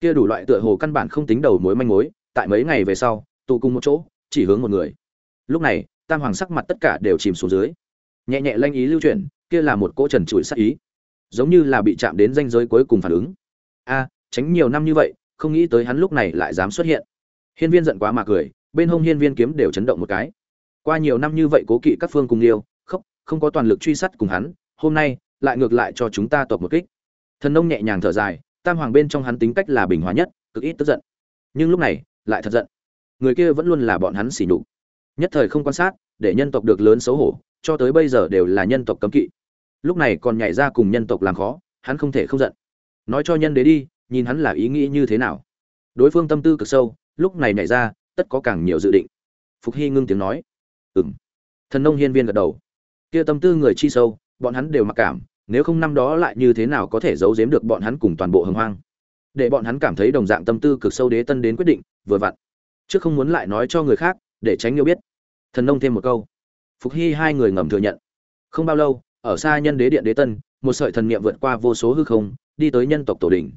kia đủ loại tựa hồ căn bản không tính đầu mối manh mối, tại mấy ngày về sau, tụ cùng một chỗ, chỉ hướng một người. Lúc này, tam hoàng sắc mặt tất cả đều chìm xuống dưới. Nhẹ nhẹ lanh ý lưu chuyển, kia là một cỗ trần trụi sắc ý. Giống như là bị chạm đến danh giới cuối cùng phản ứng. A, tránh nhiều năm như vậy, không nghĩ tới hắn lúc này lại dám xuất hiện. Hiên viên giận quá mà cười, bên hông hiên viên kiếm đều chấn động một cái. Qua nhiều năm như vậy cố kỵ các phương cùng liêu, khóc, không có toàn lực truy sát cùng hắn, hôm nay, lại ngược lại cho chúng ta tộc một kích. Thần nông nhẹ nhàng thở dài tam hoàng bên trong hắn tính cách là bình hòa nhất, cực ít tức giận. Nhưng lúc này, lại thật giận. Người kia vẫn luôn là bọn hắn xỉ nhục. Nhất thời không quan sát, để nhân tộc được lớn xấu hổ, cho tới bây giờ đều là nhân tộc cấm kỵ. Lúc này còn nhảy ra cùng nhân tộc làm khó, hắn không thể không giận. Nói cho nhân đế đi, nhìn hắn là ý nghĩ như thế nào. Đối phương tâm tư cực sâu, lúc này nhảy ra, tất có càng nhiều dự định. Phục hy ngưng tiếng nói. Ừ m thần nông hiên viên gật đầu. Kia tâm tư người chi sâu, bọn hắn đều mặc cảm nếu không năm đó lại như thế nào có thể giấu giếm được bọn hắn cùng toàn bộ hồng hoang? Để bọn hắn cảm thấy đồng dạng tâm tư cực sâu đế tân đến quyết định, vừa vặn. Chứ không muốn lại nói cho người khác, để tránh yêu biết. Thần nông thêm một câu. Phục hy hai người ngầm thừa nhận. Không bao lâu, ở xa nhân đế điện đế tân, một sợi thần niệm vượt qua vô số hư không, đi tới nhân tộc tổ đình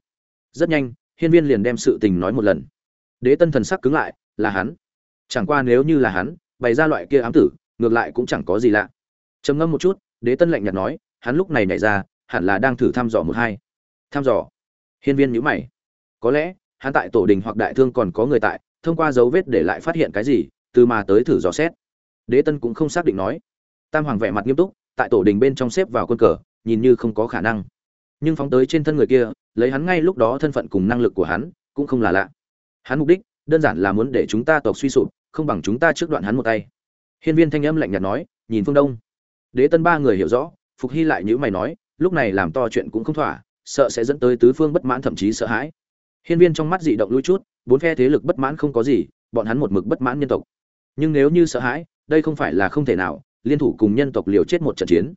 rất nhanh, hiên viên liền đem sự tình nói một lần. Đế tân thần sắc cứng lại, là hắn. Chẳng qua nếu như là hắn, bày ra loại kia ám tử, ngược lại cũng chẳng có gì lạ. Trầm ngâm một chút, đế tân lạnh nhạt nói hắn lúc này nhảy ra, hẳn là đang thử thăm dò một hai. Thăm dò? Hiên viên nhíu mày. Có lẽ, hắn tại tổ đình hoặc đại thương còn có người tại, thông qua dấu vết để lại phát hiện cái gì, từ mà tới thử dò xét. Đế tân cũng không xác định nói. Tam hoàng vẻ mặt nghiêm túc, tại tổ đình bên trong xếp vào quân cờ, nhìn như không có khả năng. Nhưng phóng tới trên thân người kia, lấy hắn ngay lúc đó thân phận cùng năng lực của hắn, cũng không là lạ. Hắn mục đích, đơn giản là muốn để chúng ta tộc suy sụp, không bằng chúng ta trước đoạn hắn một tay. Hiên viên thanh âm lạnh nhạt nói, nhìn phương đông. Đế tân ba người hiểu rõ phục hy lại nhữ mày nói, lúc này làm to chuyện cũng không thỏa, sợ sẽ dẫn tới tứ phương bất mãn thậm chí sợ hãi. Hiên viên trong mắt dị động lui chút, bốn phe thế lực bất mãn không có gì, bọn hắn một mực bất mãn nhân tộc. Nhưng nếu như sợ hãi, đây không phải là không thể nào, liên thủ cùng nhân tộc liều chết một trận chiến.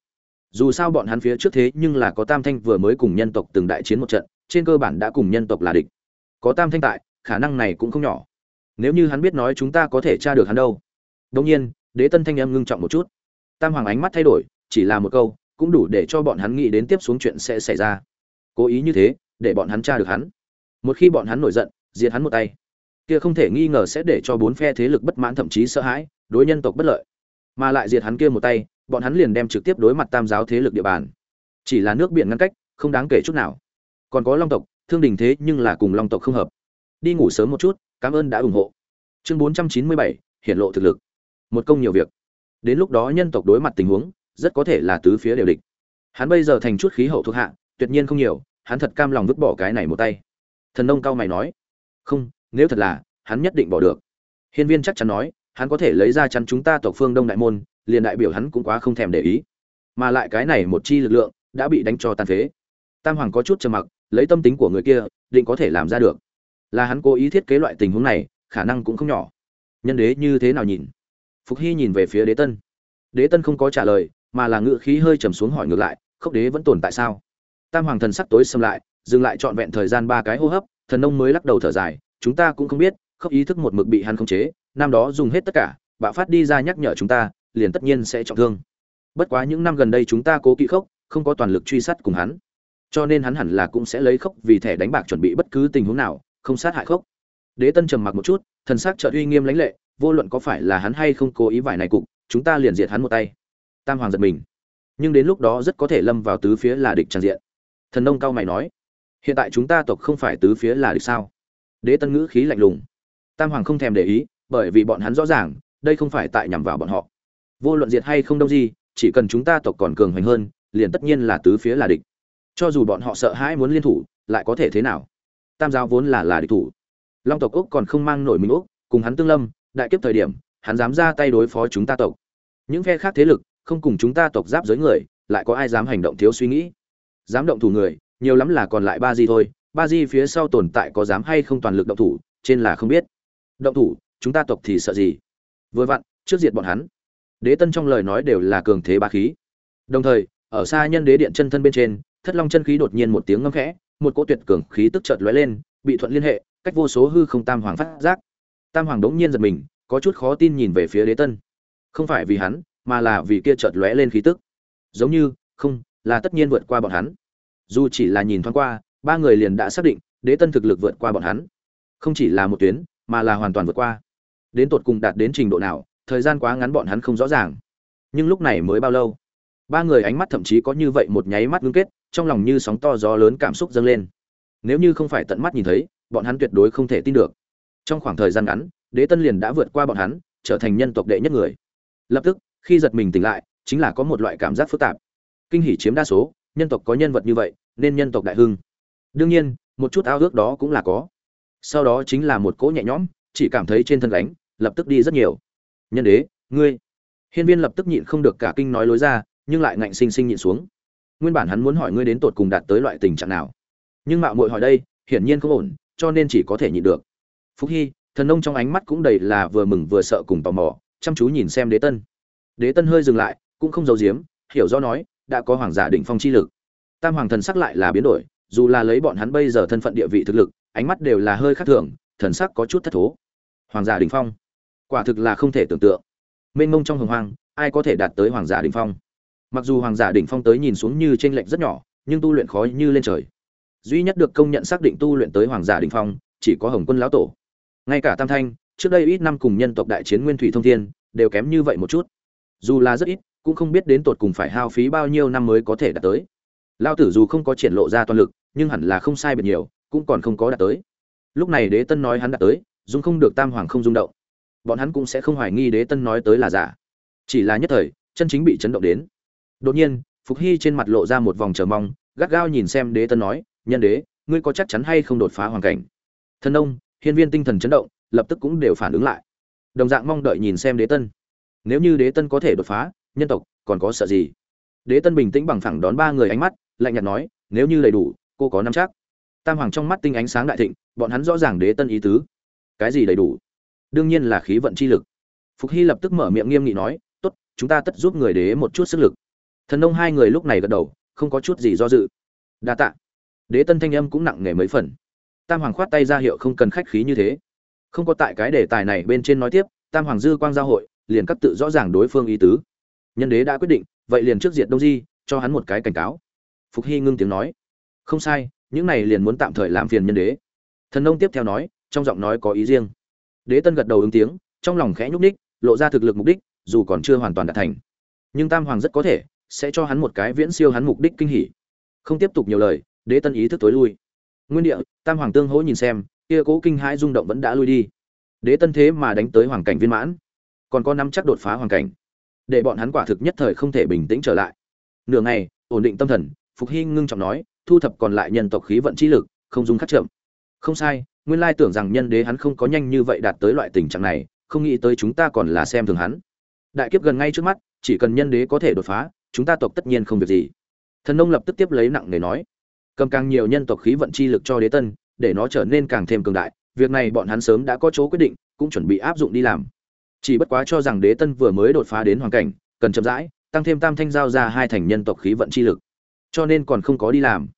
Dù sao bọn hắn phía trước thế nhưng là có tam thanh vừa mới cùng nhân tộc từng đại chiến một trận, trên cơ bản đã cùng nhân tộc là địch. Có tam thanh tại, khả năng này cũng không nhỏ. Nếu như hắn biết nói chúng ta có thể tra được hắn đâu. Đông nhiên, đế tân thanh em ngưng trọng một chút. Tam hoàng ánh mắt thay đổi, chỉ là một câu cũng đủ để cho bọn hắn nghĩ đến tiếp xuống chuyện sẽ xảy ra. Cố ý như thế, để bọn hắn tra được hắn. Một khi bọn hắn nổi giận, diệt hắn một tay. Kia không thể nghi ngờ sẽ để cho bốn phe thế lực bất mãn thậm chí sợ hãi, đối nhân tộc bất lợi. Mà lại diệt hắn kia một tay, bọn hắn liền đem trực tiếp đối mặt tam giáo thế lực địa bàn. Chỉ là nước biển ngăn cách, không đáng kể chút nào. Còn có long tộc, thương đình thế nhưng là cùng long tộc không hợp. Đi ngủ sớm một chút, cảm ơn đã ủng hộ. Chương bốn trăm chín mươi bảy hiện lộ thực lực. Một công nhiều việc. Đến lúc đó nhân tộc đối mặt tình huống rất có thể là tứ phía đều địch. Hắn bây giờ thành chút khí hậu thuộc hạ, tuyệt nhiên không nhiều, hắn thật cam lòng vứt bỏ cái này một tay. Thần nông cao mày nói, không, nếu thật là, hắn nhất định bỏ được. Hiên viên chắc chắn nói, hắn có thể lấy ra chắn chúng ta tộc phương đông đại môn, liền đại biểu hắn cũng quá không thèm để ý. Mà lại cái này một chi lực lượng, đã bị đánh cho tàn phế. Tam hoàng có chút trầm mặc, lấy tâm tính của người kia, định có thể làm ra được. Là hắn cố ý thiết kế loại tình huống này, khả năng cũng không nhỏ. Nhân đế như thế nào nhìn? Phục hy nhìn về phía đế tân. Đế tân không có trả lời mà là ngự khí hơi trầm xuống hỏi ngược lại, khốc đế vẫn tồn tại sao? Tam hoàng thần sắc tối xâm lại, dừng lại trọn vẹn thời gian ba cái hô hấp, thần nông mới lắc đầu thở dài, chúng ta cũng không biết, khốc ý thức một mực bị hắn khống chế, năm đó dùng hết tất cả, bạo phát đi ra nhắc nhở chúng ta, liền tất nhiên sẽ trọng thương. Bất quá những năm gần đây chúng ta cố kỵ khốc, không có toàn lực truy sát cùng hắn. Cho nên hắn hẳn là cũng sẽ lấy khốc vì thẻ đánh bạc chuẩn bị bất cứ tình huống nào, không sát hại khốc. Đế tân trầm mặc một chút, thần sắc chợt uy nghiêm lãnh lệ, vô luận có phải là hắn hay không cố ý vải này cục, chúng ta liền diệt hắn một tay tam hoàng giật mình. Nhưng đến lúc đó rất có thể lâm vào tứ phía là địch tràn diện. Thần nông cao mày nói, hiện tại chúng ta tộc không phải tứ phía là địch sao? Đế tân ngữ khí lạnh lùng. Tam hoàng không thèm để ý, bởi vì bọn hắn rõ ràng, đây không phải tại nhằm vào bọn họ. Vô luận diệt hay không đâu gì, chỉ cần chúng ta tộc còn cường hoành hơn, liền tất nhiên là tứ phía là địch. Cho dù bọn họ sợ hãi muốn liên thủ, lại có thể thế nào? Tam giáo vốn là là địch thủ. Long tộc úc còn không mang nổi mình úc, cùng hắn tương lâm, đại kiếp thời điểm, hắn dám ra tay đối phó chúng ta tộc. Những phe khác thế lực không cùng chúng ta tộc giáp giới người, lại có ai dám hành động thiếu suy nghĩ? Dám động thủ người, nhiều lắm là còn lại ba di thôi, ba di phía sau tồn tại có dám hay không toàn lực động thủ, trên là không biết. Động thủ, chúng ta tộc thì sợ gì? Vừa vặn, trước diệt bọn hắn. Đế tân trong lời nói đều là cường thế ba khí. Đồng thời, ở xa nhân đế điện chân thân bên trên, thất long chân khí đột nhiên một tiếng ngâm khẽ, một cỗ tuyệt cường khí tức chợt lóe lên, bị thuận liên hệ, cách vô số hư không tam hoàng phát giác. Tam hoàng đống nhiên giật mình, có chút khó tin nhìn về phía đế tân. Không phải vì hắn mà là vì kia chợt lóe lên khí tức. Giống như, không, là tất nhiên vượt qua bọn hắn. Dù chỉ là nhìn thoáng qua, ba người liền đã xác định, đế tân thực lực vượt qua bọn hắn. Không chỉ là một tuyến, mà là hoàn toàn vượt qua. Đến tột cùng đạt đến trình độ nào, thời gian quá ngắn bọn hắn không rõ ràng. Nhưng lúc này mới bao lâu? Ba người ánh mắt thậm chí có như vậy một nháy mắt ngưng kết, trong lòng như sóng to gió lớn cảm xúc dâng lên. Nếu như không phải tận mắt nhìn thấy, bọn hắn tuyệt đối không thể tin được. Trong khoảng thời gian ngắn, đế tân liền đã vượt qua bọn hắn, trở thành nhân tộc đệ nhất người. Lập tức khi giật mình tỉnh lại, chính là có một loại cảm giác phức tạp. Kinh hỉ chiếm đa số, nhân tộc có nhân vật như vậy, nên nhân tộc đại hưng. Đương nhiên, một chút ao ước đó cũng là có. Sau đó chính là một cỗ nhẹ nhõm, chỉ cảm thấy trên thân gánh, lập tức đi rất nhiều. Nhân đế, ngươi. Hiên viên lập tức nhịn không được cả kinh nói lối ra, nhưng lại ngạnh sinh sinh nhịn xuống. Nguyên bản hắn muốn hỏi ngươi đến tột cùng đạt tới loại tình trạng nào. Nhưng mạo muội hỏi đây, hiển nhiên không ổn, cho nên chỉ có thể nhịn được. Phúc hy, thần nông trong ánh mắt cũng đầy là vừa mừng vừa sợ cùng tò mò, chăm chú nhìn xem đế tân đế tân hơi dừng lại, cũng không giấu giếm, hiểu do nói, đã có hoàng giả đỉnh phong chi lực. Tam hoàng thần sắc lại là biến đổi, dù là lấy bọn hắn bây giờ thân phận địa vị thực lực, ánh mắt đều là hơi khác thường, thần sắc có chút thất thố. Hoàng giả đỉnh phong? Quả thực là không thể tưởng tượng. Mênh mông trong hồng hoang, ai có thể đạt tới hoàng giả đỉnh phong? Mặc dù hoàng giả đỉnh phong tới nhìn xuống như trên lệnh rất nhỏ, nhưng tu luyện khó như lên trời. Duy nhất được công nhận xác định tu luyện tới hoàng giả đỉnh phong, chỉ có hồng quân lão tổ. Ngay cả tam thanh, trước đây ít năm cùng nhân tộc đại chiến nguyên thủy thông thiên, đều kém như vậy một chút dù là rất ít, cũng không biết đến tột cùng phải hao phí bao nhiêu năm mới có thể đạt tới. Lao tử dù không có triển lộ ra toàn lực, nhưng hẳn là không sai biệt nhiều, cũng còn không có đạt tới. Lúc này đế tân nói hắn đạt tới dung không được tam hoàng không rung động. Bọn hắn cũng sẽ không hoài nghi đế tân nói tới là giả. Chỉ là nhất thời, chân chính bị chấn động đến. Đột nhiên, phục hy trên mặt lộ ra một vòng chờ mong, gắt gao nhìn xem đế tân nói, nhân đế, ngươi có chắc chắn hay không đột phá hoàn cảnh? Thân ông, hiên viên tinh thần chấn động, lập tức cũng đều phản ứng lại. Đồng dạng mong đợi nhìn xem đế tân nếu như đế tân có thể đột phá, nhân tộc còn có sợ gì? Đế tân bình tĩnh bằng thẳng đón ba người ánh mắt, lạnh nhạt nói, nếu như đầy đủ, cô có năm chắc. Tam hoàng trong mắt tinh ánh sáng đại thịnh, bọn hắn rõ ràng đế tân ý tứ. Cái gì đầy đủ? Đương nhiên là khí vận chi lực. Phục hy lập tức mở miệng nghiêm nghị nói, tốt, chúng ta tất giúp người đế một chút sức lực. Thần nông hai người lúc này gật đầu, không có chút gì do dự. Đa tạ. Đế tân thanh âm cũng nặng nề mấy phần. Tam hoàng khoát tay ra hiệu không cần khách khí như thế. Không có tại cái đề tài này bên trên nói tiếp, tam hoàng dư quang giao hội liền cắt tự rõ ràng đối phương ý tứ. Nhân đế đã quyết định, vậy liền trước diệt đông di, cho hắn một cái cảnh cáo. Phục hy ngưng tiếng nói. Không sai, những này liền muốn tạm thời làm phiền nhân đế. Thần nông tiếp theo nói, trong giọng nói có ý riêng. Đế tân gật đầu ứng tiếng, trong lòng khẽ nhúc ních lộ ra thực lực mục đích, dù còn chưa hoàn toàn đạt thành. Nhưng tam hoàng rất có thể sẽ cho hắn một cái viễn siêu hắn mục đích kinh hỉ. Không tiếp tục nhiều lời, đế tân ý thức tối lui. Nguyên địa, tam hoàng tương hỗ nhìn xem, kia cố kinh hãi rung động vẫn đã lui đi. Đế tân thế mà đánh tới hoàng cảnh viên mãn còn có năm chắc đột phá hoàn cảnh, để bọn hắn quả thực nhất thời không thể bình tĩnh trở lại. Nửa ngày, ổn định tâm thần, phục hy ngưng trọng nói, thu thập còn lại nhân tộc khí vận chi lực, không dùng khắc chậm không sai, nguyên lai tưởng rằng nhân đế hắn không có nhanh như vậy đạt tới loại tình trạng này, không nghĩ tới chúng ta còn là xem thường hắn. Đại kiếp gần ngay trước mắt, chỉ cần nhân đế có thể đột phá, chúng ta tộc tất nhiên không việc gì. Thần nông lập tức tiếp lấy nặng nề nói, cầm càng nhiều nhân tộc khí vận chi lực cho đế tân, để nó trở nên càng thêm cường đại, việc này bọn hắn sớm đã có chỗ quyết định, cũng chuẩn bị áp dụng đi làm chỉ bất quá cho rằng đế tân vừa mới đột phá đến hoàn cảnh, cần chậm rãi, tăng thêm tam thanh giao ra hai thành nhân tộc khí vận chi lực. Cho nên còn không có đi làm.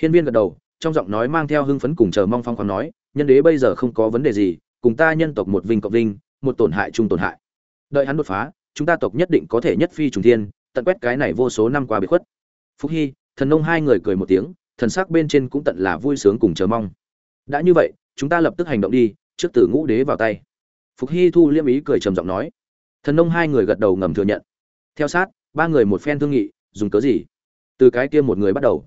Hiên viên gật đầu, trong giọng nói mang theo hưng phấn cùng chờ mong phong khoáng nói, nhân đế bây giờ không có vấn đề gì, cùng ta nhân tộc một vinh cộng vinh, một tổn hại chung tổn hại. Đợi hắn đột phá, chúng ta tộc nhất định có thể nhất phi trùng thiên, tận quét cái này vô số năm qua bị khuất. Phúc hy, thần nông hai người cười một tiếng, thần sắc bên trên cũng tận là vui sướng cùng chờ mong. Đã như vậy, chúng ta lập tức hành động đi, trước tử ngũ đế vào tay phục hy thu liêm ý cười trầm giọng nói. Thần nông hai người gật đầu ngầm thừa nhận. Theo sát, ba người một phen thương nghị, dùng cớ gì? Từ cái kia một người bắt đầu.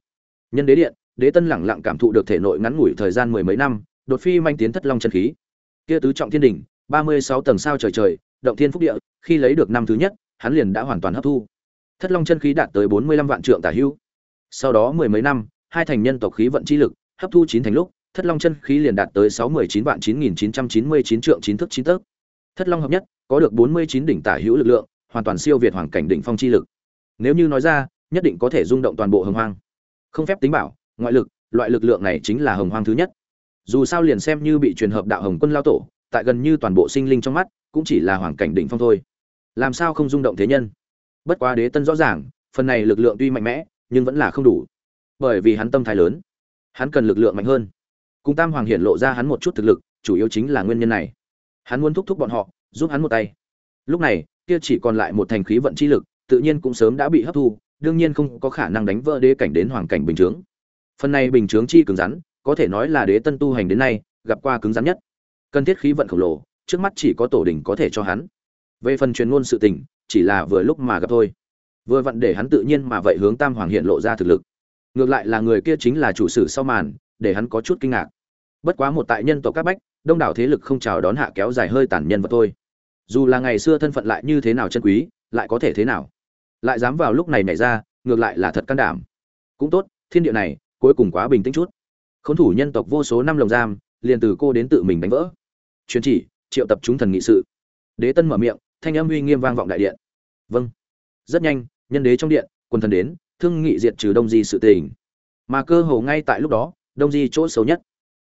Nhân đế điện, đế tân lẳng lặng cảm thụ được thể nội ngắn ngủi thời gian mười mấy năm, đột phi manh tiến thất long chân khí. Kia tứ trọng thiên đỉnh, ba mươi sáu tầng sao trời trời, động thiên phúc địa, khi lấy được năm thứ nhất, hắn liền đã hoàn toàn hấp thu. Thất long chân khí đạt tới bốn mươi lăm vạn trượng tả hữu sau đó mười mấy năm, hai thành nhân tộc khí vận chi lực, hấp thu chín thành lúc thất long chân khí liền đạt tới sáu mươi chín vạn chín nghìn chín trăm chín mươi chín trượng chín thức chín tấc. Thất long hợp nhất, có được bốn mươi chín đỉnh tả hữu lực lượng, hoàn toàn siêu việt hoàng cảnh đỉnh phong chi lực. Nếu như nói ra, nhất định có thể rung động toàn bộ hồng hoang. Không phép tính bảo, ngoại lực, loại lực lượng này chính là hồng hoang thứ nhất. Dù sao liền xem như bị truyền hợp đạo hồng quân lao tổ, tại gần như toàn bộ sinh linh trong mắt, cũng chỉ là hoàng cảnh đỉnh phong thôi. Làm sao không rung động thế nhân? Bất quá đế tân rõ ràng, phần này lực lượng tuy mạnh mẽ, nhưng vẫn là không đủ. Bởi vì hắn tâm thái lớn, hắn cần lực lượng mạnh hơn cùng tam hoàng hiện lộ ra hắn một chút thực lực, chủ yếu chính là nguyên nhân này. Hắn muốn thúc thúc bọn họ, giúp hắn một tay. Lúc này, kia chỉ còn lại một thành khí vận chi lực, tự nhiên cũng sớm đã bị hấp thu, đương nhiên không có khả năng đánh vỡ đế cảnh đến hoàng cảnh bình chướng. Phần này bình chướng chi cứng rắn, có thể nói là đế tân tu hành đến nay, gặp qua cứng rắn nhất. Cần thiết khí vận khổng lồ, trước mắt chỉ có tổ đình có thể cho hắn. Về phần truyền ngôn sự tình, chỉ là vừa lúc mà gặp thôi. Vừa vặn để hắn tự nhiên mà vậy hướng tam hoàng hiện lộ ra thực lực. Ngược lại là người kia chính là chủ sử sau màn để hắn có chút kinh ngạc. Bất quá một tại nhân tộc các bách, đông đảo thế lực không chào đón hạ kéo dài hơi tàn nhân vật thôi. Dù là ngày xưa thân phận lại như thế nào chân quý, lại có thể thế nào? Lại dám vào lúc này nhảy ra, ngược lại là thật can đảm. Cũng tốt, thiên địa này, cuối cùng quá bình tĩnh chút. Khốn thủ nhân tộc vô số năm lồng giam, liền từ cô đến tự mình đánh vỡ. Truyền chỉ, triệu tập chúng thần nghị sự. Đế tân mở miệng, thanh âm uy nghiêm vang vọng đại điện. Vâng. Rất nhanh, nhân đế trong điện, quân thần đến, thương nghị diệt trừ đông di sự tình. Mà cơ hồ ngay tại lúc đó đông di chỗ xấu nhất.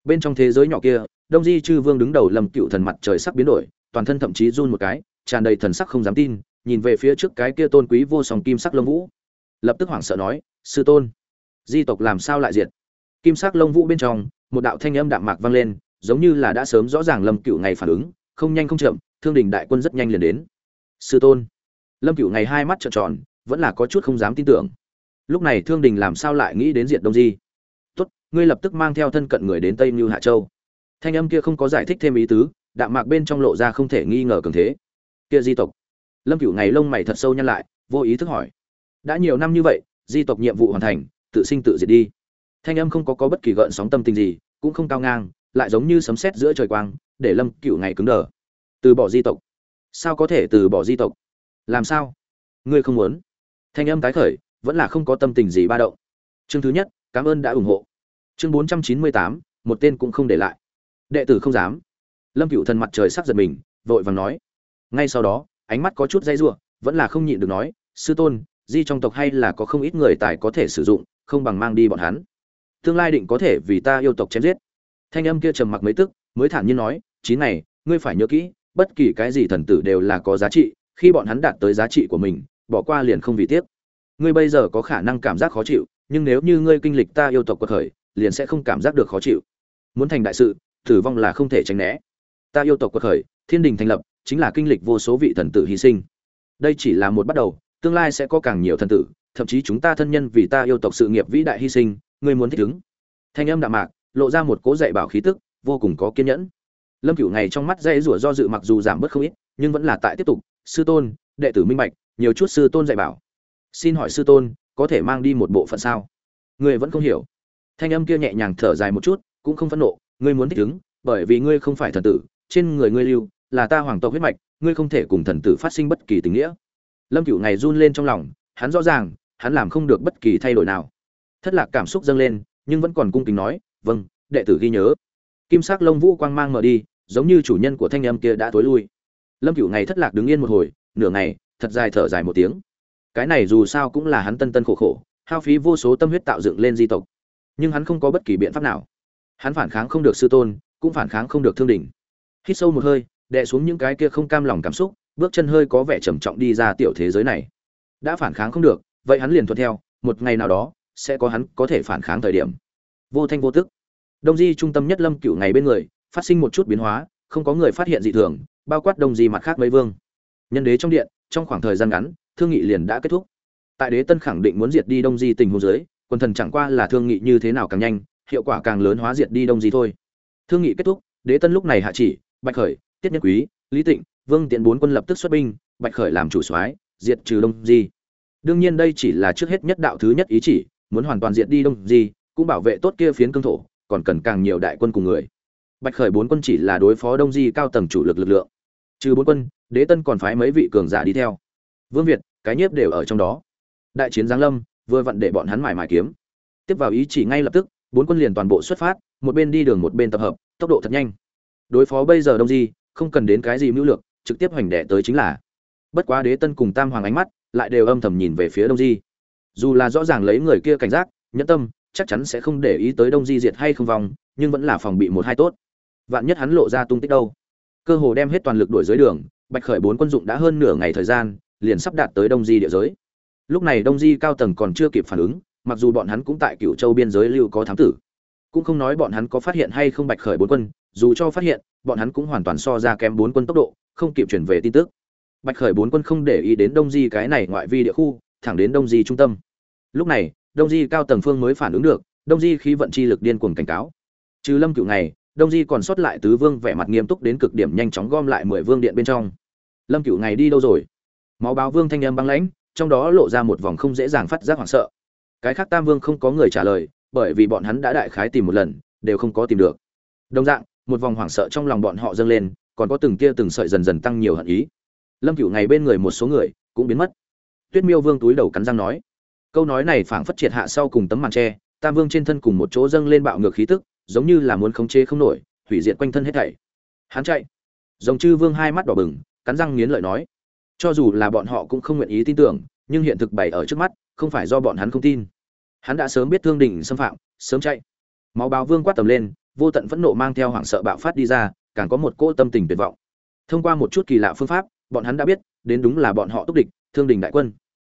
Bên trong thế giới nhỏ kia, đông di chư vương đứng đầu lầm cựu thần mặt trời sắc biến đổi, toàn thân thậm chí run một cái, tràn đầy thần sắc không dám tin, nhìn về phía trước cái kia tôn quý vô song kim sắc lông vũ. Lập tức hoảng sợ nói, sư tôn, di tộc làm sao lại diệt? Kim sắc lông vũ bên trong, một đạo thanh âm đạm mạc vang lên, giống như là đã sớm rõ ràng lâm cựu ngày phản ứng, không nhanh không chậm, thương đình đại quân rất nhanh liền đến. Sư tôn. Lâm cựu ngày hai mắt trợn tròn, vẫn là có chút không dám tin tưởng. Lúc này thương đình làm sao lại nghĩ đến diệt đông di? Ngươi lập tức mang theo thân cận người đến tây như hạ châu. Thanh âm kia không có giải thích thêm ý tứ, đạm mạc bên trong lộ ra không thể nghi ngờ cường thế. Kia di tộc. Lâm cửu ngày lông mày thật sâu nhăn lại, vô ý thức hỏi. Đã nhiều năm như vậy, di tộc nhiệm vụ hoàn thành, tự sinh tự diệt đi. Thanh âm không có có bất kỳ gợn sóng tâm tình gì, cũng không cao ngang, lại giống như sấm sét giữa trời quang, để lâm cửu ngày cứng đờ. Từ bỏ di tộc. Sao có thể từ bỏ di tộc? Làm sao? Ngươi không muốn. Thanh âm tái khởi, vẫn là không có tâm tình gì ba động. Chương thứ nhất, cảm ơn đã ủng hộ chương bốn trăm chín mươi tám, một tên cũng không để lại. Đệ tử không dám. Lâm cựu thần mặt trời sắc giật mình, vội vàng nói. Ngay sau đó, ánh mắt có chút dây giụa vẫn là không nhịn được nói, sư tôn, di trong tộc hay là có không ít người tài có thể sử dụng, không bằng mang đi bọn hắn. Tương lai định có thể vì ta yêu tộc chém giết. Thanh âm kia trầm mặc mấy tức, mới thản nhiên nói, chín này ngươi phải nhớ kỹ, bất kỳ cái gì thần tử đều là có giá trị, khi bọn hắn đạt tới giá trị của mình, bỏ qua liền không vì tiếc. Ngươi bây giờ có khả năng cảm giác khó chịu, nhưng nếu như ngươi kinh lịch ta yêu tộc cuộc khởi liền sẽ không cảm giác được khó chịu. Muốn thành đại sự, tử vong là không thể tránh né. Ta yêu tộc quật khởi, thiên đình thành lập, chính là kinh lịch vô số vị thần tử hy sinh. Đây chỉ là một bắt đầu, tương lai sẽ có càng nhiều thần tử, thậm chí chúng ta thân nhân vì ta yêu tộc sự nghiệp vĩ đại hy sinh, ngươi muốn thích ứng. Thanh âm đạm mạc, lộ ra một cố dạy bảo khí tức, vô cùng có kiên nhẫn. Lâm cửu ngày trong mắt dây rủa do dự mặc dù giảm bớt không ít, nhưng vẫn là tại tiếp tục, sư tôn, đệ tử minh bạch, nhiều chút sư tôn dạy bảo. Xin hỏi sư tôn, có thể mang đi một bộ phận sao? Người vẫn không hiểu thanh âm kia nhẹ nhàng thở dài một chút, cũng không phẫn nộ, ngươi muốn thích ứng, bởi vì ngươi không phải thần tử, trên người ngươi lưu là ta hoàng tộc huyết mạch, ngươi không thể cùng thần tử phát sinh bất kỳ tình nghĩa. Lâm cửu ngày run lên trong lòng, hắn rõ ràng, hắn làm không được bất kỳ thay đổi nào. Thất lạc cảm xúc dâng lên, nhưng vẫn còn cung kính nói vâng đệ tử ghi nhớ. Kim sắc lông vũ quang mang mở đi, giống như chủ nhân của thanh âm kia đã tối lui. Lâm cửu ngày thất lạc đứng yên một hồi, nửa ngày, thật dài thở dài một tiếng. Cái này dù sao cũng là hắn tân tân khổ khổ, hao phí vô số tâm huyết tạo dựng lên di tộc nhưng hắn không có bất kỳ biện pháp nào. Hắn phản kháng không được sư tôn, cũng phản kháng không được thương đỉnh. Hít sâu một hơi, đè xuống những cái kia không cam lòng cảm xúc, bước chân hơi có vẻ trầm trọng đi ra tiểu thế giới này. Đã phản kháng không được, vậy hắn liền thuận theo, một ngày nào đó, sẽ có hắn có thể phản kháng thời điểm. Vô thanh vô tức. Đông di trung tâm nhất lâm cựu ngày bên người, phát sinh một chút biến hóa, không có người phát hiện dị thường, bao quát đông di mặt khác mấy vương. Nhân đế trong điện, trong khoảng thời gian ngắn, thương nghị liền đã kết thúc. Tại đế tân khẳng định muốn diệt đi đông di tình hồ dưới quần thần chẳng qua là thương nghị như thế nào càng nhanh, hiệu quả càng lớn hóa diệt đi đông di thôi. Thương nghị kết thúc, đế tân lúc này hạ chỉ, bạch khởi, tiết nhân quý, lý tịnh, vương tiện bốn quân lập tức xuất binh, bạch khởi làm chủ soái, diệt trừ đông di đương nhiên đây chỉ là trước hết nhất đạo thứ nhất ý chỉ, muốn hoàn toàn diệt đi đông di cũng bảo vệ tốt kia phiến cương thổ, còn cần càng nhiều đại quân cùng người. Bạch khởi bốn quân chỉ là đối phó đông di cao tầng chủ lực lực lượng. Trừ bốn quân, đế tân còn phái mấy vị cường giả đi theo. Vương việt, cái nhiếp đều ở trong đó. Đại chiến giáng lâm vừa vặn để bọn hắn mài mài kiếm. Tiếp vào ý chỉ ngay lập tức, bốn quân liền toàn bộ xuất phát, một bên đi đường một bên tập hợp, tốc độ thật nhanh. Đối phó bây giờ đông di, không cần đến cái gì mưu lược, trực tiếp hoành đẻ tới chính là. Bất quá đế tân cùng tam hoàng ánh mắt lại đều âm thầm nhìn về phía đông di. Dù là rõ ràng lấy người kia cảnh giác, nhẫn tâm, chắc chắn sẽ không để ý tới đông di diệt hay không vòng nhưng vẫn là phòng bị một hai tốt. Vạn nhất hắn lộ ra tung tích đâu. Cơ hồ đem hết toàn lực đuổi dưới đường, bạch khởi bốn quân dụng đã hơn nửa ngày thời gian, liền sắp đạt tới đông di địa giới lúc này đông di cao tầng còn chưa kịp phản ứng, mặc dù bọn hắn cũng tại cựu châu biên giới lưu có thám tử. Cũng không nói bọn hắn có phát hiện hay không bạch khởi bốn quân, dù cho phát hiện, bọn hắn cũng hoàn toàn so ra kém bốn quân tốc độ, không kịp chuyển về tin tức. Bạch khởi bốn quân không để ý đến đông di cái này ngoại vi địa khu, thẳng đến đông di trung tâm. Lúc này, đông di cao tầng phương mới phản ứng được, đông di khí vận chi lực điên cuồng cảnh cáo. Trừ lâm cựu này đông di còn sót lại tứ vương vẻ mặt nghiêm túc đến cực điểm nhanh chóng gom lại mười vương điện bên trong. Lâm cựu ngày đi đâu rồi? Máu báo vương thanh âm băng lãnh trong đó lộ ra một vòng không dễ dàng phát giác hoảng sợ. Cái khác tam vương không có người trả lời, bởi vì bọn hắn đã đại khái tìm một lần, đều không có tìm được. Đồng dạng, một vòng hoảng sợ trong lòng bọn họ dâng lên, còn có từng kia từng sợi dần dần tăng nhiều hận ý. Lâm cửu ngày bên người một số người cũng biến mất. Tuyết miêu vương túi đầu cắn răng nói, câu nói này phảng phất triệt hạ sau cùng tấm màn tre, tam vương trên thân cùng một chỗ dâng lên bạo ngược khí tức, giống như là muốn khống chế không nổi, hủy diệt quanh thân hết thảy. Hắn chạy. Dòng chư vương hai mắt đỏ bừng, cắn răng nghiến lợi nói cho dù là bọn họ cũng không nguyện ý tin tưởng, nhưng hiện thực bày ở trước mắt, không phải do bọn hắn không tin. Hắn đã sớm biết thương đình xâm phạm, sớm chạy. Máu báo vương quát tầm lên, vô tận phẫn nộ mang theo hoảng sợ bạo phát đi ra, càng có một cỗ tâm tình tuyệt vọng. Thông qua một chút kỳ lạ phương pháp, bọn hắn đã biết, đến đúng là bọn họ túc địch, thương đình đại quân.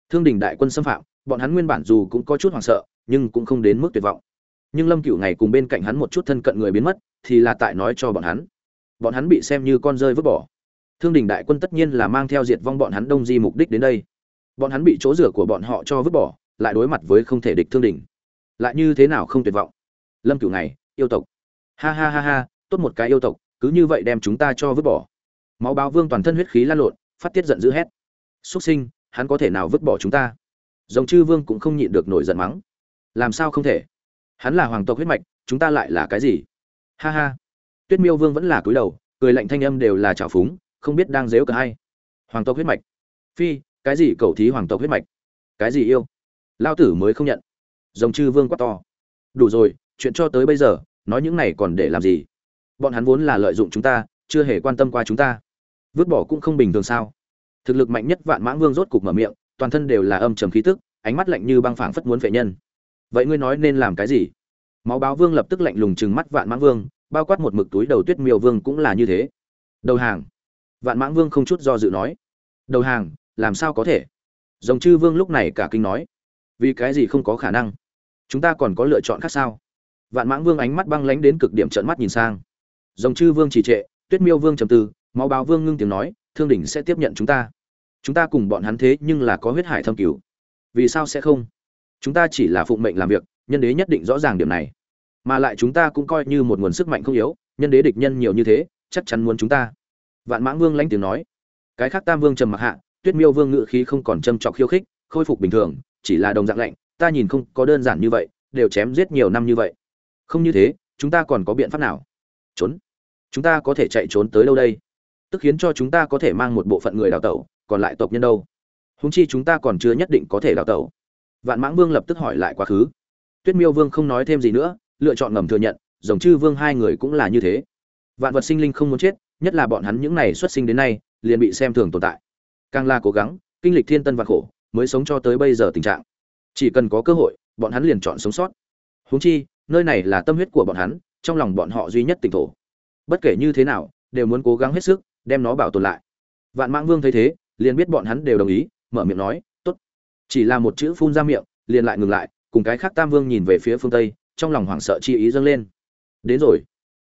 Thương đình đại quân xâm phạm, bọn hắn nguyên bản dù cũng có chút hoảng sợ, nhưng cũng không đến mức tuyệt vọng. Nhưng lâm cựu ngày cùng bên cạnh hắn một chút thân cận người biến mất, thì là tại nói cho bọn hắn. Bọn hắn bị xem như con rơi vứt bỏ thương đình đại quân tất nhiên là mang theo diệt vong bọn hắn đông di mục đích đến đây. Bọn hắn bị chỗ rửa của bọn họ cho vứt bỏ lại đối mặt với không thể địch thương đình. Lại như thế nào không tuyệt vọng? Lâm cửu này, yêu tộc. Ha ha ha ha tốt một cái yêu tộc cứ như vậy đem chúng ta cho vứt bỏ. Máu báo vương toàn thân huyết khí lan lộn phát tiết giận dữ hét. Xuất sinh hắn có thể nào vứt bỏ chúng ta? Dòng chư vương cũng không nhịn được nổi giận mắng. Làm sao không thể? Hắn là hoàng tộc huyết mạch chúng ta lại là cái gì? Ha ha. Tuyết miêu vương vẫn là cúi đầu cười lạnh thanh âm đều là trào phúng không biết đang dếu cả hay. Hoàng tộc huyết mạch. Phi, cái gì cầu thí hoàng tộc huyết mạch? Cái gì yêu? Lao tử mới không nhận. Dòng chư vương quát to. Đủ rồi, chuyện cho tới bây giờ, nói những này còn để làm gì? Bọn hắn vốn là lợi dụng chúng ta, chưa hề quan tâm qua chúng ta. Vứt bỏ cũng không bình thường sao? Thực lực mạnh nhất vạn mãng vương rốt cục mở miệng, toàn thân đều là âm trầm khí tức, ánh mắt lạnh như băng phảng phất muốn vệ nhân. Vậy ngươi nói nên làm cái gì? Máu báo vương lập tức lạnh lùng chừng mắt vạn mãng vương, bao quát một mực túi đầu tuyết miêu vương cũng là như thế. Đầu hàng vạn mãng vương không chút do dự nói, đầu hàng, làm sao có thể? Dòng chư vương lúc này cả kinh nói, vì cái gì không có khả năng? Chúng ta còn có lựa chọn khác sao? Vạn mãng vương ánh mắt băng lánh đến cực điểm trợn mắt nhìn sang. Dòng chư vương trì trệ, tuyết miêu vương trầm tư, máu báo vương ngưng tiếng nói, thương đỉnh sẽ tiếp nhận chúng ta. Chúng ta cùng bọn hắn thế nhưng là có huyết hải thâm cứu vì sao sẽ không? Chúng ta chỉ là phụng mệnh làm việc, nhân đế nhất định rõ ràng điểm này. Mà lại chúng ta cũng coi như một nguồn sức mạnh không yếu, nhân đế địch nhân nhiều như thế, chắc chắn muốn chúng ta vạn mãng vương lãnh tiếng nói. Cái khác tam vương trầm mặc hạ, tuyết miêu vương ngự khí không còn châm trọc khiêu khích, khôi phục bình thường, chỉ là đồng dạng lạnh, ta nhìn không có đơn giản như vậy, đều chém giết nhiều năm như vậy. Không như thế, chúng ta còn có biện pháp nào? Trốn. Chúng ta có thể chạy trốn tới đâu đây? Tức khiến cho chúng ta có thể mang một bộ phận người đào tẩu, còn lại tộc nhân đâu? Húng chi chúng ta còn chưa nhất định có thể đào tẩu. Vạn mãng vương lập tức hỏi lại quá khứ. Tuyết miêu vương không nói thêm gì nữa, lựa chọn ngầm thừa nhận dòng chư vương hai người cũng là như thế. Vạn vật sinh linh không muốn chết nhất là bọn hắn những này xuất sinh đến nay, liền bị xem thường tồn tại. Càng là cố gắng, kinh lịch thiên tân và khổ, mới sống cho tới bây giờ tình trạng. Chỉ cần có cơ hội, bọn hắn liền chọn sống sót. Huống chi, nơi này là tâm huyết của bọn hắn, trong lòng bọn họ duy nhất tỉnh thổ. Bất kể như thế nào, đều muốn cố gắng hết sức, đem nó bảo tồn lại. Vạn mãng vương thấy thế, liền biết bọn hắn đều đồng ý, mở miệng nói, tốt. Chỉ là một chữ phun ra miệng, liền lại ngừng lại, cùng cái khác tam vương nhìn về phía phương tây, trong lòng hoảng sợ chi ý dâng lên. Đến rồi.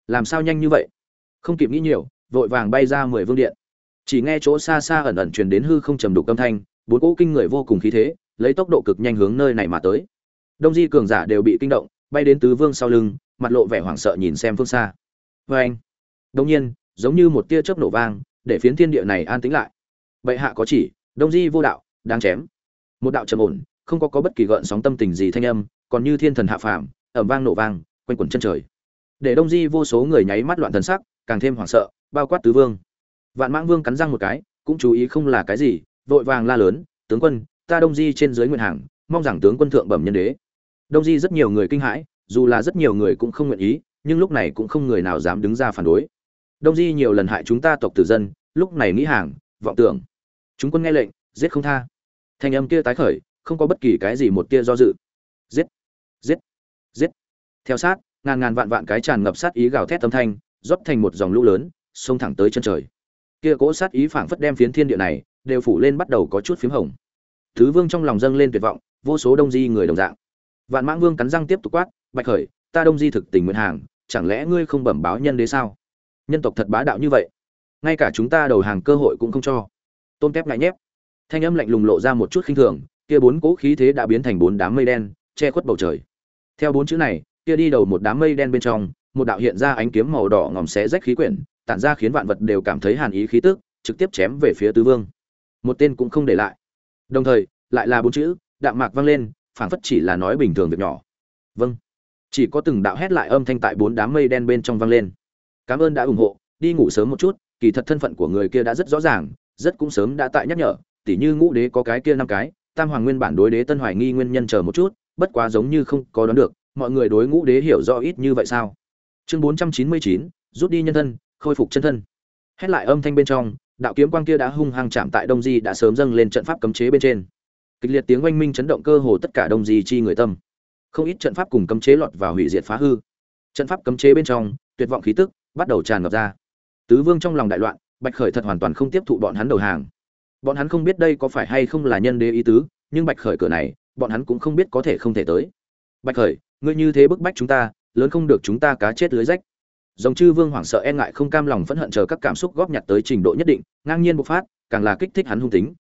Làm sao nhanh như vậy? Không kịp nghĩ nhiều vội vàng bay ra mười vương điện. Chỉ nghe chỗ xa xa ẩn ẩn truyền đến hư không trầm đục âm thanh, bốn cỗ kinh người vô cùng khí thế, lấy tốc độ cực nhanh hướng nơi này mà tới. Đông di cường giả đều bị kinh động, bay đến tứ vương sau lưng, mặt lộ vẻ hoảng sợ nhìn xem phương xa. Vê anh đông nhiên, giống như một tia chớp nổ vang, để phiến thiên địa này an tĩnh lại. Bệ hạ có chỉ, đông di vô đạo, đang chém. Một đạo trầm ổn, không có có bất kỳ gợn sóng tâm tình gì thanh âm, còn như thiên thần hạ phàm ẩm vang nổ vang, quanh quẩn chân trời. Để đông di vô số người nháy mắt loạn thần sắc, càng thêm hoảng sợ bao quát tứ vương. Vạn mãng vương cắn răng một cái, cũng chú ý không là cái gì, vội vàng la lớn, tướng quân, ta đông di trên dưới nguyện hàng, mong rằng tướng quân thượng bẩm nhân đế. Đông di rất nhiều người kinh hãi, dù là rất nhiều người cũng không nguyện ý, nhưng lúc này cũng không người nào dám đứng ra phản đối. Đông di nhiều lần hại chúng ta tộc tử dân, lúc này nghĩ hàng, vọng tưởng. Chúng quân nghe lệnh, giết không tha. Thanh âm kia tái khởi, không có bất kỳ cái gì một tia do dự. Giết giết giết. Theo sát, ngàn ngàn vạn vạn cái tràn ngập sát ý gào thét âm thanh, rót thành một dòng lũ lớn xông thẳng tới chân trời. Kia cỗ sát ý phảng phất đem phiến thiên địa này đều phủ lên bắt đầu có chút phím hồng. Thứ vương trong lòng dâng lên tuyệt vọng, vô số đông di người đồng dạng. Vạn mãng vương cắn răng tiếp tục quát, bạch khởi, ta đông di thực tình nguyện hàng, chẳng lẽ ngươi không bẩm báo nhân đế sao? Nhân tộc thật bá đạo như vậy, ngay cả chúng ta đầu hàng cơ hội cũng không cho. Tôn kép ngại nhép. Thanh âm lạnh lùng lộ ra một chút khinh thường, kia bốn cỗ khí thế đã biến thành bốn đám mây đen, che khuất bầu trời. Theo bốn chữ này, kia đi đầu một đám mây đen bên trong, một đạo hiện ra ánh kiếm màu đỏ ngòm xé rách khí quyển tản ra khiến vạn vật đều cảm thấy hàn ý khí tức, trực tiếp chém về phía tứ vương. Một tên cũng không để lại. Đồng thời, lại là bốn chữ, đạm mạc vang lên, phảng phất chỉ là nói bình thường việc nhỏ. Vâng. Chỉ có từng đạo hét lại âm thanh tại bốn đám mây đen bên trong vang lên. Cảm ơn đã ủng hộ, đi ngủ sớm một chút, kỳ thật thân phận của người kia đã rất rõ ràng, rất cũng sớm đã tại nhắc nhở, tỉ như ngũ đế có cái kia năm cái, tam hoàng nguyên bản đối đế tân hoài nghi nguyên nhân chờ một chút, bất quá giống như không có đoán được, mọi người đối ngũ đế hiểu rõ ít như vậy sao? Chương bốn trăm chín mươi chín, rút đi nhân thân khôi phục chân thân. Hét lại âm thanh bên trong, đạo kiếm quang kia đã hung hăng chạm tại đông di đã sớm dâng lên trận pháp cấm chế bên trên. Kịch liệt tiếng oanh minh chấn động cơ hồ tất cả đông di chi người tâm. Không ít trận pháp cùng cấm chế lọt vào hủy diệt phá hư. Trận pháp cấm chế bên trong, tuyệt vọng khí tức bắt đầu tràn ngập ra. Tứ vương trong lòng đại loạn, bạch khởi thật hoàn toàn không tiếp thụ bọn hắn đầu hàng. Bọn hắn không biết đây có phải hay không là nhân đế ý tứ, nhưng bạch khởi cửa này, bọn hắn cũng không biết có thể không thể tới. Bạch khởi, ngươi như thế bức bách chúng ta, lớn không được chúng ta cá chết lưới rách dòng chư vương hoảng sợ e ngại không cam lòng phẫn hận chờ các cảm xúc góp nhặt tới trình độ nhất định, ngang nhiên bộc phát, càng là kích thích hắn hung tính.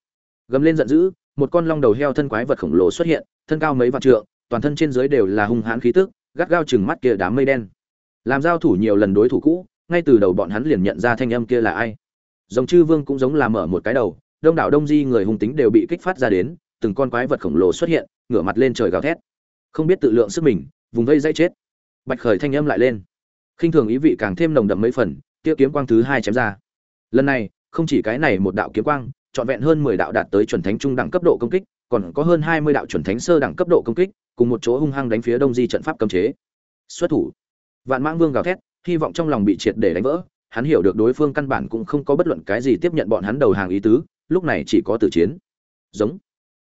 Gầm lên giận dữ, một con long đầu heo thân quái vật khổng lồ xuất hiện, thân cao mấy vạn trượng, toàn thân trên dưới đều là hung hãn khí tức, gắt gao chừng mắt kia đám mây đen. Làm giao thủ nhiều lần đối thủ cũ, ngay từ đầu bọn hắn liền nhận ra thanh âm kia là ai. Dòng chư vương cũng giống là mở một cái đầu, đông đảo đông di người hung tính đều bị kích phát ra đến, từng con quái vật khổng lồ xuất hiện, ngửa mặt lên trời gào thét. Không biết tự lượng sức mình, vùng vây dây chết. Bạch khởi thanh âm lại lên khinh thường ý vị càng thêm nồng đậm mấy phần tiêu kiếm quang thứ hai chém ra. Lần này, không chỉ cái này một đạo kiếm quang, trọn vẹn hơn mười đạo đạt tới chuẩn thánh trung đẳng cấp độ công kích, còn có hơn hai mươi đạo chuẩn thánh sơ đẳng cấp độ công kích, cùng một chỗ hung hăng đánh phía đông di trận pháp cấm chế. Xuất thủ. Vạn mãng vương gào thét, hy vọng trong lòng bị triệt để đánh vỡ, hắn hiểu được đối phương căn bản cũng không có bất luận cái gì tiếp nhận bọn hắn đầu hàng ý tứ, lúc này chỉ có tử chiến. Giống.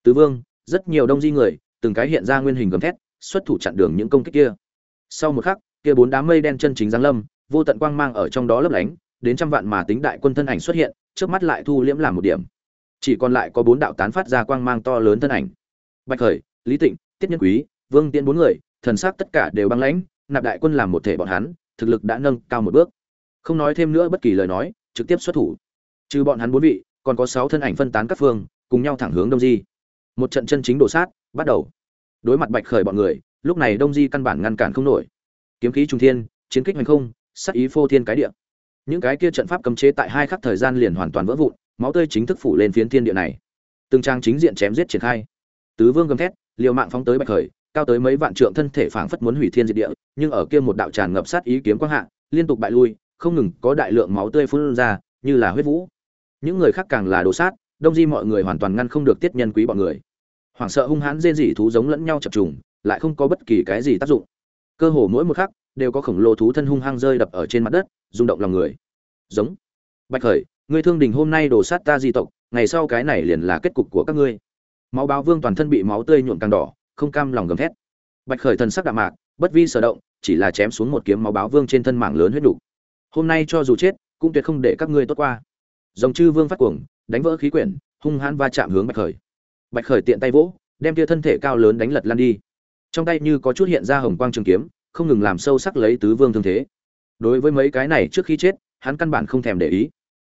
Tứ vương, rất nhiều đông di người, từng cái hiện ra nguyên hình gầm thét, xuất thủ chặn đường những công kích kia. Sau một khắc kia bốn đám mây đen chân chính giáng lâm, vô tận quang mang ở trong đó lấp lánh, đến trăm vạn mà tính đại quân thân ảnh xuất hiện, trước mắt lại thu liễm làm một điểm. Chỉ còn lại có bốn đạo tán phát ra quang mang to lớn thân ảnh. Bạch khởi, lý tịnh, tiết nhân quý, vương tiễn bốn người, thần sắc tất cả đều băng lãnh, nạp đại quân làm một thể bọn hắn, thực lực đã nâng cao một bước. Không nói thêm nữa bất kỳ lời nói, trực tiếp xuất thủ. Trừ bọn hắn bốn vị, còn có sáu thân ảnh phân tán các phương, cùng nhau thẳng hướng đông di. Một trận chân chính đổ sát, bắt đầu. Đối mặt bạch khởi bọn người, lúc này đông di căn bản ngăn cản không nổi kiếm khí trung thiên, chiến kích hành không, sát ý phô thiên cái địa. Những cái kia trận pháp cấm chế tại hai khắc thời gian liền hoàn toàn vỡ vụn, máu tươi chính thức phủ lên phiến thiên địa này. Từng trang chính diện chém giết triển khai. Tứ vương gầm thét, liều mạng phóng tới bạch khởi, cao tới mấy vạn trượng thân thể phảng phất muốn hủy thiên diệt địa, nhưng ở kia một đạo tràn ngập sát ý kiếm quang hạ, liên tục bại lui, không ngừng có đại lượng máu tươi phun ra, như là huyết vũ. Những người khác càng là đồ sát, đông di mọi người hoàn toàn ngăn không được tiết nhân quý bọn người. Hoảng sợ hung hãn rên rỉ thú giống lẫn nhau chập trùng, lại không có bất kỳ cái gì tác dụng cơ hồ mỗi một khắc đều có khổng lồ thú thân hung hăng rơi đập ở trên mặt đất, rung động lòng người. Giống. Bạch khởi, ngươi thương đình hôm nay đổ sát ta di tộc, ngày sau cái này liền là kết cục của các ngươi. Máu báo vương toàn thân bị máu tươi nhuộm càng đỏ, không cam lòng gầm thét. Bạch khởi thần sắc đạm mạc, bất vi sở động, chỉ là chém xuống một kiếm máu báo vương trên thân mạng lớn huyết đủ. hôm nay cho dù chết, cũng tuyệt không để các ngươi tốt qua. Dòng chư vương phát cuồng, đánh vỡ khí quyển, hung hãn va chạm hướng bạch khởi. Bạch khởi tiện tay vỗ, đem tia thân thể cao lớn đánh lật lan đi trong tay như có chút hiện ra hồng quang trường kiếm, không ngừng làm sâu sắc lấy tứ vương thương thế. Đối với mấy cái này trước khi chết, hắn căn bản không thèm để ý,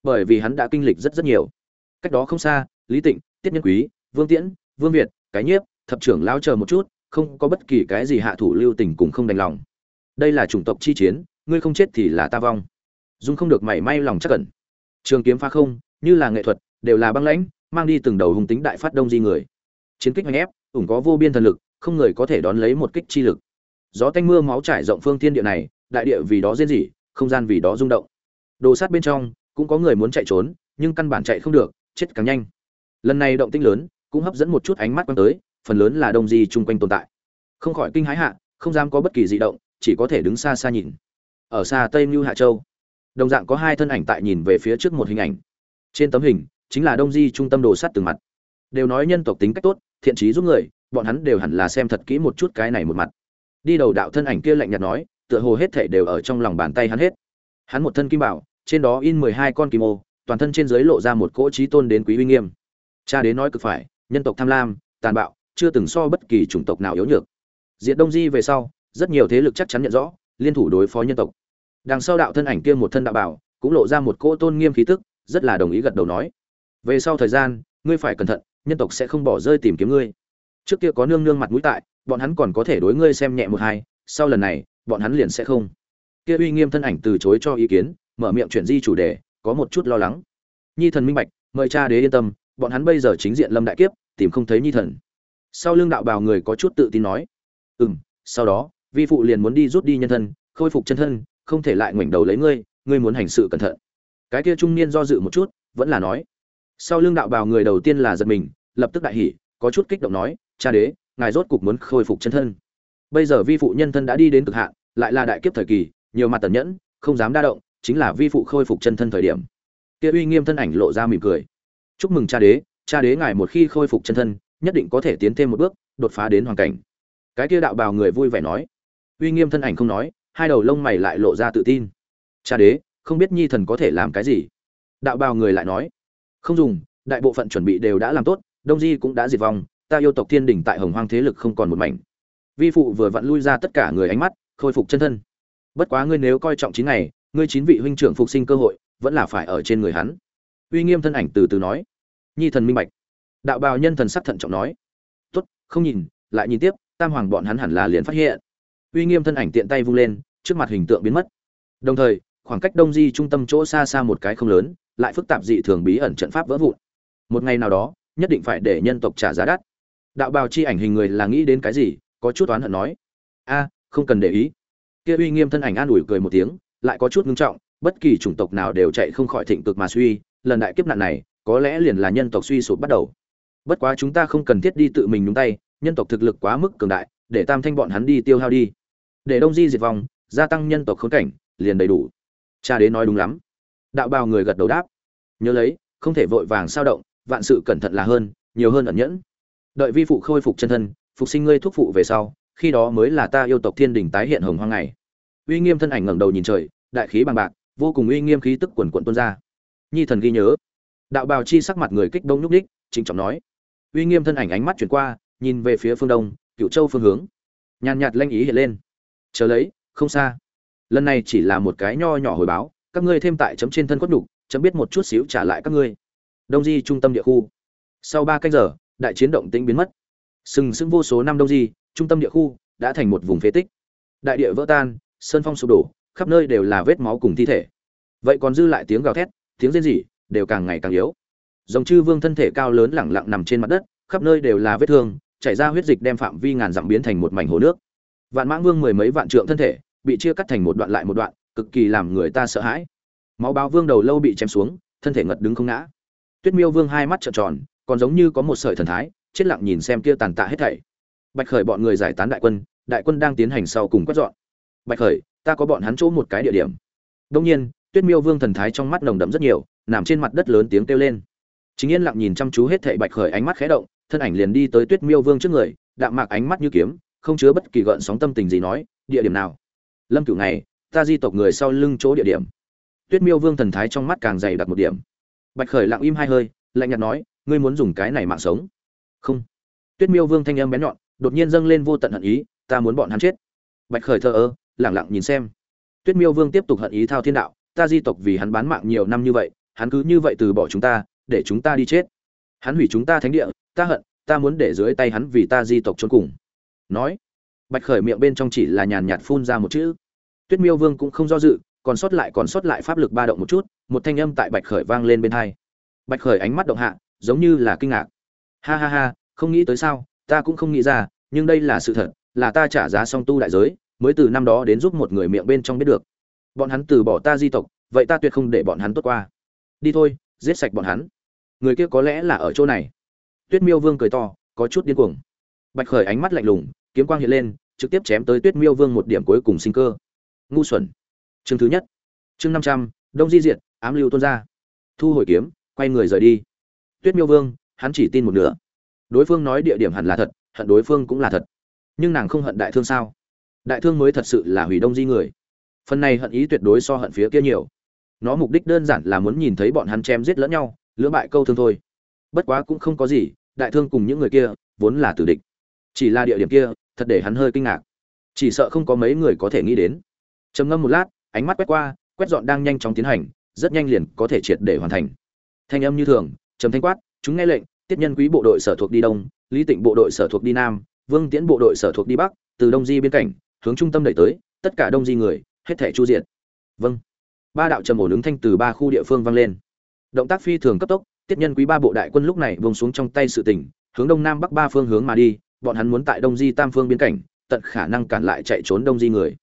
bởi vì hắn đã kinh lịch rất rất nhiều. Cách đó không xa, lý tịnh, tiết nhân quý, vương tiễn, vương việt, cái nhiếp, thập trưởng lao chờ một chút, không có bất kỳ cái gì hạ thủ lưu tình cùng không đành lòng. Đây là chủng tộc chi chiến, ngươi không chết thì là ta vong. Dung không được mảy may lòng chắc cẩn trường kiếm pha không, như là nghệ thuật, đều là băng lãnh, mang đi từng đầu hùng tính đại phát đông di người. Chiến kích mạnh ép, ủng có vô biên thần lực không người có thể đón lấy một kích chi lực. Gió tanh mưa máu trải rộng phương thiên địa này, đại địa vì đó diễn dị không gian vì đó rung động. Đồ sát bên trong, cũng có người muốn chạy trốn, nhưng căn bản chạy không được, chết càng nhanh. Lần này động tinh lớn, cũng hấp dẫn một chút ánh mắt quan tới, phần lớn là đông di chung quanh tồn tại. Không khỏi kinh hãi hạ, không dám có bất kỳ dị động, chỉ có thể đứng xa xa nhìn. Ở xa tây mưu hạ châu, đồng dạng có hai thân ảnh tại nhìn về phía trước một hình ảnh. Trên tấm hình, chính là đông di trung tâm đồ sát từng mặt. Đều nói nhân tộc tính cách tốt, thiện trí giúp người bọn hắn đều hẳn là xem thật kỹ một chút cái này một mặt. Đi đầu đạo thân ảnh kia lạnh nhạt nói, tựa hồ hết thể đều ở trong lòng bàn tay hắn hết. Hắn một thân kim bảo, trên đó in mười hai con kim ô, toàn thân trên dưới lộ ra một cỗ trí tôn đến quý uy nghiêm. Cha đến nói cực phải, nhân tộc tham lam, tàn bạo, chưa từng so bất kỳ chủng tộc nào yếu nhược. Diệt đông di về sau, rất nhiều thế lực chắc chắn nhận rõ, liên thủ đối phó nhân tộc. Đằng sau đạo thân ảnh kia một thân đạo bảo, cũng lộ ra một cỗ tôn nghiêm khí tức, rất là đồng ý gật đầu nói. Về sau thời gian, ngươi phải cẩn thận, nhân tộc sẽ không bỏ rơi tìm kiếm ngươi trước kia có nương nương mặt mũi tại, bọn hắn còn có thể đối ngươi xem nhẹ một hai, sau lần này, bọn hắn liền sẽ không. Kia uy nghiêm thân ảnh từ chối cho ý kiến, mở miệng chuyển di chủ đề, có một chút lo lắng. Nhi thần minh bạch, mời cha đế yên tâm, bọn hắn bây giờ chính diện lâm đại kiếp, tìm không thấy nhi thần. Sau lưng đạo bào người có chút tự tin nói. Ừ m sau đó, vi phụ liền muốn đi rút đi nhân thân, khôi phục chân thân, không thể lại ngoảnh đầu lấy ngươi ngươi muốn hành sự cẩn thận. Cái kia trung niên do dự một chút, vẫn là nói. Sau lưng đạo bào người đầu tiên là giật mình, lập tức đại hỉ, có chút kích động nói cha đế, ngài rốt cục muốn khôi phục chân thân. Bây giờ vi phụ nhân thân đã đi đến cực hạn, lại là đại kiếp thời kỳ, nhiều mặt tần nhẫn, không dám đa động, chính là vi phụ khôi phục chân thân thời điểm. Kia uy nghiêm thân ảnh lộ ra mỉm cười. Chúc mừng cha đế cha đế ngài một khi khôi phục chân thân, nhất định có thể tiến thêm một bước, đột phá đến hoàn cảnh. Cái kia đạo bào người vui vẻ nói. Uy nghiêm thân ảnh không nói, hai đầu lông mày lại lộ ra tự tin. Cha đế, không biết nhi thần có thể làm cái gì? Đạo bào người lại nói. Không dùng, đại bộ phận chuẩn bị đều đã làm tốt, đông di cũng đã diệt vong ta yêu tộc thiên đình tại hồng hoang thế lực không còn một mảnh. Vi phụ vừa vặn lui ra tất cả người ánh mắt, khôi phục chân thân. Bất quá ngươi nếu coi trọng chín ngày, ngươi chín vị huynh trưởng phục sinh cơ hội, vẫn là phải ở trên người hắn. Uy nghiêm thân ảnh từ từ nói. Nhi thần minh bạch. Đạo bào nhân thần sắc thận trọng nói. Tốt, không nhìn, lại nhìn tiếp, tam hoàng bọn hắn hẳn là liền phát hiện. Uy nghiêm thân ảnh tiện tay vung lên, trước mặt hình tượng biến mất. Đồng thời, khoảng cách đông di trung tâm chỗ xa xa một cái không lớn, lại phức tạp dị thường bí ẩn trận pháp vỡ vụn. Một ngày nào đó, nhất định phải để nhân tộc trả giá đắt đạo bào chi ảnh hình người là nghĩ đến cái gì, có chút oán hận nói. A, không cần để ý. Kia uy nghiêm thân ảnh an ủi cười một tiếng, lại có chút ngưng trọng, bất kỳ chủng tộc nào đều chạy không khỏi thịnh cực mà suy, lần đại kiếp nạn này, có lẽ liền là nhân tộc suy sụp bắt đầu. Bất quá chúng ta không cần thiết đi tự mình nhúng tay, nhân tộc thực lực quá mức cường đại, để tam thanh bọn hắn đi tiêu hao đi. Để đông di diệt vong, gia tăng nhân tộc khốn cảnh, liền đầy đủ. Cha đế nói đúng lắm. Đạo bào người gật đầu đáp. Nhớ lấy, không thể vội vàng sao động, vạn sự cẩn thận là hơn, nhiều hơn ẩn nhẫn đợi vi phụ khôi phục chân thân, phục sinh ngươi thuốc phụ về sau, khi đó mới là ta yêu tộc thiên đình tái hiện hồng hoang ngày. Uy nghiêm thân ảnh ngẩng đầu nhìn trời, đại khí bằng bạc, vô cùng uy nghiêm khí tức quần quận tuôn ra. Nhi thần ghi nhớ. Đạo bào chi sắc mặt người kích đông nhúc đích chính trọng nói. Uy nghiêm thân ảnh ánh mắt chuyển qua, nhìn về phía phương đông cựu châu phương hướng. Nhàn nhạt lanh ý hiện lên. Chờ lấy, không xa. Lần này chỉ là một cái nho nhỏ hồi báo, các ngươi thêm tại chấm trên thân quất đục chấm biết một chút xíu trả lại các ngươi. Đông di trung tâm địa khu. Sau ba canh giờ đại chiến động tĩnh biến mất. Sừng sững vô số năm đông di, trung tâm địa khu đã thành một vùng phế tích. Đại địa vỡ tan, sơn phong sụp đổ, khắp nơi đều là vết máu cùng thi thể. Vậy còn dư lại tiếng gào thét, tiếng rên rỉ đều càng ngày càng yếu. Dòng chư vương thân thể cao lớn lẳng lặng nằm trên mặt đất, khắp nơi đều là vết thương, chảy ra huyết dịch đem phạm vi ngàn dặm biến thành một mảnh hồ nước. Vạn mãng vương mười mấy vạn trượng thân thể bị chia cắt thành một đoạn lại một đoạn, cực kỳ làm người ta sợ hãi. Máu báo vương đầu lâu bị chém xuống, thân thể ngật đứng không ngã. Tuyết miêu vương hai mắt trợn tròn còn giống như có một sợi thần thái, chết lặng nhìn xem kia tàn tạ hết thảy. Bạch khởi bọn người giải tán đại quân đại quân đang tiến hành sau cùng quét dọn. Bạch khởi, ta có bọn hắn chỗ một cái địa điểm. Đông nhiên, tuyết miêu vương thần thái trong mắt nồng đậm rất nhiều, nằm trên mặt đất lớn tiếng kêu lên. Chính yên lặng nhìn chăm chú hết thảy bạch khởi ánh mắt khẽ động, thân ảnh liền đi tới tuyết miêu vương trước người, đạm mạc ánh mắt như kiếm, không chứa bất kỳ gợn sóng tâm tình gì nói, địa điểm nào? Lâm cửu này ta di tộc người sau lưng chỗ địa điểm. Tuyết miêu vương thần thái trong mắt càng dày đặc một điểm. Bạch khởi lặng im hai hơi, lạnh nhạt nói ngươi muốn dùng cái này mạng sống. Không. Tuyết miêu vương thanh âm bén nhọn, đột nhiên dâng lên vô tận hận ý, ta muốn bọn hắn chết. Bạch khởi thờ ơ, lẳng lặng nhìn xem. Tuyết miêu vương tiếp tục hận ý thao thiên đạo, ta di tộc vì hắn bán mạng nhiều năm như vậy, hắn cứ như vậy từ bỏ chúng ta, để chúng ta đi chết. Hắn hủy chúng ta thánh địa, ta hận, ta muốn để dưới tay hắn vì ta di tộc trốn cùng. Nói, bạch khởi miệng bên trong chỉ là nhàn nhạt phun ra một chữ. Tuyết miêu vương cũng không do dự, còn sót lại còn sót lại pháp lực ba động một chút, một thanh âm tại bạch khởi vang lên bên hai. Bạch khởi ánh mắt động hạ giống như là kinh ngạc. Ha ha ha, không nghĩ tới sao, ta cũng không nghĩ ra, nhưng đây là sự thật, là ta trả giá song tu đại giới, mới từ năm đó đến giúp một người miệng bên trong biết được. Bọn hắn từ bỏ ta di tộc, vậy ta tuyệt không để bọn hắn tốt qua. Đi thôi, giết sạch bọn hắn. Người kia có lẽ là ở chỗ này. Tuyết miêu vương cười to, có chút điên cuồng. Bạch khởi ánh mắt lạnh lùng, kiếm quang hiện lên, trực tiếp chém tới tuyết miêu vương một điểm cuối cùng sinh cơ. Ngu xuẩn. Chương thứ nhất. Chương năm trăm, đông di diệt, ám lưu tuôn ra thu hồi kiếm, quay người rời đi tuyết miêu vương, hắn chỉ tin một nửa. Đối phương nói địa điểm hẳn là thật, hận đối phương cũng là thật. Nhưng nàng không hận đại thương sao? Đại thương mới thật sự là hủy đông di người. Phần này hận ý tuyệt đối so hận phía kia nhiều. Nó mục đích đơn giản là muốn nhìn thấy bọn hắn chém giết lẫn nhau, lưỡng bại câu thương thôi. Bất quá cũng không có gì, đại thương cùng những người kia vốn là tử địch. Chỉ là địa điểm kia, thật để hắn hơi kinh ngạc. Chỉ sợ không có mấy người có thể nghĩ đến. Trầm ngâm một lát, ánh mắt quét qua, quét dọn đang nhanh chóng tiến hành, rất nhanh liền có thể triệt để hoàn thành. Thanh âm như thường trầm thanh quát, chúng nghe lệnh, tiết nhân quý bộ đội sở thuộc đi đông, lý tịnh bộ đội sở thuộc đi nam, vương tiễn bộ đội sở thuộc đi bắc, từ đông di biên cảnh, hướng trung tâm đẩy tới, tất cả đông di người, hết thể chu diện vâng. Ba đạo trầm ổn ứng thanh từ ba khu địa phương vang lên. Động tác phi thường cấp tốc, tiết nhân quý ba bộ đại quân lúc này buông xuống trong tay sự tỉnh, hướng đông nam bắc ba phương hướng mà đi, bọn hắn muốn tại đông di tam phương biên cảnh, tận khả năng cản lại chạy trốn đông di người.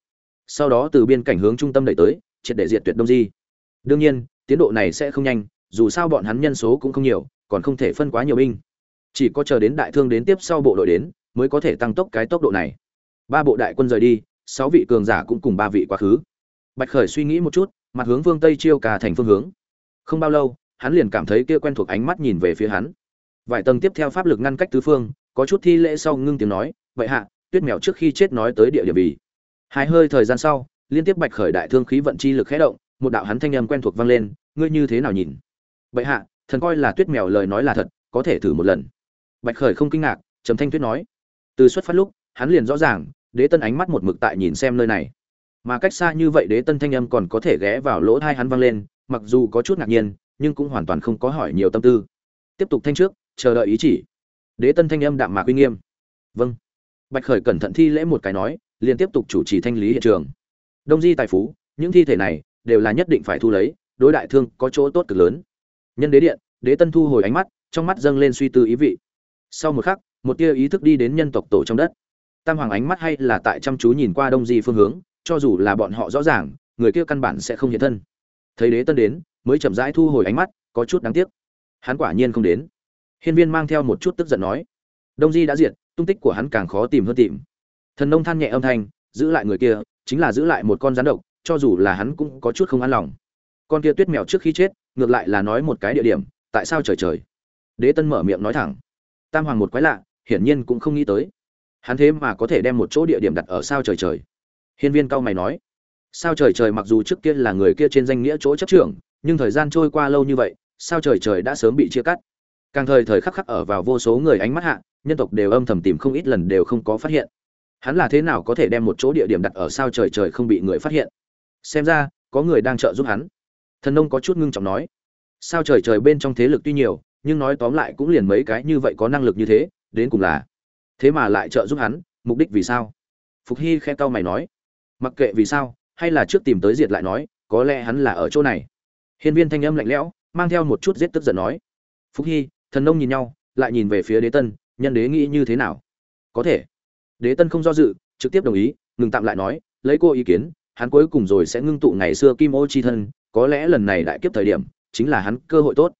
Sau đó từ biên cảnh hướng trung tâm đẩy tới, triệt để diệt tuyệt đông di. Đương nhiên, tiến độ này sẽ không nhanh dù sao bọn hắn nhân số cũng không nhiều, còn không thể phân quá nhiều binh. Chỉ có chờ đến đại thương đến tiếp sau bộ đội đến, mới có thể tăng tốc cái tốc độ này. Ba bộ đại quân rời đi, sáu vị cường giả cũng cùng ba vị quá khứ. Bạch khởi suy nghĩ một chút, mặt hướng phương tây chiêu cả thành phương hướng. Không bao lâu, hắn liền cảm thấy kia quen thuộc ánh mắt nhìn về phía hắn. Vài tầng tiếp theo pháp lực ngăn cách tứ phương, có chút thi lễ sau ngưng tiếng nói, vậy hạ, tuyết mèo trước khi chết nói tới địa điểm vì hai hơi thời gian sau, liên tiếp bạch khởi đại thương khí vận chi lực khẽ động, một đạo hắn thanh âm quen thuộc vang lên, ngươi như thế nào nhìn? Vậy hạ, thần coi là tuyết mèo lời nói là thật, có thể thử một lần. Bạch khởi không kinh ngạc, trầm thanh tuyết nói. Từ xuất phát lúc, hắn liền rõ ràng, đế tân ánh mắt một mực tại nhìn xem nơi này. Mà cách xa như vậy đế tân thanh âm còn có thể ghé vào lỗ thai hắn vang lên, mặc dù có chút ngạc nhiên, nhưng cũng hoàn toàn không có hỏi nhiều tâm tư. Tiếp tục thanh trước, chờ đợi ý chỉ. Đế tân thanh âm đạm mạc uy nghiêm. Vâng. Bạch khởi cẩn thận thi lễ một cái nói, liền tiếp tục chủ trì thanh lý hiện trường. Đông di tài phú, những thi thể này đều là nhất định phải thu lấy, đối đại thương có chỗ tốt cực lớn nhân đế điện, đế tân thu hồi ánh mắt, trong mắt dâng lên suy tư ý vị. Sau một khắc, một tia ý thức đi đến nhân tộc tổ trong đất. Tam hoàng ánh mắt hay là tại chăm chú nhìn qua đông di phương hướng, cho dù là bọn họ rõ ràng, người kia căn bản sẽ không hiện thân. Thấy đế tân đến, mới chậm rãi thu hồi ánh mắt, có chút đáng tiếc. Hắn quả nhiên không đến. Hiên viên mang theo một chút tức giận nói. Đông di đã diệt, tung tích của hắn càng khó tìm hơn tìm. Thần nông than nhẹ âm thanh, giữ lại người kia, chính là giữ lại một con rắn độc, cho dù là hắn cũng có chút không an lòng. Con kia tuyết mèo trước khi chết ngược lại là nói một cái địa điểm, tại sao trời trời? Đế tân mở miệng nói thẳng. Tam hoàng một quái lạ, hiển nhiên cũng không nghĩ tới. Hắn thế mà có thể đem một chỗ địa điểm đặt ở sao trời trời. Hiên viên cao mày nói, sao trời trời mặc dù trước kia là người kia trên danh nghĩa chỗ chấp trưởng, nhưng thời gian trôi qua lâu như vậy, sao trời trời đã sớm bị chia cắt. Càng thời thời khắc khắc ở vào vô số người ánh mắt hạ, nhân tộc đều âm thầm tìm không ít lần đều không có phát hiện. Hắn là thế nào có thể đem một chỗ địa điểm đặt ở sao trời trời không bị người phát hiện? Xem ra, có người đang trợ giúp hắn thần nông có chút ngưng trọng nói, sao trời trời bên trong thế lực tuy nhiều, nhưng nói tóm lại cũng liền mấy cái như vậy có năng lực như thế, đến cùng là thế mà lại trợ giúp hắn, mục đích vì sao? Phục hy khe cau mày nói, mặc kệ vì sao, hay là trước tìm tới diệt lại nói, có lẽ hắn là ở chỗ này. Hiên viên thanh âm lạnh lẽo, mang theo một chút giết tức giận nói phúc hy, thần nông nhìn nhau, lại nhìn về phía đế tân, nhân đế nghĩ như thế nào? Có thể. Đế tân không do dự, trực tiếp đồng ý, ngừng tạm lại nói, lấy cô ý kiến, hắn cuối cùng rồi sẽ ngưng tụ ngày xưa kim ô chi thân có lẽ lần này đại kiếp thời điểm, chính là hắn cơ hội tốt.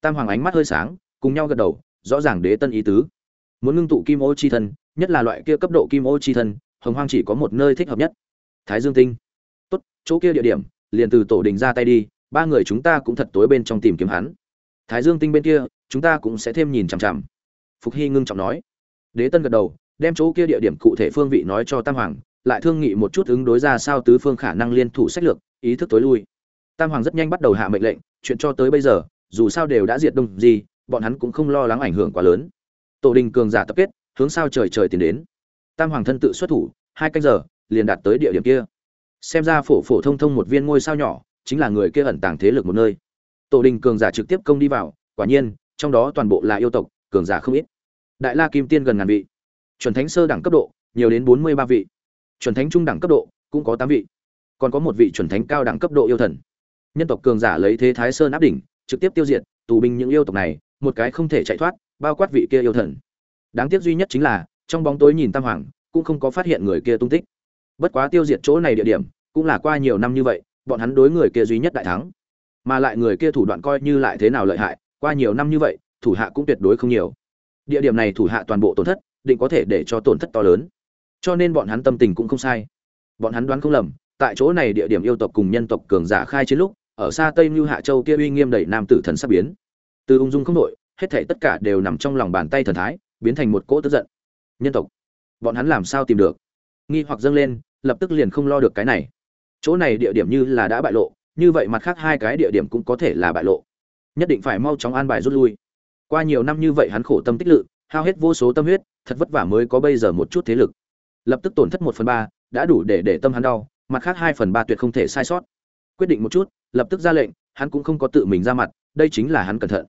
Tam hoàng ánh mắt hơi sáng, cùng nhau gật đầu, rõ ràng đế tân ý tứ. Muốn ngưng tụ kim ô chi thân, nhất là loại kia cấp độ kim ô chi thân, hồng hoang chỉ có một nơi thích hợp nhất. Thái dương tinh. Tốt, chỗ kia địa điểm, liền từ tổ đình ra tay đi, ba người chúng ta cũng thật tối bên trong tìm kiếm hắn. Thái dương tinh bên kia, chúng ta cũng sẽ thêm nhìn chằm chằm. Phục hy ngưng trọng nói. Đế tân gật đầu, đem chỗ kia địa điểm cụ thể phương vị nói cho tam hoàng, lại thương nghị một chút ứng đối ra sao tứ phương khả năng liên thủ sách lược, ý thức tối lui tam hoàng rất nhanh bắt đầu hạ mệnh lệnh, chuyện cho tới bây giờ, dù sao đều đã diệt đông gì bọn hắn cũng không lo lắng ảnh hưởng quá lớn. Tổ đình cường giả tập kết, hướng sao trời trời tiến đến. Tam hoàng thân tự xuất thủ, hai canh giờ, liền đạt tới địa điểm kia. Xem ra phổ phổ thông thông một viên ngôi sao nhỏ, chính là người kia ẩn tàng thế lực một nơi. Tổ đình cường giả trực tiếp công đi vào, quả nhiên, trong đó toàn bộ là yêu tộc, cường giả không ít. Đại la kim tiên gần ngàn vị. Chuẩn thánh sơ đẳng cấp độ, nhiều đến bốn mươi ba vị. Chuẩn thánh trung đẳng cấp độ, cũng có tám vị. Còn có một vị chuẩn thánh cao đẳng cấp độ yêu thần nhân tộc cường giả lấy thế thái sơn áp đỉnh, trực tiếp tiêu diệt, tù binh những yêu tộc này, một cái không thể chạy thoát, bao quát vị kia yêu thần. Đáng tiếc duy nhất chính là, trong bóng tối nhìn tam hoàng, cũng không có phát hiện người kia tung tích. Bất quá tiêu diệt chỗ này địa điểm, cũng là qua nhiều năm như vậy, bọn hắn đối người kia duy nhất đại thắng. Mà lại người kia thủ đoạn coi như lại thế nào lợi hại, qua nhiều năm như vậy, thủ hạ cũng tuyệt đối không nhiều. Địa điểm này thủ hạ toàn bộ tổn thất, định có thể để cho tổn thất to lớn. Cho nên bọn hắn tâm tình cũng không sai. Bọn hắn đoán không lầm, tại chỗ này địa điểm yêu tộc cùng nhân tộc cường giả khai chiến lúc ở xa tây mưu hạ châu kia uy nghiêm đẩy nam tử thần sắp biến. Từ ung dung không đội hết thảy tất cả đều nằm trong lòng bàn tay thần thái, biến thành một cỗ tức giận. Nhân tộc, bọn hắn làm sao tìm được? Nghi hoặc dâng lên, lập tức liền không lo được cái này. Chỗ này địa điểm như là đã bại lộ, như vậy mặt khác hai cái địa điểm cũng có thể là bại lộ. Nhất định phải mau chóng an bài rút lui. Qua nhiều năm như vậy hắn khổ tâm tích lự, hao hết vô số tâm huyết, thật vất vả mới có bây giờ một chút thế lực. Lập tức tổn thất một phần ba, đã đủ để để tâm hắn đau, mặt khác hai phần ba tuyệt không thể sai sót. Quyết định một chút lập tức ra lệnh, hắn cũng không có tự mình ra mặt, đây chính là hắn cẩn thận.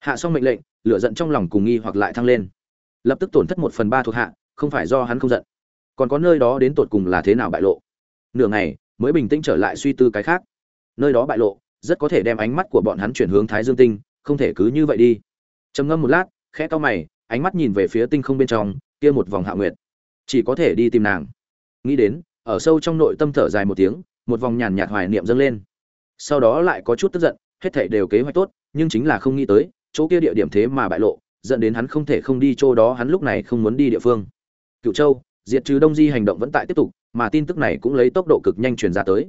Hạ xong mệnh lệnh, lửa giận trong lòng cùng nghi hoặc lại thăng lên. Lập tức tổn thất một phần ba thuộc hạ, không phải do hắn không giận. Còn có nơi đó đến tột cùng là thế nào bại lộ? Nửa ngày, mới bình tĩnh trở lại suy tư cái khác. Nơi đó bại lộ, rất có thể đem ánh mắt của bọn hắn chuyển hướng thái dương tinh, không thể cứ như vậy đi. Trầm ngâm một lát, khẽ to mày, ánh mắt nhìn về phía tinh không bên trong, kia một vòng hạ nguyệt. Chỉ có thể đi tìm nàng. Nghĩ đến, ở sâu trong nội tâm thở dài một tiếng, một vòng nhàn nhạt hoài niệm dâng lên sau đó lại có chút tức giận, hết thảy đều kế hoạch tốt, nhưng chính là không nghĩ tới, chỗ kia địa điểm thế mà bại lộ, dẫn đến hắn không thể không đi chỗ đó, hắn lúc này không muốn đi địa phương. Cựu châu, diệt trừ đông di hành động vẫn tại tiếp tục, mà tin tức này cũng lấy tốc độ cực nhanh truyền ra tới.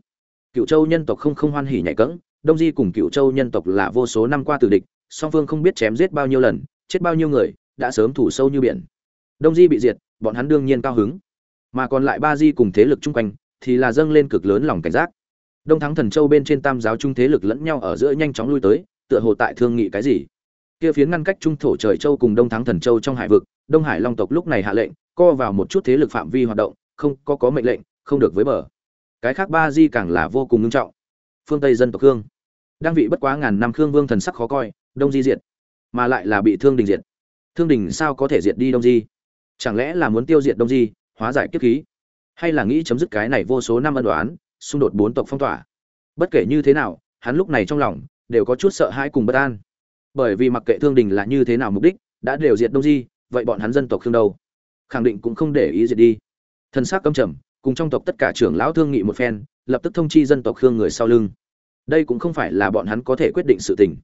Cựu châu nhân tộc không không hoan hỉ nhảy cẫng, đông di cùng cựu châu nhân tộc là vô số năm qua tử địch, song phương không biết chém giết bao nhiêu lần, chết bao nhiêu người, đã sớm thủ sâu như biển. Đông di bị diệt, bọn hắn đương nhiên cao hứng. Mà còn lại ba di cùng thế lực chung quanh, thì là dâng lên cực lớn lòng cảnh giác đông thắng thần châu bên trên tam giáo trung thế lực lẫn nhau ở giữa nhanh chóng lui tới, tựa hồ tại thương nghị cái gì. Kia phiến ngăn cách trung thổ trời châu cùng đông thắng thần châu trong hải vực, đông hải long tộc lúc này hạ lệnh, co vào một chút thế lực phạm vi hoạt động, không có có mệnh lệnh, không được với bờ. Cái khác ba di càng là vô cùng nghiêm trọng. Phương tây dân tộc khương. Đang vị bất quá ngàn năm khương vương thần sắc khó coi, đông di diệt, mà lại là bị thương đình diệt. Thương đình sao có thể diệt đi đông di? Chẳng lẽ là muốn tiêu diệt đông di, hóa giải kiếp khí? Hay là nghĩ chấm dứt cái này vô số năm ân đoán xung đột bốn tộc phong tỏa. Bất kể như thế nào, hắn lúc này trong lòng đều có chút sợ hãi cùng bất an. Bởi vì mặc kệ thương đình là như thế nào mục đích, đã đều diệt đông di, vậy bọn hắn dân tộc thương đâu? Khẳng định cũng không để ý diệt đi. Thân xác căm trầm, cùng trong tộc tất cả trưởng lão thương nghị một phen, lập tức thông chi dân tộc khương người sau lưng. Đây cũng không phải là bọn hắn có thể quyết định sự tình.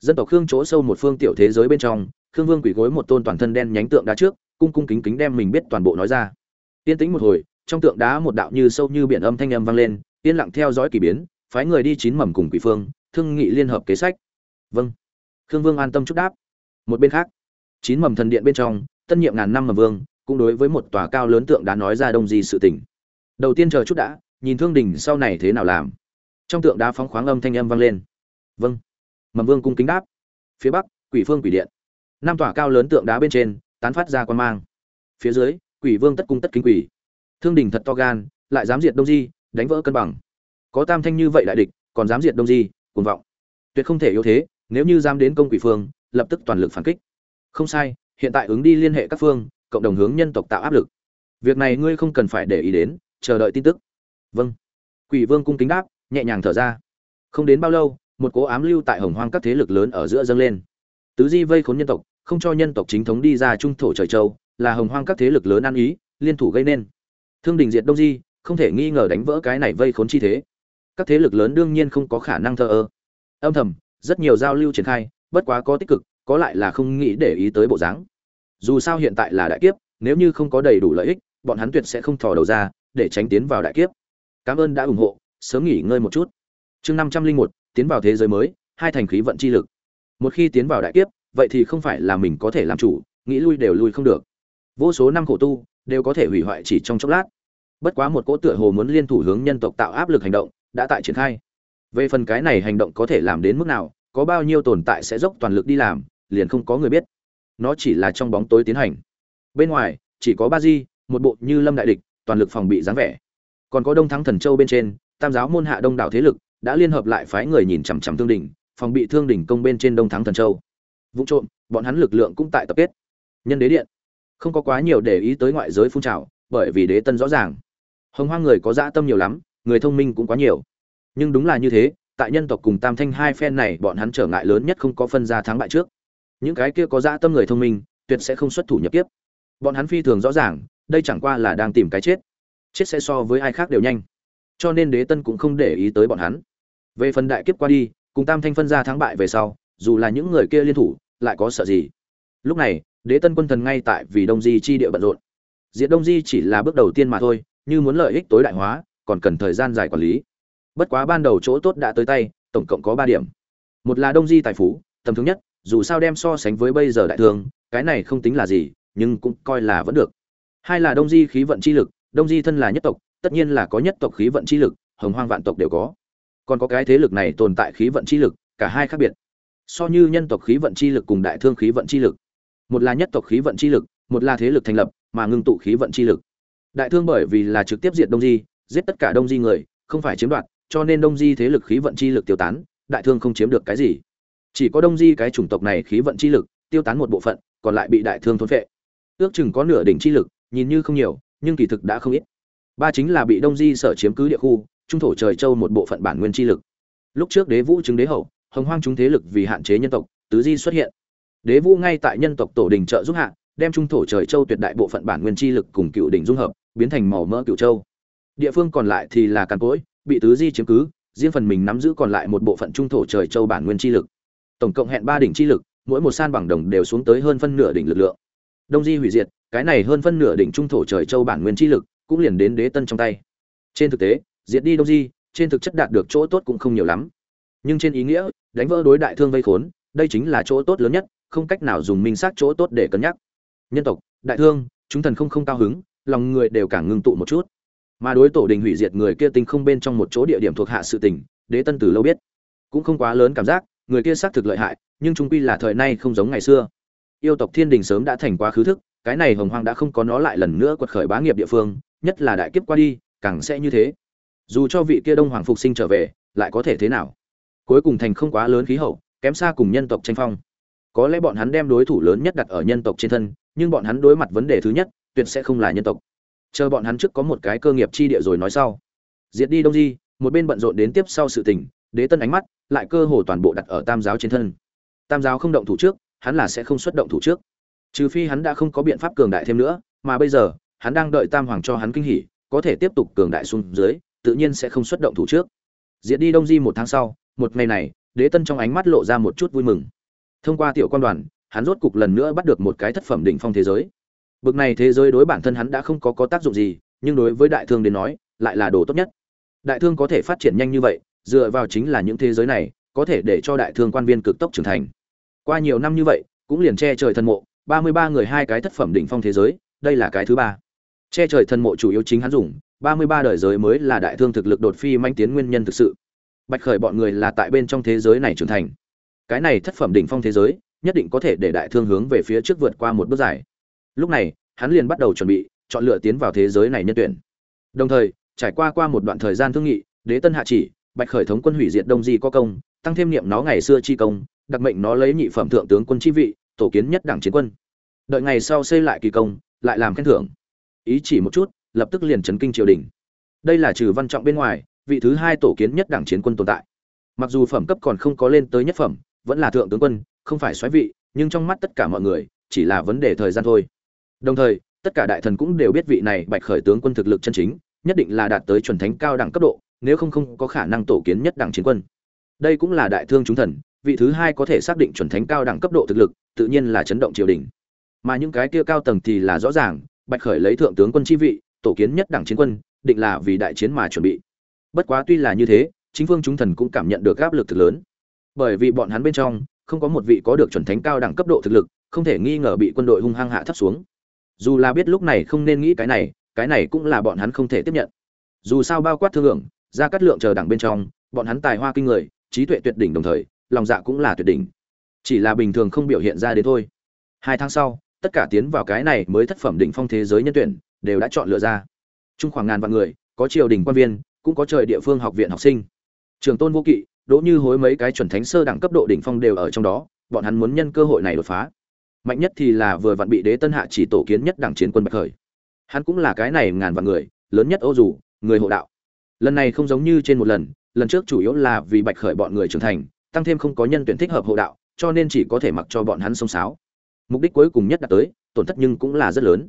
Dân tộc khương chỗ sâu một phương tiểu thế giới bên trong, khương vương quỷ gối một tôn toàn thân đen nhánh tượng đá trước, cung cung kính kính đem mình biết toàn bộ nói ra. Yên tĩnh một hồi trong tượng đá một đạo như sâu như biển âm thanh âm vang lên, yên lặng theo dõi kỳ biến, phái người đi chín mầm cùng quỷ phương, thương nghị liên hợp kế sách. Vâng. Khương vương an tâm chúc đáp. Một bên khác, chín mầm thần điện bên trong, tân nhiệm ngàn năm mầm vương, cũng đối với một tòa cao lớn tượng đá nói ra đông di sự tình. Đầu tiên chờ chút đã, nhìn thương đình sau này thế nào làm. Trong tượng đá phóng khoáng âm thanh âm vang lên. Vâng. Mầm vương cung kính đáp. Phía bắc, quỷ phương quỷ điện. Năm tòa cao lớn tượng đá bên trên, tán phát ra quan mang. Phía dưới, quỷ vương tất cung tất kính quỷ thương đình thật to gan, lại dám diệt đông di, đánh vỡ cân bằng. Có tam thanh như vậy đại địch, còn dám diệt đông di, cuồng vọng. Tuyệt không thể yếu thế, nếu như dám đến công quỷ phương, lập tức toàn lực phản kích. Không sai, hiện tại ứng đi liên hệ các phương, cộng đồng hướng nhân tộc tạo áp lực. Việc này ngươi không cần phải để ý đến, chờ đợi tin tức. Vâng. Quỷ vương cung kính đáp, nhẹ nhàng thở ra. Không đến bao lâu, một cố ám lưu tại hồng hoang các thế lực lớn ở giữa dâng lên. Tứ di vây khốn nhân tộc, không cho nhân tộc chính thống đi ra trung thổ trời châu, là hồng hoang các thế lực lớn ăn ý, liên thủ gây nên thương đình diệt đông di, không thể nghi ngờ đánh vỡ cái này vây khốn chi thế. Các thế lực lớn đương nhiên không có khả năng thờ ơ. Âm thầm, rất nhiều giao lưu triển khai, bất quá có tích cực, có lại là không nghĩ để ý tới bộ dáng. Dù sao hiện tại là đại kiếp, nếu như không có đầy đủ lợi ích, bọn hắn tuyệt sẽ không thò đầu ra, để tránh tiến vào đại kiếp. Cảm ơn đã ủng hộ, sớm nghỉ ngơi một chút. Chương năm trăm linh một, tiến vào thế giới mới, hai thành khí vận chi lực. Một khi tiến vào đại kiếp, vậy thì không phải là mình có thể làm chủ, nghĩ lui đều lui không được. Vô số năm khổ tu, đều có thể hủy hoại chỉ trong chốc lát bất quá một cỗ tựa hồ muốn liên thủ hướng nhân tộc tạo áp lực hành động, đã tại triển khai. Về phần cái này hành động có thể làm đến mức nào, có bao nhiêu tồn tại sẽ dốc toàn lực đi làm, liền không có người biết. Nó chỉ là trong bóng tối tiến hành. Bên ngoài, chỉ có ba di, một bộ như lâm đại địch, toàn lực phòng bị dáng vẻ. Còn có đông thắng thần châu bên trên, tam giáo môn hạ đông đảo thế lực, đã liên hợp lại phái người nhìn chằm chằm thương đỉnh, phòng bị thương đỉnh công bên trên đông thắng thần châu. Vụ trộm, bọn hắn lực lượng cũng tại tập kết. Nhân đế điện. Không có quá nhiều để ý tới ngoại giới phun trào, bởi vì đế tân rõ ràng hồng hoang người có dã tâm nhiều lắm, người thông minh cũng quá nhiều. Nhưng đúng là như thế, tại nhân tộc cùng tam thanh hai phen này, bọn hắn trở ngại lớn nhất không có phân ra thắng bại trước. Những cái kia có dã tâm người thông minh, tuyệt sẽ không xuất thủ nhập tiếp bọn hắn phi thường rõ ràng, đây chẳng qua là đang tìm cái chết. Chết sẽ so với ai khác đều nhanh. Cho nên đế tân cũng không để ý tới bọn hắn. Về phần đại kiếp qua đi, cùng tam thanh phân ra thắng bại về sau, dù là những người kia liên thủ, lại có sợ gì? Lúc này, đế tân quân thần ngay tại vì đông di chi địa bận rộn. Diệt đông di chỉ là bước đầu tiên mà thôi như muốn lợi ích tối đại hóa, còn cần thời gian dài quản lý. Bất quá ban đầu chỗ tốt đã tới tay, tổng cộng có ba điểm. Một là đông di tài phú, tầm thứ nhất, dù sao đem so sánh với bây giờ đại thương cái này không tính là gì, nhưng cũng coi là vẫn được. Hai là đông di khí vận chi lực, đông di thân là nhất tộc, tất nhiên là có nhất tộc khí vận chi lực, hồng hoang vạn tộc đều có. Còn có cái thế lực này tồn tại khí vận chi lực, cả hai khác biệt. So như nhân tộc khí vận chi lực cùng đại thương khí vận chi lực. Một là nhất tộc khí vận chi lực, một là thế lực thành lập, mà ngưng tụ khí vận chi lực đại thương bởi vì là trực tiếp diệt đông di, giết tất cả đông di người, không phải chiếm đoạt, cho nên đông di thế lực khí vận chi lực tiêu tán, đại thương không chiếm được cái gì. Chỉ có đông di cái chủng tộc này khí vận chi lực tiêu tán một bộ phận, còn lại bị đại thương thôn phệ. Ước chừng có nửa đỉnh chi lực, nhìn như không nhiều, nhưng kỳ thực đã không ít. Ba chính là bị đông di sở chiếm cứ địa khu, trung thổ trời châu một bộ phận bản nguyên chi lực. Lúc trước đế vũ chứng đế hậu, hồng hoang chúng thế lực vì hạn chế nhân tộc, tứ di xuất hiện. Đế vũ ngay tại nhân tộc tổ đình trợ giúp hạ, đem trung thổ trời châu tuyệt đại bộ phận bản nguyên chi lực cùng cựu đỉnh dung hợp biến thành màu mỡ cựu châu. Địa phương còn lại thì là càn cỗi, bị tứ di chiếm cứ, riêng phần mình nắm giữ còn lại một bộ phận trung thổ trời châu bản nguyên chi lực. Tổng cộng hẹn ba đỉnh chi lực, mỗi một san bằng đồng đều xuống tới hơn phân nửa đỉnh lực lượng. Đông di hủy diệt, cái này hơn phân nửa đỉnh trung thổ trời châu bản nguyên chi lực cũng liền đến đế tân trong tay. Trên thực tế, diệt đi đông di, trên thực chất đạt được chỗ tốt cũng không nhiều lắm. Nhưng trên ý nghĩa, đánh vỡ đối đại thương vây khốn, đây chính là chỗ tốt lớn nhất, không cách nào dùng minh xác chỗ tốt để cân nhắc. Nhân tộc, đại thương, chúng thần không không cao hứng lòng người đều càng ngưng tụ một chút. Mà đối tổ đình hủy diệt người kia tinh không bên trong một chỗ địa điểm thuộc hạ sự tình, đế tân từ lâu biết. Cũng không quá lớn cảm giác, người kia xác thực lợi hại, nhưng trung quy là thời nay không giống ngày xưa. Yêu tộc thiên đình sớm đã thành quá khứ thức, cái này hồng hoang đã không có nó lại lần nữa quật khởi bá nghiệp địa phương, nhất là đại kiếp qua đi, càng sẽ như thế. Dù cho vị kia đông hoàng phục sinh trở về, lại có thể thế nào? Cuối cùng thành không quá lớn khí hậu, kém xa cùng nhân tộc tranh phong. Có lẽ bọn hắn đem đối thủ lớn nhất đặt ở nhân tộc trên thân, nhưng bọn hắn đối mặt vấn đề thứ nhất tuyệt sẽ không là nhân tộc. Chờ bọn hắn trước có một cái cơ nghiệp chi địa rồi nói sau. Diệt đi đông di, một bên bận rộn đến tiếp sau sự tình, đế tân ánh mắt lại cơ hồ toàn bộ đặt ở tam giáo trên thân. Tam giáo không động thủ trước, hắn là sẽ không xuất động thủ trước. Trừ phi hắn đã không có biện pháp cường đại thêm nữa, mà bây giờ, hắn đang đợi tam hoàng cho hắn kinh hỉ, có thể tiếp tục cường đại xuống dưới, tự nhiên sẽ không xuất động thủ trước. Diệt đi đông di một tháng sau, một ngày này, đế tân trong ánh mắt lộ ra một chút vui mừng. Thông qua tiểu quan đoàn, hắn rốt cục lần nữa bắt được một cái thất phẩm đỉnh phong thế giới bực này thế giới đối bản thân hắn đã không có có tác dụng gì, nhưng đối với đại thương đến nói, lại là đồ tốt nhất. Đại thương có thể phát triển nhanh như vậy, dựa vào chính là những thế giới này, có thể để cho đại thương quan viên cực tốc trưởng thành. Qua nhiều năm như vậy, cũng liền che trời thần mộ, ba mươi ba người hai cái thất phẩm đỉnh phong thế giới, đây là cái thứ ba. Che trời thần mộ chủ yếu chính hắn dùng, ba mươi ba đời giới mới là đại thương thực lực đột phi manh tiến nguyên nhân thực sự. Bạch khởi bọn người là tại bên trong thế giới này trưởng thành. Cái này thất phẩm đỉnh phong thế giới, nhất định có thể để đại thương hướng về phía trước vượt qua một bước dài lúc này, hắn liền bắt đầu chuẩn bị chọn lựa tiến vào thế giới này nhân tuyển. Đồng thời, trải qua qua một đoạn thời gian thương nghị, đế tân hạ chỉ, bạch khởi thống quân hủy diệt đông di có công, tăng thêm niệm nó ngày xưa chi công, đặc mệnh nó lấy nhị phẩm thượng tướng quân chi vị, tổ kiến nhất đảng chiến quân. Đợi ngày sau xây lại kỳ công, lại làm khen thưởng. Ý chỉ một chút, lập tức liền chấn kinh triều đình. Đây là trừ văn trọng bên ngoài, vị thứ hai tổ kiến nhất đảng chiến quân tồn tại. Mặc dù phẩm cấp còn không có lên tới nhất phẩm, vẫn là thượng tướng quân, không phải xoáy vị, nhưng trong mắt tất cả mọi người, chỉ là vấn đề thời gian thôi đồng thời, tất cả đại thần cũng đều biết vị này bạch khởi tướng quân thực lực chân chính, nhất định là đạt tới chuẩn thánh cao đẳng cấp độ, nếu không không có khả năng tổ kiến nhất đẳng chiến quân. Đây cũng là đại thương chúng thần, vị thứ hai có thể xác định chuẩn thánh cao đẳng cấp độ thực lực, tự nhiên là chấn động triều đình. Mà những cái kia cao tầng thì là rõ ràng, bạch khởi lấy thượng tướng quân chi vị, tổ kiến nhất đẳng chiến quân, định là vì đại chiến mà chuẩn bị. Bất quá tuy là như thế, chính phương chúng thần cũng cảm nhận được áp lực thực lớn. Bởi vì bọn hắn bên trong, không có một vị có được chuẩn thánh cao đẳng cấp độ thực lực, không thể nghi ngờ bị quân đội hung hăng hạ thấp xuống dù là biết lúc này không nên nghĩ cái này cái này cũng là bọn hắn không thể tiếp nhận. Dù sao bao quát thương lượng, ra cắt lượng chờ đẳng bên trong, bọn hắn tài hoa kinh người, trí tuệ tuyệt đỉnh đồng thời, lòng dạ cũng là tuyệt đỉnh. Chỉ là bình thường không biểu hiện ra đến thôi. Hai tháng sau, tất cả tiến vào cái này mới thất phẩm đỉnh phong thế giới nhân tuyển, đều đã chọn lựa ra. Chung khoảng ngàn vạn người, có triều đình quan viên, cũng có trời địa phương học viện học sinh. Trường tôn vô kỵ, đỗ như hối mấy cái chuẩn thánh sơ đẳng cấp độ đỉnh phong đều ở trong đó, bọn hắn muốn nhân cơ hội này đột phá mạnh nhất thì là vừa vặn bị đế tân hạ chỉ tổ kiến nhất đảng chiến quân bạch khởi. Hắn cũng là cái này ngàn vạn người, lớn nhất ô dù, người hộ đạo. Lần này không giống như trên một lần lần trước chủ yếu là vì bạch khởi bọn người trưởng thành, tăng thêm không có nhân tuyển thích hợp hộ đạo, cho nên chỉ có thể mặc cho bọn hắn sông sáo mục đích cuối cùng nhất đã tới, tổn thất nhưng cũng là rất lớn.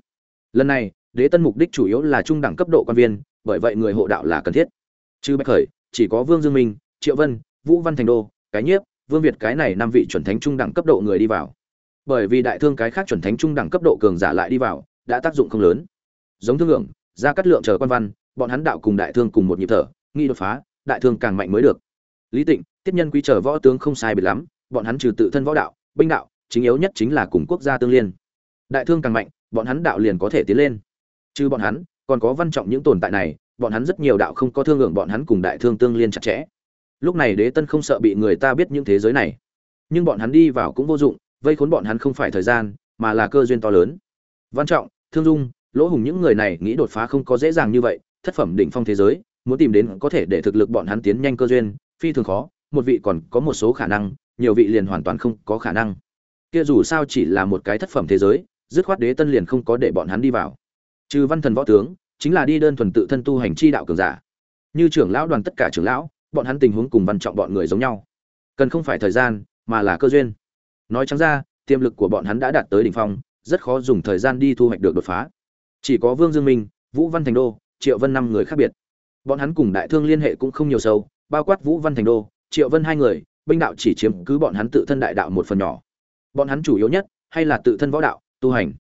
Lần này, đế tân mục đích chủ yếu là trung đẳng cấp độ quan viên, bởi vậy người hộ đạo là cần thiết. Chứ bạch khởi, chỉ có vương dương minh, triệu vân, vũ văn thành đô, cái nhiếp, vương việt cái này năm vị chuẩn thánh trung đẳng cấp độ người đi vào bởi vì đại thương cái khác chuẩn thánh trung đẳng cấp độ cường giả lại đi vào, đã tác dụng không lớn. Giống thương lượng ra cắt lượng chờ quan văn, bọn hắn đạo cùng đại thương cùng một nhịp thở nghi đột phá, đại thương càng mạnh mới được. Lý tịnh, tiết nhân quý chờ võ tướng không sai biệt lắm, bọn hắn trừ tự thân võ đạo, binh đạo, chính yếu nhất chính là cùng quốc gia tương liên. Đại thương càng mạnh, bọn hắn đạo liền có thể tiến lên. Trừ bọn hắn, còn có văn trọng những tồn tại này, bọn hắn rất nhiều đạo không có thương lượng bọn hắn cùng đại thương tương liên chặt chẽ. Lúc này đế tân không sợ bị người ta biết những thế giới này. Nhưng bọn hắn đi vào cũng vô dụng vây khốn bọn hắn không phải thời gian, mà là cơ duyên to lớn. Văn trọng, thương dung, lỗ hùng những người này nghĩ đột phá không có dễ dàng như vậy, thất phẩm đỉnh phong thế giới, muốn tìm đến có thể để thực lực bọn hắn tiến nhanh cơ duyên, phi thường khó, một vị còn có một số khả năng, nhiều vị liền hoàn toàn không có khả năng. Kia dù sao chỉ là một cái thất phẩm thế giới, dứt khoát đế tân liền không có để bọn hắn đi vào. Trừ văn thần võ tướng, chính là đi đơn thuần tự thân tu hành chi đạo cường giả. Như trưởng lão đoàn tất cả trưởng lão, bọn hắn tình huống cùng văn trọng bọn người giống nhau. Cần không phải thời gian, mà là cơ duyên nói trắng ra, tiềm lực của bọn hắn đã đạt tới đỉnh phong, rất khó dùng thời gian đi thu hoạch được đột phá. Chỉ có vương dương minh, vũ văn thành đô, triệu vân năm người khác biệt. Bọn hắn cùng đại thương liên hệ cũng không nhiều sâu, bao quát vũ văn thành đô, triệu vân hai người, binh đạo chỉ chiếm cứ bọn hắn tự thân đại đạo một phần nhỏ. Bọn hắn chủ yếu nhất, hay là tự thân võ đạo, tu hành.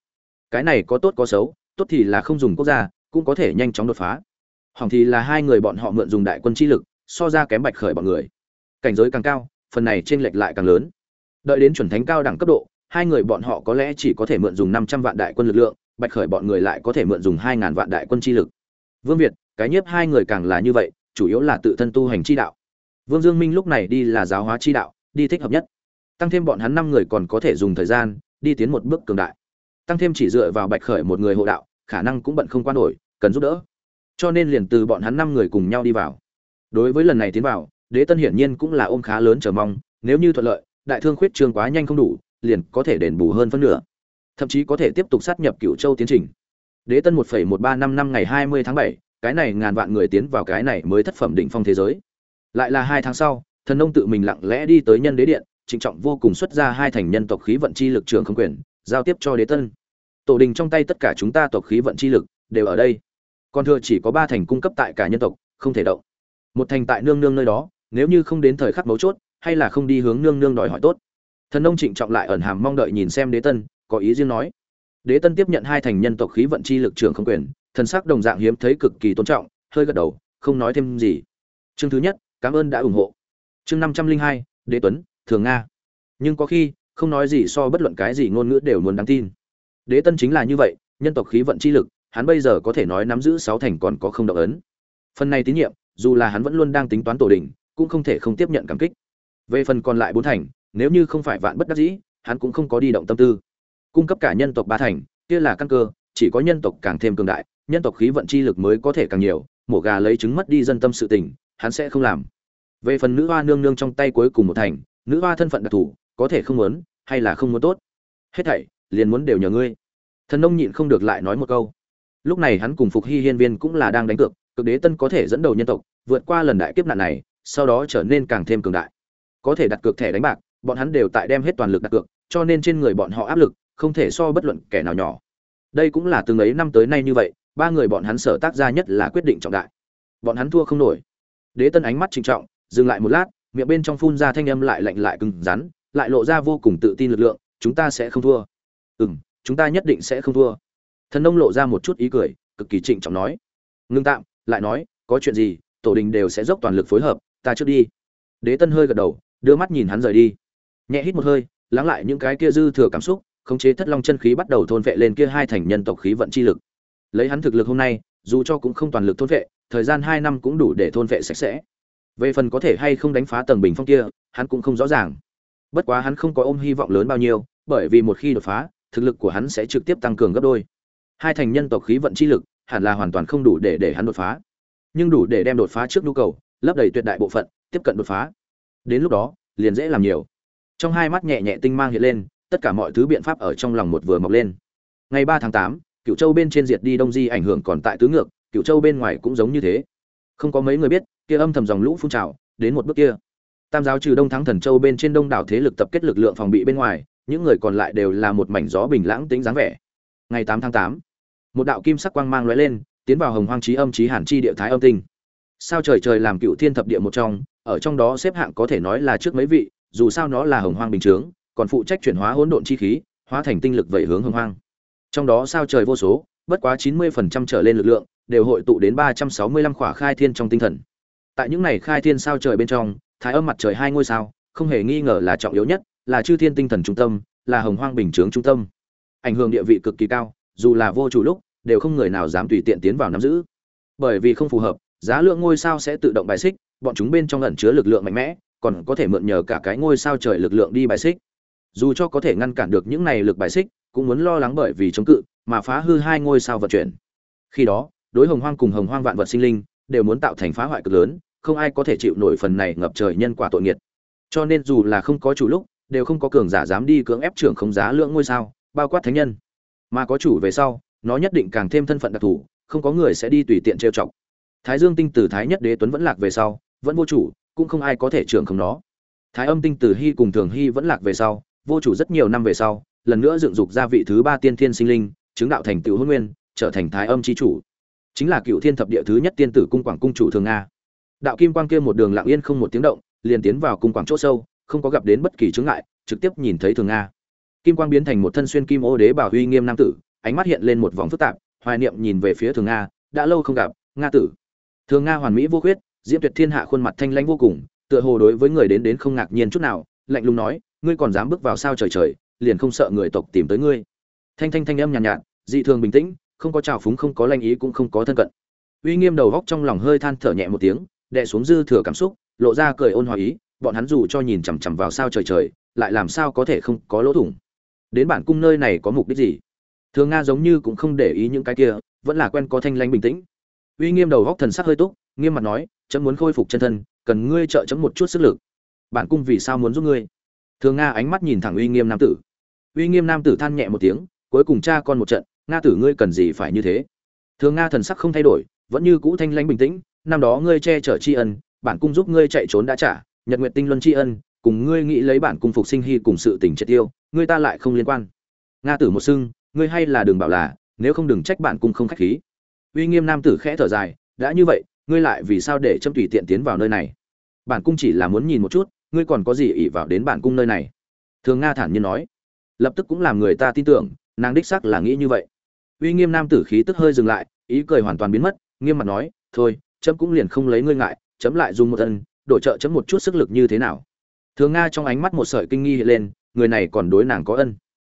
Cái này có tốt có xấu, tốt thì là không dùng quốc gia, cũng có thể nhanh chóng đột phá. Hỏng thì là hai người bọn họ mượn dùng đại quân chi lực, so ra kém bạch khởi bọn người. Cảnh giới càng cao, phần này t r ê n lệch lại càng lớn đợi đến chuẩn thánh cao đẳng cấp độ, hai người bọn họ có lẽ chỉ có thể mượn dùng năm trăm vạn đại quân lực lượng, bạch khởi bọn người lại có thể mượn dùng hai ngàn vạn đại quân chi lực. Vương việt, cái nhiếp hai người càng là như vậy, chủ yếu là tự thân tu hành chi đạo. Vương dương minh lúc này đi là giáo hóa chi đạo, đi thích hợp nhất. Tăng thêm bọn hắn năm người còn có thể dùng thời gian, đi tiến một bước cường đại. Tăng thêm chỉ dựa vào bạch khởi một người hộ đạo, khả năng cũng bận không qua nổi, cần giúp đỡ. Cho nên liền từ bọn hắn năm người cùng nhau đi vào. Đối với lần này tiến vào, đế tân hiển nhiên cũng là ôm khá lớn chờ mong, nếu như thuận lợi đại thương khuyết trương quá nhanh không đủ, liền có thể đền bù hơn phân nửa. Thậm chí có thể tiếp tục sát nhập cựu châu tiến trình. Đế tân một một ba năm năm ngày hai mươi tháng bảy, cái này ngàn vạn người tiến vào cái này mới thất phẩm đỉnh phong thế giới. Lại là hai tháng sau, thần nông tự mình lặng lẽ đi tới nhân đế điện, trịnh trọng vô cùng xuất ra hai thành nhân tộc khí vận chi lực trường không quyền, giao tiếp cho đế tân. Tổ đình trong tay tất cả chúng ta tộc khí vận chi lực đều ở đây. Còn thừa chỉ có ba thành cung cấp tại cả nhân tộc, không thể động. Một thành tại nương nương nơi đó, nếu như không đến thời khắc mấu chốt hay là không đi hướng nương nương đòi hỏi tốt? Thần nông trịnh trọng lại ẩn hàm mong đợi nhìn xem đế tân, có ý riêng nói. Đế tân tiếp nhận hai thành nhân tộc khí vận chi lực trường không quyền, thần sắc đồng dạng hiếm thấy cực kỳ tôn trọng, hơi gật đầu, không nói thêm gì. Chương thứ nhất, cảm ơn đã ủng hộ. Chương năm trăm linh hai, đế tuấn, thường nga. Nhưng có khi, không nói gì so bất luận cái gì ngôn ngữ đều muốn đáng tin. Đế tân chính là như vậy, nhân tộc khí vận chi lực, hắn bây giờ có thể nói nắm giữ sáu thành còn có không động ấn. Phần này tín nhiệm, dù là hắn vẫn luôn đang tính toán tổ đình, cũng không thể không tiếp nhận cảm kích về phần còn lại bốn thành, nếu như không phải vạn bất đắc dĩ, hắn cũng không có đi động tâm tư. Cung cấp cả nhân tộc ba thành, kia là căn cơ, chỉ có nhân tộc càng thêm cường đại, nhân tộc khí vận chi lực mới có thể càng nhiều, mổ gà lấy trứng mất đi dân tâm sự tình, hắn sẽ không làm. Về phần nữ hoa nương nương trong tay cuối cùng một thành, nữ hoa thân phận đặc thù, có thể không muốn, hay là không muốn tốt? Hết thảy, liền muốn đều nhờ ngươi. Thần nông nhịn không được lại nói một câu. Lúc này hắn cùng phục hy hiên viên cũng là đang đánh cược, cực đế tân có thể dẫn đầu nhân tộc, vượt qua lần đại kiếp nạn này, sau đó trở nên càng thêm cường đại có thể đặt cược thẻ đánh bạc bọn hắn đều tại đem hết toàn lực đặt cược cho nên trên người bọn họ áp lực không thể so bất luận kẻ nào nhỏ. Đây cũng là từng ấy năm tới nay như vậy ba người bọn hắn sở tác ra nhất là quyết định trọng đại. Bọn hắn thua không nổi. Đế tân ánh mắt trịnh trọng dừng lại một lát miệng bên trong phun ra thanh âm lại lạnh lại cứng rắn lại lộ ra vô cùng tự tin lực lượng chúng ta sẽ không thua. Ừm, chúng ta nhất định sẽ không thua. Thần nông lộ ra một chút ý cười cực kỳ trịnh trọng nói. Ngưng tạm lại nói có chuyện gì tổ đình đều sẽ dốc toàn lực phối hợp ta trước đi. Đế tân hơi gật đầu đưa mắt nhìn hắn rời đi. Nhẹ hít một hơi, lắng lại những cái kia dư thừa cảm xúc, khống chế thất long chân khí bắt đầu thôn vệ lên kia hai thành nhân tộc khí vận chi lực. Lấy hắn thực lực hôm nay, dù cho cũng không toàn lực thôn vệ, thời gian hai năm cũng đủ để thôn vệ sạch sẽ. Về phần có thể hay không đánh phá tầng bình phong kia, hắn cũng không rõ ràng. Bất quá hắn không có ôm hy vọng lớn bao nhiêu, bởi vì một khi đột phá, thực lực của hắn sẽ trực tiếp tăng cường gấp đôi. Hai thành nhân tộc khí vận chi lực, hẳn là hoàn toàn không đủ để để hắn đột phá. Nhưng đủ để đem đột phá trước nhu cầu, lấp đầy tuyệt đại bộ phận, tiếp cận đột phá đến lúc đó, liền dễ làm nhiều. Trong hai mắt nhẹ nhẹ tinh mang hiện lên, tất cả mọi thứ biện pháp ở trong lòng một vừa mọc lên. Ngày ba tháng tám cựu châu bên trên diệt đi đông di ảnh hưởng còn tại tứ ngược cựu châu bên ngoài cũng giống như thế. Không có mấy người biết, kia âm thầm dòng lũ phun trào, đến một bước kia. Tam giáo trừ đông thắng thần châu bên trên đông đảo thế lực tập kết lực lượng phòng bị bên ngoài, những người còn lại đều là một mảnh gió bình lãng tính dáng vẻ. Ngày tám tháng tám, một đạo kim sắc quang mang lóe lên, tiến vào hồng hoang trí âm trí hàn chi địa thái âm tinh sao trời trời làm cựu thiên thập địa một trong, ở trong đó xếp hạng có thể nói là trước mấy vị, dù sao nó là hồng hoang bình chướng, còn phụ trách chuyển hóa hỗn độn chi khí, hóa thành tinh lực vẩy hướng hồng hoang. Trong đó sao trời vô số, bất quá chín mươi phần trăm trở lên lực lượng, đều hội tụ đến ba trăm sáu mươi lăm khỏa khai thiên trong tinh thần. Tại những này khai thiên sao trời bên trong, thái âm mặt trời hai ngôi sao, không hề nghi ngờ là trọng yếu nhất, là chư thiên tinh thần trung tâm, là hồng hoang bình chướng trung tâm. Ảnh hưởng địa vị cực kỳ cao, dù là vô chủ lúc, đều không người nào dám tùy tiện tiến vào nắm giữ. Bởi vì không phù hợp giá lượng ngôi sao sẽ tự động bài xích, bọn chúng bên trong ẩn chứa lực lượng mạnh mẽ, còn có thể mượn nhờ cả cái ngôi sao trời lực lượng đi bài xích. Dù cho có thể ngăn cản được những này lực bài xích, cũng muốn lo lắng bởi vì chống cự, mà phá hư hai ngôi sao vận chuyển. Khi đó, đối hồng hoang cùng hồng hoang vạn vật sinh linh, đều muốn tạo thành phá hoại cực lớn, không ai có thể chịu nổi phần này ngập trời nhân quả tội nghiệt. Cho nên dù là không có chủ lúc, đều không có cường giả dám đi cưỡng ép trưởng không giá lượng ngôi sao, bao quát thánh nhân. Mà có chủ về sau, nó nhất định càng thêm thân phận đặc thù, không có người sẽ đi tùy tiện trêu chọc thái dương tinh từ thái nhất đế tuấn vẫn lạc về sau, vẫn vô chủ, cũng không ai có thể trưởng không nó. Thái âm tinh từ hy cùng thường hy vẫn lạc về sau, vô chủ rất nhiều năm về sau, lần nữa dựng dục ra vị thứ ba tiên thiên sinh linh, chứng đạo thành tựu hôn nguyên, trở thành thái âm c h i chủ. Chính là cựu thiên thập địa thứ nhất tiên tử cung quảng cung chủ thường nga. Đạo kim quang kia một đường lặng yên không một tiếng động, liền tiến vào cung quảng c h ỗ sâu, không có gặp đến bất kỳ chướng ngại, trực tiếp nhìn thấy thường nga. Kim quang biến thành một thân xuyên kim ô đế bảo huy nghiêm nam tử, ánh mắt hiện lên một vòng phức tạp, hoài niệm nhìn về phía thường nga, đã lâu không gặp, nga tử thường nga hoàn mỹ vô khuyết diễm tuyệt thiên hạ khuôn mặt thanh lãnh vô cùng tựa hồ đối với người đến đến không ngạc nhiên chút nào lạnh lùng nói ngươi còn dám bước vào sao trời trời liền không sợ người tộc tìm tới ngươi. Thanh thanh thanh âm nhàn nhạt, nhạt dị thường bình tĩnh không có trào phúng không có lanh ý cũng không có thân cận. Uy nghiêm đầu góc trong lòng hơi than thở nhẹ một tiếng đè xuống dư thừa cảm xúc lộ ra cười ôn hòa ý bọn hắn dù cho nhìn chằm chằm vào sao trời trời lại làm sao có thể không có lỗ thủng. Đến bản cung nơi này có mục đích gì? Thường nga giống như cũng không để ý những cái kia vẫn là quen có thanh lãnh bình tĩnh uy nghiêm đầu góc thần sắc hơi túc, nghiêm mặt nói, chấm muốn khôi phục chân thân, cần ngươi trợ chấm một chút sức lực. Bản cung vì sao muốn giúp ngươi? Thường nga ánh mắt nhìn thẳng uy nghiêm nam tử. Uy nghiêm nam tử than nhẹ một tiếng, cuối cùng cha con một trận, nga tử ngươi cần gì phải như thế? Thường nga thần sắc không thay đổi, vẫn như cũ thanh lãnh bình tĩnh, năm đó ngươi che chở tri ân, bản cung giúp ngươi chạy trốn đã trả, nhật nguyện tinh luân tri ân, cùng ngươi nghĩ lấy bản cung phục sinh hy cùng sự tình triệt tiêu, ngươi ta lại không liên quan. Nga tử một xưng ngươi hay là đừng bảo là, nếu không đừng trách bản cung không khách khí uy nghiêm nam tử khẽ thở dài, đã như vậy, ngươi lại vì sao để trâm tùy tiện tiến vào nơi này? Bản cung chỉ là muốn nhìn một chút, ngươi còn có gì ỉ vào đến bản cung nơi này? Thường nga thản nhiên nói. Lập tức cũng làm người ta tin tưởng, nàng đích xác là nghĩ như vậy. Uy nghiêm nam tử khí tức hơi dừng lại, ý cười hoàn toàn biến mất, nghiêm mặt nói, thôi, trâm cũng liền không lấy ngươi ngại chấm lại dùng một thân, đổi trợ chấm một chút sức lực như thế nào? Thường nga trong ánh mắt một sợi kinh nghi hiện lên, người này còn đối nàng có ân.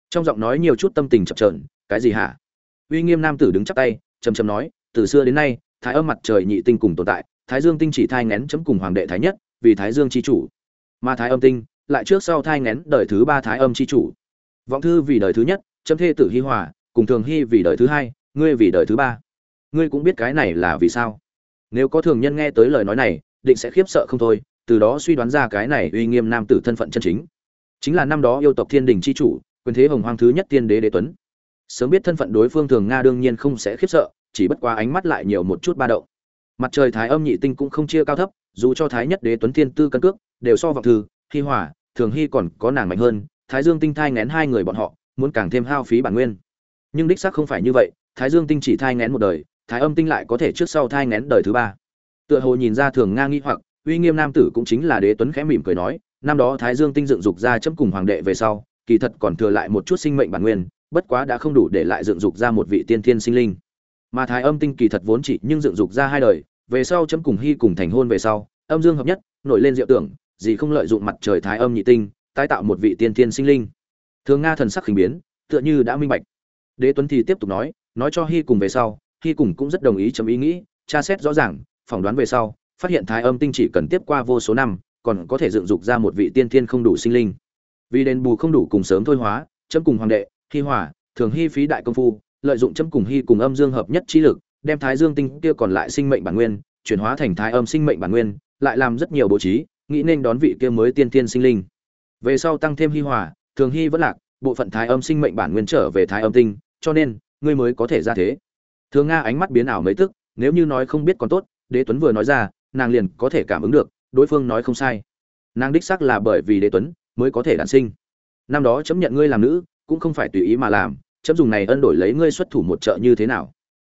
Trong giọng nói nhiều chút tâm tình chập trờn cái gì hả? Uy nghiêm nam tử đứng chắp tay chầm chầm nói, từ xưa đến nay, thái âm mặt trời nhị tinh cùng tồn tại, thái dương tinh chỉ thai ngén chấm cùng hoàng đệ thái nhất, vì thái dương chi chủ. Mà thái âm tinh, lại trước sau thai ngén đời thứ ba thái âm chi chủ. Vọng thư vì đời thứ nhất, chấm thê tử hi hòa, cùng thường hy vì đời thứ hai, ngươi vì đời thứ ba. Ngươi cũng biết cái này là vì sao. Nếu có thường nhân nghe tới lời nói này, định sẽ khiếp sợ không thôi, từ đó suy đoán ra cái này uy nghiêm nam tử thân phận chân chính. Chính là năm đó yêu tộc thiên đình chi chủ, quyền thế hồng hoang thứ nhất tiên đế đế tuấn sớm biết thân phận đối phương thường nga đương nhiên không sẽ khiếp sợ, chỉ bất quá ánh mắt lại nhiều một chút ba động. Mặt trời thái âm nhị tinh cũng không chia cao thấp, dù cho thái nhất đế tuấn thiên tư cân cước, đều so vọng thư, hi hỏa thường hy còn có nàng mạnh hơn, thái dương tinh thai ngén hai người bọn họ, muốn càng thêm hao phí bản nguyên. Nhưng đích xác không phải như vậy, thái dương tinh chỉ thai ngén một đời, thái âm tinh lại có thể trước sau thai ngén đời thứ ba. Tựa hồ nhìn ra thường nga nghi hoặc, uy nghiêm nam tử cũng chính là đế tuấn khẽ mỉm cười nói, năm đó thái dương tinh dựng dục ra chấm cùng hoàng đệ về sau, kỳ thật còn thừa lại một chút sinh mệnh bản nguyên bất quá đã không đủ để lại dựng dục ra một vị tiên thiên sinh linh. Mà thái âm tinh kỳ thật vốn chỉ nhưng dựng dục ra hai đời, về sau chấm cùng hy cùng thành hôn về sau, âm dương hợp nhất, nổi lên diệu tưởng gì không lợi dụng mặt trời thái âm nhị tinh, tái tạo một vị tiên thiên sinh linh. Thường nga thần sắc khinh biến, tựa như đã minh bạch. Đế tuấn thì tiếp tục nói nói cho hy cùng về sau, hy cùng cũng rất đồng ý chấm ý nghĩ, tra xét rõ ràng, phỏng đoán về sau, phát hiện thái âm tinh chỉ cần tiếp qua vô số năm, còn có thể dựng dục ra một vị tiên thiên không đủ sinh linh. Vì đền bù không đủ cùng sớm thôi hóa, chấm cùng hoàng đệ hy hòa, thường hy phí đại công phu, lợi dụng chấm cùng hy cùng âm dương hợp nhất trí lực, đem thái dương tinh kia còn lại sinh mệnh bản nguyên, chuyển hóa thành thái âm sinh mệnh bản nguyên, lại làm rất nhiều bố trí, nghĩ nên đón vị kia mới tiên tiên sinh linh. Về sau tăng thêm hy hòa, thường hy vẫn lạc, bộ phận thái âm sinh mệnh bản nguyên trở về thái âm tinh, cho nên, ngươi mới có thể ra thế. Thường nga ánh mắt biến ảo mấy tức, nếu như nói không biết còn tốt, đế tuấn vừa nói ra, nàng liền có thể cảm ứng được, đối phương nói không sai. Nàng đích xác là bởi vì đế tuấn mới có thể đản sinh. Năm đó chấm nhận ngươi làm nữ cũng không phải tùy ý mà làm, chấm dùng này ân đổi lấy ngươi xuất thủ một trợ như thế nào?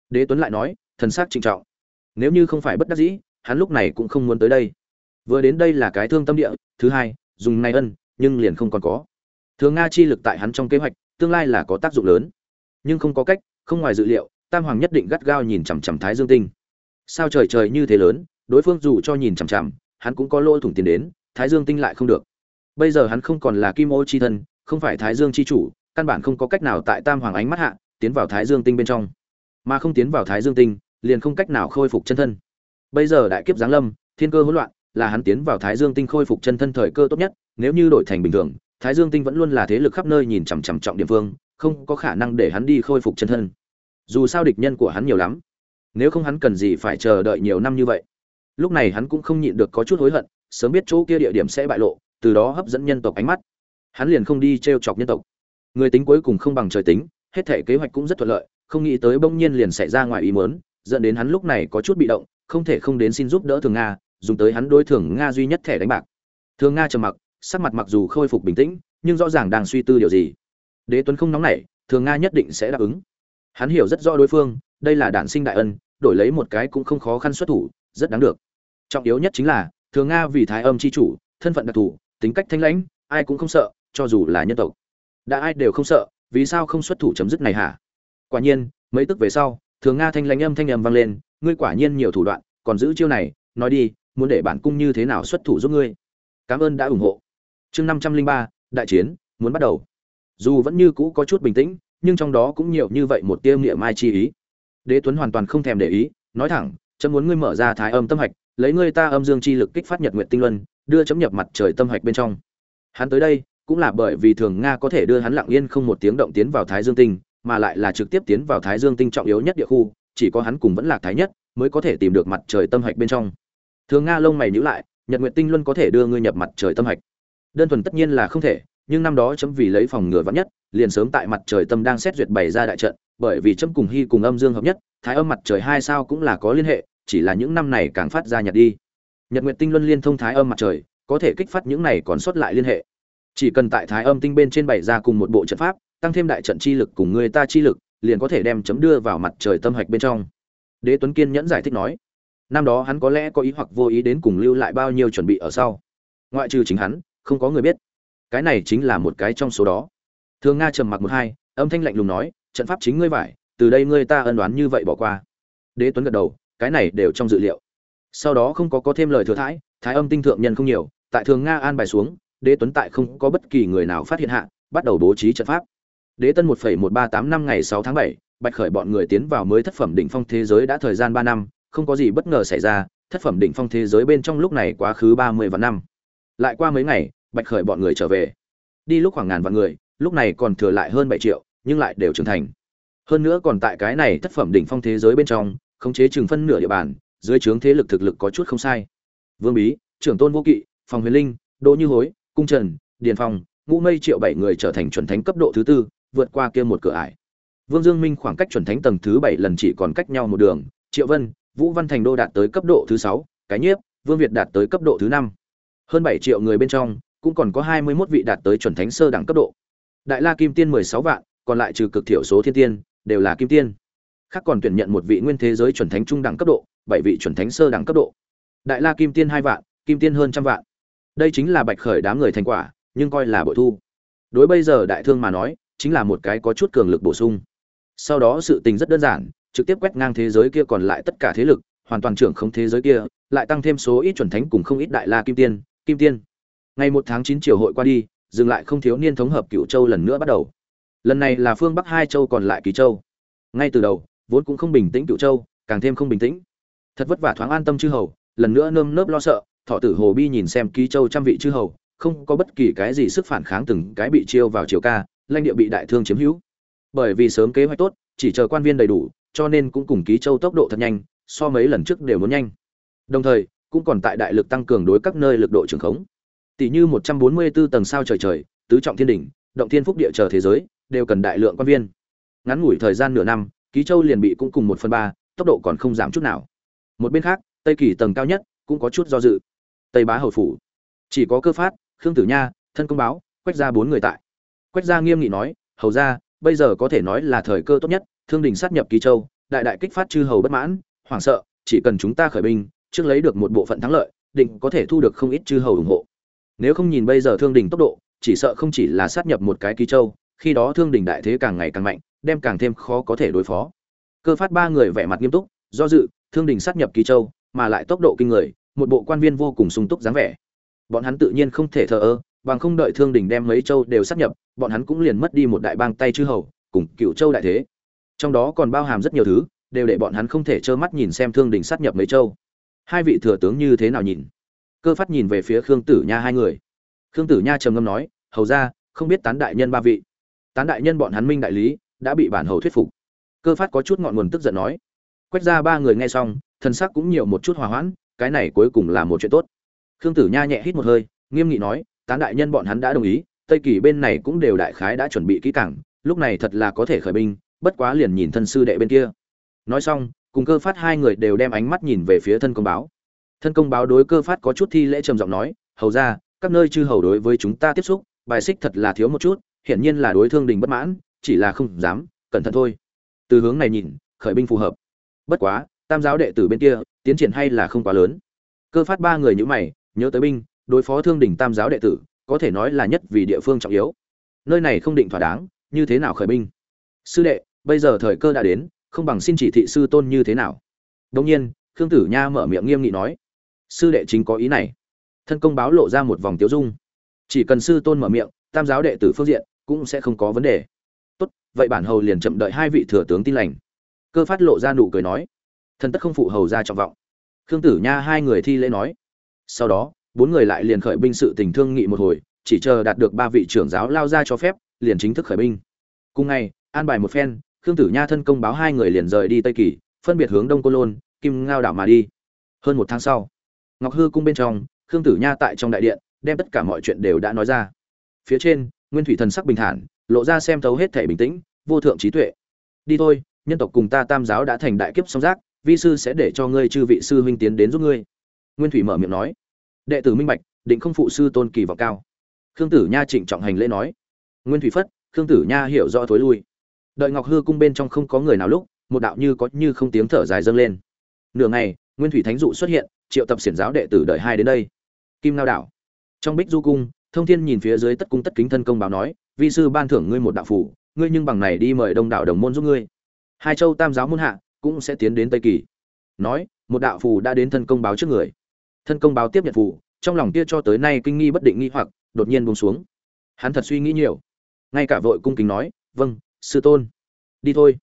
Đế tuấn lại nói, thần sắc trịnh trọng. Nếu như không phải bất đắc dĩ, hắn lúc này cũng không muốn tới đây. Vừa đến đây là cái thương tâm địa, thứ hai, dùng này ân, nhưng liền không còn có. Thường nga chi lực tại hắn trong kế hoạch, tương lai là có tác dụng lớn. Nhưng không có cách, không ngoài dự liệu, tam hoàng nhất định gắt gao nhìn chằm chằm thái dương tinh. Sao trời trời như thế lớn, đối phương dù cho nhìn chằm chằm, hắn cũng có lỗ thủng tiền đến, thái dương tinh lại không được. Bây giờ hắn không còn là kim ô chi thân, không phải thái dương chi chủ căn bản không có cách nào tại tam hoàng ánh mắt hạ tiến vào thái dương tinh bên trong. Mà không tiến vào thái dương tinh, liền không cách nào khôi phục chân thân. Bây giờ đại kiếp giáng lâm, thiên cơ hỗn loạn, là hắn tiến vào thái dương tinh khôi phục chân thân thời cơ tốt nhất, nếu như đổi thành bình thường, thái dương tinh vẫn luôn là thế lực khắp nơi nhìn chằm chằm trọng địa phương, không có khả năng để hắn đi khôi phục chân thân. Dù sao địch nhân của hắn nhiều lắm, nếu không hắn cần gì phải chờ đợi nhiều năm như vậy. Lúc này hắn cũng không nhịn được có chút hối hận, sớm biết chỗ kia địa điểm sẽ bại lộ, từ đó hấp dẫn nhân tộc ánh mắt. Hắn liền không đi t r e o chọc nhân tộc người tính cuối cùng không bằng trời tính, hết thể kế hoạch cũng rất thuận lợi, không nghĩ tới bỗng nhiên liền xảy ra ngoài ý mớn dẫn đến hắn lúc này có chút bị động, không thể không đến xin giúp đỡ thường nga, dùng tới hắn đối thường nga duy nhất thẻ đánh bạc. Thường nga trầm mặc, sắc mặt mặc dù khôi phục bình tĩnh, nhưng rõ ràng đang suy tư điều gì. Đế tuấn không nóng nảy, thường nga nhất định sẽ đáp ứng. Hắn hiểu rất rõ đối phương, đây là đản sinh đại ân, đổi lấy một cái cũng không khó khăn xuất thủ, rất đáng được. Trọng yếu nhất chính là, thường nga vì thái âm c h i chủ, thân phận đặc thù, tính cách thanh lãnh, ai cũng không sợ, cho dù là nhân tộc đã ai đều không sợ, vì sao không xuất thủ chấm dứt này hả? Quả nhiên, mấy tức về sau, thường nga thanh lãnh âm thanh âm vang lên, ngươi quả nhiên nhiều thủ đoạn, còn giữ chiêu này, nói đi, muốn để bản cung như thế nào xuất thủ giúp ngươi? Cảm ơn đã ủng hộ. Chương năm trăm linh ba, đại chiến, muốn bắt đầu. Dù vẫn như cũ có chút bình tĩnh, nhưng trong đó cũng nhiều như vậy một tiêu niệm mai chi ý. Đế tuấn hoàn toàn không thèm để ý, nói thẳng, chấm muốn ngươi mở ra thái âm tâm hạch, lấy ngươi ta âm dương chi lực kích phát nhật nguyện tinh luân, đưa chấm nhập mặt trời tâm hạch bên trong. Hắn tới đây cũng là bởi vì thường nga có thể đưa hắn lặng yên không một tiếng động tiến vào thái dương tinh, mà lại là trực tiếp tiến vào thái dương tinh trọng yếu nhất địa khu, chỉ có hắn cùng vẫn là thái nhất mới có thể tìm được mặt trời tâm hạch bên trong. Thường nga lông mày nhữ lại, nhật nguyện tinh luân có thể đưa ngươi nhập mặt trời tâm hạch? Đơn thuần tất nhiên là không thể, nhưng năm đó chấm vì lấy phòng ngừa vắn nhất, liền sớm tại mặt trời tâm đang xét duyệt bày ra đại trận, bởi vì chấm cùng hy cùng âm dương hợp nhất, thái âm mặt trời hai sao cũng là có liên hệ, chỉ là những năm này càng phát ra nhật đi. Nhật nguyện tinh luân liên thông thái âm mặt trời, có thể kích phát những này còn sót lại liên hệ chỉ cần tại thái âm tinh bên trên bày ra cùng một bộ trận pháp, tăng thêm đại trận chi lực cùng người ta chi lực, liền có thể đem chấm đưa vào mặt trời tâm hạch bên trong. Đế tuấn kiên nhẫn giải thích nói, năm đó hắn có lẽ có ý hoặc vô ý đến cùng lưu lại bao nhiêu chuẩn bị ở sau. Ngoại trừ chính hắn, không có người biết. Cái này chính là một cái trong số đó. Thường nga trầm mặc một hai, âm thanh lạnh lùng nói, trận pháp chính ngươi vải từ đây ngươi ta ân đoán như vậy bỏ qua. Đế tuấn gật đầu, cái này đều trong dự liệu. Sau đó không có có thêm lời thừa thãi, thái âm tinh thượng nhân không nhiều, tại thường nga an bài xuống đế tuấn tại không có bất kỳ người nào phát hiện hạ, bắt đầu bố trí trận pháp. Đế tân một một ba tám năm ngày sáu tháng bảy, bạch khởi bọn người tiến vào mới thất phẩm đỉnh phong thế giới đã thời gian ba năm, không có gì bất ngờ xảy ra, thất phẩm đỉnh phong thế giới bên trong lúc này quá khứ ba mươi vạn năm. Lại qua mấy ngày, bạch khởi bọn người trở về. Đi lúc khoảng ngàn vạn người, lúc này còn thừa lại hơn bảy triệu, nhưng lại đều trưởng thành. Hơn nữa còn tại cái này thất phẩm đỉnh phong thế giới bên trong, khống chế chừng phân nửa địa bàn, dưới trướng thế lực thực lực có chút không sai. Vương bí, trưởng tôn vô kỵ, phòng huyền linh, đỗ như hối cung trần, điền phong, ngũ mây triệu bảy người trở thành chuẩn thánh cấp độ thứ tư, vượt qua kia một cửa ải. Vương dương minh khoảng cách chuẩn thánh tầng thứ bảy lần chỉ còn cách nhau một đường, triệu vân, vũ văn thành đô đạt tới cấp độ thứ sáu, cái nhiếp, vương việt đạt tới cấp độ thứ năm. Hơn bảy triệu người bên trong, cũng còn có hai mươi mốt vị đạt tới chuẩn thánh sơ đẳng cấp độ. Đại la kim tiên mười sáu vạn, còn lại trừ cực thiểu số thiên tiên, đều là kim tiên. Khác còn tuyển nhận một vị nguyên thế giới chuẩn thánh trung đẳng cấp độ, bảy vị chuẩn thánh sơ đẳng cấp độ. Đại la kim tiên hai vạn, kim tiên hơn trăm vạn đây chính là bạch khởi đám người thành quả, nhưng coi là bội thu. Đối bây giờ đại thương mà nói, chính là một cái có chút cường lực bổ sung. Sau đó sự tình rất đơn giản, trực tiếp quét ngang thế giới kia còn lại tất cả thế lực, hoàn toàn trưởng không thế giới kia, lại tăng thêm số ít chuẩn thánh cùng không ít đại la kim tiên kim tiên. Ngày một tháng chín triều hội qua đi, dừng lại không thiếu niên thống hợp cựu châu lần nữa bắt đầu. Lần này là phương bắc hai châu còn lại ký châu. Ngay từ đầu, vốn cũng không bình tĩnh cựu châu, càng thêm không bình tĩnh. Thật vất vả thoáng an tâm chư hầu, lần nữa nơm nớp lo sợ thọ tử hồ bi nhìn xem ký châu trăm vị chư hầu, không có bất kỳ cái gì sức phản kháng từng cái bị chiêu vào triều ca, lãnh địa bị đại thương chiếm hữu. Bởi vì sớm kế hoạch tốt, chỉ chờ quan viên đầy đủ, cho nên cũng cùng ký châu tốc độ thật nhanh, so mấy lần trước đều muốn nhanh. Đồng thời, cũng còn tại đại lực tăng cường đối các nơi lực độ trường khống. Tỷ như một trăm bốn mươi 144 tầng sao trời trời, tứ trọng thiên đỉnh, động thiên phúc địa chờ thế giới, đều cần đại lượng quan viên. Ngắn ngủi thời gian nửa năm, ký châu liền bị cũng cùng một phần ba, tốc độ còn không giảm chút nào. Một bên khác, tây kỳ tầng cao nhất, cũng có chút do dự tây bá hầu phủ. Chỉ có cơ phát, khương tử nha, thân công báo quách ra bốn người tại. Quách gia nghiêm nghị nói, hầu ra bây giờ có thể nói là thời cơ tốt nhất, thương đình sát nhập Kỳ châu, đại đại kích phát chư hầu bất mãn, hoảng sợ, chỉ cần chúng ta khởi binh, trước lấy được một bộ phận thắng lợi, định có thể thu được không ít chư hầu ủng hộ. Nếu không nhìn bây giờ thương đình tốc độ, chỉ sợ không chỉ là sát nhập một cái Kỳ châu, khi đó thương đình đại thế càng ngày càng mạnh, đem càng thêm khó có thể đối phó. Cơ phát ba người vẻ mặt nghiêm túc, do dự, thương đình sát nhập Kỳ châu, mà lại tốc độ kinh người một bộ quan viên vô cùng sung túc dáng vẻ. Bọn hắn tự nhiên không thể thờ ơ, bằng không đợi thương đình đem mấy châu đều sát nhập, bọn hắn cũng liền mất đi một đại bang tay chư hầu, cùng cựu châu đại thế. Trong đó còn bao hàm rất nhiều thứ, đều để bọn hắn không thể trơ mắt nhìn xem thương đình sát nhập mấy châu. Hai vị thừa tướng như thế nào nhìn? Cơ phát nhìn về phía khương tử nha hai người. Khương tử nha trầm ngâm nói, hầu ra không biết tán đại nhân ba vị. Tán đại nhân bọn hắn minh đại lý đã bị bản hầu thuyết phục. Cơ phát có chút ngọn nguồn tức giận nói quét ra ba người nghe xong thân sắc cũng nhiều một chút hòa hoãn cái này cuối cùng là một chuyện tốt. Khương tử nha nhẹ hít một hơi, nghiêm nghị nói, tán đại nhân bọn hắn đã đồng ý, tây kỳ bên này cũng đều đại khái đã chuẩn bị kỹ càng, lúc này thật là có thể khởi binh, bất quá liền nhìn thân sư đệ bên kia. Nói xong, cùng cơ phát hai người đều đem ánh mắt nhìn về phía thân công báo. Thân công báo đối cơ phát có chút thi lễ trầm giọng nói, hầu ra các nơi chư hầu đối với chúng ta tiếp xúc, bài xích thật là thiếu một chút, hiển nhiên là đối thương đình bất mãn, chỉ là không dám, cẩn thận thôi. Từ hướng này nhìn, khởi binh phù hợp. Bất quá tam giáo đệ tử bên kia, tiến triển hay là không quá lớn. Cơ phát ba người như mày, nhớ tới binh, đối phó thương đình tam giáo đệ tử, có thể nói là nhất vì địa phương trọng yếu. Nơi này không định thỏa đáng, như thế nào khởi binh? Sư đệ, bây giờ thời cơ đã đến, không bằng xin chỉ thị sư tôn như thế nào? Đông nhiên, khương tử nha mở miệng nghiêm nghị nói. Sư đệ chính có ý này. Thân công báo lộ ra một vòng tiếu dung. Chỉ cần sư tôn mở miệng, tam giáo đệ tử phương diện cũng sẽ không có vấn đề. Tốt, vậy bản hầu liền chậm đợi hai vị thừa tướng tin lành. Cơ phát lộ ra nụ cười nói thân tất không phụ hầu ra trọng vọng. Khương tử nha hai người thi lễ nói. Sau đó, bốn người lại liền khởi binh sự tình thương nghị một hồi, chỉ chờ đạt được ba vị trưởng giáo lao ra cho phép, liền chính thức khởi binh. Cùng ngày, an bài một phen, khương tử nha thân công báo hai người liền rời đi tây kỳ, phân biệt hướng đông côn lôn, kim ngao đảo mà đi. Hơn một tháng sau, ngọc hư cung bên trong, khương tử nha tại trong đại điện, đem tất cả mọi chuyện đều đã nói ra. Phía trên, nguyên thủy thần sắc bình thản, lộ ra xem thấu hết thể bình tĩnh, vô thượng trí tuệ. Đi thôi, nhân tộc cùng ta tam giáo đã thành đại kiếp song giác vi sư sẽ để cho ngươi chư vị sư huynh tiến đến giúp ngươi. Nguyên thủy mở miệng nói. Đệ tử minh bạch, định không phụ sư tôn kỳ vọng cao. Khương tử nha trịnh trọng hành lễ nói. Nguyên thủy phất, khương tử nha hiểu rõ thối lui. Đợi ngọc hư cung bên trong không có người nào lúc, một đạo như có như không tiếng thở dài dâng lên. Nửa ngày, nguyên thủy thánh dụ xuất hiện, triệu tập xiển giáo đệ tử đợi hai đến đây. Kim lao đảo. Trong bích du cung, thông thiên nhìn phía dưới tất cung tất kính thân công báo nói, vi sư ban thưởng ngươi một đạo phủ, ngươi nhưng bằng này đi mời đông đảo đồng môn giúp ngươi. Hai châu tam giáo môn hạ cũng sẽ tiến đến tây kỳ. Nói, một đạo phù đã đến thân công báo trước người. Thân công báo tiếp nhận phù, trong lòng kia cho tới nay kinh nghi bất định nghi hoặc, đột nhiên buông xuống. Hắn thật suy nghĩ nhiều. Ngay cả vội cung kính nói vâng sư tôn. Đi thôi.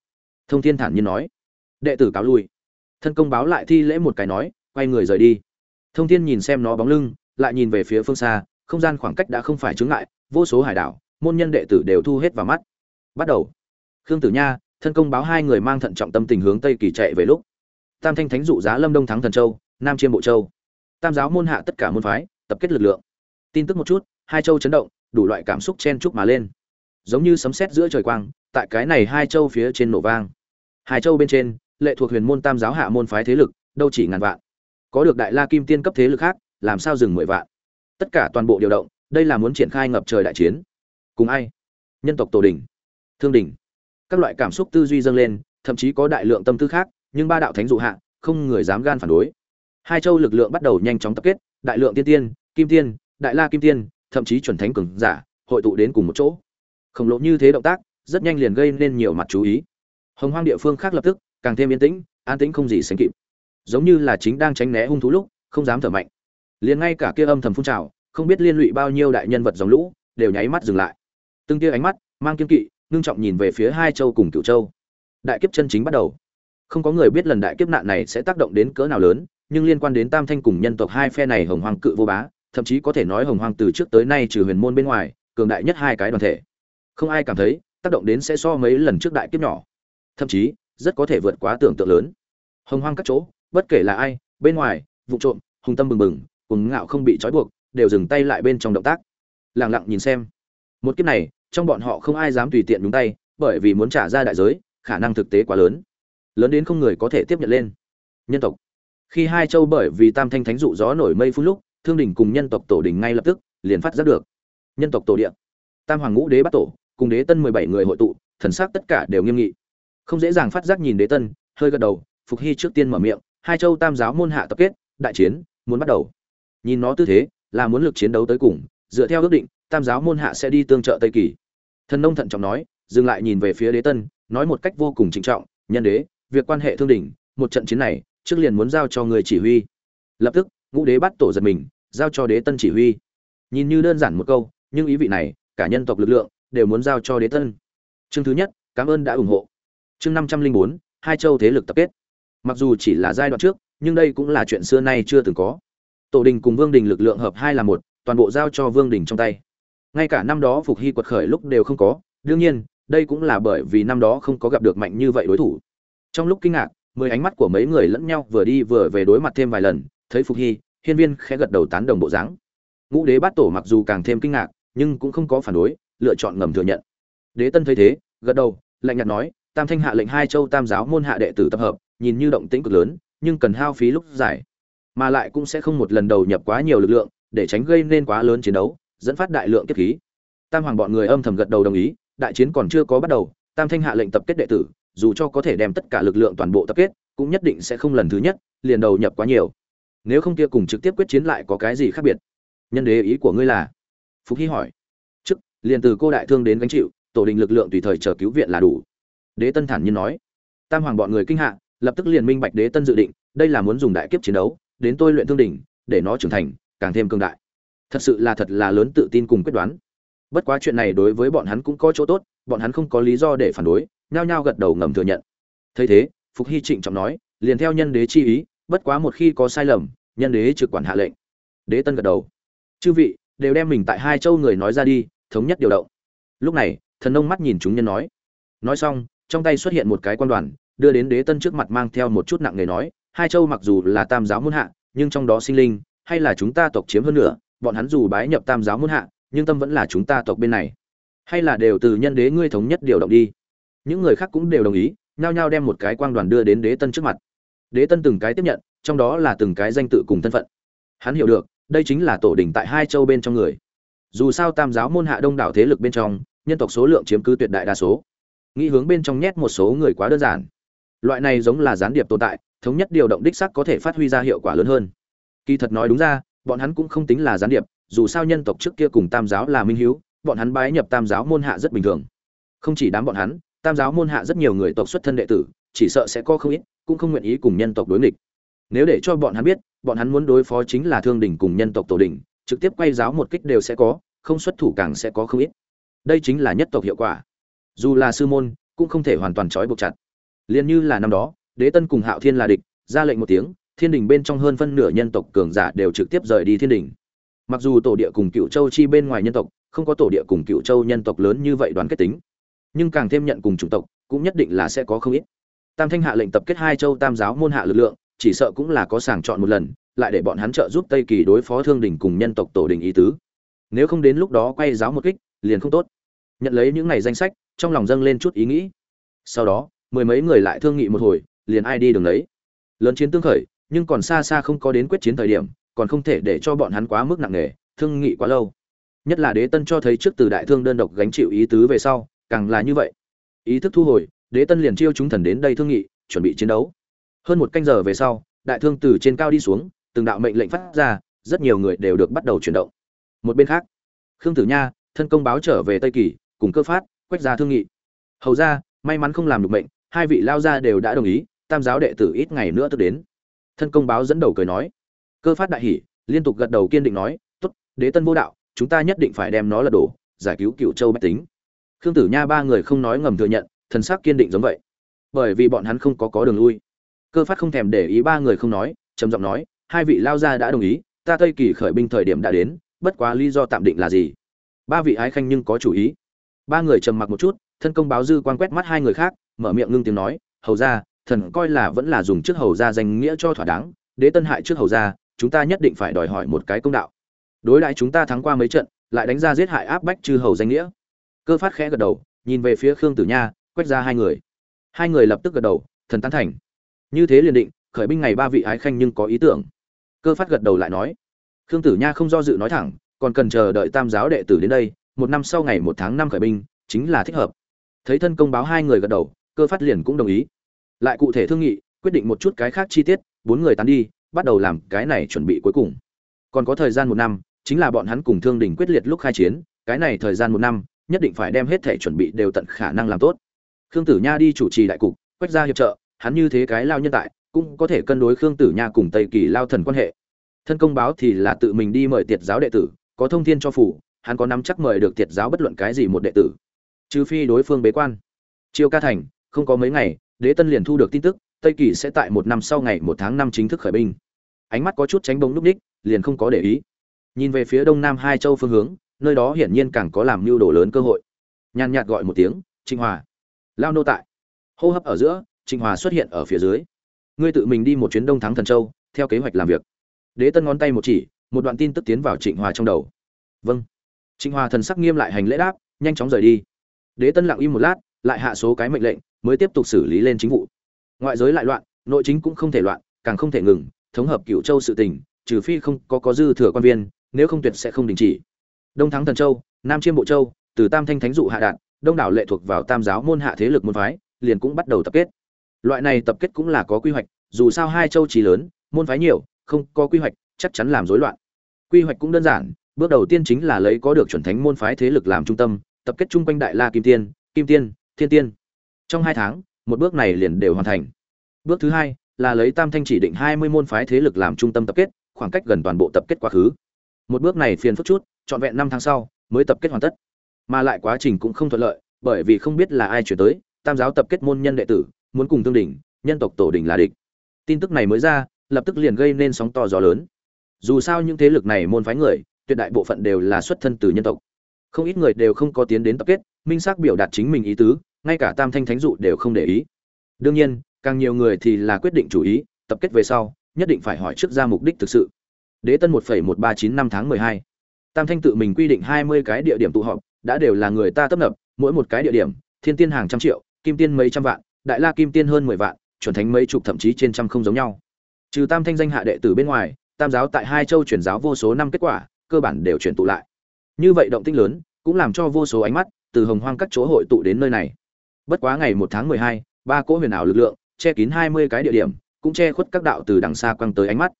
Thông thiên thản nhiên nói. Đệ tử cáo lui. Thân công báo lại thi lễ một cái nói, quay người rời đi. Thông thiên nhìn xem nó bóng lưng, lại nhìn về phía phương xa, không gian khoảng cách đã không phải chướng ngại, vô số hải đảo, môn nhân đệ tử đều thu hết vào mắt. Bắt đầu. Khương tử nha thân công báo hai người mang thận trọng tâm tình hướng tây kỳ chạy về lúc, tam thanh thánh dụ giá lâm đông thắng thần châu, nam chiêm bộ châu. Tam giáo môn hạ tất cả môn phái, tập kết lực lượng. Tin tức một chút, hai châu chấn động, đủ loại cảm xúc chen chúc mà lên. Giống như sấm sét giữa trời quang, tại cái này hai châu phía trên nổ vang. Hai châu bên trên, lệ thuộc huyền môn tam giáo hạ môn phái thế lực, đâu chỉ ngàn vạn. Có được đại la kim tiên cấp thế lực khác, làm sao dừng mười vạn? Tất cả toàn bộ điều động, đây là muốn triển khai ngập trời đại chiến. Cùng ai? Nhân tộc tổ đình. Thương đình các loại cảm xúc tư duy dâng lên, thậm chí có đại lượng tâm tư khác, nhưng ba đạo thánh dụ hạ, không người dám gan phản đối. Hai châu lực lượng bắt đầu nhanh chóng tập kết, đại lượng tiên tiên, kim tiên, đại la kim tiên, thậm chí chuẩn thánh cường giả, hội tụ đến cùng một chỗ. Khổng lồ như thế động tác, rất nhanh liền gây nên nhiều mặt chú ý. Hồng hoang địa phương khác lập tức, càng thêm yên tĩnh, an tĩnh không gì sánh kịp. Giống như là chính đang tránh né hung thú lúc, không dám thở mạnh. Liền ngay cả kia âm thầm phun trào, không biết liên lụy bao nhiêu đại nhân vật dòng lũ, đều nháy mắt dừng lại. Từng kia ánh mắt, mang kiên kỵ ngưng trọng nhìn về phía hai châu cùng cựu châu. Đại kiếp chân chính bắt đầu. Không có người biết lần đại kiếp nạn này sẽ tác động đến cỡ nào lớn, nhưng liên quan đến tam thanh cùng nhân tộc hai phe này hồng hoàng cự vô bá, thậm chí có thể nói hồng hoàng từ trước tới nay trừ huyền môn bên ngoài, cường đại nhất hai cái đoàn thể. Không ai cảm thấy, tác động đến sẽ so mấy lần trước đại kiếp nhỏ. Thậm chí, rất có thể vượt quá tưởng tượng lớn. Hồng hoang các chỗ, bất kể là ai, bên ngoài, vụ trộm hùng tâm bừng bừng cùng ngạo không bị trói buộc, đều dừng tay lại bên trong động tác. Lẳng lặng nhìn xem. Một kiếp này trong bọn họ không ai dám tùy tiện đúng tay, bởi vì muốn trả ra đại giới, khả năng thực tế quá lớn. Lớn đến không người có thể tiếp nhận lên. Nhân tộc. Khi hai châu bởi vì tam thanh thánh dụ gió nổi mây phun lúc, thương đình cùng nhân tộc tổ đình ngay lập tức, liền phát giác được. Nhân tộc tổ địa. Tam hoàng ngũ đế bắt tổ, cùng đế tân mười bảy người hội tụ, thần sắc tất cả đều nghiêm nghị. Không dễ dàng phát giác nhìn đế tân, hơi gật đầu, phục hy trước tiên mở miệng, hai châu tam giáo môn hạ tập kết, đại chiến, muốn bắt đầu. Nhìn nó tư thế, là muốn lực chiến đấu tới cùng, dựa theo ước định tam giáo môn hạ sẽ đi tương trợ tây kỳ. Thần nông thận trọng nói, dừng lại nhìn về phía đế tân, nói một cách vô cùng trịnh trọng, nhân đế, việc quan hệ thương đỉnh, một trận chiến này, trước liền muốn giao cho người chỉ huy. Lập tức, ngũ đế bắt tổ giật mình, giao cho đế tân chỉ huy. Nhìn như đơn giản một câu, nhưng ý vị này, cả nhân tộc lực lượng, đều muốn giao cho đế tân. Chương thứ nhất, cảm ơn đã ủng hộ. Chương năm trăm linh bốn, hai châu thế lực tập kết. Mặc dù chỉ là giai đoạn trước, nhưng đây cũng là chuyện xưa nay chưa từng có. Tổ đình cùng vương đình lực lượng hợp hai là một, toàn bộ giao cho vương đình trong tay ngay cả năm đó phục hy quật khởi lúc đều không có, đương nhiên, đây cũng là bởi vì năm đó không có gặp được mạnh như vậy đối thủ. Trong lúc kinh ngạc, mười ánh mắt của mấy người lẫn nhau vừa đi vừa về đối mặt thêm vài lần, thấy phục hy, hiên viên khẽ gật đầu tán đồng bộ dáng. Ngũ đế bát tổ mặc dù càng thêm kinh ngạc, nhưng cũng không có phản đối, lựa chọn ngầm thừa nhận. Đế tân thấy thế, gật đầu, lạnh nhạt nói, tam thanh hạ lệnh hai châu tam giáo môn hạ đệ tử tập hợp, nhìn như động tĩnh cực lớn, nhưng cần hao phí lúc dài. Mà lại cũng sẽ không một lần đầu nhập quá nhiều lực lượng, để tránh gây nên quá lớn chiến đấu dẫn phát đại lượng kiếp khí. Tam hoàng bọn người âm thầm gật đầu đồng ý, đại chiến còn chưa có bắt đầu, tam thanh hạ lệnh tập kết đệ tử, dù cho có thể đem tất cả lực lượng toàn bộ tập kết, cũng nhất định sẽ không lần thứ nhất, liền đầu nhập quá nhiều. Nếu không kia cùng trực tiếp quyết chiến lại có cái gì khác biệt? Nhân đế ý của ngươi là? Phúc hy hỏi. Trước, liền từ cô đại thương đến gánh chịu, tổ đình lực lượng tùy thời chờ cứu viện là đủ. Đế tân thản nhiên nói. Tam hoàng bọn người kinh hạ, lập tức liền minh bạch đế tân dự định, đây là muốn dùng đại kiếp chiến đấu, đến tôi luyện thương đỉnh, để nó trưởng thành, càng thêm cương đại thật sự là thật là lớn tự tin cùng quyết đoán. Bất quá chuyện này đối với bọn hắn cũng có chỗ tốt, bọn hắn không có lý do để phản đối, nhao nhao gật đầu ngầm thừa nhận. Thấy thế, phục hy trịnh trọng nói, liền theo nhân đế chi ý, bất quá một khi có sai lầm, nhân đế trực quản hạ lệnh. Đế tân gật đầu. Chư vị, đều đem mình tại hai châu người nói ra đi, thống nhất điều động. Lúc này, thần nông mắt nhìn chúng nhân nói. Nói xong, trong tay xuất hiện một cái quan đoàn, đưa đến đế tân trước mặt mang theo một chút nặng người nói, hai châu mặc dù là tam giáo muôn hạ, nhưng trong đó sinh linh, hay là chúng ta tộc chiếm hơn nữa bọn hắn dù bái nhập tam giáo muôn hạ, nhưng tâm vẫn là chúng ta tộc bên này. Hay là đều từ nhân đế ngươi thống nhất điều động đi. Những người khác cũng đều đồng ý, nhao nhao đem một cái quang đoàn đưa đến đế tân trước mặt. Đế tân từng cái tiếp nhận, trong đó là từng cái danh tự cùng thân phận. Hắn hiểu được, đây chính là tổ đình tại hai châu bên trong người. Dù sao tam giáo môn hạ đông đảo thế lực bên trong, nhân tộc số lượng chiếm cứ tuyệt đại đa số. Nghĩ hướng bên trong nhét một số người quá đơn giản. Loại này giống là gián điệp tồn tại, thống nhất điều động đích sắc có thể phát huy ra hiệu quả lớn hơn. Kỳ thật nói đúng ra bọn hắn cũng không tính là gián điệp, dù sao nhân tộc trước kia cùng tam giáo là minh hiếu, bọn hắn bái nhập tam giáo môn hạ rất bình thường. Không chỉ đám bọn hắn, tam giáo môn hạ rất nhiều người tộc xuất thân đệ tử, chỉ sợ sẽ có không ít, cũng không nguyện ý cùng nhân tộc đối nghịch. Nếu để cho bọn hắn biết, bọn hắn muốn đối phó chính là thương đỉnh cùng nhân tộc tổ đỉnh trực tiếp quay giáo một kích đều sẽ có, không xuất thủ càng sẽ có không ít. Đây chính là nhất tộc hiệu quả. Dù là sư môn, cũng không thể hoàn toàn trói buộc chặt. Liền như là năm đó, đế tân cùng hạo thiên là địch, ra lệnh một tiếng thiên đình bên trong hơn phân nửa nhân tộc cường giả đều trực tiếp rời đi thiên đình. Mặc dù tổ địa cùng cựu châu chi bên ngoài nhân tộc, không có tổ địa cùng cựu châu nhân tộc lớn như vậy đoán kết tính. Nhưng càng thêm nhận cùng chủng tộc, cũng nhất định là sẽ có không ít. Tam thanh hạ lệnh tập kết hai châu tam giáo môn hạ lực lượng, chỉ sợ cũng là có sàng chọn một lần, lại để bọn hắn trợ giúp tây kỳ đối phó thương đình cùng nhân tộc tổ đình ý tứ. Nếu không đến lúc đó quay giáo một kích, liền không tốt. Nhận lấy những ngày danh sách, trong lòng dâng lên chút ý nghĩ. Sau đó, mười mấy người lại thương nghị một hồi, liền ai đi đường lấy. Lớn chiến tương khởi nhưng còn xa xa không có đến quyết chiến thời điểm, còn không thể để cho bọn hắn quá mức nặng nề, thương nghị quá lâu. Nhất là đế tân cho thấy trước từ đại thương đơn độc gánh chịu ý tứ về sau, càng là như vậy. Ý thức thu hồi, đế tân liền chiêu chúng thần đến đây thương nghị, chuẩn bị chiến đấu. Hơn một canh giờ về sau, đại thương từ trên cao đi xuống, từng đạo mệnh lệnh phát ra, rất nhiều người đều được bắt đầu chuyển động. Một bên khác, khương tử nha, thân công báo trở về tây kỳ, cùng cơ phát, quách ra thương nghị. Hầu ra, may mắn không làm được mệnh, hai vị lao gia đều đã đồng ý, tam giáo đệ tử ít ngày nữa tức đến thân công báo dẫn đầu cười nói. Cơ phát đại hỉ, liên tục gật đầu kiên định nói, tốt, đế tân vô đạo, chúng ta nhất định phải đem nó lật đổ, giải cứu cựu châu bách tính. Khương tử nha ba người không nói ngầm thừa nhận, thần sắc kiên định giống vậy. Bởi vì bọn hắn không có có đường lui. Cơ phát không thèm để ý ba người không nói, trầm giọng nói, hai vị lao gia đã đồng ý, ta tây kỳ khởi binh thời điểm đã đến, bất quá lý do tạm định là gì? Ba vị ái khanh nhưng có chủ ý. Ba người trầm mặc một chút, thân công báo dư quan quét mắt hai người khác, mở miệng ngưng tiếng nói, hầu ra thần coi là vẫn là dùng trước hầu ra danh nghĩa cho thỏa đáng, đế tân hại trước hầu ra chúng ta nhất định phải đòi hỏi một cái công đạo. Đối lại chúng ta thắng qua mấy trận, lại đánh ra giết hại áp bách chư hầu danh nghĩa. Cơ phát khẽ gật đầu, nhìn về phía khương tử nha, quét ra hai người. Hai người lập tức gật đầu, thần tán thành. Như thế liền định, khởi binh ngày ba vị ái khanh nhưng có ý tưởng. Cơ phát gật đầu lại nói. Khương tử nha không do dự nói thẳng, còn cần chờ đợi tam giáo đệ tử đến đây, một năm sau ngày một tháng năm khởi binh, chính là thích hợp. Thấy thân công báo hai người gật đầu, cơ phát liền cũng đồng ý lại cụ thể thương nghị, quyết định một chút cái khác chi tiết, bốn người tán đi, bắt đầu làm cái này chuẩn bị cuối cùng. Còn có thời gian một năm, chính là bọn hắn cùng thương đình quyết liệt lúc khai chiến, cái này thời gian một năm, nhất định phải đem hết thể chuẩn bị đều tận khả năng làm tốt. Khương tử nha đi chủ trì đại cục, quách ra hiệp trợ, hắn như thế cái lao nhân tại, cũng có thể cân đối khương tử nha cùng tây kỳ lao thần quan hệ. Thân công báo thì là tự mình đi mời tiệt giáo đệ tử, có thông thiên cho phủ, hắn có nắm chắc mời được tiệt giáo bất luận cái gì một đệ tử. Trừ phi đối phương bế quan. Chiêu ca thành, không có mấy ngày đế tân liền thu được tin tức, tây kỳ sẽ tại một năm sau ngày một tháng năm chính thức khởi binh. Ánh mắt có chút tránh bóng núp đích, liền không có để ý. Nhìn về phía đông nam hai châu phương hướng, nơi đó hiển nhiên càng có làm mưu đồ lớn cơ hội. Nhàn nhạt gọi một tiếng, trịnh hòa. Lao nô tại. Hô hấp ở giữa, trịnh hòa xuất hiện ở phía dưới. Ngươi tự mình đi một chuyến đông thắng thần châu, theo kế hoạch làm việc. Đế tân ngón tay một chỉ, một đoạn tin tức tiến vào trịnh hòa trong đầu. Vâng. Trịnh hòa thần sắc nghiêm lại hành lễ đáp, nhanh chóng rời đi. Đế tân lặng im một lát, lại hạ số cái mệnh lệnh mới tiếp tục xử lý lên chính vụ. Ngoại giới lại loạn, nội chính cũng không thể loạn, càng không thể ngừng, thống hợp cựu châu sự tình, trừ phi không có có dư thừa quan viên, nếu không tuyệt sẽ không đình chỉ. Đông thắng thần châu, nam chiêm bộ châu, từ tam thanh thánh dụ hạ đạn đông đảo lệ thuộc vào tam giáo môn hạ thế lực môn phái, liền cũng bắt đầu tập kết. Loại này tập kết cũng là có quy hoạch, dù sao hai châu trí lớn, môn phái nhiều, không có quy hoạch, chắc chắn làm rối loạn. Quy hoạch cũng đơn giản, bước đầu tiên chính là lấy có được chuẩn thánh môn phái thế lực làm trung tâm, tập kết chung quanh đại la kim tiên kim tiên, thiên tiên trong hai tháng, một bước này liền đều hoàn thành. Bước thứ hai là lấy tam thanh chỉ định hai mươi môn phái thế lực làm trung tâm tập kết, khoảng cách gần toàn bộ tập kết quá khứ. Một bước này phiền phức chút, trọn vẹn năm tháng sau mới tập kết hoàn tất. Mà lại quá trình cũng không thuận lợi, bởi vì không biết là ai chuyển tới, tam giáo tập kết môn nhân đệ tử, muốn cùng tương đỉnh, nhân tộc tổ đỉnh là địch. Tin tức này mới ra, lập tức liền gây nên sóng to gió lớn. Dù sao những thế lực này môn phái người, tuyệt đại bộ phận đều là xuất thân từ nhân tộc. Không ít người đều không có tiến đến tập kết minh xác biểu đạt chính mình ý tứ, ngay cả tam thanh thánh dụ đều không để ý. Đương nhiên, càng nhiều người thì là quyết định chủ ý, tập kết về sau, nhất định phải hỏi trước ra mục đích thực sự. Đế tân một một ba chín năm tháng mười hai. Tam thanh tự mình quy định hai mươi cái địa điểm tụ họp, đã đều là người ta tấp nập, mỗi một cái địa điểm, thiên tiên hàng trăm triệu, kim tiên mấy trăm vạn, đại la kim tiên hơn mười vạn, chuẩn thánh mấy chục thậm chí trên trăm không giống nhau. Trừ tam thanh danh hạ đệ tử bên ngoài, tam giáo tại hai châu chuyển giáo vô số năm kết quả, cơ bản đều chuyển tụ lại. Như vậy động tĩnh lớn, cũng làm cho vô số ánh mắt từ hồng hoang các chỗ hội tụ đến nơi này. Bất quá ngày một tháng mười hai, ba cỗ huyền ảo lực lượng, che kín hai mươi cái địa điểm, cũng che khuất các đạo từ đằng xa quăng tới ánh mắt.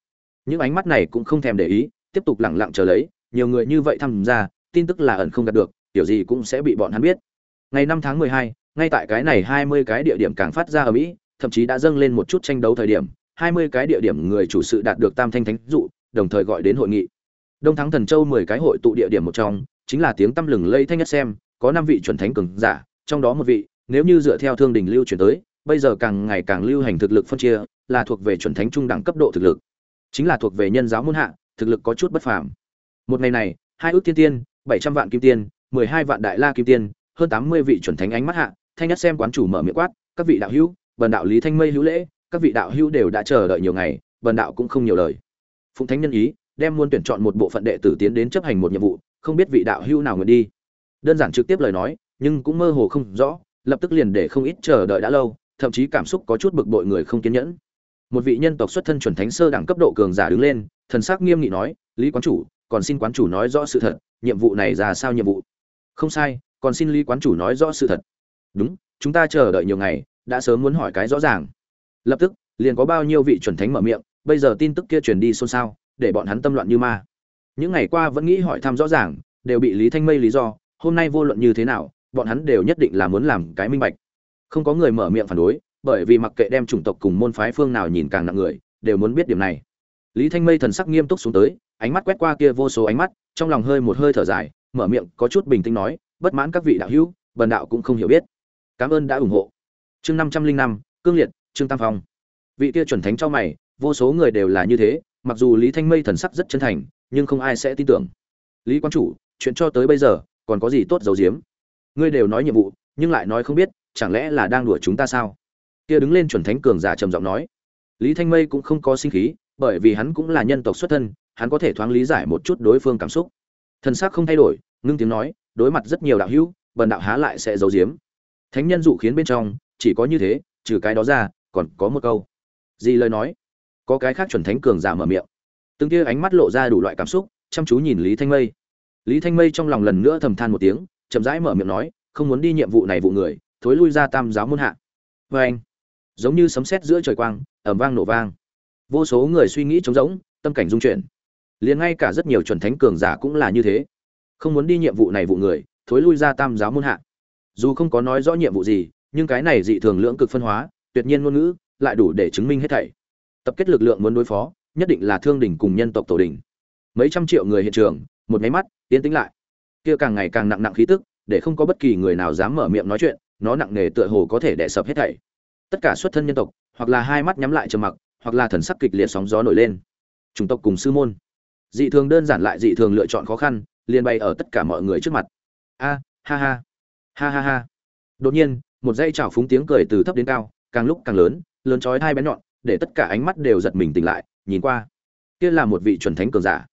Những ánh mắt này cũng không thèm để ý, tiếp tục lẳng lặng chờ lấy, nhiều người như vậy tham gia, tin tức là ẩn không đạt được, kiểu gì cũng sẽ bị bọn hắn biết. Ngày năm tháng mười hai, ngay tại cái này hai mươi cái địa điểm càng phát ra ở mỹ, thậm chí đã dâng lên một chút tranh đấu thời điểm, hai mươi cái địa điểm người chủ sự đạt được tam thanh thánh dụ, đồng thời gọi đến hội nghị. Đông thắng thần châu mười cái hội tụ địa điểm một trong, chính là tiếng tăm lừng lây thanh nhất xem có năm vị chuẩn thánh cường giả, trong đó một vị, nếu như dựa theo thương đình lưu chuyển tới, bây giờ càng ngày càng lưu hành thực lực phân chia, là thuộc về chuẩn thánh trung đẳng cấp độ thực lực. Chính là thuộc về nhân giáo môn hạ, thực lực có chút bất phàm. Một ngày này, hai ước tiên tiên, bảy trăm vạn kim tiên, mười hai vạn đại la kim tiên, hơn tám mươi vị chuẩn thánh ánh mắt hạ, thanh nhất xem quán chủ mở miệng quát, các vị đạo hữu, bần đạo lý thanh mây hữu lễ, các vị đạo hữu đều đã chờ đợi nhiều ngày, bần đạo cũng không nhiều lời. Phụng thánh nhân ý, đem muôn tuyển chọn một bộ phận đệ tử tiến đến chấp hành một nhiệm vụ, không biết vị đạo hữu nào nguyện đi đơn giản trực tiếp lời nói, nhưng cũng mơ hồ không rõ, lập tức liền để không ít chờ đợi đã lâu, thậm chí cảm xúc có chút bực bội người không kiên nhẫn. Một vị nhân tộc xuất thân chuẩn thánh sơ đẳng cấp độ cường giả đứng lên, thần sắc nghiêm nghị nói, lý quán chủ, còn xin quán chủ nói rõ sự thật, nhiệm vụ này ra sao nhiệm vụ? Không sai, còn xin lý quán chủ nói rõ sự thật. Đúng, chúng ta chờ đợi nhiều ngày, đã sớm muốn hỏi cái rõ ràng. Lập tức, liền có bao nhiêu vị chuẩn thánh mở miệng, bây giờ tin tức kia truyền đi xôn xao, để bọn hắn tâm loạn như ma. Những ngày qua vẫn nghĩ hỏi thăm rõ ràng, đều bị lý thanh mây lý do hôm nay vô luận như thế nào, bọn hắn đều nhất định là muốn làm cái minh bạch. Không có người mở miệng phản đối, bởi vì mặc kệ đem chủng tộc cùng môn phái phương nào nhìn càng nặng người, đều muốn biết điểm này. Lý thanh mây thần sắc nghiêm túc xuống tới, ánh mắt quét qua kia vô số ánh mắt, trong lòng hơi một hơi thở dài, mở miệng, có chút bình tĩnh nói, bất mãn các vị đạo hữu, bần đạo cũng không hiểu biết. Cảm ơn đã ủng hộ. Chương năm trăm linh năm, cương liệt, trương tam phong. Vị kia chuẩn thánh cho mày, vô số người đều là như thế, mặc dù lý thanh mây thần sắc rất chân thành, nhưng không ai sẽ tin tưởng. Lý quan chủ, chuyện cho tới bây giờ còn có gì tốt giấu giếm? Ngươi đều nói nhiệm vụ, nhưng lại nói không biết, chẳng lẽ là đang đùa chúng ta sao? Kia đứng lên chuẩn thánh cường giả trầm giọng nói. Lý thanh mây cũng không có sinh khí, bởi vì hắn cũng là nhân tộc xuất thân, hắn có thể thoáng lý giải một chút đối phương cảm xúc. Thân xác không thay đổi, ngưng tiếng nói, đối mặt rất nhiều đạo hữu, bần đạo há lại sẽ giấu giếm? Thánh nhân dụ khiến bên trong, chỉ có như thế, trừ cái đó ra, còn có một câu. Gì lời nói? Có cái khác chuẩn thánh cường giả mở miệng. Từng kia ánh mắt lộ ra đủ loại cảm xúc, chăm chú nhìn lý thanh mây lý thanh mây trong lòng lần nữa thầm than một tiếng, chậm rãi mở miệng nói, không muốn đi nhiệm vụ này vụ người, thối lui ra tam giáo môn hạ. Vê anh, giống như sấm sét giữa trời quang ẩm vang nổ vang. Vô số người suy nghĩ trống rỗng, tâm cảnh dung chuyển. Liền ngay cả rất nhiều chuẩn thánh cường giả cũng là như thế. Không muốn đi nhiệm vụ này vụ người, thối lui ra tam giáo môn hạ. Dù không có nói rõ nhiệm vụ gì, nhưng cái này dị thường lưỡng cực phân hóa, tuyệt nhiên ngôn ngữ, lại đủ để chứng minh hết thảy. Tập kết lực lượng muốn đối phó, nhất định là thương đỉnh cùng nhân tộc tổ đỉnh. Mấy trăm triệu người hiện trường một máy mắt tiến tĩnh lại. Kia càng ngày càng nặng nặng khí tức, để không có bất kỳ người nào dám mở miệng nói chuyện, nó nặng nề tựa hồ có thể đè sập hết thảy. Tất cả xuất thân nhân tộc, hoặc là hai mắt nhắm lại trầm mặc, hoặc là thần sắc kịch liệt sóng gió nổi lên. Chủng tộc cùng sư môn. Dị thường đơn giản lại dị thường lựa chọn khó khăn, liền bày ở tất cả mọi người trước mặt. A, ha ha. Ha ha ha. Đột nhiên, một dây chảo phúng tiếng cười từ thấp đến cao, càng lúc càng lớn lớn chói hai bé nhọn, để tất cả ánh mắt đều giật mình tỉnh lại, nhìn qua. Kia là một vị chuẩn thánh cường giả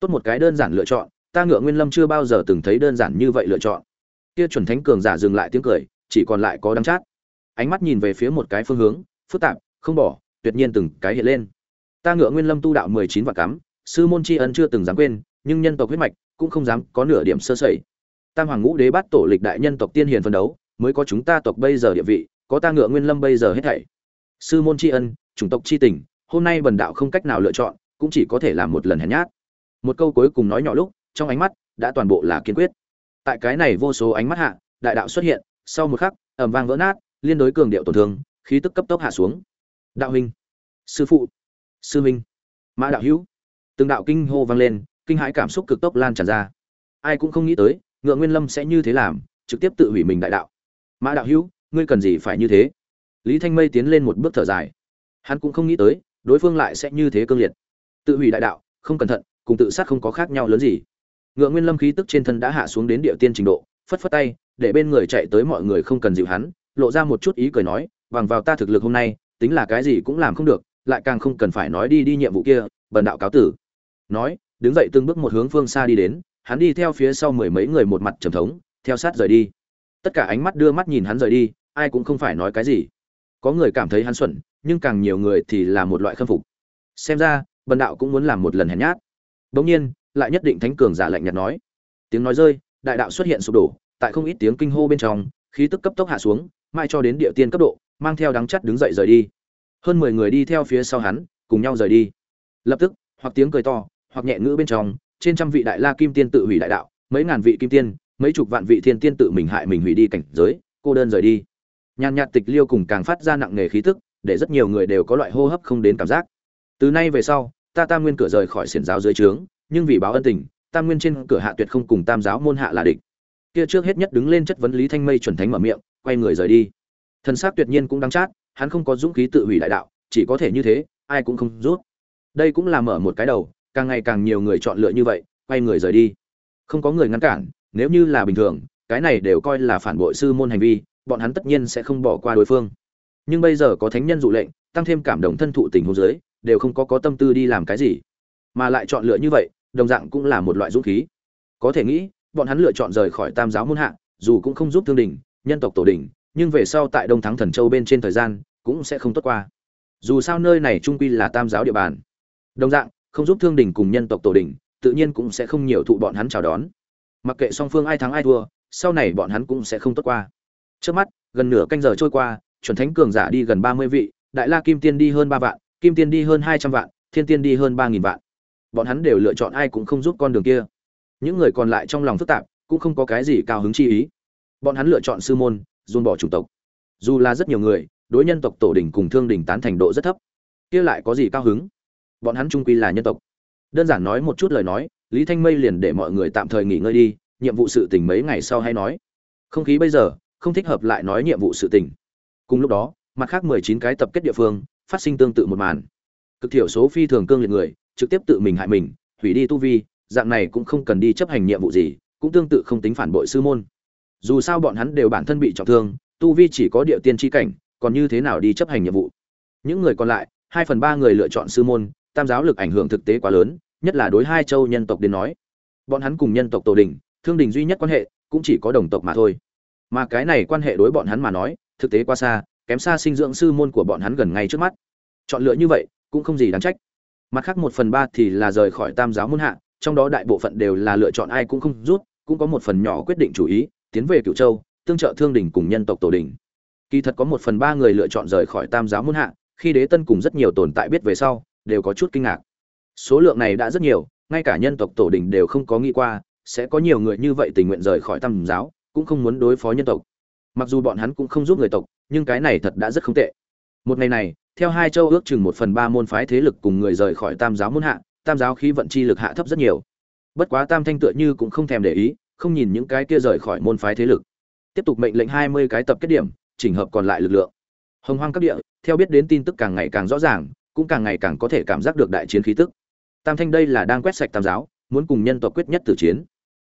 tốt một cái đơn giản lựa chọn, ta ngựa nguyên lâm chưa bao giờ từng thấy đơn giản như vậy lựa chọn. Kia chuẩn thánh cường giả dừng lại tiếng cười, chỉ còn lại có đắng chát. Ánh mắt nhìn về phía một cái phương hướng, phức tạp, không bỏ, tuyệt nhiên từng cái hiện lên. Ta ngựa nguyên lâm tu đạo mười chín và cắm, sư môn tri ân chưa từng dám quên, nhưng nhân tộc huyết mạch cũng không dám có nửa điểm sơ sẩy. Tam hoàng ngũ đế bắt tổ lịch đại nhân tộc tiên hiền phân đấu, mới có chúng ta tộc bây giờ địa vị, có ta ngựa nguyên lâm bây giờ hết thảy. Sư môn tri ân, chủng tộc tri tình, hôm nay bần đạo không cách nào lựa chọn, cũng chỉ có thể làm một lần hèn nhát một câu cuối cùng nói nhỏ lúc, trong ánh mắt đã toàn bộ là kiên quyết. Tại cái này vô số ánh mắt hạ, đại đạo xuất hiện, sau một khắc, ầm vang vỡ nát, liên đối cường điệu tổn thương, khí tức cấp tốc hạ xuống. Đạo huynh, sư phụ, sư huynh, mã đạo hữu. Từng đạo kinh hô vang lên, kinh hãi cảm xúc cực tốc lan tràn ra. Ai cũng không nghĩ tới, ngựa nguyên lâm sẽ như thế làm, trực tiếp tự hủy mình đại đạo. Mã đạo hữu, ngươi cần gì phải như thế? Lý thanh mây tiến lên một bước thở dài. Hắn cũng không nghĩ tới, đối phương lại sẽ như thế cương liệt. Tự hủy đại đạo, không cẩn thận cùng tự sát không có khác nhau lớn gì. Ngựa nguyên lâm khí tức trên thân đã hạ xuống đến địa tiên trình độ, phất phất tay, để bên người chạy tới mọi người không cần dịu hắn, lộ ra một chút ý cười nói, bằng vào ta thực lực hôm nay, tính là cái gì cũng làm không được, lại càng không cần phải nói đi đi nhiệm vụ kia, bần đạo cáo tử. Nói, đứng dậy từng bước một hướng phương xa đi đến, hắn đi theo phía sau mười mấy người một mặt trầm thống, theo sát rời đi. Tất cả ánh mắt đưa mắt nhìn hắn rời đi, ai cũng không phải nói cái gì. Có người cảm thấy hắn xuẩn, nhưng càng nhiều người thì là một loại khâm phục. Xem ra, bần đạo cũng muốn làm một lần hèn nhát đống nhiên, lại nhất định thánh cường giả lạnh nhạt nói. Tiếng nói rơi, đại đạo xuất hiện sụp đổ, tại không ít tiếng kinh hô bên trong, khí tức cấp tốc hạ xuống mai cho đến địa tiên cấp độ, mang theo đắng chắt đứng dậy rời đi. Hơn mười người đi theo phía sau hắn, cùng nhau rời đi. Lập tức, hoặc tiếng cười to, hoặc nhẹ ngữ bên trong, trên trăm vị đại la kim tiên tự hủy đại đạo, mấy ngàn vị kim tiên, mấy chục vạn vị thiên tiên tự mình hại mình hủy đi cảnh giới, cô đơn rời đi. Nhàn nhạt tịch liêu cùng càng phát ra nặng nề khí tức, để rất nhiều người đều có loại hô hấp không đến cảm giác. Từ nay về sau ta tam nguyên cửa rời khỏi xiển giáo dưới trướng, nhưng vì báo ân tình, tam nguyên trên cửa hạ tuyệt không cùng tam giáo môn hạ là địch. Kia trước hết nhất đứng lên chất vấn lý thanh mây chuẩn thánh mở miệng, quay người rời đi. Thần s tuyệt nhiên cũng đáng chát, hắn không có dũng khí tự hủy đại đạo, chỉ có thể như thế, ai cũng không rút. Đây cũng là mở một cái đầu, càng ngày càng nhiều người chọn lựa như vậy, quay người rời đi. Không có người ngăn cản, nếu như là bình thường, cái này đều coi là phản bội sư môn hành vi, bọn hắn tất nhiên sẽ không bỏ qua đối phương. Nhưng bây giờ có thánh nhân dụ lệnh, tăng thêm cảm động thân thụ tình huống giới đều không có có tâm tư đi làm cái gì, mà lại chọn lựa như vậy, đồng dạng cũng là một loại dũng khí. Có thể nghĩ, bọn hắn lựa chọn rời khỏi tam giáo môn hạ, dù cũng không giúp thương đình, nhân tộc tổ đình, nhưng về sau tại đông thắng thần châu bên trên thời gian cũng sẽ không tốt qua. Dù sao nơi này trung quy là tam giáo địa bàn. Đồng dạng, không giúp thương đình cùng nhân tộc tổ đình, tự nhiên cũng sẽ không nhiều thụ bọn hắn chào đón. Mặc kệ song phương ai thắng ai thua, sau này bọn hắn cũng sẽ không tốt qua. Trước mắt, gần nửa canh giờ trôi qua, chuẩn thánh cường giả đi gần ba mươi vị, đại la kim tiên đi hơn ba vạn kim tiên đi hơn hai trăm vạn, thiên tiên đi hơn ba nghìn vạn. Bọn hắn đều lựa chọn ai cũng không giúp con đường kia. Những người còn lại trong lòng phức tạp, cũng không có cái gì cao hứng chi ý. Bọn hắn lựa chọn sư môn, dồn bỏ chủng tộc. Dù là rất nhiều người, đối nhân tộc tổ đình cùng thương đình tán thành độ rất thấp. Kia lại có gì cao hứng? Bọn hắn trung quy là nhân tộc. Đơn giản nói một chút lời nói, lý thanh mây liền để mọi người tạm thời nghỉ ngơi đi, nhiệm vụ sự tình mấy ngày sau hay nói. Không khí bây giờ, không thích hợp lại nói nhiệm vụ sự tình. Cùng lúc đó, mặt khác mười chín cái tập kết địa phương phát sinh tương tự một màn. Cực thiểu số phi thường cương liệt người, trực tiếp tự mình hại mình, hủy đi tu vi, dạng này cũng không cần đi chấp hành nhiệm vụ gì, cũng tương tự không tính phản bội sư môn. Dù sao bọn hắn đều bản thân bị trọng thương, tu vi chỉ có địa tiên tri cảnh, còn như thế nào đi chấp hành nhiệm vụ? Những người còn lại, hai phần ba người lựa chọn sư môn, tam giáo lực ảnh hưởng thực tế quá lớn, nhất là đối hai châu nhân tộc đến nói. Bọn hắn cùng nhân tộc tổ đình, thương đình duy nhất quan hệ, cũng chỉ có đồng tộc mà thôi. Mà cái này quan hệ đối bọn hắn mà nói, thực tế quá xa kém xa sinh dưỡng sư môn của bọn hắn gần ngay trước mắt. Chọn lựa như vậy, cũng không gì đáng trách. Mặt khác một phần ba thì là rời khỏi tam giáo môn hạ, trong đó đại bộ phận đều là lựa chọn ai cũng không rút, cũng có một phần nhỏ quyết định chủ ý, tiến về cựu châu, tương trợ thương đình cùng nhân tộc tổ đình. Kỳ thật có một phần ba người lựa chọn rời khỏi tam giáo môn hạ, khi đế tân cùng rất nhiều tồn tại biết về sau, đều có chút kinh ngạc. Số lượng này đã rất nhiều, ngay cả nhân tộc tổ đình đều không có nghĩ qua, sẽ có nhiều người như vậy tình nguyện rời khỏi tam giáo, cũng không muốn đối phó nhân tộc mặc dù bọn hắn cũng không giúp người tộc, nhưng cái này thật đã rất không tệ. Một ngày này, theo hai châu ước chừng một phần ba môn phái thế lực cùng người rời khỏi tam giáo muốn hạ, tam giáo khí vận chi lực hạ thấp rất nhiều. Bất quá tam thanh tựa như cũng không thèm để ý, không nhìn những cái kia rời khỏi môn phái thế lực. Tiếp tục mệnh lệnh hai mươi cái tập kết điểm, chỉnh hợp còn lại lực lượng. Hồng hoang các địa, theo biết đến tin tức càng ngày càng rõ ràng, cũng càng ngày càng có thể cảm giác được đại chiến khí tức. Tam thanh đây là đang quét sạch tam giáo, muốn cùng nhân tộc quyết nhất tử chiến.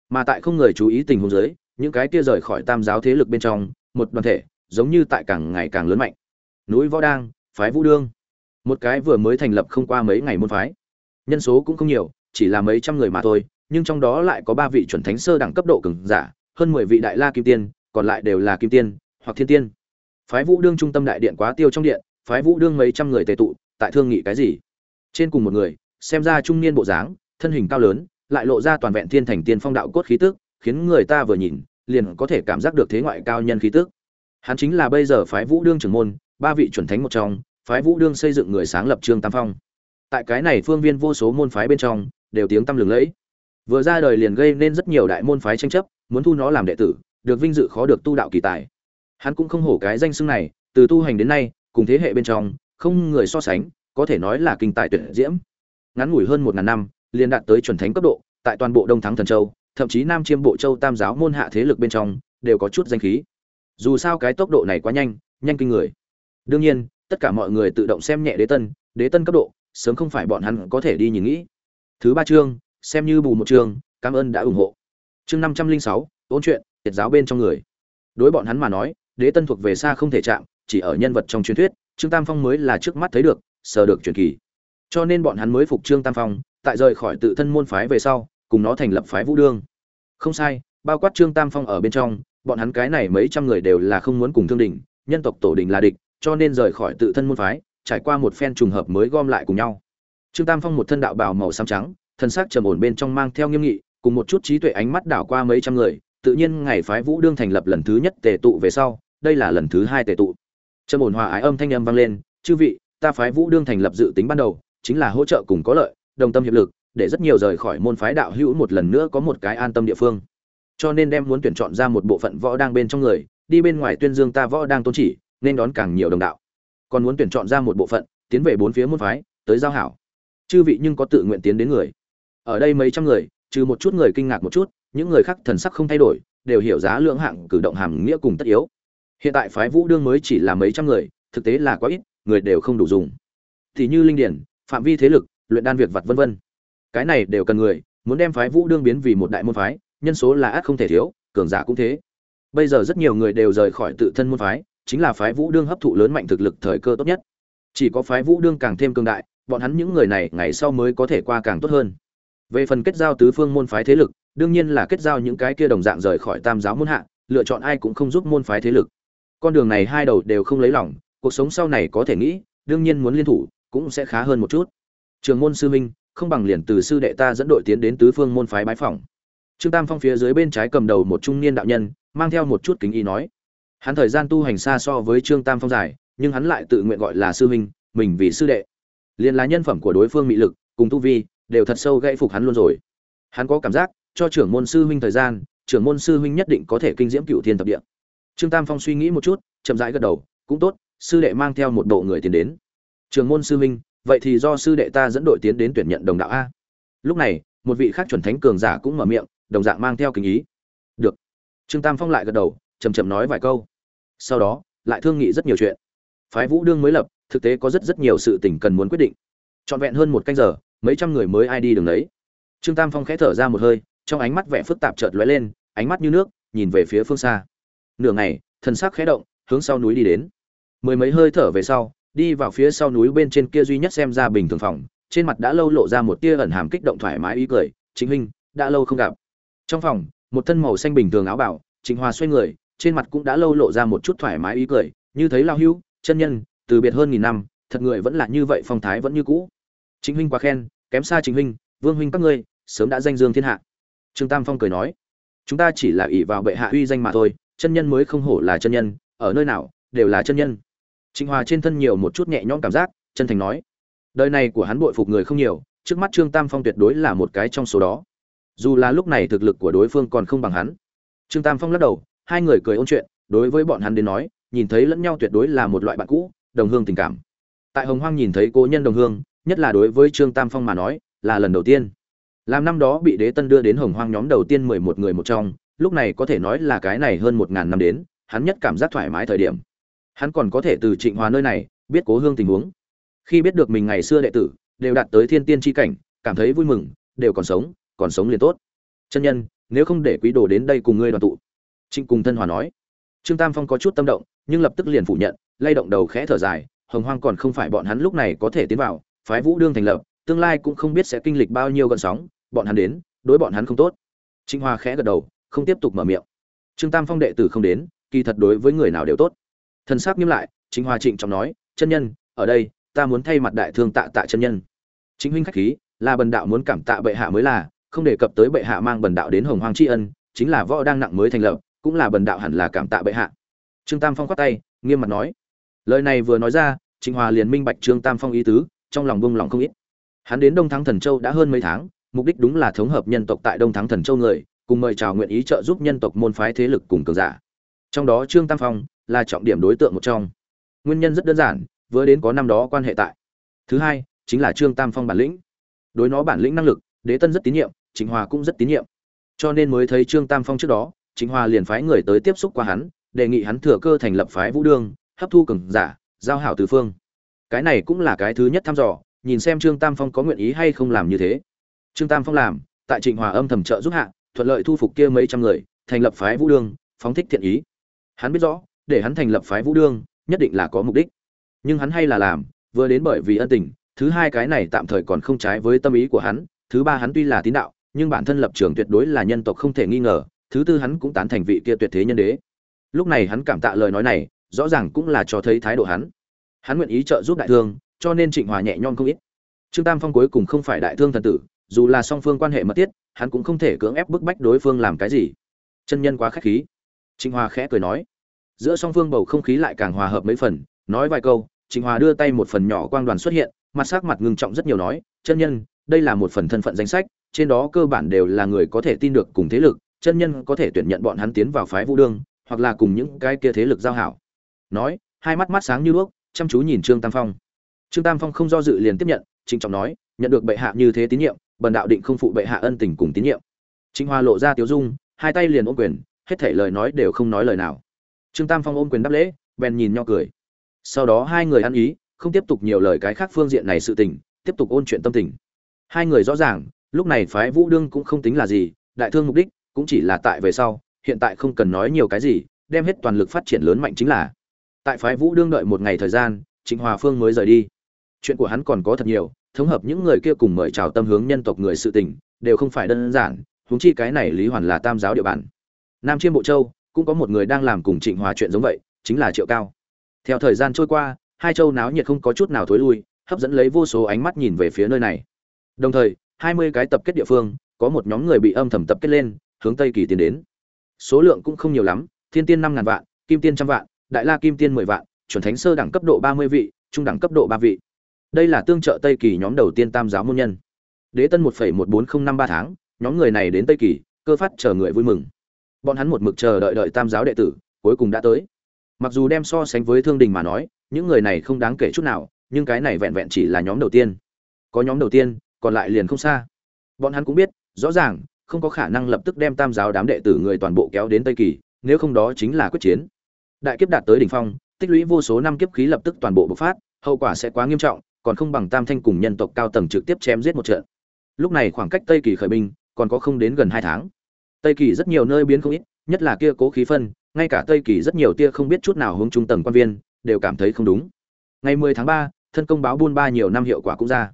Mà tại không người chú ý tình huống giới những cái kia rời khỏi tam giáo thế lực bên trong, một đoàn thể, giống như tại càng ngày càng lớn mạnh. Núi võ đang, phái vũ đương. Một cái vừa mới thành lập không qua mấy ngày môn phái. Nhân số cũng không nhiều, chỉ là mấy trăm người mà thôi, nhưng trong đó lại có ba vị chuẩn thánh sơ đẳng cấp độ cường giả, hơn mười vị đại la kim tiên, còn lại đều là kim tiên, hoặc thiên tiên. Phái vũ đương trung tâm đại điện quá tiêu trong điện, phái vũ đương mấy trăm người tề tụ, tại thương nghị cái gì? Trên cùng một người, xem ra trung niên bộ dáng, thân hình cao lớn, lại lộ ra toàn vẹn thiên thành tiên phong đạo cốt khí tức, khiến người ta vừa nhìn liền có thể cảm giác được thế ngoại cao nhân khí tức. Hắn chính là bây giờ phái vũ đương trưởng môn, ba vị chuẩn thánh một trong, phái vũ đương xây dựng người sáng lập trương tam phong. Tại cái này phương viên vô số môn phái bên trong, đều tiếng tăm lừng lẫy. Vừa ra đời liền gây nên rất nhiều đại môn phái tranh chấp, muốn thu nó làm đệ tử, được vinh dự khó được tu đạo kỳ tài. Hắn cũng không hổ cái danh xưng này, từ tu hành đến nay, cùng thế hệ bên trong, không người so sánh, có thể nói là kinh tài tuyệt diễm. Ngắn ngủi hơn một ngàn năm, liền đạt tới chuẩn thánh cấp độ, tại toàn bộ đông thắng thần châu thậm chí nam chiêm bộ châu tam giáo môn hạ thế lực bên trong đều có chút danh khí. Dù sao cái tốc độ này quá nhanh nhanh kinh người. Đương nhiên, tất cả mọi người tự động xem nhẹ đế tân đế tân cấp độ, sớm không phải bọn hắn có thể đi nhìn nghĩ. Thứ ba chương, xem như bù một chương, cảm ơn đã ủng hộ. Chương năm trăm linh sáu, ôn chuyện, tiệt giáo bên trong người. Đối bọn hắn mà nói, đế tân thuộc về xa không thể chạm, chỉ ở nhân vật trong truyền thuyết, trương tam phong mới là trước mắt thấy được, sờ được truyền kỳ. Cho nên bọn hắn mới phục trương tam phong, tại rời khỏi tự thân môn phái về sau cùng nó thành lập phái vũ đương. Không sai, bao quát trương tam phong ở bên trong, bọn hắn cái này mấy trăm người đều là không muốn cùng thương đình, nhân tộc tổ đình là địch, cho nên rời khỏi tự thân môn phái, trải qua một phen trùng hợp mới gom lại cùng nhau. Trương tam phong một thân đạo bào màu xám trắng, thân xác trầm ổn bên trong mang theo nghiêm nghị, cùng một chút trí tuệ ánh mắt đảo qua mấy trăm người, tự nhiên ngày phái vũ đương thành lập lần thứ nhất tề tụ về sau, đây là lần thứ hai tề tụ. Trầm ổn hòa ái âm thanh âm vang lên, chư vị, ta phái vũ đương thành lập dự tính ban đầu, chính là hỗ trợ cùng có lợi, đồng tâm hiệp lực để rất nhiều rời khỏi môn phái đạo hữu một lần nữa có một cái an tâm địa phương. Cho nên đem muốn tuyển chọn ra một bộ phận võ đang bên trong người, đi bên ngoài tuyên dương ta võ đang tôn chỉ, nên đón càng nhiều đồng đạo. Còn muốn tuyển chọn ra một bộ phận, tiến về bốn phía môn phái, tới giao hảo. Chư vị nhưng có tự nguyện tiến đến người. Ở đây mấy trăm người, trừ một chút người kinh ngạc một chút, những người khác thần sắc không thay đổi, đều hiểu giá lượng hạng cử động hàm nghĩa cùng tất yếu. Hiện tại phái vũ đương mới chỉ là mấy trăm người, thực tế là quá ít, người đều không đủ dùng. Thì như linh điển, phạm vi thế lực, luyện đan việc vật vân vân cái này đều cần người, muốn đem phái vũ đương biến vì một đại môn phái, nhân số là ác không thể thiếu, cường giả cũng thế. Bây giờ rất nhiều người đều rời khỏi tự thân môn phái, chính là phái vũ đương hấp thụ lớn mạnh thực lực thời cơ tốt nhất. Chỉ có phái vũ đương càng thêm cường đại, bọn hắn những người này ngày sau mới có thể qua càng tốt hơn. Về phần kết giao tứ phương môn phái thế lực, đương nhiên là kết giao những cái kia đồng dạng rời khỏi tam giáo môn hạ, lựa chọn ai cũng không giúp môn phái thế lực. Con đường này hai đầu đều không lấy lòng, cuộc sống sau này có thể nghĩ, đương nhiên muốn liên thủ, cũng sẽ khá hơn một chút. Trường môn sư minh không bằng liền từ sư đệ ta dẫn đội tiến đến tứ phương môn phái bái phỏng. Trương tam phong phía dưới bên trái cầm đầu một trung niên đạo nhân mang theo một chút kính ý nói hắn thời gian tu hành xa so với trương tam phong dài nhưng hắn lại tự nguyện gọi là sư huynh, mình vì sư đệ. Liền là nhân phẩm của đối phương mị lực cùng tu vi đều thật sâu gãy phục hắn luôn rồi. Hắn có cảm giác cho trưởng môn sư huynh thời gian trưởng môn sư huynh nhất định có thể kinh diễm cựu thiên thập địa. Trương tam phong suy nghĩ một chút chậm rãi gật đầu cũng tốt sư đệ mang theo một bộ người tiến đến. Trưởng môn sư huynh vậy thì do sư đệ ta dẫn đội tiến đến tuyển nhận đồng đạo a. Lúc này, một vị khác chuẩn thánh cường giả cũng mở miệng, đồng dạng mang theo kinh ý. Được. Trương tam phong lại gật đầu chầm chậm nói vài câu. Sau đó, lại thương nghị rất nhiều chuyện. Phái vũ đương mới lập, thực tế có rất rất nhiều sự tình cần muốn quyết định. Trọn vẹn hơn một canh giờ, mấy trăm người mới ai đi đường đấy. Trương tam phong khẽ thở ra một hơi, trong ánh mắt vẻ phức tạp chợt lóe lên, ánh mắt như nước, nhìn về phía phương xa. Nửa ngày, thần sắc khẽ động, hướng sau núi đi đến. Mười mấy hơi thở về sau đi vào phía sau núi bên trên kia duy nhất xem ra bình thường phòng, trên mặt đã lâu lộ ra một tia ẩn hàm kích động thoải mái ý cười chính huynh, đã lâu không gặp. Trong phòng, một thân màu xanh bình thường áo bảo chính hòa xoay người, trên mặt cũng đã lâu lộ ra một chút thoải mái ý cười, như thấy lao hưu chân nhân, từ biệt hơn nghìn năm, thật người vẫn là như vậy phong thái vẫn như cũ. Chính huynh quá khen, kém xa chính huynh, vương huynh các ngươi, sớm đã danh dương thiên hạ. Trương tam phong cười nói, chúng ta chỉ là ỷ vào bệ hạ uy danh mà thôi, chân nhân mới không hổ là chân nhân, ở nơi nào, đều là chân nhân trịnh hòa trên thân nhiều một chút nhẹ nhõm cảm giác, chân thành nói, đời này của hắn bội phục người không nhiều, trước mắt trương tam phong tuyệt đối là một cái trong số đó. Dù là lúc này thực lực của đối phương còn không bằng hắn. Trương tam phong lắc đầu, hai người cười ôn chuyện, đối với bọn hắn đến nói, nhìn thấy lẫn nhau tuyệt đối là một loại bạn cũ, đồng hương tình cảm. Tại hồng hoang nhìn thấy cố nhân đồng hương, nhất là đối với trương tam phong mà nói, là lần đầu tiên. Làm năm đó bị đế tân đưa đến hồng hoang nhóm đầu tiên mười một người một trong, lúc này có thể nói là cái này hơn một ngàn năm đến, hắn nhất cảm giác thoải mái thời điểm hắn còn có thể từ trịnh hòa nơi này biết cố hương tình huống. Khi biết được mình ngày xưa đệ tử đều đạt tới thiên tiên tri cảnh, cảm thấy vui mừng, đều còn sống còn sống liền tốt. Chân nhân, nếu không để quý đồ đến đây cùng ngươi đoàn tụ. Trịnh cùng thân hòa nói. Trương tam phong có chút tâm động, nhưng lập tức liền phủ nhận, lay động đầu khẽ thở dài, hồng hoang còn không phải bọn hắn lúc này có thể tiến vào, phái vũ đương thành lập, tương lai cũng không biết sẽ kinh lịch bao nhiêu gợn sóng, bọn hắn đến, đối bọn hắn không tốt. Trịnh hoa khẽ gật đầu, không tiếp tục mở miệng. Trương tam phong đệ tử không đến, kỳ thật đối với người nào đều tốt thân xác nghiêm lại, chính hoa trịnh trọng nói, chân nhân, ở đây, ta muốn thay mặt đại thương tạ tạ chân nhân. Chính huynh khách khí, là bần đạo muốn cảm tạ bệ hạ mới là, không đề cập tới bệ hạ mang bần đạo đến hồng hoàng tri ân, chính là võ đang nặng mới thành lập, cũng là bần đạo hẳn là cảm tạ bệ hạ. Trương tam phong khoát tay, nghiêm mặt nói, lời này vừa nói ra trịnh hòa liền minh bạch trương tam phong ý tứ, trong lòng bông lòng không ít. Hắn đến đông thắng thần châu đã hơn mấy tháng, mục đích đúng là thống hợp nhân tộc tại đông thắng thần châu người, cùng mời chào nguyện ý trợ giúp nhân tộc môn phái thế lực cùng cường giả. Trong đó trương tam phong là trọng điểm đối tượng một trong. Nguyên nhân rất đơn giản, vừa đến có năm đó quan hệ tại. Thứ hai, chính là trương tam phong bản lĩnh. Đối nó bản lĩnh năng lực, đế tân rất tín nhiệm chính hòa cũng rất tín nhiệm. Cho nên mới thấy trương tam phong trước đó chính hòa liền phái người tới tiếp xúc qua hắn, đề nghị hắn thừa cơ thành lập phái vũ đương, hấp thu cường giả, giao hảo từ phương. Cái này cũng là cái thứ nhất thăm dò, nhìn xem trương tam phong có nguyện ý hay không làm như thế. Trương tam phong làm, tại trịnh hòa âm thầm trợ giúp hạ, thuận lợi thu phục kia mấy trăm người, thành lập phái vũ đương, phóng thích thiện ý. Hắn biết rõ để hắn thành lập phái vũ đương, nhất định là có mục đích. Nhưng hắn hay là làm, vừa đến bởi vì ân tình, thứ hai cái này tạm thời còn không trái với tâm ý của hắn, thứ ba hắn tuy là tín đạo, nhưng bản thân lập trường tuyệt đối là nhân tộc không thể nghi ngờ, thứ tư hắn cũng tán thành vị kia tuyệt thế nhân đế. Lúc này hắn cảm tạ lời nói này, rõ ràng cũng là cho thấy thái độ hắn. Hắn nguyện ý trợ giúp đại thương, cho nên trịnh hòa nhẹ nhom không ít. Trương tam phong cuối cùng không phải đại thương thần tử, dù là song phương quan hệ mật thiết, hắn cũng không thể cưỡng ép bức bách đối phương làm cái gì. Chân nhân quá khách khí. Trịnh hòa khẽ cười nói giữa song phương bầu không khí lại càng hòa hợp mấy phần, nói vài câu, trịnh hòa đưa tay một phần nhỏ quang đoàn xuất hiện, mặt sắc mặt ngưng trọng rất nhiều nói, chân nhân, đây là một phần thân phận danh sách, trên đó cơ bản đều là người có thể tin được cùng thế lực, chân nhân có thể tuyển nhận bọn hắn tiến vào phái vũ đương, hoặc là cùng những cái kia thế lực giao hảo. Nói, hai mắt mắt sáng như đuốc, chăm chú nhìn trương tam phong. Trương tam phong không do dự liền tiếp nhận, trịnh trọng nói, nhận được bệ hạ như thế tín nhiệm, bần đạo định không phụ bệ hạ ân tình cùng tín nhiệm. Trịnh hoa lộ ra tiếu dung, hai tay liền ôm quyền, hết thể lời nói đều không nói lời nào trương tam phong ôm quyền đáp lễ, bèn nhìn nho cười. Sau đó hai người ăn ý, không tiếp tục nhiều lời cái khác phương diện này sự tình, tiếp tục ôn chuyện tâm tình. Hai người rõ ràng, lúc này phái vũ đương cũng không tính là gì, đại thương mục đích cũng chỉ là tại về sau, hiện tại không cần nói nhiều cái gì, đem hết toàn lực phát triển lớn mạnh chính là. Tại phái vũ đương đợi một ngày thời gian, trịnh hòa phương mới rời đi. Chuyện của hắn còn có thật nhiều, thống hợp những người kia cùng mời chào tâm hướng nhân tộc người sự tình, đều không phải đơn giản, huống chi cái này lý hoàn là tam giáo địa bàn. Nam chiêm bộ châu cũng có một người đang làm cùng trịnh hòa chuyện giống vậy, chính là triệu cao. Theo thời gian trôi qua, hai châu náo nhiệt không có chút nào thối lui, hấp dẫn lấy vô số ánh mắt nhìn về phía nơi này. Đồng thời, hai mươi cái tập kết địa phương, có một nhóm người bị âm thầm tập kết lên, hướng tây kỳ tiến đến. Số lượng cũng không nhiều lắm, thiên tiên năm ngàn vạn, kim tiên trăm vạn, đại la kim tiên mười vạn, chuẩn thánh sơ đẳng cấp độ ba mươi vị, trung đẳng cấp độ ba vị. Đây là tương trợ tây kỳ nhóm đầu tiên tam giáo môn nhân. Đế tân một một bốn không năm ba tháng, nhóm người này đến tây kỳ, cơ phát chờ người vui mừng bọn hắn một mực chờ đợi đợi tam giáo đệ tử, cuối cùng đã tới. Mặc dù đem so sánh với thương đình mà nói, những người này không đáng kể chút nào, nhưng cái này vẹn vẹn chỉ là nhóm đầu tiên. Có nhóm đầu tiên, còn lại liền không xa. Bọn hắn cũng biết, rõ ràng, không có khả năng lập tức đem tam giáo đám đệ tử người toàn bộ kéo đến tây kỳ, nếu không đó chính là quyết chiến. Đại kiếp đạt tới đỉnh phong, tích lũy vô số năm kiếp khí lập tức toàn bộ bộc phát, hậu quả sẽ quá nghiêm trọng, còn không bằng tam thanh cùng nhân tộc cao tầng trực tiếp chém giết một trận. Lúc này khoảng cách tây kỳ khởi binh, còn có không đến gần hai tháng tây kỳ rất nhiều nơi biến không ít nhất là kia cố khí phân ngay cả tây kỳ rất nhiều tia không biết chút nào hướng trung tầng quan viên đều cảm thấy không đúng. Ngày 10 tháng 3, thân công báo buôn ba nhiều năm hiệu quả cũng ra.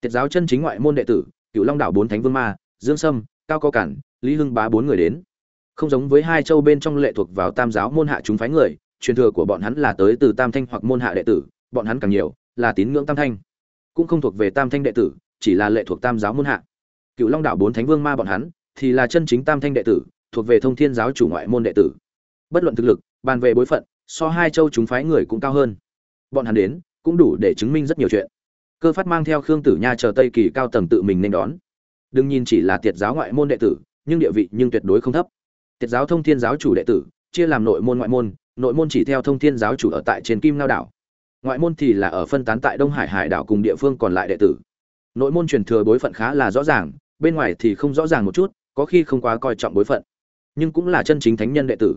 Tiết giáo chân chính ngoại môn đệ tử cựu long đảo bốn thánh vương ma dương sâm cao co cản lý hưng bá bốn người đến. Không giống với hai châu bên trong lệ thuộc vào tam giáo môn hạ chúng phái người truyền thừa của bọn hắn là tới từ tam thanh hoặc môn hạ đệ tử bọn hắn càng nhiều là tín ngưỡng tam thanh. Cũng không thuộc về tam thanh đệ tử chỉ là lệ thuộc tam giáo môn hạ. Cựu long đạo bốn thánh vương ma bọn hắn thì là chân chính tam thanh đệ tử, thuộc về thông thiên giáo chủ ngoại môn đệ tử. Bất luận thực lực, bàn về bối phận, so hai châu chúng phái người cũng cao hơn. Bọn hắn đến, cũng đủ để chứng minh rất nhiều chuyện. Cơ phát mang theo khương tử nha chờ tây kỳ cao tầng tự mình nên đón. Đừng nhìn chỉ là tiệt giáo ngoại môn đệ tử, nhưng địa vị nhưng tuyệt đối không thấp. Tiệt giáo thông thiên giáo chủ đệ tử, chia làm nội môn ngoại môn, nội môn chỉ theo thông thiên giáo chủ ở tại trên kim lao đảo. Ngoại môn thì là ở phân tán tại đông hải hải đảo cùng địa phương còn lại đệ tử. Nội môn truyền thừa bối phận khá là rõ ràng, bên ngoài thì không rõ ràng một chút có khi không quá coi trọng bối phận, nhưng cũng là chân chính thánh nhân đệ tử.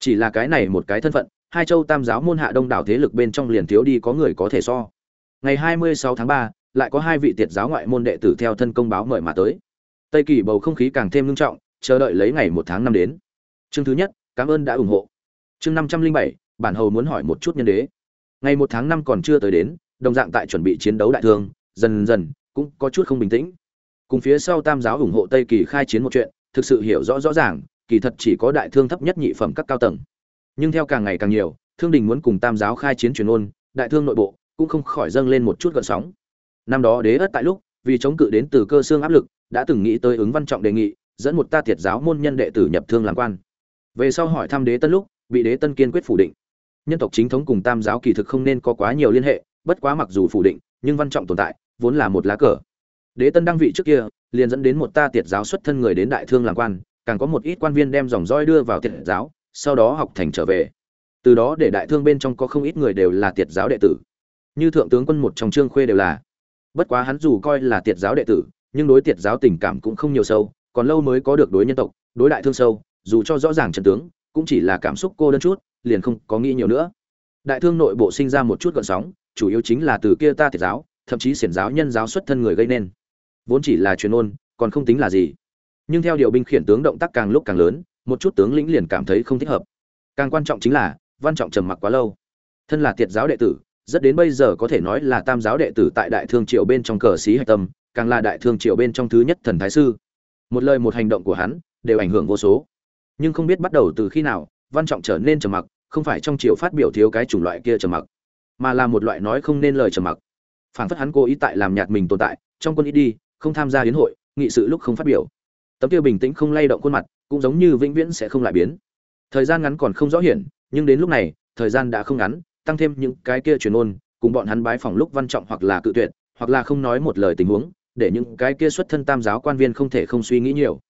Chỉ là cái này một cái thân phận, hai châu tam giáo môn hạ đông đảo thế lực bên trong liền thiếu đi có người có thể so. Ngày 26 tháng ba, lại có hai vị tiệt giáo ngoại môn đệ tử theo thân công báo mời mà tới. Tây kỳ bầu không khí càng thêm ngưng trọng, chờ đợi lấy ngày một tháng năm đến. Chương thứ nhất, cảm ơn đã ủng hộ. Chương năm trăm linh bảy, bản hầu muốn hỏi một chút nhân đế. Ngày một tháng năm còn chưa tới đến, đồng dạng tại chuẩn bị chiến đấu đại thương, dần dần, cũng có chút không bình tĩnh cùng phía sau tam giáo ủng hộ tây kỳ khai chiến một chuyện, thực sự hiểu rõ rõ ràng, kỳ thật chỉ có đại thương thấp nhất nhị phẩm các cao tầng. Nhưng theo càng ngày càng nhiều, thương đình muốn cùng tam giáo khai chiến truyền ôn, đại thương nội bộ cũng không khỏi dâng lên một chút gợn sóng. Năm đó đế ất tại lúc, vì chống cự đến từ cơ xương áp lực, đã từng nghĩ tới ứng văn trọng đề nghị, dẫn một ta thiệt giáo môn nhân đệ tử nhập thương làm quan. Về sau hỏi thăm đế tân lúc, bị đế tân kiên quyết phủ định. Nhân tộc chính thống cùng tam giáo kỳ thực không nên có quá nhiều liên hệ, bất quá mặc dù phủ định, nhưng văn trọng tồn tại, vốn là một lá cờ đế tân đăng vị trước kia, liền dẫn đến một ta tiệt giáo xuất thân người đến đại thương làm quan, càng có một ít quan viên đem dòng roi đưa vào tiệt giáo, sau đó học thành trở về. Từ đó để đại thương bên trong có không ít người đều là tiệt giáo đệ tử. Như thượng tướng quân một trong trương khuê đều là. Bất quá hắn dù coi là tiệt giáo đệ tử, nhưng đối tiệt giáo tình cảm cũng không nhiều sâu, còn lâu mới có được đối nhân tộc, đối đại thương sâu, dù cho rõ ràng trận tướng, cũng chỉ là cảm xúc cô đơn chút, liền không có nghĩ nhiều nữa. Đại thương nội bộ sinh ra một chút gợn sóng, chủ yếu chính là từ kia ta tiệt giáo, thậm chí xiển giáo nhân giáo xuất thân người gây nên vốn chỉ là truyền ôn, còn không tính là gì. Nhưng theo điều binh khiển tướng động tác càng lúc càng lớn, một chút tướng lĩnh liền cảm thấy không thích hợp. Càng quan trọng chính là, văn trọng trầm mặc quá lâu. Thân là tiệt giáo đệ tử, rất đến bây giờ có thể nói là tam giáo đệ tử tại đại thương triều bên trong cờ xí hạch tâm, càng là đại thương triều bên trong thứ nhất thần thái sư. Một lời một hành động của hắn, đều ảnh hưởng vô số. Nhưng không biết bắt đầu từ khi nào, văn trọng trở nên trầm mặc, không phải trong triều phát biểu thiếu cái chủng loại kia trầm mặc, mà là một loại nói không nên lời trầm mặc. Phản phất hắn cố ý tại làm nhạt mình tồn tại, trong quân ít đi không tham gia hiến hội, nghị sự lúc không phát biểu. Tấm kia bình tĩnh không lay động khuôn mặt, cũng giống như vĩnh viễn sẽ không lại biến. Thời gian ngắn còn không rõ hiển, nhưng đến lúc này, thời gian đã không ngắn, tăng thêm những cái kia truyền ôn, cùng bọn hắn bái phòng lúc văn trọng hoặc là cự tuyệt, hoặc là không nói một lời tình huống, để những cái kia xuất thân tam giáo quan viên không thể không suy nghĩ nhiều.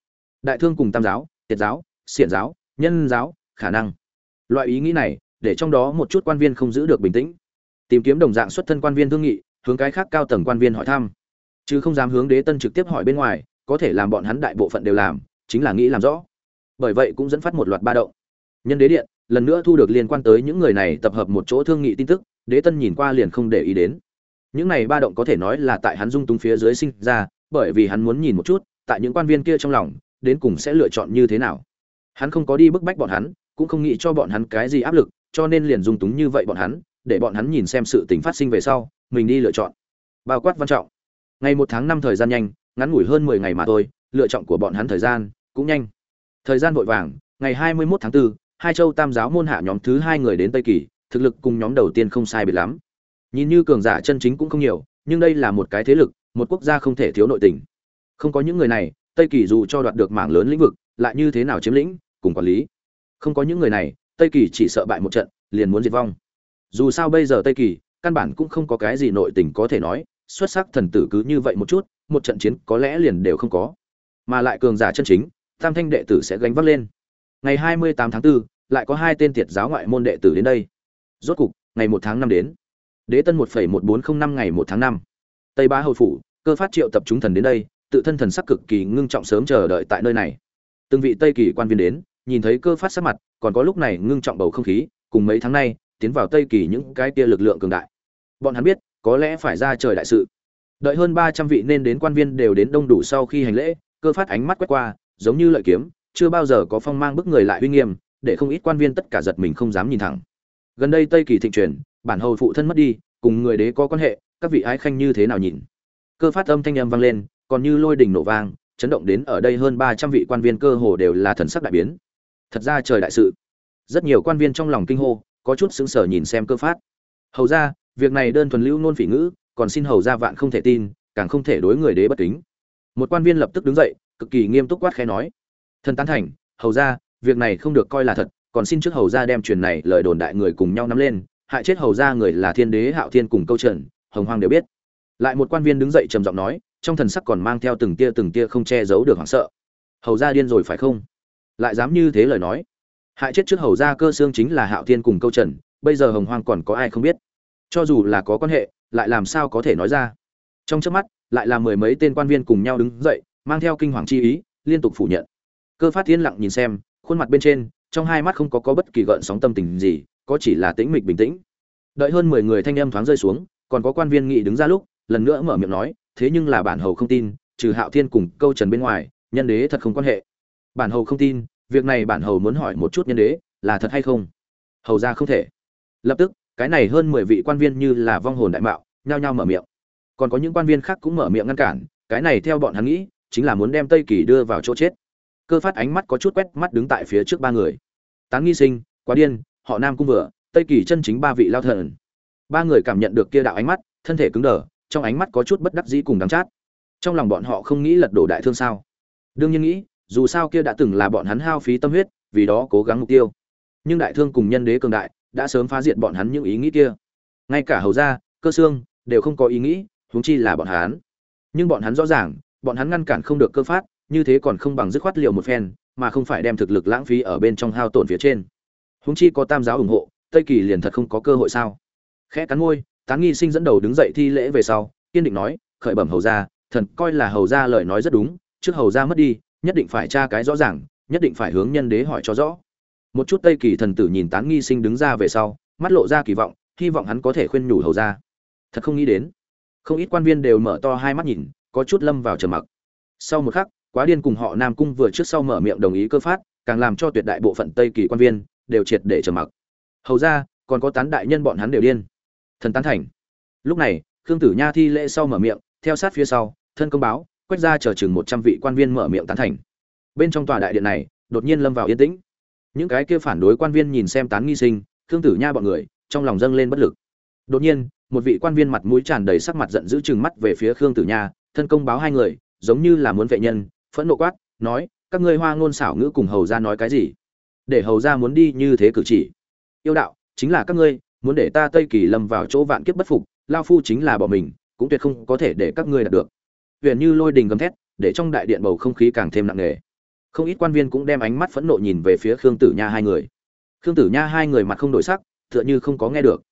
Đại thương cùng tam giáo, tiệt giáo, xiển giáo, nhân giáo, khả năng. Loại ý nghĩ này, để trong đó một chút quan viên không giữ được bình tĩnh. Tìm kiếm đồng dạng xuất thân quan viên thương nghị, hướng cái khác cao tầng quan viên hỏi thăm chứ không dám hướng đế tân trực tiếp hỏi bên ngoài, có thể làm bọn hắn đại bộ phận đều làm, chính là nghĩ làm rõ. Bởi vậy cũng dẫn phát một loạt ba động. Nhân đế điện, lần nữa thu được liên quan tới những người này tập hợp một chỗ thương nghị tin tức, đế tân nhìn qua liền không để ý đến. Những này ba động có thể nói là tại hắn dung túng phía dưới sinh ra, bởi vì hắn muốn nhìn một chút, tại những quan viên kia trong lòng, đến cùng sẽ lựa chọn như thế nào. Hắn không có đi bức bách bọn hắn, cũng không nghĩ cho bọn hắn cái gì áp lực, cho nên liền dung túng như vậy bọn hắn, để bọn hắn nhìn xem sự tình phát sinh về sau, mình đi lựa chọn. Bao quát văn trọng ngày một tháng năm thời gian nhanh ngắn ngủi hơn mười ngày mà thôi lựa chọn của bọn hắn thời gian cũng nhanh. Thời gian vội vàng ngày hai mươi 21 tháng 4, hai châu tam giáo môn hạ nhóm thứ hai người đến tây kỳ thực lực cùng nhóm đầu tiên không sai biệt lắm. Nhìn như cường giả chân chính cũng không nhiều nhưng đây là một cái thế lực một quốc gia không thể thiếu nội tình. Không có những người này tây kỳ dù cho đoạt được mảng lớn lĩnh vực lại như thế nào chiếm lĩnh cùng quản lý. Không có những người này tây kỳ chỉ sợ bại một trận liền muốn diệt vong. Dù sao bây giờ tây kỳ căn bản cũng không có cái gì nội tình có thể nói xuất sắc thần tử cứ như vậy một chút một trận chiến có lẽ liền đều không có. Mà lại cường giả chân chính tam thanh đệ tử sẽ gánh vác lên. Ngày hai mươi tám tháng 4, lại có hai tên tiệt giáo ngoại môn đệ tử đến đây. Rốt cục ngày một tháng năm đến. Đế tân một một bốn không năm ngày một tháng năm. Tây ba hầu phủ cơ phát triệu tập chúng thần đến đây tự thân thần sắc cực kỳ ngưng trọng sớm chờ đợi tại nơi này. Từng vị tây kỳ quan viên đến nhìn thấy cơ phát sắc mặt còn có lúc này ngưng trọng bầu không khí cùng mấy tháng nay tiến vào tây kỳ những cái kia lực lượng cường đại. Bọn hắn biết có lẽ phải ra trời đại sự. Đợi hơn ba trăm vị nên đến quan viên đều đến đông đủ sau khi hành lễ, cơ phát ánh mắt quét qua, giống như lợi kiếm, chưa bao giờ có phong mang bức người lại uy nghiêm, để không ít quan viên tất cả giật mình không dám nhìn thẳng. Gần đây tây kỳ thịnh truyền, bản hầu phụ thân mất đi, cùng người đế có quan hệ, các vị ái khanh như thế nào nhìn? Cơ phát âm thanh âm vang lên, còn như lôi đình nổ vang, chấn động đến ở đây hơn ba trăm vị quan viên cơ hồ đều là thần sắc đại biến. Thật ra trời đại sự. Rất nhiều quan viên trong lòng kinh hô, có chút sững sờ nhìn xem cơ phát. Hầu ra việc này đơn thuần lưu nôn phỉ ngữ, còn xin hầu ra vạn không thể tin, càng không thể đối người đế bất kính. Một quan viên lập tức đứng dậy, cực kỳ nghiêm túc quát khẽ nói, thần tán thành, hầu ra việc này không được coi là thật, còn xin trước hầu ra đem truyền này lời đồn đại người cùng nhau nắm lên, hại chết hầu ra người là thiên đế hạo thiên cùng câu trần, hồng hoàng đều biết. Lại một quan viên đứng dậy trầm giọng nói, trong thần sắc còn mang theo từng tia từng tia không che giấu được hoảng sợ. Hầu ra điên rồi phải không? Lại dám như thế lời nói. Hại chết trước hầu ra cơ xương chính là hạo thiên cùng câu trần, bây giờ hồng hoàng còn có ai không biết? Cho dù là có quan hệ, lại làm sao có thể nói ra. Trong trước mắt, lại là mười mấy tên quan viên cùng nhau đứng dậy, mang theo kinh hoàng chi ý, liên tục phủ nhận. Cơ phát thiên lặng nhìn xem, khuôn mặt bên trên, trong hai mắt không có có bất kỳ gợn sóng tâm tình gì, có chỉ là tĩnh mịch bình tĩnh. Đợi hơn mười người thanh âm thoáng rơi xuống, còn có quan viên nghị đứng ra lúc, lần nữa mở miệng nói, thế nhưng là bản hầu không tin, trừ hạo thiên cùng câu trần bên ngoài, nhân đế thật không quan hệ. Bản hầu không tin, việc này bản hầu muốn hỏi một chút nhân đế, là thật hay không? Hầu ra không thể. Lập tức cái này hơn mười vị quan viên như là vong hồn đại mạo, nhao nhao mở miệng. Còn có những quan viên khác cũng mở miệng ngăn cản, cái này theo bọn hắn nghĩ, chính là muốn đem tây kỳ đưa vào chỗ chết. Cơ phát ánh mắt có chút quét mắt đứng tại phía trước ba người. Tán nghi sinh, quá điên, họ nam cung vừa, tây kỳ chân chính ba vị lao thần. Ba người cảm nhận được kia đạo ánh mắt, thân thể cứng đờ, trong ánh mắt có chút bất đắc dĩ cùng đắng chát. Trong lòng bọn họ không nghĩ lật đổ đại thương sao? Đương nhiên nghĩ, dù sao kia đã từng là bọn hắn hao phí tâm huyết, vì đó cố gắng mục tiêu. Nhưng đại thương cùng nhân đế cường đại đã sớm phá diệt bọn hắn những ý nghĩ kia. Ngay cả hầu gia, cơ xương, đều không có ý nghĩ, huống chi là bọn hắn. Nhưng bọn hắn rõ ràng, bọn hắn ngăn cản không được cơ phát, như thế còn không bằng dứt khoát liệu một phen, mà không phải đem thực lực lãng phí ở bên trong hao tổn phía trên. Huống chi có tam giáo ủng hộ, tây kỳ liền thật không có cơ hội sao? Khẽ cắn môi, tán nghi sinh dẫn đầu đứng dậy thi lễ về sau, kiên định nói, khởi bẩm hầu gia, thần coi là hầu gia lời nói rất đúng, trước hầu gia mất đi, nhất định phải tra cái rõ ràng, nhất định phải hướng nhân đế hỏi cho rõ một chút tây kỳ thần tử nhìn tán nghi sinh đứng ra về sau, mắt lộ ra kỳ vọng, hy vọng hắn có thể khuyên nhủ hầu gia thật không nghĩ đến. Không ít quan viên đều mở to hai mắt nhìn, có chút lâm vào trầm mặc. Sau một khắc, quá điên cùng họ nam cung vừa trước sau mở miệng đồng ý cơ phát, càng làm cho tuyệt đại bộ phận tây kỳ quan viên đều triệt để trầm mặc. Hầu ra, còn có tán đại nhân bọn hắn đều điên. Thần tán thành. Lúc này, khương tử nha thi lễ sau mở miệng, theo sát phía sau, thân công báo, quét ra chờ chừng một trăm vị quan viên mở miệng tán thành. Bên trong tòa đại điện này, đột nhiên lâm vào yên tĩnh những cái kia phản đối quan viên nhìn xem tán nghi sinh, khương tử nha bọn người, trong lòng dâng lên bất lực. Đột nhiên, một vị quan viên mặt mũi tràn đầy sắc mặt giận dữ chừng mắt về phía khương tử nha, thân công báo hai người, giống như là muốn vệ nhân, phẫn nộ quát, nói, các ngươi hoa ngôn xảo ngữ cùng hầu ra nói cái gì? Để hầu ra muốn đi như thế cử chỉ. Yêu đạo, chính là các ngươi, muốn để ta tây kỳ lâm vào chỗ vạn kiếp bất phục, lao phu chính là bỏ mình, cũng tuyệt không có thể để các ngươi đạt được. Huyền như lôi đình gầm thét, để trong đại điện bầu không khí càng thêm nặng nề không ít quan viên cũng đem ánh mắt phẫn nộ nhìn về phía khương tử nha hai người. Khương tử nha hai người mặt không đổi sắc, tựa như không có nghe được.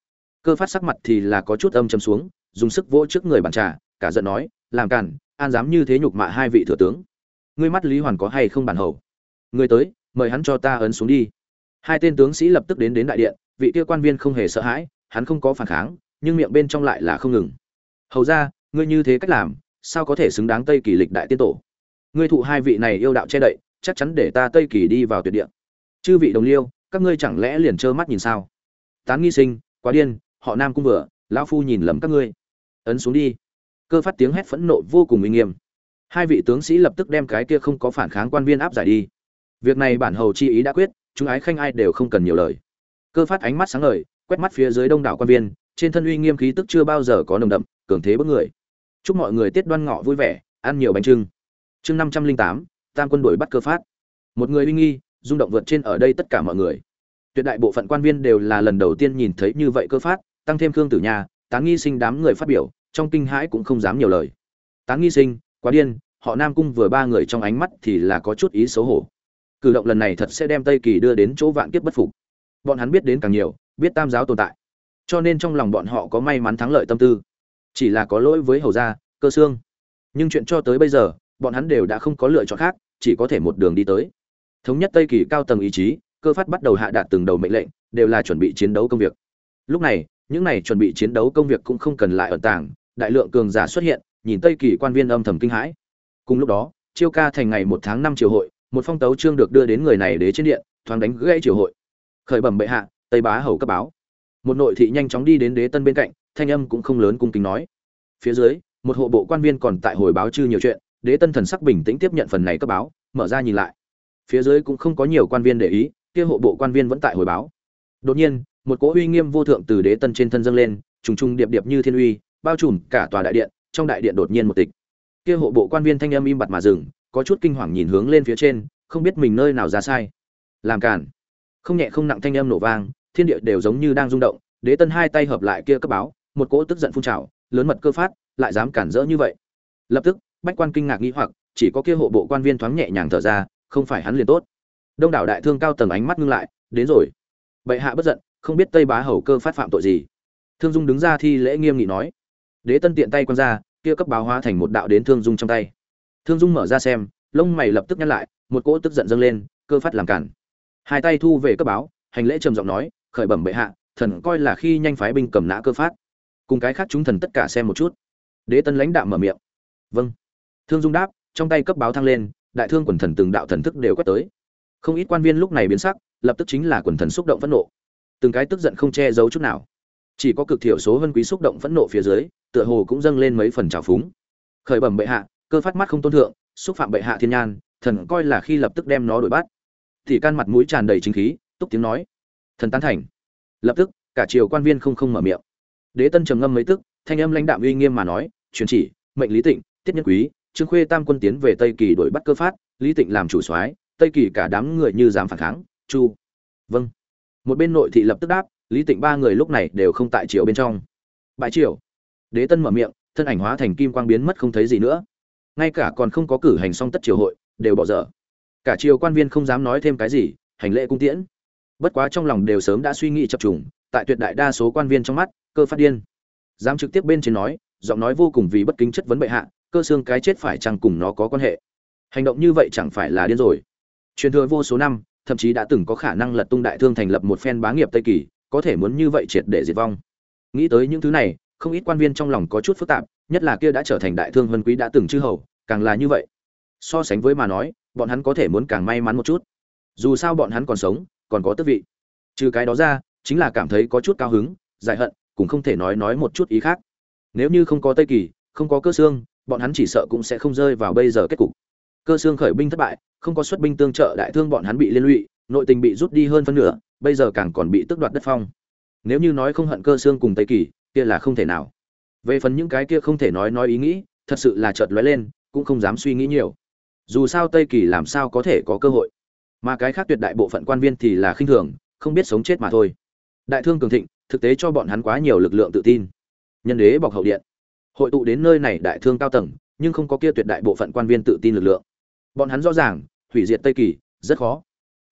Cơ phát sắc mặt thì là có chút âm chấm xuống, dùng sức vỗ trước người bàn trà, cả giận nói, làm cản an dám như thế nhục mạ hai vị thừa tướng. Ngươi mắt lý hoàn có hay không bản hầu? Người tới, mời hắn cho ta ấn xuống đi. Hai tên tướng sĩ lập tức đến đến đại điện, vị kia quan viên không hề sợ hãi, hắn không có phản kháng, nhưng miệng bên trong lại là không ngừng. Hầu ra ngươi như thế cách làm, sao có thể xứng đáng tây kỳ lịch đại tiên tổ? Ngươi thụ hai vị này yêu đạo che đậy chắc chắn để ta tây kỳ đi vào tuyệt địa. Chư vị đồng liêu, các ngươi chẳng lẽ liền trơ mắt nhìn sao? Tán nghi sinh, quá điên, họ nam cung vừa, lão phu nhìn lầm các ngươi. Ấn xuống đi. Cơ phát tiếng hét phẫn nộ vô cùng uy nghiêm. Hai vị tướng sĩ lập tức đem cái kia không có phản kháng quan viên áp giải đi. Việc này bản hầu chi ý đã quyết, chúng ái khanh ai đều không cần nhiều lời. Cơ phát ánh mắt sáng ngời, quét mắt phía dưới đông đảo quan viên, trên thân uy nghiêm khí tức chưa bao giờ có nồng đậm, cường thế bất người. Chúc mọi người tiết đoan ngọ vui vẻ, ăn nhiều bánh trưng. Chương năm trăm linh tám tam quân đuổi bắt cơ phát. Một người uy nghi, rung động vượt trên ở đây tất cả mọi người. Tuyệt đại bộ phận quan viên đều là lần đầu tiên nhìn thấy như vậy cơ phát, tăng thêm khương tử nhà tán nghi sinh đám người phát biểu, trong kinh hãi cũng không dám nhiều lời. Tán nghi sinh, quá điên, họ nam cung vừa ba người trong ánh mắt thì là có chút ý xấu hổ. Cử động lần này thật sẽ đem tây kỳ đưa đến chỗ vạn kiếp bất phục. Bọn hắn biết đến càng nhiều, biết tam giáo tồn tại. Cho nên trong lòng bọn họ có may mắn thắng lợi tâm tư. Chỉ là có lỗi với hầu gia, cơ xương. Nhưng chuyện cho tới bây giờ, bọn hắn đều đã không có lựa chọn khác chỉ có thể một đường đi tới. Thống nhất tây kỳ cao tầng ý chí, cơ phát bắt đầu hạ đạt từng đầu mệnh lệnh, đều là chuẩn bị chiến đấu công việc. Lúc này, những này chuẩn bị chiến đấu công việc cũng không cần lại ẩn tàng, đại lượng cường giả xuất hiện, nhìn tây kỳ quan viên âm thầm kinh hãi. Cùng lúc đó, chiêu ca thành ngày một tháng năm triều hội, một phong tấu trương được đưa đến người này đế trên điện, thoáng đánh gãy triều hội. Khởi bẩm bệ hạ, tây bá hầu cấp báo. Một nội thị nhanh chóng đi đến đế tân bên cạnh, thanh âm cũng không lớn cung kính nói. Phía dưới, một hộ bộ quan viên còn tại hồi báo chư nhiều chuyện đế tân thần sắc bình tĩnh tiếp nhận phần này cấp báo, mở ra nhìn lại. Phía dưới cũng không có nhiều quan viên để ý, kia hộ bộ quan viên vẫn tại hồi báo. Đột nhiên, một cỗ uy nghiêm vô thượng từ đế tân trên thân dâng lên, trùng trùng điệp điệp như thiên uy, bao trùm cả tòa đại điện, trong đại điện đột nhiên một tịch. Kia hộ bộ quan viên thanh âm im bặt mà dừng, có chút kinh hoàng nhìn hướng lên phía trên, không biết mình nơi nào ra sai. Làm cản không nhẹ không nặng thanh âm nổ vang, thiên địa đều giống như đang rung động, đế tân hai tay hợp lại kia cấp báo, một cỗ tức giận phun trào, lớn mật cơ phát, lại dám cản rỡ như vậy. Lập tức bách quan kinh ngạc nghĩ hoặc, chỉ có kia hộ bộ quan viên thoáng nhẹ nhàng thở ra, không phải hắn liền tốt. Đông đảo đại thương cao tầng ánh mắt ngưng lại, đến rồi. Bệ hạ bất giận, không biết tây bá hầu cơ phát phạm tội gì. Thương dung đứng ra thi lễ nghiêm nghị nói. Đế tân tiện tay quăng ra, kia cấp báo hóa thành một đạo đến thương dung trong tay. Thương dung mở ra xem, lông mày lập tức nhăn lại, một cỗ tức giận dâng lên, cơ phát làm cản. Hai tay thu về cấp báo, hành lễ trầm giọng nói, khởi bẩm bệ hạ, thần coi là khi nhanh phái binh cầm nã cơ phát. Cùng cái khác chúng thần tất cả xem một chút. Đế tân lãnh đạo mở miệng. Vâng thương dung đáp, trong tay cấp báo thăng lên, đại thương quần thần từng đạo thần thức đều quét tới. Không ít quan viên lúc này biến sắc, lập tức chính là quần thần xúc động phẫn nộ. Từng cái tức giận không che giấu chút nào. Chỉ có cực thiểu số vân quý xúc động phẫn nộ phía dưới, tựa hồ cũng dâng lên mấy phần trào phúng. Khởi bẩm bệ hạ, cơ phát mắt không tôn thượng, xúc phạm bệ hạ thiên nhan, thần coi là khi lập tức đem nó đuổi bắt. Thì can mặt mũi tràn đầy chính khí, túc tiếng nói. Thần tán thành. Lập tức, cả triều quan viên không không mở miệng. Đế tân trầm ngâm mấy tức, thanh âm lãnh đạm uy nghiêm mà nói truyền chỉ, mệnh lý tịnh, tiết nhân quý trương khuê tam quân tiến về tây kỳ đổi bắt cơ phát, lý tịnh làm chủ soái, tây kỳ cả đám người như dám phản kháng, chu. Vâng. Một bên nội thị lập tức đáp, lý tịnh ba người lúc này đều không tại triều bên trong. Bại triều. Đế tân mở miệng, thân ảnh hóa thành kim quang biến mất không thấy gì nữa. Ngay cả còn không có cử hành xong tất triều hội, đều bỏ dở. Cả triều quan viên không dám nói thêm cái gì, hành lễ cung tiễn. Bất quá trong lòng đều sớm đã suy nghĩ chập trùng, tại tuyệt đại đa số quan viên trong mắt, cơ phát điên. Dám trực tiếp bên trên nói, giọng nói vô cùng vì bất kính chất vấn bệ hạ cơ xương cái chết phải chăng cùng nó có quan hệ? Hành động như vậy chẳng phải là điên rồi. Truyền thừa vô số năm, thậm chí đã từng có khả năng lật tung đại thương thành lập một phen bá nghiệp tây kỳ, có thể muốn như vậy triệt để diệt vong. Nghĩ tới những thứ này, không ít quan viên trong lòng có chút phức tạp, nhất là kia đã trở thành đại thương vân quý đã từng chư hầu, càng là như vậy. So sánh với mà nói, bọn hắn có thể muốn càng may mắn một chút. Dù sao bọn hắn còn sống, còn có tước vị. Trừ cái đó ra, chính là cảm thấy có chút cao hứng, giải hận, cũng không thể nói nói một chút ý khác. Nếu như không có tây kỳ, không có cơ xương bọn hắn chỉ sợ cũng sẽ không rơi vào bây giờ kết cục. Cơ xương khởi binh thất bại, không có xuất binh tương trợ đại thương bọn hắn bị liên lụy, nội tình bị rút đi hơn phân nửa, bây giờ càng còn bị tước đoạt đất phong. Nếu như nói không hận cơ xương cùng tây kỳ, kia là không thể nào. Về phần những cái kia không thể nói nói ý nghĩ, thật sự là chợt lóe lên, cũng không dám suy nghĩ nhiều. Dù sao tây kỳ làm sao có thể có cơ hội? Mà cái khác tuyệt đại bộ phận quan viên thì là khinh thường, không biết sống chết mà thôi. Đại thương cường thịnh, thực tế cho bọn hắn quá nhiều lực lượng tự tin. Nhân đế bọc hậu điện hội tụ đến nơi này đại thương cao tầng, nhưng không có kia tuyệt đại bộ phận quan viên tự tin lực lượng. Bọn hắn rõ ràng, hủy diệt tây kỳ, rất khó.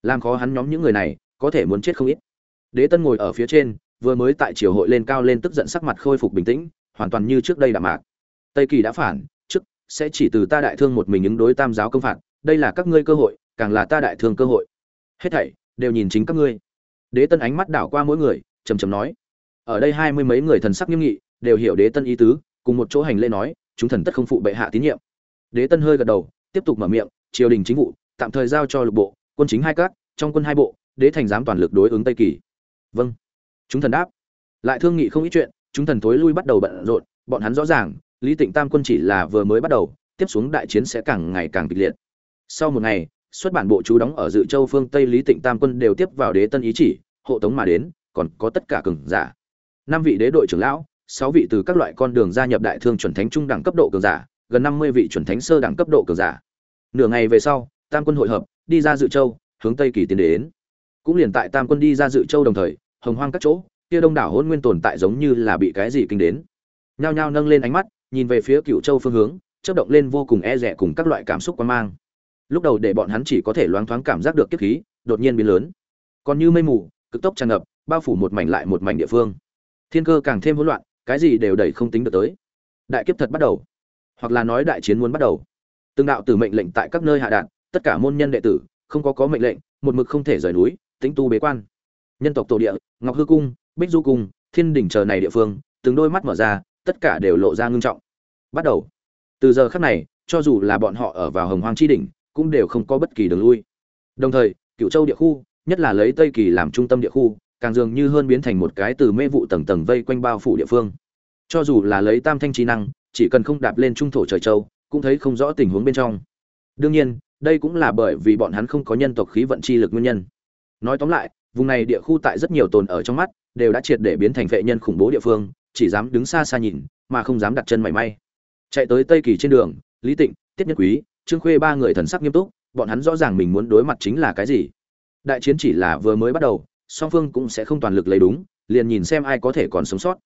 Làm khó hắn nhóm những người này, có thể muốn chết không ít. Đế tân ngồi ở phía trên, vừa mới tại triều hội lên cao lên tức giận sắc mặt khôi phục bình tĩnh, hoàn toàn như trước đây đạm mạc. Tây kỳ đã phản, trước, sẽ chỉ từ ta đại thương một mình ứng đối tam giáo công phạt, đây là các ngươi cơ hội, càng là ta đại thương cơ hội. Hết thảy, đều nhìn chính các ngươi. Đế tân ánh mắt đảo qua mỗi người trầm trầm nói. Ở đây hai mươi mấy người thần sắc nghiêm nghị, đều hiểu đế tân ý tứ cùng một chỗ hành lễ nói, chúng thần tất không phụ bệ hạ tín nhiệm. Đế tân hơi gật đầu, tiếp tục mở miệng, triều đình chính vụ, tạm thời giao cho lục bộ, quân chính hai các, trong quân hai bộ, đế thành giám toàn lực đối ứng tây kỳ. Vâng. Chúng thần đáp. Lại thương nghị không ít chuyện, chúng thần thối lui bắt đầu bận rộn, bọn hắn rõ ràng, lý tịnh tam quân chỉ là vừa mới bắt đầu, tiếp xuống đại chiến sẽ càng ngày càng kịch liệt. Sau một ngày, xuất bản bộ chú đóng ở dự châu phương tây lý tịnh tam quân đều tiếp vào đế tân ý chỉ, hộ tống mà đến, còn có tất cả cường giả. Năm vị đế đội trưởng lão sáu vị từ các loại con đường gia nhập đại thương chuẩn thánh trung đẳng cấp độ cường giả, gần năm mươi vị chuẩn thánh sơ đẳng cấp độ cường giả. Nửa ngày về sau, tam quân hội hợp, đi ra dự châu, hướng tây kỳ tiến đến. Cũng liền tại tam quân đi ra dự châu đồng thời, hồng hoang các chỗ, kia đông đảo hỗn nguyên tồn tại giống như là bị cái gì kinh đến. Nhao nhao nâng lên ánh mắt, nhìn về phía cựu châu phương hướng, chớp động lên vô cùng e dè cùng các loại cảm xúc quan mang. Lúc đầu để bọn hắn chỉ có thể loáng thoáng cảm giác được kiếp khí, đột nhiên biến lớn. Còn như mây mù, cực tốc tràn ngập, bao phủ một mảnh lại một mảnh địa phương. Thiên cơ càng thêm hỗn loạn cái gì đều đẩy không tính được tới. Đại kiếp thật bắt đầu, hoặc là nói đại chiến muốn bắt đầu. Từng đạo tử mệnh lệnh tại các nơi hạ đạn, tất cả môn nhân đệ tử, không có có mệnh lệnh, một mực không thể rời núi tính tu bế quan. Nhân tộc tổ địa, ngọc hư cung, bích du cung, thiên đỉnh chờ này địa phương, từng đôi mắt mở ra, tất cả đều lộ ra ngưng trọng. Bắt đầu. Từ giờ khắc này, cho dù là bọn họ ở vào hồng hoang chi đỉnh, cũng đều không có bất kỳ đường lui. Đồng thời cựu châu địa khu, nhất là lấy tây kỳ làm trung tâm địa khu càng dường như hơn biến thành một cái từ mê vụ tầng tầng vây quanh bao phủ địa phương. Cho dù là lấy tam thanh trí năng, chỉ cần không đạp lên trung thổ trời châu, cũng thấy không rõ tình huống bên trong. Đương nhiên, đây cũng là bởi vì bọn hắn không có nhân tộc khí vận chi lực nguyên nhân. Nói tóm lại, vùng này địa khu tại rất nhiều tồn ở trong mắt, đều đã triệt để biến thành vệ nhân khủng bố địa phương, chỉ dám đứng xa xa nhìn, mà không dám đặt chân mảy may. Chạy tới tây kỳ trên đường, lý tịnh, tiết nhất quý, trương khuê ba người thần sắc nghiêm túc, bọn hắn rõ ràng mình muốn đối mặt chính là cái gì. Đại chiến chỉ là vừa mới bắt đầu song phương cũng sẽ không toàn lực lấy đúng, liền nhìn xem ai có thể còn sống sót.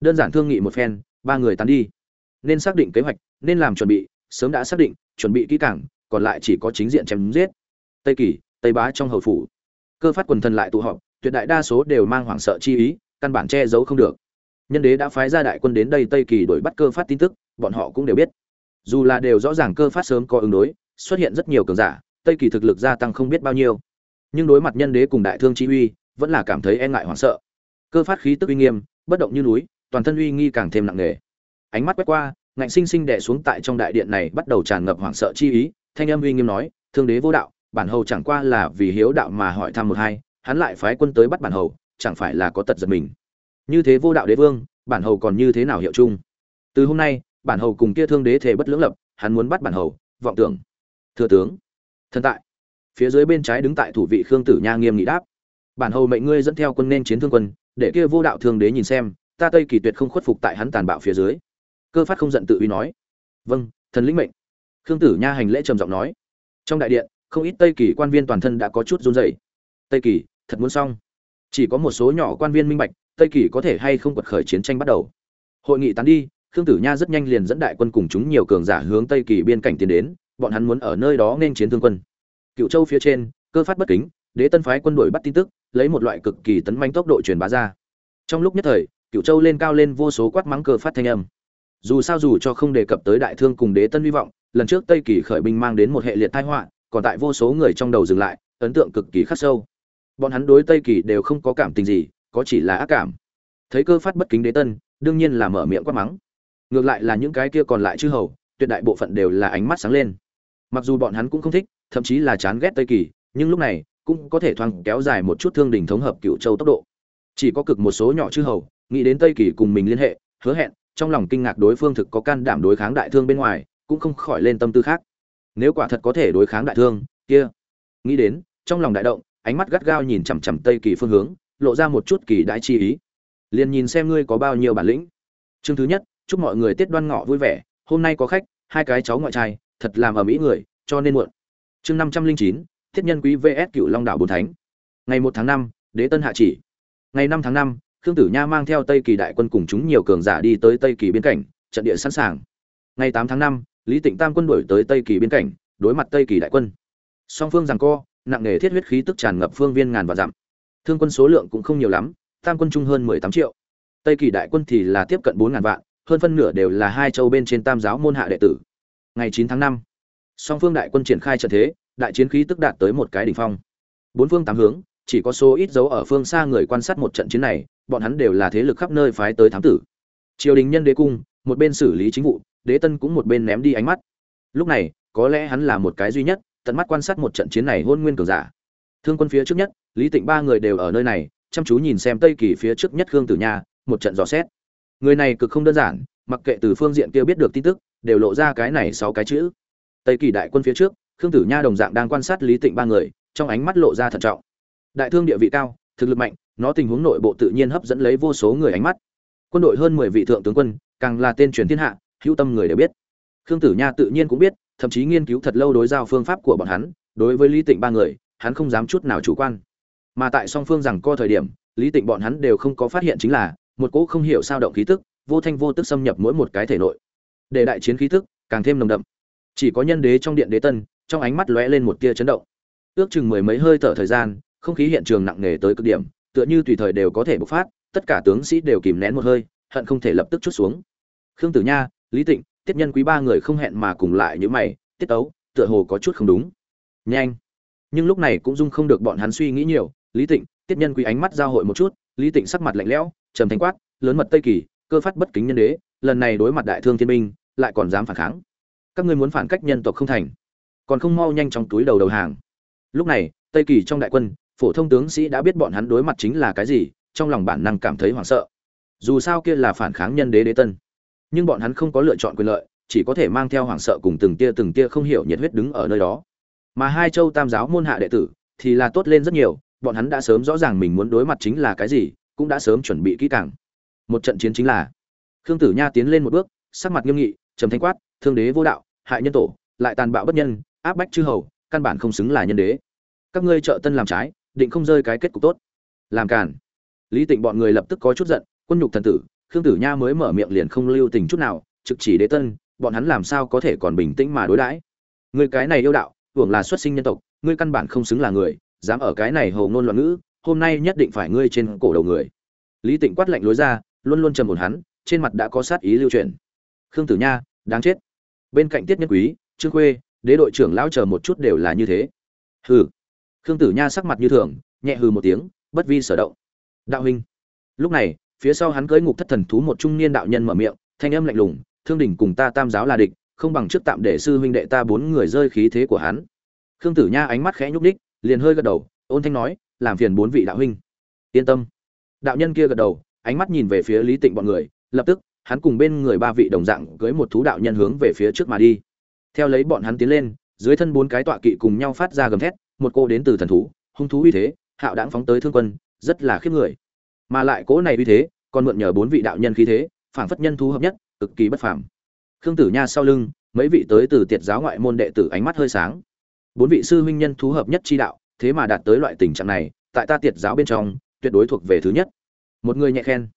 Đơn giản thương nghị một phen, ba người tán đi. Nên xác định kế hoạch, nên làm chuẩn bị, sớm đã xác định, chuẩn bị kỹ càng, còn lại chỉ có chính diện chém giết. Tây kỳ, tây bá trong hầu phủ. Cơ phát quần thần lại tụ họp, tuyệt đại đa số đều mang hoảng sợ chi ý, căn bản che giấu không được. Nhân đế đã phái ra đại quân đến đây tây kỳ đổi bắt cơ phát tin tức, bọn họ cũng đều biết. Dù là đều rõ ràng cơ phát sớm có ứng đối, xuất hiện rất nhiều cường giả, tây kỳ thực lực gia tăng không biết bao nhiêu. Nhưng đối mặt nhân đế cùng đại thương chi uy vẫn là cảm thấy e ngại hoảng sợ. Cơ phát khí tức uy nghiêm, bất động như núi, toàn thân uy nghi càng thêm nặng nề. Ánh mắt quét qua, ngạnh sinh sinh đè xuống tại trong đại điện này bắt đầu tràn ngập hoảng sợ chi ý, thanh âm uy nghiêm nói, thương đế vô đạo, bản hầu chẳng qua là vì hiếu đạo mà hỏi thăm một hai, hắn lại phái quân tới bắt bản hầu, chẳng phải là có tật giật mình. Như thế vô đạo đế vương, bản hầu còn như thế nào hiệu chung? Từ hôm nay, bản hầu cùng kia thương đế thể bất lưỡng lập, hắn muốn bắt bản hầu, vọng tưởng. Thừa tướng. Thân tại, phía dưới bên trái đứng tại thủ vị khương tử nha nghiêm nghị đáp bản hầu mệnh ngươi dẫn theo quân nên chiến thương quân, để kia vô đạo thương đế nhìn xem, ta tây kỳ tuyệt không khuất phục tại hắn tàn bạo phía dưới. Cơ phát không giận tự uy nói. Vâng thần lĩnh mệnh. Khương tử nha hành lễ trầm giọng nói. Trong đại điện, không ít tây kỳ quan viên toàn thân đã có chút run rẩy. Tây kỳ, thật muốn xong. Chỉ có một số nhỏ quan viên minh bạch, tây kỳ có thể hay không quật khởi chiến tranh bắt đầu. Hội nghị tán đi, khương tử nha rất nhanh liền dẫn đại quân cùng chúng nhiều cường giả hướng tây kỳ biên cảnh tiến đến, bọn hắn muốn ở nơi đó nên chiến thương quân. Cựu châu phía trên, cơ phát bất kính đế tân phái quân đội bắt tin tức, lấy một loại cực kỳ tấn manh tốc độ truyền bá ra. Trong lúc nhất thời cựu châu lên cao lên vô số quát mắng cơ phát thanh âm. Dù sao dù cho không đề cập tới đại thương cùng đế tân hy vọng, lần trước tây kỳ khởi binh mang đến một hệ liệt tai họa, còn tại vô số người trong đầu dừng lại, ấn tượng cực kỳ khắc sâu. Bọn hắn đối tây kỳ đều không có cảm tình gì, có chỉ là ác cảm. Thấy cơ phát bất kính đế tân, đương nhiên là mở miệng quát mắng. Ngược lại là những cái kia còn lại chư hầu, tuyệt đại bộ phận đều là ánh mắt sáng lên. Mặc dù bọn hắn cũng không thích, thậm chí là chán ghét tây kỳ, nhưng lúc này cũng có thể thoáng kéo dài một chút thương đình thống hợp cựu châu tốc độ. Chỉ có cực một số nhỏ chư hầu, nghĩ đến tây kỳ cùng mình liên hệ, hứa hẹn, trong lòng kinh ngạc đối phương thực có can đảm đối kháng đại thương bên ngoài, cũng không khỏi lên tâm tư khác. Nếu quả thật có thể đối kháng đại thương, kia. Nghĩ đến, trong lòng đại động, ánh mắt gắt gao nhìn chằm chằm tây kỳ phương hướng, lộ ra một chút kỳ đại chi ý. Liền nhìn xem ngươi có bao nhiêu bản lĩnh. Chương thứ nhất, chúc mọi người tiết đoan ngọ vui vẻ. Hôm nay có khách, hai cái cháu ngoại trai, thật làm ở mỹ người, cho nên muộn. Chương năm trăm linh chín thiết nhân quý vs cựu long đảo bốn thánh. Ngày một tháng năm, đế tân hạ chỉ. Ngày năm tháng năm, khương tử nha mang theo tây kỳ đại quân cùng chúng nhiều cường giả đi tới tây kỳ biên cảnh, trận địa sẵn sàng. Ngày tám tháng năm, lý tịnh tam quân đổi tới tây kỳ biên cảnh, đối mặt tây kỳ đại quân. Song phương rằng co, nặng nề thiết huyết khí tức tràn ngập phương viên ngàn và dặm. Thương quân số lượng cũng không nhiều lắm, tam quân chung hơn mười tám triệu. Tây kỳ đại quân thì là tiếp cận bốn ngàn vạn, hơn phân nửa đều là hai châu bên trên tam giáo môn hạ đệ tử. Ngày chín tháng năm, song phương đại quân triển khai trận thế đại chiến khí tức đạt tới một cái đỉnh phong. Bốn phương tám hướng, chỉ có số ít dấu ở phương xa người quan sát một trận chiến này, bọn hắn đều là thế lực khắp nơi phái tới thám tử. Triều đình nhân đế cung, một bên xử lý chính vụ, đế tân cũng một bên ném đi ánh mắt. Lúc này, có lẽ hắn là một cái duy nhất, tận mắt quan sát một trận chiến này hôn nguyên cường giả. Thương quân phía trước nhất, lý tịnh ba người đều ở nơi này, chăm chú nhìn xem tây kỳ phía trước nhất khương tử nha, một trận dò xét. Người này cực không đơn giản, mặc kệ từ phương diện kia biết được tin tức, đều lộ ra cái này sáu cái chữ. Tây kỳ đại quân phía trước khương tử nha đồng dạng đang quan sát lý tịnh ba người, trong ánh mắt lộ ra thận trọng. Đại thương địa vị cao, thực lực mạnh, nó tình huống nội bộ tự nhiên hấp dẫn lấy vô số người ánh mắt. Quân đội hơn mười vị thượng tướng quân, càng là tên truyền thiên hạ, hữu tâm người đều biết. Khương tử nha tự nhiên cũng biết, thậm chí nghiên cứu thật lâu đối giao phương pháp của bọn hắn, đối với lý tịnh ba người, hắn không dám chút nào chủ quan. Mà tại song phương rằng co thời điểm, lý tịnh bọn hắn đều không có phát hiện chính là, một cỗ không hiểu sao động khí tức, vô thanh vô tức xâm nhập mỗi một cái thể nội. Để đại chiến khí tức càng thêm nồng đậm. Chỉ có nhân đế trong điện đế tân trong ánh mắt lóe lên một tia chấn động. Ước chừng mười mấy hơi thở thời gian, không khí hiện trường nặng nề tới cực điểm, tựa như tùy thời đều có thể bộc phát, tất cả tướng sĩ đều kìm nén một hơi, hận không thể lập tức chút xuống. Khương tử nha, lý tịnh, tiết nhân quý ba người không hẹn mà cùng lại như mày, tiết tấu, tựa hồ có chút không đúng. Nhanh. Nhưng lúc này cũng dung không được bọn hắn suy nghĩ nhiều, lý tịnh, tiết nhân quý ánh mắt giao hội một chút, lý tịnh sắc mặt lạnh lẽo, trầm thanh quát, lớn mật tây kỳ, cơ phát bất kính nhân đế, lần này đối mặt đại thương thiên minh lại còn dám phản kháng. Các ngươi muốn phản cách nhân tộc không thành còn không mau nhanh trong túi đầu đầu hàng. Lúc này, tây kỳ trong đại quân, phổ thông tướng sĩ đã biết bọn hắn đối mặt chính là cái gì, trong lòng bản năng cảm thấy hoảng sợ. Dù sao kia là phản kháng nhân đế đế tân. Nhưng bọn hắn không có lựa chọn quyền lợi, chỉ có thể mang theo hoảng sợ cùng từng tia từng tia không hiểu nhiệt huyết đứng ở nơi đó. Mà hai châu tam giáo môn hạ đệ tử thì là tốt lên rất nhiều, bọn hắn đã sớm rõ ràng mình muốn đối mặt chính là cái gì, cũng đã sớm chuẩn bị kỹ càng. Một trận chiến chính là, khương tử nha tiến lên một bước, sắc mặt nghiêm nghị, trầm thanh quát, thương đế vô đạo, hại nhân tổ, lại tàn bạo bất nhân áp bách chư hầu, căn bản không xứng là nhân đế. Các ngươi trợ tân làm trái, định không rơi cái kết cục tốt. Làm cản lý tịnh bọn người lập tức có chút giận, quân nhục thần tử, khương tử nha mới mở miệng liền không lưu tình chút nào, trực chỉ đế tân, bọn hắn làm sao có thể còn bình tĩnh mà đối đãi? Người cái này yêu đạo hưởng là xuất sinh nhân tộc, ngươi căn bản không xứng là người, dám ở cái này hầu ngôn loạn ngữ, hôm nay nhất định phải ngươi trên cổ đầu người. Lý tịnh quát lạnh lối ra, luôn luôn trầm ổn hắn, trên mặt đã có sát ý lưu truyền. Khương tử nha, đáng chết. Bên cạnh tiết nhân quý, trương khuê đế đội trưởng lão chờ một chút đều là như thế. Hừ. Khương tử nha sắc mặt như thường, nhẹ hừ một tiếng, bất vi sở động. Đạo huynh. Lúc này, phía sau hắn cưỡi ngục thất thần thú một trung niên đạo nhân mở miệng, thanh âm lạnh lùng, thương đỉnh cùng ta tam giáo là địch, không bằng trước tạm để sư huynh đệ ta bốn người rơi khí thế của hắn. Khương tử nha ánh mắt khẽ nhúc đích liền hơi gật đầu, ôn thanh nói, làm phiền bốn vị đạo huynh. Yên tâm. Đạo nhân kia gật đầu, ánh mắt nhìn về phía lý tịnh bọn người, lập tức, hắn cùng bên người ba vị đồng dạng cưới một thú đạo nhân hướng về phía trước mà đi theo lấy bọn hắn tiến lên, dưới thân bốn cái tọa kỵ cùng nhau phát ra gầm thét, một cô đến từ thần thú, hung thú uy thế, hạo đãng phóng tới thương quân, rất là khiếp người. Mà lại cỗ này uy thế, còn mượn nhờ bốn vị đạo nhân khí thế, phảng phất nhân thú hợp nhất, cực kỳ bất phàm. Khương tử nha sau lưng, mấy vị tới từ tiệt giáo ngoại môn đệ tử ánh mắt hơi sáng. Bốn vị sư huynh nhân thú hợp nhất chi đạo, thế mà đạt tới loại tình trạng này, tại ta tiệt giáo bên trong, tuyệt đối thuộc về thứ nhất. Một người nhẹ khen.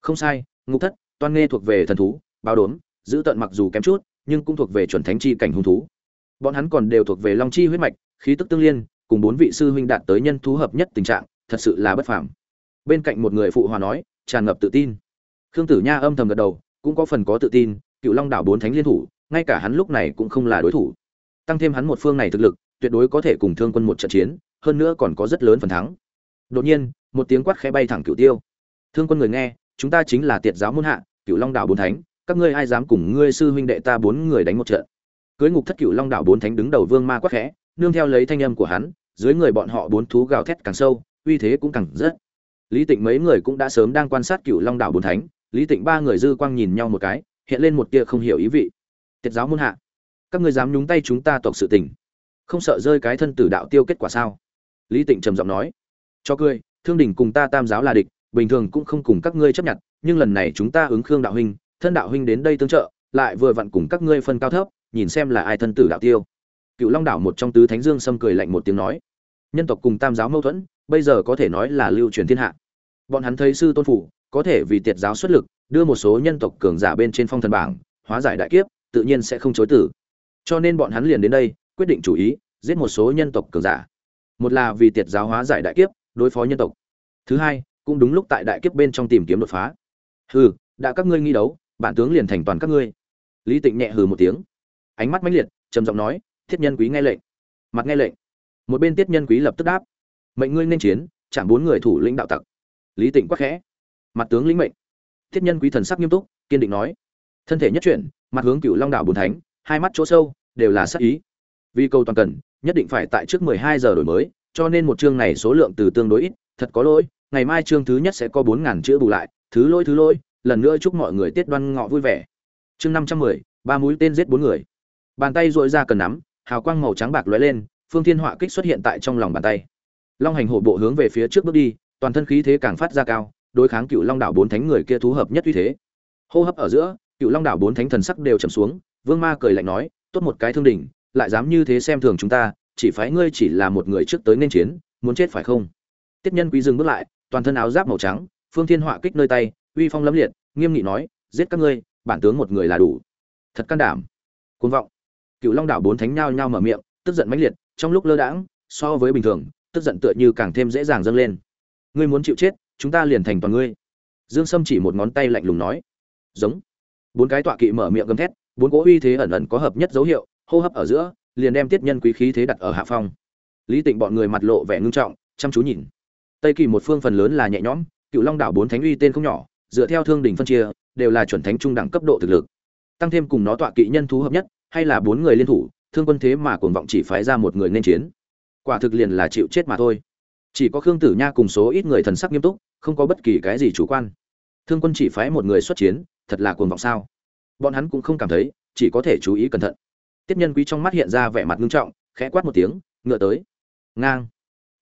Không sai, ngục thất, toan nghe thuộc về thần thú bao đốm, giữ tận mặc dù kém chút nhưng cũng thuộc về chuẩn thánh chi cảnh hung thú. Bọn hắn còn đều thuộc về long chi huyết mạch, khí tức tương liên, cùng bốn vị sư huynh đạt tới nhân thú hợp nhất tình trạng, thật sự là bất phàm. Bên cạnh một người phụ hòa nói, tràn ngập tự tin. Khương tử nha âm thầm gật đầu, cũng có phần có tự tin, cựu long đảo bốn thánh liên thủ, ngay cả hắn lúc này cũng không là đối thủ. Tăng thêm hắn một phương này thực lực, tuyệt đối có thể cùng thương quân một trận chiến, hơn nữa còn có rất lớn phần thắng. Đột nhiên, một tiếng quát khẽ bay thẳng cựu tiêu. Thương quân người nghe, chúng ta chính là tiệt giáo môn hạ cựu long đảo bốn thánh các ngươi ai dám cùng ngươi sư huynh đệ ta bốn người đánh một trận? Cưới ngục thất cựu long đảo bốn thánh đứng đầu vương ma quát khẽ, nương theo lấy thanh âm của hắn, dưới người bọn họ bốn thú gào thét càng sâu, uy thế cũng càng rất lý tịnh mấy người cũng đã sớm đang quan sát cựu long đảo bốn thánh, lý tịnh ba người dư quang nhìn nhau một cái, hiện lên một tia không hiểu ý vị. Tiết giáo môn hạ, các ngươi dám nhúng tay chúng ta tộc sự tình. Không sợ rơi cái thân tử đạo tiêu kết quả sao? Lý tịnh trầm giọng nói. Cho cười, thương đình cùng ta tam giáo là địch, bình thường cũng không cùng các ngươi chấp nhận, nhưng lần này chúng ta ứng khương đạo huynh thân đạo huynh đến đây tương trợ, lại vừa vặn cùng các ngươi phân cao thấp, nhìn xem là ai thân tử đạo tiêu. Cựu long đảo một trong tứ thánh dương sâm cười lạnh một tiếng nói, nhân tộc cùng tam giáo mâu thuẫn, bây giờ có thể nói là lưu truyền thiên hạ. Bọn hắn thấy sư tôn phủ, có thể vì tiệt giáo xuất lực, đưa một số nhân tộc cường giả bên trên phong thần bảng, hóa giải đại kiếp, tự nhiên sẽ không chối tử cho nên bọn hắn liền đến đây, quyết định chủ ý, giết một số nhân tộc cường giả. Một là vì tiệt giáo hóa giải đại kiếp, đối phó nhân tộc. Thứ hai, cũng đúng lúc tại đại kiếp bên trong tìm kiếm đột phá. Hừ, đã các ngươi nghi đấu bản tướng liền thành toàn các ngươi. Lý tịnh nhẹ hừ một tiếng. Ánh mắt mãnh liệt, trầm giọng nói, thiết nhân quý nghe lệnh. Mặt nghe lệnh. Một bên tiết nhân quý lập tức đáp, mệnh ngươi nên chiến, chạm bốn người thủ lĩnh đạo tặc. Lý tịnh quắc khẽ. Mặt tướng lĩnh mệnh. Thiết nhân quý thần sắc nghiêm túc, kiên định nói, thân thể nhất chuyển, mặt hướng cựu long đảo bùn thánh, hai mắt chỗ sâu, đều là sắc ý. Vì câu toàn cần, nhất định phải tại trước mười hai giờ đổi mới, cho nên một chương này số lượng từ tương đối ít, thật có lỗi, ngày mai chương thứ nhất sẽ có bốn ngàn chữ bù lại, thứ lỗi thứ lỗi lần nữa chúc mọi người tiết đoan ngọ vui vẻ. Chương năm trăm mười, ba mũi tên giết bốn người. Bàn tay dội ra cần nắm, hào quang màu trắng bạc lóe lên, phương thiên họa kích xuất hiện tại trong lòng bàn tay. Long hành hổ bộ hướng về phía trước bước đi, toàn thân khí thế càng phát ra cao, đối kháng cựu long đảo bốn thánh người kia thú hợp nhất uy thế. Hô hấp ở giữa, cựu long đảo bốn thánh thần sắc đều trầm xuống, vương ma cười lạnh nói, tốt một cái thương đỉnh, lại dám như thế xem thường chúng ta, chỉ phái ngươi chỉ là một người trước tới nên chiến, muốn chết phải không? Tiết nhân quý dừng bước lại, toàn thân áo giáp màu trắng, phương thiên họa kích nơi tay uy phong lẫm liệt, nghiêm nghị nói, giết các ngươi, bản tướng một người là đủ. Thật can đảm. Cuồng vọng. Cựu long đảo bốn thánh nhao nhao mở miệng, tức giận mãnh liệt, trong lúc lơ đãng, so với bình thường, tức giận tựa như càng thêm dễ dàng dâng lên. Ngươi muốn chịu chết, chúng ta liền thành toàn ngươi. Dương sâm chỉ một ngón tay lạnh lùng nói. Giống. Bốn cái tọa kỵ mở miệng gầm thét, bốn cỗ uy thế ẩn ẩn có hợp nhất dấu hiệu, hô hấp ở giữa, liền đem tiết nhân quý khí thế đặt ở hạ phong. Lý tịnh bọn người mặt lộ vẻ ngưng trọng, chăm chú nhìn. Tây kỳ một phương phần lớn là nhẹ nhõm, cựu long đảo bốn thánh uy tên không nhỏ dựa theo thương đỉnh phân chia, đều là chuẩn thánh trung đẳng cấp độ thực lực. Tăng thêm cùng nó tọa kỵ nhân thú hợp nhất, hay là bốn người liên thủ, thương quân thế mà cuồng vọng chỉ phái ra một người nên chiến. Quả thực liền là chịu chết mà thôi. Chỉ có khương tử nha cùng số ít người thần sắc nghiêm túc, không có bất kỳ cái gì chủ quan. Thương quân chỉ phái một người xuất chiến, thật là cuồng vọng sao? Bọn hắn cũng không cảm thấy, chỉ có thể chú ý cẩn thận. Tiết nhân quý trong mắt hiện ra vẻ mặt nghiêm trọng, khẽ quát một tiếng, ngựa tới. Ngang.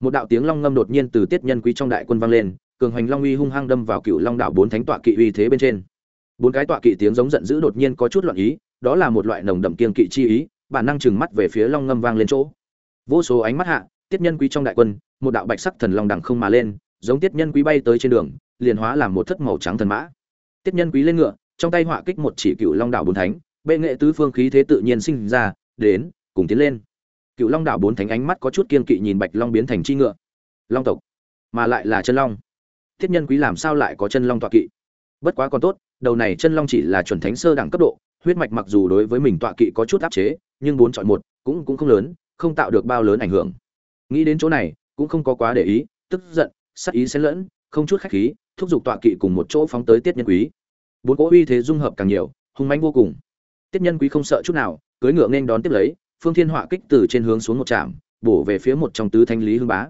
Một đạo tiếng long ngâm đột nhiên từ tiết nhân quý trong đại quân vang lên cường hoành long uy hung hăng đâm vào cựu long đạo bốn thánh tọa kỵ uy thế bên trên. Bốn cái tọa kỵ tiếng giống giận dữ đột nhiên có chút loạn ý, đó là một loại nồng đậm kiên kỵ chi ý, bản năng chừng mắt về phía long ngâm vang lên chỗ. Vô số ánh mắt hạ, tiết nhân quý trong đại quân, một đạo bạch sắc thần long đằng không mà lên, giống tiết nhân quý bay tới trên đường, liền hóa làm một thất màu trắng thần mã. Tiết nhân quý lên ngựa, trong tay họa kích một chỉ cựu long đảo bốn thánh, bệ nghệ tứ phương khí thế tự nhiên sinh ra, đến, cùng tiến lên. Cựu long đảo bốn thánh ánh mắt có chút kiên kỵ nhìn bạch long biến thành chi ngựa. Long tộc, mà lại là chân long thiết nhân quý làm sao lại có chân long tọa kỵ? Bất quá còn tốt, đầu này chân long chỉ là chuẩn thánh sơ đẳng cấp độ, huyết mạch mặc dù đối với mình tọa kỵ có chút áp chế, nhưng bốn chọn một cũng cũng không lớn, không tạo được bao lớn ảnh hưởng. Nghĩ đến chỗ này, cũng không có quá để ý, tức giận, sắc ý xen lẫn, không chút khách khí, thúc giục tọa kỵ cùng một chỗ phóng tới tiết nhân quý. Bốn cỗ uy thế dung hợp càng nhiều, hung manh vô cùng. Tiết nhân quý không sợ chút nào, cưỡi ngựa nên đón tiếp lấy, phương thiên họa kích từ trên hướng xuống một trạm, bổ về phía một trong tứ thanh lý hưng bá.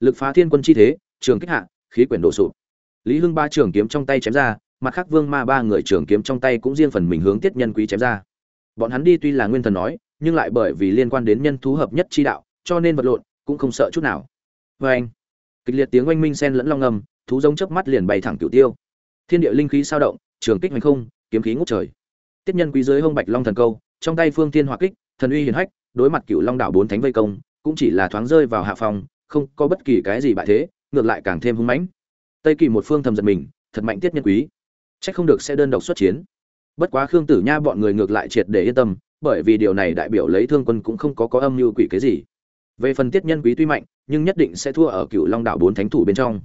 Lực phá thiên quân chi thế, trường kích hạ khí quyển đổ sụp. Lý hưng ba trường kiếm trong tay chém ra, mặt khác vương ma ba người trường kiếm trong tay cũng riêng phần mình hướng tiết nhân quý chém ra. Bọn hắn đi tuy là nguyên thần nói, nhưng lại bởi vì liên quan đến nhân thú hợp nhất chi đạo, cho nên vật lộn, cũng không sợ chút nào. Vê anh, kịch liệt tiếng oanh minh sen lẫn long ngầm, thú giống chớp mắt liền bay thẳng cửu tiêu. Thiên địa linh khí sao động, trường kích hành không, kiếm khí ngút trời. Tiết nhân quý dưới hông bạch long thần câu, trong tay phương thiên hỏa kích, thần uy hiển hách, đối mặt cựu long đảo bốn thánh vây công, cũng chỉ là thoáng rơi vào hạ phòng, không có bất kỳ cái gì bại thế ngược lại càng thêm hung mãnh. Tây kỳ một phương thầm giật mình, thật mạnh tiết nhân quý. Trách không được sẽ đơn độc xuất chiến. Bất quá khương tử nha bọn người ngược lại triệt để yên tâm, bởi vì điều này đại biểu lấy thương quân cũng không có có âm mưu quỷ cái gì. Về phần tiết nhân quý tuy mạnh, nhưng nhất định sẽ thua ở cựu long đạo bốn thánh thủ bên trong.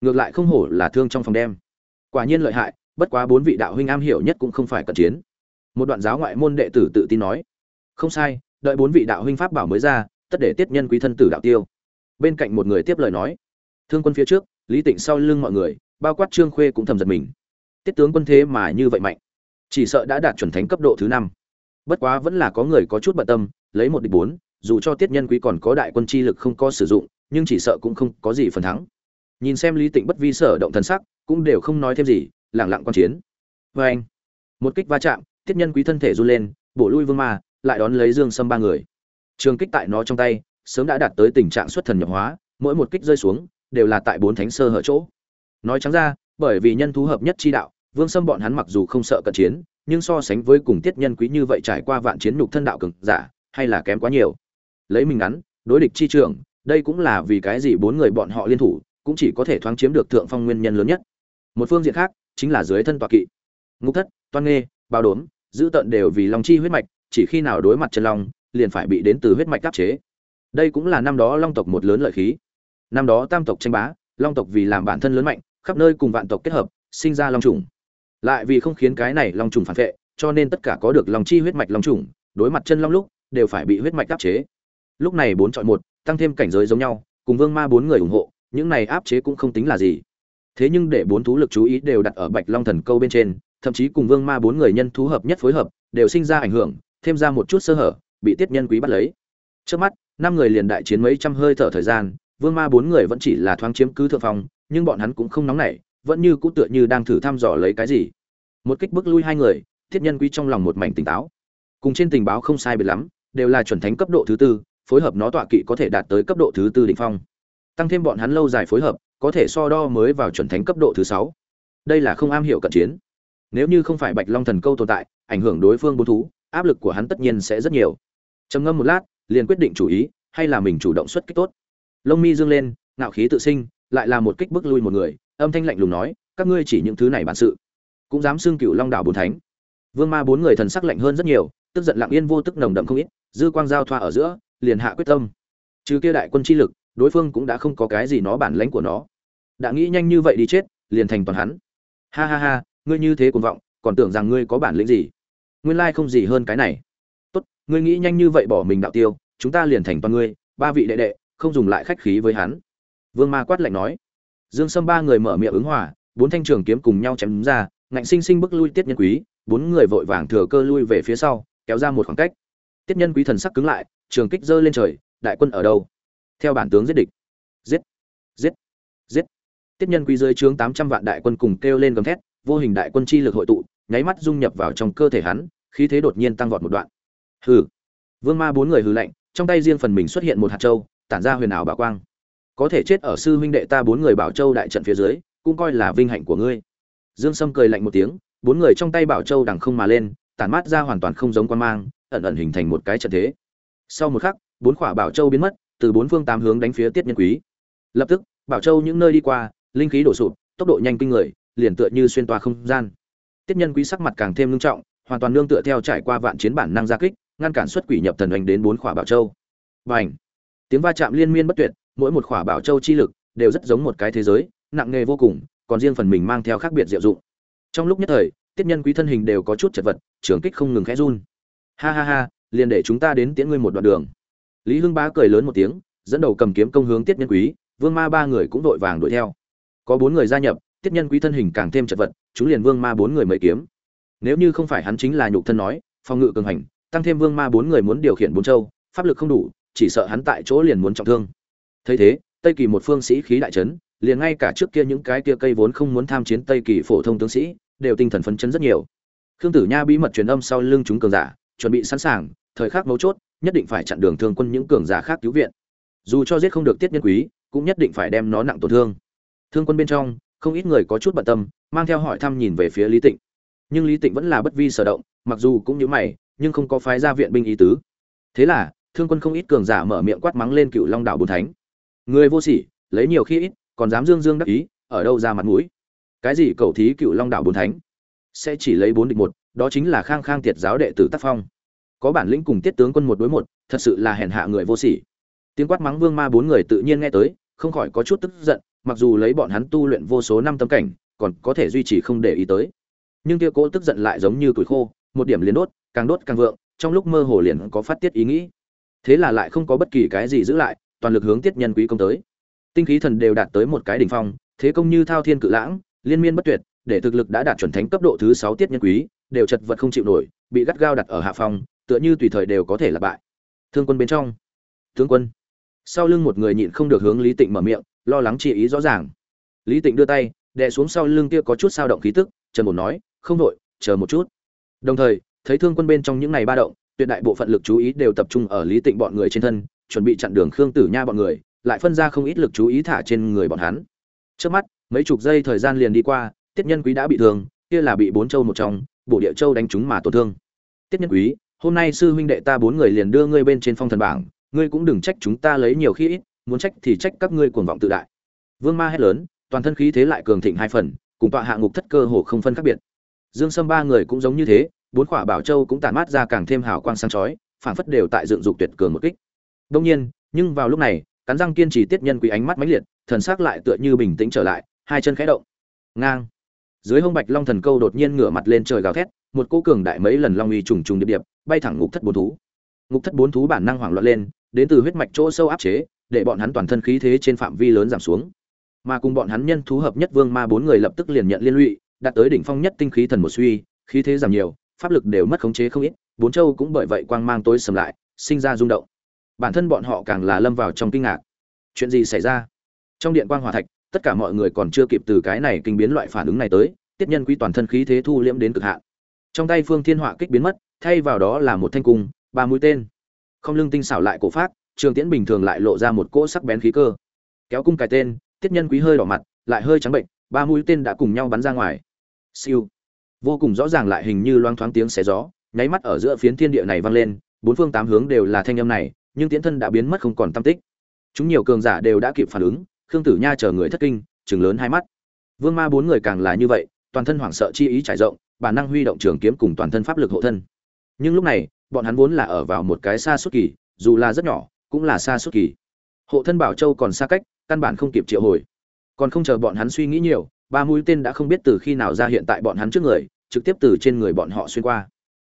Ngược lại không hổ là thương trong phòng đem. Quả nhiên lợi hại, bất quá bốn vị đạo huynh am hiểu nhất cũng không phải cận chiến. Một đoạn giáo ngoại môn đệ tử tự tin nói, không sai, đợi bốn vị đạo huynh pháp bảo mới ra, tất để tiết nhân quý thân tử đạo tiêu. Bên cạnh một người tiếp lời nói thương quân phía trước, lý tịnh sau lưng mọi người, bao quát trương khuê cũng thầm giật mình. Tiết tướng quân thế mà như vậy mạnh, chỉ sợ đã đạt chuẩn thánh cấp độ thứ năm. Bất quá vẫn là có người có chút bận tâm, lấy một địch bốn, dù cho tiết nhân quý còn có đại quân chi lực không có sử dụng, nhưng chỉ sợ cũng không có gì phần thắng. Nhìn xem lý tịnh bất vi sở động thần sắc, cũng đều không nói thêm gì lẳng lặng quan chiến. Vê anh. Một kích va chạm, tiết nhân quý thân thể run lên, bổ lui vương ma, lại đón lấy dương sâm ba người. Trường kích tại nó trong tay, sớm đã đạt tới tình trạng xuất thần nhập hóa, mỗi một kích rơi xuống đều là tại bốn thánh sơ hở chỗ. Nói trắng ra, bởi vì nhân thú hợp nhất chi đạo, vương sâm bọn hắn mặc dù không sợ cận chiến, nhưng so sánh với cùng tiết nhân quý như vậy trải qua vạn chiến nhục thân đạo cực giả, hay là kém quá nhiều. Lấy mình ngắn, đối địch chi trường đây cũng là vì cái gì bốn người bọn họ liên thủ, cũng chỉ có thể thoáng chiếm được thượng phong nguyên nhân lớn nhất. Một phương diện khác, chính là dưới thân tọa kỵ. Ngục thất, toan nghê, bao đốm giữ tận đều vì long chi huyết mạch, chỉ khi nào đối mặt chân long, liền phải bị đến từ huyết mạch áp chế. Đây cũng là năm đó long tộc một lớn lợi khí năm đó tam tộc tranh bá, long tộc vì làm bản thân lớn mạnh, khắp nơi cùng vạn tộc kết hợp, sinh ra long trùng lại vì không khiến cái này long trùng phản vệ, cho nên tất cả có được lòng chi huyết mạch long trùng đối mặt chân long lúc, đều phải bị huyết mạch áp chế. Lúc này bốn chọn một, tăng thêm cảnh giới giống nhau, cùng vương ma bốn người ủng hộ, những này áp chế cũng không tính là gì. Thế nhưng để bốn thú lực chú ý đều đặt ở bạch long thần câu bên trên, thậm chí cùng vương ma bốn người nhân thú hợp nhất phối hợp, đều sinh ra ảnh hưởng, thêm ra một chút sơ hở, bị tiết nhân quý bắt lấy. Trước mắt, năm người liền đại chiến mấy trăm hơi thở thời gian vương ma bốn người vẫn chỉ là thoáng chiếm cứ thượng phong, nhưng bọn hắn cũng không nóng nảy, vẫn như cũ tựa như đang thử thăm dò lấy cái gì. Một kích bước lui hai người, Thiết nhân quý trong lòng một mảnh tỉnh táo. Cùng trên tình báo không sai biệt lắm, đều là chuẩn thánh cấp độ thứ tư, phối hợp nó tọa kỵ có thể đạt tới cấp độ thứ tư đỉnh phong. Tăng thêm bọn hắn lâu dài phối hợp, có thể so đo mới vào chuẩn thánh cấp độ thứ sáu. Đây là không am hiểu cận chiến. Nếu như không phải bạch long thần câu tồn tại, ảnh hưởng đối phương bốn thú, áp lực của hắn tất nhiên sẽ rất nhiều. Trầm ngâm một lát, liền quyết định chủ ý, hay là mình chủ động xuất kích tốt lông mi dương lên, ngạo khí tự sinh, lại là một kích bước lui một người, âm thanh lạnh lùng nói, các ngươi chỉ những thứ này bản sự. Cũng dám xưng cựu long đảo bốn thánh. Vương ma bốn người thần sắc lạnh hơn rất nhiều, tức giận lặng yên vô tức nồng đậm không ít, dư quang giao thoa ở giữa, liền hạ quyết tâm. Trừ kia đại quân chi lực, đối phương cũng đã không có cái gì nó bản lãnh của nó. Đã nghĩ nhanh như vậy đi chết, liền thành toàn hắn. Ha ha ha, ngươi như thế cuồng vọng, còn tưởng rằng ngươi có bản lĩnh gì? Nguyên lai không gì hơn cái này. Tốt, ngươi nghĩ nhanh như vậy bỏ mình đạo tiêu, chúng ta liền thành toàn ngươi, ba vị đệ đệ không dùng lại khách khí với hắn. Vương ma quát lạnh nói. Dương sâm ba người mở miệng ứng hòa, bốn thanh trường kiếm cùng nhau chém ra, ngạnh sinh sinh bức lui tiết nhân quý, bốn người vội vàng thừa cơ lui về phía sau, kéo ra một khoảng cách. Tiết nhân quý thần sắc cứng lại, trường kích giơ lên trời, đại quân ở đâu? Theo bản tướng giết địch. Giết giết giết. Tiết nhân quý dưới trướng tám trăm vạn đại quân cùng kêu lên gầm thét, vô hình đại quân chi lực hội tụ, nháy mắt dung nhập vào trong cơ thể hắn, khí thế đột nhiên tăng vọt một đoạn. Hừ. Vương ma bốn người hừ lạnh, trong tay riêng phần mình xuất hiện một hạt châu tản ra huyền ảo bảo quang. Có thể chết ở sư huynh đệ ta bốn người bảo châu đại trận phía dưới, cũng coi là vinh hạnh của ngươi. Dương sâm cười lạnh một tiếng, bốn người trong tay bảo châu đằng không mà lên, tản mát ra hoàn toàn không giống quan mang, ẩn ẩn hình thành một cái trận thế. Sau một khắc, bốn khỏa bảo châu biến mất, từ bốn phương tám hướng đánh phía tiết nhân quý. Lập tức, bảo châu những nơi đi qua, linh khí đổ sụp, tốc độ nhanh kinh người, liền tựa như xuyên toa không gian. Tiết nhân quý sắc mặt càng thêm nghiêm trọng, hoàn toàn nương tựa theo trải qua vạn chiến bản năng gia kích, ngăn cản xuất quỷ nhập thần hành đến bốn khỏa bảo châu. Và ảnh tiếng va chạm liên miên bất tuyệt, mỗi một khỏa bảo châu chi lực đều rất giống một cái thế giới, nặng nề vô cùng, còn riêng phần mình mang theo khác biệt diệu dụng. Trong lúc nhất thời, tiết nhân quý thân hình đều có chút chật vật, trường kích không ngừng khẽ run. Ha ha ha, liền để chúng ta đến tiễn ngươi một đoạn đường. Lý hưng bá cười lớn một tiếng, dẫn đầu cầm kiếm công hướng tiết nhân quý, vương ma ba người cũng đội vàng đuổi theo. Có bốn người gia nhập, tiết nhân quý thân hình càng thêm chật vật, chúng liền vương ma bốn người mấy kiếm. Nếu như không phải hắn chính là nhục thân nói, phòng ngự cường hành, tăng thêm vương ma bốn người muốn điều khiển bốn châu, pháp lực không đủ chỉ sợ hắn tại chỗ liền muốn trọng thương. Thấy thế, tây kỳ một phương sĩ khí đại trấn liền ngay cả trước kia những cái kia cây vốn không muốn tham chiến tây kỳ phổ thông tướng sĩ, đều tinh thần phấn chấn rất nhiều. Khương tử nha bí mật truyền âm sau lưng chúng cường giả, chuẩn bị sẵn sàng, thời khắc mấu chốt, nhất định phải chặn đường thương quân những cường giả khác cứu viện. Dù cho giết không được tiết nhân quý, cũng nhất định phải đem nó nặng tổn thương. Thương quân bên trong, không ít người có chút bận tâm, mang theo hỏi thăm nhìn về phía lý tịnh. Nhưng lý tịnh vẫn là bất vi sở động, mặc dù cũng như mày, nhưng không có phái ra viện binh ý tứ. Thế là thương quân không ít cường giả mở miệng quát mắng lên cựu long đảo Bùn thánh. Người vô sỉ, lấy nhiều khi ít, còn dám dương dương đắc ý, ở đâu ra mặt mũi? Cái gì cầu thí cựu long đảo Bùn thánh? Sẽ chỉ lấy bốn địch một, đó chính là khang khang tiệt giáo đệ tử tác phong. Có bản lĩnh cùng tiết tướng quân một đối một, thật sự là hèn hạ người vô sỉ. Tiếng quát mắng vương ma bốn người tự nhiên nghe tới, không khỏi có chút tức giận, mặc dù lấy bọn hắn tu luyện vô số năm tâm cảnh, còn có thể duy trì không để ý tới. Nhưng kia cố tức giận lại giống như củi khô, một điểm liền đốt, càng đốt càng vượng, trong lúc mơ hồ liền có phát tiết ý nghĩ thế là lại không có bất kỳ cái gì giữ lại, toàn lực hướng tiết nhân quý công tới. Tinh khí thần đều đạt tới một cái đỉnh phong, thế công như thao thiên cự lãng, liên miên bất tuyệt, để thực lực đã đạt chuẩn thánh cấp độ thứ sáu tiết nhân quý, đều chật vật không chịu nổi, bị gắt gao đặt ở hạ phòng tựa như tùy thời đều có thể là bại. Thương quân bên trong. Tướng quân. Sau lưng một người nhịn không được hướng lý tịnh mở miệng, lo lắng chi ý rõ ràng. Lý tịnh đưa tay, đè xuống sau lưng kia có chút sao động khí tức trần bổn nói, không đội, chờ một chút. Đồng thời, thấy thương quân bên trong những này ba động tuyệt đại bộ phận lực chú ý đều tập trung ở lý tịnh bọn người trên thân, chuẩn bị chặn đường khương tử nha bọn người, lại phân ra không ít lực chú ý thả trên người bọn hắn. Trước mắt, mấy chục giây thời gian liền đi qua, tiết nhân quý đã bị thương, kia là bị bốn châu một trong, bổ địa châu đánh trúng mà tổn thương. Tiết nhân quý, hôm nay sư huynh đệ ta bốn người liền đưa ngươi bên trên phong thần bảng, ngươi cũng đừng trách chúng ta lấy nhiều khi ít, muốn trách thì trách các ngươi cuồng vọng tự đại. Vương ma hét lớn, toàn thân khí thế lại cường thịnh hai phần, cùng tọa hạ ngục thất cơ hồ không phân khác biệt. Dương sâm ba người cũng giống như thế bốn khỏa bảo châu cũng tản mát ra càng thêm hào quang sáng chói, phảng phất đều tại dựng dục tuyệt cường một kích. Đương nhiên, nhưng vào lúc này, cắn răng kiên trì tiết nhân quý ánh mắt mãnh liệt, thần sắc lại tựa như bình tĩnh trở lại, hai chân khẽ động. Ngang. Dưới hông bạch long thần câu đột nhiên ngửa mặt lên trời gào thét, một cú cường đại mấy lần long uy trùng trùng điệp điệp, bay thẳng ngục thất bốn thú. Ngục thất bốn thú bản năng hoảng loạn lên, đến từ huyết mạch chỗ sâu áp chế, để bọn hắn toàn thân khí thế trên phạm vi lớn giảm xuống. Mà cùng bọn hắn nhân thú hợp nhất vương ma bốn người lập tức liền nhận liên lụy, đạt tới đỉnh phong nhất tinh khí thần một suy, khí thế giảm nhiều pháp lực đều mất khống chế không ít, bốn châu cũng bởi vậy quang mang tối sầm lại, sinh ra rung động. Bản thân bọn họ càng là lâm vào trong kinh ngạc. Chuyện gì xảy ra? Trong điện quang hỏa thạch, tất cả mọi người còn chưa kịp từ cái này kinh biến loại phản ứng này tới, tiết nhân quý toàn thân khí thế thu liễm đến cực hạn. Trong tay phương thiên họa kích biến mất, thay vào đó là một thanh cung, ba mũi tên. Không lưng tinh xảo lại cổ phát trường tiễn bình thường lại lộ ra một cỗ sắc bén khí cơ. Kéo cung cài tên, tiết nhân quý hơi đỏ mặt, lại hơi trắng bệnh, ba mũi tên đã cùng nhau bắn ra ngoài. Siêu vô cùng rõ ràng lại hình như loang thoáng tiếng xé gió, nháy mắt ở giữa phiến thiên địa này vang lên, bốn phương tám hướng đều là thanh âm này, nhưng tiễn thân đã biến mất không còn tâm tích. Chúng nhiều cường giả đều đã kịp phản ứng, khương tử nha chờ người thất kinh chừng lớn hai mắt. Vương ma bốn người càng là như vậy, toàn thân hoảng sợ chi ý trải rộng, bản năng huy động trường kiếm cùng toàn thân pháp lực hộ thân. Nhưng lúc này, bọn hắn vốn là ở vào một cái xa suốt kỳ, dù là rất nhỏ, cũng là xa suốt kỳ. Hộ thân bảo châu còn xa cách, căn bản không kịp triệu hồi. Còn không chờ bọn hắn suy nghĩ nhiều ba mũi tên đã không biết từ khi nào ra hiện tại bọn hắn trước người, trực tiếp từ trên người bọn họ xuyên qua.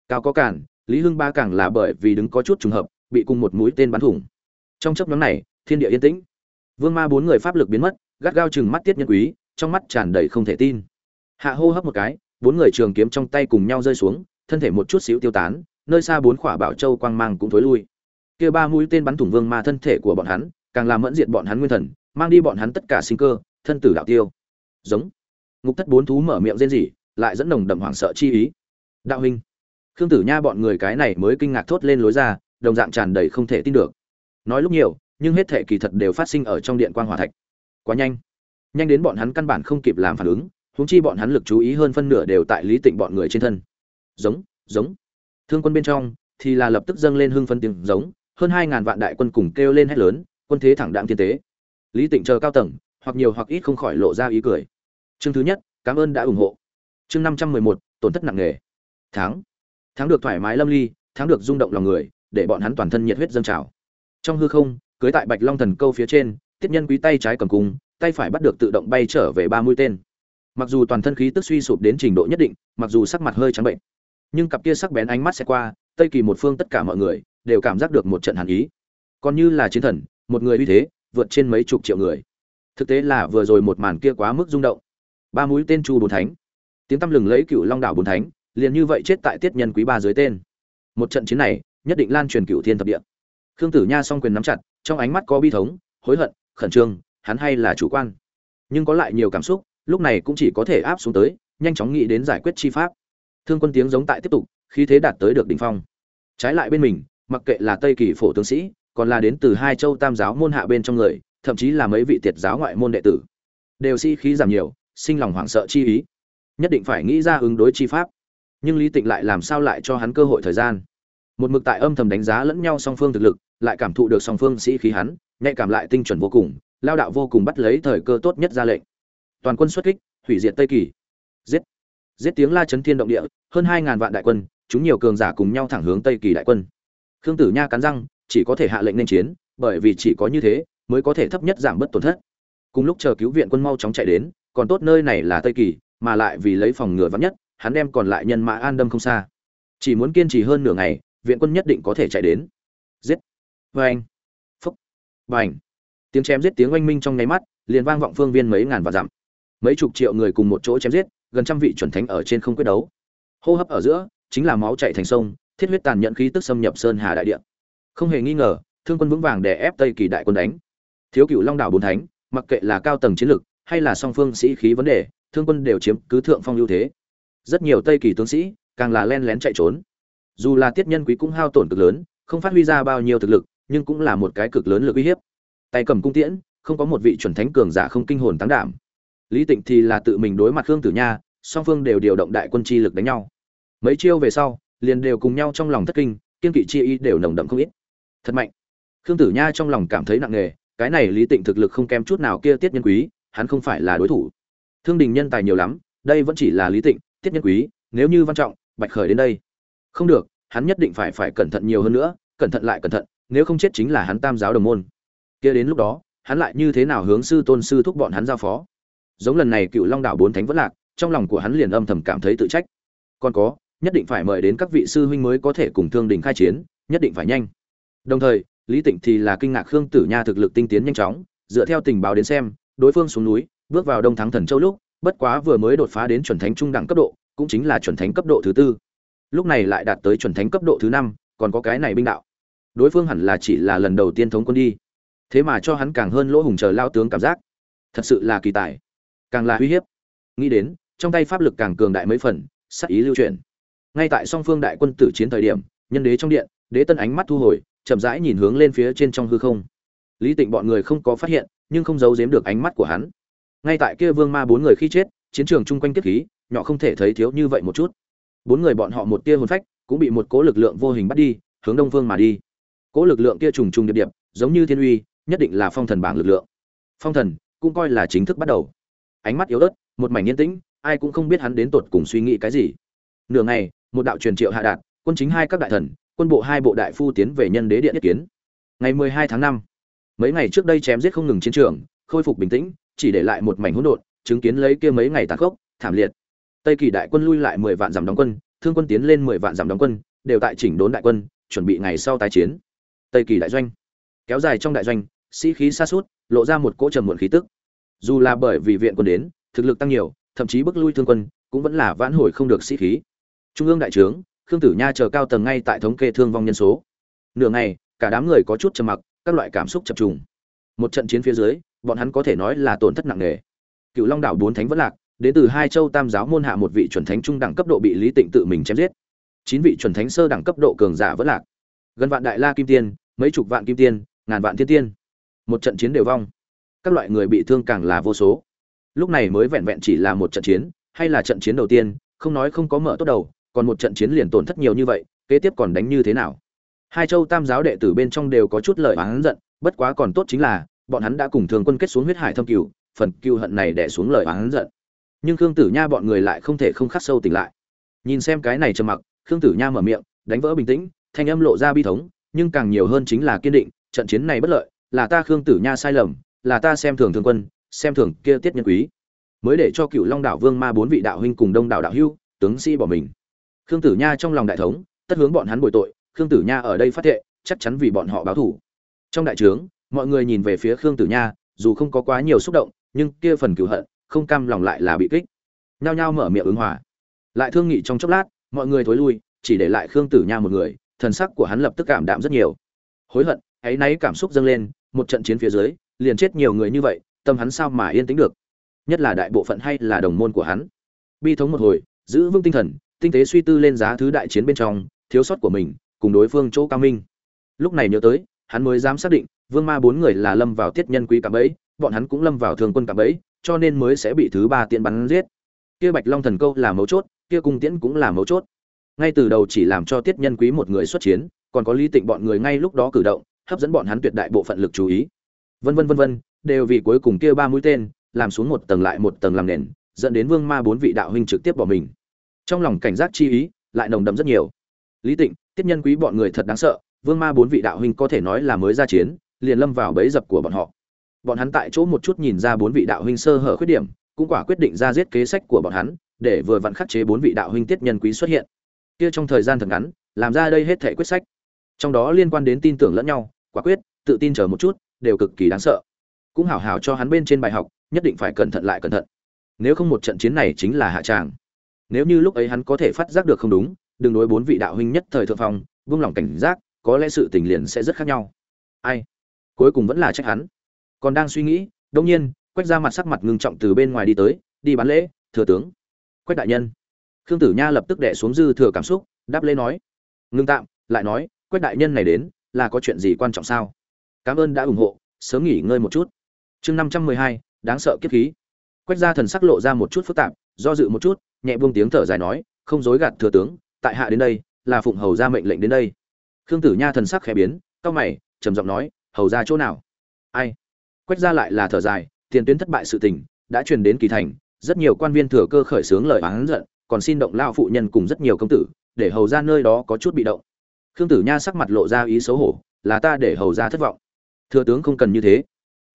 Cao có cản, lý hưng ba càng là bởi vì đứng có chút trùng hợp, bị cùng một mũi tên bắn thủng. Trong chấp nhóm này, thiên địa yên tĩnh. Vương ma bốn người pháp lực biến mất, gắt gao chừng mắt tiết nhân quý, trong mắt tràn đầy không thể tin. Hạ hô hấp một cái, bốn người trường kiếm trong tay cùng nhau rơi xuống, thân thể một chút xíu tiêu tán, nơi xa bốn khỏa bảo châu quang mang cũng thối lui. Kia ba mũi tên bắn thủng vương ma thân thể của bọn hắn, càng làm mẫn diệt bọn hắn nguyên thần, mang đi bọn hắn tất cả sinh cơ, thân tử đạo tiêu giống. Ngục thất bốn thú mở miệng rên rỉ, lại dẫn nồng đậm hoảng sợ chi ý. Đạo huynh, khương tử nha bọn người cái này mới kinh ngạc thốt lên lối ra, đồng dạng tràn đầy không thể tin được. Nói lúc nhiều, nhưng hết thể kỳ thật đều phát sinh ở trong điện quan hòa thạch. Quá nhanh. Nhanh đến bọn hắn căn bản không kịp làm phản ứng, huống chi bọn hắn lực chú ý hơn phân nửa đều tại lý tịnh bọn người trên thân. Giống giống. Thương quân bên trong, thì là lập tức dâng lên hưng phân tiếng giống, hơn hai ngàn vạn đại quân cùng kêu lên hét lớn, quân thế thẳng đạm thiên tế. Lý tịnh chờ cao tầng, hoặc nhiều hoặc ít không khỏi lộ ra ý cười chương thứ nhất, cảm ơn đã ủng hộ. Chương năm trăm mười một, tổn thất nặng nề. Tháng tháng được thoải mái lâm ly tháng được rung động lòng người, để bọn hắn toàn thân nhiệt huyết dâng trào. Trong hư không, cưới tại bạch long thần câu phía trên, tiết nhân quý tay trái cầm cung, tay phải bắt được tự động bay trở về ba mũi tên. Mặc dù toàn thân khí tức suy sụp đến trình độ nhất định, mặc dù sắc mặt hơi trắng bệnh, nhưng cặp kia sắc bén ánh mắt sẽ qua, tây kỳ một phương tất cả mọi người đều cảm giác được một trận hàn ý. Còn như là chiến thần, một người uy thế, vượt trên mấy chục triệu người. Thực tế là vừa rồi một màn kia quá mức rung động ba mũi tên chu bốn thánh. Tiếng tăm lừng lấy cựu long đảo bốn thánh, liền như vậy chết tại tiết nhân quý ba dưới tên. Một trận chiến này, nhất định lan truyền cựu thiên thập địa. Khương tử nha song quyền nắm chặt, trong ánh mắt có bi thống, hối hận, khẩn trương, hắn hay là chủ quan. Nhưng có lại nhiều cảm xúc, lúc này cũng chỉ có thể áp xuống tới, nhanh chóng nghĩ đến giải quyết chi pháp. Thương quân tiếng giống tại tiếp tục khi thế đạt tới được đỉnh phong. Trái lại bên mình, mặc kệ là tây kỳ phổ tướng sĩ, còn là đến từ hai châu tam giáo môn hạ bên trong người, thậm chí là mấy vị tiệt giáo ngoại môn đệ tử, đều si khí giảm nhiều sinh lòng hoảng sợ chi ý. Nhất định phải nghĩ ra ứng đối chi pháp. Nhưng lý tịnh lại làm sao lại cho hắn cơ hội thời gian? Một mực tại âm thầm đánh giá lẫn nhau song phương thực lực, lại cảm thụ được song phương sĩ khí hắn, nhạy cảm lại tinh chuẩn vô cùng, lao đạo vô cùng bắt lấy thời cơ tốt nhất ra lệnh. Toàn quân xuất kích, hủy diệt tây kỳ. Giết! Giết tiếng la chấn thiên động địa, hơn hai ngàn vạn đại quân, chúng nhiều cường giả cùng nhau thẳng hướng tây kỳ đại quân. Khương tử nha cắn răng, chỉ có thể hạ lệnh nên chiến, bởi vì chỉ có như thế, mới có thể thấp nhất giảm bớt tổn thất. Cùng lúc chờ cứu viện quân mau chóng chạy đến còn tốt nơi này là tây kỳ, mà lại vì lấy phòng ngừa vắng nhất, hắn đem còn lại nhân mã an đâm không xa. Chỉ muốn kiên trì hơn nửa ngày, viện quân nhất định có thể chạy đến. Giết! Vê anh phúc! Và anh tiếng chém giết tiếng oanh minh trong nháy mắt, liền vang vọng phương viên mấy ngàn và dặm. Mấy chục triệu người cùng một chỗ chém giết, gần trăm vị chuẩn thánh ở trên không quyết đấu. Hô hấp ở giữa, chính là máu chạy thành sông, thiết huyết tàn nhận khí tức xâm nhập sơn hà đại địa. Không hề nghi ngờ, thương quân vững vàng để ép tây kỳ đại quân đánh. Thiếu cựu long đảo bốn thánh, mặc kệ là cao tầng chiến lực hay là song phương sĩ khí vấn đề, thương quân đều chiếm cứ thượng phong ưu thế. Rất nhiều tây kỳ tướng sĩ, càng là len lén chạy trốn. Dù là tiết nhân quý cũng hao tổn cực lớn, không phát huy ra bao nhiêu thực lực, nhưng cũng là một cái cực lớn lực uy hiếp. Tay cầm cung tiễn, không có một vị chuẩn thánh cường giả không kinh hồn tăng đảm. Lý tịnh thì là tự mình đối mặt khương tử nha, song phương đều điều động đại quân chi lực đánh nhau. Mấy chiêu về sau, liền đều cùng nhau trong lòng thất kinh, kiên kỵ chi ý đều nồng đậm không ít. Thật mạnh. Khương tử nha trong lòng cảm thấy nặng nề, cái này lý tịnh thực lực không kém chút nào kia tiết nhân quý hắn không phải là đối thủ. Thương đình nhân tài nhiều lắm, đây vẫn chỉ là lý tịnh, tiết nhân quý, nếu như văn trọng, bạch khởi đến đây. Không được, hắn nhất định phải phải cẩn thận nhiều hơn nữa, cẩn thận lại cẩn thận, nếu không chết chính là hắn tam giáo đồng môn. Kia đến lúc đó, hắn lại như thế nào hướng sư tôn sư thúc bọn hắn giao phó? Giống lần này cựu long đảo bốn thánh vẫn lạc, trong lòng của hắn liền âm thầm cảm thấy tự trách. Còn có, nhất định phải mời đến các vị sư huynh mới có thể cùng thương đình khai chiến, nhất định phải nhanh. Đồng thời, lý tịnh thì là kinh ngạc khương tử nha thực lực tinh tiến nhanh chóng, dựa theo tình báo đến xem đối phương xuống núi, bước vào đông thắng thần châu lúc, bất quá vừa mới đột phá đến chuẩn thánh trung đẳng cấp độ, cũng chính là chuẩn thánh cấp độ thứ tư. Lúc này lại đạt tới chuẩn thánh cấp độ thứ năm, còn có cái này binh đạo. Đối phương hẳn là chỉ là lần đầu tiên thống quân đi. Thế mà cho hắn càng hơn lỗ hùng chờ lao tướng cảm giác. Thật sự là kỳ tài. Càng là uy hiếp. Nghĩ đến, trong tay pháp lực càng cường đại mấy phần sắc ý lưu truyền ngay tại song phương đại quân tử chiến thời điểm, nhân đế trong điện, đế tân ánh mắt thu hồi, chậm rãi nhìn hướng lên phía trên trong hư không lý tịnh bọn người không có phát hiện, nhưng không giấu giếm được ánh mắt của hắn. Ngay tại kia vương ma bốn người khi chết, chiến trường chung quanh tiết khí, nhỏ không thể thấy thiếu như vậy một chút. Bốn người bọn họ một tia hồn phách, cũng bị một cố lực lượng vô hình bắt đi, hướng đông phương mà đi. Cố lực lượng kia trùng trùng điệp điệp, giống như thiên uy, nhất định là phong thần bảng lực lượng. Phong thần, cũng coi là chính thức bắt đầu. Ánh mắt yếu ớt, một mảnh yên tĩnh, ai cũng không biết hắn đến tột cùng suy nghĩ cái gì. Nửa ngày, một đạo truyền triệu hạ đạt, quân chính hai các đại thần, quân bộ hai bộ đại phu tiến về nhân đế điện ý kiến. Ngày mười hai tháng năm mấy ngày trước đây chém giết không ngừng chiến trường, khôi phục bình tĩnh, chỉ để lại một mảnh hỗn độn, chứng kiến lấy kia mấy ngày tàn khốc, thảm liệt. Tây kỳ đại quân lui lại mười vạn giảm đóng quân, thương quân tiến lên mười vạn giảm đóng quân, đều tại chỉnh đốn đại quân, chuẩn bị ngày sau tái chiến. Tây kỳ đại doanh, kéo dài trong đại doanh, sĩ khí xa suốt lộ ra một cỗ trầm muộn khí tức. Dù là bởi vì viện quân đến, thực lực tăng nhiều, thậm chí bức lui thương quân, cũng vẫn là vãn hồi không được sĩ khí. Trung ương đại trướng, khương tử nha chờ cao tầng ngay tại thống kê thương vong nhân số. Nửa ngày, cả đám người có chút trầm mặc các loại cảm xúc chập trùng. Một trận chiến phía dưới, bọn hắn có thể nói là tổn thất nặng nề. Cựu long đảo bốn thánh vẫn lạc, đến từ hai châu tam giáo môn hạ một vị chuẩn thánh trung đẳng cấp độ bị lý tịnh tự mình chém giết. Chín vị chuẩn thánh sơ đẳng cấp độ cường giả vẫn lạc. Gần vạn đại la kim tiên, mấy chục vạn kim tiên, ngàn vạn thiên tiên. Một trận chiến đều vong. Các loại người bị thương càng là vô số. Lúc này mới vẹn vẹn chỉ là một trận chiến, hay là trận chiến đầu tiên, không nói không có mở tốt đầu, còn một trận chiến liền tổn thất nhiều như vậy, kế tiếp còn đánh như thế nào? Hai châu tam giáo đệ tử bên trong đều có chút lời oán giận, bất quá còn tốt chính là, bọn hắn đã cùng thường quân kết xuống huyết hải thâm cửu, phần cừu hận này đè xuống lời oán giận. Nhưng khương tử nha bọn người lại không thể không khắc sâu tỉnh lại. Nhìn xem cái này trầm mặc, khương tử nha mở miệng, đánh vỡ bình tĩnh, thanh âm lộ ra bi thống, nhưng càng nhiều hơn chính là kiên định, trận chiến này bất lợi, là ta khương tử nha sai lầm, là ta xem thường thường quân, xem thường kia tiết nhân quý. Mới để cho cựu long đạo vương ma bốn vị đạo huynh cùng đông đạo đạo hưu, tướng sĩ bỏ mình. Khương tử nha trong lòng đại thống, tất hướng bọn hắn bồi tội khương tử nha ở đây phát thệ, chắc chắn vì bọn họ báo thủ trong đại trướng, mọi người nhìn về phía khương tử nha, dù không có quá nhiều xúc động, nhưng kia phần cửu hận, không cam lòng lại là bị kích. Nhao nhao mở miệng ứng hòa. Lại thương nghị trong chốc lát, mọi người thối lui, chỉ để lại khương tử nha một người, thần sắc của hắn lập tức cảm đạm rất nhiều. Hối hận, ấy náy cảm xúc dâng lên, một trận chiến phía dưới, liền chết nhiều người như vậy, tâm hắn sao mà yên tĩnh được? Nhất là đại bộ phận hay là đồng môn của hắn? Bi thống một hồi, giữ vững tinh thần, tinh tế suy tư lên giá thứ đại chiến bên trong, thiếu sót của mình cùng đối phương chỗ cao minh. Lúc này nhớ tới, hắn mới dám xác định, vương ma bốn người là lâm vào tiết nhân quý cạm bẫy, bọn hắn cũng lâm vào thường quân cạm bẫy, cho nên mới sẽ bị thứ ba tiễn bắn giết. Kia bạch long thần câu là mấu chốt, kia cung tiễn cũng là mấu chốt. Ngay từ đầu chỉ làm cho tiết nhân quý một người xuất chiến, còn có lý tịnh bọn người ngay lúc đó cử động, hấp dẫn bọn hắn tuyệt đại bộ phận lực chú ý. Vân vân vân vân, đều vì cuối cùng kia ba mũi tên, làm xuống một tầng lại một tầng làm nền, dẫn đến vương ma bốn vị đạo huynh trực tiếp bỏ mình. Trong lòng cảnh giác chi ý, lại nồng đậm rất nhiều lý tịnh, tiết nhân quý bọn người thật đáng sợ, vương ma bốn vị đạo huynh có thể nói là mới ra chiến, liền lâm vào bẫy dập của bọn họ. Bọn hắn tại chỗ một chút nhìn ra bốn vị đạo huynh sơ hở khuyết điểm, cũng quả quyết định ra giết kế sách của bọn hắn, để vừa vặn khắc chế bốn vị đạo huynh tiết nhân quý xuất hiện. Kia trong thời gian thật ngắn, làm ra đây hết thể quyết sách. Trong đó liên quan đến tin tưởng lẫn nhau, quả quyết, tự tin chờ một chút, đều cực kỳ đáng sợ. Cũng hảo hảo cho hắn bên trên bài học, nhất định phải cẩn thận lại cẩn thận. Nếu không một trận chiến này chính là hạ tràng. Nếu như lúc ấy hắn có thể phát giác được không đúng đừng đối bốn vị đạo huynh nhất thời thượng phong, vung lòng cảnh giác, có lẽ sự tình liền sẽ rất khác nhau. Ai? Cuối cùng vẫn là trách hắn. Còn đang suy nghĩ đông nhiên, quách ra mặt sắc mặt ngưng trọng từ bên ngoài đi tới, đi bán lễ, thừa tướng. Quách đại nhân. Khương tử nha lập tức đẻ xuống dư thừa cảm xúc, đáp lễ nói. Ngưng tạm, lại nói, quách đại nhân này đến, là có chuyện gì quan trọng sao? Cảm ơn đã ủng hộ, sớm nghỉ ngơi một chút. Chương năm trăm mười hai, đáng sợ kiếp khí. Quách gia thần sắc lộ ra một chút phức tạp, do dự một chút, nhẹ buông tiếng thở dài nói, không dối gạt thừa tướng tại hạ đến đây, là phụng hầu ra mệnh lệnh đến đây. Khương tử nha thần sắc khẽ biến cau mày, trầm giọng nói, hầu ra chỗ nào? Ai? Quách gia lại là thở dài, tiền tuyến thất bại sự tình, đã truyền đến kỳ thành, rất nhiều quan viên thừa cơ khởi xướng lời oán giận, còn xin động lao phụ nhân cùng rất nhiều công tử, để hầu ra nơi đó có chút bị động. Khương tử nha sắc mặt lộ ra ý xấu hổ, là ta để hầu ra thất vọng. Thừa tướng không cần như thế.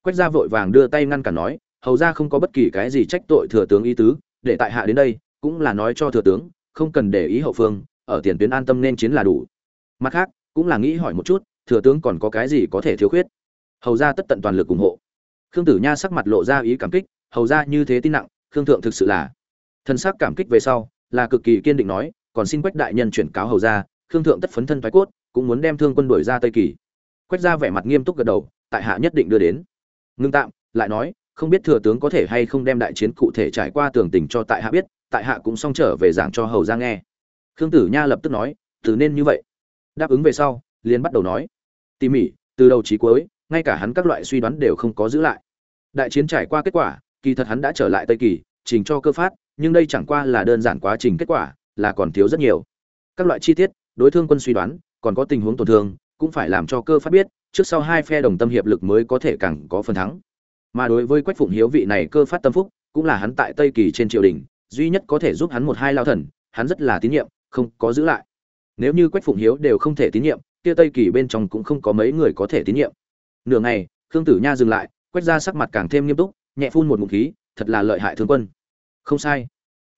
Quách gia vội vàng đưa tay ngăn cản nói, hầu ra không có bất kỳ cái gì trách tội thừa tướng ý tứ, để tại hạ đến đây, cũng là nói cho thừa tướng không cần để ý hậu phương, ở tiền tuyến an tâm nên chiến là đủ. Mặt khác, cũng là nghĩ hỏi một chút, thừa tướng còn có cái gì có thể thiếu khuyết? Hầu ra tất tận toàn lực ủng hộ. Khương tử nha sắc mặt lộ ra ý cảm kích, hầu ra như thế tin nặng, khương thượng thực sự là thân sắc cảm kích về sau, là cực kỳ kiên định nói, còn xin quách đại nhân chuyển cáo hầu ra khương thượng tất phấn thân thoái cốt, cũng muốn đem thương quân đuổi ra tây kỳ. Quách ra vẻ mặt nghiêm túc gật đầu, tại hạ nhất định đưa đến. Ngưng tạm, lại nói, không biết thừa tướng có thể hay không đem đại chiến cụ thể trải qua tường tình cho tại hạ biết tại hạ cũng xong trở về giảng cho hầu ra nghe. Khương tử nha lập tức nói, từ nên như vậy. Đáp ứng về sau, liền bắt đầu nói, tỉ mỉ, từ đầu chí cuối, ngay cả hắn các loại suy đoán đều không có giữ lại. Đại chiến trải qua kết quả, kỳ thật hắn đã trở lại tây kỳ, trình cho cơ phát, nhưng đây chẳng qua là đơn giản quá trình kết quả, là còn thiếu rất nhiều. Các loại chi tiết, đối thương quân suy đoán, còn có tình huống tổn thương, cũng phải làm cho cơ phát biết, trước sau hai phe đồng tâm hiệp lực mới có thể càng có phần thắng. Mà đối với quách phụng hiếu vị này cơ phát tâm phúc, cũng là hắn tại tây kỳ trên triều đình duy nhất có thể giúp hắn một hai lao thần, hắn rất là tín nhiệm, không có giữ lại. Nếu như quách phụng hiếu đều không thể tín nhiệm, kia tây kỳ bên trong cũng không có mấy người có thể tín nhiệm. Nửa ngày, khương tử nha dừng lại, quách ra sắc mặt càng thêm nghiêm túc, nhẹ phun một ngụm khí, thật là lợi hại thương quân. Không sai.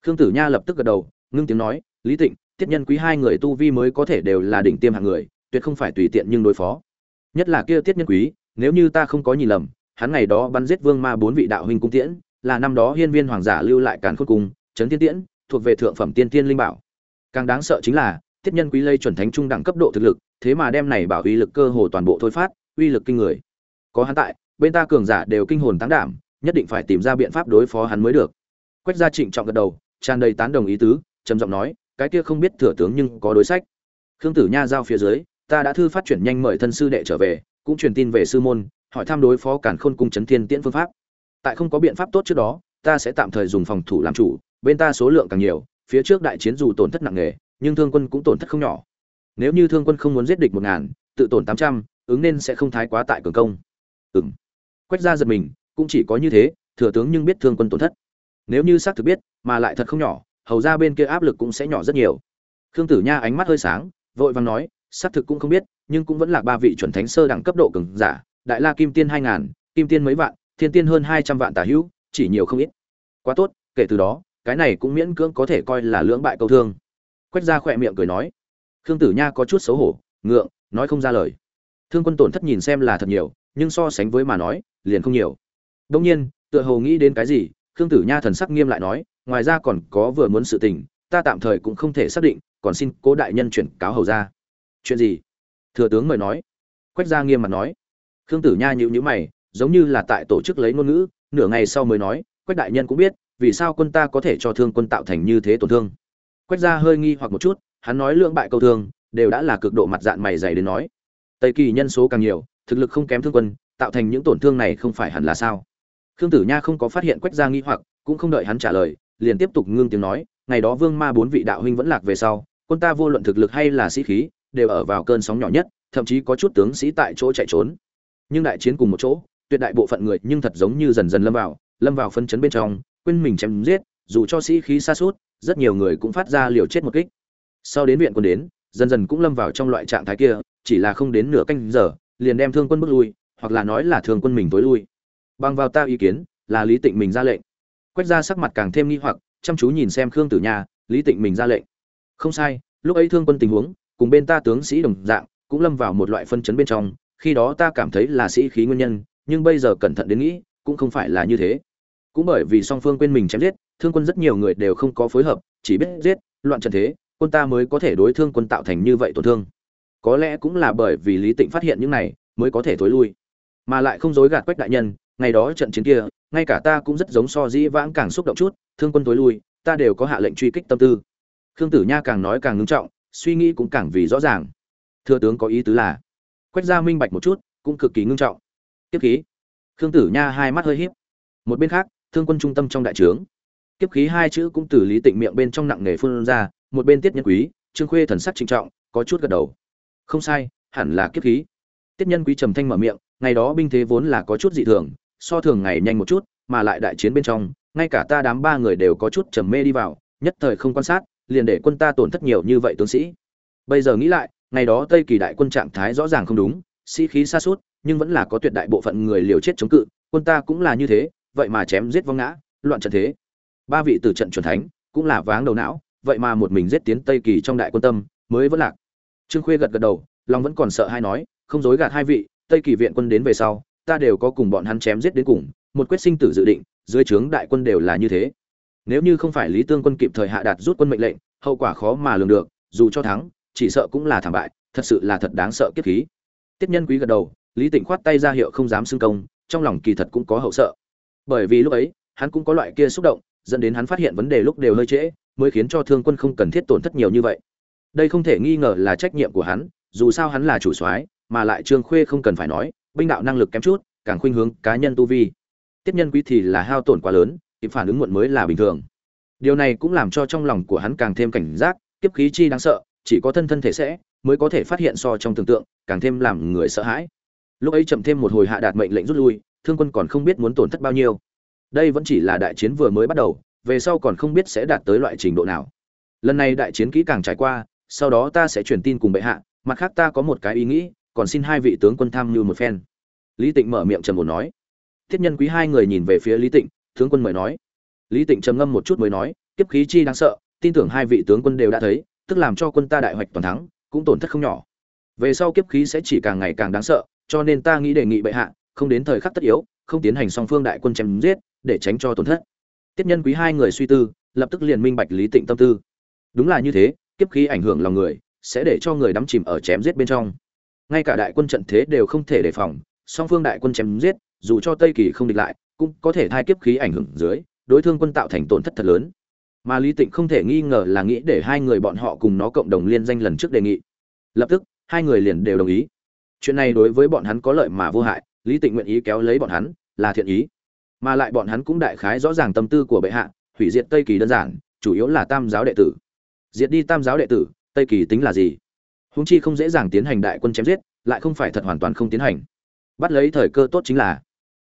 Khương tử nha lập tức gật đầu, ngưng tiếng nói, lý tịnh, tiết nhân quý hai người tu vi mới có thể đều là đỉnh tiêm hạng người, tuyệt không phải tùy tiện nhưng đối phó. Nhất là kia tiết nhân quý, nếu như ta không có nhìn lầm, hắn ngày đó bắn giết vương ma bốn vị đạo huynh cung tiễn, là năm đó hiên viên hoàng giả lưu lại càn khôn cung Chấn tiên tiễn, thuộc về thượng phẩm tiên tiên linh bảo. Càng đáng sợ chính là tiết nhân quý lây chuẩn thánh trung đẳng cấp độ thực lực, thế mà đem này bảo uy lực cơ hồ toàn bộ thôi phát, uy lực kinh người. Có hắn tại, bên ta cường giả đều kinh hồn tán đảm, nhất định phải tìm ra biện pháp đối phó hắn mới được. Quách gia trịnh trọng gật đầu, tràn đầy tán đồng ý tứ, trầm giọng nói, cái kia không biết thừa tướng nhưng có đối sách. Khương tử nha giao phía dưới, ta đã thư phát chuyển nhanh mời thân sư đệ trở về, cũng truyền tin về sư môn, hỏi thăm đối phó cản khôn cung chấn thiên tiễn phương pháp. Tại không có biện pháp tốt trước đó, ta sẽ tạm thời dùng phòng thủ làm chủ bên ta số lượng càng nhiều, phía trước đại chiến dù tổn thất nặng nề, nhưng thương quân cũng tổn thất không nhỏ. Nếu như thương quân không muốn giết địch một ngàn, tự tổn tám trăm, ứng nên sẽ không thái quá tại cường công. Ừm. quách ra giật mình, cũng chỉ có như thế, thừa tướng nhưng biết thương quân tổn thất. Nếu như xác thực biết, mà lại thật không nhỏ, hầu ra bên kia áp lực cũng sẽ nhỏ rất nhiều. Khương tử nha ánh mắt hơi sáng, vội vàng nói, xác thực cũng không biết, nhưng cũng vẫn là ba vị chuẩn thánh sơ đẳng cấp độ cường giả, đại la kim tiên hai ngàn, kim tiên mấy vạn, thiên tiên hơn hai trăm vạn tả hữu, chỉ nhiều không ít. Quá tốt, kể từ đó cái này cũng miễn cưỡng có thể coi là lưỡng bại câu thương. Quách ra khỏe miệng cười nói, khương tử nha có chút xấu hổ, ngượng, nói không ra lời. Thương quân tổn thất nhìn xem là thật nhiều, nhưng so sánh với mà nói, liền không nhiều. Đông nhiên, tựa hồ nghĩ đến cái gì, khương tử nha thần sắc nghiêm lại nói, ngoài ra còn có vừa muốn sự tình, ta tạm thời cũng không thể xác định, còn xin cố đại nhân chuyển cáo hầu ra. Chuyện gì? Thừa tướng mời nói. Quách gia nghiêm mặt nói. Khương tử nha nhịu nhữ mày, giống như là tại tổ chức lấy ngôn ngữ, nửa ngày sau mới nói, quách đại nhân cũng biết vì sao quân ta có thể cho thương quân tạo thành như thế tổn thương? Quách gia hơi nghi hoặc một chút, hắn nói lưỡng bại câu thương, đều đã là cực độ mặt dạng mày dày đến nói. Tây kỳ nhân số càng nhiều, thực lực không kém thương quân, tạo thành những tổn thương này không phải hẳn là sao? Khương tử nha không có phát hiện quách gia nghi hoặc, cũng không đợi hắn trả lời, liền tiếp tục ngưng tiếng nói, ngày đó vương ma bốn vị đạo huynh vẫn lạc về sau, quân ta vô luận thực lực hay là sĩ khí, đều ở vào cơn sóng nhỏ nhất, thậm chí có chút tướng sĩ tại chỗ chạy trốn. Nhưng đại chiến cùng một chỗ, tuyệt đại bộ phận người nhưng thật giống như dần dần lâm vào lâm vào phân chấn bên trong quên mình chém giết, dù cho sĩ khí xa suốt, rất nhiều người cũng phát ra liều chết một kích. Sau đến viện quân đến, dần dần cũng lâm vào trong loại trạng thái kia, chỉ là không đến nửa canh giờ, liền đem thương quân bước lui, hoặc là nói là thương quân mình tối lui. Bằng vào ta ý kiến, là lý tịnh mình ra lệnh. Quách ra sắc mặt càng thêm nghi hoặc, chăm chú nhìn xem khương tử nha, lý tịnh mình ra lệnh. Không sai, lúc ấy thương quân tình huống, cùng bên ta tướng sĩ đồng dạng, cũng lâm vào một loại phân chấn bên trong, khi đó ta cảm thấy là sĩ khí nguyên nhân, nhưng bây giờ cẩn thận đến nghĩ, cũng không phải là như thế cũng bởi vì song phương quên mình chém giết, thương quân rất nhiều người đều không có phối hợp, chỉ biết giết, loạn trận thế, quân ta mới có thể đối thương quân tạo thành như vậy tổn thương. Có lẽ cũng là bởi vì lý tịnh phát hiện những này, mới có thể thối lui. Mà lại không dối gạt quách đại nhân, ngày đó trận chiến kia, ngay cả ta cũng rất giống so dĩ vãng càng xúc động chút, thương quân tối lui, ta đều có hạ lệnh truy kích tâm tư. Khương tử nha càng nói càng ngưng trọng, suy nghĩ cũng càng vì rõ ràng. Thưa tướng có ý tứ là, quách gia minh bạch một chút, cũng cực kỳ ngưng trọng. Tiếp khí. Khương tử nha hai mắt hơi híp. Một bên khác thương quân trung tâm trong đại trướng. Kiếp khí hai chữ cũng từ lý tịnh miệng bên trong nặng nề phun ra, một bên tiết nhân quý, trương khuê thần sắc trinh trọng, có chút gật đầu. Không sai, hẳn là kiếp khí. Tiết nhân quý trầm thanh mở miệng, ngày đó binh thế vốn là có chút dị thường, so thường ngày nhanh một chút, mà lại đại chiến bên trong, ngay cả ta đám ba người đều có chút trầm mê đi vào, nhất thời không quan sát, liền để quân ta tổn thất nhiều như vậy tướng sĩ. Bây giờ nghĩ lại, ngày đó tây kỳ đại quân trạng thái rõ ràng không đúng, sĩ khí xa suốt, nhưng vẫn là có tuyệt đại bộ phận người liều chết chống cự, quân ta cũng là như thế vậy mà chém giết vong ngã, loạn trận thế. Ba vị từ trận chuẩn thánh cũng là váng đầu não, vậy mà một mình giết tiến tây kỳ trong đại quân tâm, mới vẫn lạc. Trương khuê gật gật đầu long vẫn còn sợ hai nói, không dối gạt hai vị, tây kỳ viện quân đến về sau, ta đều có cùng bọn hắn chém giết đến cùng, một quyết sinh tử dự định, dưới trướng đại quân đều là như thế. Nếu như không phải lý tương quân kịp thời hạ đạt rút quân mệnh lệnh, hậu quả khó mà lường được, dù cho thắng, chỉ sợ cũng là thảm bại, thật sự là thật đáng sợ kiếp khí. Tiết nhân quý gật đầu, lý tịnh khoát tay ra hiệu không dám xưng công, trong lòng kỳ thật cũng có hậu sợ bởi vì lúc ấy, hắn cũng có loại kia xúc động, dẫn đến hắn phát hiện vấn đề lúc đều hơi trễ, mới khiến cho thương quân không cần thiết tổn thất nhiều như vậy. Đây không thể nghi ngờ là trách nhiệm của hắn, dù sao hắn là chủ soái, mà lại trương khuê không cần phải nói, binh đạo năng lực kém chút, càng khuynh hướng cá nhân tu vi. Tiếp nhân quý thì là hao tổn quá lớn, kịp phản ứng muộn mới là bình thường. Điều này cũng làm cho trong lòng của hắn càng thêm cảnh giác, kiếp khí chi đáng sợ, chỉ có thân thân thể sẽ, mới có thể phát hiện so trong tưởng tượng, càng thêm làm người sợ hãi. Lúc ấy chậm thêm một hồi hạ đạt mệnh lệnh rút lui thương quân còn không biết muốn tổn thất bao nhiêu. Đây vẫn chỉ là đại chiến vừa mới bắt đầu, về sau còn không biết sẽ đạt tới loại trình độ nào. Lần này đại chiến kỹ càng trải qua, sau đó ta sẽ truyền tin cùng bệ hạ, mặt khác ta có một cái ý nghĩ, còn xin hai vị tướng quân tham mưu một phen. Lý tịnh mở miệng trầm ổn nói. Thiết nhân quý hai người nhìn về phía lý tịnh, tướng quân mời nói. Lý tịnh trầm ngâm một chút mới nói, kiếp khí chi đáng sợ, tin tưởng hai vị tướng quân đều đã thấy, tức làm cho quân ta đại hoạch toàn thắng, cũng tổn thất không nhỏ. Về sau kiếp khí sẽ chỉ càng ngày càng đáng sợ, cho nên ta nghĩ đề nghị bệ hạ không đến thời khắc tất yếu, không tiến hành song phương đại quân chém giết, để tránh cho tổn thất. Tiếp nhân quý hai người suy tư, lập tức liền minh bạch lý tịnh tâm tư. Đúng là như thế, kiếp khí ảnh hưởng lòng người, sẽ để cho người đắm chìm ở chém giết bên trong. Ngay cả đại quân trận thế đều không thể đề phòng, song phương đại quân chém giết, dù cho tây kỳ không địch lại, cũng có thể thai kiếp khí ảnh hưởng dưới, đối thương quân tạo thành tổn thất thật lớn. Mà lý tịnh không thể nghi ngờ là nghĩ để hai người bọn họ cùng nó cộng đồng liên danh lần trước đề nghị. Lập tức, hai người liền đều đồng ý. Chuyện này đối với bọn hắn có lợi mà vô hại lý tịnh nguyện ý kéo lấy bọn hắn, là thiện ý. Mà lại bọn hắn cũng đại khái rõ ràng tâm tư của bệ hạ, hủy diệt tây kỳ đơn giản, chủ yếu là tam giáo đệ tử. Diệt đi tam giáo đệ tử, tây kỳ tính là gì? Húng chi không dễ dàng tiến hành đại quân chém giết, lại không phải thật hoàn toàn không tiến hành. Bắt lấy thời cơ tốt chính là,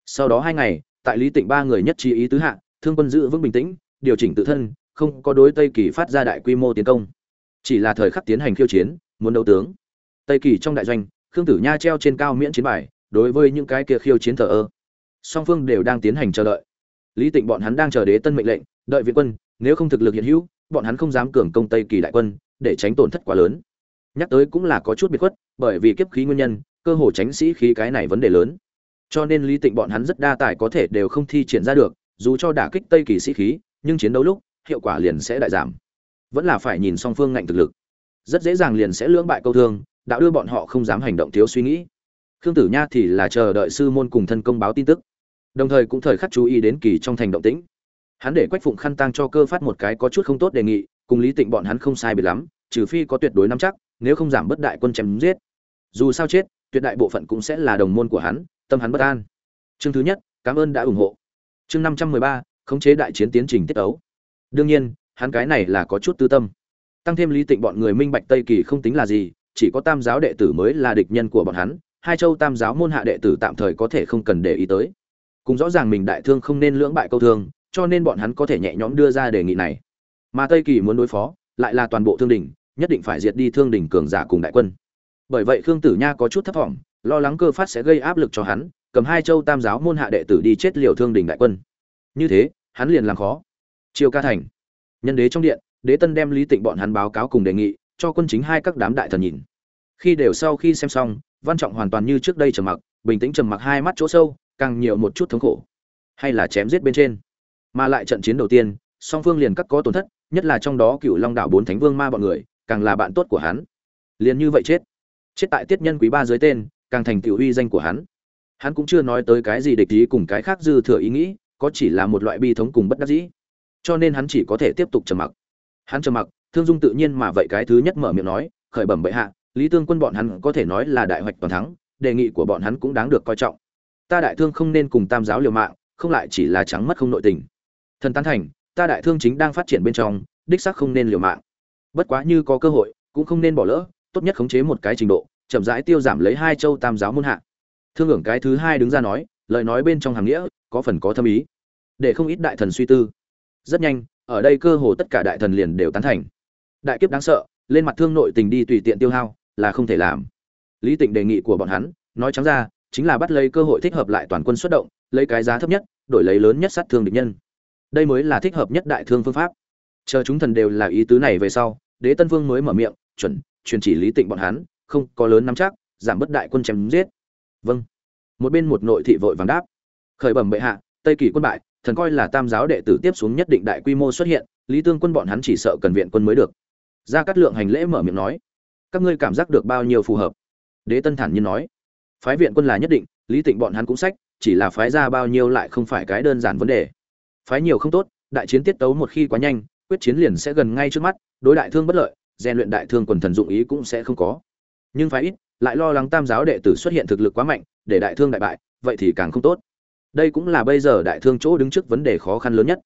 sau đó hai ngày, tại lý tịnh ba người nhất trí ý tứ hạ, thương quân giữ vững bình tĩnh, điều chỉnh tự thân, không có đối tây kỳ phát ra đại quy mô tiến công. Chỉ là thời khắc tiến hành khiêu chiến, muốn đấu tướng. Tây kỳ trong đại doanh, khương tử nha treo trên cao miễn chiến bài đối với những cái kia khiêu chiến thờ ơ. Song phương đều đang tiến hành chờ đợi. Lý tịnh bọn hắn đang chờ đế tân mệnh lệnh, đợi viện quân, nếu không thực lực hiện hữu, bọn hắn không dám cường công tây kỳ đại quân, để tránh tổn thất quá lớn. Nhắc tới cũng là có chút biệt khuất, bởi vì kiếp khí nguyên nhân, cơ hồ tránh sĩ khí cái này vấn đề lớn. Cho nên lý tịnh bọn hắn rất đa tài có thể đều không thi triển ra được, dù cho đả kích tây kỳ sĩ khí, nhưng chiến đấu lúc, hiệu quả liền sẽ đại giảm. Vẫn là phải nhìn song phương ngạnh thực lực. Rất dễ dàng liền sẽ lưỡng bại câu thương, đạo đưa bọn họ không dám hành động thiếu suy nghĩ khương tử nha thì là chờ đợi sư môn cùng thân công báo tin tức. Đồng thời cũng thời khắc chú ý đến kỳ trong thành động tĩnh. Hắn để quách phụng khăn tăng cho cơ phát một cái có chút không tốt đề nghị, cùng lý tịnh bọn hắn không sai biệt lắm, trừ phi có tuyệt đối nắm chắc, nếu không giảm bất đại quân chém giết. Dù sao chết, tuyệt đại bộ phận cũng sẽ là đồng môn của hắn, tâm hắn bất an. Chương thứ nhất, cảm ơn đã ủng hộ. Chương năm trăm mười ba, khống chế đại chiến tiến trình tiết ấu. Đương nhiên, hắn cái này là có chút tư tâm. Tăng thêm lý tịnh bọn người minh bạch tây kỳ không tính là gì, chỉ có tam giáo đệ tử mới là địch nhân của bọn hắn hai châu tam giáo môn hạ đệ tử tạm thời có thể không cần để ý tới. Cùng rõ ràng mình đại thương không nên lưỡng bại câu thương, cho nên bọn hắn có thể nhẹ nhõm đưa ra đề nghị này. Mà tây kỳ muốn đối phó, lại là toàn bộ thương đỉnh, nhất định phải diệt đi thương đỉnh cường giả cùng đại quân. Bởi vậy khương tử nha có chút thấp thỏm lo lắng cơ phát sẽ gây áp lực cho hắn, cầm hai châu tam giáo môn hạ đệ tử đi chết liều thương đỉnh đại quân. Như thế, hắn liền làm khó. Triều ca thành. Nhân đế trong điện, đế tân đem lý tịnh bọn hắn báo cáo cùng đề nghị, cho quân chính hai các đám đại thần nhìn khi đều sau khi xem xong, văn trọng hoàn toàn như trước đây trầm mặc, bình tĩnh trầm mặc hai mắt chỗ sâu, càng nhiều một chút thống khổ. Hay là chém giết bên trên. Mà lại trận chiến đầu tiên, song phương liền cắt có tổn thất, nhất là trong đó cựu long đạo bốn thánh vương ma bọn người, càng là bạn tốt của hắn. Liền như vậy chết. Chết tại tiết nhân quý ba dưới tên, càng thành tiểu uy danh của hắn. Hắn cũng chưa nói tới cái gì địch ý cùng cái khác dư thừa ý nghĩ, có chỉ là một loại bi thống cùng bất đắc dĩ. Cho nên hắn chỉ có thể tiếp tục trầm mặc. Hắn trầm mặc, thương dung tự nhiên mà vậy cái thứ nhất mở miệng nói, khởi bẩm bệ hạ lý tương quân bọn hắn có thể nói là đại hoạch toàn thắng, đề nghị của bọn hắn cũng đáng được coi trọng. Ta đại thương không nên cùng tam giáo liều mạng, không lại chỉ là trắng mất không nội tình. Thần tán thành, ta đại thương chính đang phát triển bên trong, đích xác không nên liều mạng. Bất quá như có cơ hội, cũng không nên bỏ lỡ, tốt nhất khống chế một cái trình độ, chậm rãi tiêu giảm lấy hai châu tam giáo môn hạ. Thương hưởng cái thứ hai đứng ra nói, lời nói bên trong hàng nghĩa, có phần có thâm ý. Để không ít đại thần suy tư. Rất nhanh, ở đây cơ hồ tất cả đại thần liền đều tán thành. Đại kiếp đáng sợ, lên mặt thương nội tình đi tùy tiện tiêu hao là không thể làm. Lý tịnh đề nghị của bọn hắn, nói trắng ra, chính là bắt lấy cơ hội thích hợp lại toàn quân xuất động, lấy cái giá thấp nhất, đổi lấy lớn nhất sát thương địch nhân. Đây mới là thích hợp nhất đại thương phương pháp. Chờ chúng thần đều là ý tứ này về sau, đế tân vương mới mở miệng, chuẩn, truyền chỉ lý tịnh bọn hắn, không có lớn nắm chắc, giảm bất đại quân chém giết. Vâng. Một bên một nội thị vội vàng đáp. Khởi bẩm bệ hạ, tây kỳ quân bại, thần coi là tam giáo đệ tử tiếp xuống nhất định đại quy mô xuất hiện, lý tương quân bọn hắn chỉ sợ cần viện quân mới được. Ra cắt lượng hành lễ mở miệng nói các ngươi cảm giác được bao nhiêu phù hợp? Đế tân thản nhiên nói. Phái viện quân là nhất định, lý tịnh bọn hắn cũng sách, chỉ là phái ra bao nhiêu lại không phải cái đơn giản vấn đề. Phái nhiều không tốt, đại chiến tiết tấu một khi quá nhanh, quyết chiến liền sẽ gần ngay trước mắt, đối đại thương bất lợi, rèn luyện đại thương quần thần dụng ý cũng sẽ không có. Nhưng phái ít, lại lo lắng tam giáo đệ tử xuất hiện thực lực quá mạnh, để đại thương đại bại, vậy thì càng không tốt. Đây cũng là bây giờ đại thương chỗ đứng trước vấn đề khó khăn lớn nhất.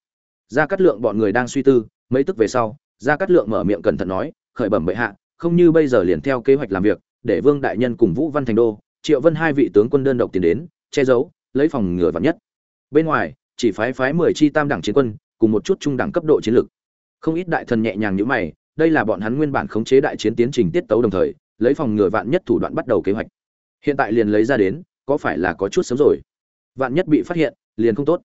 Gia cát lượng bọn người đang suy tư, mấy tức về sau, gia cát lượng mở miệng cẩn thận nói, khởi bẩm bệ hạ không như bây giờ liền theo kế hoạch làm việc, để vương đại nhân cùng vũ văn thành đô, triệu vân hai vị tướng quân đơn độc tiến đến, che giấu, lấy phòng ngừa Vạn nhất. Bên ngoài, chỉ phái phái mười chi tam đẳng chiến quân, cùng một chút trung đẳng cấp độ chiến lược. Không ít đại thần nhẹ nhàng như mày, đây là bọn hắn nguyên bản khống chế đại chiến tiến trình tiết tấu đồng thời, lấy phòng ngừa vạn nhất thủ đoạn bắt đầu kế hoạch. Hiện tại liền lấy ra đến, có phải là có chút sớm rồi? Vạn nhất bị phát hiện, liền không tốt.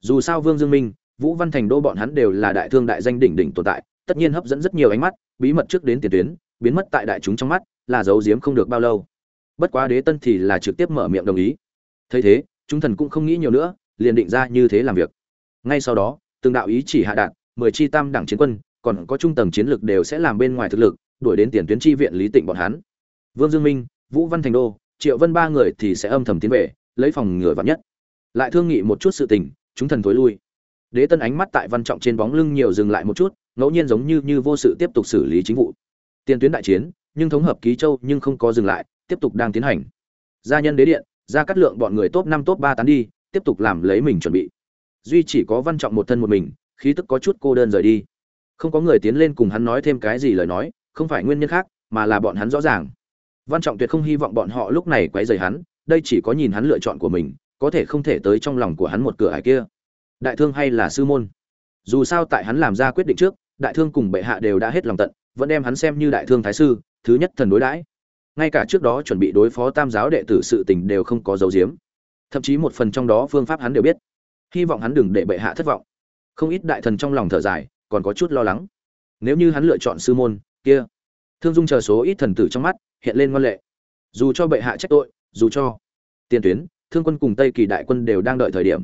Dù sao vương dương minh, vũ văn thành đô bọn hắn đều là đại thương đại danh đỉnh đỉnh tồn tại, tất nhiên hấp dẫn rất nhiều ánh mắt, bí mật trước đến tiền tuyến biến mất tại đại chúng trong mắt, là giấu giếm không được bao lâu. Bất quá đế tân thì là trực tiếp mở miệng đồng ý. Thấy thế, chúng thần cũng không nghĩ nhiều nữa, liền định ra như thế làm việc. Ngay sau đó, từng đạo ý chỉ hạ đạn mười chi tam đẳng chiến quân, còn có trung tầng chiến lược đều sẽ làm bên ngoài thực lực, đuổi đến tiền tuyến tri viện lý tịnh bọn hắn. Vương dương minh, vũ văn thành đô, triệu vân ba người thì sẽ âm thầm tiến về, lấy phòng ngừa vạn nhất. Lại thương nghị một chút sự tình, chúng thần thối lui. Đế tân ánh mắt tại văn trọng trên bóng lưng nhiều dừng lại một chút, ngẫu nhiên giống như như vô sự tiếp tục xử lý chính vụ tiền tuyến đại chiến, nhưng thống hợp ký châu nhưng không có dừng lại, tiếp tục đang tiến hành. Gia nhân đế điện ra cắt lượng bọn người top năm top ba tán đi, tiếp tục làm lấy mình chuẩn bị. Duy chỉ có văn trọng một thân một mình, khí tức có chút cô đơn rời đi. Không có người tiến lên cùng hắn nói thêm cái gì lời nói, không phải nguyên nhân khác, mà là bọn hắn rõ ràng. Văn trọng tuyệt không hy vọng bọn họ lúc này quấy rầy hắn, đây chỉ có nhìn hắn lựa chọn của mình, có thể không thể tới trong lòng của hắn một cửa ải kia. Đại thương hay là sư môn? Dù sao tại hắn làm ra quyết định trước, đại thương cùng bệ hạ đều đã hết lòng tận vẫn đem hắn xem như đại thương thái sư, thứ nhất thần đối đãi. Ngay cả trước đó chuẩn bị đối phó tam giáo đệ tử sự tình đều không có dấu diếm thậm chí một phần trong đó phương pháp hắn đều biết. Hy vọng hắn đừng để bệ hạ thất vọng. Không ít đại thần trong lòng thở dài, còn có chút lo lắng. Nếu như hắn lựa chọn sư môn, kia, thương dung chờ số ít thần tử trong mắt, hiện lên ngoan lệ. Dù cho bệ hạ trách tội, dù cho tiền tuyến, thương quân cùng tây kỳ đại quân đều đang đợi thời điểm.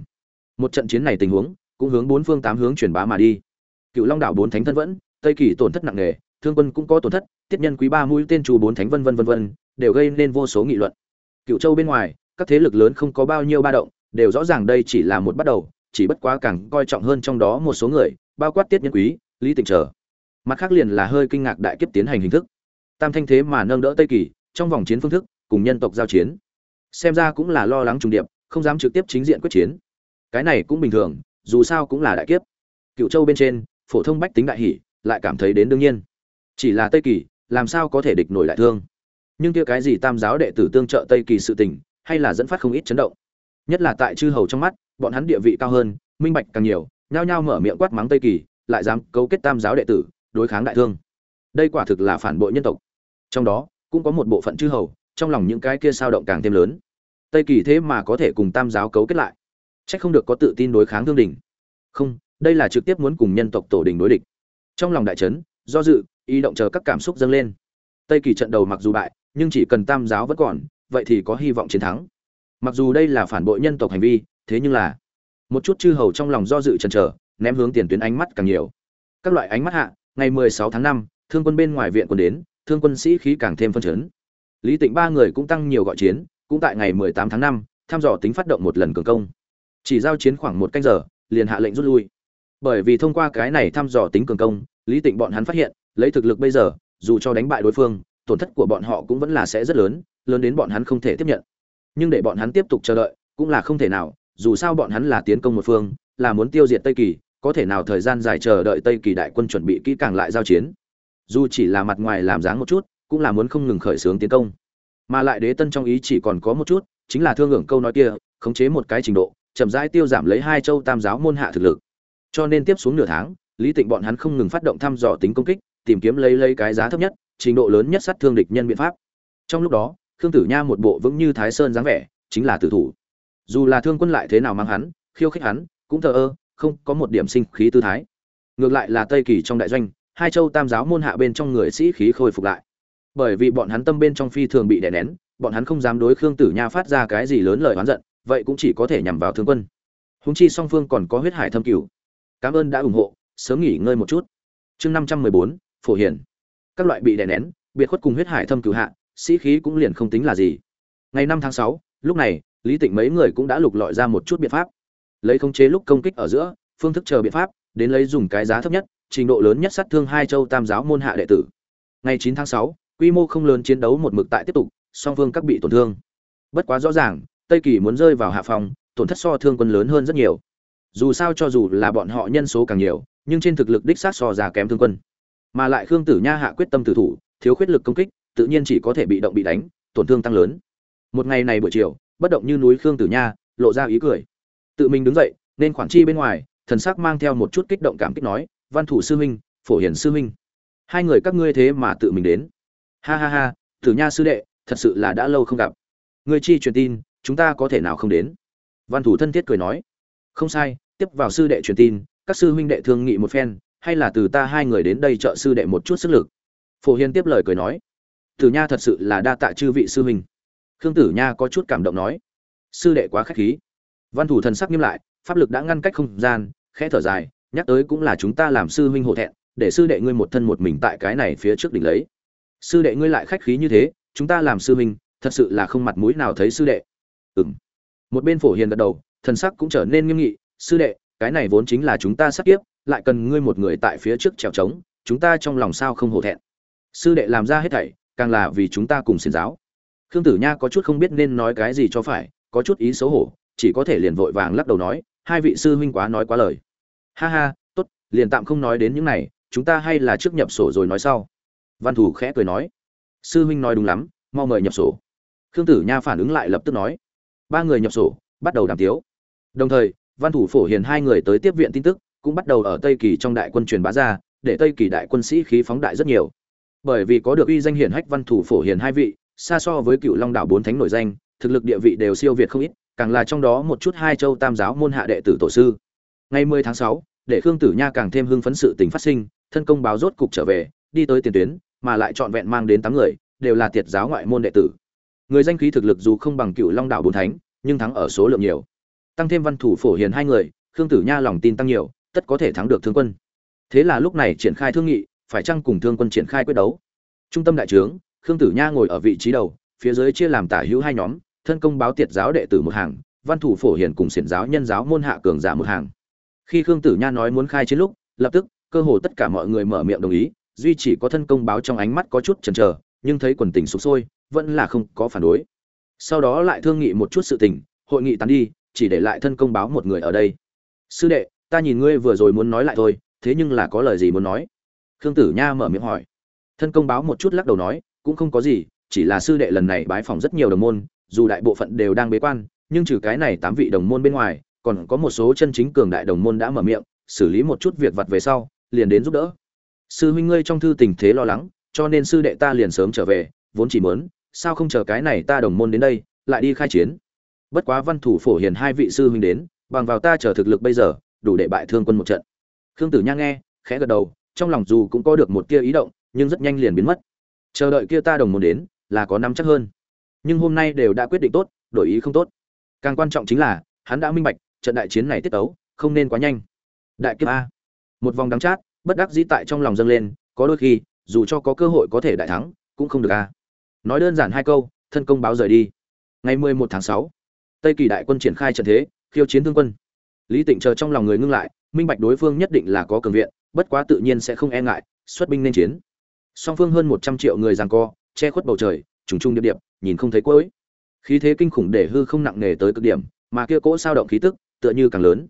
Một trận chiến này tình huống, cũng hướng bốn phương tám hướng truyền bá mà đi. Cựu long đảo bốn thánh thân vẫn, tây kỳ tổn thất nặng nề thương quân cũng có tổn thất, tiết nhân quý ba mũi tên trù bốn thánh vân vân vân vân, đều gây nên vô số nghị luận. Cựu châu bên ngoài, các thế lực lớn không có bao nhiêu ba động, đều rõ ràng đây chỉ là một bắt đầu, chỉ bất quá càng coi trọng hơn trong đó một số người, bao quát tiết nhân quý, lý tịnh trở. Mặt khác liền là hơi kinh ngạc đại kiếp tiến hành hình thức. Tam thanh thế mà nâng đỡ tây kỳ, trong vòng chiến phương thức, cùng nhân tộc giao chiến. Xem ra cũng là lo lắng trùng điệp, không dám trực tiếp chính diện quyết chiến. Cái này cũng bình thường, dù sao cũng là đại kiếp. Cựu châu bên trên, phổ thông bách tính đại hỷ, lại cảm thấy đến đương nhiên chỉ là tây kỳ, làm sao có thể địch nổi đại thương? Nhưng kia cái gì tam giáo đệ tử tương trợ tây kỳ sự tình, hay là dẫn phát không ít chấn động? Nhất là tại chư hầu trong mắt, bọn hắn địa vị cao hơn, minh bạch càng nhiều, nhao nhao mở miệng quát mắng tây kỳ, lại dám cấu kết tam giáo đệ tử, đối kháng đại thương. Đây quả thực là phản bội nhân tộc. Trong đó, cũng có một bộ phận chư hầu, trong lòng những cái kia sao động càng thêm lớn. Tây kỳ thế mà có thể cùng tam giáo cấu kết lại? C không được có tự tin đối kháng thương đình không, đây là trực tiếp muốn cùng nhân tộc tổ đình đối địch. Trong lòng đại trấn do dự ý động chờ các cảm xúc dâng lên. Tây kỳ trận đầu mặc dù bại nhưng chỉ cần tam giáo vẫn còn vậy thì có hy vọng chiến thắng. Mặc dù đây là phản bội nhân tộc hành vi thế nhưng là một chút chư hầu trong lòng do dự chần chờ ném hướng tiền tuyến ánh mắt càng nhiều. Các loại ánh mắt hạ ngày 16 tháng 5, thương quân bên ngoài viện quân đến thương quân sĩ khí càng thêm phân chấn. Lý tịnh ba người cũng tăng nhiều gọi chiến cũng tại ngày 18 tháng 5, tham dò tính phát động một lần cường công. Chỉ giao chiến khoảng một canh giờ liền hạ lệnh rút lui. Bởi vì thông qua cái này thăm dò tính cường công lý tịnh bọn hắn phát hiện lấy thực lực bây giờ, dù cho đánh bại đối phương, tổn thất của bọn họ cũng vẫn là sẽ rất lớn lớn đến bọn hắn không thể tiếp nhận. Nhưng để bọn hắn tiếp tục chờ đợi, cũng là không thể nào, dù sao bọn hắn là tiến công một phương, là muốn tiêu diệt tây kỳ, có thể nào thời gian dài chờ đợi tây kỳ đại quân chuẩn bị kỹ càng lại giao chiến. Dù chỉ là mặt ngoài làm dáng một chút, cũng là muốn không ngừng khởi xướng tiến công. Mà lại đế tân trong ý chỉ còn có một chút, chính là thương hưởng câu nói kia, khống chế một cái trình độ, chậm rãi tiêu giảm lấy hai châu tam giáo môn hạ thực lực. Cho nên tiếp xuống nửa tháng, lý tịnh bọn hắn không ngừng phát động thăm dò tính công kích tìm kiếm lấy lấy cái giá thấp nhất, trình độ lớn nhất sát thương địch nhân biện pháp. Trong lúc đó, khương tử nha một bộ vững như thái sơn dáng vẻ, chính là tử thủ. Dù là thương quân lại thế nào mang hắn, khiêu khích hắn, cũng thờ ơ, không có một điểm sinh khí tư thái. Ngược lại là tây kỳ trong đại doanh, hai châu tam giáo môn hạ bên trong người sĩ khí khôi phục lại. Bởi vì bọn hắn tâm bên trong phi thường bị đè nén, bọn hắn không dám đối khương tử nha phát ra cái gì lớn lời oán giận, vậy cũng chỉ có thể nhằm vào thương quân. Hùng chi song phương còn có huyết hải thâm cửu. Cảm ơn đã ủng hộ, sớm nghỉ ngơi một chút. Chương năm trăm mười bốn phổ hiển các loại bị đè nén, biệt khuất cùng huyết hải thâm cửu hạ, sĩ khí cũng liền không tính là gì. Ngày năm tháng sáu, lúc này, lý tịnh mấy người cũng đã lục lọi ra một chút biện pháp. Lấy khống chế lúc công kích ở giữa, phương thức chờ biện pháp, đến lấy dùng cái giá thấp nhất, trình độ lớn nhất sát thương hai châu tam giáo môn hạ đệ tử. Ngày chín tháng sáu, quy mô không lớn chiến đấu một mực tại tiếp tục, song phương các bị tổn thương. Bất quá rõ ràng, tây kỳ muốn rơi vào hạ phòng, tổn thất so thương quân lớn hơn rất nhiều. Dù sao cho dù là bọn họ nhân số càng nhiều, nhưng trên thực lực đích sát so già kém thương quân mà lại khương tử nha hạ quyết tâm tử thủ, thiếu khuyết lực công kích, tự nhiên chỉ có thể bị động bị đánh, tổn thương tăng lớn. Một ngày này buổi chiều, bất động như núi khương tử nha, lộ ra ý cười. Tự mình đứng dậy, nên khoản chi bên ngoài, thần sắc mang theo một chút kích động cảm kích nói, văn thủ sư huynh, phổ hiển sư huynh, hai người các ngươi thế mà tự mình đến. Ha ha ha, tử nha sư đệ, thật sự là đã lâu không gặp. Người chi truyền tin, chúng ta có thể nào không đến? Văn thủ thân thiết cười nói. Không sai, tiếp vào sư đệ truyền tin, các sư huynh đệ thương nghị một phen hay là từ ta hai người đến đây trợ sư đệ một chút sức lực? Phổ Hiên tiếp lời cười nói. Tử nha thật sự là đa tạ chư vị sư huynh. Khương tử nha có chút cảm động nói. Sư đệ quá khách khí. Văn thủ thần sắc nghiêm lại, pháp lực đã ngăn cách không gian, khẽ thở dài, nhắc tới cũng là chúng ta làm sư huynh hổ thẹn, để sư đệ ngươi một thân một mình tại cái này phía trước đỉnh lấy. Sư đệ ngươi lại khách khí như thế, chúng ta làm sư huynh, thật sự là không mặt mũi nào thấy sư đệ. Ừm. Một bên phổ hiền gật đầu, thần sắc cũng trở nên nghiêm nghị. Sư đệ, cái này vốn chính là chúng ta sắp tiếp lại cần ngươi một người tại phía trước trèo trống, chúng ta trong lòng sao không hổ thẹn. Sư đệ làm ra hết thảy, càng là vì chúng ta cùng xiền giáo. Khương tử nha có chút không biết nên nói cái gì cho phải, có chút ý xấu hổ, chỉ có thể liền vội vàng lắc đầu nói, hai vị sư huynh quá nói quá lời. Ha ha, tốt, liền tạm không nói đến những này, chúng ta hay là trước nhập sổ rồi nói sau. Văn thủ khẽ cười nói. Sư huynh nói đúng lắm, mau mời nhập sổ. Khương tử nha phản ứng lại lập tức nói. Ba người nhập sổ, bắt đầu đàm tiếu. Đồng thời, văn thủ phổ hiền hai người tới tiếp viện tin tức cũng bắt đầu ở tây kỳ trong đại quân truyền bá ra để tây kỳ đại quân sĩ khí phóng đại rất nhiều. Bởi vì có được uy danh hiển hách văn thủ phổ hiền hai vị xa so với cựu long đảo bốn thánh nổi danh thực lực địa vị đều siêu việt không ít càng là trong đó một chút hai châu tam giáo môn hạ đệ tử tổ sư. Ngày 10 tháng 6, để khương tử nha càng thêm hưng phấn sự tình phát sinh thân công báo rốt cục trở về đi tới tiền tuyến mà lại trọn vẹn mang đến tám người đều là tiệt giáo ngoại môn đệ tử. Người danh khí thực lực dù không bằng cựu long đảo bốn thánh nhưng thắng ở số lượng nhiều. Tăng thêm văn thủ phổ hiền hai người khương tử nha lòng tin tăng nhiều tất có thể thắng được thương quân. Thế là lúc này triển khai thương nghị, phải chăng cùng thương quân triển khai quyết đấu? Trung tâm đại trướng, khương tử nha ngồi ở vị trí đầu, phía dưới chia làm tả hữu hai nhóm, thân công báo tiệt giáo đệ tử một hàng, văn thủ phổ hiền cùng xiển giáo nhân giáo môn hạ cường giả một hàng. Khi khương tử nha nói muốn khai chiến lúc, lập tức, cơ hồ tất cả mọi người mở miệng đồng ý, duy chỉ có thân công báo trong ánh mắt có chút chần chờ, nhưng thấy quần tình sụp sôi, vẫn là không có phản đối. Sau đó lại thương nghị một chút sự tình, hội nghị tán đi, chỉ để lại thân công báo một người ở đây. Sư đệ ta nhìn ngươi vừa rồi muốn nói lại thôi, thế nhưng là có lời gì muốn nói? Khương tử nha mở miệng hỏi. Thân công báo một chút lắc đầu nói, cũng không có gì, chỉ là sư đệ lần này bái phỏng rất nhiều đồng môn, dù đại bộ phận đều đang bế quan, nhưng trừ cái này tám vị đồng môn bên ngoài, còn có một số chân chính cường đại đồng môn đã mở miệng, xử lý một chút việc vặt về sau, liền đến giúp đỡ. Sư huynh ngươi trong thư tình thế lo lắng, cho nên sư đệ ta liền sớm trở về, vốn chỉ muốn, sao không chờ cái này ta đồng môn đến đây, lại đi khai chiến. Bất quá văn thủ phổ hiền hai vị sư huynh đến, bằng vào ta chờ thực lực bây giờ đủ để bại thương quân một trận. Khương tử nha nghe, khẽ gật đầu, trong lòng dù cũng có được một tia ý động, nhưng rất nhanh liền biến mất. Chờ đợi kia ta đồng môn đến, là có nắm chắc hơn. Nhưng hôm nay đều đã quyết định tốt, đổi ý không tốt. Càng quan trọng chính là, hắn đã minh bạch, trận đại chiến này tiết tấu, không nên quá nhanh. Đại kiếp a. Một vòng đắng chát, bất đắc dĩ tại trong lòng dâng lên, có đôi khi, dù cho có cơ hội có thể đại thắng, cũng không được a. Nói đơn giản hai câu, thân công báo rời đi. Ngày mười một tháng sáu, tây kỳ đại quân triển khai trận thế, khiêu chiến thương quân lý tịnh chờ trong lòng người ngưng lại, minh bạch đối phương nhất định là có cường viện, bất quá tự nhiên sẽ không e ngại, xuất binh nên chiến. Song phương hơn một trăm triệu người giằng co, che khuất bầu trời, trùng trùng điệp điệp, nhìn không thấy cuối. Khí thế kinh khủng để hư không nặng nề tới cực điểm, mà kia cỗ sao động khí tức, tựa như càng lớn.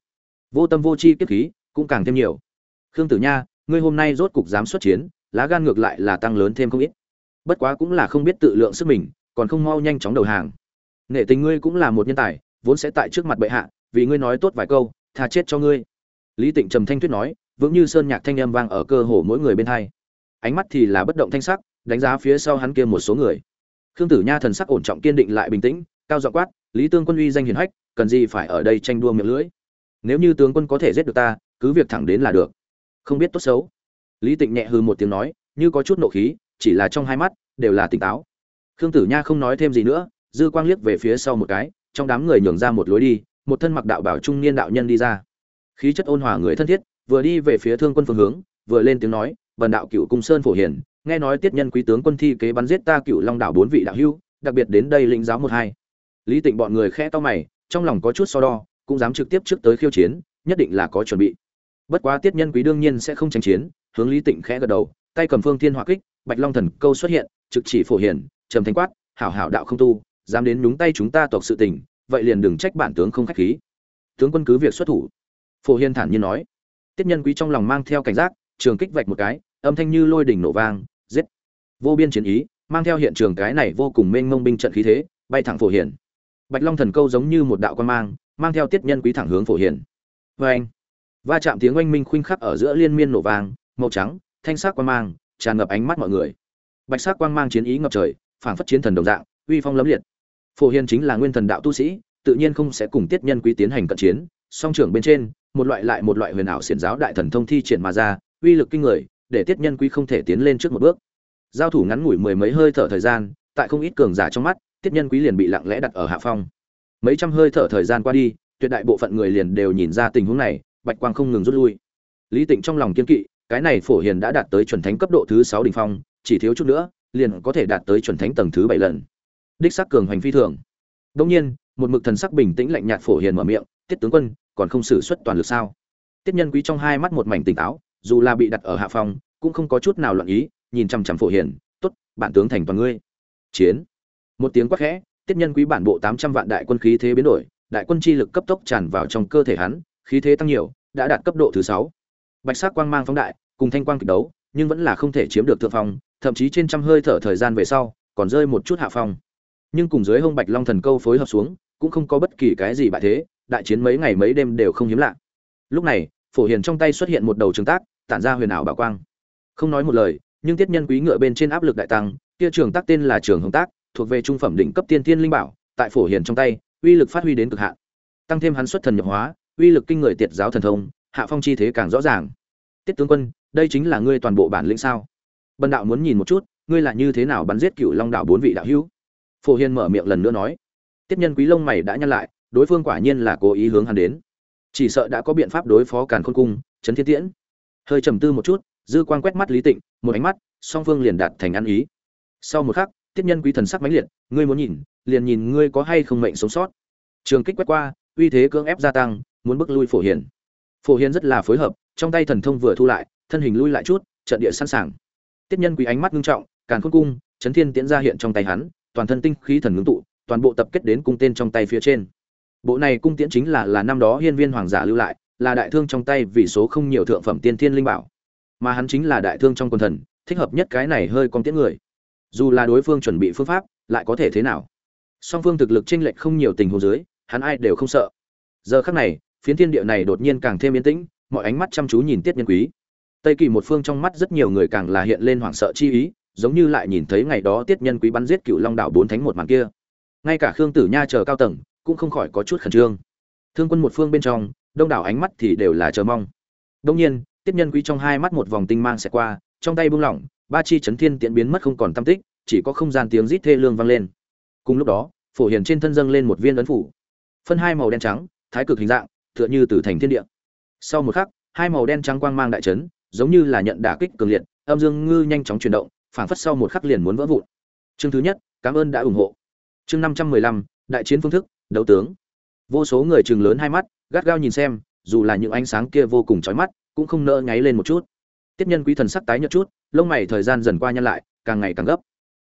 Vô tâm vô chi kiếp khí, cũng càng thêm nhiều. Khương tử nha, ngươi hôm nay rốt cục dám xuất chiến, lá gan ngược lại là tăng lớn thêm không ít. Bất quá cũng là không biết tự lượng sức mình, còn không mau nhanh chóng đầu hàng. Nể tình ngươi cũng là một nhân tài, vốn sẽ tại trước mặt bệ hạ vì ngươi nói tốt vài câu, tha chết cho ngươi. Lý tịnh trầm thanh tuyết nói, vững như sơn nhạc thanh âm vang ở cơ hồ mỗi người bên hai. Ánh mắt thì là bất động thanh sắc, đánh giá phía sau hắn kia một số người. Khương tử nha thần sắc ổn trọng kiên định lại bình tĩnh, cao giọng quát, lý tương quân uy danh hiền hách, cần gì phải ở đây tranh đua miệng lưỡi? Nếu như tướng quân có thể giết được ta, cứ việc thẳng đến là được. Không biết tốt xấu. Lý tịnh nhẹ hư một tiếng nói, như có chút nộ khí, chỉ là trong hai mắt, đều là tỉnh táo. Khương tử nha không nói thêm gì nữa, dư quang liếc về phía sau một cái, trong đám người nhường ra một lối đi một thân mặc đạo bảo trung niên đạo nhân đi ra. Khí chất ôn hòa người thân thiết, vừa đi về phía thương quân phương hướng, vừa lên tiếng nói vần đạo cựu cung sơn phổ hiền, nghe nói tiết nhân quý tướng quân thi kế bắn giết ta cựu long đảo bốn vị đạo hưu đặc biệt đến đây lĩnh giáo một hai. Lý tịnh bọn người khẽ to mày, trong lòng có chút so đo, cũng dám trực tiếp trước tới khiêu chiến, nhất định là có chuẩn bị. Bất quá tiết nhân quý đương nhiên sẽ không tranh chiến, hướng lý tịnh khẽ gật đầu, tay cầm phương thiên hỏa kích, bạch long thần câu xuất hiện, trực chỉ phổ hiền, trầm thanh quát, hảo hảo đạo không tu, dám đến nhúng tay chúng ta tộc sự tình vậy liền đừng trách bản tướng không khách khí. Tướng quân cứ việc xuất thủ. Phổ hiền thản nhiên nói. Tiết nhân quý trong lòng mang theo cảnh giác, trường kích vạch một cái, âm thanh như lôi đỉnh nổ vang, giết. Vô biên chiến ý, mang theo hiện trường cái này vô cùng mênh mông binh trận khí thế, bay thẳng phổ hiền. Bạch long thần câu giống như một đạo quan mang mang theo tiết nhân quý thẳng hướng phổ hiền. Vê anh va chạm tiếng oanh minh khuynh khắc ở giữa liên miên nổ vang, màu trắng, thanh sắc quan mang, tràn ngập ánh mắt mọi người. Bạch sắc quang mang chiến ý ngập trời, phảng phất chiến thần đồng dạng, uy phong lấm liệt phổ hiền chính là nguyên thần đạo tu sĩ, tự nhiên không sẽ cùng tiết nhân quý tiến hành cận chiến. Song trưởng bên trên, một loại lại một loại huyền ảo xiển giáo đại thần thông thi triển mà ra, uy lực kinh người, để tiết nhân quý không thể tiến lên trước một bước. Giao thủ ngắn ngủi mười mấy hơi thở thời gian, tại không ít cường giả trong mắt, tiết nhân quý liền bị lặng lẽ đặt ở hạ phong. Mấy trăm hơi thở thời gian qua đi, tuyệt đại bộ phận người liền đều nhìn ra tình huống này, bạch quang không ngừng rút lui. Lý tịnh trong lòng kiên kỵ, cái này phổ hiền đã đạt tới chuẩn thánh cấp độ thứ sáu đỉnh phong, chỉ thiếu chút nữa, liền có thể đạt tới chuẩn thánh tầng thứ bảy lần đích sắc cường hành phi thường. Đông nhiên, một mực thần sắc bình tĩnh lạnh nhạt phổ hiền mở miệng, tiết tướng quân, còn không xử suất toàn lực sao? Tiết nhân quý trong hai mắt một mảnh tỉnh táo, dù là bị đặt ở hạ phòng, cũng không có chút nào loạn ý, nhìn chằm chằm phổ hiền, tốt bản tướng thành toàn ngươi. Chiến. Một tiếng quát khẽ, tiết nhân quý bản bộ tám trăm vạn đại quân khí thế biến đổi, đại quân chi lực cấp tốc tràn vào trong cơ thể hắn, khí thế tăng nhiều, đã đạt cấp độ thứ sáu. Bạch sắc quang mang phóng đại, cùng thanh quang kịch đấu, nhưng vẫn là không thể chiếm được thượng phong, thậm chí trên trăm hơi thở thời gian về sau, còn rơi một chút hạ phong nhưng cùng dưới hông bạch long thần câu phối hợp xuống, cũng không có bất kỳ cái gì bại thế, đại chiến mấy ngày mấy đêm đều không hiếm lạ. Lúc này, phổ hiền trong tay xuất hiện một đầu trường tác, tản ra huyền ảo bảo quang. Không nói một lời, nhưng tiết nhân quý ngựa bên trên áp lực đại tăng, kia trường tác tên là trường hồng tác, thuộc về trung phẩm đỉnh cấp tiên thiên linh bảo, tại phổ hiền trong tay, uy lực phát huy đến cực hạn. Tăng thêm hắn xuất thần nhập hóa, uy lực kinh người tiệt giáo thần thông, hạ phong chi thế càng rõ ràng. Tiết tướng quân, đây chính là ngươi toàn bộ bản lĩnh sao? Bần đạo muốn nhìn một chút, ngươi là như thế nào bắn giết cựu long đạo bốn vị đạo hữu? Phổ hiền mở miệng lần nữa nói. Tiết nhân quý lông mày đã nhăn lại, đối phương quả nhiên là cố ý hướng hắn đến. Chỉ sợ đã có biện pháp đối phó càn khôn cung, trấn thiên tiễn. Hơi trầm tư một chút, dư quan quét mắt lý tịnh, một ánh mắt, song phương liền đạt thành ăn ý. Sau một khắc, tiết nhân quý thần sắc mãnh liệt, ngươi muốn nhìn, liền nhìn ngươi có hay không mệnh sống sót. Trường kích quét qua, uy thế cưỡng ép gia tăng, muốn bước lui phổ hiền. Phổ hiền rất là phối hợp, trong tay thần thông vừa thu lại, thân hình lui lại chút, trận địa sẵn sàng. Tiết nhân quý ánh mắt ngưng trọng, càn khôn cung chấn thiên tiễn ra hiện trong tay hắn toàn thân tinh khí thần ngưng tụ, toàn bộ tập kết đến cung tên trong tay phía trên. Bộ này cung tiễn chính là là năm đó hiên viên hoàng giả lưu lại, là đại thương trong tay vì số không nhiều thượng phẩm tiên thiên linh bảo. Mà hắn chính là đại thương trong quân thần, thích hợp nhất cái này hơi con tiễn người. Dù là đối phương chuẩn bị phương pháp, lại có thể thế nào? Song phương thực lực chênh lệch không nhiều tình huống dưới, hắn ai đều không sợ. Giờ khắc này, phiến thiên địa này đột nhiên càng thêm yên tĩnh, mọi ánh mắt chăm chú nhìn tiết nhân quý. Tây kỳ một phương trong mắt rất nhiều người càng là hiện lên hoảng sợ chi ý giống như lại nhìn thấy ngày đó tiết nhân quý bắn giết cựu long đảo bốn thánh một màn kia. Ngay cả khương tử nha chờ cao tầng, cũng không khỏi có chút khẩn trương. Thương quân một phương bên trong, đông đảo ánh mắt thì đều là chờ mong. Đông nhiên, tiết nhân quý trong hai mắt một vòng tinh mang sẽ qua, trong tay buông lỏng, ba chi chấn thiên tiện biến mất không còn tâm tích, chỉ có không gian tiếng rít thê lương vang lên. Cùng lúc đó, phổ hiền trên thân dâng lên một viên ấn phủ. Phân hai màu đen trắng, thái cực hình dạng, tựa như từ thành thiên địa. Sau một khắc, hai màu đen trắng quang mang đại chấn, giống như là nhận đả kích cường liệt, âm dương ngư nhanh chóng chuyển động phảng phất sau một khắc liền muốn vỡ vụn. Chương thứ nhất, cảm ơn đã ủng hộ. Chương năm trăm mười lăm, đại chiến phương thức, đấu tướng. Vô số người trừng lớn hai mắt, gắt gao nhìn xem, dù là những ánh sáng kia vô cùng chói mắt, cũng không nỡ nháy lên một chút. Tiếp nhân quý thần sắc tái nhợt chút, lông mày thời gian dần qua nhăn lại, càng ngày càng gấp.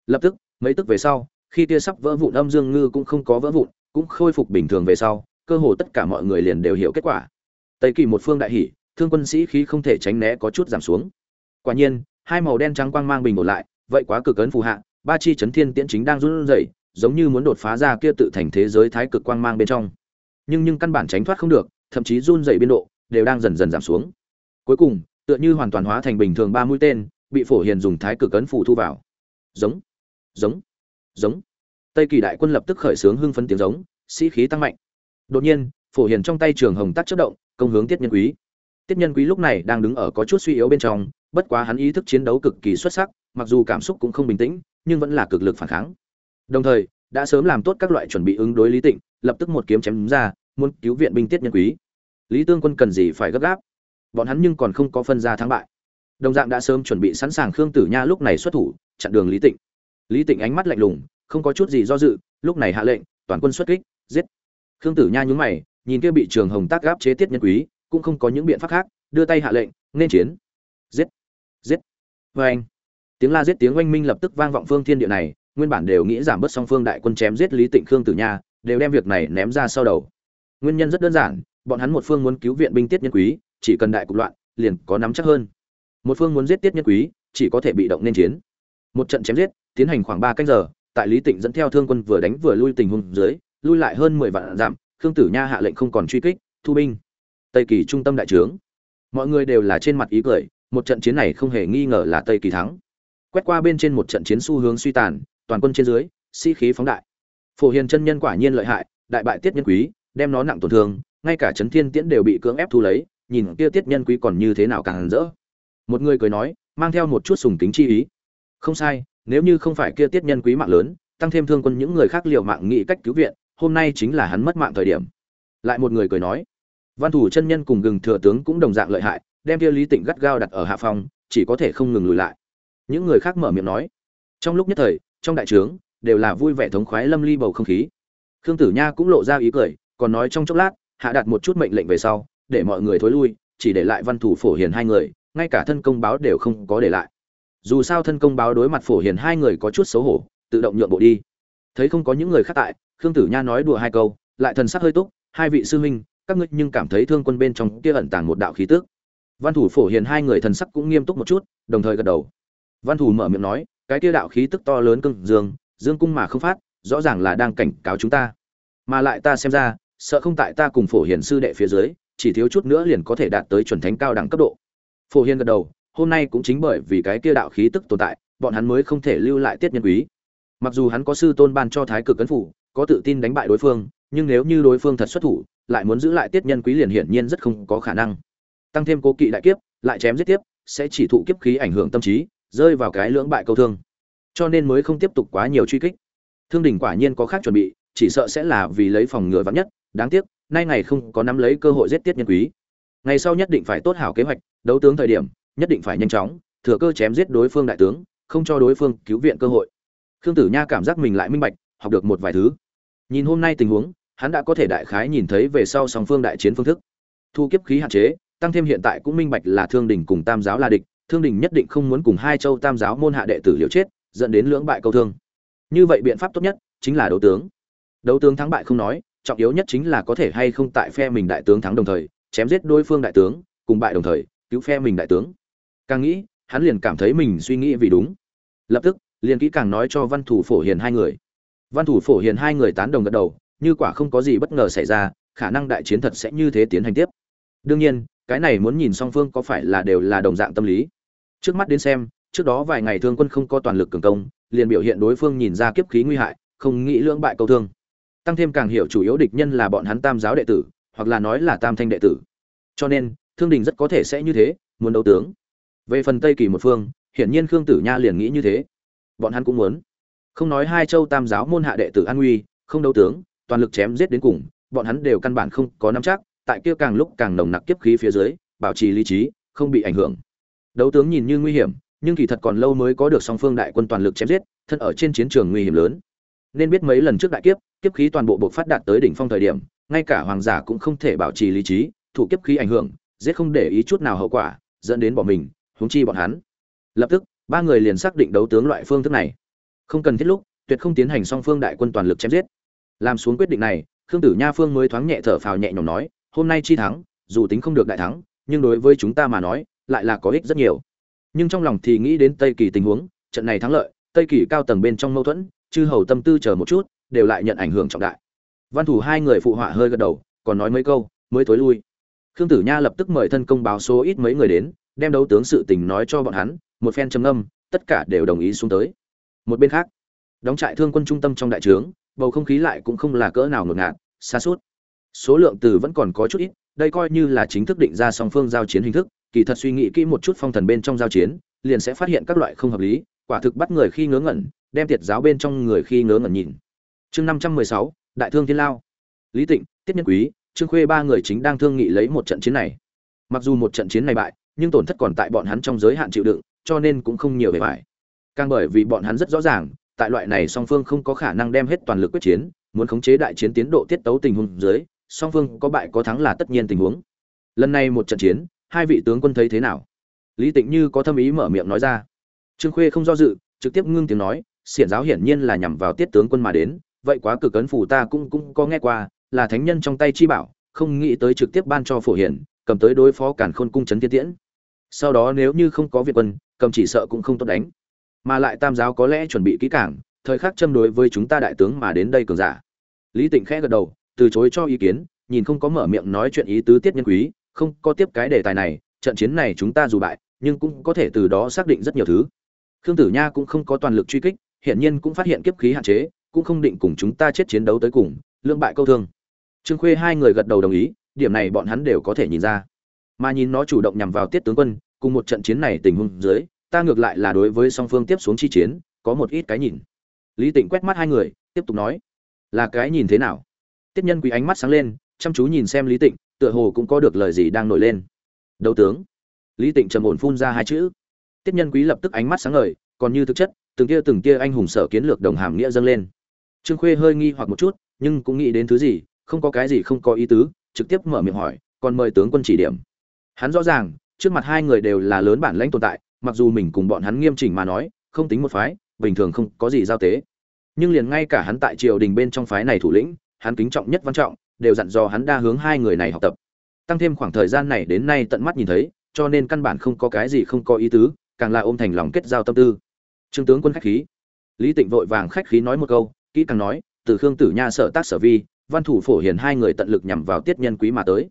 Lập tức, mấy tức về sau, khi tia sắp vỡ vụn âm dương ngư cũng không có vỡ vụn, cũng khôi phục bình thường về sau, cơ hồ tất cả mọi người liền đều hiểu kết quả. Tây kỳ một phương đại hỉ, thương quân sĩ khí không thể tránh né có chút giảm xuống. Quả nhiên hai màu đen trắng quang mang bình ổn lại, vậy quá cực ấn phù hạ, ba chi chấn thiên tiễn chính đang run rẩy, giống như muốn đột phá ra kia tự thành thế giới thái cực quang mang bên trong. Nhưng nhưng căn bản tránh thoát không được, thậm chí run rẩy biên độ, đều đang dần dần giảm xuống. Cuối cùng, tựa như hoàn toàn hóa thành bình thường ba mũi tên, bị phổ hiền dùng thái cực ấn phù thu vào. Giống giống giống. Tây kỳ đại quân lập tức khởi sướng hưng phấn tiếng giống, sĩ khí tăng mạnh. Đột nhiên, phổ hiền trong tay trường hồng tát chớp động, công hướng tiết nhân quý. Tiết nhân quý lúc này đang đứng ở có chút suy yếu bên trong bất quá hắn ý thức chiến đấu cực kỳ xuất sắc, mặc dù cảm xúc cũng không bình tĩnh, nhưng vẫn là cực lực phản kháng. Đồng thời, đã sớm làm tốt các loại chuẩn bị ứng đối lý tịnh, lập tức một kiếm chém ra, muốn cứu viện binh tiết nhân quý. Lý tương quân cần gì phải gấp gáp? Bọn hắn nhưng còn không có phân ra thắng bại. Đồng dạng đã sớm chuẩn bị sẵn sàng khương tử nha lúc này xuất thủ, chặn đường lý tịnh. Lý tịnh ánh mắt lạnh lùng, không có chút gì do dự, lúc này hạ lệnh, toàn quân xuất kích, giết. Khương tử nha nhún mày, nhìn kia bị trường hồng tác gáp chế tiết nhân quý, cũng không có những biện pháp khác, đưa tay hạ lệnh, nên chiến giết. Vê anh. Tiếng la giết tiếng oanh minh lập tức vang vọng phương thiên địa này, nguyên bản đều nghĩ giảm bớt song phương đại quân chém giết lý tịnh khương tử nha, đều đem việc này ném ra sau đầu. Nguyên nhân rất đơn giản, bọn hắn một phương muốn cứu viện binh tiết nhân quý, chỉ cần đại cục loạn, liền có nắm chắc hơn. Một phương muốn giết tiết nhân quý, chỉ có thể bị động nên chiến. Một trận chém giết, tiến hành khoảng ba canh giờ, tại lý tịnh dẫn theo thương quân vừa đánh vừa lui tình huống dưới, lui lại hơn mười vạn dặm, khương tử nha hạ lệnh không còn truy kích, thu binh. Tây kỳ trung tâm đại trướng. Mọi người đều là trên mặt ý cười một trận chiến này không hề nghi ngờ là tây kỳ thắng. Quét qua bên trên một trận chiến xu hướng suy tàn, toàn quân trên dưới, sĩ khí phóng đại. Phổ hiền chân nhân quả nhiên lợi hại, đại bại tiết nhân quý, đem nó nặng tổn thương, ngay cả chấn thiên tiễn đều bị cưỡng ép thu lấy, nhìn kia tiết nhân quý còn như thế nào càng rỡ. Một người cười nói, mang theo một chút sùng kính chi ý. Không sai, nếu như không phải kia tiết nhân quý mạng lớn, tăng thêm thương quân những người khác liều mạng nghĩ cách cứu viện, hôm nay chính là hắn mất mạng thời điểm. Lại một người cười nói, văn thủ chân nhân cùng gừng thừa tướng cũng đồng dạng lợi hại đem kia lý tịnh gắt gao đặt ở hạ phòng, chỉ có thể không ngừng lùi lại. Những người khác mở miệng nói, trong lúc nhất thời, trong đại trướng, đều là vui vẻ thống khoái lâm ly bầu không khí. Khương tử nha cũng lộ ra ý cười, còn nói trong chốc lát, hạ đặt một chút mệnh lệnh về sau, để mọi người thối lui, chỉ để lại văn thủ phổ hiền hai người, ngay cả thân công báo đều không có để lại. Dù sao thân công báo đối mặt phổ hiền hai người có chút xấu hổ, tự động nhượng bộ đi. Thấy không có những người khác tại, khương tử nha nói đùa hai câu, lại thần sắc hơi túc, hai vị sư huynh, các ngươi nhưng cảm thấy thương quân bên trong kia ẩn tàng một đạo khí tức văn thủ phổ hiền hai người thần sắc cũng nghiêm túc một chút, đồng thời gật đầu. Văn thủ mở miệng nói, cái kia đạo khí tức to lớn cưng dương dương cung mà không phát, rõ ràng là đang cảnh cáo chúng ta. Mà lại ta xem ra, sợ không tại ta cùng phổ hiền sư đệ phía dưới, chỉ thiếu chút nữa liền có thể đạt tới chuẩn thánh cao đẳng cấp độ. Phổ hiền gật đầu, hôm nay cũng chính bởi vì cái kia đạo khí tức tồn tại, bọn hắn mới không thể lưu lại tiết nhân quý. Mặc dù hắn có sư tôn ban cho thái cực cấn phủ, có tự tin đánh bại đối phương, nhưng nếu như đối phương thật xuất thủ, lại muốn giữ lại tiết nhân quý liền hiển nhiên rất không có khả năng tăng thêm cố kỵ đại kiếp, lại chém giết tiếp, sẽ chỉ thụ kiếp khí ảnh hưởng tâm trí, rơi vào cái lưỡng bại câu thương. Cho nên mới không tiếp tục quá nhiều truy kích. Thương đình quả nhiên có khác chuẩn bị, chỉ sợ sẽ là vì lấy phòng ngừa vắn nhất, đáng tiếc, nay ngày không có nắm lấy cơ hội giết tiết nhân quý. Ngày sau nhất định phải tốt hảo kế hoạch, đấu tướng thời điểm, nhất định phải nhanh chóng, thừa cơ chém giết đối phương đại tướng, không cho đối phương cứu viện cơ hội. Khương tử nha cảm giác mình lại minh bạch, học được một vài thứ. Nhìn hôm nay tình huống, hắn đã có thể đại khái nhìn thấy về sau song phương đại chiến phương thức. Thu kiếp khí hạn chế tăng thêm hiện tại cũng minh bạch là thương đình cùng tam giáo là địch, thương đình nhất định không muốn cùng hai châu tam giáo môn hạ đệ tử liều chết, dẫn đến lưỡng bại câu thương. Như vậy biện pháp tốt nhất chính là đấu tướng. Đấu tướng thắng bại không nói, trọng yếu nhất chính là có thể hay không tại phe mình đại tướng thắng đồng thời, chém giết đối phương đại tướng, cùng bại đồng thời, cứu phe mình đại tướng. Càng nghĩ, hắn liền cảm thấy mình suy nghĩ vì đúng. Lập tức, liền kỹ càng nói cho văn thủ phổ hiền hai người. Văn thủ phổ hiền hai người tán đồng gật đầu, như quả không có gì bất ngờ xảy ra, khả năng đại chiến thật sẽ như thế tiến hành tiếp. Đương nhiên cái này muốn nhìn song phương có phải là đều là đồng dạng tâm lý. Trước mắt đến xem, trước đó vài ngày thương quân không có toàn lực cường công, liền biểu hiện đối phương nhìn ra kiếp khí nguy hại, không nghĩ lưỡng bại câu thương. Tăng thêm càng hiểu chủ yếu địch nhân là bọn hắn tam giáo đệ tử, hoặc là nói là tam thanh đệ tử. Cho nên, thương đình rất có thể sẽ như thế, muốn đấu tướng. Về phần tây kỳ một phương, hiển nhiên khương tử nha liền nghĩ như thế. Bọn hắn cũng muốn. Không nói hai châu tam giáo môn hạ đệ tử an nguy, không đấu tướng, toàn lực chém giết đến cùng, bọn hắn đều căn bản không có nắm chắc tại kia càng lúc càng nồng nặc kiếp khí phía dưới, bảo trì lý trí, không bị ảnh hưởng. Đấu tướng nhìn như nguy hiểm, nhưng kỳ thật còn lâu mới có được song phương đại quân toàn lực chém giết, thân ở trên chiến trường nguy hiểm lớn. Nên biết mấy lần trước đại kiếp kiếp khí toàn bộ buộc phát đạt tới đỉnh phong thời điểm, ngay cả hoàng giả cũng không thể bảo trì lý trí, thủ kiếp khí ảnh hưởng, giết không để ý chút nào hậu quả, dẫn đến bỏ mình, huống chi bọn hắn. Lập tức, ba người liền xác định đấu tướng loại phương thức này. Không cần thiết lúc, tuyệt không tiến hành song phương đại quân toàn lực chém giết. Làm xuống quyết định này, khương tử nha phương mới thoáng nhẹ thở phào nhẹ nhõm nói hôm nay chi thắng, dù tính không được đại thắng, nhưng đối với chúng ta mà nói, lại là có ích rất nhiều. Nhưng trong lòng thì nghĩ đến tây kỳ tình huống, trận này thắng lợi, tây kỳ cao tầng bên trong mâu thuẫn, chư hầu tâm tư chờ một chút, đều lại nhận ảnh hưởng trọng đại. Văn thủ hai người phụ họa hơi gật đầu, còn nói mấy câu, mới thối lui. Khương tử nha lập tức mời thân công báo số ít mấy người đến, đem đấu tướng sự tình nói cho bọn hắn, một phen trầm âm tất cả đều đồng ý xuống tới. Một bên khác, đóng trại thương quân trung tâm trong đại trướng, bầu không khí lại cũng không là cỡ nào ngột ngạt, xa suốt số lượng từ vẫn còn có chút ít, đây coi như là chính thức định ra song phương giao chiến hình thức, kỳ thật suy nghĩ kỹ một chút phong thần bên trong giao chiến, liền sẽ phát hiện các loại không hợp lý, quả thực bắt người khi ngớ ngẩn, đem tiệt giáo bên trong người khi ngớ ngẩn nhìn. Chương năm trăm mười sáu, đại thương thiên lao. Lý tịnh, tiết nhân quý, trương khuê ba người chính đang thương nghị lấy một trận chiến này. Mặc dù một trận chiến này bại, nhưng tổn thất còn tại bọn hắn trong giới hạn chịu đựng, cho nên cũng không nhiều về phải càng bởi vì bọn hắn rất rõ ràng, tại loại này song phương không có khả năng đem hết toàn lực quyết chiến, muốn khống chế đại chiến tiến độ tiết tấu tình huống dưới song phương có bại có thắng là tất nhiên tình huống. Lần này một trận chiến, hai vị tướng quân thấy thế nào? Lý tịnh như có thâm ý mở miệng nói ra. Trương khuê không do dự, trực tiếp ngưng tiếng nói, xiển giáo hiển nhiên là nhằm vào tiết tướng quân mà đến, vậy quá cực ấn phủ ta cũng cũng có nghe qua, là thánh nhân trong tay chi bảo, không nghĩ tới trực tiếp ban cho phổ hiển, cầm tới đối phó cản khôn cung trấn thiên tiễn. Sau đó nếu như không có việt quân, cầm chỉ sợ cũng không tốt đánh. Mà lại tam giáo có lẽ chuẩn bị kỹ càng, thời khắc châm đối với chúng ta đại tướng mà đến đây cường giả. Lý tịnh khẽ gật đầu từ chối cho ý kiến, nhìn không có mở miệng nói chuyện ý tứ tiết nhân quý, không có tiếp cái đề tài này, trận chiến này chúng ta dù bại, nhưng cũng có thể từ đó xác định rất nhiều thứ. Khương tử nha cũng không có toàn lực truy kích, hiển nhiên cũng phát hiện kiếp khí hạn chế, cũng không định cùng chúng ta chết chiến đấu tới cùng lương bại câu thương. Trương khuê hai người gật đầu đồng ý, điểm này bọn hắn đều có thể nhìn ra. Mà nhìn nó chủ động nhằm vào tiết tướng quân, cùng một trận chiến này tình huống dưới, ta ngược lại là đối với song phương tiếp xuống chi chiến, có một ít cái nhìn. Lý tịnh quét mắt hai người, tiếp tục nói, là cái nhìn thế nào? Tiết nhân quý ánh mắt sáng lên, chăm chú nhìn xem lý tịnh, tựa hồ cũng có được lời gì đang nổi lên. Đấu tướng. Lý tịnh trầm ổn phun ra hai chữ. Tiết nhân quý lập tức ánh mắt sáng ngời, còn như thực chất, từng kia từng kia anh hùng sở kiến lược đồng hàm nghĩa dâng lên. Trương khuê hơi nghi hoặc một chút, nhưng cũng nghĩ đến thứ gì, không có cái gì không có ý tứ, trực tiếp mở miệng hỏi, còn mời tướng quân chỉ điểm. Hắn rõ ràng, trước mặt hai người đều là lớn bản lãnh tồn tại, mặc dù mình cùng bọn hắn nghiêm chỉnh mà nói, không tính một phái, bình thường không có gì giao tế. Nhưng liền ngay cả hắn tại triều đình bên trong phái này thủ lĩnh hắn kính trọng nhất văn trọng, đều dặn dò hắn đa hướng hai người này học tập. Tăng thêm khoảng thời gian này đến nay tận mắt nhìn thấy, cho nên căn bản không có cái gì không có ý tứ, càng là ôm thành lòng kết giao tâm tư. Trương tướng quân khách khí. Lý tịnh vội vàng khách khí nói một câu, kỹ càng nói, từ khương tử nha sở tác sở vi, văn thủ phổ hiền hai người tận lực nhằm vào tiết nhân quý mà tới.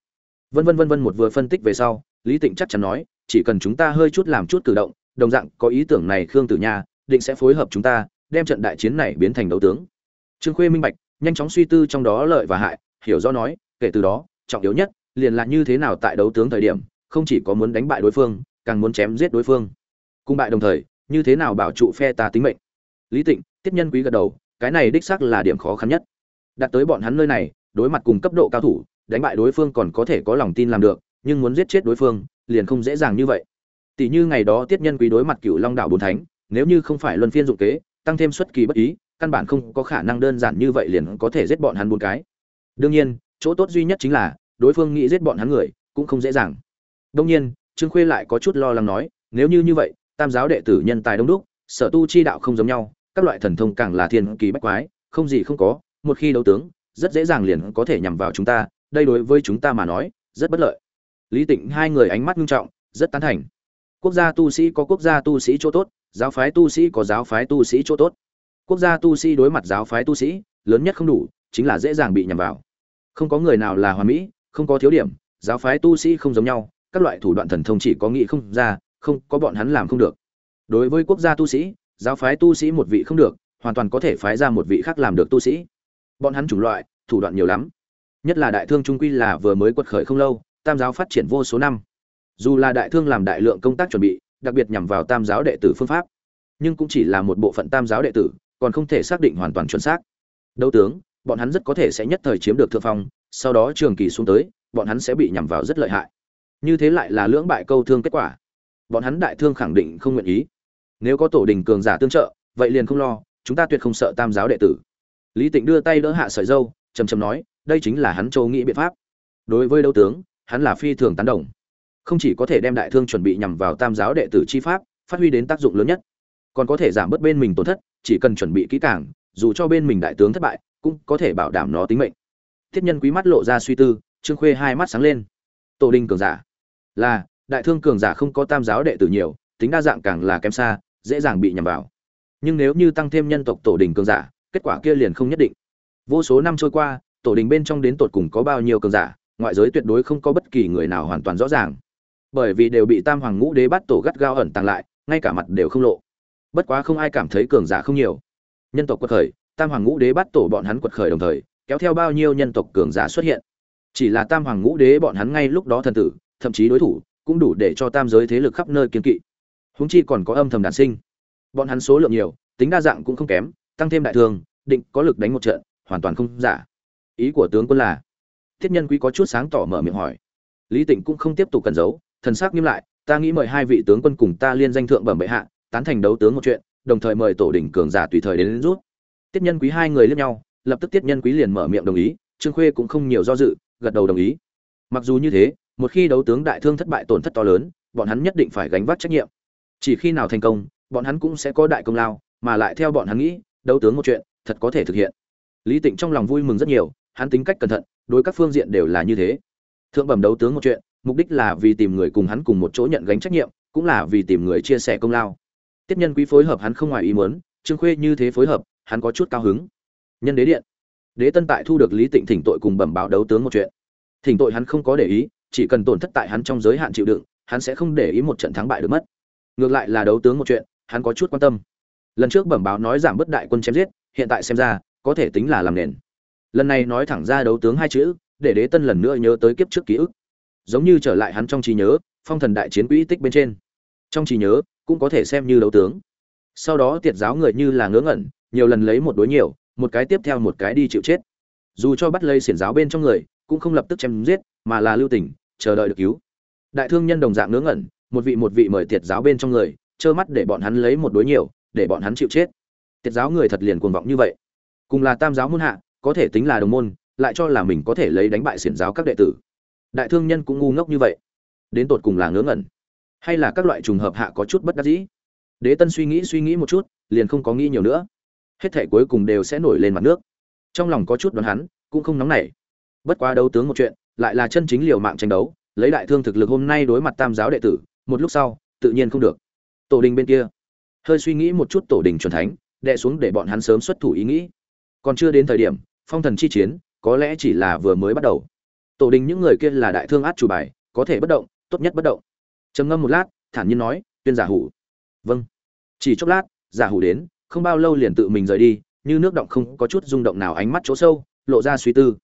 Vân vân vân vân một vừa phân tích về sau, lý tịnh chắc chắn nói, chỉ cần chúng ta hơi chút làm chút cử động, đồng dạng có ý tưởng này khương tử nha, định sẽ phối hợp chúng ta, đem trận đại chiến này biến thành đấu tướng. Trương khuê minh bạch nhanh chóng suy tư trong đó lợi và hại, hiểu rõ nói, kể từ đó, trọng yếu nhất, liền là như thế nào tại đấu tướng thời điểm, không chỉ có muốn đánh bại đối phương, càng muốn chém giết đối phương. Cùng bại đồng thời, như thế nào bảo trụ phe ta tính mệnh? Lý tịnh, tiết nhân quý gật đầu, cái này đích xác là điểm khó khăn nhất. Đặt tới bọn hắn nơi này, đối mặt cùng cấp độ cao thủ, đánh bại đối phương còn có thể có lòng tin làm được, nhưng muốn giết chết đối phương, liền không dễ dàng như vậy. Tỷ như ngày đó tiết nhân quý đối mặt cựu long đạo bốn thánh, nếu như không phải luân phiên dụng kế, tăng thêm xuất kỳ bất ý căn bản không có khả năng đơn giản như vậy liền có thể giết bọn hắn bốn cái. Đương nhiên, chỗ tốt duy nhất chính là, đối phương nghĩ giết bọn hắn người, cũng không dễ dàng. Đông nhiên, trương khuê lại có chút lo lắng nói, nếu như như vậy, tam giáo đệ tử nhân tài đông đúc, sở tu chi đạo không giống nhau, các loại thần thông càng là thiên kỳ bách quái, không gì không có, một khi đấu tướng, rất dễ dàng liền có thể nhằm vào chúng ta, đây đối với chúng ta mà nói, rất bất lợi. Lý tịnh hai người ánh mắt nghiêm trọng, rất tán thành. Quốc gia tu sĩ có quốc gia tu sĩ chỗ tốt, giáo phái tu sĩ có giáo phái tu sĩ chỗ tốt quốc gia tu sĩ đối mặt giáo phái tu sĩ, lớn nhất không đủ, chính là dễ dàng bị nhầm vào. Không có người nào là hoàn mỹ, không có thiếu điểm, giáo phái tu sĩ không giống nhau, các loại thủ đoạn thần thông chỉ có nghĩ không ra, không có bọn hắn làm không được. Đối với quốc gia tu sĩ, giáo phái tu sĩ một vị không được, hoàn toàn có thể phái ra một vị khác làm được tu sĩ. Bọn hắn chủng loại, thủ đoạn nhiều lắm. Nhất là đại thương trung quy là vừa mới quật khởi không lâu, tam giáo phát triển vô số năm. Dù là đại thương làm đại lượng công tác chuẩn bị, đặc biệt nhằm vào tam giáo đệ tử phương pháp, nhưng cũng chỉ là một bộ phận tam giáo đệ tử còn không thể xác định hoàn toàn chuẩn xác. Đấu tướng, bọn hắn rất có thể sẽ nhất thời chiếm được thượng phong, sau đó trường kỳ xuống tới, bọn hắn sẽ bị nhằm vào rất lợi hại. Như thế lại là lưỡng bại câu thương kết quả. Bọn hắn đại thương khẳng định không nguyện ý. Nếu có tổ đình cường giả tương trợ, vậy liền không lo, chúng ta tuyệt không sợ tam giáo đệ tử. Lý tịnh đưa tay đỡ hạ sợi dâu trầm trầm nói, đây chính là hắn châu nghĩ biện pháp. Đối với đấu tướng, hắn là phi thường tán đồng. Không chỉ có thể đem đại thương chuẩn bị nhằm vào tam giáo đệ tử chi pháp, phát huy đến tác dụng lớn nhất, còn có thể giảm bớt bên mình tổn thất chỉ cần chuẩn bị kỹ càng, dù cho bên mình đại tướng thất bại, cũng có thể bảo đảm nó tính mệnh. Thiết nhân quý mắt lộ ra suy tư, trương khuê hai mắt sáng lên. Tổ đình cường giả. Là, đại thương cường giả không có tam giáo đệ tử nhiều, tính đa dạng càng là kém xa, dễ dàng bị nhầm vào. Nhưng nếu như tăng thêm nhân tộc tổ đình cường giả, kết quả kia liền không nhất định. Vô số năm trôi qua, tổ đình bên trong đến tột cùng có bao nhiêu cường giả, ngoại giới tuyệt đối không có bất kỳ người nào hoàn toàn rõ ràng. Bởi vì đều bị tam hoàng ngũ đế bắt tổ gắt gao ẩn tàng lại, ngay cả mặt đều không lộ bất quá không ai cảm thấy cường giả không nhiều. Nhân tộc quật khởi, tam hoàng ngũ đế bắt tổ bọn hắn quật khởi đồng thời, kéo theo bao nhiêu nhân tộc cường giả xuất hiện. Chỉ là tam hoàng ngũ đế bọn hắn ngay lúc đó thần tử, thậm chí đối thủ, cũng đủ để cho tam giới thế lực khắp nơi kiên kỵ. Húng chi còn có âm thầm đản sinh. Bọn hắn số lượng nhiều, tính đa dạng cũng không kém, tăng thêm đại thương định có lực đánh một trận, hoàn toàn không giả. Ý của tướng quân là, thiết nhân quý có chút sáng tỏ mở miệng hỏi. Lý tịnh cũng không tiếp tục cần giấu, thần sắc nghiêm lại, ta nghĩ mời hai vị tướng quân cùng ta liên danh thượng bẩm bệ hạ tán thành đấu tướng một chuyện đồng thời mời tổ đỉnh cường giả tùy thời đến, đến rút. Tiết nhân quý hai người liếc nhau lập tức tiết nhân quý liền mở miệng đồng ý trương khuê cũng không nhiều do dự gật đầu đồng ý. Mặc dù như thế một khi đấu tướng đại thương thất bại tổn thất to lớn bọn hắn nhất định phải gánh vác trách nhiệm. Chỉ khi nào thành công bọn hắn cũng sẽ có đại công lao mà lại theo bọn hắn nghĩ đấu tướng một chuyện thật có thể thực hiện. Lý tịnh trong lòng vui mừng rất nhiều hắn tính cách cẩn thận đối các phương diện đều là như thế. Thượng bẩm đấu tướng một chuyện mục đích là vì tìm người cùng hắn cùng một chỗ nhận gánh trách nhiệm cũng là vì tìm người chia sẻ công lao. Tiết nhân quý phối hợp hắn không ngoài ý muốn, trương khuê như thế phối hợp, hắn có chút cao hứng. Nhân đế điện. Đế tân tại thu được lý tịnh thỉnh tội cùng bẩm báo đấu tướng một chuyện. Thỉnh tội hắn không có để ý, chỉ cần tổn thất tại hắn trong giới hạn chịu đựng, hắn sẽ không để ý một trận thắng bại được mất. Ngược lại là đấu tướng một chuyện, hắn có chút quan tâm. Lần trước bẩm báo nói giảm bất đại quân chém giết, hiện tại xem ra, có thể tính là làm nền. Lần này nói thẳng ra đấu tướng hai chữ, để đế tân lần nữa nhớ tới kiếp trước ký ức. Giống như trở lại hắn trong trí nhớ, phong thần đại chiến quỹ tích bên trên. Trong trí nhớ cũng có thể xem như đấu tướng. Sau đó tiệt giáo người như là ngớ ngẩn, nhiều lần lấy một đối nhiều, một cái tiếp theo một cái đi chịu chết. Dù cho bắt lấy xiển giáo bên trong người, cũng không lập tức chém giết, mà là lưu tình, chờ đợi được cứu. Đại thương nhân đồng dạng ngớ ngẩn, một vị một vị mời tiệt giáo bên trong người, trơ mắt để bọn hắn lấy một đối nhiều, để bọn hắn chịu chết. Tiệt giáo người thật liền cuồng vọng như vậy. Cùng là tam giáo môn hạ, có thể tính là đồng môn, lại cho là mình có thể lấy đánh bại xiển giáo các đệ tử. Đại thương nhân cũng ngu ngốc như vậy. Đến tột cùng là ngớ ngẩn hay là các loại trùng hợp hạ có chút bất đắc dĩ? Đế tân suy nghĩ suy nghĩ một chút, liền không có nghĩ nhiều nữa. Hết thể cuối cùng đều sẽ nổi lên mặt nước. Trong lòng có chút đoán hắn, cũng không nóng nảy. Bất quá đấu tướng một chuyện, lại là chân chính liều mạng tranh đấu, lấy đại thương thực lực hôm nay đối mặt tam giáo đệ tử, một lúc sau, tự nhiên không được. Tổ đình bên kia. Hơi suy nghĩ một chút tổ đình truyền thánh đệ xuống để bọn hắn sớm xuất thủ ý nghĩ. Còn chưa đến thời điểm, phong thần chi chiến, có lẽ chỉ là vừa mới bắt đầu. Tổ đình những người kia là đại thương át chủ bài, có thể bất động, tốt nhất bất động trầm ngâm một lát, thản nhiên nói, tuyên giả hủ. Vâng. Chỉ chốc lát, giả hủ đến, không bao lâu liền tự mình rời đi, như nước động không có chút rung động nào ánh mắt chỗ sâu, lộ ra suy tư.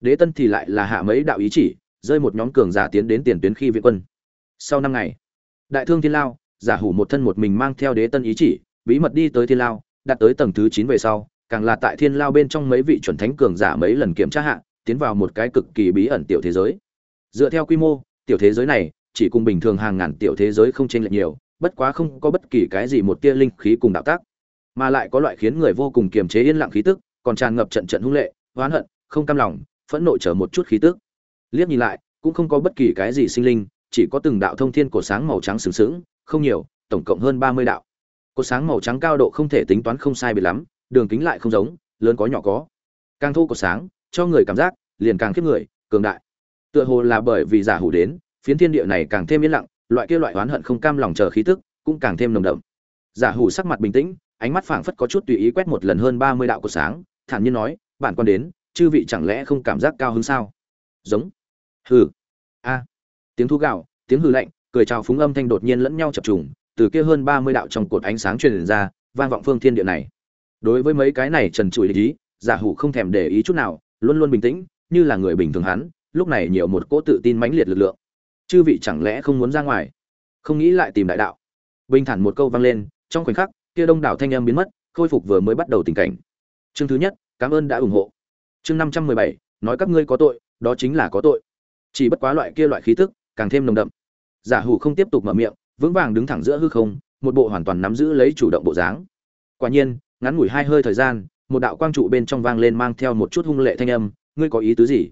Đế tân thì lại là hạ mấy đạo ý chỉ, rơi một nhóm cường giả tiến đến tiền tuyến khi viện quân. Sau năm ngày, đại thương thiên lao, giả hủ một thân một mình mang theo đế tân ý chỉ, bí mật đi tới thiên lao đạt tới tầng thứ chín về sau, càng là tại thiên lao bên trong mấy vị chuẩn thánh cường giả mấy lần kiểm tra hạ, tiến vào một cái cực kỳ bí ẩn tiểu thế giới. Dựa theo quy mô, tiểu thế giới này chỉ cùng bình thường hàng ngàn tiểu thế giới không chênh lệch nhiều, bất quá không có bất kỳ cái gì một tia linh khí cùng đạo tác, mà lại có loại khiến người vô cùng kiềm chế yên lặng khí tức, còn tràn ngập trận trận hung lệ, oán hận, không cam lòng, phẫn nộ chở một chút khí tức. Liếc nhìn lại, cũng không có bất kỳ cái gì sinh linh, chỉ có từng đạo thông thiên cổ sáng màu trắng sừng sững, không nhiều, tổng cộng hơn ba mươi đạo. Cổ sáng màu trắng cao độ không thể tính toán không sai biệt lắm, đường kính lại không giống, lớn có nhỏ có. Càng thu cổ sáng, cho người cảm giác, liền càng khiếp người, cường đại. Tựa hồ là bởi vì giả hủ đến phiến thiên địa này càng thêm yên lặng, loại kia loại oán hận không cam lòng chờ khí tức cũng càng thêm nồng đậm. Giả hủ sắc mặt bình tĩnh, ánh mắt phảng phất có chút tùy ý quét một lần hơn ba mươi đạo của sáng, thản nhiên nói bản quan đến, chư vị chẳng lẽ không cảm giác cao hứng sao? Giống. Hừ. A. Tiếng thu gạo tiếng hừ lạnh, cười chào phúng âm thanh đột nhiên lẫn nhau chập trùng, từ kia hơn ba mươi đạo trong cột ánh sáng truyền ra, vang vọng phương thiên địa này. Đối với mấy cái này trần trụi lý giả hủ không thèm để ý chút nào, luôn luôn bình tĩnh, như là người bình thường hắn, lúc này nhiều một cỗ tự tin mãnh liệt lực lượng chư vị chẳng lẽ không muốn ra ngoài? Không nghĩ lại tìm đại đạo. Bình thản một câu vang lên, trong khoảnh khắc, kia đông đảo thanh âm biến mất, khôi phục vừa mới bắt đầu tình cảnh. Chương thứ nhất, cảm ơn đã ủng hộ. Chương năm trăm mười bảy, nói các ngươi có tội, đó chính là có tội. Chỉ bất quá loại kia loại khí tức, càng thêm nồng đậm. Giả hủ không tiếp tục mở miệng, vững vàng đứng thẳng giữa hư không, một bộ hoàn toàn nắm giữ lấy chủ động bộ dáng. Quả nhiên, ngắn ngủi hai hơi thời gian, một đạo quang trụ bên trong vang lên mang theo một chút hung lệ thanh âm, ngươi có ý tứ gì?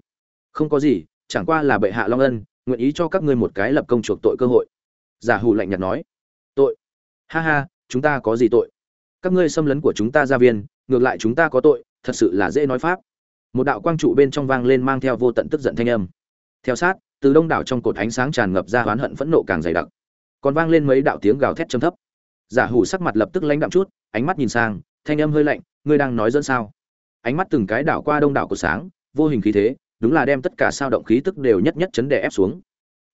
Không có gì, chẳng qua là bệ hạ long ân nguyện ý cho các ngươi một cái lập công chuộc tội cơ hội. Giả hủ lạnh nhạt nói. Tội. Ha ha, chúng ta có gì tội? Các ngươi xâm lấn của chúng ta gia viên, ngược lại chúng ta có tội, thật sự là dễ nói pháp. Một đạo quang trụ bên trong vang lên mang theo vô tận tức giận thanh âm. Theo sát, từ đông đảo trong cột ánh sáng tràn ngập ra oán hận phẫn nộ càng dày đặc. Còn vang lên mấy đạo tiếng gào thét trầm thấp. Giả hủ sắc mặt lập tức lãnh đạm chút, ánh mắt nhìn sang, thanh âm hơi lạnh, ngươi đang nói dẫn sao? Ánh mắt từng cái đảo qua đông đảo của sáng, vô hình khí thế đúng là đem tất cả sao động khí tức đều nhất nhất chấn đè ép xuống.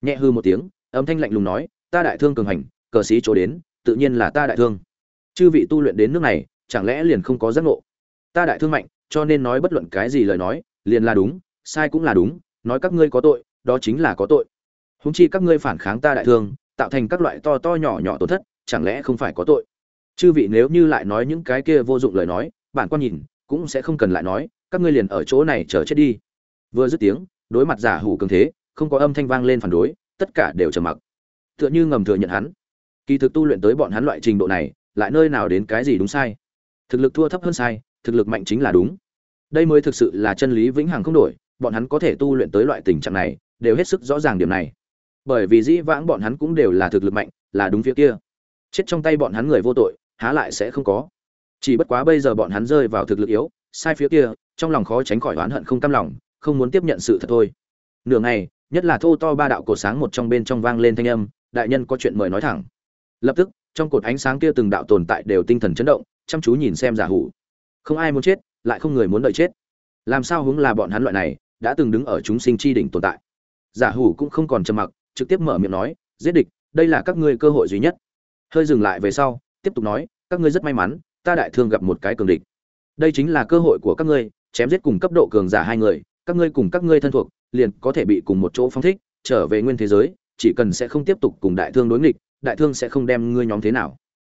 Nhẹ hư một tiếng, âm thanh lạnh lùng nói, ta đại thương cường hành, cờ sĩ chỗ đến, tự nhiên là ta đại thương. Chư vị tu luyện đến nước này, chẳng lẽ liền không có giác ngộ? Ta đại thương mạnh, cho nên nói bất luận cái gì lời nói, liền là đúng, sai cũng là đúng, nói các ngươi có tội, đó chính là có tội. Húng chi các ngươi phản kháng ta đại thương, tạo thành các loại to to nhỏ nhỏ tổn thất, chẳng lẽ không phải có tội? Chư vị nếu như lại nói những cái kia vô dụng lời nói, bản quan nhìn, cũng sẽ không cần lại nói, các ngươi liền ở chỗ này chờ chết đi vừa dứt tiếng, đối mặt giả hủ cường thế, không có âm thanh vang lên phản đối, tất cả đều trầm mặc. Tựa như ngầm thừa nhận hắn. Kỳ thực tu luyện tới bọn hắn loại trình độ này, lại nơi nào đến cái gì đúng sai. Thực lực thua thấp hơn sai, thực lực mạnh chính là đúng. Đây mới thực sự là chân lý vĩnh hằng không đổi, bọn hắn có thể tu luyện tới loại tình trạng này, đều hết sức rõ ràng điểm này. Bởi vì dĩ vãng bọn hắn cũng đều là thực lực mạnh, là đúng phía kia. Chết trong tay bọn hắn người vô tội, há lại sẽ không có. Chỉ bất quá bây giờ bọn hắn rơi vào thực lực yếu, sai phía kia, trong lòng khó tránh khỏi oán hận không cam lòng không muốn tiếp nhận sự thật thôi. Nửa ngày, nhất là thô to ba đạo cổ sáng một trong bên trong vang lên thanh âm, đại nhân có chuyện mời nói thẳng. Lập tức, trong cột ánh sáng kia từng đạo tồn tại đều tinh thần chấn động, chăm chú nhìn xem giả hủ. Không ai muốn chết, lại không người muốn đợi chết. Làm sao hướng là bọn hắn loại này, đã từng đứng ở chúng sinh chi đỉnh tồn tại. Giả hủ cũng không còn trầm mặc, trực tiếp mở miệng nói, giết địch, đây là các ngươi cơ hội duy nhất. Hơi dừng lại về sau, tiếp tục nói, các ngươi rất may mắn, ta đại thương gặp một cái cường địch. Đây chính là cơ hội của các ngươi, chém giết cùng cấp độ cường giả hai người các ngươi cùng các ngươi thân thuộc, liền có thể bị cùng một chỗ phong thích, trở về nguyên thế giới, chỉ cần sẽ không tiếp tục cùng đại thương đối nghịch, đại thương sẽ không đem ngươi nhóm thế nào.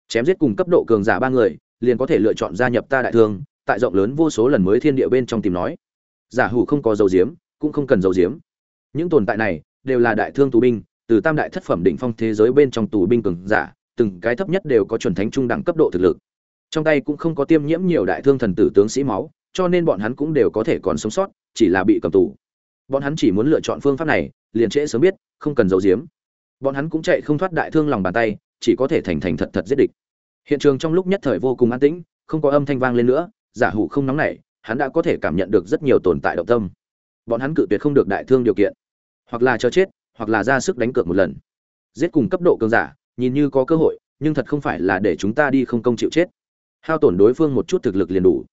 Chém giết cùng cấp độ cường giả ba người, liền có thể lựa chọn gia nhập ta đại thương, tại rộng lớn vô số lần mới thiên địa bên trong tìm nói. Giả hủ không có dầu diếm cũng không cần dầu diếm những tồn tại này, đều là đại thương tù binh, từ tam đại thất phẩm đỉnh phong thế giới bên trong tù binh cường giả, từng cái thấp nhất đều có chuẩn thánh trung đẳng cấp độ thực lực. Trong tay cũng không có tiêm nhiễm nhiều đại thương thần tử tướng sĩ máu cho nên bọn hắn cũng đều có thể còn sống sót, chỉ là bị cầm tù. Bọn hắn chỉ muốn lựa chọn phương pháp này, liền trễ sớm biết, không cần giấu giếm. Bọn hắn cũng chạy không thoát đại thương lòng bàn tay, chỉ có thể thành thành thật thật giết địch. Hiện trường trong lúc nhất thời vô cùng an tĩnh, không có âm thanh vang lên nữa, giả hủ không nóng nảy, hắn đã có thể cảm nhận được rất nhiều tồn tại động tâm. Bọn hắn cự tuyệt không được đại thương điều kiện, hoặc là cho chết, hoặc là ra sức đánh cược một lần. Giết cùng cấp độ cường giả, nhìn như có cơ hội, nhưng thật không phải là để chúng ta đi không công chịu chết. Hao tổn đối phương một chút thực lực liền đủ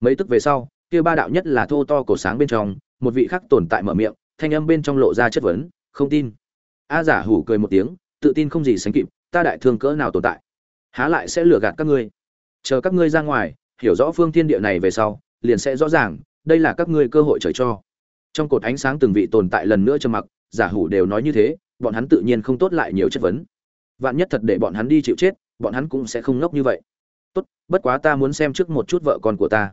mấy tức về sau, kia ba đạo nhất là thô to cổ sáng bên trong, một vị khác tồn tại mở miệng, thanh âm bên trong lộ ra chất vấn, không tin. A giả hủ cười một tiếng, tự tin không gì sánh kịp, ta đại thương cỡ nào tồn tại? Há lại sẽ lừa gạt các ngươi? Chờ các ngươi ra ngoài, hiểu rõ phương thiên địa này về sau, liền sẽ rõ ràng, đây là các ngươi cơ hội trời cho. Trong cột ánh sáng từng vị tồn tại lần nữa trầm mặc, giả hủ đều nói như thế, bọn hắn tự nhiên không tốt lại nhiều chất vấn. Vạn nhất thật để bọn hắn đi chịu chết, bọn hắn cũng sẽ không ngốc như vậy. Tốt, bất quá ta muốn xem trước một chút vợ con của ta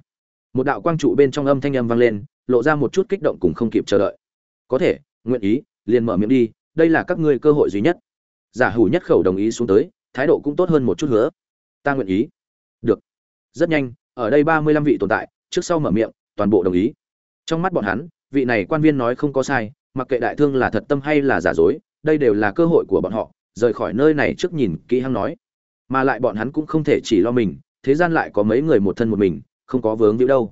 một đạo quang trụ bên trong âm thanh âm vang lên, lộ ra một chút kích động cùng không kịp chờ đợi. Có thể, nguyện ý, liền mở miệng đi, đây là các ngươi cơ hội duy nhất. Giả hủ nhất khẩu đồng ý xuống tới, thái độ cũng tốt hơn một chút nữa ta nguyện ý. Được. Rất nhanh, ở đây ba mươi lăm vị tồn tại, trước sau mở miệng, toàn bộ đồng ý. Trong mắt bọn hắn, vị này quan viên nói không có sai, mặc kệ đại thương là thật tâm hay là giả dối, đây đều là cơ hội của bọn họ, rời khỏi nơi này trước nhìn kỹ hăng nói. Mà lại bọn hắn cũng không thể chỉ lo mình, thế gian lại có mấy người một thân một mình không có vướng víu đâu.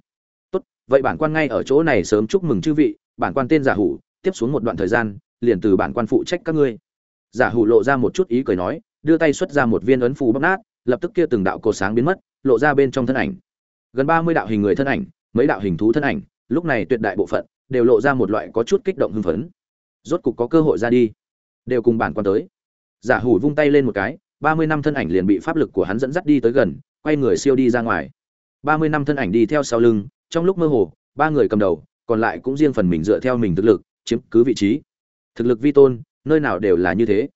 Tốt, vậy bản quan ngay ở chỗ này sớm chúc mừng chư vị, bản quan tên giả hủ, tiếp xuống một đoạn thời gian, liền từ bản quan phụ trách các ngươi. Giả hủ lộ ra một chút ý cười nói, đưa tay xuất ra một viên ấn phù bóc nát, lập tức kia từng đạo cột sáng biến mất, lộ ra bên trong thân ảnh. Gần ba mươi đạo hình người thân ảnh, mấy đạo hình thú thân ảnh, lúc này tuyệt đại bộ phận đều lộ ra một loại có chút kích động hưng phấn. Rốt cục có cơ hội ra đi, đều cùng bản quan tới. Giả hủ vung tay lên một cái, ba mươi năm thân ảnh liền bị pháp lực của hắn dẫn dắt đi tới gần, quay người siêu đi ra ngoài ba mươi năm thân ảnh đi theo sau lưng, trong lúc mơ hồ, ba người cầm đầu, còn lại cũng riêng phần mình dựa theo mình thực lực, chiếm cứ vị trí. Thực lực vi tôn, nơi nào đều là như thế.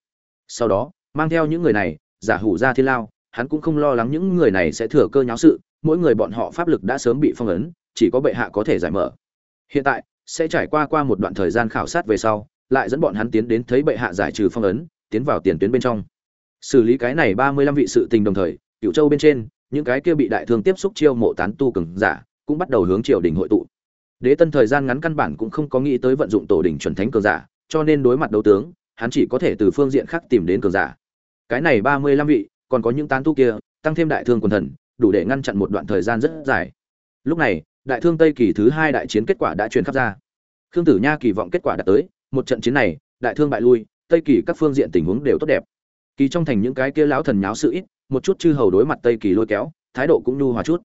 Sau đó, mang theo những người này, giả hủ ra thiên lao, hắn cũng không lo lắng những người này sẽ thừa cơ nháo sự, mỗi người bọn họ pháp lực đã sớm bị phong ấn, chỉ có bệ hạ có thể giải mở. Hiện tại, sẽ trải qua qua một đoạn thời gian khảo sát về sau, lại dẫn bọn hắn tiến đến thấy bệ hạ giải trừ phong ấn, tiến vào tiền tuyến bên trong. Xử lý cái này ba mươi lăm vị sự tình đồng thời cựu châu bên trên những cái kia bị đại thương tiếp xúc chiêu mộ tán tu cường giả, cũng bắt đầu hướng triều đình hội tụ. Đế tân thời gian ngắn căn bản cũng không có nghĩ tới vận dụng tổ đình chuẩn thánh cường giả, cho nên đối mặt đấu tướng, hắn chỉ có thể từ phương diện khác tìm đến cường giả. Cái này ba mươi lăm vị, còn có những tán tu kia, tăng thêm đại thương quần thần, đủ để ngăn chặn một đoạn thời gian rất dài. Lúc này, đại thương tây kỳ thứ hai đại chiến kết quả đã truyền khắp ra. Khương tử nha kỳ vọng kết quả đã tới, một trận chiến này, đại thương bại lui, tây kỳ các phương diện tình huống đều tốt đẹp. Kỳ trong thành những cái kia lão thần nháo sự ít một chút chư hầu đối mặt tây kỳ lôi kéo, thái độ cũng nhu hòa chút.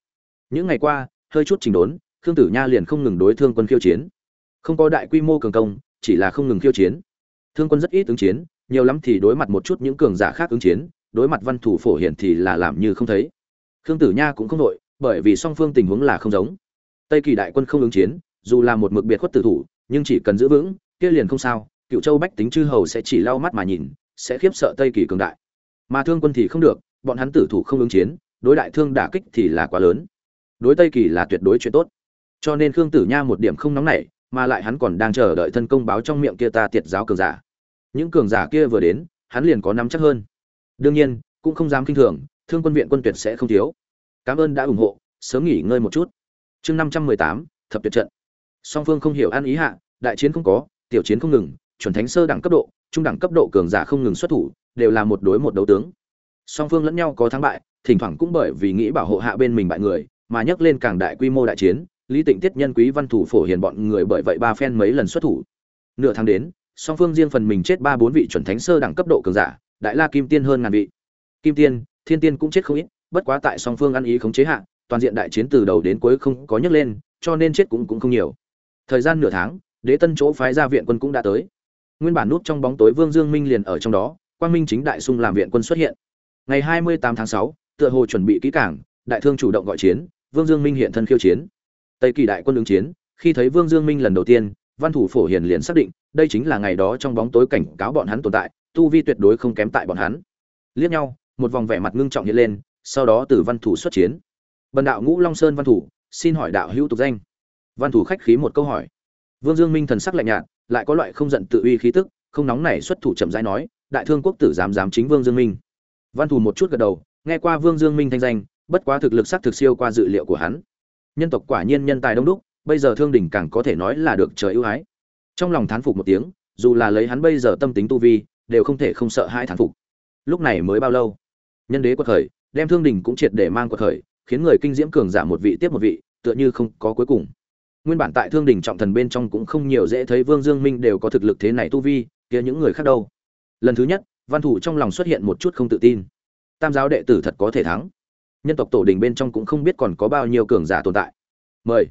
Những ngày qua, hơi chút trình đốn, khương tử nha liền không ngừng đối thương quân khiêu chiến. Không có đại quy mô cường công, chỉ là không ngừng khiêu chiến. Thương quân rất ít ứng chiến, nhiều lắm thì đối mặt một chút những cường giả khác ứng chiến, đối mặt văn thủ phổ hiển thì là làm như không thấy. Khương tử nha cũng không nội bởi vì song phương tình huống là không giống. Tây kỳ đại quân không ứng chiến, dù là một mực biệt khuất tử thủ, nhưng chỉ cần giữ vững, kia liền không sao, cựu châu bách tính chư hầu sẽ chỉ lau mắt mà nhìn, sẽ khiếp sợ tây kỳ cường đại. Mà thương quân thì không được bọn hắn tử thủ không ứng chiến, đối đại thương đả kích thì là quá lớn. Đối tây kỳ là tuyệt đối chuyện tốt. Cho nên khương tử nha một điểm không nóng nảy, mà lại hắn còn đang chờ đợi thân công báo trong miệng kia ta tiệt giáo cường giả. Những cường giả kia vừa đến, hắn liền có nắm chắc hơn. Đương nhiên, cũng không dám kinh thường, thương quân viện quân tuyệt sẽ không thiếu. Cảm ơn đã ủng hộ, sớm nghỉ ngơi một chút. Chương năm trăm mười tám, thập tuyệt trận. Song phương không hiểu ăn ý hạ, đại chiến không có, tiểu chiến không ngừng, chuẩn thánh sơ đẳng cấp độ, trung đẳng cấp độ cường giả không ngừng xuất thủ, đều là một đối một đấu tướng song phương lẫn nhau có thắng bại, thỉnh thoảng cũng bởi vì nghĩ bảo hộ hạ bên mình bại người, mà nhắc lên càng đại quy mô đại chiến, lý tịnh tiết nhân quý văn thủ phổ hiền bọn người bởi vậy ba phen mấy lần xuất thủ. Nửa tháng đến, song phương riêng phần mình chết ba bốn vị chuẩn thánh sơ đẳng cấp độ cường giả, đại la kim tiên hơn ngàn vị. Kim tiên, thiên tiên cũng chết không ít, bất quá tại song phương ăn ý khống chế hạ, toàn diện đại chiến từ đầu đến cuối không có nhấc lên, cho nên chết cũng cũng không nhiều. Thời gian nửa tháng, đế tân chỗ phái ra viện quân cũng đã tới. Nguyên bản nút trong bóng tối vương dương minh liền ở trong đó, quang minh chính đại sung làm viện quân xuất hiện ngày hai mươi tám tháng sáu, tựa hồ chuẩn bị kỹ cảng đại thương chủ động gọi chiến, vương dương minh hiện thân khiêu chiến. Tây kỳ đại quân ứng chiến, khi thấy vương dương minh lần đầu tiên, văn thủ phổ hiền liền xác định, đây chính là ngày đó trong bóng tối cảnh cáo bọn hắn tồn tại, tu vi tuyệt đối không kém tại bọn hắn. Liếc nhau, một vòng vẻ mặt ngưng trọng hiện lên, sau đó từ văn thủ xuất chiến. Bần đạo ngũ long sơn văn thủ, xin hỏi đạo hữu tục danh. Văn thủ khách khí một câu hỏi. Vương dương minh thần sắc lạnh nhạt, lại có loại không giận tự uy khí tức, không nóng nảy xuất thủ chậm rãi nói, đại thương quốc tử dám dám chính vương dương minh văn thù một chút gật đầu, nghe qua vương dương minh thanh danh, bất quá thực lực sắc thực siêu qua dự liệu của hắn. Nhân tộc quả nhiên nhân tài đông đúc, bây giờ thương đỉnh càng có thể nói là được trời ưu ái. Trong lòng thán phục một tiếng, dù là lấy hắn bây giờ tâm tính tu vi, đều không thể không sợ hai thán phục. Lúc này mới bao lâu? Nhân đế quật khởi, đem thương Đỉnh cũng triệt để mang quật khởi, khiến người kinh diễm cường giả một vị tiếp một vị, tựa như không có cuối cùng. Nguyên bản tại thương Đỉnh trọng thần bên trong cũng không nhiều dễ thấy vương dương minh đều có thực lực thế này tu vi, kia những người khác đâu? Lần thứ nhất văn thủ trong lòng xuất hiện một chút không tự tin. Tam giáo đệ tử thật có thể thắng. Nhân tộc tổ đình bên trong cũng không biết còn có bao nhiêu cường giả tồn tại. Mời.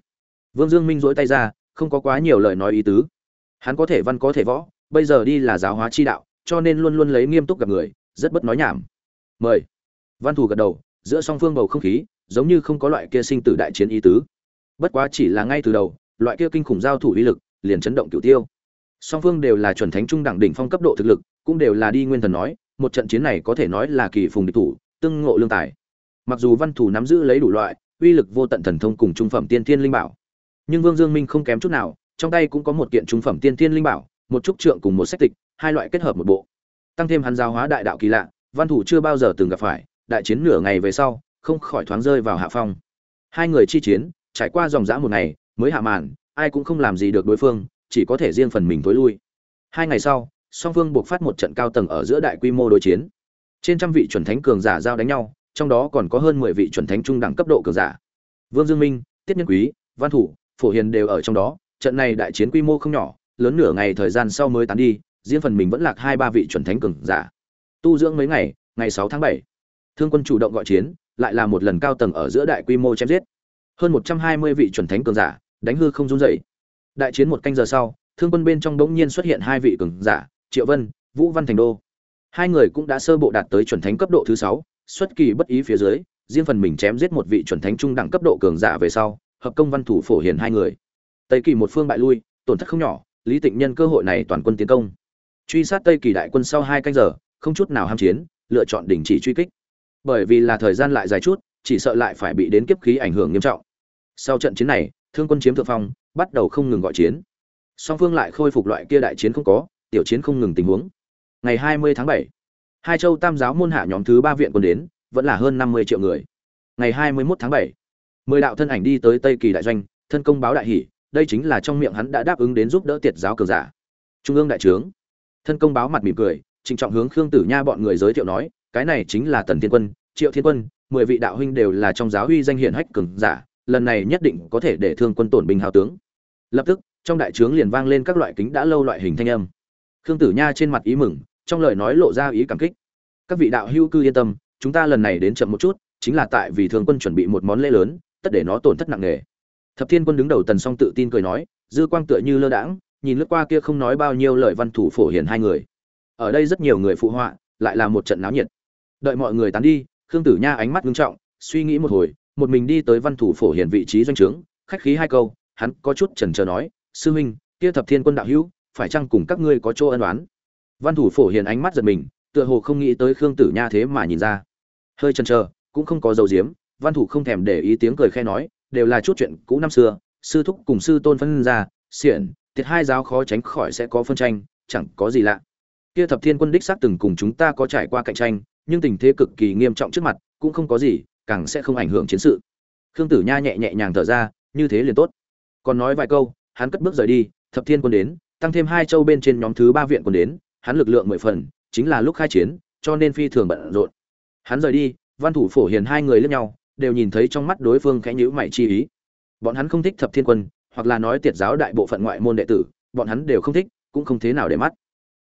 Vương dương minh dỗi tay ra, không có quá nhiều lời nói ý tứ. Hắn có thể văn có thể võ, bây giờ đi là giáo hóa chi đạo, cho nên luôn luôn lấy nghiêm túc gặp người, rất bất nói nhảm. Mời. Văn thủ gật đầu, giữa song phương bầu không khí, giống như không có loại kia sinh tử đại chiến ý tứ. Bất quá chỉ là ngay từ đầu, loại kia kinh khủng giao thủ uy lực, liền chấn động cửu tiêu. Song phương đều là chuẩn thánh trung đẳng đỉnh phong cấp độ thực lực cũng đều là đi nguyên thần nói, một trận chiến này có thể nói là kỳ phùng địch thủ, tương ngộ lương tài. Mặc dù văn thủ nắm giữ lấy đủ loại, uy lực vô tận thần thông cùng trung phẩm tiên thiên linh bảo, nhưng vương dương minh không kém chút nào, trong tay cũng có một kiện trung phẩm tiên thiên linh bảo, một trúc trượng cùng một sách tịch, hai loại kết hợp một bộ. Tăng thêm hắn giáo hóa đại đạo kỳ lạ, văn thủ chưa bao giờ từng gặp phải, đại chiến nửa ngày về sau, không khỏi thoáng rơi vào hạ phong. Hai người chi chiến, trải qua dòng dã một ngày, mới hạ màn, ai cũng không làm gì được đối phương, chỉ có thể riêng phần mình tối lui. Hai ngày sau song phương buộc phát một trận cao tầng ở giữa đại quy mô đối chiến. Trên trăm vị chuẩn thánh cường giả giao đánh nhau, trong đó còn có hơn mười vị chuẩn thánh trung đẳng cấp độ cường giả. Vương dương minh, tiết nhân quý, văn thủ, phổ hiền đều ở trong đó, trận này đại chiến quy mô không nhỏ, lớn nửa ngày thời gian sau mới tán đi, riêng phần mình vẫn lạc hai ba vị chuẩn thánh cường giả. Tu dưỡng mấy ngày ngày sáu tháng bảy. Thương quân chủ động gọi chiến, lại là một lần cao tầng ở giữa đại quy mô chém giết. Hơn một trăm hai mươi vị chuẩn thánh cường giả, đánh hư không run dậy đại chiến một canh giờ sau, thương quân bên trong bỗng nhiên xuất hiện hai vị cường giả triệu vân, vũ văn thành đô. Hai người cũng đã sơ bộ đạt tới chuẩn thánh cấp độ thứ sáu, xuất kỳ bất ý phía dưới, riêng phần mình chém giết một vị chuẩn thánh trung đẳng cấp độ cường giả về sau, hợp công văn thủ phổ hiền hai người. Tây kỳ một phương bại lui, tổn thất không nhỏ, lý tịnh nhân cơ hội này toàn quân tiến công. Truy sát tây kỳ đại quân sau hai canh giờ, không chút nào ham chiến, lựa chọn đình chỉ truy kích. Bởi vì là thời gian lại dài chút, chỉ sợ lại phải bị đến kiếp khí ảnh hưởng nghiêm trọng. Sau trận chiến này, thương quân chiếm thượng phong, bắt đầu không ngừng gọi chiến. Song phương lại khôi phục loại kia đại chiến không có tiểu chiến không ngừng tình huống. Ngày 20 tháng 7, hai châu tam giáo môn hạ nhóm thứ ba viện quân đến vẫn là hơn 50 triệu người. Ngày 21 tháng 7, mười đạo thân ảnh đi tới tây kỳ đại doanh thân công báo đại hỷ đây chính là trong miệng hắn đã đáp ứng đến giúp đỡ tiệt giáo cường giả. Trung ương đại trướng thân công báo mặt mỉm cười trịnh trọng hướng khương tử nha bọn người giới thiệu nói cái này chính là tần thiên quân triệu thiên quân mười vị đạo huynh đều là trong giáo huy danh hiển hách cường giả lần này nhất định có thể để thương quân tổn binh hào tướng. Lập tức trong đại trướng liền vang lên các loại kính đã lâu loại hình thanh âm khương tử nha trên mặt ý mừng, trong lời nói lộ ra ý cảm kích. Các vị đạo hữu cư yên tâm, chúng ta lần này đến chậm một chút, chính là tại vì Thường quân chuẩn bị một món lễ lớn, tất để nó tổn thất nặng nề. Thập thiên quân đứng đầu tần song tự tin cười nói, dư quang tựa như lơ đãng, nhìn lướt qua kia không nói bao nhiêu lời văn thủ phổ hiển hai người. Ở đây rất nhiều người phụ họa, lại là một trận náo nhiệt. Đợi mọi người tán đi, khương tử nha ánh mắt ngưng trọng, suy nghĩ một hồi, một mình đi tới văn thủ phổ hiển vị trí doanh trướng, khách khí hai câu, hắn có chút chần chờ nói, sư huynh, kia thập thiên quân đạo hữu phải chăng cùng các ngươi có chỗ ân oán? Văn thủ phổ hiền ánh mắt giật mình, tựa hồ không nghĩ tới khương tử nha thế mà nhìn ra. Hơi chần chờ, cũng không có dấu diếm văn thủ không thèm để ý tiếng cười khe nói, đều là chút chuyện cũ năm xưa, sư thúc cùng sư tôn phân ra, xiển, thiệt hai giáo khó tránh khỏi sẽ có phân tranh, chẳng có gì lạ. Kia thập thiên quân đích xác từng cùng chúng ta có trải qua cạnh tranh, nhưng tình thế cực kỳ nghiêm trọng trước mặt, cũng không có gì, càng sẽ không ảnh hưởng chiến sự. Khương tử nha nhẹ nhẹ nhàng thở ra, như thế liền tốt. Còn nói vài câu, hắn cất bước rời đi, thập thiên quân đến tăng thêm hai châu bên trên nhóm thứ ba viện còn đến, hắn lực lượng mười phần, chính là lúc khai chiến, cho nên phi thường bận rộn. Hắn rời đi, văn thủ phổ hiền hai người lẫn nhau, đều nhìn thấy trong mắt đối phương khẽ nhữ mày chi ý. Bọn hắn không thích thập thiên quân, hoặc là nói tiệt giáo đại bộ phận ngoại môn đệ tử, bọn hắn đều không thích, cũng không thế nào để mắt.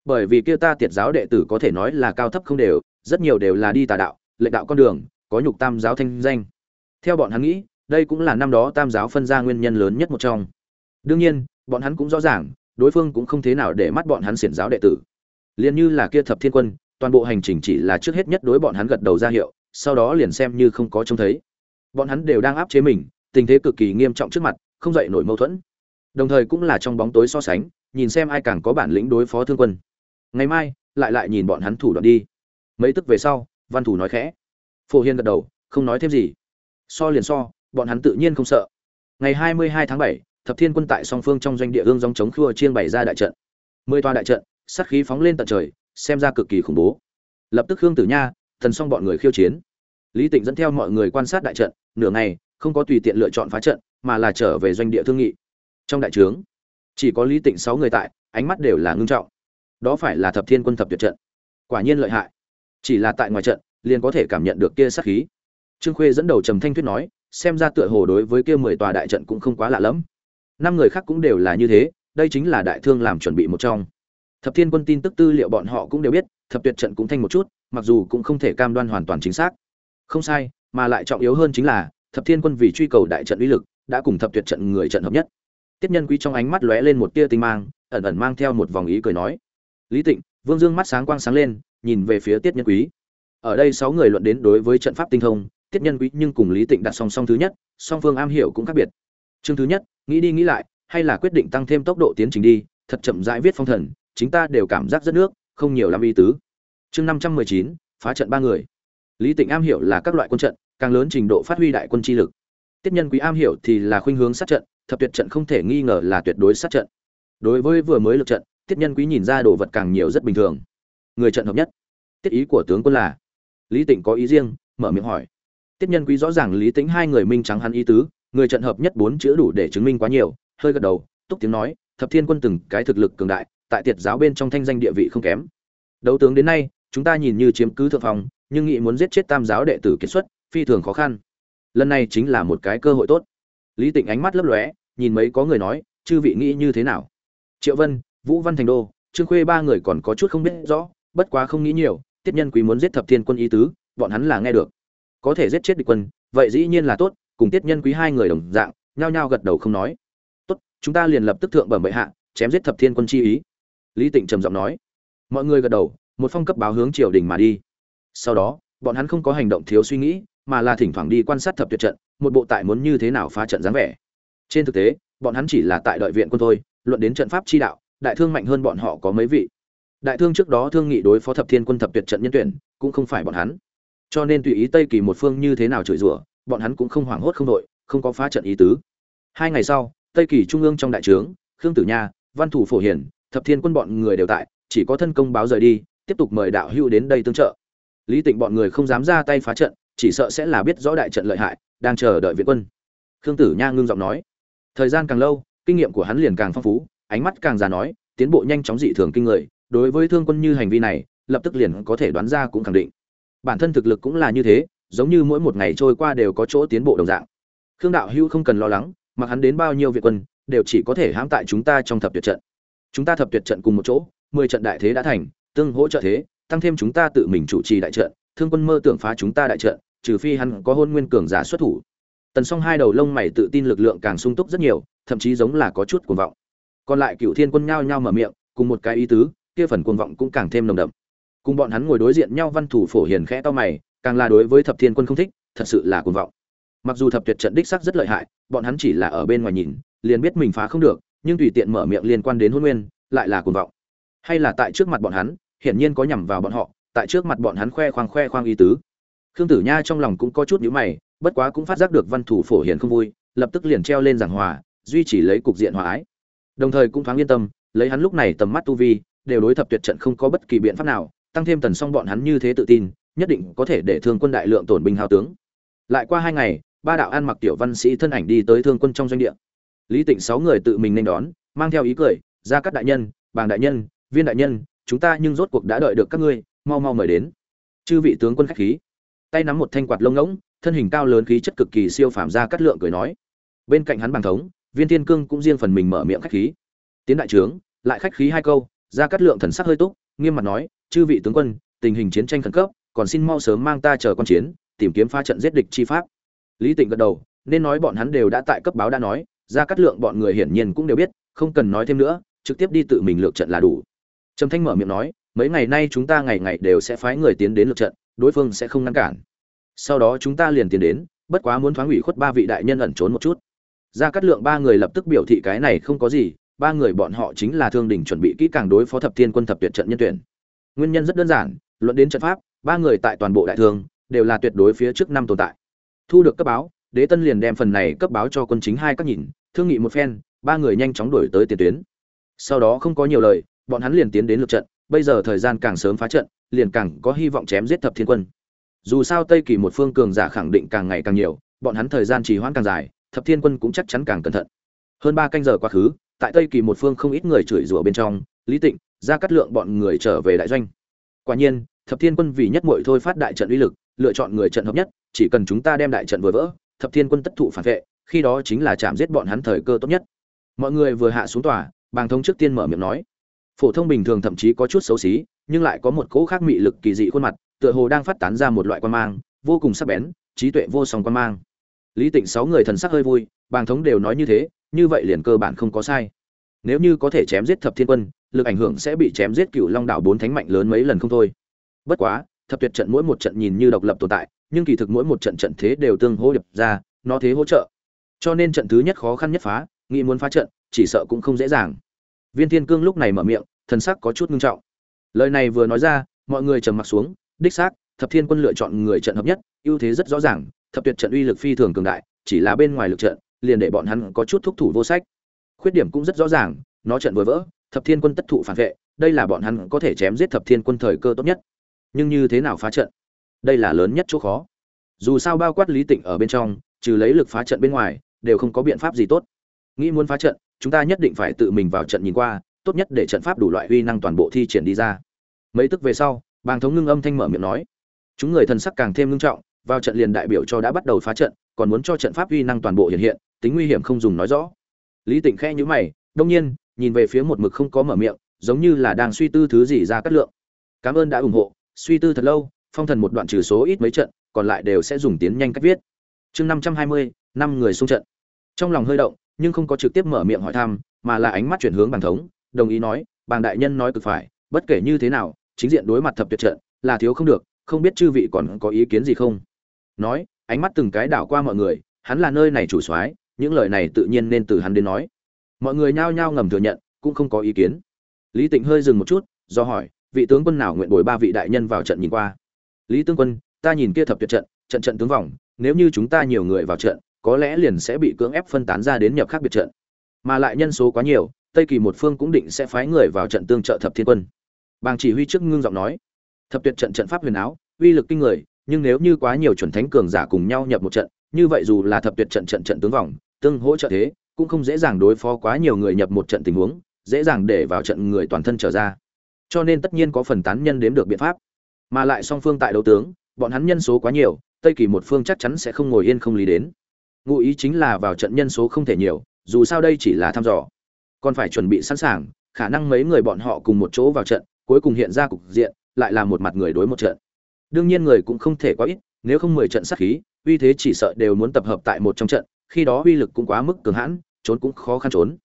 Bởi vì kia ta tiệt giáo đệ tử có thể nói là cao thấp không đều, rất nhiều đều là đi tà đạo, lệnh đạo con đường, có nhục tam giáo thanh danh. Theo bọn hắn nghĩ, đây cũng là năm đó tam giáo phân ra nguyên nhân lớn nhất một trong. Đương nhiên, bọn hắn cũng rõ ràng đối phương cũng không thế nào để mắt bọn hắn xiển giáo đệ tử. Liền như là kia thập thiên quân, toàn bộ hành trình chỉ là trước hết nhất đối bọn hắn gật đầu ra hiệu, sau đó liền xem như không có trông thấy. Bọn hắn đều đang áp chế mình, tình thế cực kỳ nghiêm trọng trước mặt, không dậy nổi mâu thuẫn. Đồng thời cũng là trong bóng tối so sánh, nhìn xem ai càng có bản lĩnh đối phó thương quân. Ngày mai, lại lại nhìn bọn hắn thủ đoạn đi. Mấy tức về sau, văn thủ nói khẽ. Phổ hiên gật đầu, không nói thêm gì. So liền so, bọn hắn tự nhiên không sợ. Ngày hai mươi hai tháng bảy thập thiên quân tại song phương trong doanh địa ương dòng chống khua chiên bày ra đại trận. Mười toa đại trận, sát khí phóng lên tận trời, xem ra cực kỳ khủng bố. Lập tức hương tử nha, thần xong bọn người khiêu chiến. Lý tịnh dẫn theo mọi người quan sát đại trận, nửa ngày, không có tùy tiện lựa chọn phá trận, mà là trở về doanh địa thương nghị. Trong đại trướng, chỉ có lý tịnh sáu người tại, ánh mắt đều là ngưng trọng. Đó phải là thập thiên quân thập tuyệt trận. Quả nhiên lợi hại. Chỉ là tại ngoài trận, liền có thể cảm nhận được kia sát khí. Trương khuê dẫn đầu trầm thanh thuyết nói, xem ra tựa hồ đối với kia mười tòa đại trận cũng không quá lạ lẫm năm người khác cũng đều là như thế, đây chính là đại thương làm chuẩn bị một trong. Thập thiên quân tin tức tư liệu bọn họ cũng đều biết, thập tuyệt trận cũng thanh một chút, mặc dù cũng không thể cam đoan hoàn toàn chính xác. Không sai, mà lại trọng yếu hơn chính là, thập thiên quân vì truy cầu đại trận uy lực, đã cùng thập tuyệt trận người trận hợp nhất. Tiết nhân quý trong ánh mắt lóe lên một tia tinh mang, ẩn ẩn mang theo một vòng ý cười nói. Lý tịnh, vương dương mắt sáng quang sáng lên, nhìn về phía tiết nhân quý. Ở đây sáu người luận đến đối với trận pháp tinh thông, tiết nhân quý nhưng cùng lý tịnh đặt song song thứ nhất, song phương am hiểu cũng khác biệt. Chương thứ nhất nghĩ đi nghĩ lại, hay là quyết định tăng thêm tốc độ tiến trình đi, thật chậm rãi viết phong thần, chính ta đều cảm giác rất nước, không nhiều lắm ý tứ. Chương năm trăm mười chín, phá trận ba người. Lý tịnh am hiểu là các loại quân trận, càng lớn trình độ phát huy đại quân chi lực. Tiết nhân quý am hiểu thì là khuynh hướng sát trận, thập tuyệt trận không thể nghi ngờ là tuyệt đối sát trận. Đối với vừa mới lực trận, tiết nhân quý nhìn ra đồ vật càng nhiều rất bình thường. Người trận hợp nhất. Tiết ý của tướng quân là? Lý tịnh có ý riêng, mở miệng hỏi. Tiết nhân quý rõ ràng lý tính hai người minh trắng hắn ý tứ người trận hợp nhất bốn chữ đủ để chứng minh quá nhiều, hơi gật đầu, túc tiếng nói, thập thiên quân từng cái thực lực cường đại, tại tiệt giáo bên trong thanh danh địa vị không kém. Đấu tướng đến nay, chúng ta nhìn như chiếm cứ thượng phòng nhưng nghĩ muốn giết chết tam giáo đệ tử kiệt xuất, phi thường khó khăn. Lần này chính là một cái cơ hội tốt. Lý tịnh ánh mắt lấp lóe, nhìn mấy có người nói, chư vị nghĩ như thế nào? Triệu vân, vũ văn thành đô, trương khuê ba người còn có chút không biết rõ, bất quá không nghĩ nhiều, tiết nhân quý muốn giết thập thiên quân ý tứ, bọn hắn là nghe được. Có thể giết chết địch quân, vậy dĩ nhiên là tốt cùng tiết nhân quý hai người đồng dạng, nhao nhao gật đầu không nói. Tốt, chúng ta liền lập tức thượng bẩm bệ hạ, chém giết thập thiên quân chi ý. Lý tịnh trầm giọng nói. Mọi người gật đầu, một phong cấp báo hướng triều đình mà đi. Sau đó, bọn hắn không có hành động thiếu suy nghĩ, mà là thỉnh thoảng đi quan sát thập tuyệt trận, một bộ tại muốn như thế nào phá trận dáng vẻ. Trên thực tế, bọn hắn chỉ là tại đợi viện quân thôi, luận đến trận pháp chi đạo, đại thương mạnh hơn bọn họ có mấy vị. Đại thương trước đó thương nghị đối phó thập thiên quân thập tuyệt trận nhân tuyển, cũng không phải bọn hắn. Cho nên tùy ý tây kỳ một phương như thế nào chửi rủa bọn hắn cũng không hoảng hốt không đội, không có phá trận ý tứ. Hai ngày sau, tây kỳ trung ương trong đại trướng, khương tử nha, văn thủ phổ hiển, thập thiên quân bọn người đều tại, chỉ có thân công báo rời đi, tiếp tục mời đạo hưu đến đây tương trợ. Lý tịnh bọn người không dám ra tay phá trận, chỉ sợ sẽ là biết rõ đại trận lợi hại, đang chờ đợi viện quân. Khương tử nha ngưng giọng nói. Thời gian càng lâu, kinh nghiệm của hắn liền càng phong phú, ánh mắt càng già nói, tiến bộ nhanh chóng dị thường kinh người, đối với thương quân như hành vi này, lập tức liền có thể đoán ra cũng khẳng định. Bản thân thực lực cũng là như thế giống như mỗi một ngày trôi qua đều có chỗ tiến bộ đồng dạng. Khương đạo hữu không cần lo lắng, mặc hắn đến bao nhiêu việt quân, đều chỉ có thể hãm tại chúng ta trong thập tuyệt trận. Chúng ta thập tuyệt trận cùng một chỗ, mười trận đại thế đã thành, tương hỗ trợ thế, tăng thêm chúng ta tự mình chủ trì đại trận, thương quân mơ tưởng phá chúng ta đại trận, trừ phi hắn có hôn nguyên cường giả xuất thủ. Tần song hai đầu lông mày tự tin lực lượng càng sung túc rất nhiều, thậm chí giống là có chút cuồng vọng. Còn lại cựu thiên quân nhao nhao mở miệng, cùng một cái ý tứ, kia phần cuồng vọng cũng càng thêm nồng đậm. Cùng bọn hắn ngồi đối diện nhau văn thủ phổ hiền khẽ to mày càng là đối với thập thiên quân không thích, thật sự là cuồng vọng. Mặc dù thập tuyệt trận đích sắc rất lợi hại, bọn hắn chỉ là ở bên ngoài nhìn, liền biết mình phá không được, nhưng tùy tiện mở miệng liên quan đến hôn nguyên, lại là cuồng vọng. Hay là tại trước mặt bọn hắn, hiển nhiên có nhằm vào bọn họ, tại trước mặt bọn hắn khoe khoang khoe khoang y tứ. Khương tử nha trong lòng cũng có chút nhữ mày, bất quá cũng phát giác được văn thủ phổ hiền không vui, lập tức liền treo lên giảng hòa, duy trì lấy cục diện hòa ái. Đồng thời cũng thoáng yên tâm, lấy hắn lúc này tầm mắt tu vi, đều đối thập tuyệt trận không có bất kỳ biện pháp nào, tăng thêm tần song bọn hắn như thế tự tin nhất định có thể để thương quân đại lượng tổn binh hào tướng. Lại qua hai ngày, ba đạo ăn mặc tiểu văn sĩ thân ảnh đi tới thương quân trong doanh địa. Lý tịnh sáu người tự mình nên đón, mang theo ý cười, ra các đại nhân, bàng đại nhân, viên đại nhân, chúng ta nhưng rốt cuộc đã đợi được các ngươi, mau mau mời đến. Chư vị tướng quân khách khí. Tay nắm một thanh quạt lông ngỗng, thân hình cao lớn khí chất cực kỳ siêu phàm ra cắt lượng cười nói. Bên cạnh hắn bằng thống, viên thiên cương cũng riêng phần mình mở miệng khách khí. Tiến đại trướng, lại khách khí hai câu, ra cắt lượng thần sắc hơi túc, nghiêm mặt nói, chư vị tướng quân, tình hình chiến tranh khẩn cấp còn xin mau sớm mang ta chờ con chiến, tìm kiếm pha trận giết địch chi pháp. Lý tịnh gật đầu, nên nói bọn hắn đều đã tại cấp báo đã nói ra cắt lượng bọn người hiển nhiên cũng đều biết, không cần nói thêm nữa, trực tiếp đi tự mình lược trận là đủ. Trầm thanh mở miệng nói, mấy ngày nay chúng ta ngày ngày đều sẽ phái người tiến đến lược trận, đối phương sẽ không ngăn cản. Sau đó chúng ta liền tiến đến, bất quá muốn thoáng ủy khuất ba vị đại nhân ẩn trốn một chút. Ra cắt lượng ba người lập tức biểu thị cái này không có gì, ba người bọn họ chính là thương đình chuẩn bị kỹ càng đối phó thập thiên quân thập tuyệt trận nhân tuyển. Nguyên nhân rất đơn giản, luận đến trận pháp ba người tại toàn bộ đại thương đều là tuyệt đối phía trước năm tồn tại. Thu được cấp báo, đế tân liền đem phần này cấp báo cho quân chính hai các nhìn, thương nghị một phen, ba người nhanh chóng đổi tới tiền tuyến. Sau đó không có nhiều lời, bọn hắn liền tiến đến lượt trận, bây giờ thời gian càng sớm phá trận, liền càng có hy vọng chém giết thập thiên quân. Dù sao tây kỳ một phương cường giả khẳng định càng ngày càng nhiều, bọn hắn thời gian trì hoãn càng dài, thập thiên quân cũng chắc chắn càng cẩn thận. Hơn ba canh giờ quá khứ, tại tây kỳ một phương không ít người chửi rủa bên trong, lý tịnh ra cắt lượng bọn người trở về đại doanh. Quả nhiên thập thiên quân vì nhất muội thôi phát đại trận uy lực, lựa chọn người trận hợp nhất, chỉ cần chúng ta đem đại trận vừa vỡ, thập thiên quân tất thụ phản vệ, khi đó chính là chạm giết bọn hắn thời cơ tốt nhất. Mọi người vừa hạ xuống tòa, bàng thông trước tiên mở miệng nói. Phổ thông bình thường thậm chí có chút xấu xí, nhưng lại có một cỗ khác mị lực kỳ dị khuôn mặt, tựa hồ đang phát tán ra một loại quan mang, vô cùng sắc bén, trí tuệ vô song quan mang. Lý tịnh sáu người thần sắc hơi vui, bàng thống đều nói như thế, như vậy liền cơ bản không có sai. Nếu như có thể chém giết thập thiên quân, lực ảnh hưởng sẽ bị chém giết cựu long đảo bốn thánh mạnh lớn mấy lần không thôi bất quá, thập tuyệt trận mỗi một trận nhìn như độc lập tồn tại, nhưng kỳ thực mỗi một trận trận thế đều tương hỗ đập ra, nó thế hỗ trợ. Cho nên trận thứ nhất khó khăn nhất phá, nghĩ muốn phá trận, chỉ sợ cũng không dễ dàng. Viên thiên cương lúc này mở miệng, thần sắc có chút ngưng trọng. Lời này vừa nói ra, mọi người trầm mặc xuống, đích xác, thập thiên quân lựa chọn người trận hợp nhất, ưu thế rất rõ ràng, thập tuyệt trận uy lực phi thường cường đại, chỉ là bên ngoài lực trận, liền để bọn hắn có chút thúc thủ vô sách. Khuyết điểm cũng rất rõ ràng, nó trận vừa vỡ, thập thiên quân tất thụ phản vệ, đây là bọn hắn có thể chém giết thập thiên quân thời cơ tốt nhất nhưng như thế nào phá trận? Đây là lớn nhất chỗ khó. Dù sao bao quát lý tịnh ở bên trong, trừ lấy lực phá trận bên ngoài, đều không có biện pháp gì tốt. Nghĩ muốn phá trận, chúng ta nhất định phải tự mình vào trận nhìn qua, tốt nhất để trận pháp đủ loại uy năng toàn bộ thi triển đi ra. Mấy tức về sau, bàng thống ngưng âm thanh mở miệng nói. Chúng người thần sắc càng thêm ngưng trọng, vào trận liền đại biểu cho đã bắt đầu phá trận, còn muốn cho trận pháp uy năng toàn bộ hiện hiện, tính nguy hiểm không dùng nói rõ. Lý tịnh khe nhữ mày, đông nhiên, nhìn về phía một mực không có mở miệng, giống như là đang suy tư thứ gì ra cắt lượng. Cảm ơn đã ủng hộ suy tư thật lâu, phong thần một đoạn trừ số ít mấy trận, còn lại đều sẽ dùng tiến nhanh cách viết. Chương năm trăm hai mươi, năm người xung trận. Trong lòng hơi động, nhưng không có trực tiếp mở miệng hỏi thăm, mà là ánh mắt chuyển hướng bàn thống, đồng ý nói bàn đại nhân nói cực phải, bất kể như thế nào, chính diện đối mặt thập tuyệt trận, là thiếu không được, không biết chư vị còn có ý kiến gì không? Nói, ánh mắt từng cái đảo qua mọi người, hắn là nơi này chủ soái, những lời này tự nhiên nên từ hắn đến nói. Mọi người nhao nhao ngầm thừa nhận, cũng không có ý kiến. Lý tịnh hơi dừng một chút, do hỏi vị tướng quân nào nguyện bồi ba vị đại nhân vào trận nhìn qua? Lý tướng quân, ta nhìn kia thập tuyệt trận trận trận tướng vòng, nếu như chúng ta nhiều người vào trận, có lẽ liền sẽ bị cưỡng ép phân tán ra đến nhập khác biệt trận. Mà lại nhân số quá nhiều, tây kỳ một phương cũng định sẽ phái người vào trận tương trợ thập thiên quân. Bàng chỉ huy trước ngưng giọng nói, thập tuyệt trận trận pháp huyền áo, uy lực kinh người, nhưng nếu như quá nhiều chuẩn thánh cường giả cùng nhau nhập một trận, như vậy dù là thập tuyệt trận trận trận tướng vòng, tương hỗ trợ thế, cũng không dễ dàng đối phó quá nhiều người nhập một trận tình huống, dễ dàng để vào trận người toàn thân trở ra cho nên tất nhiên có phần tán nhân đếm được biện pháp. Mà lại song phương tại đấu tướng, bọn hắn nhân số quá nhiều, tây kỳ một phương chắc chắn sẽ không ngồi yên không lý đến. Ngụ ý chính là vào trận nhân số không thể nhiều, dù sao đây chỉ là thăm dò. Còn phải chuẩn bị sẵn sàng, khả năng mấy người bọn họ cùng một chỗ vào trận, cuối cùng hiện ra cục diện, lại là một mặt người đối một trận. Đương nhiên người cũng không thể quá ít, nếu không mười trận sát khí, uy thế chỉ sợ đều muốn tập hợp tại một trong trận, khi đó uy lực cũng quá mức cường hãn, trốn cũng khó khăn trốn.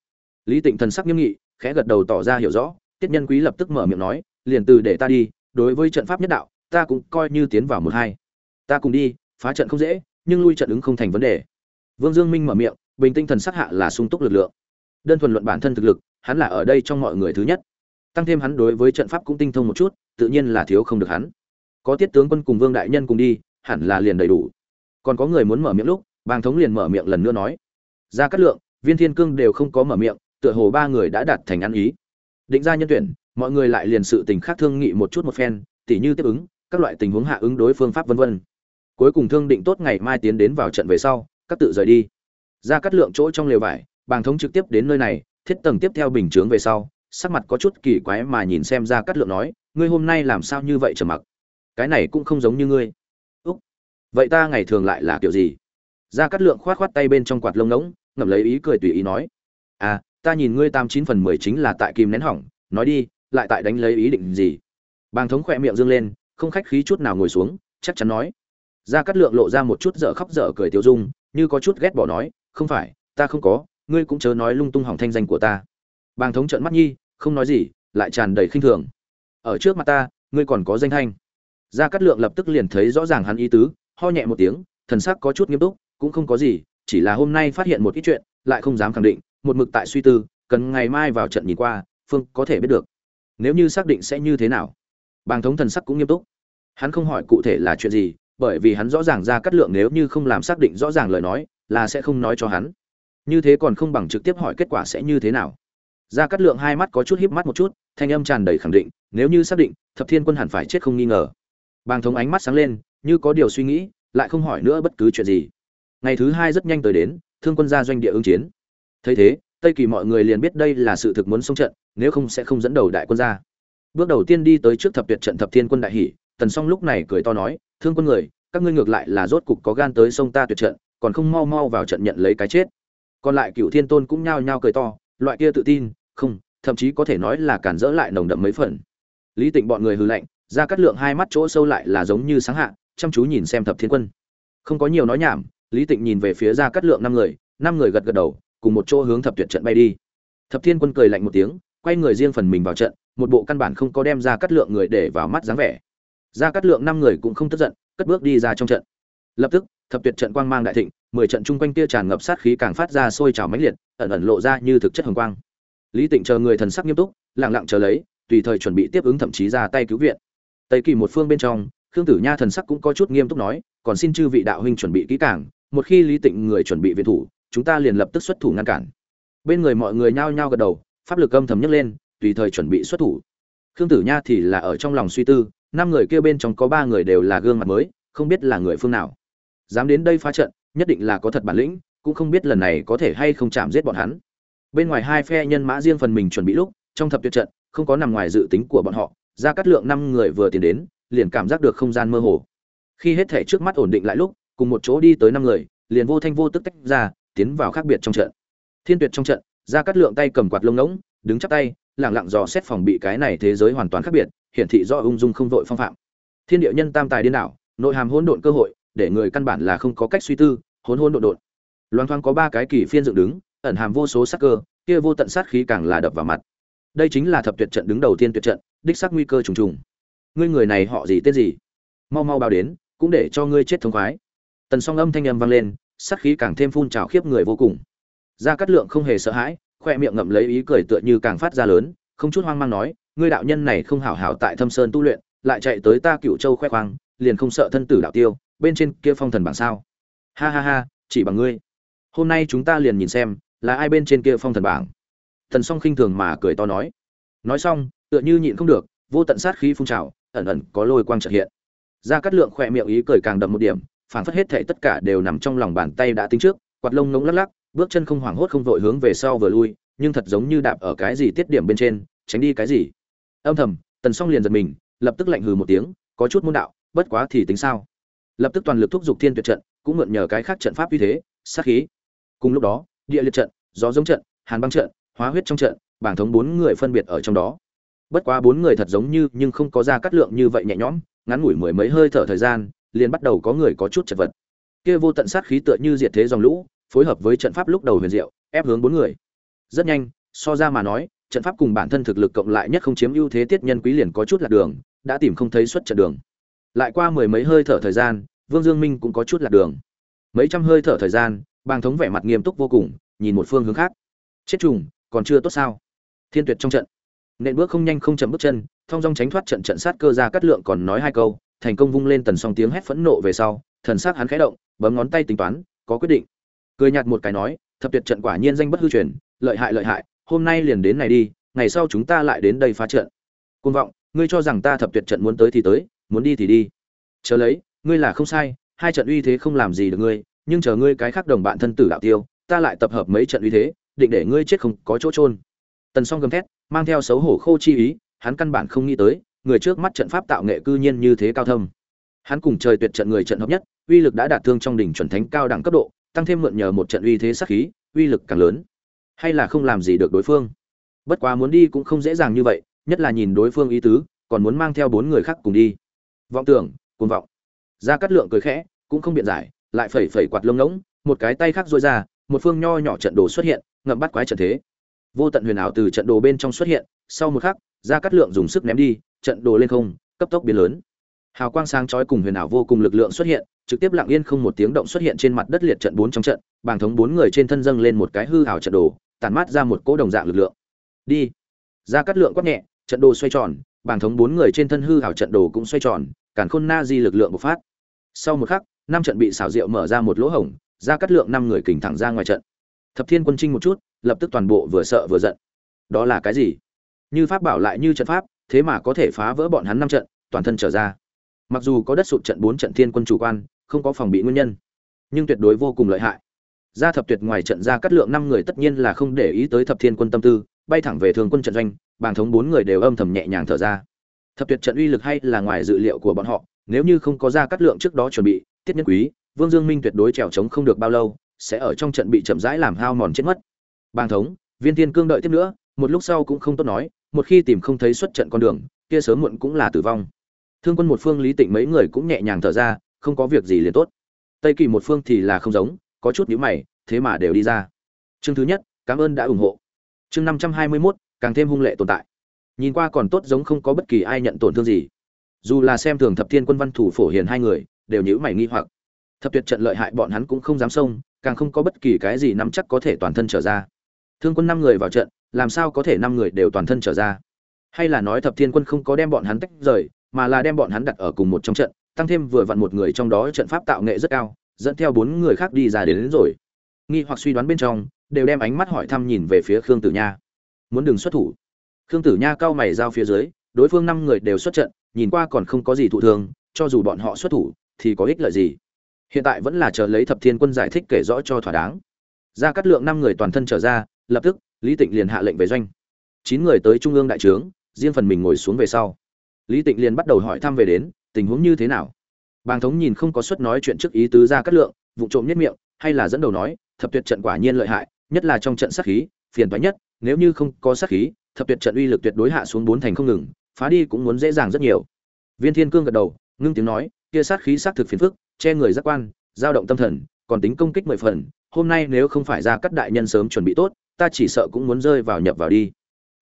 Lý tịnh thần sắc nghiêm nghị, khẽ gật đầu tỏ ra hiểu rõ tiết nhân quý lập tức mở miệng nói, liền từ để ta đi, đối với trận pháp nhất đạo, ta cũng coi như tiến vào một hai. Ta cùng đi, phá trận không dễ, nhưng lui trận ứng không thành vấn đề. Vương dương minh mở miệng, bình tinh thần sắc hạ là sung túc lực lượng. Đơn thuần luận bản thân thực lực, hắn là ở đây trong mọi người thứ nhất. Tăng thêm hắn đối với trận pháp cũng tinh thông một chút, tự nhiên là thiếu không được hắn. Có tiết tướng quân cùng vương đại nhân cùng đi, hẳn là liền đầy đủ. Còn có người muốn mở miệng lúc, bàng thống liền mở miệng lần nữa nói. Ra cát lượng, viên thiên cương đều không có mở miệng, tựa hồ ba người đã đạt thành ăn ý định ra nhân tuyển, mọi người lại liền sự tình khác thương nghị một chút một phen, tỉ như tiếp ứng, các loại tình huống hạ ứng đối phương pháp vân vân. Cuối cùng thương định tốt ngày mai tiến đến vào trận về sau, các tự rời đi. Ra cắt lượng chỗ trong lều vải, bàng thống trực tiếp đến nơi này, thiết tầng tiếp theo bình chướng về sau, sắc mặt có chút kỳ quái mà nhìn xem ra cắt lượng nói, ngươi hôm nay làm sao như vậy trở mặc? Cái này cũng không giống như ngươi. Úc, vậy ta ngày thường lại là kiểu gì? Ra cắt lượng khoát khoát tay bên trong quạt lông ngỗng, ngậm lấy ý cười tùy ý nói à ta nhìn ngươi tam chín phần mười chính là tại kim nén hỏng, nói đi, lại tại đánh lấy ý định gì? Bàng thống khỏe miệng dương lên, không khách khí chút nào ngồi xuống, chắc chắn nói. Ra cắt lượng lộ ra một chút dở khóc dở cười tiêu dung, như có chút ghét bỏ nói, không phải, ta không có, ngươi cũng chớ nói lung tung hỏng thanh danh của ta. Bàng thống trợn mắt nhi, không nói gì, lại tràn đầy khinh thường. Ở trước mặt ta, ngươi còn có danh thanh. Gia cát lượng lập tức liền thấy rõ ràng hắn ý tứ, ho nhẹ một tiếng, thần sắc có chút nghiêm túc, cũng không có gì, chỉ là hôm nay phát hiện một ít chuyện, lại không dám khẳng định một mực tại suy tư, cần ngày mai vào trận nhìn qua, phương có thể biết được. Nếu như xác định sẽ như thế nào, bàng thống thần sắc cũng nghiêm túc. Hắn không hỏi cụ thể là chuyện gì, bởi vì hắn rõ ràng ra cắt lượng nếu như không làm xác định rõ ràng lời nói, là sẽ không nói cho hắn. Như thế còn không bằng trực tiếp hỏi kết quả sẽ như thế nào. Ra cắt lượng hai mắt có chút híp mắt một chút, thanh âm tràn đầy khẳng định, nếu như xác định, thập thiên quân hẳn phải chết không nghi ngờ. Bàng thống ánh mắt sáng lên, như có điều suy nghĩ, lại không hỏi nữa bất cứ chuyện gì. Ngày thứ hai rất nhanh tới đến, thương quân ra doanh địa ứng chiến thấy thế, tây kỳ mọi người liền biết đây là sự thực muốn xông trận, nếu không sẽ không dẫn đầu đại quân ra. Bước đầu tiên đi tới trước thập tuyệt trận thập thiên quân đại hỷ, tần song lúc này cười to nói, thương quân người, các ngươi ngược lại là rốt cục có gan tới sông ta tuyệt trận, còn không mau mau vào trận nhận lấy cái chết. Còn lại cựu thiên tôn cũng nhao nhao cười to, loại kia tự tin, không, thậm chí có thể nói là cản dỡ lại nồng đậm mấy phần. Lý tịnh bọn người hư lạnh, ra cắt lượng hai mắt chỗ sâu lại là giống như sáng hạ, chăm chú nhìn xem thập thiên quân. Không có nhiều nói nhảm, lý tịnh nhìn về phía ra cắt lượng năm người năm người gật gật đầu cùng một chỗ hướng thập tuyệt trận bay đi. Thập thiên quân cười lạnh một tiếng, quay người riêng phần mình vào trận, một bộ căn bản không có đem ra cắt lượng người để vào mắt dáng vẻ. Ra cắt lượng năm người cũng không tức giận, cất bước đi ra trong trận. Lập tức, thập tuyệt trận quang mang đại thịnh, mười trận chung quanh kia tràn ngập sát khí càng phát ra sôi trào mãnh liệt, ẩn ẩn lộ ra như thực chất hồng quang. Lý tịnh chờ người thần sắc nghiêm túc, lặng lặng chờ lấy, tùy thời chuẩn bị tiếp ứng thậm chí ra tay cứu viện. Tây kỳ một phương bên trong, khương tử nha thần sắc cũng có chút nghiêm túc nói, còn xin chư vị đạo huynh chuẩn bị kỹ càng, một khi lý tịnh người chuẩn bị viện thủ chúng ta liền lập tức xuất thủ ngăn cản. Bên người mọi người nhao nhao gật đầu, pháp lực âm thầm nhấc lên, tùy thời chuẩn bị xuất thủ. Khương tử nha thì là ở trong lòng suy tư, năm người kia bên trong có ba người đều là gương mặt mới, không biết là người phương nào. Dám đến đây phá trận, nhất định là có thật bản lĩnh, cũng không biết lần này có thể hay không chạm giết bọn hắn. Bên ngoài hai phe nhân mã riêng phần mình chuẩn bị lúc, trong thập tuyệt trận, không có nằm ngoài dự tính của bọn họ ra cắt lượng năm người vừa tiến đến, liền cảm giác được không gian mơ hồ. Khi hết thể trước mắt ổn định lại lúc, cùng một chỗ đi tới năm người, liền vô thanh vô tức tách ra tiến vào khác biệt trong trận. Thiên tuyệt trong trận ra cắt lượng tay cầm quạt lông ngỗng, đứng chắp tay lẳng lặng dò xét phòng bị cái này thế giới hoàn toàn khác biệt, hiển thị do ung dung không vội phong phạm. Thiên địa nhân tam tài điên đảo, nội hàm hỗn độn cơ hội, để người căn bản là không có cách suy tư, hỗn hỗn độn độn. Loan thoáng có ba cái kỳ phiên dựng đứng, ẩn hàm vô số sắc cơ, kia vô tận sát khí càng là đập vào mặt. Đây chính là thập tuyệt trận đứng đầu tiên tuyệt trận, đích xác nguy cơ trùng trùng. Ngươi người này họ gì tên gì? Mau mau bao đến, cũng để cho ngươi chết thống khoái. Tần song âm thanh âm vang lên sát khí càng thêm phun trào khiếp người vô cùng. Gia cát lượng không hề sợ hãi, khoe miệng ngậm lấy ý cười tựa như càng phát ra lớn, không chút hoang mang nói, ngươi đạo nhân này không hảo hảo tại thâm sơn tu luyện, lại chạy tới ta cựu châu khoe khoang, liền không sợ thân tử đạo tiêu, bên trên kia phong thần bảng sao? Ha ha ha, chỉ bằng ngươi. Hôm nay chúng ta liền nhìn xem, là ai bên trên kia phong thần bảng. Thần song khinh thường mà cười to nói. Nói xong, tựa như nhịn không được, vô tận sát khí phun trào, ẩn ẩn có lôi quang trợ hiện. Ra cắt lượng khỏe miệng ý cười càng đậm một điểm phản phất hết thảy tất cả đều nằm trong lòng bàn tay đã tính trước, quạt lông ngống lắc lắc, bước chân không hoảng hốt không vội hướng về sau vừa lui, nhưng thật giống như đạp ở cái gì tiết điểm bên trên, tránh đi cái gì. Âm thầm, tần song liền giật mình, lập tức lạnh hừ một tiếng, có chút môn đạo, bất quá thì tính sao. Lập tức toàn lực thúc dục thiên tuyệt trận, cũng mượn nhờ cái khác trận pháp uy thế, sát khí. Cùng lúc đó, địa liệt trận, gió giống trận, hàn băng trận, hóa huyết trong trận, bảng thống bốn người phân biệt ở trong đó. Bất quá bốn người thật giống như, nhưng không có ra cắt lượng như vậy nhẹ nhõm, ngắn ngủi mười mấy hơi thở thời gian liền bắt đầu có người có chút chật vật. Kia vô tận sát khí tựa như diệt thế dòng lũ, phối hợp với trận pháp lúc đầu huyền diệu, ép hướng bốn người. Rất nhanh, so ra mà nói, trận pháp cùng bản thân thực lực cộng lại nhất không chiếm ưu thế tiết nhân quý liền có chút lạc đường, đã tìm không thấy xuất trận đường. Lại qua mười mấy hơi thở thời gian, vương dương minh cũng có chút lạc đường. Mấy trăm hơi thở thời gian, bàng thống vẻ mặt nghiêm túc vô cùng, nhìn một phương hướng khác. Chết trùng, còn chưa tốt sao? Thiên tuyệt trong trận. Nện bước không nhanh không chậm bước chân thong dong tránh thoát trận trận sát cơ ra cắt lượng còn nói hai câu thành công vung lên tần song tiếng hét phẫn nộ về sau, thần sắc hắn khẽ động, bấm ngón tay tính toán, có quyết định. Cười nhạt một cái nói, thập tuyệt trận quả nhiên danh bất hư truyền, lợi hại lợi hại, hôm nay liền đến này đi, ngày sau chúng ta lại đến đây phá trận. Côn vọng, ngươi cho rằng ta thập tuyệt trận muốn tới thì tới, muốn đi thì đi. Chờ lấy, ngươi là không sai, hai trận uy thế không làm gì được ngươi, nhưng chờ ngươi cái khác đồng bạn thân tử đạo tiêu, ta lại tập hợp mấy trận uy thế, định để ngươi chết không có chỗ trôn tần song gầm thét, mang theo xấu hổ khô chi ý, hắn căn bản không nghĩ tới người trước mắt trận pháp tạo nghệ cư nhiên như thế cao thâm. Hắn cùng trời tuyệt trận người trận hợp nhất, uy lực đã đạt thương trong đỉnh chuẩn thánh cao đẳng cấp độ, tăng thêm mượn nhờ một trận uy thế sát khí, uy lực càng lớn. Hay là không làm gì được đối phương. Bất quá muốn đi cũng không dễ dàng như vậy, nhất là nhìn đối phương ý tứ, còn muốn mang theo bốn người khác cùng đi. Vọng tưởng, cuồng vọng. Gia Cát lượng cười khẽ, cũng không biện giải, lại phẩy phẩy quạt lông ngỗng, một cái tay khác dôi ra, một phương nho nhỏ trận đồ xuất hiện, ngậm bắt quái trận thế. Vô tận huyền ảo từ trận đồ bên trong xuất hiện, sau một khắc, Gia Cát lượng dùng sức ném đi trận đồ lên không, cấp tốc biến lớn. Hào quang sáng chói cùng huyền ảo vô cùng lực lượng xuất hiện, trực tiếp lặng yên không một tiếng động xuất hiện trên mặt đất liệt trận bốn trong trận, bàng thống bốn người trên thân dâng lên một cái hư ảo trận đồ, tản mát ra một cỗ đồng dạng lực lượng. Đi. Ra cắt lượng quát nhẹ, trận đồ xoay tròn, bàng thống bốn người trên thân hư ảo trận đồ cũng xoay tròn cản khôn na di lực lượng bộc phát. Sau một khắc, năm trận bị xảo diệu mở ra một lỗ hổng, ra cắt lượng năm người kình thẳng ra ngoài trận. Thập thiên quân trinh một chút, lập tức toàn bộ vừa sợ vừa giận. Đó là cái gì? Như pháp bảo lại như trận pháp thế mà có thể phá vỡ bọn hắn năm trận, toàn thân trở ra. Mặc dù có đất sụt trận bốn trận thiên quân chủ quan, không có phòng bị nguyên nhân, nhưng tuyệt đối vô cùng lợi hại. Gia thập tuyệt ngoài trận ra cắt lượng năm người tất nhiên là không để ý tới thập thiên quân tâm tư, bay thẳng về thường quân trận doanh, bàng thống bốn người đều âm thầm nhẹ nhàng thở ra. Thập tuyệt trận uy lực hay là ngoài dự liệu của bọn họ, nếu như không có ra cắt lượng trước đó chuẩn bị, tiết nhân quý, vương dương minh tuyệt đối trèo trống không được bao lâu, sẽ ở trong trận bị chậm rãi làm hao mòn chết mất. Bàng thống, viên thiên cương đợi tiếp nữa một lúc sau cũng không tốt nói một khi tìm không thấy xuất trận con đường kia sớm muộn cũng là tử vong. Thương quân một phương lý tịnh mấy người cũng nhẹ nhàng thở ra không có việc gì liền tốt. Tây kỳ một phương thì là không giống có chút nhíu mày thế mà đều đi ra. Chương thứ nhất cảm ơn đã ủng hộ. Chương năm trăm hai mươi 521, càng thêm hung lệ tồn tại. Nhìn qua còn tốt giống không có bất kỳ ai nhận tổn thương gì. Dù là xem thường thập thiên quân văn thủ phổ hiền hai người đều nhíu mày nghi hoặc. Thập tuyệt trận lợi hại bọn hắn cũng không dám xông càng không có bất kỳ cái gì nắm chắc có thể toàn thân trở ra. Thương quân năm người vào trận làm sao có thể năm người đều toàn thân trở ra? Hay là nói thập thiên quân không có đem bọn hắn tách rời mà là đem bọn hắn đặt ở cùng một trong trận tăng thêm vừa vặn một người trong đó trận pháp tạo nghệ rất cao dẫn theo bốn người khác đi ra đến, đến rồi. Nghi hoặc suy đoán bên trong đều đem ánh mắt hỏi thăm nhìn về phía khương tử nha. Muốn đừng xuất thủ. Khương tử nha cao mày giao phía dưới đối phương năm người đều xuất trận nhìn qua còn không có gì thụ thương cho dù bọn họ xuất thủ thì có ích lợi gì? Hiện tại vẫn là chờ lấy thập thiên quân giải thích kể rõ cho thỏa đáng. Ra cắt lượng năm người toàn thân trở ra lập tức lý tịnh liền hạ lệnh về doanh. Chín người tới trung ương đại trướng, riêng phần mình ngồi xuống về sau. Lý tịnh liền bắt đầu hỏi thăm về đến, tình huống như thế nào. Bàng thống nhìn không có suất nói chuyện trước ý tứ ra cắt lượng, vụ trộm nhất miệng, hay là dẫn đầu nói, thập tuyệt trận quả nhiên lợi hại, nhất là trong trận sát khí, phiền toái nhất, nếu như không có sát khí, thập tuyệt trận uy lực tuyệt đối hạ xuống bốn thành không ngừng, phá đi cũng muốn dễ dàng rất nhiều. Viên thiên cương gật đầu, ngưng tiếng nói, kia sát khí sát thực phiền phức, che người giác quan dao động tâm thần, còn tính công kích mười phần, hôm nay nếu không phải ra cắt đại nhân sớm chuẩn bị tốt ta chỉ sợ cũng muốn rơi vào nhập vào đi.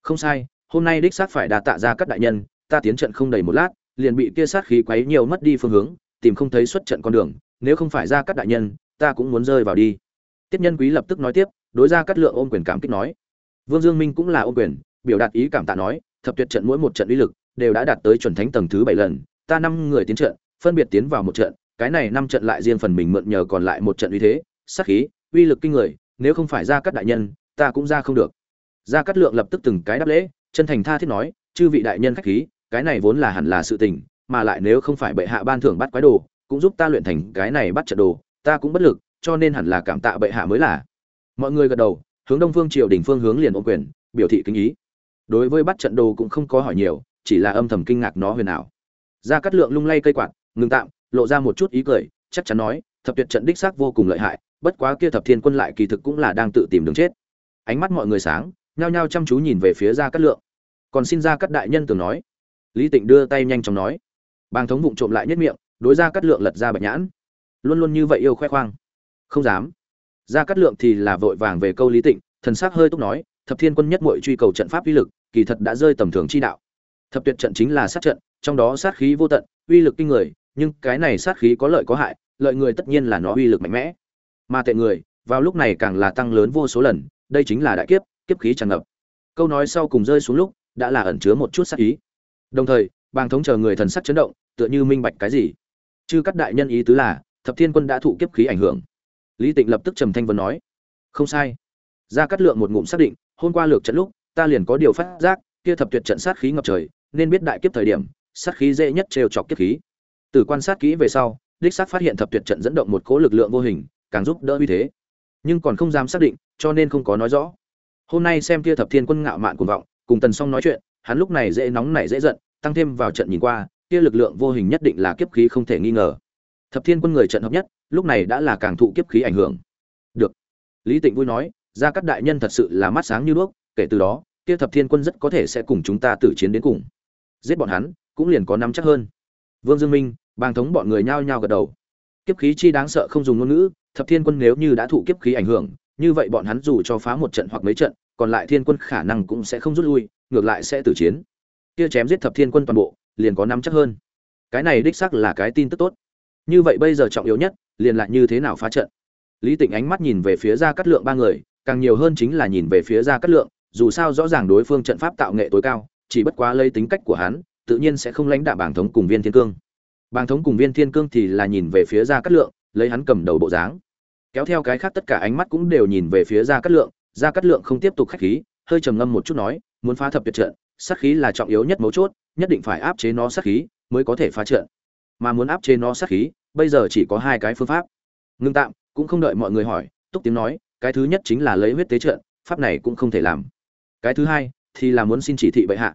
Không sai, hôm nay đích xác phải đa tạ ra các đại nhân, ta tiến trận không đầy một lát, liền bị kia sát khí quấy nhiều mất đi phương hướng, tìm không thấy xuất trận con đường, nếu không phải ra các đại nhân, ta cũng muốn rơi vào đi. Tiết nhân quý lập tức nói tiếp, đối ra cắt lượng ôm quyền cảm kích nói. Vương dương minh cũng là ôm quyền, biểu đạt ý cảm tạ nói, thập tuyệt trận mỗi một trận uy lực, đều đã đạt tới chuẩn thánh tầng thứ bảy lần, ta năm người tiến trận, phân biệt tiến vào một trận, cái này năm trận lại riêng phần mình mượn nhờ còn lại một trận uy thế, sát khí, uy lực kinh người, nếu không phải ra các đại nhân ta cũng ra không được. Gia cát lượng lập tức từng cái đáp lễ, chân thành tha thiết nói, chư vị đại nhân khách khí, cái này vốn là hẳn là sự tình, mà lại nếu không phải bệ hạ ban thưởng bắt quái đồ, cũng giúp ta luyện thành cái này bắt trận đồ, ta cũng bất lực, cho nên hẳn là cảm tạ bệ hạ mới là. Mọi người gật đầu, hướng đông phương triều đình phương hướng liền ôm quyền, biểu thị kính ý. Đối với bắt trận đồ cũng không có hỏi nhiều, chỉ là âm thầm kinh ngạc nó huyền ảo. Gia cát lượng lung lay cây quạt, ngừng tạm, lộ ra một chút ý cười, chắc chắn nói, thập tuyệt trận đích xác vô cùng lợi hại, bất quá kia thập thiên quân lại kỳ thực cũng là đang tự tìm đường chết ánh mắt mọi người sáng, nhao nhao chăm chú nhìn về phía ra cắt lượng. Còn xin ra cắt đại nhân tưởng nói. Lý tịnh đưa tay nhanh chóng nói. Bàng thống vụng trộm lại nhất miệng, đối ra cắt lượng lật ra bạch nhãn. Luôn luôn như vậy yêu khoe khoang. Không dám. Ra cắt lượng thì là vội vàng về câu lý tịnh, thần sắc hơi túc nói, thập thiên quân nhất muội truy cầu trận pháp uy lực, kỳ thật đã rơi tầm thường chi đạo. Thập tuyệt trận chính là sát trận, trong đó sát khí vô tận, uy lực kinh người, nhưng cái này sát khí có lợi có hại, lợi người tất nhiên là nó uy lực mạnh mẽ. Mà tệ người, vào lúc này càng là tăng lớn vô số lần đây chính là đại kiếp kiếp khí tràn ngập. Câu nói sau cùng rơi xuống lúc, đã là ẩn chứa một chút sát ý. Đồng thời, bàng thống chờ người thần sắc chấn động, tựa như minh bạch cái gì. Chư các đại nhân ý tứ là, thập thiên quân đã thụ kiếp khí ảnh hưởng. Lý tịnh lập tức trầm thanh vấn nói, không sai. Ra cắt lượng một ngụm xác định, hôm qua lược trận lúc, ta liền có điều phát giác, kia thập tuyệt trận sát khí ngập trời, nên biết đại kiếp thời điểm, sát khí dễ nhất trêu chọc kiếp khí. Từ quan sát kỹ về sau, đích xác phát hiện thập tuyệt trận dẫn động một cỗ lực lượng vô hình, càng giúp đỡ uy thế nhưng còn không dám xác định, cho nên không có nói rõ. Hôm nay xem kia thập thiên quân ngạo mạn cuồng vọng, cùng tần song nói chuyện, hắn lúc này dễ nóng nảy dễ giận, tăng thêm vào trận nhìn qua, kia lực lượng vô hình nhất định là kiếp khí không thể nghi ngờ. Thập thiên quân người trận hợp nhất, lúc này đã là càng thụ kiếp khí ảnh hưởng. Được. Lý tịnh vui nói, gia cát đại nhân thật sự là mắt sáng như đuốc, kể từ đó, kia thập thiên quân rất có thể sẽ cùng chúng ta tử chiến đến cùng. Giết bọn hắn, cũng liền có nắm chắc hơn. Vương dương minh, bàng thống bọn người nhao nhao gật đầu. Kiếp khí chi đáng sợ không dùng ngôn ngữ thập thiên quân nếu như đã thụ kiếp khí ảnh hưởng, như vậy bọn hắn dù cho phá một trận hoặc mấy trận, còn lại thiên quân khả năng cũng sẽ không rút lui, ngược lại sẽ tử chiến. Kia chém giết thập thiên quân toàn bộ, liền có nắm chắc hơn. Cái này đích xác là cái tin tức tốt. Như vậy bây giờ trọng yếu nhất, liền lại như thế nào phá trận? Lý tịnh ánh mắt nhìn về phía ra cắt lượng ba người, càng nhiều hơn chính là nhìn về phía ra cắt lượng, dù sao rõ ràng đối phương trận pháp tạo nghệ tối cao, chỉ bất quá lấy tính cách của hắn, tự nhiên sẽ không lãnh đạo bảng thống cùng viên thiên cương. Bảng thống cùng viên thiên cương thì là nhìn về phía ra cắt lượng lấy hắn cầm đầu bộ dáng. Kéo theo cái khác tất cả ánh mắt cũng đều nhìn về phía gia cát lượng, Gia cát lượng không tiếp tục khách khí, hơi trầm ngâm một chút nói, muốn phá thập tuyệt trận, sát khí là trọng yếu nhất mấu chốt, nhất định phải áp chế nó sát khí mới có thể phá trận. Mà muốn áp chế nó sát khí, bây giờ chỉ có hai cái phương pháp. Ngưng tạm, cũng không đợi mọi người hỏi, túc tiếng nói, cái thứ nhất chính là lấy huyết tế trận, pháp này cũng không thể làm. Cái thứ hai thì là muốn xin chỉ thị bệ hạ.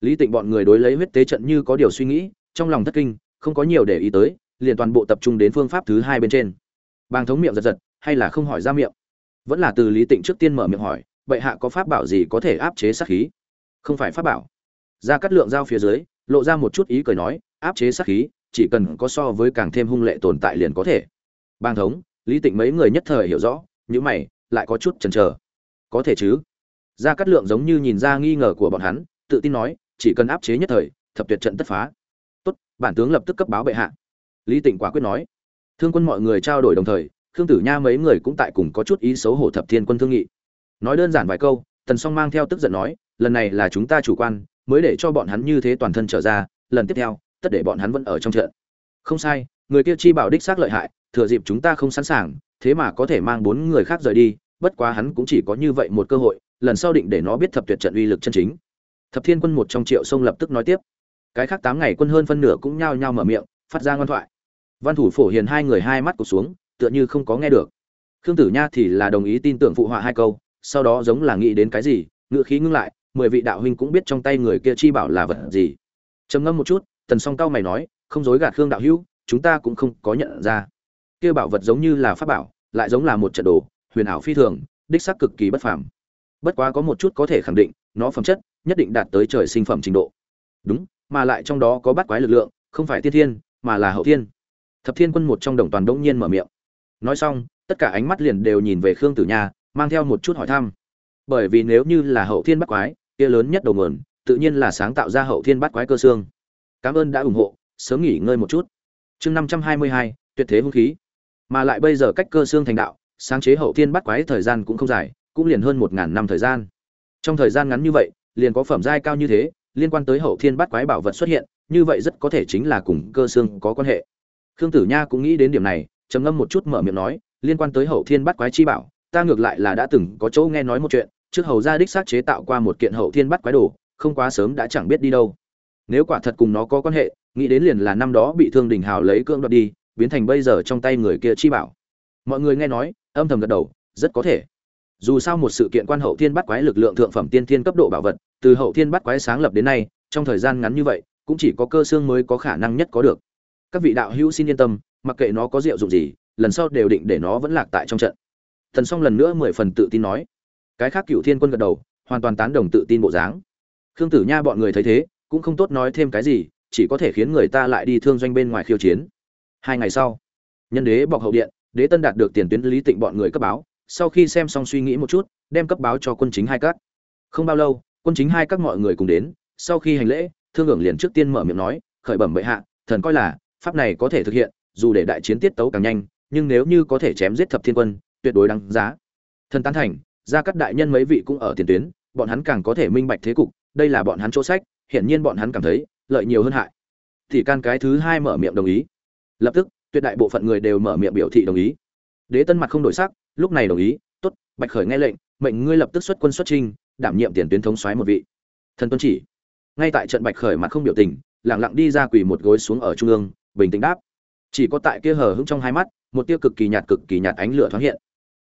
Lý tịnh bọn người đối lấy huyết tế trận như có điều suy nghĩ, trong lòng thất kinh, không có nhiều để ý tới liền toàn bộ tập trung đến phương pháp thứ hai bên trên. Bàng thống miệng giật giật, hay là không hỏi ra miệng? Vẫn là từ lý tịnh trước tiên mở miệng hỏi, bệ hạ có pháp bảo gì có thể áp chế sát khí? Không phải pháp bảo. Ra cắt lượng dao phía dưới, lộ ra một chút ý cười nói, áp chế sát khí, chỉ cần có so với càng thêm hung lệ tồn tại liền có thể. Bang thống, lý tịnh mấy người nhất thời hiểu rõ những mày, lại có chút chần chờ. Có thể chứ? Gia cát lượng giống như nhìn ra nghi ngờ của bọn hắn, tự tin nói, chỉ cần áp chế nhất thời, thập tuyệt trận tất phá. Tốt, bản tướng lập tức cấp báo bệ hạ lý tịnh quả quyết nói. Thương quân mọi người trao đổi đồng thời, khương tử nha mấy người cũng tại cùng có chút ý xấu hổ thập thiên quân thương nghị. Nói đơn giản vài câu, tần song mang theo tức giận nói, lần này là chúng ta chủ quan, mới để cho bọn hắn như thế toàn thân trở ra, lần tiếp theo, tất để bọn hắn vẫn ở trong trận. Không sai, người kia chi bảo đích xác lợi hại, thừa dịp chúng ta không sẵn sàng, thế mà có thể mang bốn người khác rời đi, bất quá hắn cũng chỉ có như vậy một cơ hội, lần sau định để nó biết thập tuyệt trận uy lực chân chính. Thập thiên quân một trong triệu sông lập tức nói tiếp. Cái khác tám ngày quân hơn phân nửa cũng nhao nhao mở miệng, phát ra ngoan thoại văn thủ phổ hiền hai người hai mắt cụt xuống, tựa như không có nghe được. Khương tử nha thì là đồng ý tin tưởng phụ họa hai câu, sau đó giống là nghĩ đến cái gì ngựa khí ngưng lại, mười vị đạo huynh cũng biết trong tay người kia chi bảo là vật gì. Trầm ngâm một chút, tần song cao mày nói, không dối gạt khương đạo hữu, chúng ta cũng không có nhận ra. Kia bảo vật giống như là pháp bảo, lại giống là một trận đồ, huyền ảo phi thường, đích xác cực kỳ bất phàm. Bất quá có một chút có thể khẳng định, nó phẩm chất nhất định đạt tới trời sinh phẩm trình độ. Đúng, mà lại trong đó có bắt quái lực lượng, không phải tiên thiên, mà là hậu thiên thập thiên quân một trong đồng toàn đống nhiên mở miệng. Nói xong, tất cả ánh mắt liền đều nhìn về khương tử nha, mang theo một chút hỏi thăm. Bởi vì nếu như là hậu thiên bắt quái, kia lớn nhất đầu nguồn, tự nhiên là sáng tạo ra hậu thiên bắt quái cơ xương. Cảm ơn đã ủng hộ, sớm nghỉ ngơi một chút. Chương năm trăm hai mươi hai, tuyệt thế hung khí. Mà lại bây giờ cách cơ xương thành đạo, sáng chế hậu thiên bắt quái thời gian cũng không dài, cũng liền hơn một ngàn năm thời gian. Trong thời gian ngắn như vậy, liền có phẩm giai cao như thế, liên quan tới hậu thiên bắt quái bảo vật xuất hiện, như vậy rất có thể chính là cùng cơ xương có quan hệ khương tử nha cũng nghĩ đến điểm này, trầm ngâm một chút mở miệng nói, liên quan tới hậu thiên bắt quái chi bảo, ta ngược lại là đã từng có chỗ nghe nói một chuyện, trước hầu gia đích xác chế tạo qua một kiện hậu thiên bắt quái đồ, không quá sớm đã chẳng biết đi đâu. Nếu quả thật cùng nó có quan hệ, nghĩ đến liền là năm đó bị thương đình hào lấy cưỡng đoạt đi, biến thành bây giờ trong tay người kia chi bảo. Mọi người nghe nói, âm thầm gật đầu, rất có thể. Dù sao một sự kiện quan hậu thiên bắt quái lực lượng thượng phẩm tiên thiên cấp độ bảo vật, từ hậu thiên bắt quái sáng lập đến nay, trong thời gian ngắn như vậy, cũng chỉ có cơ xương mới có khả năng nhất có được các vị đạo hữu xin yên tâm, mặc kệ nó có diệu dụng gì, lần sau đều định để nó vẫn lạc tại trong trận. Thần xong lần nữa mười phần tự tin nói. Cái khác cựu thiên quân gật đầu, hoàn toàn tán đồng tự tin bộ dáng. Khương tử nha bọn người thấy thế, cũng không tốt nói thêm cái gì, chỉ có thể khiến người ta lại đi thương doanh bên ngoài khiêu chiến. Hai ngày sau, nhân đế bọc hậu điện, đế tân đạt được tiền tuyến lý tịnh bọn người cấp báo, sau khi xem xong suy nghĩ một chút, đem cấp báo cho quân chính hai các. Không bao lâu, quân chính hai các mọi người cùng đến, sau khi hành lễ, thương hưởng liền trước tiên mở miệng nói, khởi bẩm bệ hạ, thần coi là pháp này có thể thực hiện, dù để đại chiến tiết tấu càng nhanh, nhưng nếu như có thể chém giết thập thiên quân, tuyệt đối đáng giá. Thần tán thành ra các đại nhân mấy vị cũng ở tiền tuyến, bọn hắn càng có thể minh bạch thế cục, đây là bọn hắn chỗ sách, hiển nhiên bọn hắn cảm thấy, lợi nhiều hơn hại. Thì can cái thứ hai mở miệng đồng ý. Lập tức, tuyệt đại bộ phận người đều mở miệng biểu thị đồng ý. Đế tân mặt không đổi sắc, lúc này đồng ý, tốt, bạch khởi nghe lệnh, mệnh ngươi lập tức xuất quân xuất trinh đảm nhiệm tiền tuyến thống soái một vị. Thần tuân chỉ. Ngay tại trận bạch khởi mặt không biểu tình lẳng lặng đi ra quỳ một gối xuống ở trung ương bình tĩnh đáp. Chỉ có tại kia hờ hững trong hai mắt, một tia cực kỳ nhạt cực kỳ nhạt ánh lửa thoáng hiện.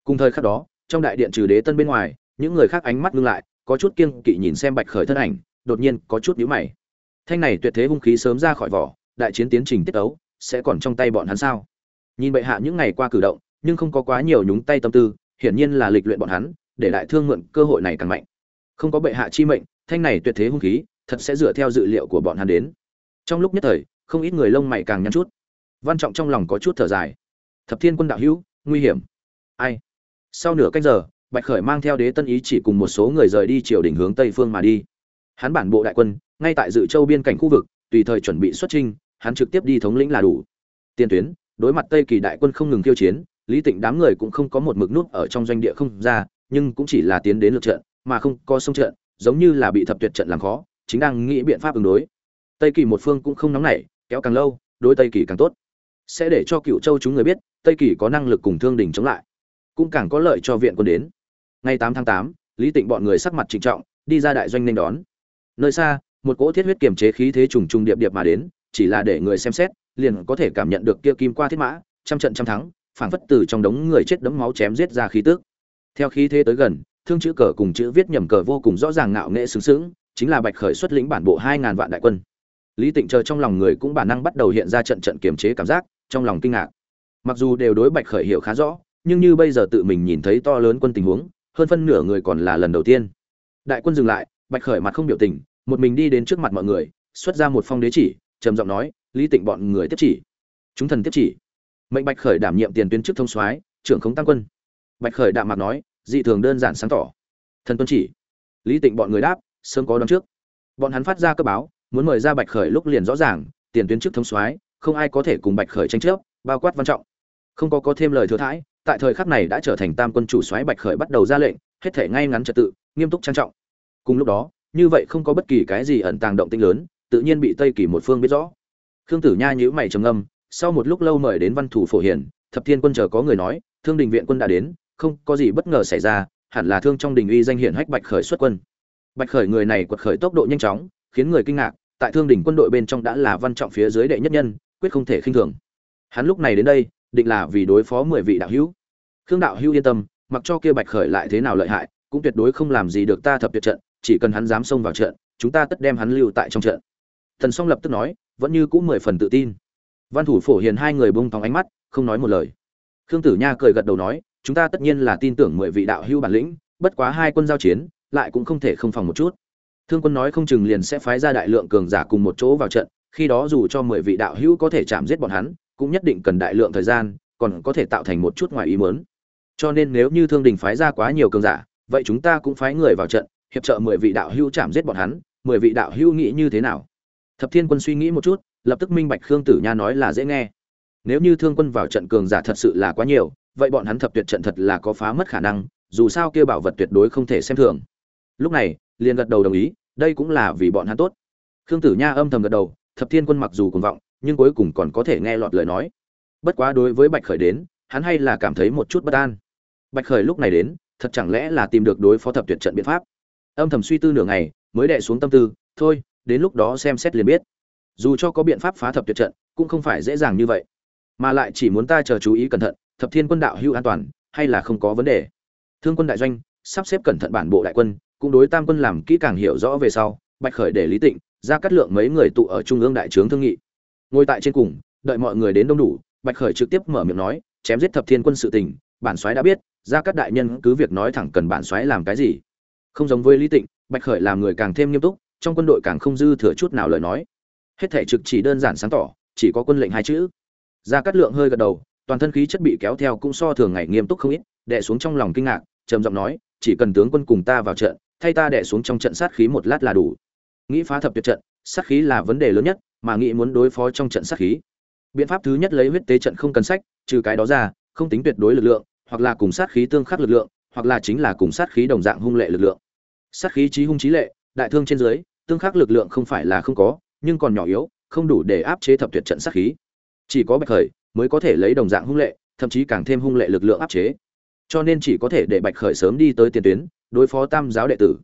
Cùng thời khắc đó, trong đại điện trừ đế tân bên ngoài, những người khác ánh mắt ngưng lại, có chút kiêng kỵ nhìn xem bạch khởi thân ảnh, đột nhiên có chút nhíu mày. Thanh này tuyệt thế hung khí sớm ra khỏi vỏ, đại chiến tiến trình tiết ấu sẽ còn trong tay bọn hắn sao? Nhìn bệ hạ những ngày qua cử động, nhưng không có quá nhiều nhúng tay tâm tư, hiển nhiên là lịch luyện bọn hắn, để đại thương mượn cơ hội này càng mạnh. Không có bệ hạ chi mệnh, thanh này tuyệt thế hung khí, thật sẽ dựa theo dự liệu của bọn hắn đến. Trong lúc nhất thời không ít người lông mày càng nhăn chút. Văn trọng trong lòng có chút thở dài. Thập thiên quân đạo hữu, nguy hiểm. Ai? Sau nửa canh giờ, bạch khởi mang theo đế tân ý chỉ cùng một số người rời đi triều đỉnh hướng tây phương mà đi. Hắn bản bộ đại quân, ngay tại dự châu biên cảnh khu vực, tùy thời chuẩn bị xuất trinh hắn trực tiếp đi thống lĩnh là đủ. Tiền tuyến, đối mặt tây kỳ đại quân không ngừng tiêu chiến, lý tịnh đám người cũng không có một mực nút ở trong doanh địa không ra, nhưng cũng chỉ là tiến đến lượt trận, mà không có sông trận, giống như là bị thập tuyệt trận làm khó, chính đang nghĩ biện pháp ứng đối. Tây kỳ một phương cũng không nóng nảy kéo càng lâu, đối tây kỳ càng tốt. Sẽ để cho cựu châu chúng người biết, tây kỳ có năng lực cùng thương đình chống lại. Cũng càng có lợi cho viện quân đến. Ngày tám tháng tám, lý tịnh bọn người sắc mặt trịnh trọng, đi ra đại doanh nên đón. Nơi xa, một cỗ thiết huyết kiềm chế khí thế trùng trùng điệp điệp mà đến, chỉ là để người xem xét, liền có thể cảm nhận được kia kim qua thiết mã, trăm trận trăm thắng, phảng phất từ trong đống người chết đấm máu chém giết ra khí tức. Theo khí thế tới gần, thương chữ cờ cùng chữ viết nhầm cờ vô cùng rõ ràng ngạo nghệ sướng sướng, chính là bạch khởi xuất lĩnh bản bộ hai ngàn vạn đại quân lý tịnh chờ trong lòng người cũng bản năng bắt đầu hiện ra trận trận kiềm chế cảm giác, trong lòng kinh ngạc. Mặc dù đều đối bạch khởi hiểu khá rõ, nhưng như bây giờ tự mình nhìn thấy to lớn quân tình huống, hơn phân nửa người còn là lần đầu tiên. Đại quân dừng lại, bạch khởi mặt không biểu tình, một mình đi đến trước mặt mọi người, xuất ra một phong đế chỉ, trầm giọng nói, lý tịnh bọn người tiếp chỉ. Chúng thần tiếp chỉ. Mệnh bạch khởi đảm nhiệm tiền tuyến chức thông soái, trưởng khống tăng quân. Bạch khởi đạm mặt nói, dị thường đơn giản sáng tỏ. Thần tuân chỉ. Lý tịnh bọn người đáp, sớm có đón trước. Bọn hắn phát ra cơ báo muốn mời ra bạch khởi lúc liền rõ ràng, tiền tuyến trước thống soái, không ai có thể cùng bạch khởi tranh chấp, bao quát văn trọng. Không có có thêm lời thừa thãi, tại thời khắc này đã trở thành tam quân chủ soái bạch khởi bắt đầu ra lệnh, hết thể ngay ngắn trật tự, nghiêm túc trang trọng. Cùng lúc đó, như vậy không có bất kỳ cái gì ẩn tàng động tinh lớn, tự nhiên bị tây kỳ một phương biết rõ. Khương tử nha nhữ mày trầm ngâm, sau một lúc lâu mời đến văn thủ phổ hiển, thập thiên quân chờ có người nói, thương đình viện quân đã đến, không có gì bất ngờ xảy ra, hẳn là thương trong đình uy danh hiển hách bạch khởi xuất quân. Bạch khởi người này quật khởi tốc độ nhanh chóng, khiến người kinh ngạc tại thương đỉnh quân đội bên trong đã là văn trọng phía dưới đệ nhất nhân, quyết không thể khinh thường. Hắn lúc này đến đây, định là vì đối phó mười vị đạo hữu. Khương đạo hữu yên tâm, mặc cho kia bạch khởi lại thế nào lợi hại, cũng tuyệt đối không làm gì được ta thập tuyệt trận, chỉ cần hắn dám xông vào trận, chúng ta tất đem hắn lưu tại trong trận. Thần song lập tức nói, vẫn như cũng mười phần tự tin. Văn thủ phổ hiền hai người buông thóng ánh mắt, không nói một lời. Khương tử nha cười gật đầu nói, chúng ta tất nhiên là tin tưởng mười vị đạo hữu bản lĩnh, bất quá hai quân giao chiến, lại cũng không thể không phòng một chút thương quân nói không chừng liền sẽ phái ra đại lượng cường giả cùng một chỗ vào trận, khi đó dù cho mười vị đạo hữu có thể chạm giết bọn hắn, cũng nhất định cần đại lượng thời gian, còn có thể tạo thành một chút ngoài ý mớn cho nên nếu như thương đình phái ra quá nhiều cường giả, vậy chúng ta cũng phái người vào trận, hiệp trợ mười vị đạo hữu chạm giết bọn hắn, mười vị đạo hữu nghĩ như thế nào? Thập thiên quân suy nghĩ một chút, lập tức minh bạch khương tử nha nói là dễ nghe. Nếu như thương quân vào trận cường giả thật sự là quá nhiều, vậy bọn hắn thập tuyệt trận thật là có phá mất khả năng, dù sao kia bảo vật tuyệt đối không thể xem thường. Lúc này liền gật đầu đồng ý, đây cũng là vì bọn hắn tốt. Khương tử nha âm thầm gật đầu, thập thiên quân mặc dù cuồng vọng, nhưng cuối cùng còn có thể nghe lọt lời nói. Bất quá đối với bạch khởi đến, hắn hay là cảm thấy một chút bất an. Bạch khởi lúc này đến, thật chẳng lẽ là tìm được đối phó thập tuyệt trận biện pháp? Âm thầm suy tư nửa ngày, mới đệ xuống tâm tư, thôi, đến lúc đó xem xét liền biết. Dù cho có biện pháp phá thập tuyệt trận, cũng không phải dễ dàng như vậy. Mà lại chỉ muốn ta chờ chú ý cẩn thận, thập thiên quân đạo hưu an toàn, hay là không có vấn đề? Thương quân đại doanh, sắp xếp cẩn thận bản bộ đại quân cũng đối tam quân làm kỹ càng hiểu rõ về sau, bạch khởi để lý tịnh ra cắt lượng mấy người tụ ở trung ương đại trướng thương nghị. Ngồi tại trên cùng, đợi mọi người đến đông đủ, bạch khởi trực tiếp mở miệng nói, chém giết thập thiên quân sự tình, bản soái đã biết ra các đại nhân cứ việc nói thẳng cần bản soái làm cái gì. Không giống với lý tịnh, bạch khởi làm người càng thêm nghiêm túc, trong quân đội càng không dư thừa chút nào lời nói. Hết thể trực chỉ đơn giản sáng tỏ, chỉ có quân lệnh hai chữ. Ra cắt lượng hơi gật đầu, toàn thân khí chất bị kéo theo cũng so thường ngày nghiêm túc không ít, đè xuống trong lòng kinh ngạc, trầm giọng nói, chỉ cần tướng quân cùng ta vào trận thay ta đè xuống trong trận sát khí một lát là đủ. Nghĩ phá thập tuyệt trận, sát khí là vấn đề lớn nhất, mà nghĩ muốn đối phó trong trận sát khí. Biện pháp thứ nhất lấy huyết tế trận không cần sách, trừ cái đó ra, không tính tuyệt đối lực lượng, hoặc là cùng sát khí tương khắc lực lượng, hoặc là chính là cùng sát khí đồng dạng hung lệ lực lượng. Sát khí trí hung trí lệ, đại thương trên dưới, tương khắc lực lượng không phải là không có, nhưng còn nhỏ yếu, không đủ để áp chế thập tuyệt trận sát khí. Chỉ có bạch khởi mới có thể lấy đồng dạng hung lệ, thậm chí càng thêm hung lệ lực lượng áp chế. Cho nên chỉ có thể để bạch khởi sớm đi tới tiền tuyến đối phó tam giáo đệ tử.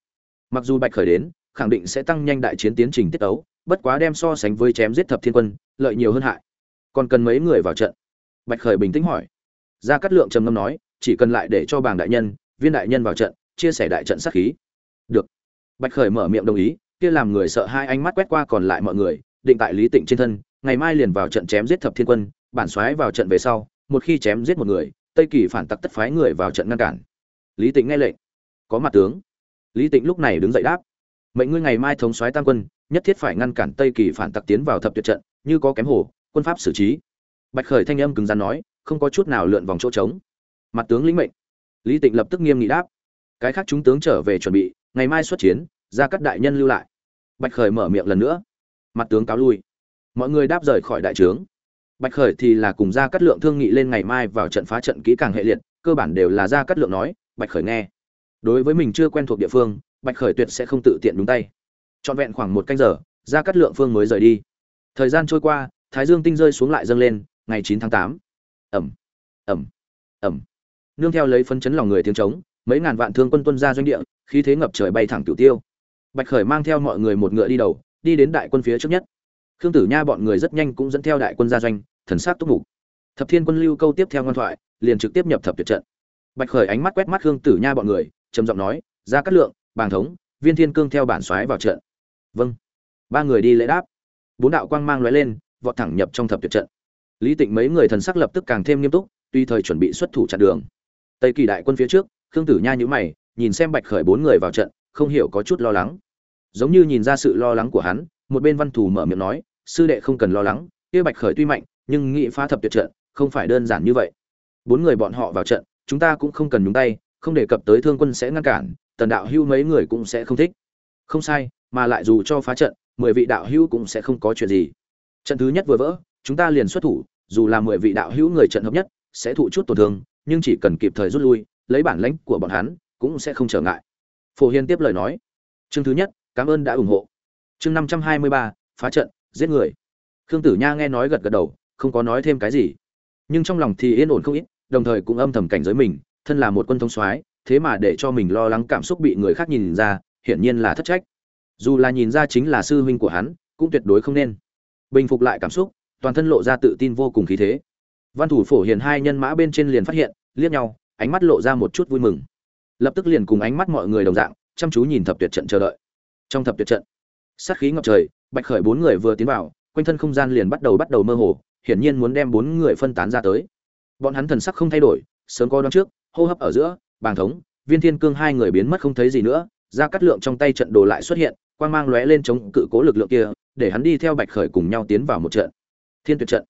Mặc dù bạch khởi đến, khẳng định sẽ tăng nhanh đại chiến tiến trình tiết tấu, bất quá đem so sánh với chém giết thập thiên quân, lợi nhiều hơn hại. Còn cần mấy người vào trận? Bạch khởi bình tĩnh hỏi. Gia cát lượng trầm ngâm nói, chỉ cần lại để cho bàng đại nhân, viên đại nhân vào trận, chia sẻ đại trận sát khí. Được. Bạch khởi mở miệng đồng ý, kia làm người sợ hai ánh mắt quét qua còn lại mọi người, định tại lý tịnh trên thân, ngày mai liền vào trận chém giết thập thiên quân, bản soái vào trận về sau, một khi chém giết một người, tây kỳ phản tặc tất phái người vào trận ngăn cản. Lý tịnh nghe lệnh có mặt tướng. Lý tịnh lúc này đứng dậy đáp, mệnh ngươi ngày mai thống soái tam quân, nhất thiết phải ngăn cản tây kỳ phản tặc tiến vào thập tuyệt trận, như có kém hổ quân pháp xử trí. Bạch khởi thanh âm cứng rắn nói, không có chút nào lượn vòng chỗ trống. Mặt tướng lĩnh mệnh. Lý tịnh lập tức nghiêm nghị đáp, cái khác chúng tướng trở về chuẩn bị, ngày mai xuất chiến, ra các đại nhân lưu lại. Bạch khởi mở miệng lần nữa, mặt tướng cáo lui. Mọi người đáp rời khỏi đại trướng. Bạch khởi thì là cùng ra cắt lượng thương nghị lên ngày mai vào trận phá trận kỹ càng hệ liệt, cơ bản đều là ra cắt lượng nói, bạch khởi nghe đối với mình chưa quen thuộc địa phương, bạch khởi tuyệt sẽ không tự tiện đúng tay. Trọn vẹn khoảng một canh giờ ra cắt lượng phương mới rời đi. Thời gian trôi qua, thái dương tinh rơi xuống lại dâng lên, ngày chín tháng tám. Ẩm ẩm ẩm. Nương theo lấy phân chấn lòng người tiếng trống, mấy ngàn vạn thương quân tuân ra doanh địa, khí thế ngập trời bay thẳng tiểu tiêu. Bạch khởi mang theo mọi người một ngựa đi đầu, đi đến đại quân phía trước nhất. Khương tử nha bọn người rất nhanh cũng dẫn theo đại quân ra doanh, thần sát túc mục. Thập thiên quân lưu câu tiếp theo ngoan thoại, liền trực tiếp nhập thập tuyệt trận. Bạch khởi ánh mắt quét mắt khương tử nha bọn người trầm giọng nói, ra cát lượng, bàng thống, viên thiên cương theo bản xoáy vào trận. Vâng. Ba người đi lễ đáp. Bốn đạo quang mang lóe lên, vọt thẳng nhập trong thập tuyệt trận. Lý tịnh mấy người thần sắc lập tức càng thêm nghiêm túc, tuy thời chuẩn bị xuất thủ chặn đường. Tây kỳ đại quân phía trước, khương tử nha nhữ mày, nhìn xem bạch khởi bốn người vào trận, không hiểu có chút lo lắng. Giống như nhìn ra sự lo lắng của hắn, một bên văn thủ mở miệng nói, sư đệ không cần lo lắng, kia bạch khởi tuy mạnh, nhưng nghị phá thập tuyệt trận, không phải đơn giản như vậy. Bốn người bọn họ vào trận, chúng ta cũng không cần nhúng tay không đề cập tới thương quân sẽ ngăn cản, tần đạo hưu mấy người cũng sẽ không thích. Không sai, mà lại dù cho phá trận, mười vị đạo hưu cũng sẽ không có chuyện gì. Trận thứ nhất vừa vỡ, chúng ta liền xuất thủ, dù là mười vị đạo hữu người trận hợp nhất, sẽ thụ chút tổn thương, nhưng chỉ cần kịp thời rút lui, lấy bản lãnh của bọn hắn, cũng sẽ không trở ngại. Phổ hiên tiếp lời nói. Chương thứ nhất, cảm ơn đã ủng hộ. Chương năm trăm hai mươi ba, phá trận, giết người. Khương tử nha nghe nói gật gật đầu, không có nói thêm cái gì. Nhưng trong lòng thì yên ổn không ít, đồng thời cũng âm thầm cảnh giới mình thân là một quân thông soái, thế mà để cho mình lo lắng cảm xúc bị người khác nhìn ra, hiển nhiên là thất trách. Dù là nhìn ra chính là sư huynh của hắn, cũng tuyệt đối không nên. Bình phục lại cảm xúc, toàn thân lộ ra tự tin vô cùng khí thế. Văn thủ phổ hiền hai nhân mã bên trên liền phát hiện, liếc nhau, ánh mắt lộ ra một chút vui mừng. Lập tức liền cùng ánh mắt mọi người đồng dạng, chăm chú nhìn thập tuyệt trận chờ đợi. Trong thập tuyệt trận, sát khí ngập trời, bạch khởi bốn người vừa tiến vào, quanh thân không gian liền bắt đầu bắt đầu mơ hồ, hiển nhiên muốn đem bốn người phân tán ra tới. Bọn hắn thần sắc không thay đổi, sớm có đoán trước hô hấp ở giữa, bàng thống, viên thiên cương hai người biến mất không thấy gì nữa, ra cắt lượng trong tay trận đồ lại xuất hiện, quang mang lóe lên chống cự cố lực lượng kia, để hắn đi theo bạch khởi cùng nhau tiến vào một trận. Thiên tuyệt trận.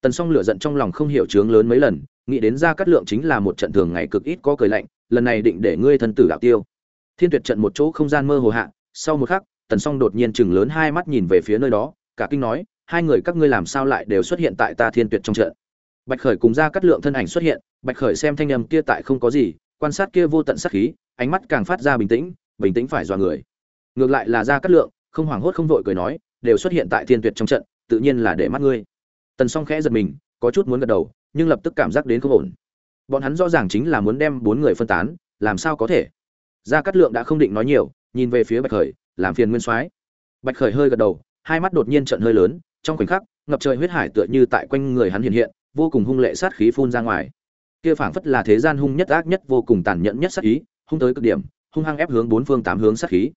Tần song lửa giận trong lòng không hiểu chướng lớn mấy lần, nghĩ đến ra cắt lượng chính là một trận thường ngày cực ít có cười lạnh, lần này định để ngươi thân tử đạo tiêu. Thiên tuyệt trận một chỗ không gian mơ hồ hạ, sau một khắc, tần song đột nhiên chừng lớn hai mắt nhìn về phía nơi đó, cả kinh nói, hai người các ngươi làm sao lại đều xuất hiện tại ta thiên tuyệt trong trận? Bạch khởi cùng ra cắt lượng thân ảnh xuất hiện bạch khởi xem thanh âm kia tại không có gì, quan sát kia vô tận sát khí, ánh mắt càng phát ra bình tĩnh bình tĩnh phải dọa người. Ngược lại là ra cát lượng, không hoảng hốt không vội cười nói, đều xuất hiện tại thiên tuyệt trong trận, tự nhiên là để mắt ngươi. Tần song khẽ giật mình, có chút muốn gật đầu, nhưng lập tức cảm giác đến không ổn. Bọn hắn rõ ràng chính là muốn đem bốn người phân tán, làm sao có thể? Gia cát lượng đã không định nói nhiều, nhìn về phía bạch khởi, làm phiền nguyên soái. Bạch khởi hơi gật đầu, hai mắt đột nhiên trận hơi lớn, trong khoảnh khắc, ngập trời huyết hải tựa như tại quanh người hắn hiện hiện, vô cùng hung lệ sát khí phun ra ngoài kia phảng phất là thế gian hung nhất ác nhất vô cùng tàn nhẫn nhất sát ý, hung tới cực điểm, hung hăng ép hướng bốn phương tám hướng sát khí.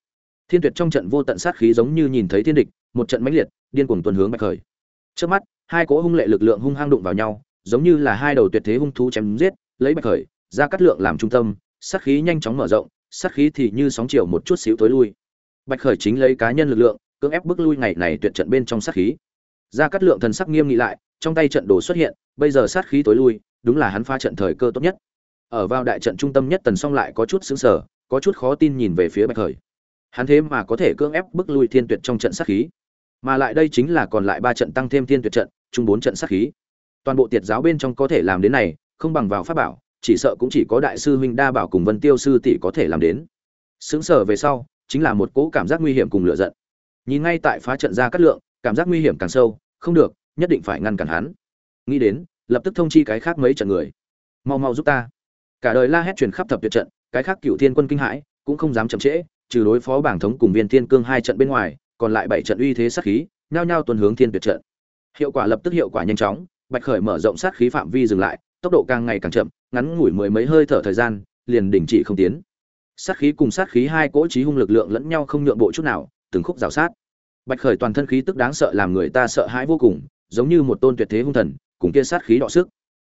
Thiên tuyệt trong trận vô tận sát khí giống như nhìn thấy thiên địch, một trận mãnh liệt, điên cuồng tuần hướng bạch khởi. Trước mắt, hai cỗ hung lệ lực lượng hung hăng đụng vào nhau, giống như là hai đầu tuyệt thế hung thú chém giết, lấy bạch khởi, ra cắt lượng làm trung tâm, sát khí nhanh chóng mở rộng, sát khí thì như sóng chiều một chút xíu tối lui. Bạch khởi chính lấy cá nhân lực lượng, cưỡng ép bước lui ngày này tuyệt trận bên trong sát khí. Ra cắt lượng thần sắc nghiêm nghị lại, trong tay trận đồ xuất hiện, bây giờ sát khí tối lui đúng là hắn pha trận thời cơ tốt nhất. Ở vào đại trận trung tâm nhất tần song lại có chút xứng sở có chút khó tin nhìn về phía bạch khởi. Hắn thế mà có thể cưỡng ép bước lui thiên tuyệt trong trận sát khí, mà lại đây chính là còn lại ba trận tăng thêm thiên tuyệt trận, chung bốn trận sát khí. Toàn bộ tiệt giáo bên trong có thể làm đến này, không bằng vào pháp bảo, chỉ sợ cũng chỉ có đại sư huynh đa bảo cùng vân tiêu sư tỷ có thể làm đến. Xứng sở về sau, chính là một cỗ cảm giác nguy hiểm cùng lựa giận. Nhìn ngay tại phá trận ra cát lượng, cảm giác nguy hiểm càng sâu, không được, nhất định phải ngăn cản hắn. Nghĩ đến lập tức thông chi cái khác mấy trận người. Mau mau giúp ta. Cả đời la hét truyền khắp thập tuyệt trận, cái khác cựu thiên quân kinh hãi, cũng không dám chậm trễ, trừ đối phó bảng thống cùng viên thiên cương hai trận bên ngoài, còn lại bảy trận uy thế sát khí, nhao nhao tuần hướng thiên tuyệt trận. Hiệu quả lập tức hiệu quả nhanh chóng, bạch khởi mở rộng sát khí phạm vi dừng lại, tốc độ càng ngày càng chậm, ngắn ngủi mười mấy hơi thở thời gian, liền đình chỉ không tiến. Sát khí cùng sát khí hai cỗ trí hung lực lượng lẫn nhau không nhượng bộ chút nào, từng khúc rào sát. Bạch khởi toàn thân khí tức đáng sợ làm người ta sợ hãi vô cùng, giống như một tôn tuyệt thế hung thần cùng kia sát khí đọ sức.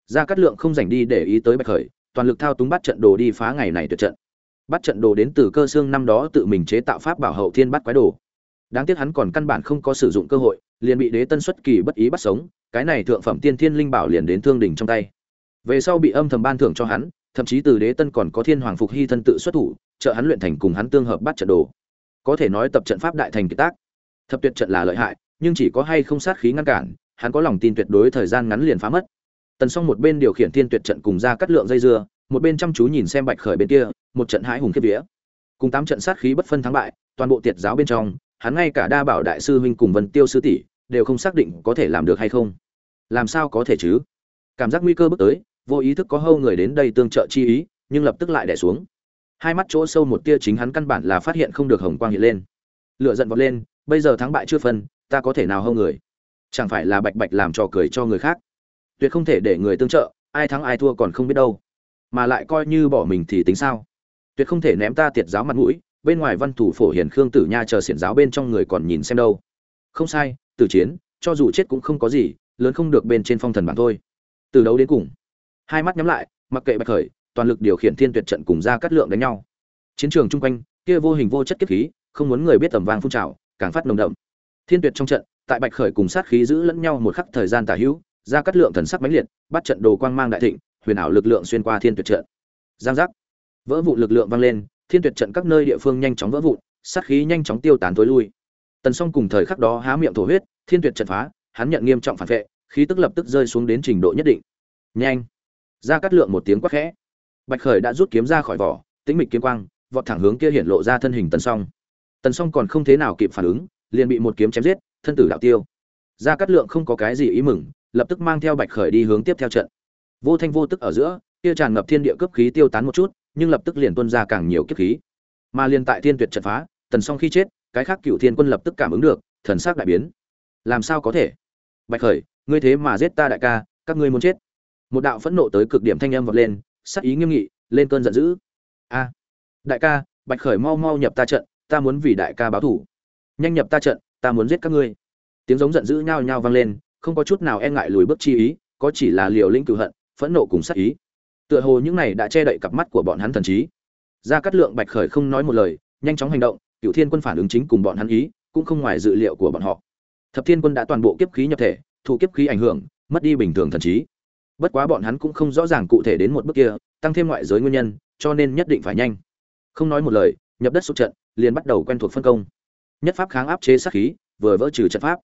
Ra cát lượng không dành đi để ý tới bạch khởi, toàn lực thao túng bắt trận đồ đi phá ngày này tuyệt trận. Bắt trận đồ đến từ cơ xương năm đó tự mình chế tạo pháp bảo hậu thiên bắt quái đồ. Đáng tiếc hắn còn căn bản không có sử dụng cơ hội, liền bị đế tân xuất kỳ bất ý bắt sống, cái này thượng phẩm tiên thiên linh bảo liền đến thương đỉnh trong tay. Về sau bị âm thầm ban thưởng cho hắn, thậm chí từ đế tân còn có thiên hoàng phục hy thân tự xuất thủ, trợ hắn luyện thành cùng hắn tương hợp bắt trận đồ. Có thể nói tập trận pháp đại thành kỳ tác. Thập tuyệt trận là lợi hại, nhưng chỉ có hay không sát khí ngăn cản hắn có lòng tin tuyệt đối thời gian ngắn liền phá mất. Tần song một bên điều khiển thiên tuyệt trận cùng ra cắt lượng dây dưa, một bên chăm chú nhìn xem bạch khởi bên kia, một trận hãi hùng khiếp vía. Cùng tám trận sát khí bất phân thắng bại, toàn bộ tiệt giáo bên trong, hắn ngay cả đa bảo đại sư huynh cùng vân tiêu sư tỷ đều không xác định có thể làm được hay không. Làm sao có thể chứ? Cảm giác nguy cơ bước tới, vô ý thức có hâu người đến đây tương trợ chi ý, nhưng lập tức lại đẻ xuống. Hai mắt chỗ sâu một tia chính hắn căn bản là phát hiện không được hồng quang hiện lên. Lựa giận vọt lên, bây giờ thắng bại chưa phân, ta có thể nào hâu người? Chẳng phải là bạch bạch làm trò cười cho người khác? Tuyệt không thể để người tương trợ, ai thắng ai thua còn không biết đâu. Mà lại coi như bỏ mình thì tính sao? Tuyệt không thể ném ta tiệt giáo mặt mũi, bên ngoài văn thủ phổ hiền khương tử nha chờ xiển giáo bên trong người còn nhìn xem đâu. Không sai, tử chiến, cho dù chết cũng không có gì, lớn không được bên trên phong thần bản thôi. Từ đấu đến cùng? Hai mắt nhắm lại, mặc kệ bạch khởi, toàn lực điều khiển thiên tuyệt trận cùng ra cắt lượng đánh nhau. Chiến trường chung quanh, kia vô hình vô chất kiếp khí, không muốn người biết tầm vang phun trào, càng phát nồng đậm. Thiên tuyệt trong trận tại bạch khởi cùng sát khí giữ lẫn nhau một khắc thời gian tả hữu, ra cắt lượng thần sắc mãnh liệt, bắt trận đồ quang mang đại thịnh, huyền ảo lực lượng xuyên qua thiên tuyệt trận. Giang giác. Vỡ vụ lực lượng vang lên, thiên tuyệt trận các nơi địa phương nhanh chóng vỡ vụn, sát khí nhanh chóng tiêu tán tối lui. Tần song cùng thời khắc đó há miệng thổ huyết, thiên tuyệt trận phá, hắn nhận nghiêm trọng phản vệ, khí tức lập tức rơi xuống đến trình độ nhất định. Nhanh. Ra cắt lượng một tiếng quát khẽ. Bạch khởi đã rút kiếm ra khỏi vỏ, tĩnh mịch kiếm quang, vọt thẳng hướng kia hiện lộ ra thân hình tần song. Tần song còn không thế nào kịp phản ứng, liền bị một kiếm chém giết thân tử đạo tiêu. Ra cắt lượng không có cái gì ý mừng, lập tức mang theo bạch khởi đi hướng tiếp theo trận. Vô thanh vô tức ở giữa, kia tràn ngập thiên địa cấp khí tiêu tán một chút, nhưng lập tức liền tuôn ra càng nhiều kiếp khí. Mà liền tại thiên tuyệt trận phá, tần song khi chết, cái khác cựu thiên quân lập tức cảm ứng được, thần sắc đại biến. Làm sao có thể? Bạch khởi, ngươi thế mà giết ta đại ca, các ngươi muốn chết. Một đạo phẫn nộ tới cực điểm thanh âm vọt lên, sắc ý nghiêm nghị, lên cơn giận dữ. A, đại ca, bạch khởi mau mau nhập ta trận, ta muốn vì đại ca báo thủ nhanh nhập ta trận ta muốn giết các ngươi tiếng giống giận dữ nhao nhao vang lên không có chút nào e ngại lùi bước chi ý có chỉ là liều lĩnh cựu hận phẫn nộ cùng sát ý tựa hồ những này đã che đậy cặp mắt của bọn hắn thần trí Gia Cát Lượng Bạch Khởi không nói một lời, nhanh chóng hành động, cựu Thiên Quân phản ứng chính cùng bọn hắn ý, cũng không ngoài dự liệu của bọn họ. Thập Thiên Quân đã toàn bộ kiếp khí nhập thể, thụ kiếp khí ảnh hưởng, mất đi bình thường thần trí. Bất quá bọn hắn cũng không rõ ràng cụ thể đến một bước kia, tăng thêm ngoại giới nguyên nhân, cho nên nhất định phải nhanh. Không nói một lời, nhập đất sụp trận, liền bắt đầu quen thuộc phân công. Nhất pháp kháng áp chế sát khí, vừa vỡ trừ trận pháp.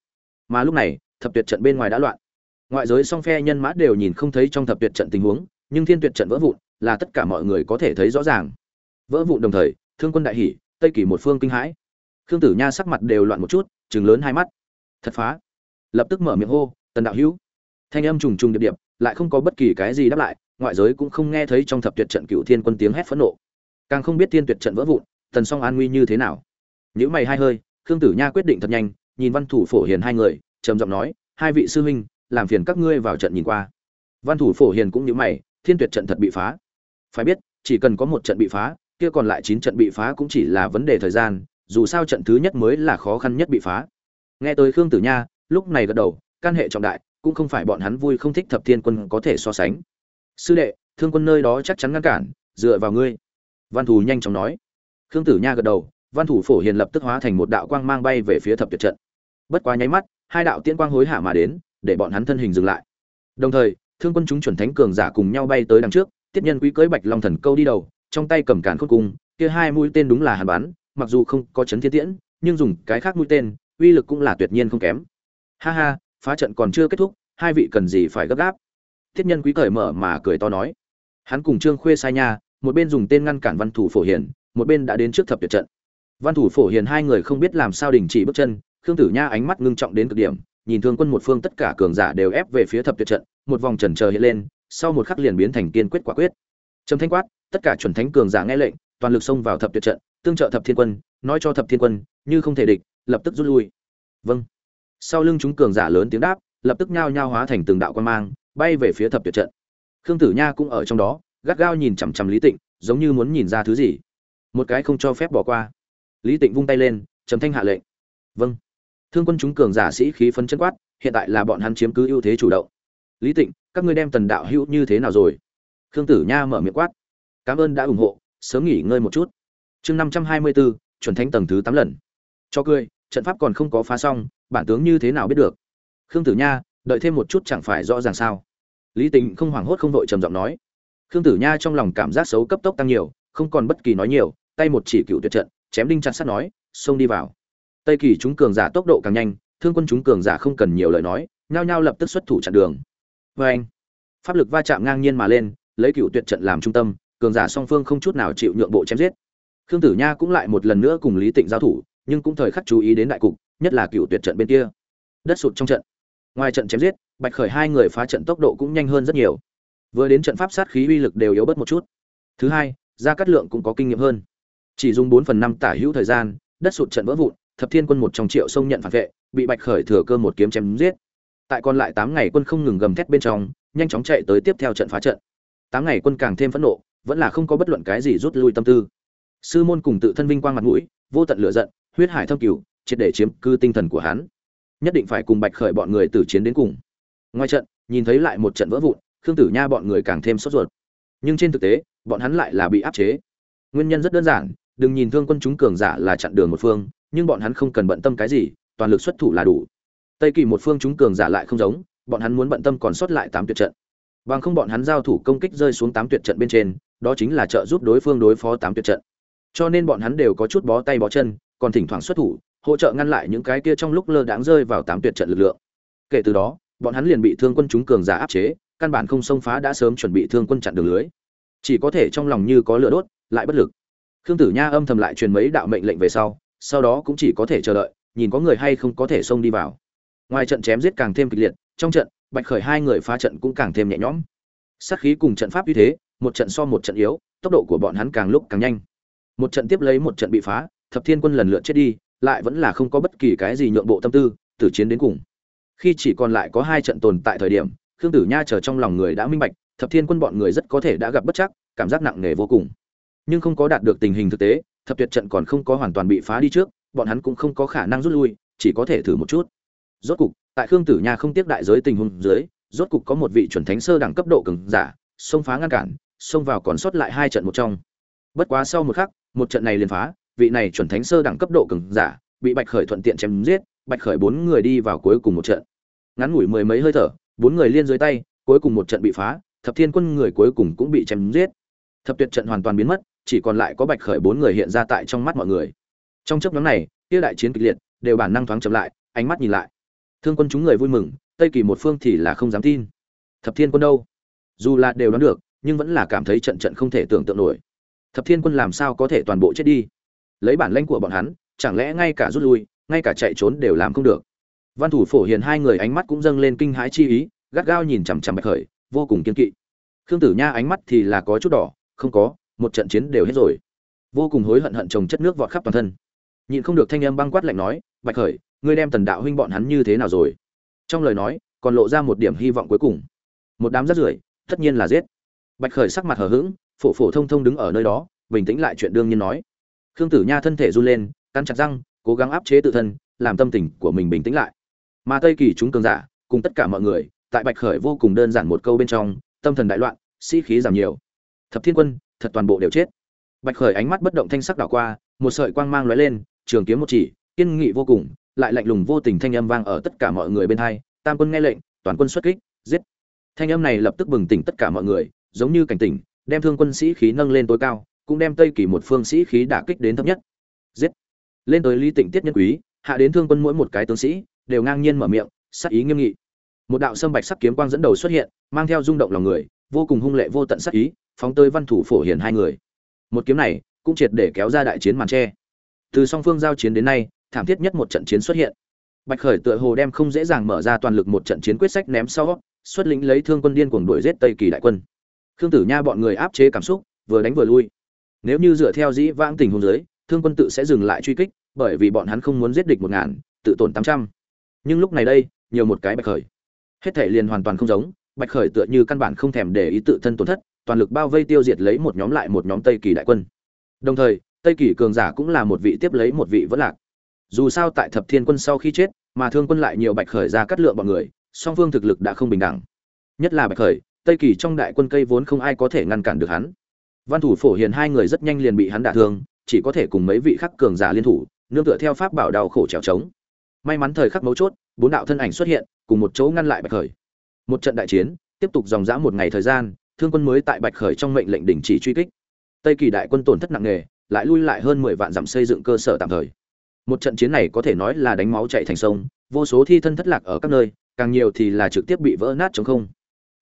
Mà lúc này, thập tuyệt trận bên ngoài đã loạn. Ngoại giới song phe nhân mã đều nhìn không thấy trong thập tuyệt trận tình huống, nhưng thiên tuyệt trận vỡ vụn, là tất cả mọi người có thể thấy rõ ràng. Vỡ vụn đồng thời, Thương quân đại hỉ, Tây Kỳ một phương kinh hãi. Khương Tử Nha sắc mặt đều loạn một chút, trừng lớn hai mắt. Thật phá. Lập tức mở miệng hô, "Tần đạo hữu." Thanh âm trùng trùng điệp điệp, lại không có bất kỳ cái gì đáp lại, ngoại giới cũng không nghe thấy trong thập tuyệt trận cựu thiên quân tiếng hét phẫn nộ. Càng không biết thiên tuyệt trận vỡ vụn, Tần Song an nguy như thế nào. Nhíu mày hai hơi, Khương Tử Nha quyết định thật nhanh, nhìn Văn Thủ Phổ Hiền hai người, trầm giọng nói, "Hai vị sư huynh, làm phiền các ngươi vào trận nhìn qua." Văn Thủ Phổ Hiền cũng nhíu mày, thiên tuyệt trận thật bị phá. Phải biết, chỉ cần có một trận bị phá, kia còn lại chín trận bị phá cũng chỉ là vấn đề thời gian, dù sao trận thứ nhất mới là khó khăn nhất bị phá. Nghe tới Khương Tử Nha, lúc này gật đầu, can hệ trọng đại, cũng không phải bọn hắn vui không thích Thập Thiên Quân có thể so sánh. Sư đệ, Thương Quân nơi đó chắc chắn ngăn cản, dựa vào ngươi. Văn Thủ nhanh chóng nói. Khương Tử Nha gật đầu, Văn Thủ Phổ Hiền lập tức hóa thành một đạo quang mang bay về phía thập tuyệt trận. Bất quá nháy mắt, hai đạo tiên quang hối hạ mà đến, để bọn hắn thân hình dừng lại. Đồng thời, Thương Quân chúng chuẩn thánh cường giả cùng nhau bay tới đằng trước, Tiết Nhân Quý cưới Bạch Long Thần câu đi đầu, trong tay cầm càn khôn cung, kia hai mũi tên đúng là hàn bán, mặc dù không có chấn thiên tiễn, nhưng dùng cái khác mũi tên, uy lực cũng là tuyệt nhiên không kém. Ha ha, phá trận còn chưa kết thúc, hai vị cần gì phải gấp gáp. Tiết Nhân Quý cởi mở mà cười to nói. Hắn cùng Trương Khuê sai nha, một bên dùng tên ngăn cản Văn Thủ Phổ Hiền, một bên đã đến trước thập tuyệt trận. Văn Thủ Phổ Hiền hai người không biết làm sao đình chỉ bước chân, Khương Tử Nha ánh mắt ngưng trọng đến cực điểm, nhìn Thương Quân một phương tất cả cường giả đều ép về phía thập tuyệt trận, một vòng trần chờ hiện lên, sau một khắc liền biến thành kiên quyết quả quyết. Trầm thanh quát, tất cả chuẩn thánh cường giả nghe lệnh, toàn lực xông vào thập tuyệt trận, tương trợ thập thiên quân, nói cho thập thiên quân, như không thể địch, lập tức rút lui. Vâng. Sau lưng chúng cường giả lớn tiếng đáp, lập tức nhao nhao hóa thành từng đạo quan mang, bay về phía thập tuyệt trận. Khương Tử Nha cũng ở trong đó, gắt gao nhìn chằm chằm Lý Tịnh, giống như muốn nhìn ra thứ gì. Một cái không cho phép bỏ qua. Lý Tịnh vung tay lên, trầm thanh hạ lệnh. Vâng. Thương quân chúng cường giả sĩ khí phấn chân quát, hiện tại là bọn hắn chiếm cứ ưu thế chủ động. Lý Tịnh, các ngươi đem Tần đạo hữu như thế nào rồi? Khương Tử Nha mở miệng quát. Cảm ơn đã ủng hộ, sớm nghỉ ngơi một chút. Chương năm trăm hai mươi 524, chuẩn thánh tầng thứ tám lần. Cho cười, trận pháp còn không có phá xong, bản tướng như thế nào biết được? Khương Tử Nha, đợi thêm một chút chẳng phải rõ ràng sao? Lý Tịnh không hoảng hốt không vội trầm giọng nói. Khương Tử Nha trong lòng cảm giác xấu cấp tốc tăng nhiều, không còn bất kỳ nói nhiều, tay một chỉ cựu tuyệt trận, chém đinh chặt sắt nói, xông đi vào. Tây Kỳ chúng cường giả tốc độ càng nhanh, thương quân chúng cường giả không cần nhiều lời nói, nhao nhao lập tức xuất thủ chặn đường. Và anh, pháp lực va chạm ngang nhiên mà lên, lấy cựu tuyệt trận làm trung tâm, cường giả song phương không chút nào chịu nhượng bộ chém giết. Khương Tử Nha cũng lại một lần nữa cùng Lý Tịnh giao thủ, nhưng cũng thời khắc chú ý đến đại cục, nhất là cựu tuyệt trận bên kia. Đất sụt trong trận. Ngoài trận chém giết, Bạch Khởi hai người phá trận tốc độ cũng nhanh hơn rất nhiều. Vừa đến trận pháp sát khí uy lực đều yếu bớt một chút. Thứ hai, Gia Cát Lượng cũng có kinh nghiệm hơn. Chỉ dùng 4 phần 5 tả hữu thời gian, đất sụt trận vỡ vụn, Thập Thiên quân một trong triệu sông nhận phản vệ, bị Bạch Khởi thừa cơ một kiếm chém giết. Tại còn lại 8 ngày quân không ngừng gầm thét bên trong, nhanh chóng chạy tới tiếp theo trận phá trận. 8 ngày quân càng thêm phẫn nộ, vẫn là không có bất luận cái gì rút lui tâm tư. Sư môn cùng tự thân vinh quang mặt mũi, vô tận lửa giận, huyết hải thâm cửu, triệt để chiếm cư tinh thần của hắn. Nhất định phải cùng Bạch Khởi bọn người tử chiến đến cùng. Ngoài trận, nhìn thấy lại một trận vỡ vụn, Khương Tử Nha bọn người càng thêm sốt ruột. Nhưng trên thực tế, bọn hắn lại là bị áp chế. Nguyên nhân rất đơn giản, đừng nhìn thương quân chúng cường giả là chặn đường một phương, nhưng bọn hắn không cần bận tâm cái gì, toàn lực xuất thủ là đủ. Tây Kỳ một phương chúng cường giả lại không giống, bọn hắn muốn bận tâm còn sót lại tám tuyệt trận. Bằng không bọn hắn giao thủ công kích rơi xuống tám tuyệt trận bên trên, đó chính là trợ giúp đối phương đối phó tám tuyệt trận. Cho nên bọn hắn đều có chút bó tay bó chân, còn thỉnh thoảng xuất thủ, hỗ trợ ngăn lại những cái kia trong lúc lơ đáng rơi vào tám tuyệt trận lực lượng. Kể từ đó, bọn hắn liền bị thương quân chúng cường giả áp chế, căn bản không xông phá đã sớm chuẩn bị thương quân chặn đường lưới. Chỉ có thể trong lòng như có lửa đốt, lại bất lực. Khương Tử Nha âm thầm lại truyền mấy đạo mệnh lệnh về sau, sau đó cũng chỉ có thể chờ đợi, nhìn có người hay không có thể xông đi vào. Ngoài trận chém giết càng thêm kịch liệt, trong trận, Bạch Khởi hai người phá trận cũng càng thêm nhẹ nhõm. Sát khí cùng trận pháp như thế, một trận so một trận yếu, tốc độ của bọn hắn càng lúc càng nhanh. Một trận tiếp lấy một trận bị phá, Thập Thiên Quân lần lượt chết đi, lại vẫn là không có bất kỳ cái gì nhượng bộ tâm tư, tử chiến đến cùng. Khi chỉ còn lại có hai trận tồn tại thời điểm, Khương Tử Nha chờ trong lòng người đã minh bạch, Thập Thiên Quân bọn người rất có thể đã gặp bất chắc, cảm giác nặng nề vô cùng. Nhưng không có đạt được tình hình thực tế, Thập Tuyệt trận còn không có hoàn toàn bị phá đi trước, bọn hắn cũng không có khả năng rút lui, chỉ có thể thử một chút. Rốt cục, tại Khương Tử Nha không tiếc đại giới tình huống dưới, rốt cục có một vị chuẩn thánh sơ đẳng cấp độ cường giả, xông phá ngăn cản, xông vào còn sót lại hai trận một trong. bất quá sau một khắc một trận này liền phá vị này chuẩn thánh sơ đẳng cấp độ cường giả bị bạch khởi thuận tiện chém giết bạch khởi bốn người đi vào cuối cùng một trận ngắn ngủi mười mấy hơi thở bốn người liên dưới tay cuối cùng một trận bị phá thập thiên quân người cuối cùng cũng bị chém giết thập tuyệt trận hoàn toàn biến mất chỉ còn lại có bạch khởi bốn người hiện ra tại trong mắt mọi người. Trong chấp nhóm này, kia đại chiến kịch liệt, đều bản năng thoáng chậm lại, ánh mắt nhìn lại. Thương quân chúng người vui mừng, tây kỳ một phương thì là không dám tin. Thập thiên quân đâu? Dù là đều đoán được, nhưng vẫn là cảm thấy trận trận không thể tưởng tượng nổi. Thập thiên quân làm sao có thể toàn bộ chết đi? Lấy bản lãnh của bọn hắn, chẳng lẽ ngay cả rút lui, ngay cả chạy trốn đều làm không được? Văn thủ phổ hiền hai người ánh mắt cũng dâng lên kinh hãi chi ý, gắt gao nhìn chằm chằm bạch khởi, vô cùng kiên kỵ. Khương tử nha ánh mắt thì là có chút đỏ, không có một trận chiến đều hết rồi. Vô cùng hối hận hận chồng chất nước vọt khắp toàn thân. Nhịn không được thanh âm băng quát lạnh nói, bạch khởi, ngươi đem tần đạo huynh bọn hắn như thế nào rồi? Trong lời nói, còn lộ ra một điểm hy vọng cuối cùng. Một đám rắt rưởi, tất nhiên là giết. Bạch khởi sắc mặt hờ hững, phổ phổ thông thông đứng ở nơi đó, bình tĩnh lại chuyện đương nhiên nói. Khương tử nha thân thể run lên, cắn chặt răng, cố gắng áp chế tự thân, làm tâm tình của mình bình tĩnh lại. Mà tây kỳ chúng cường giả, cùng tất cả mọi người, tại bạch khởi vô cùng đơn giản một câu bên trong, tâm thần đại loạn, sĩ khí giảm nhiều. Thập thiên quân thật toàn bộ đều chết. Bạch khởi ánh mắt bất động thanh sắc đảo qua, một sợi quang mang lóe lên, trường kiếm một chỉ, kiên nghị vô cùng, lại lạnh lùng vô tình thanh âm vang ở tất cả mọi người bên hai. Tam quân nghe lệnh, toàn quân xuất kích, giết. Thanh âm này lập tức bừng tỉnh tất cả mọi người, giống như cảnh tỉnh, đem thương quân sĩ khí nâng lên tối cao, cũng đem tây kỳ một phương sĩ khí đả kích đến thấp nhất. Giết. Lên tới lý tịnh tiết nhân quý, hạ đến thương quân mỗi một cái tướng sĩ, đều ngang nhiên mở miệng, sắc ý nghiêm nghị. Một đạo sâm bạch sắc kiếm quang dẫn đầu xuất hiện, mang theo rung động lòng người, vô cùng hung lệ vô tận sắc ý phóng tới văn thủ phổ hiển hai người. Một kiếm này cũng triệt để kéo ra đại chiến màn tre. Từ song phương giao chiến đến nay, thảm thiết nhất một trận chiến xuất hiện. Bạch khởi tựa hồ đem không dễ dàng mở ra toàn lực một trận chiến quyết sách ném sau, xuất lĩnh lấy thương quân điên cuồng đuổi giết tây kỳ đại quân. Khương tử nha bọn người áp chế cảm xúc, vừa đánh vừa lui. Nếu như dựa theo dĩ vãng tình huống giới thương quân tự sẽ dừng lại truy kích, bởi vì bọn hắn không muốn giết địch một ngàn, tự tổn tám trăm. Nhưng lúc này đây, nhiều một cái bạch khởi. Hết thể liền hoàn toàn không giống, bạch khởi tựa như căn bản không thèm để ý tự thân tổn thất toàn lực bao vây tiêu diệt lấy một nhóm lại một nhóm tây kỳ đại quân. Đồng thời, tây kỳ cường giả cũng là một vị tiếp lấy một vị vẫn lạc. Dù sao tại thập thiên quân sau khi chết, mà thương quân lại nhiều bạch khởi ra cắt lượng bọn người, song phương thực lực đã không bình đẳng. Nhất là bạch khởi, tây kỳ trong đại quân cây vốn không ai có thể ngăn cản được hắn. Văn thủ phổ hiền hai người rất nhanh liền bị hắn đả thương, chỉ có thể cùng mấy vị khắc cường giả liên thủ, nương tựa theo pháp bảo đau khổ trèo trống. May mắn thời khắc mấu chốt, bốn đạo thân ảnh xuất hiện, cùng một chỗ ngăn lại bạch khởi. Một trận đại chiến, tiếp tục dòng dã một ngày thời gian thương quân mới tại bạch khởi trong mệnh lệnh đình chỉ truy kích. Tây kỳ đại quân tổn thất nặng nề, lại lui lại hơn mười vạn dặm xây dựng cơ sở tạm thời. Một trận chiến này có thể nói là đánh máu chạy thành sông, vô số thi thân thất lạc ở các nơi, càng nhiều thì là trực tiếp bị vỡ nát chống không.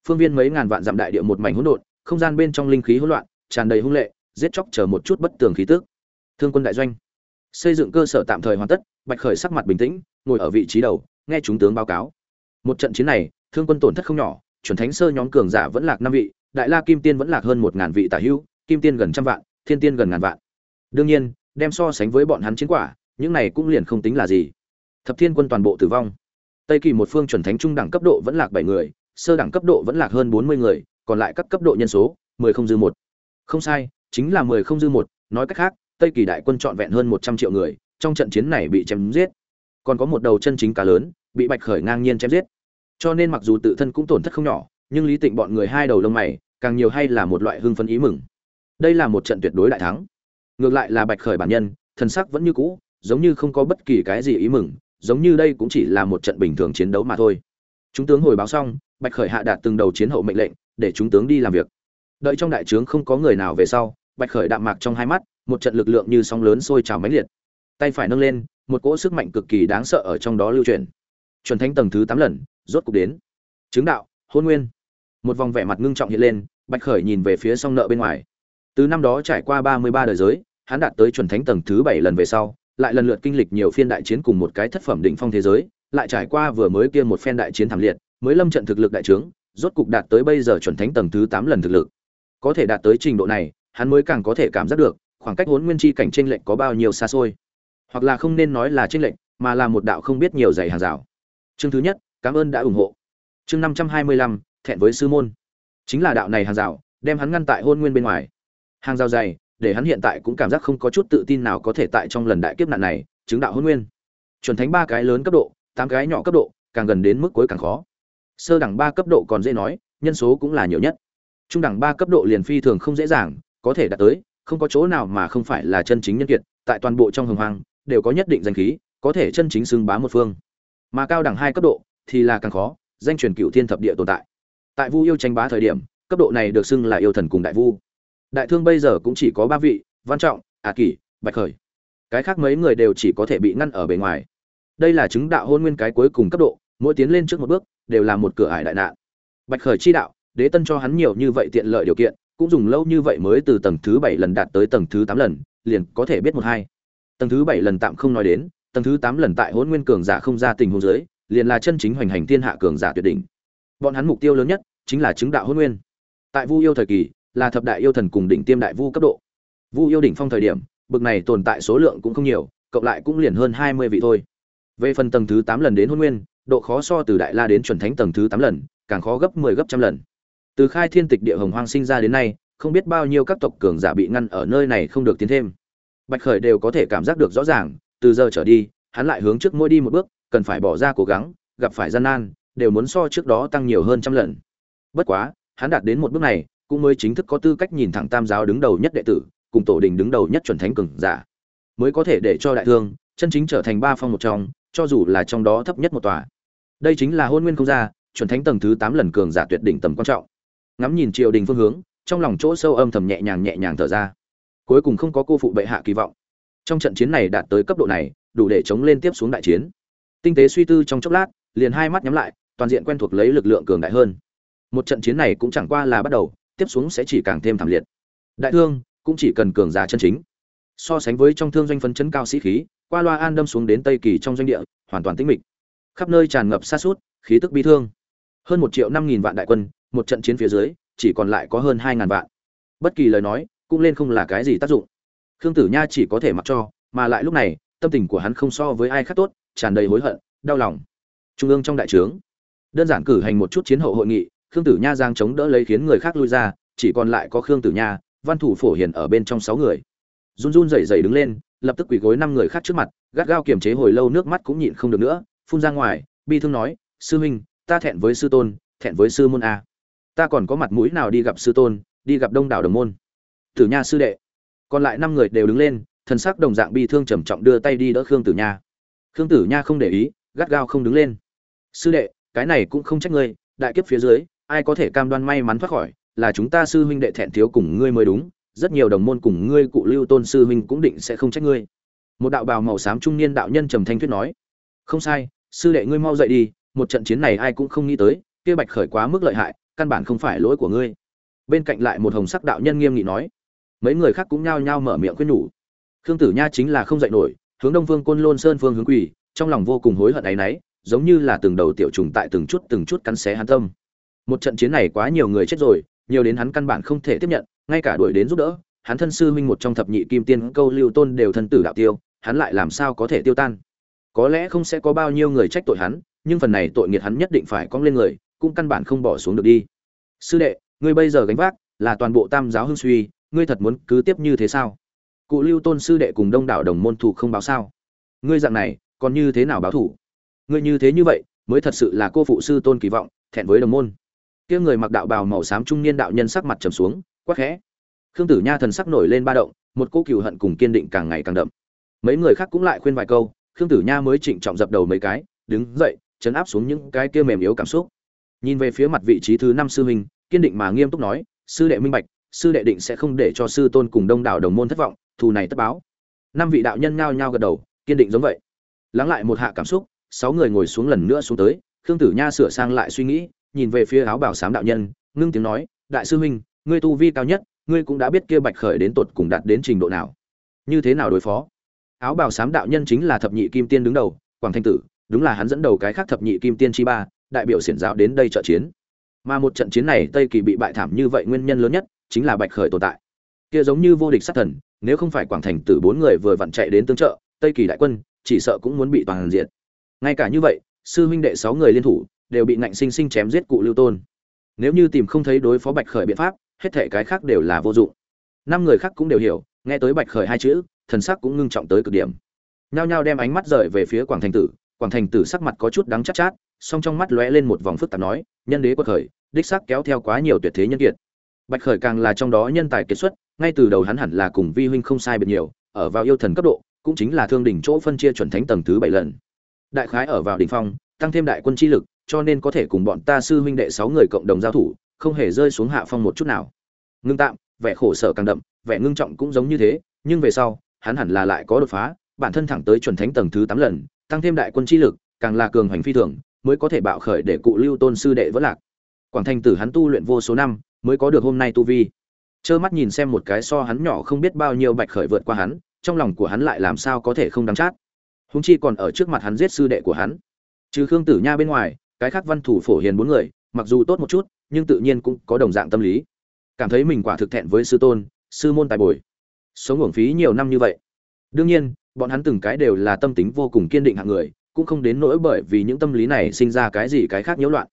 Phương viên mấy ngàn vạn dặm đại địa một mảnh hỗn độn, không gian bên trong linh khí hỗn loạn, tràn đầy hung lệ, giết chóc chờ một chút bất tường khí tức thương quân đại doanh. Xây dựng cơ sở tạm thời hoàn tất, bạch khởi sắc mặt bình tĩnh, ngồi ở vị trí đầu, nghe chúng tướng báo cáo. Một trận chiến này, thương quân tổn thất không nhỏ, chuẩn thánh sơ nhóm cường giả vẫn lạc năm vị đại la kim tiên vẫn lạc hơn một ngàn vị tả hữu, kim tiên gần trăm vạn, thiên tiên gần ngàn vạn. Đương nhiên, đem so sánh với bọn hắn chiến quả, những này cũng liền không tính là gì. Thập thiên quân toàn bộ tử vong. Tây kỳ một phương chuẩn thánh trung đẳng cấp độ vẫn lạc bảy người, sơ đẳng cấp độ vẫn lạc hơn bốn mươi người, còn lại các cấp độ nhân số, mười không dư một. Không sai, chính là mười không dư một, nói cách khác, tây kỳ đại quân trọn vẹn hơn một trăm triệu người, trong trận chiến này bị chém giết. Còn có một đầu chân chính cá lớn, bị bạch khởi ngang nhiên chém giết. Cho nên mặc dù tự thân cũng tổn thất không nhỏ nhưng lý tịnh bọn người hai đầu lông mày, càng nhiều hay là một loại hưng phấn ý mừng. Đây là một trận tuyệt đối đại thắng. Ngược lại là bạch khởi bản nhân, thần sắc vẫn như cũ, giống như không có bất kỳ cái gì ý mừng, giống như đây cũng chỉ là một trận bình thường chiến đấu mà thôi. Chúng tướng hồi báo xong, bạch khởi hạ đạt từng đầu chiến hậu mệnh lệnh, để chúng tướng đi làm việc. Đợi trong đại trướng không có người nào về sau, bạch khởi đạm mạc trong hai mắt, một trận lực lượng như sóng lớn sôi trào mãnh liệt. Tay phải nâng lên, một cỗ sức mạnh cực kỳ đáng sợ ở trong đó lưu truyền. Chuẩn thánh tầng thứ tám lần, rốt cục đến. Chứng đạo, hôn nguyên một vòng vẻ mặt ngưng trọng hiện lên, bạch khởi nhìn về phía song nợ bên ngoài. Từ năm đó trải qua ba mươi ba đời giới, hắn đạt tới chuẩn thánh tầng thứ bảy lần về sau, lại lần lượt kinh lịch nhiều phiên đại chiến cùng một cái thất phẩm đỉnh phong thế giới, lại trải qua vừa mới kia một phen đại chiến thảm liệt, mới lâm trận thực lực đại trướng, rốt cục đạt tới bây giờ chuẩn thánh tầng thứ tám lần thực lực. Có thể đạt tới trình độ này, hắn mới càng có thể cảm giác được, khoảng cách huấn nguyên chi cảnh tranh lệch có bao nhiêu xa xôi. Hoặc là không nên nói là tranh lệch, mà là một đạo không biết nhiều dày hàng rào. Chương thứ nhất, cảm ơn đã ủng hộ. Chương năm trăm hai mươi lăm thẹn với sư môn. Chính là đạo này hàng rào, đem hắn ngăn tại hôn nguyên bên ngoài. Hàng rào dày, để hắn hiện tại cũng cảm giác không có chút tự tin nào có thể tại trong lần đại kiếp nạn này, chứng đạo hôn nguyên. Chuẩn thánh ba cái lớn cấp độ, tám cái nhỏ cấp độ, càng gần đến mức cuối càng khó. Sơ đẳng ba cấp độ còn dễ nói, nhân số cũng là nhiều nhất. Trung đẳng ba cấp độ liền phi thường không dễ dàng, có thể đạt tới, không có chỗ nào mà không phải là chân chính nhân kiệt, tại toàn bộ trong hồng hoang, đều có nhất định danh khí, có thể chân chính xưng bá một phương. Mà cao đẳng hai cấp độ, thì là càng khó, danh truyền cựu thiên thập địa tồn tại tại vu yêu tranh bá thời điểm, cấp độ này được xưng là yêu thần cùng đại vu. Đại thương bây giờ cũng chỉ có ba vị, văn trọng ả kỷ, bạch khởi. Cái khác mấy người đều chỉ có thể bị ngăn ở bề ngoài. Đây là chứng đạo hôn nguyên cái cuối cùng cấp độ, mỗi tiến lên trước một bước, đều là một cửa ải đại nạn. Bạch khởi chi đạo, đế tân cho hắn nhiều như vậy tiện lợi điều kiện, cũng dùng lâu như vậy mới từ tầng thứ bảy lần đạt tới tầng thứ tám lần, liền có thể biết một hai. Tầng thứ bảy lần tạm không nói đến, tầng thứ tám lần tại hôn nguyên cường giả không ra tình huống dưới, liền là chân chính hoành hành thiên hạ cường giả tuyệt đỉnh bọn hắn mục tiêu lớn nhất chính là chứng đạo hôn nguyên. Tại vu yêu thời kỳ, là thập đại yêu thần cùng đỉnh tiêm đại vu cấp độ. Vu yêu đỉnh phong thời điểm, bực này tồn tại số lượng cũng không nhiều, cộng lại cũng liền hơn hai mươi vị thôi. Về phần tầng thứ tám lần đến hôn nguyên, độ khó so từ đại la đến chuẩn thánh tầng thứ tám lần, càng khó gấp mười 10 gấp trăm lần. Từ khai thiên tịch địa hồng hoang sinh ra đến nay, không biết bao nhiêu các tộc cường giả bị ngăn ở nơi này không được tiến thêm. Bạch khởi đều có thể cảm giác được rõ ràng, từ giờ trở đi, hắn lại hướng trước mỗi đi một bước, cần phải bỏ ra cố gắng, gặp phải gian nan đều muốn so trước đó tăng nhiều hơn trăm lần. Bất quá, hắn đạt đến một bước này, cũng mới chính thức có tư cách nhìn thẳng tam giáo đứng đầu nhất đệ tử, cùng tổ đình đứng đầu nhất chuẩn thánh cường giả. Mới có thể để cho đại thương, chân chính trở thành ba phong một trong, cho dù là trong đó thấp nhất một tòa. Đây chính là hôn nguyên không gia, chuẩn thánh tầng thứ tám lần cường giả tuyệt đỉnh tầm quan trọng. Ngắm nhìn triều đình phương hướng, trong lòng chỗ sâu âm thầm nhẹ nhàng nhẹ nhàng thở ra. Cuối cùng không có cô phụ bệ hạ kỳ vọng. Trong trận chiến này đạt tới cấp độ này, đủ để chống lên tiếp xuống đại chiến. Tinh tế suy tư trong chốc lát, liền hai mắt nhắm lại toàn diện quen thuộc lấy lực lượng cường đại hơn. Một trận chiến này cũng chẳng qua là bắt đầu, tiếp xuống sẽ chỉ càng thêm thảm liệt. Đại thương cũng chỉ cần cường giả chân chính. So sánh với trong thương doanh phấn chấn cao sĩ khí, qua loa an đâm xuống đến tây kỳ trong doanh địa, hoàn toàn tĩnh mịch. Khắp nơi tràn ngập sát sút, khí tức bi thương. Hơn một triệu năm nghìn vạn đại quân, một trận chiến phía dưới, chỉ còn lại có hơn hai ngàn vạn. Bất kỳ lời nói, cũng lên không là cái gì tác dụng. Khương tử nha chỉ có thể mặc cho, mà lại lúc này, tâm tình của hắn không so với ai khác tốt, tràn đầy hối hận, đau lòng. Trung ương trong đại trướng đơn giản cử hành một chút chiến hậu hội nghị, khương tử nha giang chống đỡ lấy khiến người khác lui ra, chỉ còn lại có khương tử nha, văn thủ phổ hiền ở bên trong sáu người. Run run rẩy rẩy đứng lên, lập tức quỳ gối năm người khác trước mặt, gắt gao kiềm chế hồi lâu nước mắt cũng nhịn không được nữa, phun ra ngoài, bi thương nói, sư huynh, ta thẹn với sư tôn, thẹn với sư môn a. Ta còn có mặt mũi nào đi gặp sư tôn, đi gặp đông đảo đồng môn? Tử nha sư đệ. Còn lại năm người đều đứng lên, thần sắc đồng dạng bi thương trầm trọng đưa tay đi đỡ khương tử nha. Khương tử nha không để ý, gắt gao không đứng lên. Sư đệ cái này cũng không trách ngươi đại kiếp phía dưới ai có thể cam đoan may mắn thoát khỏi là chúng ta sư huynh đệ thẹn thiếu cùng ngươi mới đúng rất nhiều đồng môn cùng ngươi cụ lưu tôn sư huynh cũng định sẽ không trách ngươi. Một đạo bào màu xám trung niên đạo nhân trầm thanh thuyết nói không sai sư đệ ngươi mau dậy đi một trận chiến này ai cũng không nghĩ tới kia bạch khởi quá mức lợi hại căn bản không phải lỗi của ngươi. Bên cạnh lại một hồng sắc đạo nhân nghiêm nghị nói mấy người khác cũng nhao nhao mở miệng khuyên nhủ khương tử nha chính là không dậy nổi hướng đông vương côn lôn sơn phương hướng quỷ, trong lòng vô cùng hối hận áy náy giống như là từng đầu tiểu trùng tại từng chút từng chút cắn xé hắn tâm. Một trận chiến này quá nhiều người chết rồi, nhiều đến hắn căn bản không thể tiếp nhận, ngay cả đuổi đến giúp đỡ, hắn thân sư huynh một trong thập nhị kim tiên câu lưu tôn đều thân tử đạo tiêu, hắn lại làm sao có thể tiêu tan? Có lẽ không sẽ có bao nhiêu người trách tội hắn, nhưng phần này tội nghiệt hắn nhất định phải cong lên người, cũng căn bản không bỏ xuống được đi. Sư đệ, ngươi bây giờ gánh vác là toàn bộ tam giáo hưng suy, ngươi thật muốn cứ tiếp như thế sao? Cụ lưu tôn sư đệ cùng đông đảo đồng môn thủ không báo sao? Ngươi dạng này, còn như thế nào báo thủ? Ngươi như thế như vậy, mới thật sự là cô phụ sư tôn kỳ vọng, thẹn với đồng môn. Kia người mặc đạo bào màu xám trung niên đạo nhân sắc mặt trầm xuống, quắc khẽ. Khương tử nha thần sắc nổi lên ba động, một cô cựu hận cùng kiên định càng ngày càng đậm. Mấy người khác cũng lại khuyên vài câu, khương tử nha mới trịnh trọng dập đầu mấy cái, đứng dậy, chấn áp xuống những cái kia mềm yếu cảm xúc. Nhìn về phía mặt vị trí thứ năm sư huynh, kiên định mà nghiêm túc nói, sư đệ minh bạch, sư đệ định sẽ không để cho sư tôn cùng đông đảo đồng môn thất vọng, thù này tất báo. Năm vị đạo nhân nhao nhao gật đầu, kiên định giống vậy. Lắng lại một hạ cảm xúc sáu người ngồi xuống lần nữa xuống tới, khương tử nha sửa sang lại suy nghĩ, nhìn về phía áo bảo sám đạo nhân, ngưng tiếng nói, đại sư huynh, ngươi tu vi cao nhất, ngươi cũng đã biết kia bạch khởi đến tột cùng đạt đến trình độ nào. Như thế nào đối phó? Áo bảo sám đạo nhân chính là thập nhị kim tiên đứng đầu, quảng thanh tử, đúng là hắn dẫn đầu cái khác thập nhị kim tiên chi ba, đại biểu xiển giáo đến đây trợ chiến. Mà một trận chiến này tây kỳ bị bại thảm như vậy nguyên nhân lớn nhất chính là bạch khởi tồn tại. Kia giống như vô địch sát thần, nếu không phải quảng thành tử bốn người vừa vặn chạy đến tương trợ, tây kỳ đại quân chỉ sợ cũng muốn bị toàn diện ngay cả như vậy, sư huynh đệ sáu người liên thủ đều bị ngạnh sinh sinh chém giết cụ lưu tôn. Nếu như tìm không thấy đối phó bạch khởi biện pháp, hết thể cái khác đều là vô dụng. Năm người khác cũng đều hiểu, nghe tới bạch khởi hai chữ, thần sắc cũng ngưng trọng tới cực điểm. Nhao nhao đem ánh mắt rời về phía quảng thành tử. Quảng thành tử sắc mặt có chút đắng chát chát, song trong mắt lóe lên một vòng phức tạp nói, nhân đế quật khởi, đích sắc kéo theo quá nhiều tuyệt thế nhân kiệt. Bạch khởi càng là trong đó nhân tài kiệt xuất, ngay từ đầu hắn hẳn là cùng vi huynh không sai biệt nhiều, ở vào yêu thần cấp độ, cũng chính là thương đỉnh chỗ phân chia chuẩn thánh tầng thứ bảy lần đại khái ở vào đỉnh phong, tăng thêm đại quân chi lực, cho nên có thể cùng bọn ta sư huynh đệ sáu người cộng đồng giao thủ, không hề rơi xuống hạ phong một chút nào. Ngưng tạm, vẻ khổ sở càng đậm, vẻ ngưng trọng cũng giống như thế, nhưng về sau, hắn hẳn là lại có đột phá, bản thân thẳng tới chuẩn thánh tầng thứ tám lần, tăng thêm đại quân chi lực, càng là cường hành phi thường, mới có thể bạo khởi để cụ lưu tôn sư đệ vỡ lạc. Quảng thành tử hắn tu luyện vô số năm, mới có được hôm nay tu vi. Trơ mắt nhìn xem một cái so hắn nhỏ không biết bao nhiêu bạch khởi vượt qua hắn, trong lòng của hắn lại làm sao có thể không đắng chát húng chi còn ở trước mặt hắn giết sư đệ của hắn. Trừ khương tử nha bên ngoài, cái khác văn thủ phổ hiền bốn người, mặc dù tốt một chút, nhưng tự nhiên cũng có đồng dạng tâm lý. Cảm thấy mình quả thực thẹn với sư tôn, sư môn tài bồi. Sống uổng phí nhiều năm như vậy. Đương nhiên, bọn hắn từng cái đều là tâm tính vô cùng kiên định hạng người, cũng không đến nỗi bởi vì những tâm lý này sinh ra cái gì cái khác nhiễu loạn.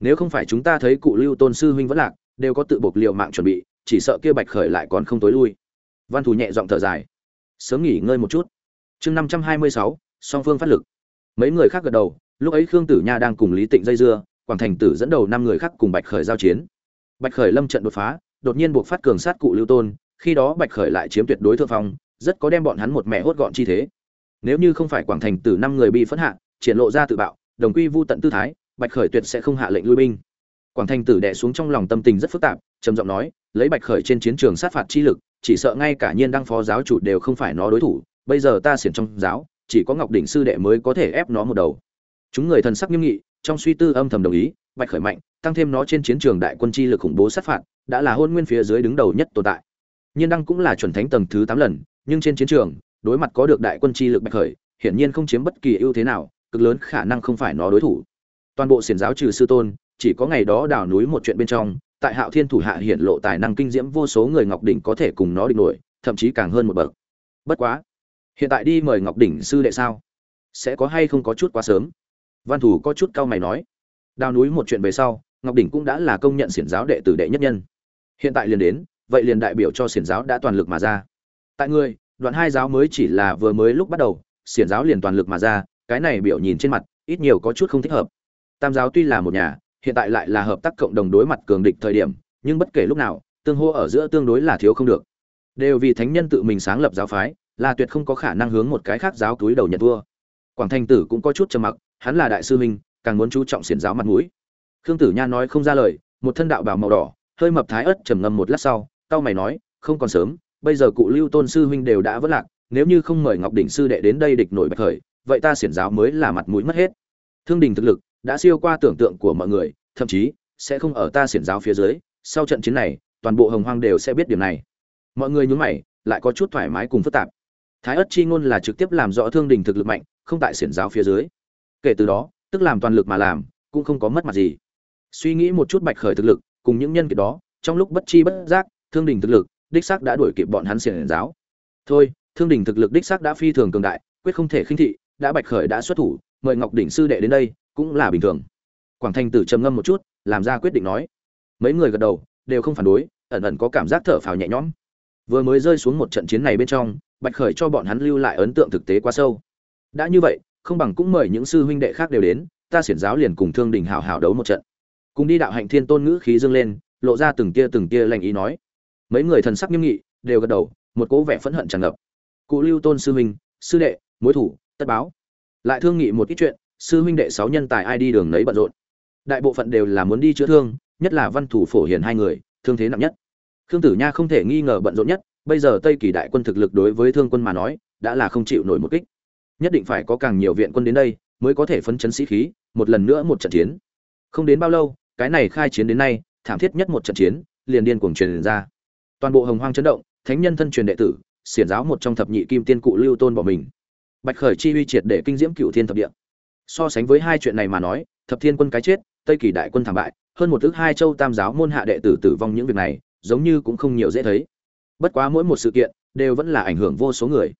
Nếu không phải chúng ta thấy cụ lưu tôn sư huynh vẫn lạc, đều có tự buộc liệu mạng chuẩn bị, chỉ sợ kia bạch khởi lại còn không tối lui. Văn thù nhẹ giọng thở dài. Sớm nghỉ ngơi một chút chương năm trăm hai mươi sáu, song phương phát lực. Mấy người khác gật đầu, lúc ấy khương tử nha đang cùng lý tịnh dây dưa, quảng thành tử dẫn đầu năm người khác cùng bạch khởi giao chiến. Bạch khởi lâm trận đột phá, đột nhiên buộc phát cường sát cụ lưu tôn, khi đó bạch khởi lại chiếm tuyệt đối thượng phong, rất có đem bọn hắn một mẹ hốt gọn chi thế. Nếu như không phải quảng thành tử năm người bị phẫn hạ, triển lộ ra tự bạo, đồng quy vu tận tư thái, bạch khởi tuyệt sẽ không hạ lệnh lui binh. Quảng thành tử đè xuống trong lòng tâm tình rất phức tạp, trầm giọng nói, lấy bạch khởi trên chiến trường sát phạt chi lực, chỉ sợ ngay cả nhiên đăng phó giáo chủ đều không phải nó đối thủ bây giờ ta xiển trong giáo, chỉ có ngọc đỉnh sư đệ mới có thể ép nó một đầu. Chúng người thần sắc nghiêm nghị, trong suy tư âm thầm đồng ý, bạch khởi mạnh, tăng thêm nó trên chiến trường đại quân chi lực khủng bố sát phạt, đã là hôn nguyên phía dưới đứng đầu nhất tồn tại. Nhiên đăng cũng là chuẩn thánh tầng thứ tám lần, nhưng trên chiến trường, đối mặt có được đại quân chi lực bạch khởi, hiển nhiên không chiếm bất kỳ ưu thế nào, cực lớn khả năng không phải nó đối thủ. Toàn bộ xiển giáo trừ sư tôn, chỉ có ngày đó đào núi một chuyện bên trong, tại hạo thiên thủ hạ hiện lộ tài năng kinh diễm vô số người ngọc đỉnh có thể cùng nó địch nổi, thậm chí càng hơn một bậc. Bất quá hiện tại đi mời ngọc đỉnh sư đệ sao? Sẽ có hay không có chút quá sớm? Văn thủ có chút cau mày nói. Đào núi một chuyện về sau, ngọc đỉnh cũng đã là công nhận xiển giáo đệ tử đệ nhất nhân. Hiện tại liền đến, vậy liền đại biểu cho xiển giáo đã toàn lực mà ra. Tại ngươi, đoạn hai giáo mới chỉ là vừa mới lúc bắt đầu, xiển giáo liền toàn lực mà ra, cái này biểu nhìn trên mặt, ít nhiều có chút không thích hợp. Tam giáo tuy là một nhà, hiện tại lại là hợp tác cộng đồng đối mặt cường địch thời điểm, nhưng bất kể lúc nào, tương hô ở giữa tương đối là thiếu không được. Đều vì thánh nhân tự mình sáng lập giáo phái là tuyệt không có khả năng hướng một cái khác giáo túi đầu nhận thua. Quảng thanh tử cũng có chút trầm mặc, hắn là đại sư huynh, càng muốn chú trọng xiển giáo mặt mũi. Khương tử nha nói không ra lời, một thân đạo bào màu đỏ, hơi mập thái ớt trầm ngâm một lát sau tao mày nói, không còn sớm, bây giờ cụ lưu tôn sư huynh đều đã vất lạc, nếu như không mời ngọc đỉnh sư đệ đến đây địch nổi bạch khởi, vậy ta xiển giáo mới là mặt mũi mất hết. Thương đình thực lực đã siêu qua tưởng tượng của mọi người, thậm chí sẽ không ở ta xiển giáo phía dưới, sau trận chiến này, toàn bộ hồng hoang đều sẽ biết điểm này. Mọi người nhún mày, lại có chút thoải mái cùng phức tạp thái ất chi ngôn là trực tiếp làm rõ thương đình thực lực mạnh, không tại xiển giáo phía dưới. Kể từ đó, tức làm toàn lực mà làm, cũng không có mất mặt gì. Suy nghĩ một chút bạch khởi thực lực, cùng những nhân kiệt đó, trong lúc bất chi bất giác, thương đình thực lực, đích xác đã đuổi kịp bọn hắn xiển giáo. Thôi, thương đình thực lực đích xác đã phi thường cường đại, quyết không thể khinh thị, đã bạch khởi đã xuất thủ, mời ngọc đỉnh sư đệ đến đây, cũng là bình thường. Quảng thanh tử trầm ngâm một chút, làm ra quyết định nói. Mấy người gật đầu, đều không phản đối, ẩn ẩn có cảm giác thở phào nhẹ nhõm. Vừa mới rơi xuống một trận chiến này bên trong bạch khởi cho bọn hắn lưu lại ấn tượng thực tế quá sâu. Đã như vậy, không bằng cũng mời những sư huynh đệ khác đều đến, ta xiển giáo liền cùng thương đình hào hào đấu một trận. Cùng đi đạo hạnh thiên tôn ngữ khí dâng lên, lộ ra từng tia từng tia lành ý nói. Mấy người thần sắc nghiêm nghị, đều gật đầu, một cố vẻ phẫn hận tràn ngập. Cụ lưu tôn sư huynh, sư đệ, mối thủ, tất báo. Lại thương nghị một ít chuyện, sư huynh đệ sáu nhân tài ai đi đường nấy bận rộn. Đại bộ phận đều là muốn đi chữa thương, nhất là văn thủ phổ hiền hai người, thương thế nặng nhất. Khương tử nha không thể nghi ngờ bận rộn nhất bây giờ tây kỳ đại quân thực lực đối với thương quân mà nói, đã là không chịu nổi một kích. Nhất định phải có càng nhiều viện quân đến đây, mới có thể phấn chấn sĩ khí, một lần nữa một trận chiến. Không đến bao lâu, cái này khai chiến đến nay, thảm thiết nhất một trận chiến, liền điên cuồng truyền ra. Toàn bộ hồng hoang chấn động, thánh nhân thân truyền đệ tử, xiển giáo một trong thập nhị kim tiên cụ lưu tôn bỏ mình. Bạch khởi chi uy triệt để kinh diễm cựu thiên thập địa. So sánh với hai chuyện này mà nói, thập thiên quân cái chết, tây kỳ đại quân thảm bại, hơn một thứ hai châu tam giáo môn hạ đệ tử tử vong những việc này, giống như cũng không nhiều dễ thấy bất quá mỗi một sự kiện đều vẫn là ảnh hưởng vô số người.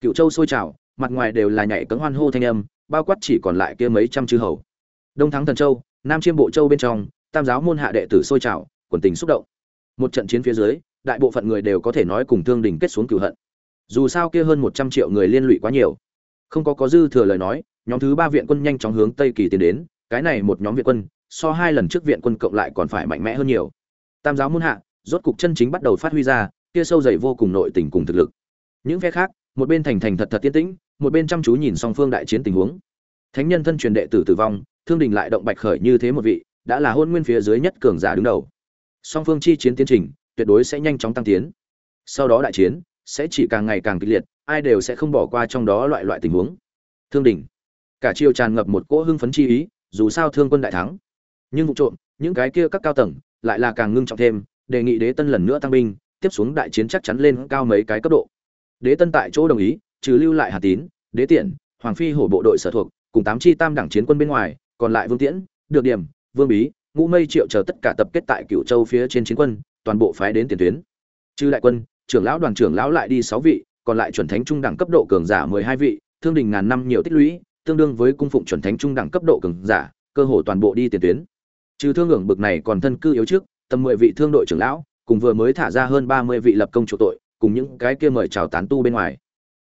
Cựu châu sôi trào, mặt ngoài đều là nhảy cấm hoan hô thanh âm, bao quát chỉ còn lại kia mấy trăm chư hầu. Đông thắng thần châu, nam chiêm bộ châu bên trong, tam giáo môn hạ đệ tử sôi trào, quần tình xúc động. Một trận chiến phía dưới, đại bộ phận người đều có thể nói cùng thương đình kết xuống cửu hận. Dù sao kia hơn một trăm triệu người liên lụy quá nhiều. Không có có dư thừa lời nói, nhóm thứ ba viện quân nhanh chóng hướng tây kỳ tiến đến, cái này một nhóm viện quân, so hai lần trước viện quân cộng lại còn phải mạnh mẽ hơn nhiều. Tam giáo môn hạ, rốt cục chân chính bắt đầu phát huy ra kia sâu dày vô cùng nội tình cùng thực lực. Những phe khác, một bên thành thành thật thật tiến tĩnh, một bên chăm chú nhìn song phương đại chiến tình huống. Thánh nhân thân truyền đệ tử tử vong, thương đình lại động bạch khởi như thế một vị, đã là hôn nguyên phía dưới nhất cường giả đứng đầu. Song phương chi chiến tiến trình, tuyệt đối sẽ nhanh chóng tăng tiến. Sau đó đại chiến, sẽ chỉ càng ngày càng kịch liệt, ai đều sẽ không bỏ qua trong đó loại loại tình huống. Thương đình. Cả chiều tràn ngập một cỗ hưng phấn chi ý, dù sao thương quân đại thắng. Nhưng vụ trộm, những cái kia các cao tầng, lại là càng ngưng trọng thêm, đề nghị đế tân lần nữa tăng binh tiếp xuống đại chiến chắc chắn lên cao mấy cái cấp độ. Đế tân tại chỗ đồng ý, trừ lưu lại hà tín, đế tiện hoàng phi hổ bộ đội sở thuộc, cùng tám chi tam đẳng chiến quân bên ngoài, còn lại vương tiễn, được điểm, vương bí, ngũ mây triệu chờ tất cả tập kết tại cựu châu phía trên chiến quân, toàn bộ phái đến tiền tuyến. Trừ đại quân, trưởng lão đoàn trưởng lão lại đi sáu vị, còn lại chuẩn thánh trung đẳng cấp độ cường giả mười hai vị, thương đình ngàn năm nhiều tích lũy, tương đương với cung phụng chuẩn thánh trung đẳng cấp độ cường giả, cơ hồ toàn bộ đi tiền tuyến. Trừ thương hưởng bực này còn thân cư yếu trước, tầm mười vị thương đội trưởng lão cùng vừa mới thả ra hơn ba mươi vị lập công chủ tội, cùng những cái kia mời chào tán tu bên ngoài.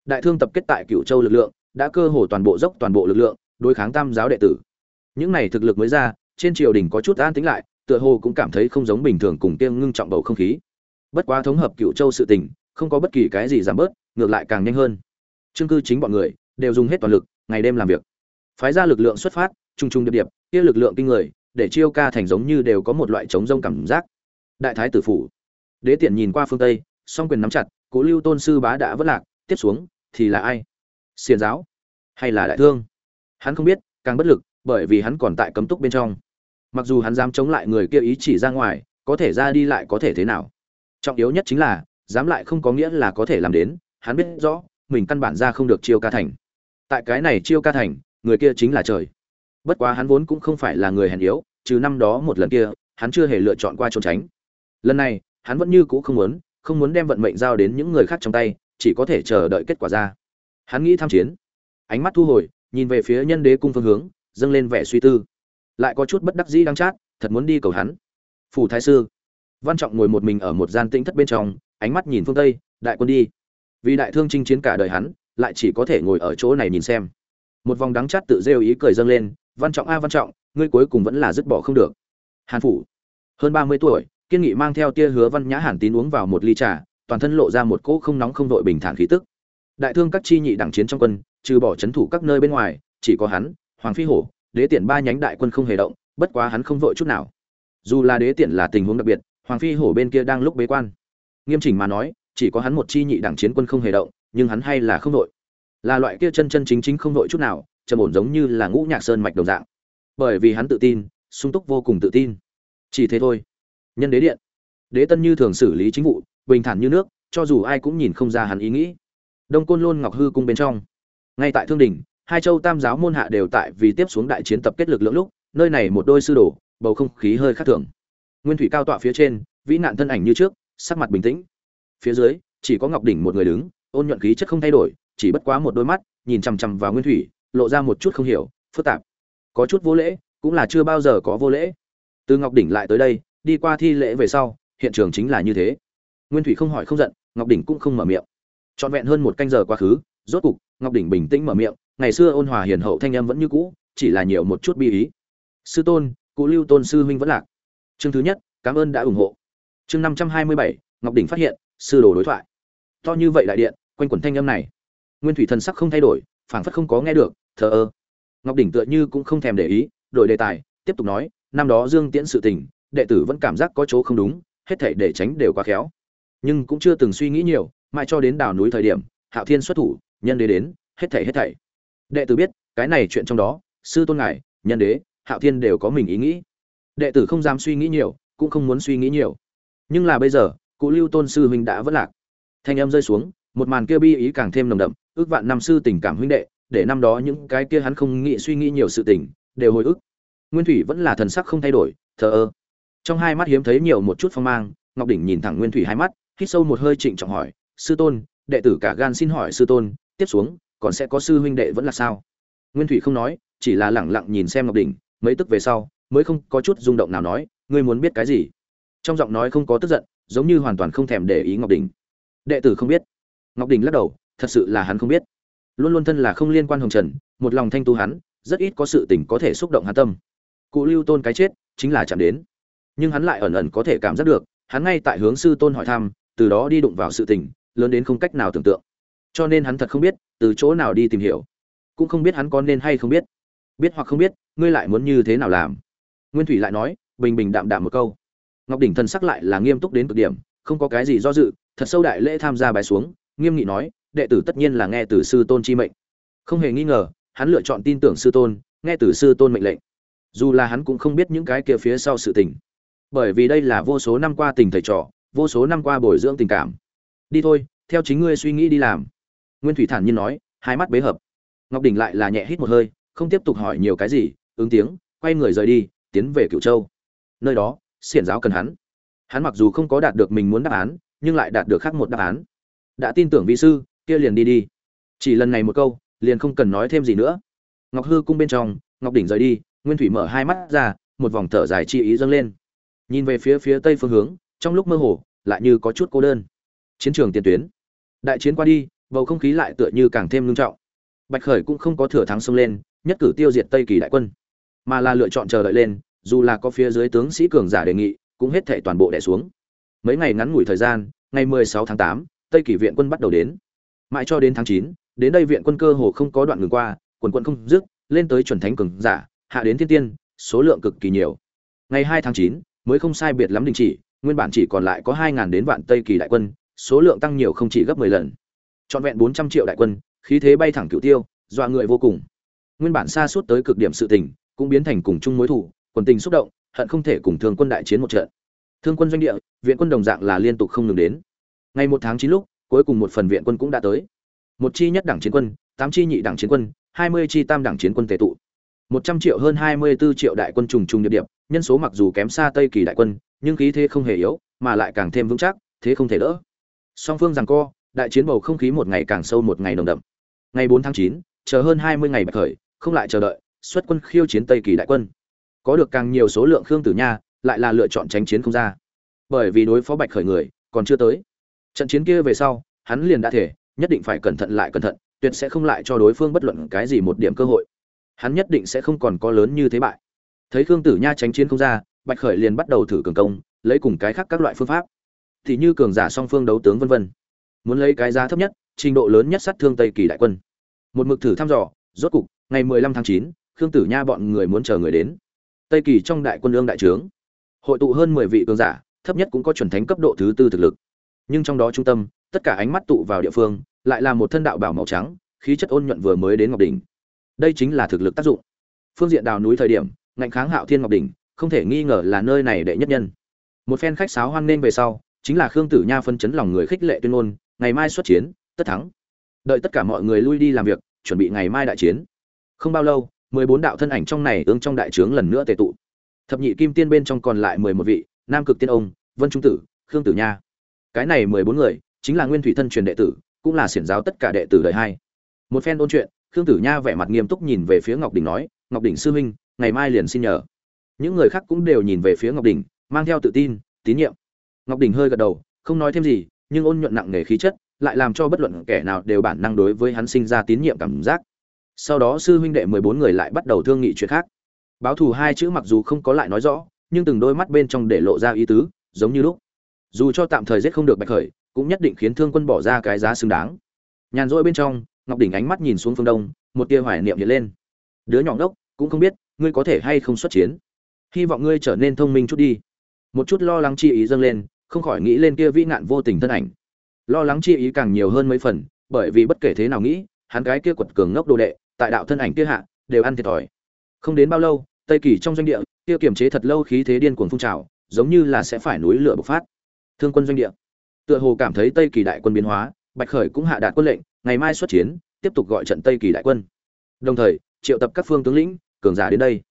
Đại thương tập kết tại cựu châu lực lượng, đã cơ hồ toàn bộ dốc toàn bộ lực lượng, đối kháng tam giáo đệ tử. Những này thực lực mới ra, trên triều đình có chút an tĩnh lại, tựa hồ cũng cảm thấy không giống bình thường cùng kiêng ngưng trọng bầu không khí. Bất quá thống hợp cựu châu sự tình, không có bất kỳ cái gì giảm bớt, ngược lại càng nhanh hơn. Trương cư chính bọn người, đều dùng hết toàn lực, ngày đêm làm việc. Phái ra lực lượng xuất phát trung trung điệp điệp, kia lực lượng kinh người, để chiêu ca thành giống như đều có một loại chống rông cảm giác đại thái tử phủ. Đế tiện nhìn qua phương tây, song quyền nắm chặt, cố lưu tôn sư bá đã vất lạc, tiếp xuống, thì là ai? Xiền giáo, hay là đại thương? Hắn không biết, càng bất lực, bởi vì hắn còn tại cấm túc bên trong. Mặc dù hắn dám chống lại người kia ý chỉ ra ngoài, có thể ra đi lại có thể thế nào? Trọng yếu nhất chính là, dám lại không có nghĩa là có thể làm đến, hắn biết rõ, mình căn bản ra không được chiêu ca thành. Tại cái này chiêu ca thành, người kia chính là trời. Bất quá hắn vốn cũng không phải là người hèn yếu, trừ năm đó một lần kia, hắn chưa hề lựa chọn qua trốn tránh lần này, hắn vẫn như cũ không muốn không muốn đem vận mệnh giao đến những người khác trong tay, chỉ có thể chờ đợi kết quả ra. Hắn nghĩ tham chiến. Ánh mắt thu hồi, nhìn về phía nhân đế cung phương hướng, dâng lên vẻ suy tư. Lại có chút bất đắc dĩ đang chát, thật muốn đi cầu hắn. Phủ thái sư. Văn trọng ngồi một mình ở một gian tĩnh thất bên trong, ánh mắt nhìn phương tây, đại quân đi. Vì đại thương chinh chiến cả đời hắn, lại chỉ có thể ngồi ở chỗ này nhìn xem. Một vòng đắng chát tự rêu ý cười dâng lên, văn trọng a, văn trọng, ngươi cuối cùng vẫn là dứt bỏ không được. Hàn phủ. Hơn ba mươi tuổi kiên nghị mang theo tia hứa văn nhã hàn tín uống vào một ly trà, toàn thân lộ ra một cỗ không nóng không vội bình thản khí tức. Đại thương các chi nhị đẳng chiến trong quân, trừ bỏ chấn thủ các nơi bên ngoài, chỉ có hắn, hoàng phi hổ, đế tiện ba nhánh đại quân không hề động, bất quá hắn không vội chút nào. Dù là đế tiện là tình huống đặc biệt, hoàng phi hổ bên kia đang lúc bế quan. Nghiêm chỉnh mà nói, chỉ có hắn một chi nhị đẳng chiến quân không hề động, nhưng hắn hay là không vội. Là loại kia chân chân chính chính không vội chút nào, trầm ổn giống như là ngũ nhạc sơn mạch đồng dạng. Bởi vì hắn tự tin, sung túc vô cùng tự tin. Chỉ thế thôi nhân đế điện. Đế tân như thường xử lý chính vụ, bình thản như nước, cho dù ai cũng nhìn không ra hắn ý nghĩ. Đông côn lôn ngọc hư cung bên trong. Ngay tại thương đình, hai châu tam giáo môn hạ đều tại vì tiếp xuống đại chiến tập kết lực lượng lúc, nơi này một đôi sư đồ, bầu không khí hơi khác thường. Nguyên thủy cao tọa phía trên, vĩ nạn thân ảnh như trước, sắc mặt bình tĩnh. Phía dưới, chỉ có ngọc đỉnh một người đứng, ôn nhuận khí chất không thay đổi, chỉ bất quá một đôi mắt, nhìn chằm chằm vào nguyên thủy, lộ ra một chút không hiểu, phức tạp. Có chút vô lễ, cũng là chưa bao giờ có vô lễ. Từ ngọc đỉnh lại tới đây đi qua thi lễ về sau, hiện trường chính là như thế. Nguyên thủy không hỏi không giận, ngọc đỉnh cũng không mở miệng. Trọn vẹn hơn một canh giờ quá khứ, rốt cục, ngọc đỉnh bình tĩnh mở miệng, ngày xưa ôn hòa hiền hậu thanh âm vẫn như cũ, chỉ là nhiều một chút bi ý. Sư tôn, cụ lưu tôn sư huynh vẫn lạc. Chương thứ nhất, cảm ơn đã ủng hộ. Chương năm trăm hai mươi bảy, ngọc đỉnh phát hiện, sư đồ đối thoại. To như vậy đại điện, quanh quẩn thanh âm này. Nguyên thủy thần sắc không thay đổi, phảng phất không có nghe được, thờ ơ. Ngọc đỉnh tựa như cũng không thèm để ý, đổi đề tài, tiếp tục nói, năm đó dương tiễn sự tình đệ tử vẫn cảm giác có chỗ không đúng, hết thảy để tránh đều quá khéo. Nhưng cũng chưa từng suy nghĩ nhiều, mãi cho đến đảo núi thời điểm, hạo thiên xuất thủ, nhân đế đến, hết thảy hết thảy. Đệ tử biết, cái này chuyện trong đó, sư tôn ngài, nhân đế, hạo thiên đều có mình ý nghĩ. Đệ tử không dám suy nghĩ nhiều, cũng không muốn suy nghĩ nhiều. Nhưng là bây giờ, cụ lưu tôn sư huynh đã vất lạc. Thanh em rơi xuống, một màn kia bi ý càng thêm nồng đậm, ước vạn năm sư tình cảm huynh đệ, để năm đó những cái kia hắn không nghĩ suy nghĩ nhiều sự tình, đều hồi ức. Nguyên thủy vẫn là thần sắc không thay đổi, thờ ơ trong hai mắt hiếm thấy nhiều một chút phong mang, ngọc đỉnh nhìn thẳng nguyên thủy hai mắt, hít sâu một hơi trịnh trọng hỏi, sư tôn, đệ tử cả gan xin hỏi sư tôn, tiếp xuống, còn sẽ có sư huynh đệ vẫn là sao? Nguyên thủy không nói, chỉ là lẳng lặng nhìn xem ngọc đỉnh, mấy tức về sau, mới không có chút rung động nào nói, ngươi muốn biết cái gì? Trong giọng nói không có tức giận, giống như hoàn toàn không thèm để ý ngọc đỉnh. Đệ tử không biết. Ngọc đỉnh lắc đầu, thật sự là hắn không biết. Luôn luôn thân là không liên quan hồng trần, một lòng thanh tu hắn, rất ít có sự tình có thể xúc động hắn tâm. Cụ lưu tôn cái chết, chính là chạm đến nhưng hắn lại ẩn ẩn có thể cảm giác được, hắn ngay tại hướng sư tôn hỏi thăm, từ đó đi đụng vào sự tình, lớn đến không cách nào tưởng tượng. Cho nên hắn thật không biết, từ chỗ nào đi tìm hiểu. Cũng không biết hắn có nên hay không biết. Biết hoặc không biết, ngươi lại muốn như thế nào làm? Nguyên thủy lại nói, bình bình đạm đạm một câu. Ngọc đỉnh thần sắc lại là nghiêm túc đến cực điểm, không có cái gì do dự, thật sâu đại lễ tham gia bài xuống, nghiêm nghị nói, đệ tử tất nhiên là nghe từ sư tôn chi mệnh. Không hề nghi ngờ, hắn lựa chọn tin tưởng sư tôn, nghe từ sư tôn mệnh lệnh. Dù là hắn cũng không biết những cái kia phía sau sự tình bởi vì đây là vô số năm qua tình thầy trò, vô số năm qua bồi dưỡng tình cảm. Đi thôi, theo chính ngươi suy nghĩ đi làm. Nguyên thủy thản nhiên nói, hai mắt bế hợp. Ngọc đỉnh lại là nhẹ hít một hơi, không tiếp tục hỏi nhiều cái gì, ứng tiếng, quay người rời đi, tiến về cửu châu. Nơi đó, xiển giáo cần hắn. Hắn mặc dù không có đạt được mình muốn đáp án, nhưng lại đạt được khác một đáp án. Đã tin tưởng vi sư, kia liền đi đi. Chỉ lần này một câu, liền không cần nói thêm gì nữa. Ngọc hư cung bên trong, ngọc đỉnh rời đi, nguyên thủy mở hai mắt ra, một vòng thở dài chi ý dâng lên nhìn về phía phía tây phương hướng trong lúc mơ hồ lại như có chút cô đơn. Chiến trường tiền tuyến. Đại chiến qua đi bầu không khí lại tựa như càng thêm ngưng trọng. Bạch khởi cũng không có thừa thắng xông lên nhất cử tiêu diệt tây kỳ đại quân. Mà là lựa chọn chờ đợi lên dù là có phía dưới tướng sĩ cường giả đề nghị cũng hết thảy toàn bộ đè xuống. Mấy ngày ngắn ngủi thời gian ngày 16 tháng 8, tây kỳ viện quân bắt đầu đến. Mãi cho đến tháng 9, đến đây viện quân cơ hồ không có đoạn ngừng qua quần quân không dứt lên tới chuẩn thánh cường giả hạ đến thiên tiên số lượng cực kỳ nhiều. Ngày 2 tháng 9, mới không sai biệt lắm đình chỉ, nguyên bản chỉ còn lại có hai ngàn đến vạn tây kỳ đại quân, số lượng tăng nhiều không chỉ gấp 10 lần. Trọn vẹn 400 triệu đại quân, khí thế bay thẳng cửu tiêu, dọa người vô cùng. Nguyên bản xa suốt tới cực điểm sự tình, cũng biến thành cùng chung mối thủ quần tình xúc động, hận không thể cùng thương quân đại chiến một trận. Thương quân doanh địa, viện quân đồng dạng là liên tục không ngừng đến. Ngày một tháng chín lúc, cuối cùng một phần viện quân cũng đã tới. Một chi nhất đảng chiến quân, tám chi nhị đảng chiến quân, hai mươi chi tam đảng chiến quân tề tụ. Một trăm triệu hơn hai mươi 24 triệu đại quân trùng trùng điệp điệp nhân số mặc dù kém xa tây kỳ đại quân, nhưng khí thế không hề yếu, mà lại càng thêm vững chắc, thế không thể đỡ. Song phương giằng co, đại chiến bầu không khí một ngày càng sâu một ngày nồng đậm. Ngày bốn tháng chín, chờ hơn hai mươi ngày bạch khởi, không lại chờ đợi, xuất quân khiêu chiến tây kỳ đại quân. Có được càng nhiều số lượng khương tử nha, lại là lựa chọn tránh chiến không ra. Bởi vì đối phó bạch khởi người, còn chưa tới. Trận chiến kia về sau, hắn liền đã thể, nhất định phải cẩn thận lại cẩn thận, tuyệt sẽ không lại cho đối phương bất luận cái gì một điểm cơ hội. Hắn nhất định sẽ không còn có lớn như thế bại thấy khương tử nha tránh chiến không ra bạch khởi liền bắt đầu thử cường công lấy cùng cái khác các loại phương pháp. Thì như cường giả song phương đấu tướng vân vân. Muốn lấy cái giá thấp nhất trình độ lớn nhất sát thương tây kỳ đại quân. Một mực thử thăm dò rốt cục ngày 15 tháng 9, khương tử nha bọn người muốn chờ người đến. Tây kỳ trong đại quân lương đại trướng. Hội tụ hơn mười vị cường giả thấp nhất cũng có chuẩn thánh cấp độ thứ tư thực lực. Nhưng trong đó trung tâm tất cả ánh mắt tụ vào địa phương lại là một thân đạo bảo màu trắng khí chất ôn nhuận vừa mới đến ngọc đỉnh. Đây chính là thực lực tác dụng. Phương diện đào núi thời điểm ngạnh kháng hạo thiên ngọc đỉnh, không thể nghi ngờ là nơi này đệ nhất nhân. Một phen khách sáo hoan nên về sau, chính là khương tử nha phân chấn lòng người khích lệ tuyên ngôn, ngày mai xuất chiến, tất thắng. Đợi tất cả mọi người lui đi làm việc, chuẩn bị ngày mai đại chiến. Không bao lâu, mười bốn đạo thân ảnh trong này ương trong đại trướng lần nữa tề tụ. Thập nhị kim tiên bên trong còn lại mười một vị, nam cực tiên ông, vân trung tử, khương tử nha. Cái này mười bốn người, chính là nguyên thủy thân truyền đệ tử, cũng là xiển giáo tất cả đệ tử đời hai. Một phen ôn chuyện, khương tử nha vẻ mặt nghiêm túc nhìn về phía ngọc đình nói, ngọc đình sư huynh ngày mai liền xin nhờ. Những người khác cũng đều nhìn về phía ngọc đình, mang theo tự tin, tín nhiệm. Ngọc đình hơi gật đầu, không nói thêm gì, nhưng ôn nhuận nặng nề khí chất lại làm cho bất luận kẻ nào đều bản năng đối với hắn sinh ra tín nhiệm cảm giác. Sau đó sư huynh đệ mười bốn người lại bắt đầu thương nghị chuyện khác. Báo thù hai chữ mặc dù không có lại nói rõ, nhưng từng đôi mắt bên trong để lộ ra ý tứ, giống như lúc. Dù cho tạm thời giết không được bạch khởi, cũng nhất định khiến thương quân bỏ ra cái giá xứng đáng. Nhàn rỗi bên trong, ngọc đỉnh ánh mắt nhìn xuống phương đông, một tia hoài niệm hiện lên. Đứa nhỏ ngốc, cũng không biết ngươi có thể hay không xuất chiến? Hy vọng ngươi trở nên thông minh chút đi. Một chút lo lắng chi ý dâng lên, không khỏi nghĩ lên kia vĩ nạn vô tình thân ảnh. Lo lắng chi ý càng nhiều hơn mấy phần, bởi vì bất kể thế nào nghĩ, hắn cái kia quật cường ngốc đồ đệ, tại đạo thân ảnh kia hạ, đều ăn thiệt thòi. Không đến bao lâu, tây kỳ trong doanh địa, kia kiềm chế thật lâu khí thế điên cuồng phun trào, giống như là sẽ phải núi lửa bộc phát. Thương quân doanh địa. Tựa hồ cảm thấy tây kỳ đại quân biến hóa, bạch khởi cũng hạ đạt quân lệnh, ngày mai xuất chiến, tiếp tục gọi trận tây kỳ đại quân. Đồng thời, triệu tập các phương tướng lĩnh cường giả đến đây.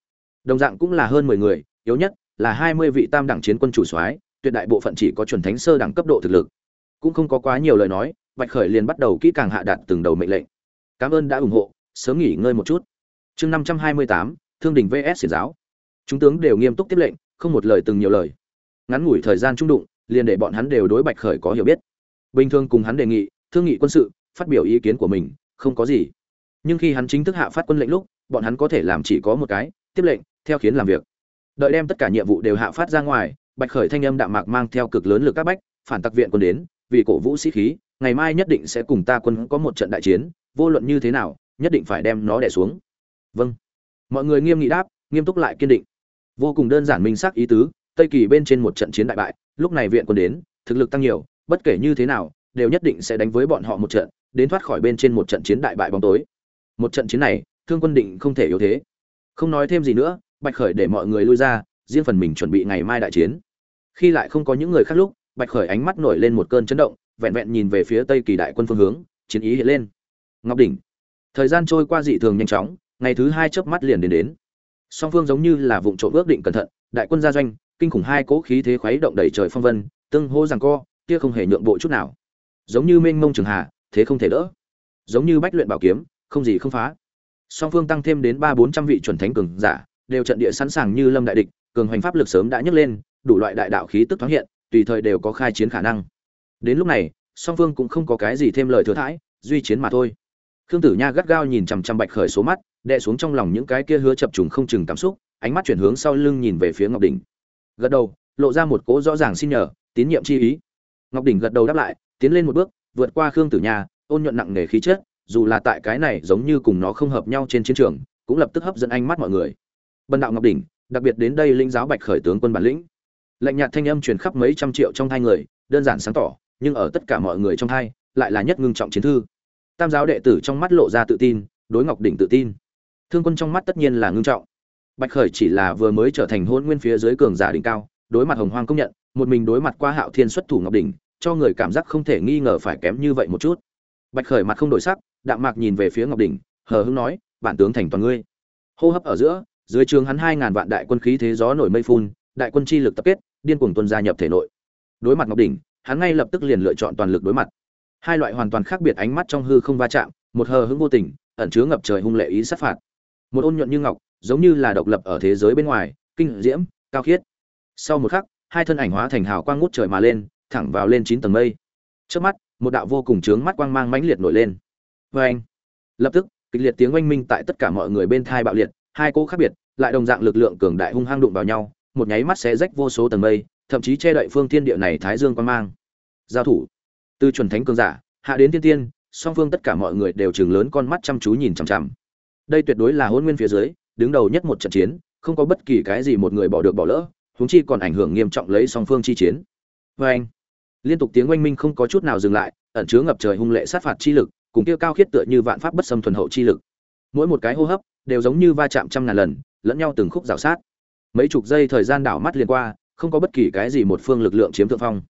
Đồng dạng cũng là hơn mười người, yếu nhất là hai mươi vị tam đẳng chiến quân chủ soái, tuyệt đại bộ phận chỉ có chuẩn thánh sơ đẳng cấp độ thực lực. Cũng không có quá nhiều lời nói, bạch khởi liền bắt đầu kỹ càng hạ đạt từng đầu mệnh lệnh. Cảm ơn đã ủng hộ, sớm nghỉ ngơi một chút. Chương năm trăm hai mươi tám, thương đình vs xiển giáo. Chúng tướng đều nghiêm túc tiếp lệnh, không một lời từng nhiều lời. Ngắn ngủi thời gian trung đụng, liền để bọn hắn đều đối bạch khởi có hiểu biết. Bình thường cùng hắn đề nghị, thương nghị quân sự, phát biểu ý kiến của mình, không có gì. Nhưng khi hắn chính thức hạ phát quân lệnh lúc bọn hắn có thể làm chỉ có một cái, tiếp lệnh, theo khiến làm việc. Đợi đem tất cả nhiệm vụ đều hạ phát ra ngoài, bạch khởi thanh âm đạm mạc mang theo cực lớn lực các bách, phản tặc viện quân đến, vì cổ vũ sĩ khí, ngày mai nhất định sẽ cùng ta quân có một trận đại chiến, vô luận như thế nào, nhất định phải đem nó đè xuống. Vâng. Mọi người nghiêm nghị đáp, nghiêm túc lại kiên định. Vô cùng đơn giản minh xác ý tứ, tây kỳ bên trên một trận chiến đại bại, lúc này viện quân đến, thực lực tăng nhiều, bất kể như thế nào, đều nhất định sẽ đánh với bọn họ một trận, đến thoát khỏi bên trên một trận chiến đại bại bóng tối. Một trận chiến này thương quân định không thể yếu thế. Không nói thêm gì nữa bạch khởi để mọi người lui ra riêng phần mình chuẩn bị ngày mai đại chiến. Khi lại không có những người khác lúc bạch khởi ánh mắt nổi lên một cơn chấn động vẹn vẹn nhìn về phía tây kỳ đại quân phương hướng chiến ý hiện lên. Ngọc đỉnh thời gian trôi qua dị thường nhanh chóng ngày thứ hai chớp mắt liền đến đến. Song phương giống như là vụ trộm ước định cẩn thận đại quân gia doanh kinh khủng hai cỗ khí thế khuấy động đầy trời phong vân tương hô rằng co kia không hề nhượng bộ chút nào. Giống như mênh mông trường hà, thế không thể đỡ. Giống như bách luyện bảo kiếm không gì không phá song phương tăng thêm đến ba bốn trăm vị chuẩn thánh cường giả, đều trận địa sẵn sàng như lâm đại địch, cường hoành pháp lực sớm đã nhấc lên, đủ loại đại đạo khí tức thoáng hiện, tùy thời đều có khai chiến khả năng. Đến lúc này, song phương cũng không có cái gì thêm lời thừa thãi, duy chiến mà thôi. Khương tử nha gắt gao nhìn chằm chằm bạch khởi số mắt, đè xuống trong lòng những cái kia hứa chập trùng không chừng cảm xúc, ánh mắt chuyển hướng sau lưng nhìn về phía ngọc đỉnh. Gật đầu, lộ ra một cố rõ ràng xin nhờ, tín nhiệm chi ý. Ngọc đỉnh gật đầu đáp lại, tiến lên một bước, vượt qua khương tử nha, ôn nhuận nặng nề khí chất dù là tại cái này giống như cùng nó không hợp nhau trên chiến trường, cũng lập tức hấp dẫn ánh mắt mọi người. Bần đạo ngọc đỉnh, đặc biệt đến đây linh giáo bạch khởi tướng quân bản lĩnh. Lạnh nhạt thanh âm truyền khắp mấy trăm triệu trong hai người, đơn giản sáng tỏ, nhưng ở tất cả mọi người trong hai, lại là nhất ngưng trọng chiến thư. Tam giáo đệ tử trong mắt lộ ra tự tin, đối ngọc đỉnh tự tin. Thương quân trong mắt tất nhiên là ngưng trọng. Bạch khởi chỉ là vừa mới trở thành hôn nguyên phía dưới cường giả đỉnh cao, đối mặt hồng hoang công nhận, một mình đối mặt qua hạo thiên xuất thủ ngọc đỉnh, cho người cảm giác không thể nghi ngờ phải kém như vậy một chút. Bạch khởi mặt không đổi sắc đạm mạc nhìn về phía ngọc đỉnh, hờ hững nói, bản tướng thành toàn ngươi. Hô hấp ở giữa, dưới trường hắn hai ngàn vạn đại quân khí thế gió nổi mây phun, đại quân chi lực tập kết, điên cuồng tuân gia nhập thể nội. Đối mặt ngọc đỉnh, hắn ngay lập tức liền lựa chọn toàn lực đối mặt. Hai loại hoàn toàn khác biệt ánh mắt trong hư không va chạm, một hờ hững vô tình, ẩn chứa ngập trời hung lệ ý sát phạt. Một ôn nhuận như ngọc, giống như là độc lập ở thế giới bên ngoài, kinh diễm, cao khiết. Sau một khắc, hai thân ảnh hóa thành hào quang ngút trời mà lên, thẳng vào lên chín tầng mây. Trước mắt, một đạo vô cùng trướng mắt quang mang mãnh liệt nổi lên vê anh. Lập tức, kịch liệt tiếng oanh minh tại tất cả mọi người bên thai bạo liệt, hai cỗ khác biệt, lại đồng dạng lực lượng cường đại hung hăng đụng vào nhau, một nháy mắt sẽ rách vô số tầng mây, thậm chí che đậy phương thiên địa này thái dương quang mang. Giao thủ. Từ chuẩn thánh cường giả, hạ đến thiên tiên, song phương tất cả mọi người đều chừng lớn con mắt chăm chú nhìn chằm chằm. Đây tuyệt đối là hôn nguyên phía dưới, đứng đầu nhất một trận chiến, không có bất kỳ cái gì một người bỏ được bỏ lỡ, huống chi còn ảnh hưởng nghiêm trọng lấy song phương chi chiến. Vê anh. Liên tục tiếng oanh minh không có chút nào dừng lại, ẩn chứa ngập trời hung lệ sát phạt chi lực cùng kia cao khiết tựa như vạn pháp bất xâm thuần hậu chi lực. Mỗi một cái hô hấp đều giống như va chạm trăm ngàn lần, lẫn nhau từng khúc rào sát. Mấy chục giây thời gian đảo mắt liền qua, không có bất kỳ cái gì một phương lực lượng chiếm thượng phong.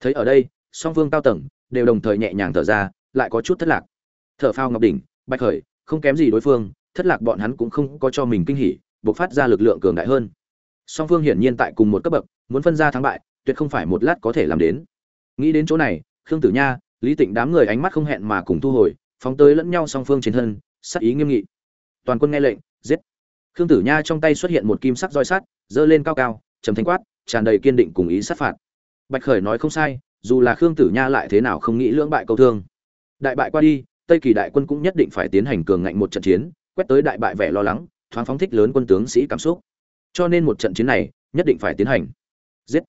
Thấy ở đây, song phương cao tầng đều đồng thời nhẹ nhàng thở ra, lại có chút thất lạc. Thở phao ngọc đỉnh, bạch khởi, không kém gì đối phương, thất lạc bọn hắn cũng không có cho mình kinh hỉ buộc phát ra lực lượng cường đại hơn. Song phương hiển nhiên tại cùng một cấp bậc, muốn phân ra thắng bại, tuyệt không phải một lát có thể làm đến. Nghĩ đến chỗ này, khương tử nha lý tịnh đám người ánh mắt không hẹn mà cùng thu hồi, phóng tới lẫn nhau song phương trên thân, sắc ý nghiêm nghị. Toàn quân nghe lệnh, giết. Khương tử nha trong tay xuất hiện một kim sắc roi sắt, giơ lên cao cao, trầm thanh quát, tràn đầy kiên định cùng ý sát phạt. Bạch khởi nói không sai, dù là khương tử nha lại thế nào không nghĩ lưỡng bại câu thương. Đại bại qua đi, tây kỳ đại quân cũng nhất định phải tiến hành cường ngạnh một trận chiến, quét tới đại bại vẻ lo lắng, thoáng phóng thích lớn quân tướng sĩ cảm xúc. Cho nên một trận chiến này, nhất định phải tiến hành. Giết.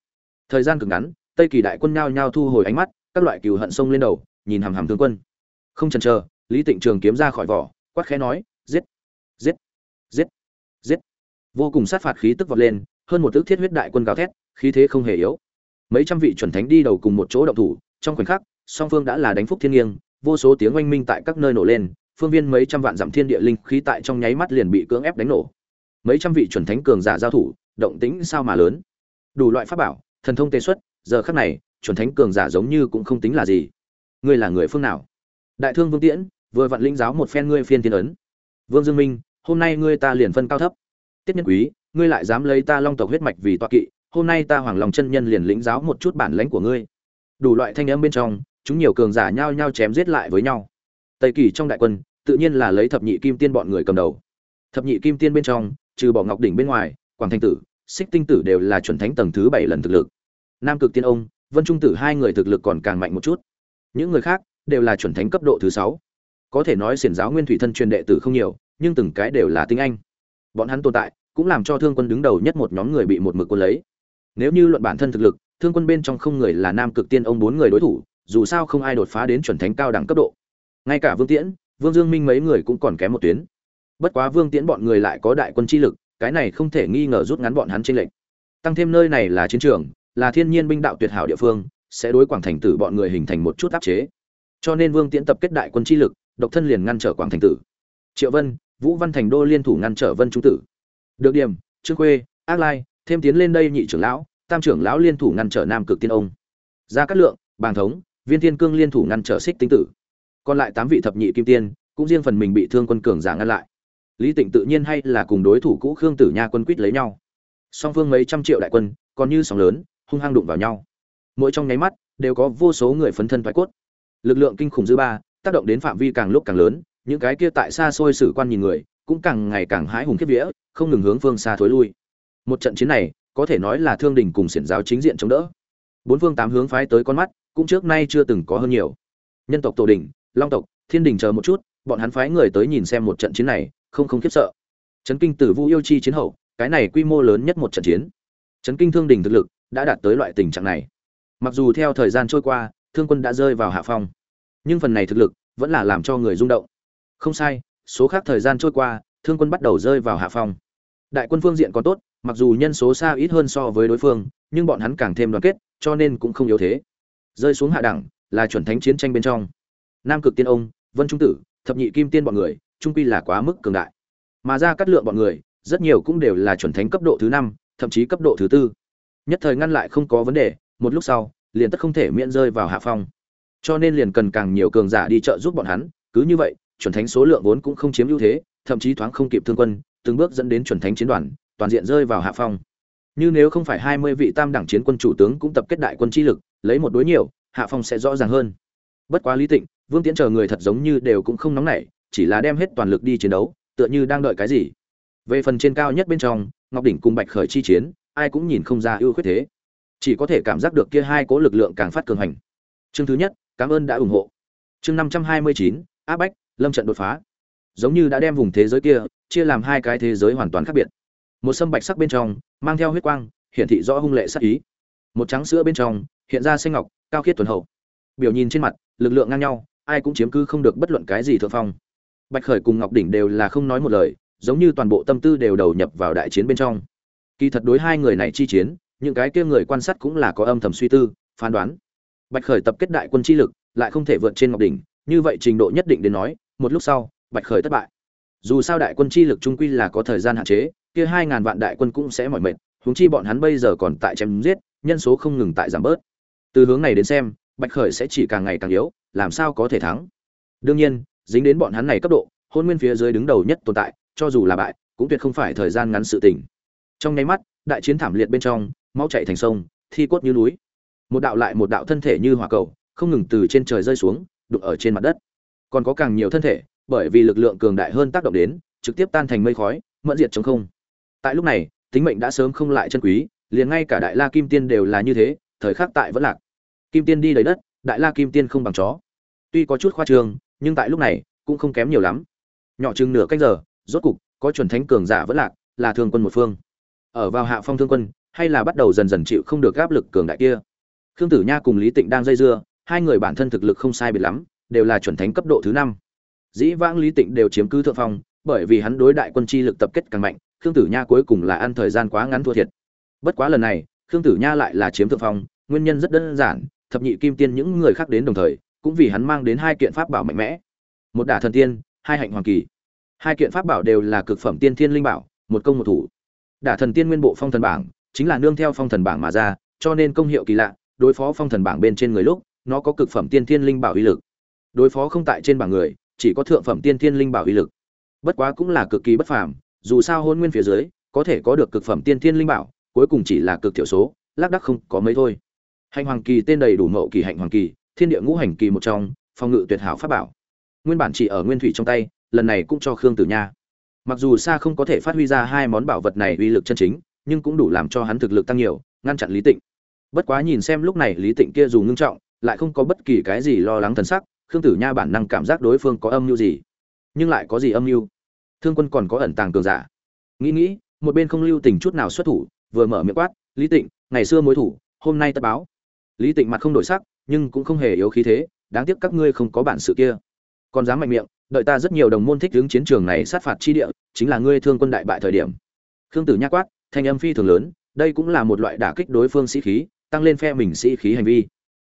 Thời gian cực ngắn, tây kỳ đại quân nhao nhao thu hồi ánh mắt các loại cừu hận sông lên đầu, nhìn hàm hàm tướng quân. Không chần chờ, lý tịnh trường kiếm ra khỏi vỏ, quát khẽ nói, giết giết giết giết. Vô cùng sát phạt khí tức vọt lên, hơn một tức thiết huyết đại quân gào thét, khí thế không hề yếu. Mấy trăm vị chuẩn thánh đi đầu cùng một chỗ động thủ, trong khoảnh khắc, song phương đã là đánh phúc thiên nghiêng, vô số tiếng oanh minh tại các nơi nổ lên, phương viên mấy trăm vạn dặm thiên địa linh khí tại trong nháy mắt liền bị cưỡng ép đánh nổ. Mấy trăm vị chuẩn thánh cường giả giao thủ, động tĩnh sao mà lớn. Đủ loại pháp bảo, thần thông tê xuất, giờ khắc này chuẩn thánh cường giả giống như cũng không tính là gì. Ngươi là người phương nào? Đại thương vương tiễn, vừa vặn linh giáo một phen ngươi phiên tiên ấn. Vương dương minh, hôm nay ngươi ta liền phân cao thấp. Tiết nhân quý, ngươi lại dám lấy ta long tộc huyết mạch vì toa kỵ, hôm nay ta hoàng lòng chân nhân liền lĩnh giáo một chút bản lãnh của ngươi. Đủ loại thanh âm bên trong, chúng nhiều cường giả nhao nhao chém giết lại với nhau. Tây kỳ trong đại quân, tự nhiên là lấy thập nhị kim tiên bọn người cầm đầu. Thập nhị kim tiên bên trong, trừ bỏ ngọc đỉnh bên ngoài, quảng thanh tử, xích tinh tử đều là chuẩn thánh tầng thứ bảy lần thực lực. Nam cực tiên ông vân trung tử hai người thực lực còn càng mạnh một chút. Những người khác đều là chuẩn thánh cấp độ thứ sáu. Có thể nói xiển giáo nguyên thủy thân truyền đệ tử không nhiều, nhưng từng cái đều là tinh anh. Bọn hắn tồn tại cũng làm cho thương quân đứng đầu nhất một nhóm người bị một mực quân lấy. Nếu như luận bản thân thực lực, thương quân bên trong không người là nam cực tiên ông bốn người đối thủ, dù sao không ai đột phá đến chuẩn thánh cao đẳng cấp độ. Ngay cả vương tiễn, vương dương minh mấy người cũng còn kém một tuyến. Bất quá vương tiễn bọn người lại có đại quân chi lực, cái này không thể nghi ngờ rút ngắn bọn hắn trên lệnh tăng thêm nơi này là chiến trường là thiên nhiên binh đạo tuyệt hảo địa phương, sẽ đối quảng thành tử bọn người hình thành một chút áp chế. Cho nên vương tiễn tập kết đại quân chi lực, độc thân liền ngăn trở quảng thành tử. Triệu vân, vũ văn thành đô liên thủ ngăn trở vân trung tử. Được điểm, trương khuê, ác lai, thêm tiến lên đây nhị trưởng lão, tam trưởng lão liên thủ ngăn trở nam cực tiên ông. Gia cát lượng, bàng thống, viên thiên cương liên thủ ngăn trở xích tinh tử. Còn lại tám vị thập nhị kim tiên, cũng riêng phần mình bị thương quân cường giả ngăn lại. Lý tịnh tự nhiên hay là cùng đối thủ cũ khương tử nha quân quýt lấy nhau. Song phương mấy trăm triệu đại quân, còn như sóng lớn hung hăng đụng vào nhau. Mỗi trong nháy mắt, đều có vô số người phấn thân thoái cốt. Lực lượng kinh khủng dư ba, tác động đến phạm vi càng lúc càng lớn, những cái kia tại xa xôi sử quan nhìn người, cũng càng ngày càng hãi hùng kiếp vía, không ngừng hướng phương xa thối lui. Một trận chiến này, có thể nói là thương đình cùng xiển giáo chính diện chống đỡ. Bốn phương tám hướng phái tới con mắt, cũng trước nay chưa từng có hơn nhiều. Nhân tộc tổ đình, long tộc, thiên đình chờ một chút, bọn hắn phái người tới nhìn xem một trận chiến này, không không khiếp sợ. Chấn kinh tử vũ yêu chi chiến hậu, cái này quy mô lớn nhất một trận chiến. Chấn kinh thương đình thực lực đã đạt tới loại tình trạng này. Mặc dù theo thời gian trôi qua, thương quân đã rơi vào hạ phong, nhưng phần này thực lực vẫn là làm cho người rung động. Không sai, số khác thời gian trôi qua, thương quân bắt đầu rơi vào hạ phong. Đại quân phương diện còn tốt, mặc dù nhân số xa ít hơn so với đối phương, nhưng bọn hắn càng thêm đoàn kết, cho nên cũng không yếu thế. Rơi xuống hạ đẳng là chuẩn thánh chiến tranh bên trong. Nam cực tiên ông, vân trung tử, thập nhị kim tiên bọn người, trung quy là quá mức cường đại. Mà ra cắt lượng bọn người, rất nhiều cũng đều là chuẩn thánh cấp độ thứ năm, thậm chí cấp độ thứ tư nhất thời ngăn lại không có vấn đề, một lúc sau, liền tất không thể miễn rơi vào hạ phong. Cho nên liền cần càng nhiều cường giả đi trợ giúp bọn hắn, cứ như vậy, chuẩn thánh số lượng vốn cũng không chiếm ưu thế, thậm chí thoáng không kịp thương quân, từng bước dẫn đến chuẩn thánh chiến đoàn, toàn diện rơi vào hạ phong. Như nếu không phải hai mươi vị tam đẳng chiến quân chủ tướng cũng tập kết đại quân chi lực, lấy một đối nhiều, hạ phong sẽ rõ ràng hơn. Bất quá lý tịnh, vương tiễn chờ người thật giống như đều cũng không nóng nảy, chỉ là đem hết toàn lực đi chiến đấu, tựa như đang đợi cái gì. Về phần trên cao nhất bên trong, ngọc đỉnh cùng bạch khởi chi chiến ai cũng nhìn không ra ưu khuyết thế. Chỉ có thể cảm giác được kia hai cố lực lượng càng phát cường hành. Chương thứ nhất, cảm ơn đã ủng hộ. Chương năm trăm hai mươi chín, áp bách, lâm trận đột phá. Giống như đã đem vùng thế giới kia chia làm hai cái thế giới hoàn toàn khác biệt. Một sâm bạch sắc bên trong, mang theo huyết quang, hiển thị rõ hung lệ sắc ý. Một trắng sữa bên trong, hiện ra xanh ngọc, cao khiết tuần hậu. Biểu nhìn trên mặt, lực lượng ngang nhau, ai cũng chiếm cứ không được bất luận cái gì thượng phong. Bạch khởi cùng ngọc đỉnh đều là không nói một lời, giống như toàn bộ tâm tư đều đầu nhập vào đại chiến bên trong kỳ thật đối hai người này chi chiến, những cái kia người quan sát cũng là có âm thầm suy tư, phán đoán. Bạch khởi tập kết đại quân chi lực, lại không thể vượt trên ngọc đỉnh, như vậy trình độ nhất định đến nói, một lúc sau, bạch khởi thất bại. Dù sao đại quân chi lực trung quy là có thời gian hạn chế, kia hai ngàn vạn đại quân cũng sẽ mỏi mệt, huống chi bọn hắn bây giờ còn tại chém giết, nhân số không ngừng tại giảm bớt. Từ hướng này đến xem, bạch khởi sẽ chỉ càng ngày càng yếu, làm sao có thể thắng? Đương nhiên, dính đến bọn hắn này cấp độ, hôn nguyên phía dưới đứng đầu nhất tồn tại, cho dù là bại, cũng tuyệt không phải thời gian ngắn sự tình trong nháy mắt, đại chiến thảm liệt bên trong, máu chảy thành sông, thi cốt như núi. Một đạo lại một đạo thân thể như hỏa cầu, không ngừng từ trên trời rơi xuống, đụng ở trên mặt đất. Còn có càng nhiều thân thể, bởi vì lực lượng cường đại hơn tác động đến, trực tiếp tan thành mây khói, mẫn diệt chống không. Tại lúc này, tính mệnh đã sớm không lại chân quý, liền ngay cả đại la kim tiên đều là như thế, thời khắc tại vẫn lạc. Kim tiên đi đầy đất, đại la kim tiên không bằng chó. Tuy có chút khoa trương, nhưng tại lúc này, cũng không kém nhiều lắm. Nhỏ chừng nửa cách giờ, rốt cục, có chuẩn thánh cường giả vẫn lạc, là thường quân một phương ở vào hạ phong thương quân, hay là bắt đầu dần dần chịu không được áp lực cường đại kia. Khương tử nha cùng lý tịnh đang dây dưa, hai người bản thân thực lực không sai biệt lắm, đều là chuẩn thánh cấp độ thứ năm. Dĩ vãng lý tịnh đều chiếm cứ thượng phong, bởi vì hắn đối đại quân chi lực tập kết càng mạnh, khương tử nha cuối cùng là ăn thời gian quá ngắn thua thiệt. Bất quá lần này, khương tử nha lại là chiếm thượng phong, nguyên nhân rất đơn giản, thập nhị kim tiên những người khác đến đồng thời, cũng vì hắn mang đến hai kiện pháp bảo mạnh mẽ. Một đả thần tiên, hai hạnh hoàng kỳ. Hai kiện pháp bảo đều là cực phẩm tiên thiên linh bảo, một công một thủ đả thần tiên nguyên bộ phong thần bảng, chính là nương theo phong thần bảng mà ra, cho nên công hiệu kỳ lạ, đối phó phong thần bảng bên trên người lúc, nó có cực phẩm tiên thiên linh bảo uy lực. Đối phó không tại trên bảng người, chỉ có thượng phẩm tiên thiên linh bảo uy lực. Bất quá cũng là cực kỳ bất phàm, dù sao hôn nguyên phía dưới, có thể có được cực phẩm tiên thiên linh bảo, cuối cùng chỉ là cực thiểu số, lác đắc không có mấy thôi. Hạnh hoàng kỳ tên đầy đủ mậu kỳ hạnh hoàng kỳ, thiên địa ngũ hành kỳ một trong, phòng ngự tuyệt hảo pháp bảo. Nguyên bản chỉ ở nguyên thủy trong tay, lần này cũng cho khương tử nha mặc dù xa không có thể phát huy ra hai món bảo vật này uy lực chân chính, nhưng cũng đủ làm cho hắn thực lực tăng nhiều, ngăn chặn lý tịnh. Bất quá nhìn xem lúc này lý tịnh kia dù ngưng trọng, lại không có bất kỳ cái gì lo lắng thần sắc, khương tử nha bản năng cảm giác đối phương có âm mưu gì, nhưng lại có gì âm mưu? Thương quân còn có ẩn tàng cường giả. Nghĩ nghĩ, một bên không lưu tình chút nào xuất thủ, vừa mở miệng quát, lý tịnh, ngày xưa mối thủ, hôm nay tất báo. Lý tịnh mặt không đổi sắc, nhưng cũng không hề yếu khí thế, đáng tiếc các ngươi không có bản sự kia. Còn dám mạnh miệng đợi ta rất nhiều đồng môn thích hướng chiến trường này sát phạt chi địa, chính là ngươi thương quân đại bại thời điểm. Khương tử nhắc quát, thanh âm phi thường lớn, đây cũng là một loại đả kích đối phương sĩ khí, tăng lên phe mình sĩ khí hành vi.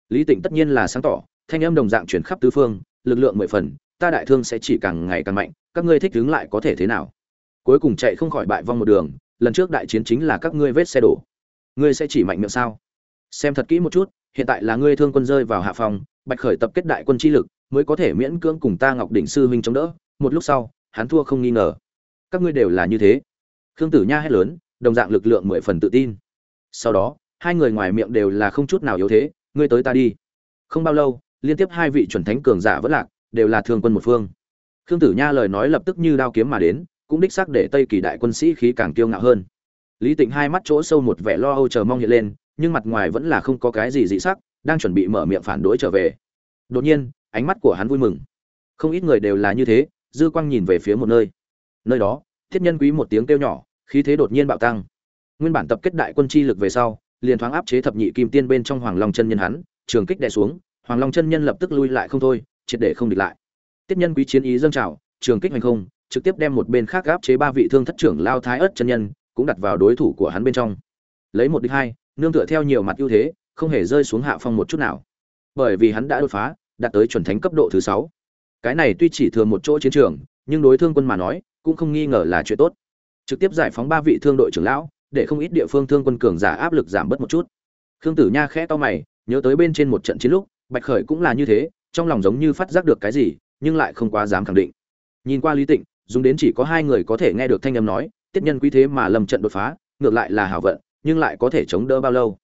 Lý tịnh tất nhiên là sáng tỏ, thanh âm đồng dạng chuyển khắp tứ phương, lực lượng mười phần, ta đại thương sẽ chỉ càng ngày càng mạnh, các ngươi thích đứng lại có thể thế nào? Cuối cùng chạy không khỏi bại vong một đường, lần trước đại chiến chính là các ngươi vết xe đổ. Ngươi sẽ chỉ mạnh miệng sao? Xem thật kỹ một chút, hiện tại là ngươi thương quân rơi vào hạ phòng, bạch khởi tập kết đại quân chi lực mới có thể miễn cưỡng cùng ta ngọc đỉnh sư huynh chống đỡ. Một lúc sau, hắn thua không nghi ngờ. Các ngươi đều là như thế. Khương tử nha hét lớn, đồng dạng lực lượng mười phần tự tin. Sau đó, hai người ngoài miệng đều là không chút nào yếu thế, ngươi tới ta đi. Không bao lâu, liên tiếp hai vị chuẩn thánh cường giả vẫn lạc, đều là thương quân một phương. Khương tử nha lời nói lập tức như đao kiếm mà đến, cũng đích xác để tây kỳ đại quân sĩ khí càng kiêu ngạo hơn. Lý tịnh hai mắt chỗ sâu một vẻ lo âu chờ mong hiện lên, nhưng mặt ngoài vẫn là không có cái gì dị sắc, đang chuẩn bị mở miệng phản đối trở về. Đột nhiên ánh mắt của hắn vui mừng. Không ít người đều là như thế, dư quang nhìn về phía một nơi. Nơi đó, thiết nhân quý một tiếng kêu nhỏ, khí thế đột nhiên bạo tăng. Nguyên bản tập kết đại quân chi lực về sau, liền thoáng áp chế thập nhị kim tiên bên trong hoàng long chân nhân hắn, trường kích đè xuống, hoàng long chân nhân lập tức lui lại không thôi, triệt để không địch lại. Tiết nhân quý chiến ý dâng trào, trường kích hành không, trực tiếp đem một bên khác áp chế ba vị thương thất trưởng lao thái ớt chân nhân, cũng đặt vào đối thủ của hắn bên trong. Lấy một địch hai, nương tựa theo nhiều mặt ưu thế, không hề rơi xuống hạ phong một chút nào. Bởi vì hắn đã đột phá đạt tới chuẩn thánh cấp độ thứ sáu. Cái này tuy chỉ thừa một chỗ chiến trường, nhưng đối thương quân mà nói, cũng không nghi ngờ là chuyện tốt. Trực tiếp giải phóng ba vị thương đội trưởng lão, để không ít địa phương thương quân cường giả áp lực giảm bớt một chút. Khương tử nha khẽ to mày, nhớ tới bên trên một trận chiến lúc, bạch khởi cũng là như thế, trong lòng giống như phát giác được cái gì, nhưng lại không quá dám khẳng định. Nhìn qua lý tịnh, dùng đến chỉ có hai người có thể nghe được thanh âm nói, tiết nhân quý thế mà lầm trận đột phá, ngược lại là hảo vận, nhưng lại có thể chống đỡ bao lâu?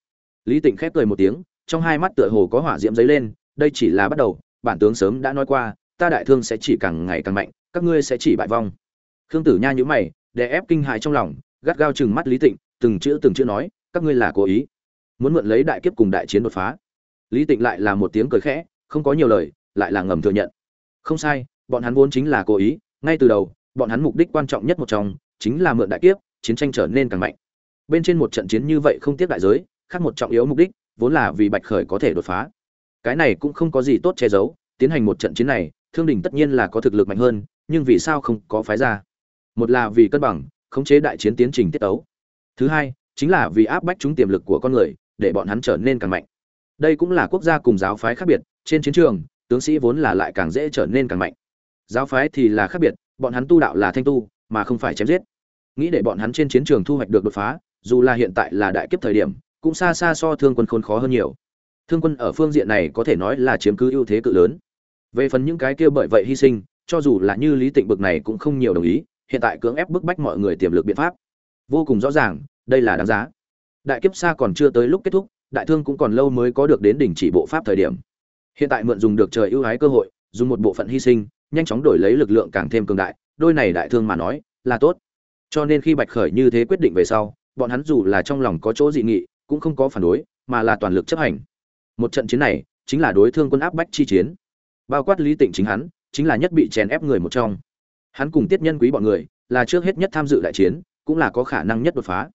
Lý tịnh khép cười một tiếng, trong hai mắt tựa hồ có hỏa diễm giấy lên đây chỉ là bắt đầu, bản tướng sớm đã nói qua, ta đại thương sẽ chỉ càng ngày càng mạnh, các ngươi sẽ chỉ bại vong. Khương tử nha nhữ mày để ép kinh hại trong lòng, gắt gao chừng mắt lý tịnh, từng chữ từng chữ nói, các ngươi là cố ý, muốn mượn lấy đại kiếp cùng đại chiến đột phá. Lý tịnh lại là một tiếng cười khẽ, không có nhiều lời, lại là ngầm thừa nhận. Không sai, bọn hắn vốn chính là cố ý, ngay từ đầu, bọn hắn mục đích quan trọng nhất một trong, chính là mượn đại kiếp, chiến tranh trở nên càng mạnh. Bên trên một trận chiến như vậy không tiếc đại giới, khác một trọng yếu mục đích, vốn là vì bạch khởi có thể đột phá cái này cũng không có gì tốt che giấu, tiến hành một trận chiến này, thương đình tất nhiên là có thực lực mạnh hơn, nhưng vì sao không có phái ra? Một là vì cân bằng, khống chế đại chiến tiến trình tiết tấu. Thứ hai, chính là vì áp bách chúng tiềm lực của con người, để bọn hắn trở nên càng mạnh. Đây cũng là quốc gia cùng giáo phái khác biệt, trên chiến trường, tướng sĩ vốn là lại càng dễ trở nên càng mạnh. Giáo phái thì là khác biệt, bọn hắn tu đạo là thanh tu, mà không phải chém giết. Nghĩ để bọn hắn trên chiến trường thu hoạch được đột phá, dù là hiện tại là đại kiếp thời điểm, cũng xa xa so thương quân khốn khó hơn nhiều thương quân ở phương diện này có thể nói là chiếm cứ ưu thế cự lớn. Về phần những cái kia bởi vậy hy sinh, cho dù là như lý tịnh bực này cũng không nhiều đồng ý, hiện tại cưỡng ép bức bách mọi người tiềm lực biện pháp. Vô cùng rõ ràng, đây là đáng giá. Đại kiếp xa còn chưa tới lúc kết thúc, đại thương cũng còn lâu mới có được đến đỉnh chỉ bộ pháp thời điểm. Hiện tại mượn dùng được trời ưu ái cơ hội, dùng một bộ phận hy sinh, nhanh chóng đổi lấy lực lượng càng thêm cường đại, đôi này đại thương mà nói, là tốt. Cho nên khi bạch khởi như thế quyết định về sau, bọn hắn dù là trong lòng có chỗ dị nghị, cũng không có phản đối, mà là toàn lực chấp hành một trận chiến này chính là đối thương quân áp bách chi chiến. Bao quát lý tịnh chính hắn, chính là nhất bị chèn ép người một trong. Hắn cùng tiết nhân quý bọn người là trước hết nhất tham dự đại chiến, cũng là có khả năng nhất đột phá.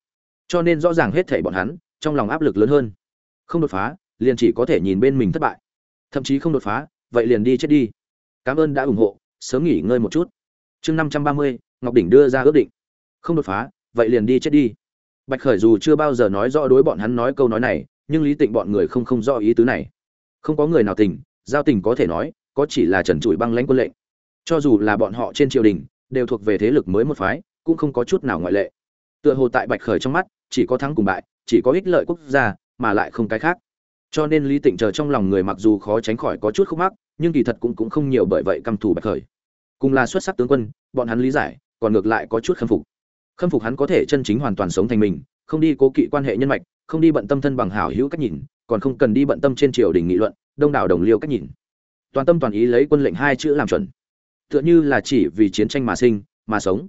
Cho nên rõ ràng hết thảy bọn hắn, trong lòng áp lực lớn hơn. Không đột phá, liền chỉ có thể nhìn bên mình thất bại. Thậm chí không đột phá, vậy liền đi chết đi. Cảm ơn đã ủng hộ, sớm nghỉ ngơi một chút. Chương năm trăm ba mươi, ngọc đỉnh đưa ra ước định. Không đột phá, vậy liền đi chết đi. Bạch khởi dù chưa bao giờ nói rõ đối bọn hắn nói câu nói này nhưng lý tịnh bọn người không không do ý tứ này. Không có người nào tình, giao tình có thể nói, có chỉ là trần trụi băng lãnh quân lệnh. Cho dù là bọn họ trên triều đình, đều thuộc về thế lực mới một phái, cũng không có chút nào ngoại lệ. Tựa hồ tại bạch khởi trong mắt, chỉ có thắng cùng bại, chỉ có ích lợi quốc gia, mà lại không cái khác. Cho nên lý tịnh chờ trong lòng người mặc dù khó tránh khỏi có chút khúc mắc, nhưng kỳ thật cũng cũng không nhiều bởi vậy căm thù bạch khởi. Cùng là xuất sắc tướng quân, bọn hắn lý giải, còn ngược lại có chút khâm phục. Khâm phục hắn có thể chân chính hoàn toàn sống thành mình, không đi cố kỵ quan hệ nhân mạch không đi bận tâm thân bằng hảo hữu cách nhìn, còn không cần đi bận tâm trên triều đình nghị luận, đông đảo đồng liêu cách nhìn. Toàn tâm toàn ý lấy quân lệnh hai chữ làm chuẩn. Tựa như là chỉ vì chiến tranh mà sinh, mà sống.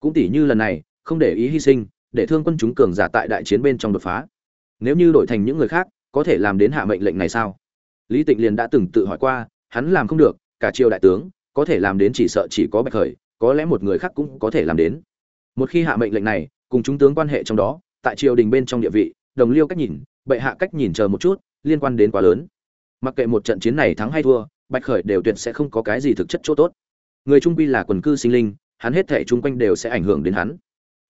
Cũng tỷ như lần này, không để ý hy sinh, để thương quân chúng cường giả tại đại chiến bên trong đột phá. Nếu như đổi thành những người khác, có thể làm đến hạ mệnh lệnh này sao? Lý tịnh liền đã từng tự hỏi qua, hắn làm không được, cả triều đại tướng, có thể làm đến chỉ sợ chỉ có bạch khởi, có lẽ một người khác cũng có thể làm đến. Một khi hạ mệnh lệnh này, cùng chúng tướng quan hệ trong đó, tại triều đình bên trong địa vị đồng liêu cách nhìn, bệ hạ cách nhìn chờ một chút, liên quan đến quá lớn. Mặc kệ một trận chiến này thắng hay thua, bạch khởi đều tuyệt sẽ không có cái gì thực chất chỗ tốt. Người trung quy là quần cư sinh linh, hắn hết thể chung quanh đều sẽ ảnh hưởng đến hắn.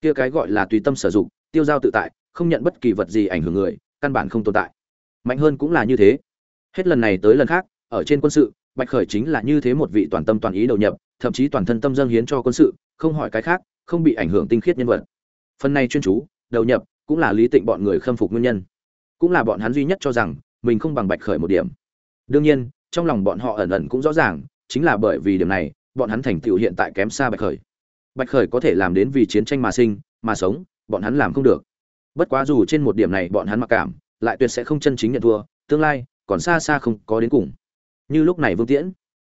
Kia cái gọi là tùy tâm sử dụng, tiêu giao tự tại, không nhận bất kỳ vật gì ảnh hưởng người, căn bản không tồn tại. Mạnh hơn cũng là như thế. Hết lần này tới lần khác, ở trên quân sự, bạch khởi chính là như thế một vị toàn tâm toàn ý đầu nhập, thậm chí toàn thân tâm dâng hiến cho quân sự, không hỏi cái khác, không bị ảnh hưởng tinh khiết nhân vật. Phần này chuyên chú, đầu nhập cũng là lý tịnh bọn người khâm phục nguyên nhân. Cũng là bọn hắn duy nhất cho rằng, mình không bằng bạch khởi một điểm. Đương nhiên, trong lòng bọn họ ẩn ẩn cũng rõ ràng, chính là bởi vì điểm này, bọn hắn thành tựu hiện tại kém xa bạch khởi. Bạch khởi có thể làm đến vì chiến tranh mà sinh, mà sống, bọn hắn làm không được. Bất quá dù trên một điểm này bọn hắn mặc cảm, lại tuyệt sẽ không chân chính nhận thua, tương lai, còn xa xa không có đến cùng. Như lúc này vương tiễn,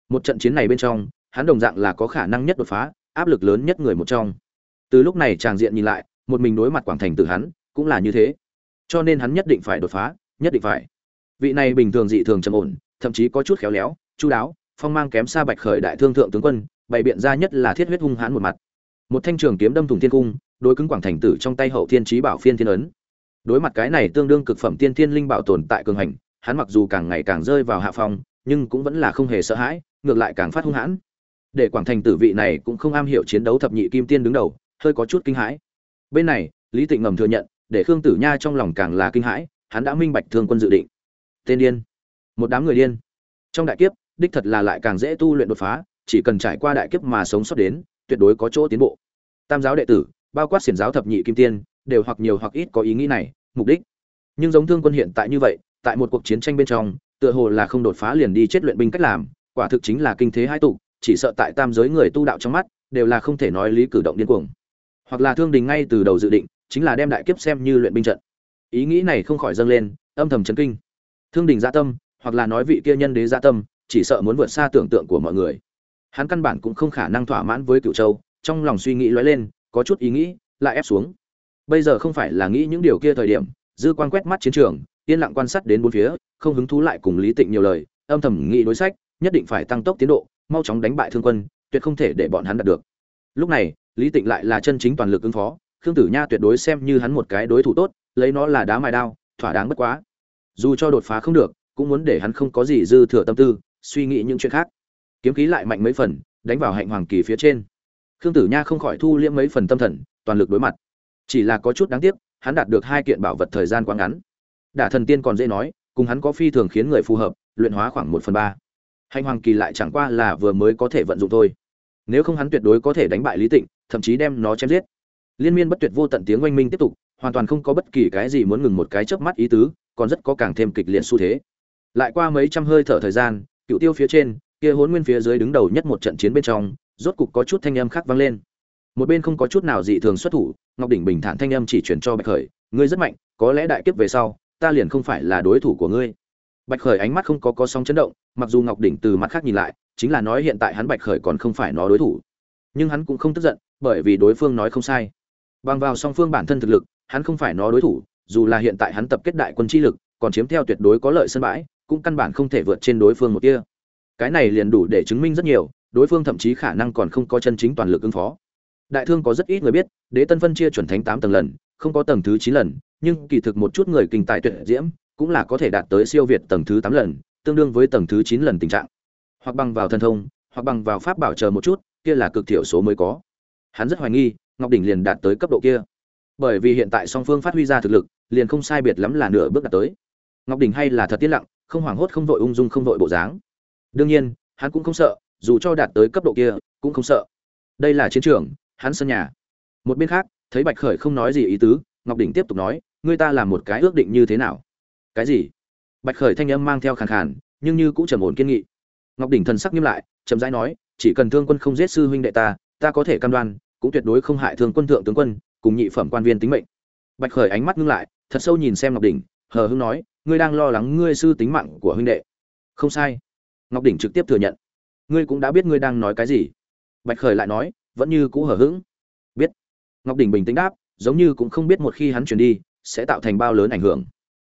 một trận chiến này bên trong, hắn đồng dạng là có khả năng nhất đột phá, áp lực lớn nhất người một trong. Từ lúc này tràng diện nhìn lại, một mình đối mặt quảng thành từ hắn cũng là như thế. Cho nên hắn nhất định phải đột phá, nhất định phải. Vị này bình thường dị thường trầm ổn, thậm chí có chút khéo léo, chu đáo, phong mang kém xa bạch khởi đại thương thượng tướng quân, bày biện ra nhất là thiết huyết hung hãn một mặt. Một thanh trường kiếm đâm thủng thiên cung, đối cứng quảng thành tử trong tay hậu thiên trí bảo phiên thiên ấn. Đối mặt cái này tương đương cực phẩm tiên thiên linh bảo tồn tại cường hành, hắn mặc dù càng ngày càng rơi vào hạ phong, nhưng cũng vẫn là không hề sợ hãi, ngược lại càng phát hung hãn. Để quảng thành tử vị này cũng không am hiểu chiến đấu thập nhị kim tiên đứng đầu, hơi có chút kinh hãi. Bên này, lý tịnh ngầm thừa nhận để khương tử nha trong lòng càng là kinh hãi, hắn đã minh bạch thương quân dự định. Tên điên. Một đám người điên. Trong đại kiếp, đích thật là lại càng dễ tu luyện đột phá, chỉ cần trải qua đại kiếp mà sống sót đến, tuyệt đối có chỗ tiến bộ. Tam giáo đệ tử, bao quát xiển giáo thập nhị kim tiên, đều hoặc nhiều hoặc ít có ý nghĩ này, mục đích. Nhưng giống thương quân hiện tại như vậy, tại một cuộc chiến tranh bên trong, tựa hồ là không đột phá liền đi chết luyện binh cách làm, quả thực chính là kinh thế hai tục chỉ sợ tại tam giới người tu đạo trong mắt, đều là không thể nói lý cử động điên cuồng. Hoặc là thương đình ngay từ đầu dự định chính là đem đại kiếp xem như luyện binh trận. Ý nghĩ này không khỏi dâng lên, âm thầm chấn kinh. Thương đình gia tâm, hoặc là nói vị kia nhân đế gia tâm, chỉ sợ muốn vượt xa tưởng tượng của mọi người. Hắn căn bản cũng không khả năng thỏa mãn với cựu châu, trong lòng suy nghĩ lóe lên, có chút ý nghĩ, lại ép xuống. Bây giờ không phải là nghĩ những điều kia thời điểm, dư quan quét mắt chiến trường, yên lặng quan sát đến bốn phía, không hứng thú lại cùng lý tịnh nhiều lời, âm thầm nghĩ đối sách, nhất định phải tăng tốc tiến độ, mau chóng đánh bại thương quân, tuyệt không thể để bọn hắn đạt được. Lúc này, lý tịnh lại là chân chính toàn lực ứng phó khương tử nha tuyệt đối xem như hắn một cái đối thủ tốt, lấy nó là đá mài đao, thỏa đáng bất quá. Dù cho đột phá không được, cũng muốn để hắn không có gì dư thừa tâm tư, suy nghĩ những chuyện khác. Kiếm khí lại mạnh mấy phần, đánh vào hạnh hoàng kỳ phía trên. Khương tử nha không khỏi thu liễm mấy phần tâm thần, toàn lực đối mặt. Chỉ là có chút đáng tiếc, hắn đạt được hai kiện bảo vật thời gian quá ngắn. Đả thần tiên còn dễ nói, cùng hắn có phi thường khiến người phù hợp, luyện hóa khoảng một phần ba. Hạnh hoàng kỳ lại chẳng qua là vừa mới có thể vận dụng thôi. Nếu không hắn tuyệt đối có thể đánh bại lý tịnh, thậm chí đem nó chém giết liên miên bất tuyệt vô tận tiếng oanh minh tiếp tục, hoàn toàn không có bất kỳ cái gì muốn ngừng một cái chớp mắt ý tứ, còn rất có càng thêm kịch liệt xu thế. Lại qua mấy trăm hơi thở thời gian, cựu tiêu phía trên, kia hốn nguyên phía dưới đứng đầu nhất một trận chiến bên trong, rốt cục có chút thanh âm khác vang lên. Một bên không có chút nào dị thường xuất thủ, ngọc đỉnh bình thản thanh âm chỉ chuyển cho bạch khởi, ngươi rất mạnh, có lẽ đại kiếp về sau, ta liền không phải là đối thủ của ngươi. Bạch khởi ánh mắt không có có sóng chấn động, mặc dù ngọc đỉnh từ mặt khác nhìn lại, chính là nói hiện tại hắn bạch khởi còn không phải nó đối thủ. Nhưng hắn cũng không tức giận, bởi vì đối phương nói không sai bằng vào song phương bản thân thực lực, hắn không phải nó đối thủ, dù là hiện tại hắn tập kết đại quân chi lực, còn chiếm theo tuyệt đối có lợi sân bãi, cũng căn bản không thể vượt trên đối phương một kia cái này liền đủ để chứng minh rất nhiều, đối phương thậm chí khả năng còn không có chân chính toàn lực ứng phó. Đại thương có rất ít người biết, đế tân phân chia chuẩn thánh tám tầng lần, không có tầng thứ chín lần, nhưng kỳ thực một chút người kinh tài tuyệt diễm, cũng là có thể đạt tới siêu việt tầng thứ tám lần, tương đương với tầng thứ chín lần tình trạng. Hoặc bằng vào thần thông, hoặc bằng vào pháp bảo chờ một chút, kia là cực thiểu số mới có. Hắn rất hoài nghi ngọc đỉnh liền đạt tới cấp độ kia. Bởi vì hiện tại song phương phát huy ra thực lực, liền không sai biệt lắm là nửa bước đạt tới. Ngọc đỉnh hay là thật tiết lặng, không hoảng hốt, không vội ung dung, không vội bộ dáng. Đương nhiên, hắn cũng không sợ, dù cho đạt tới cấp độ kia, cũng không sợ. Đây là chiến trường, hắn sân nhà. Một bên khác, thấy bạch khởi không nói gì ý tứ, ngọc đỉnh tiếp tục nói, ngươi ta làm một cái ước định như thế nào? Cái gì? Bạch khởi thanh âm mang theo khàn khàn, nhưng như cũng trầm ổn kiên nghị. Ngọc đỉnh thần sắc nghiêm lại, chậm rãi nói, chỉ cần thương quân không giết sư huynh đệ ta ta có thể cam đoan cũng tuyệt đối không hại thương quân thượng tướng quân, cùng nhị phẩm quan viên tính mệnh. Bạch khởi ánh mắt ngưng lại, thật sâu nhìn xem ngọc đỉnh, hờ hững nói, ngươi đang lo lắng ngươi sư tính mạng của huynh đệ. Không sai. Ngọc đỉnh trực tiếp thừa nhận. Ngươi cũng đã biết ngươi đang nói cái gì. Bạch khởi lại nói, vẫn như cũ hờ hững. Biết. Ngọc đỉnh bình tĩnh đáp, giống như cũng không biết một khi hắn chuyển đi, sẽ tạo thành bao lớn ảnh hưởng.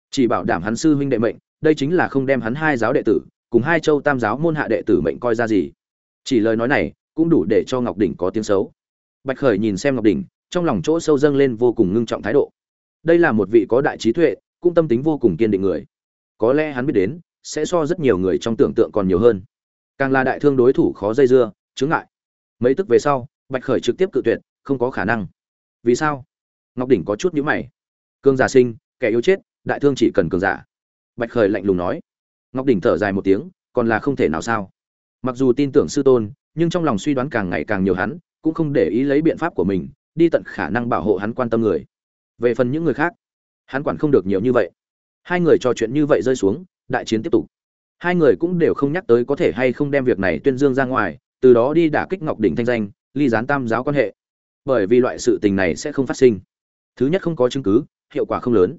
Chỉ bảo đảm hắn sư huynh đệ mệnh, đây chính là không đem hắn hai giáo đệ tử, cùng hai châu tam giáo môn hạ đệ tử mệnh coi ra gì. Chỉ lời nói này, cũng đủ để cho ngọc đỉnh có tiếng xấu bạch khởi nhìn xem ngọc đỉnh, trong lòng chỗ sâu dâng lên vô cùng ngưng trọng thái độ. Đây là một vị có đại trí tuệ, cũng tâm tính vô cùng kiên định người. Có lẽ hắn biết đến, sẽ so rất nhiều người trong tưởng tượng còn nhiều hơn. Càng là đại thương đối thủ khó dây dưa chứng ngại. Mấy tức về sau, bạch khởi trực tiếp cự tuyệt, không có khả năng. Vì sao? Ngọc đỉnh có chút nhíu mày. Cương giả sinh, kẻ yếu chết, đại thương chỉ cần cường giả. Bạch khởi lạnh lùng nói. Ngọc đỉnh thở dài một tiếng, còn là không thể nào sao. Mặc dù tin tưởng sư tôn, nhưng trong lòng suy đoán càng ngày càng nhiều hắn cũng không để ý lấy biện pháp của mình, đi tận khả năng bảo hộ hắn quan tâm người. Về phần những người khác, hắn quản không được nhiều như vậy. Hai người trò chuyện như vậy rơi xuống, đại chiến tiếp tục. Hai người cũng đều không nhắc tới có thể hay không đem việc này tuyên dương ra ngoài, từ đó đi đả kích ngọc đỉnh thanh danh, ly gián tam giáo quan hệ. Bởi vì loại sự tình này sẽ không phát sinh. Thứ nhất không có chứng cứ, hiệu quả không lớn.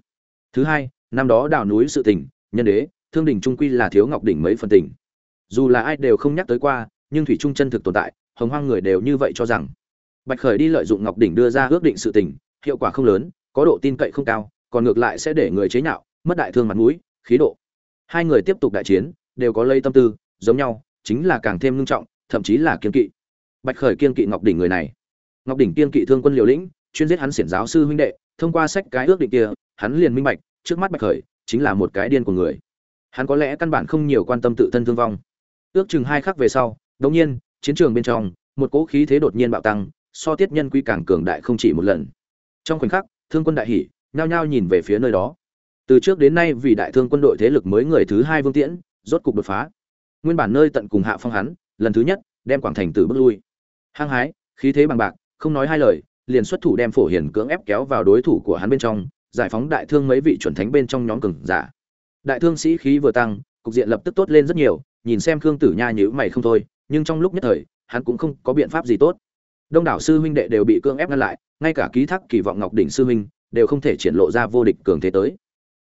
Thứ hai, năm đó đào núi sự tình, nhân đế, thương đỉnh trung quy là thiếu ngọc đỉnh mấy phần tình. Dù là ai đều không nhắc tới qua, nhưng thủy trung chân thực tồn tại hồng hoang người đều như vậy cho rằng. Bạch khởi đi lợi dụng ngọc đỉnh đưa ra ước định sự tình, hiệu quả không lớn, có độ tin cậy không cao, còn ngược lại sẽ để người chế nhạo, mất đại thương mặt mũi, khí độ. Hai người tiếp tục đại chiến, đều có lây tâm tư, giống nhau, chính là càng thêm ngưng trọng, thậm chí là kiên kỵ. Bạch khởi kiên kỵ ngọc đỉnh người này. Ngọc đỉnh kiên kỵ thương quân liều lĩnh, chuyên giết hắn xiển giáo sư huynh đệ, thông qua sách cái ước định kia, hắn liền minh bạch, trước mắt bạch khởi chính là một cái điên của người. Hắn có lẽ căn bản không nhiều quan tâm tự thân thương vong. Ước chừng hai khắc về sau đống nhiên chiến trường bên trong, một cỗ khí thế đột nhiên bạo tăng, so tiết nhân quy càng cường đại không chỉ một lần. Trong khoảnh khắc, thương quân đại hỉ, nhao nhao nhìn về phía nơi đó. Từ trước đến nay vì đại thương quân đội thế lực mới người thứ hai vương tiễn, rốt cục đột phá. Nguyên bản nơi tận cùng hạ phong hắn, lần thứ nhất, đem quảng thành tử bước lui. Hăng hái, khí thế bằng bạc, không nói hai lời, liền xuất thủ đem phổ hiền cưỡng ép kéo vào đối thủ của hắn bên trong, giải phóng đại thương mấy vị chuẩn thánh bên trong nhóm cường giả. Đại thương sĩ khí vừa tăng, cục diện lập tức tốt lên rất nhiều, nhìn xem khương tử nha nhữ mày không thôi nhưng trong lúc nhất thời, hắn cũng không có biện pháp gì tốt. Đông đảo sư huynh đệ đều bị cưỡng ép ngăn lại, ngay cả ký thác kỳ vọng ngọc đỉnh sư huynh đều không thể triển lộ ra vô địch cường thế tới.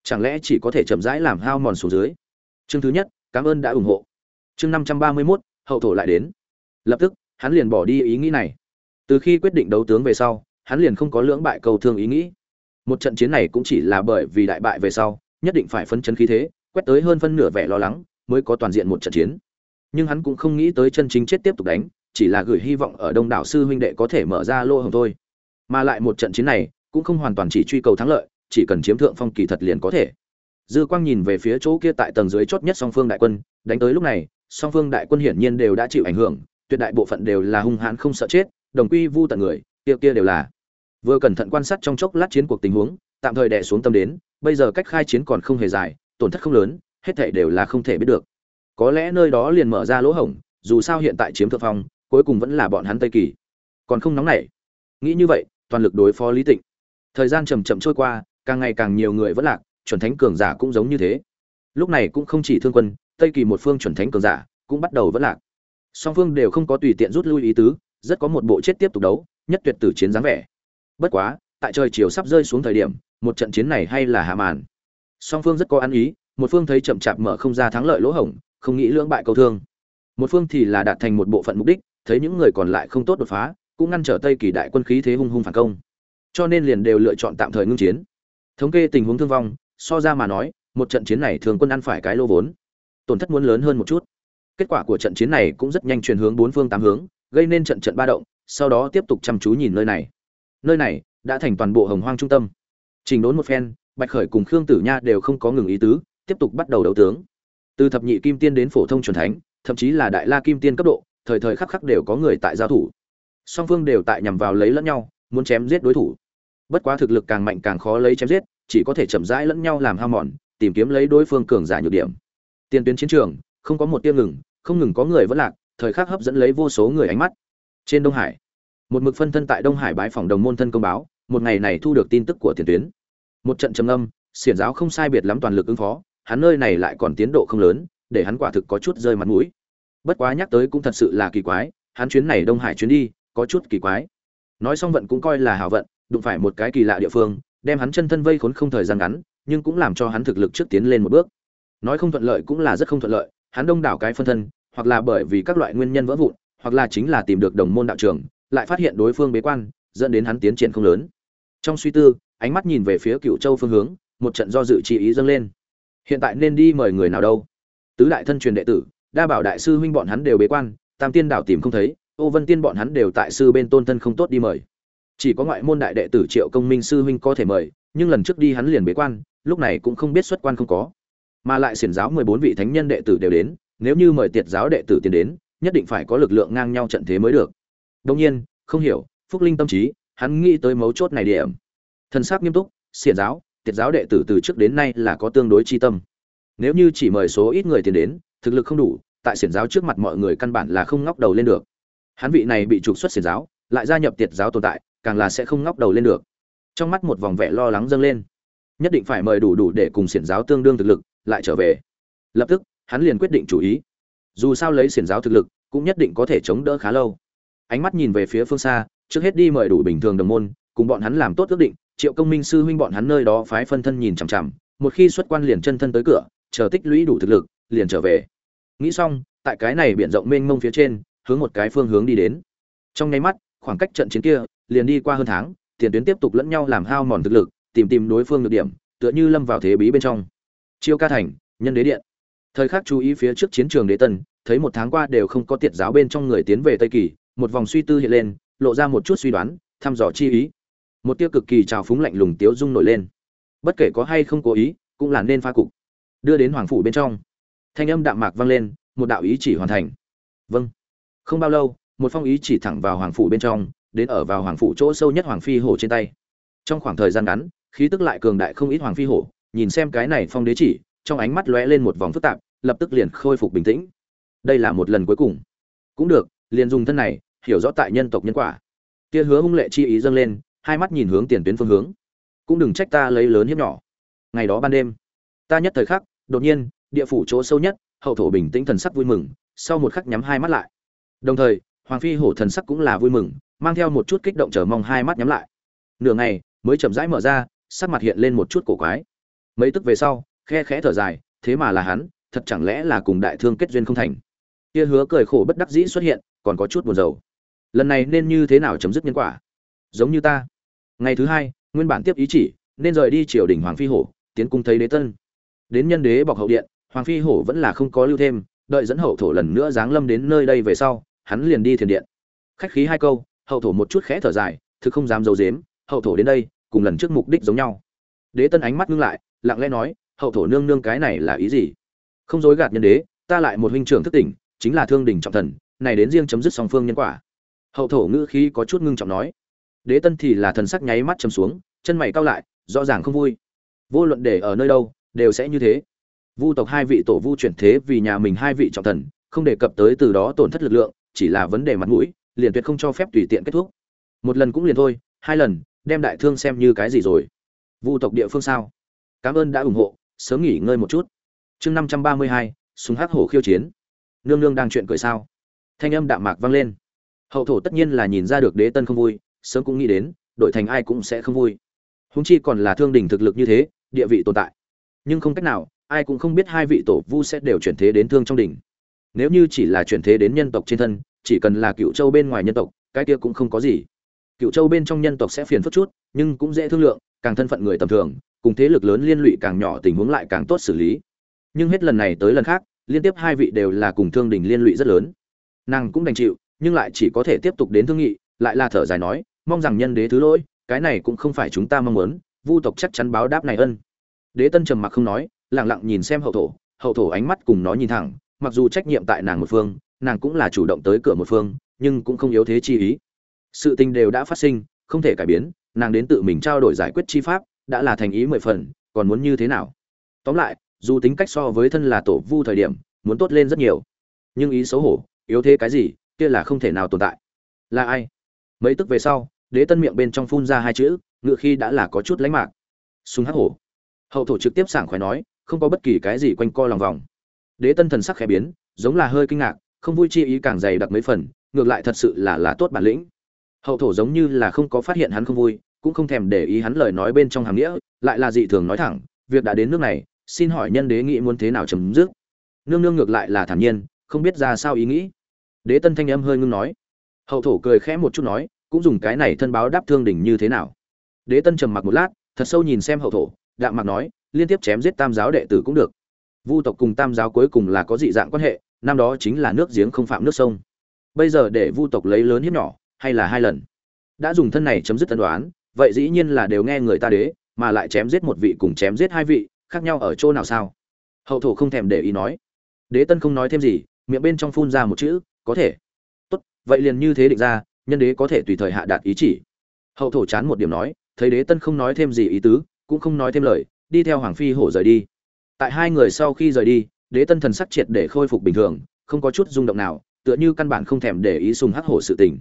Chẳng lẽ chỉ có thể chậm rãi làm hao mòn xuống dưới? Chương thứ nhất, cảm ơn đã ủng hộ. Chương năm trăm ba mươi mốt, hậu thổ lại đến. Lập tức, hắn liền bỏ đi ý nghĩ này. Từ khi quyết định đấu tướng về sau, hắn liền không có lưỡng bại cầu thương ý nghĩ. Một trận chiến này cũng chỉ là bởi vì đại bại về sau, nhất định phải phân chấn khí thế, quét tới hơn phân nửa vẻ lo lắng, mới có toàn diện một trận chiến nhưng hắn cũng không nghĩ tới chân chính chết tiếp tục đánh, chỉ là gửi hy vọng ở đông đảo sư huynh đệ có thể mở ra lô hồng thôi. Mà lại một trận chiến này, cũng không hoàn toàn chỉ truy cầu thắng lợi, chỉ cần chiếm thượng phong kỳ thật liền có thể. Dư quang nhìn về phía chỗ kia tại tầng dưới chót nhất song phương đại quân, đánh tới lúc này, song phương đại quân hiển nhiên đều đã chịu ảnh hưởng, tuyệt đại bộ phận đều là hung hãn không sợ chết, đồng quy vu tận người, kia kia đều là. Vừa cẩn thận quan sát trong chốc lát chiến cuộc tình huống, tạm thời đè xuống tâm đến, bây giờ cách khai chiến còn không hề dài, tổn thất không lớn, hết thảy đều là không thể biết được có lẽ nơi đó liền mở ra lỗ hổng, dù sao hiện tại chiếm thượng phong, cuối cùng vẫn là bọn hắn tây kỳ. Còn không nóng nảy. Nghĩ như vậy, toàn lực đối phó lý tịnh. Thời gian chậm chậm trôi qua, càng ngày càng nhiều người vẫn lạc, chuẩn thánh cường giả cũng giống như thế. Lúc này cũng không chỉ thương quân, tây kỳ một phương chuẩn thánh cường giả cũng bắt đầu vẫn lạc. Song phương đều không có tùy tiện rút lui ý tứ, rất có một bộ chết tiếp tục đấu, nhất tuyệt tử chiến dáng vẻ. Bất quá, tại trời chiều sắp rơi xuống thời điểm, một trận chiến này hay là hạ màn. Song phương rất có ăn ý, một phương thấy chậm chạp mở không ra thắng lợi lỗ hổng không nghĩ lưỡng bại câu thương. Một phương thì là đạt thành một bộ phận mục đích, thấy những người còn lại không tốt đột phá, cũng ngăn trở tây kỳ đại quân khí thế hung hung phản công. Cho nên liền đều lựa chọn tạm thời ngưng chiến. Thống kê tình huống thương vong, so ra mà nói, một trận chiến này thường quân ăn phải cái lô vốn. Tổn thất muốn lớn hơn một chút. Kết quả của trận chiến này cũng rất nhanh truyền hướng bốn phương tám hướng, gây nên trận trận ba động, sau đó tiếp tục chăm chú nhìn nơi này. Nơi này đã thành toàn bộ hồng hoang trung tâm. Trình đốn một phen, bạch khởi cùng khương tử nha đều không có ngừng ý tứ, tiếp tục bắt đầu đấu tướng từ thập nhị kim tiên đến phổ thông truyền thánh, thậm chí là đại la kim tiên cấp độ, thời thời khắc khắc đều có người tại giao thủ. Song phương đều tại nhằm vào lấy lẫn nhau, muốn chém giết đối thủ. Bất quá thực lực càng mạnh càng khó lấy chém giết, chỉ có thể chậm rãi lẫn nhau làm ham mòn, tìm kiếm lấy đối phương cường giả nhược điểm. Tiền tuyến chiến trường, không có một tiêu ngừng, không ngừng có người vẫn lạc, thời khắc hấp dẫn lấy vô số người ánh mắt. Trên đông hải, một mực phân thân tại đông hải bãi phòng đồng môn thân công báo, một ngày này thu được tin tức của tiền tuyến. Một trận trầm âm xiển giáo không sai biệt lắm toàn lực ứng phó hắn nơi này lại còn tiến độ không lớn, để hắn quả thực có chút rơi mặt mũi. Bất quá nhắc tới cũng thật sự là kỳ quái, hắn chuyến này đông hải chuyến đi, có chút kỳ quái. Nói xong vận cũng coi là hảo vận, đụng phải một cái kỳ lạ địa phương, đem hắn chân thân vây khốn không thời gian ngắn, nhưng cũng làm cho hắn thực lực trước tiến lên một bước. Nói không thuận lợi cũng là rất không thuận lợi, hắn đông đảo cái phân thân, hoặc là bởi vì các loại nguyên nhân vỡ vụn, hoặc là chính là tìm được đồng môn đạo trưởng, lại phát hiện đối phương bế quan, dẫn đến hắn tiến triển không lớn. Trong suy tư, ánh mắt nhìn về phía cựu châu phương hướng, một trận do dự chi ý dâng lên hiện tại nên đi mời người nào đâu? Tứ đại thân truyền đệ tử, đa bảo đại sư huynh bọn hắn đều bế quan, tam tiên đảo tìm không thấy, ô vân tiên bọn hắn đều tại sư bên tôn thân không tốt đi mời. Chỉ có ngoại môn đại đệ tử triệu công minh sư huynh có thể mời, nhưng lần trước đi hắn liền bế quan, lúc này cũng không biết xuất quan không có. Mà lại xiển giáo mười bốn vị thánh nhân đệ tử đều đến, nếu như mời tiệt giáo đệ tử tiến đến, nhất định phải có lực lượng ngang nhau trận thế mới được. Đông nhiên, không hiểu, phúc linh tâm trí, hắn nghĩ tới mấu chốt này điểm. Thần sắc nghiêm túc, xiển giáo tiệt giáo đệ tử từ trước đến nay là có tương đối chi tâm. Nếu như chỉ mời số ít người tiền đến, thực lực không đủ, tại xiển giáo trước mặt mọi người căn bản là không ngóc đầu lên được. Hắn vị này bị trục xuất xiển giáo, lại gia nhập tiệt giáo tồn tại, càng là sẽ không ngóc đầu lên được. Trong mắt một vòng vẻ lo lắng dâng lên. Nhất định phải mời đủ đủ để cùng xiển giáo tương đương thực lực, lại trở về. Lập tức, hắn liền quyết định chủ ý. Dù sao lấy xiển giáo thực lực, cũng nhất định có thể chống đỡ khá lâu. Ánh mắt nhìn về phía phương xa, trước hết đi mời đủ bình thường đồng môn, cùng bọn hắn làm tốt ước định triệu công minh sư huynh bọn hắn nơi đó phái phân thân nhìn chằm chằm, một khi xuất quan liền chân thân tới cửa, chờ tích lũy đủ thực lực, liền trở về. Nghĩ xong, tại cái này biển rộng mênh mông phía trên, hướng một cái phương hướng đi đến. Trong nháy mắt, khoảng cách trận chiến kia liền đi qua hơn tháng, tiền tuyến tiếp tục lẫn nhau làm hao mòn thực lực, tìm tìm đối phương được điểm, tựa như lâm vào thế bí bên trong. Chiêu ca thành, nhân đế điện. Thời khắc chú ý phía trước chiến trường đế tân thấy một tháng qua đều không có tiệt giáo bên trong người tiến về tây kỳ, một vòng suy tư hiện lên, lộ ra một chút suy đoán, thăm dò chi ý một tia cực kỳ trào phúng lạnh lùng tiếu dung nổi lên. Bất kể có hay không cố ý, cũng là nên pha cục. Đưa đến hoàng phủ bên trong. Thanh âm đạm mạc vang lên, một đạo ý chỉ hoàn thành. Vâng. Không bao lâu, một phong ý chỉ thẳng vào hoàng phủ bên trong, đến ở vào hoàng phủ chỗ sâu nhất hoàng phi hổ trên tay. Trong khoảng thời gian ngắn, khí tức lại cường đại không ít hoàng phi hổ, nhìn xem cái này phong đế chỉ, trong ánh mắt lóe lên một vòng phức tạp, lập tức liền khôi phục bình tĩnh. Đây là một lần cuối cùng. Cũng được, liền dùng thân này, hiểu rõ tại nhân tộc nhân quả. Tia hứa hung lệ chi ý dâng lên hai mắt nhìn hướng tiền tuyến phương hướng. Cũng đừng trách ta lấy lớn hiếp nhỏ. Ngày đó ban đêm, ta nhất thời khắc, đột nhiên, địa phủ chỗ sâu nhất, hậu thổ bình tĩnh thần sắc vui mừng, sau một khắc nhắm hai mắt lại. Đồng thời, hoàng phi hổ thần sắc cũng là vui mừng, mang theo một chút kích động chờ mong hai mắt nhắm lại. Nửa ngày, mới chậm rãi mở ra, sắc mặt hiện lên một chút cổ quái. Mấy tức về sau, khe khẽ thở dài, thế mà là hắn, thật chẳng lẽ là cùng đại thương kết duyên không thành? Kia hứa cười khổ bất đắc dĩ xuất hiện, còn có chút buồn rầu. Lần này nên như thế nào chấm dứt nhân quả? Giống như ta ngày thứ hai, nguyên bản tiếp ý chỉ, nên rời đi triều đình hoàng phi hổ, tiến cung thấy đế tân. Đến nhân đế bọc hậu điện, hoàng phi hổ vẫn là không có lưu thêm, đợi dẫn hậu thổ lần nữa giáng lâm đến nơi đây về sau, hắn liền đi thiền điện. Khách khí hai câu, hậu thổ một chút khẽ thở dài, thực không dám d i ấ u dếm hậu thổ đến đây, cùng lần trước mục đích giống nhau. Đế tân ánh mắt ngưng lại, lặng lẽ nói, hậu thổ nương nương cái này là ý gì? Không dối gạt nhân đế, ta lại một huynh trưởng thức tỉnh, chính là thương đình trọng thần, này đến riêng chấm dứt song phương nhân quả. Hậu thổ ngữ khí có chút ngưng trọng nói đế tân thì là thần sắc nháy mắt chầm xuống, chân mày cao lại, rõ ràng không vui. Vô luận để ở nơi đâu, đều sẽ như thế. Vu tộc hai vị tổ vu chuyển thế vì nhà mình hai vị trọng thần, không đề cập tới từ đó tổn thất lực lượng, chỉ là vấn đề mặt mũi, liền tuyệt không cho phép tùy tiện kết thúc. Một lần cũng liền thôi, hai lần, đem đại thương xem như cái gì rồi. Vu tộc địa phương sao? Cảm ơn đã ủng hộ, sớm nghỉ ngơi một chút. Chương năm trăm ba mươi hai, súng hắc hổ khiêu chiến. Nương nương đang chuyện cười sao? Thanh âm đạm mạc vang lên. Hậu thổ tất nhiên là nhìn ra được đế tân không vui sớm cũng nghĩ đến, đổi thành ai cũng sẽ không vui. Húng chi còn là thương đình thực lực như thế, địa vị tồn tại. Nhưng không cách nào, ai cũng không biết hai vị tổ vu sẽ đều chuyển thế đến thương trong đỉnh. Nếu như chỉ là chuyển thế đến nhân tộc trên thân, chỉ cần là cựu châu bên ngoài nhân tộc, cái kia cũng không có gì. Cựu châu bên trong nhân tộc sẽ phiền phức chút, nhưng cũng dễ thương lượng, càng thân phận người tầm thường, cùng thế lực lớn liên lụy càng nhỏ tình huống lại càng tốt xử lý. Nhưng hết lần này tới lần khác, liên tiếp hai vị đều là cùng thương đình liên lụy rất lớn. Nàng cũng đành chịu, nhưng lại chỉ có thể tiếp tục đến thương nghị, lại là thở dài nói mong rằng nhân đế thứ lỗi, cái này cũng không phải chúng ta mong muốn, vu tộc chắc chắn báo đáp này ân. Đế tân trầm mặc không nói, lặng lặng nhìn xem hậu thổ hậu thổ ánh mắt cùng nó nhìn thẳng, mặc dù trách nhiệm tại nàng một phương, nàng cũng là chủ động tới cửa một phương, nhưng cũng không yếu thế chi ý. Sự tình đều đã phát sinh, không thể cải biến, nàng đến tự mình trao đổi giải quyết chi pháp, đã là thành ý mười phần, còn muốn như thế nào? Tóm lại, dù tính cách so với thân là tổ vu thời điểm, muốn tốt lên rất nhiều. Nhưng ý xấu hổ, yếu thế cái gì, kia là không thể nào tồn tại. Là ai? Mấy tức về sau đế tân miệng bên trong phun ra hai chữ, ngựa khi đã là có chút lánh mạc. Súng hắc hổ. Hậu thổ trực tiếp sảng khoái nói, không có bất kỳ cái gì quanh co lòng vòng. Đế tân thần sắc khẽ biến, giống là hơi kinh ngạc, không vui chi ý càng dày đặc mấy phần, ngược lại thật sự là là tốt bản lĩnh. Hậu thổ giống như là không có phát hiện hắn không vui, cũng không thèm để ý hắn lời nói bên trong hàm nghĩa, lại là dị thường nói thẳng, việc đã đến nước này, xin hỏi nhân đế nghĩ muốn thế nào chấm dứt? Nương nương ngược lại là thản nhiên, không biết ra sao ý nghĩ. Đế tân thanh âm hơi ngưng nói. Hậu thổ cười khẽ một chút nói cũng dùng cái này thân báo đáp thương đỉnh như thế nào. Đế tân trầm mặc một lát, thật sâu nhìn xem hậu thổ, đạm mặc nói, liên tiếp chém giết tam giáo đệ tử cũng được. Vu tộc cùng tam giáo cuối cùng là có dị dạng quan hệ, năm đó chính là nước giếng không phạm nước sông. Bây giờ để vu tộc lấy lớn hiếp nhỏ, hay là hai lần? Đã dùng thân này chấm dứt tân đoán, vậy dĩ nhiên là đều nghe người ta đế, mà lại chém giết một vị cùng chém giết hai vị, khác nhau ở chỗ nào sao? Hậu thổ không thèm để ý nói. Đế tân không nói thêm gì, miệng bên trong phun ra một chữ, có thể. Tốt, vậy liền như thế định ra nhân đế có thể tùy thời hạ đạt ý chỉ. Hậu thổ chán một điểm nói, thấy đế tân không nói thêm gì ý tứ, cũng không nói thêm lời, đi theo hoàng phi hổ rời đi. Tại hai người sau khi rời đi, đế tân thần sắc triệt để khôi phục bình thường, không có chút rung động nào, tựa như căn bản không thèm để ý sùng hắc hổ sự tình.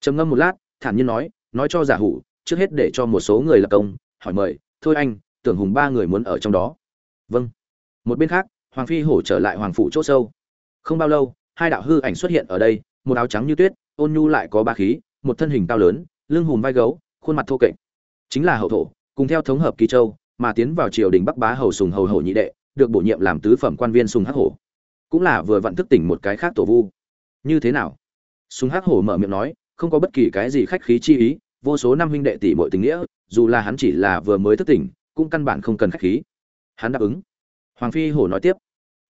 Trầm ngâm một lát, thản nhiên nói nói cho giả hủ, trước hết để cho một số người lập công, hỏi mời, thôi anh, tưởng hùng ba người muốn ở trong đó. Vâng. Một bên khác, hoàng phi hổ trở lại hoàng phủ c h ỗ sâu. Không bao lâu, hai đạo hư ảnh xuất hiện ở đây, một áo trắng như tuyết ôn nhu lại có ba khí, một thân hình cao lớn, lưng hùm vai gấu, khuôn mặt thô kệch. Chính là hậu thổ, cùng theo thống hợp kỳ châu, mà tiến vào triều đình bắc bá hầu sùng hầu hổ nhị đệ, được bổ nhiệm làm tứ phẩm quan viên sùng hắc hổ. Cũng là vừa vặn thức tỉnh một cái khác tổ vu. Như thế nào? Sùng hắc hổ mở miệng nói, không có bất kỳ cái gì khách khí chi ý, vô số năm huynh đệ tỷ mọi tình nghĩa, dù là hắn chỉ là vừa mới thức tỉnh, cũng căn bản không cần khách khí. Hắn đáp ứng. Hoàng phi hổ nói tiếp.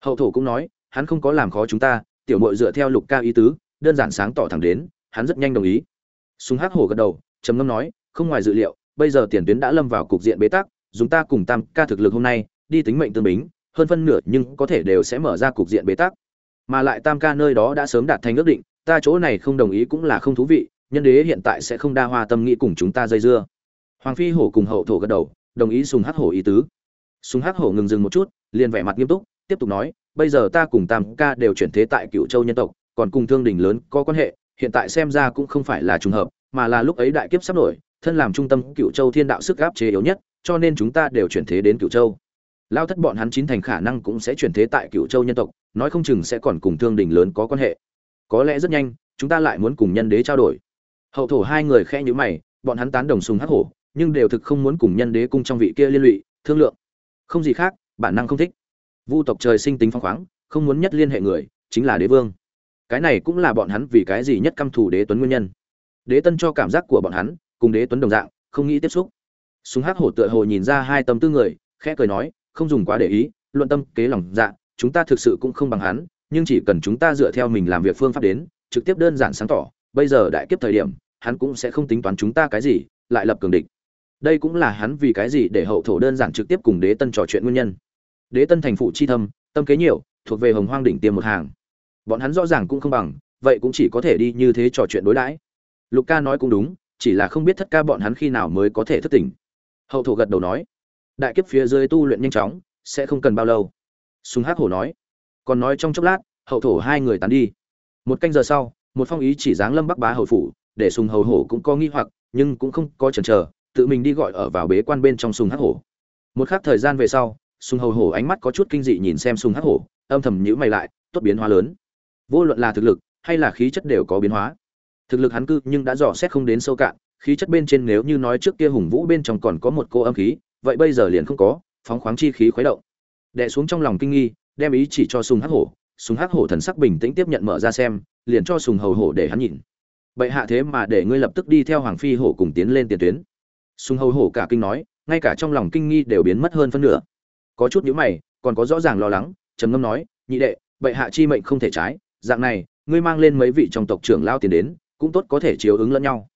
Hậu thổ cũng nói, hắn không có làm khó chúng ta, tiểu mội dựa theo lục ca ý tứ đơn giản sáng tỏ thẳng đến, hắn rất nhanh đồng ý. Sùng hắc hổ gật đầu, trầm ngâm nói, không ngoài dự liệu, bây giờ tiền tuyến đã lâm vào cục diện bế tắc, dùng ta cùng tam ca thực lực hôm nay, đi tính mệnh tương bính, hơn phân nửa nhưng có thể đều sẽ mở ra cục diện bế tắc. Mà lại tam ca nơi đó đã sớm đạt thành ước định, ta chỗ này không đồng ý cũng là không thú vị, nhân đế hiện tại sẽ không đa hoa tâm nghĩ cùng chúng ta dây dưa. Hoàng phi hổ cùng hậu thổ gật đầu, đồng ý sùng hắc hổ ý tứ. Sùng hắc hổ ngừng dừng một chút, liền vẻ mặt nghiêm túc, tiếp tục nói, bây giờ ta cùng tam ca đều chuyển thế tại cựu châu nhân tộc còn cùng thương đình lớn có quan hệ, hiện tại xem ra cũng không phải là trùng hợp, mà là lúc ấy đại kiếp sắp nổi, thân làm trung tâm cựu châu thiên đạo sức áp chế yếu nhất, cho nên chúng ta đều chuyển thế đến cựu châu. Lao thất bọn hắn chín thành khả năng cũng sẽ chuyển thế tại cựu châu nhân tộc, nói không chừng sẽ còn cùng thương đình lớn có quan hệ. Có lẽ rất nhanh, chúng ta lại muốn cùng nhân đế trao đổi. Hậu thổ hai người khẽ nhữ mày, bọn hắn tán đồng sùng hắc hổ, nhưng đều thực không muốn cùng nhân đế cung trong vị kia liên lụy, thương lượng. Không gì khác, bản năng không thích. Vu tộc trời sinh tính phong khoáng, không muốn nhất liên hệ người, chính là đế vương cái này cũng là bọn hắn vì cái gì nhất căm thủ đế tuấn nguyên nhân. Đế tân cho cảm giác của bọn hắn, cùng đế tuấn đồng dạng, không nghĩ tiếp xúc. Súng hắc hổ tựa hồ nhìn ra hai tâm tư người, khẽ cười nói, không dùng quá để ý, luận tâm, kế lòng dạ chúng ta thực sự cũng không bằng hắn, nhưng chỉ cần chúng ta dựa theo mình làm việc phương pháp đến, trực tiếp đơn giản sáng tỏ, bây giờ đại kiếp thời điểm, hắn cũng sẽ không tính toán chúng ta cái gì, lại lập cường địch. Đây cũng là hắn vì cái gì để hậu thổ đơn giản trực tiếp cùng đế tân trò chuyện nguyên nhân. Đế tân thành phụ chi thâm, tâm kế nhiều, thuộc về hồng hoang đỉnh tiêm một hàng bọn hắn rõ ràng cũng không bằng, vậy cũng chỉ có thể đi như thế trò chuyện đối đãi. Lục ca nói cũng đúng, chỉ là không biết thất ca bọn hắn khi nào mới có thể thất tỉnh. Hậu thổ gật đầu nói, đại kiếp phía dưới tu luyện nhanh chóng, sẽ không cần bao lâu. Súng hắc hổ nói, còn nói trong chốc lát, hậu thổ hai người tán đi. Một canh giờ sau, một phong ý chỉ dáng lâm bắc bá hậu phủ, để sùng hầu hổ cũng có nghi hoặc, nhưng cũng không có chần chờ, tự mình đi gọi ở vào bế quan bên trong sùng hắc hổ. Một khắc thời gian về sau, sùng hầu hổ ánh mắt có chút kinh dị nhìn xem sùng hắc hổ, âm thầm nhữ mày lại, tốt biến hóa lớn vô luận là thực lực hay là khí chất đều có biến hóa. Thực lực hắn cư nhưng đã dò xét không đến sâu cạn, khí chất bên trên nếu như nói trước kia hùng vũ bên trong còn có một cô âm khí, vậy bây giờ liền không có, phóng khoáng chi khí khuấy động. Đè xuống trong lòng kinh nghi, đem ý chỉ cho sùng hắc hổ, sùng hắc hổ thần sắc bình tĩnh tiếp nhận mở ra xem, liền cho sùng hầu hổ để hắn nhìn. Bệ hạ thế mà để ngươi lập tức đi theo hoàng phi hổ cùng tiến lên tiền tuyến. Sùng hầu hổ cả kinh nói, ngay cả trong lòng kinh nghi đều biến mất hơn phân nửa. Có chút nhíu mày, còn có rõ ràng lo lắng, trầm ngâm nói, nhị đệ, bệ hạ chi mệnh không thể trái dạng này, ngươi mang lên mấy vị trong tộc trưởng lao tiền đến, cũng tốt có thể chiếu ứng lẫn nhau.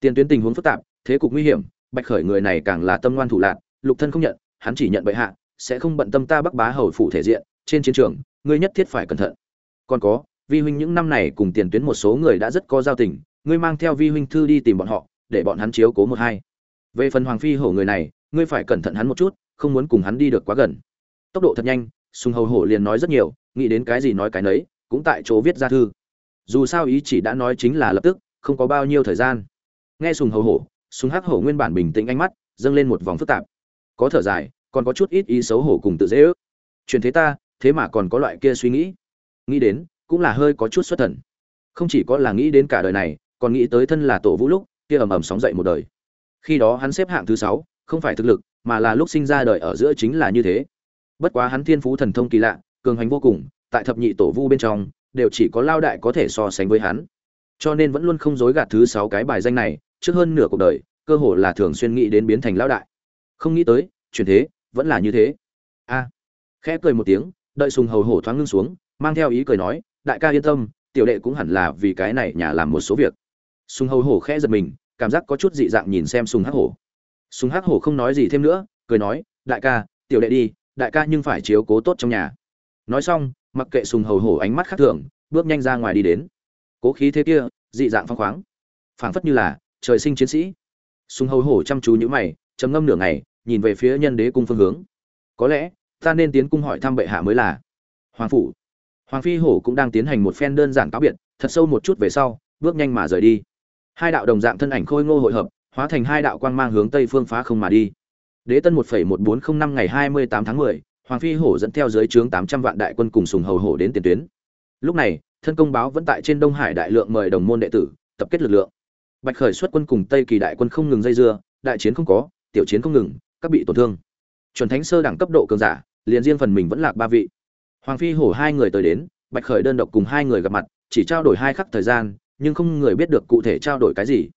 Tiền tuyến tình huống phức tạp, thế cục nguy hiểm, bạch khởi người này càng là tâm ngoan thủ lạc lục thân không nhận, hắn chỉ nhận bệ hạ, sẽ không bận tâm ta bắc bá hầu phủ thể diện, trên chiến trường, ngươi nhất thiết phải cẩn thận. Còn có, vi huynh những năm này cùng tiền tuyến một số người đã rất có giao tình, ngươi mang theo vi huynh thư đi tìm bọn họ, để bọn hắn chiếu cố một hai. Về phần hoàng phi hổ người này, ngươi phải cẩn thận hắn một chút, không muốn cùng hắn đi được quá gần. Tốc độ thật nhanh, sùng hầu hổ liền nói rất nhiều, nghĩ đến cái gì nói cái nấy cũng tại chỗ viết ra thư. Dù sao ý chỉ đã nói chính là lập tức, không có bao nhiêu thời gian. Nghe sùng hầu hổ, sùng hắc hổ nguyên bản bình tĩnh ánh mắt, dâng lên một vòng phức tạp. Có thở dài, còn có chút ít ý xấu hổ cùng tự dễ ước. Truyền thế ta, thế mà còn có loại kia suy nghĩ. Nghĩ đến, cũng là hơi có chút xuất thần. Không chỉ có là nghĩ đến cả đời này, còn nghĩ tới thân là tổ vũ lúc, kia ầm ầm sóng dậy một đời. Khi đó hắn xếp hạng thứ sáu, không phải thực lực, mà là lúc sinh ra đời ở giữa chính là như thế. Bất quá hắn thiên phú thần thông kỳ lạ, cường hành vô cùng tại thập nhị tổ vu bên trong, đều chỉ có lao đại có thể so sánh với hắn. Cho nên vẫn luôn không dối gạt thứ sáu cái bài danh này, trước hơn nửa cuộc đời, cơ hồ là thường xuyên nghĩ đến biến thành lao đại. Không nghĩ tới, chuyển thế, vẫn là như thế. A. Khẽ cười một tiếng, đợi sùng hầu hổ thoáng ngưng xuống, mang theo ý cười nói, đại ca yên tâm, tiểu đệ cũng hẳn là vì cái này nhà làm một số việc. Sùng hầu hổ khẽ giật mình, cảm giác có chút dị dạng nhìn xem sùng hắc hổ. Sùng hắc hổ không nói gì thêm nữa, cười nói, đại ca, tiểu đệ đi, đại ca nhưng phải chiếu cố tốt trong nhà. Nói xong mặc kệ sùng hầu hổ ánh mắt khác thường, bước nhanh ra ngoài đi đến. Cố khí thế kia, dị dạng phong khoáng. Phảng phất như là trời sinh chiến sĩ. Sùng hầu hổ chăm chú nhữ mày, trầm ngâm nửa ngày, nhìn về phía nhân đế cung phương hướng. Có lẽ, ta nên tiến cung hỏi thăm bệ hạ mới là. Hoàng phủ. Hoàng phi hổ cũng đang tiến hành một phen đơn giản cáo biệt, thật sâu một chút về sau, bước nhanh mà rời đi. Hai đạo đồng dạng thân ảnh khôi ngô hội hợp, hóa thành hai đạo quang mang hướng tây phương phá không mà đi. Đế tân một một bốn không năm ngày hai mươi tám tháng mười hoàng phi hổ dẫn theo dưới trướng tám trăm vạn đại quân cùng sùng hầu hổ đến tiền tuyến. Lúc này, thân công báo vẫn tại trên đông hải đại lượng mời đồng môn đệ tử, tập kết lực lượng. Bạch khởi xuất quân cùng tây kỳ đại quân không ngừng dây dưa, đại chiến không có, tiểu chiến không ngừng, các bị tổn thương. Chuẩn thánh sơ đẳng cấp độ cường giả, liền riêng phần mình vẫn lạc ba vị. Hoàng phi hổ hai người tới đến, bạch khởi đơn độc cùng hai người gặp mặt, chỉ trao đổi hai khắc thời gian, nhưng không người biết được cụ thể trao đổi cái gì.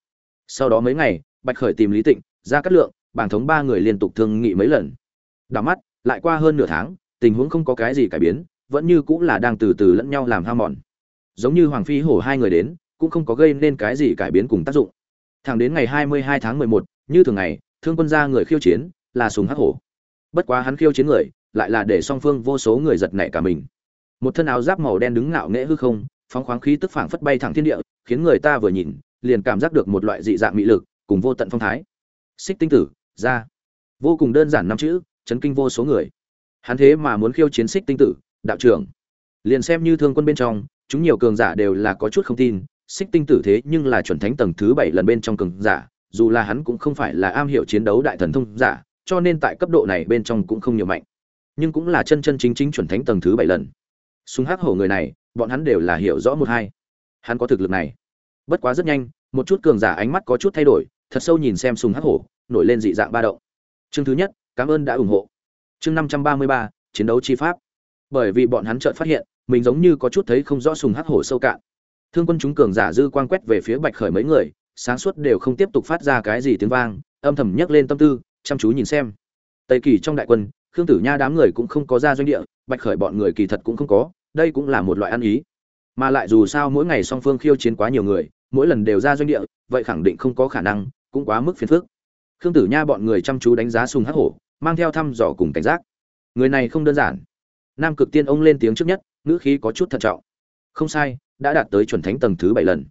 Sau đó mấy ngày, bạch khởi tìm lý tịnh, ra cát lượng, bảng thống ba người liên tục thương nghị mấy lần. Đảo mắt lại qua hơn nửa tháng, tình huống không có cái gì cải biến, vẫn như cũng là đang từ từ lẫn nhau làm hao mòn. Giống như hoàng phi hổ hai người đến, cũng không có gây nên cái gì cải biến cùng tác dụng. Thẳng đến ngày hai mươi hai tháng mười một, như thường ngày, thương quân gia người khiêu chiến, là sùng hắc hổ. Bất quá hắn khiêu chiến người, lại là để song phương vô số người giật nảy cả mình. Một thân áo giáp màu đen đứng ngạo nghễ hư không, phóng khoáng khí tức phảng phất bay thẳng thiên địa, khiến người ta vừa nhìn, liền cảm giác được một loại dị dạng mỹ lực, cùng vô tận phong thái. Xích tinh tử, ra. Vô cùng đơn giản năm chữ chấn kinh vô số người. Hắn thế mà muốn khiêu chiến xích tinh tử, đạo trưởng. Liền xem như thương quân bên trong, chúng nhiều cường giả đều là có chút không tin, xích tinh tử thế nhưng là chuẩn thánh tầng thứ bảy lần bên trong cường giả, dù là hắn cũng không phải là am hiểu chiến đấu đại thần thông giả, cho nên tại cấp độ này bên trong cũng không nhiều mạnh. Nhưng cũng là chân chân chính chính chuẩn thánh tầng thứ bảy lần. Súng hắc hổ người này, bọn hắn đều là hiểu rõ một hai. Hắn có thực lực này. Bất quá rất nhanh, một chút cường giả ánh mắt có chút thay đổi, thật sâu nhìn xem sùng hắc hổ, nổi lên dị dạng ba động. Chương thứ nhất cảm ơn đã ủng hộ. Chương năm trăm ba mươi ba, chiến đấu chi pháp. Bởi vì bọn hắn chợt phát hiện, mình giống như có chút thấy không rõ sùng hắc hổ sâu cạn. Thương quân chúng cường giả dư quang quét về phía bạch khởi mấy người, sáng suốt đều không tiếp tục phát ra cái gì tiếng vang, âm thầm nhấc lên tâm tư, chăm chú nhìn xem. Tây kỳ trong đại quân, khương tử nha đám người cũng không có ra doanh địa, bạch khởi bọn người kỳ thật cũng không có, đây cũng là một loại ăn ý. Mà lại dù sao mỗi ngày song phương khiêu chiến quá nhiều người, mỗi lần đều ra doanh địa, vậy khẳng định không có khả năng, cũng quá mức phiền phức. Khương tử nha bọn người chăm chú đánh giá sùng hắc hổ mang theo thăm dò cùng cảnh giác. Người này không đơn giản. Nam cực tiên ông lên tiếng trước nhất, ngữ khí có chút thận trọng. Không sai, đã đạt tới chuẩn thánh tầng thứ bảy lần.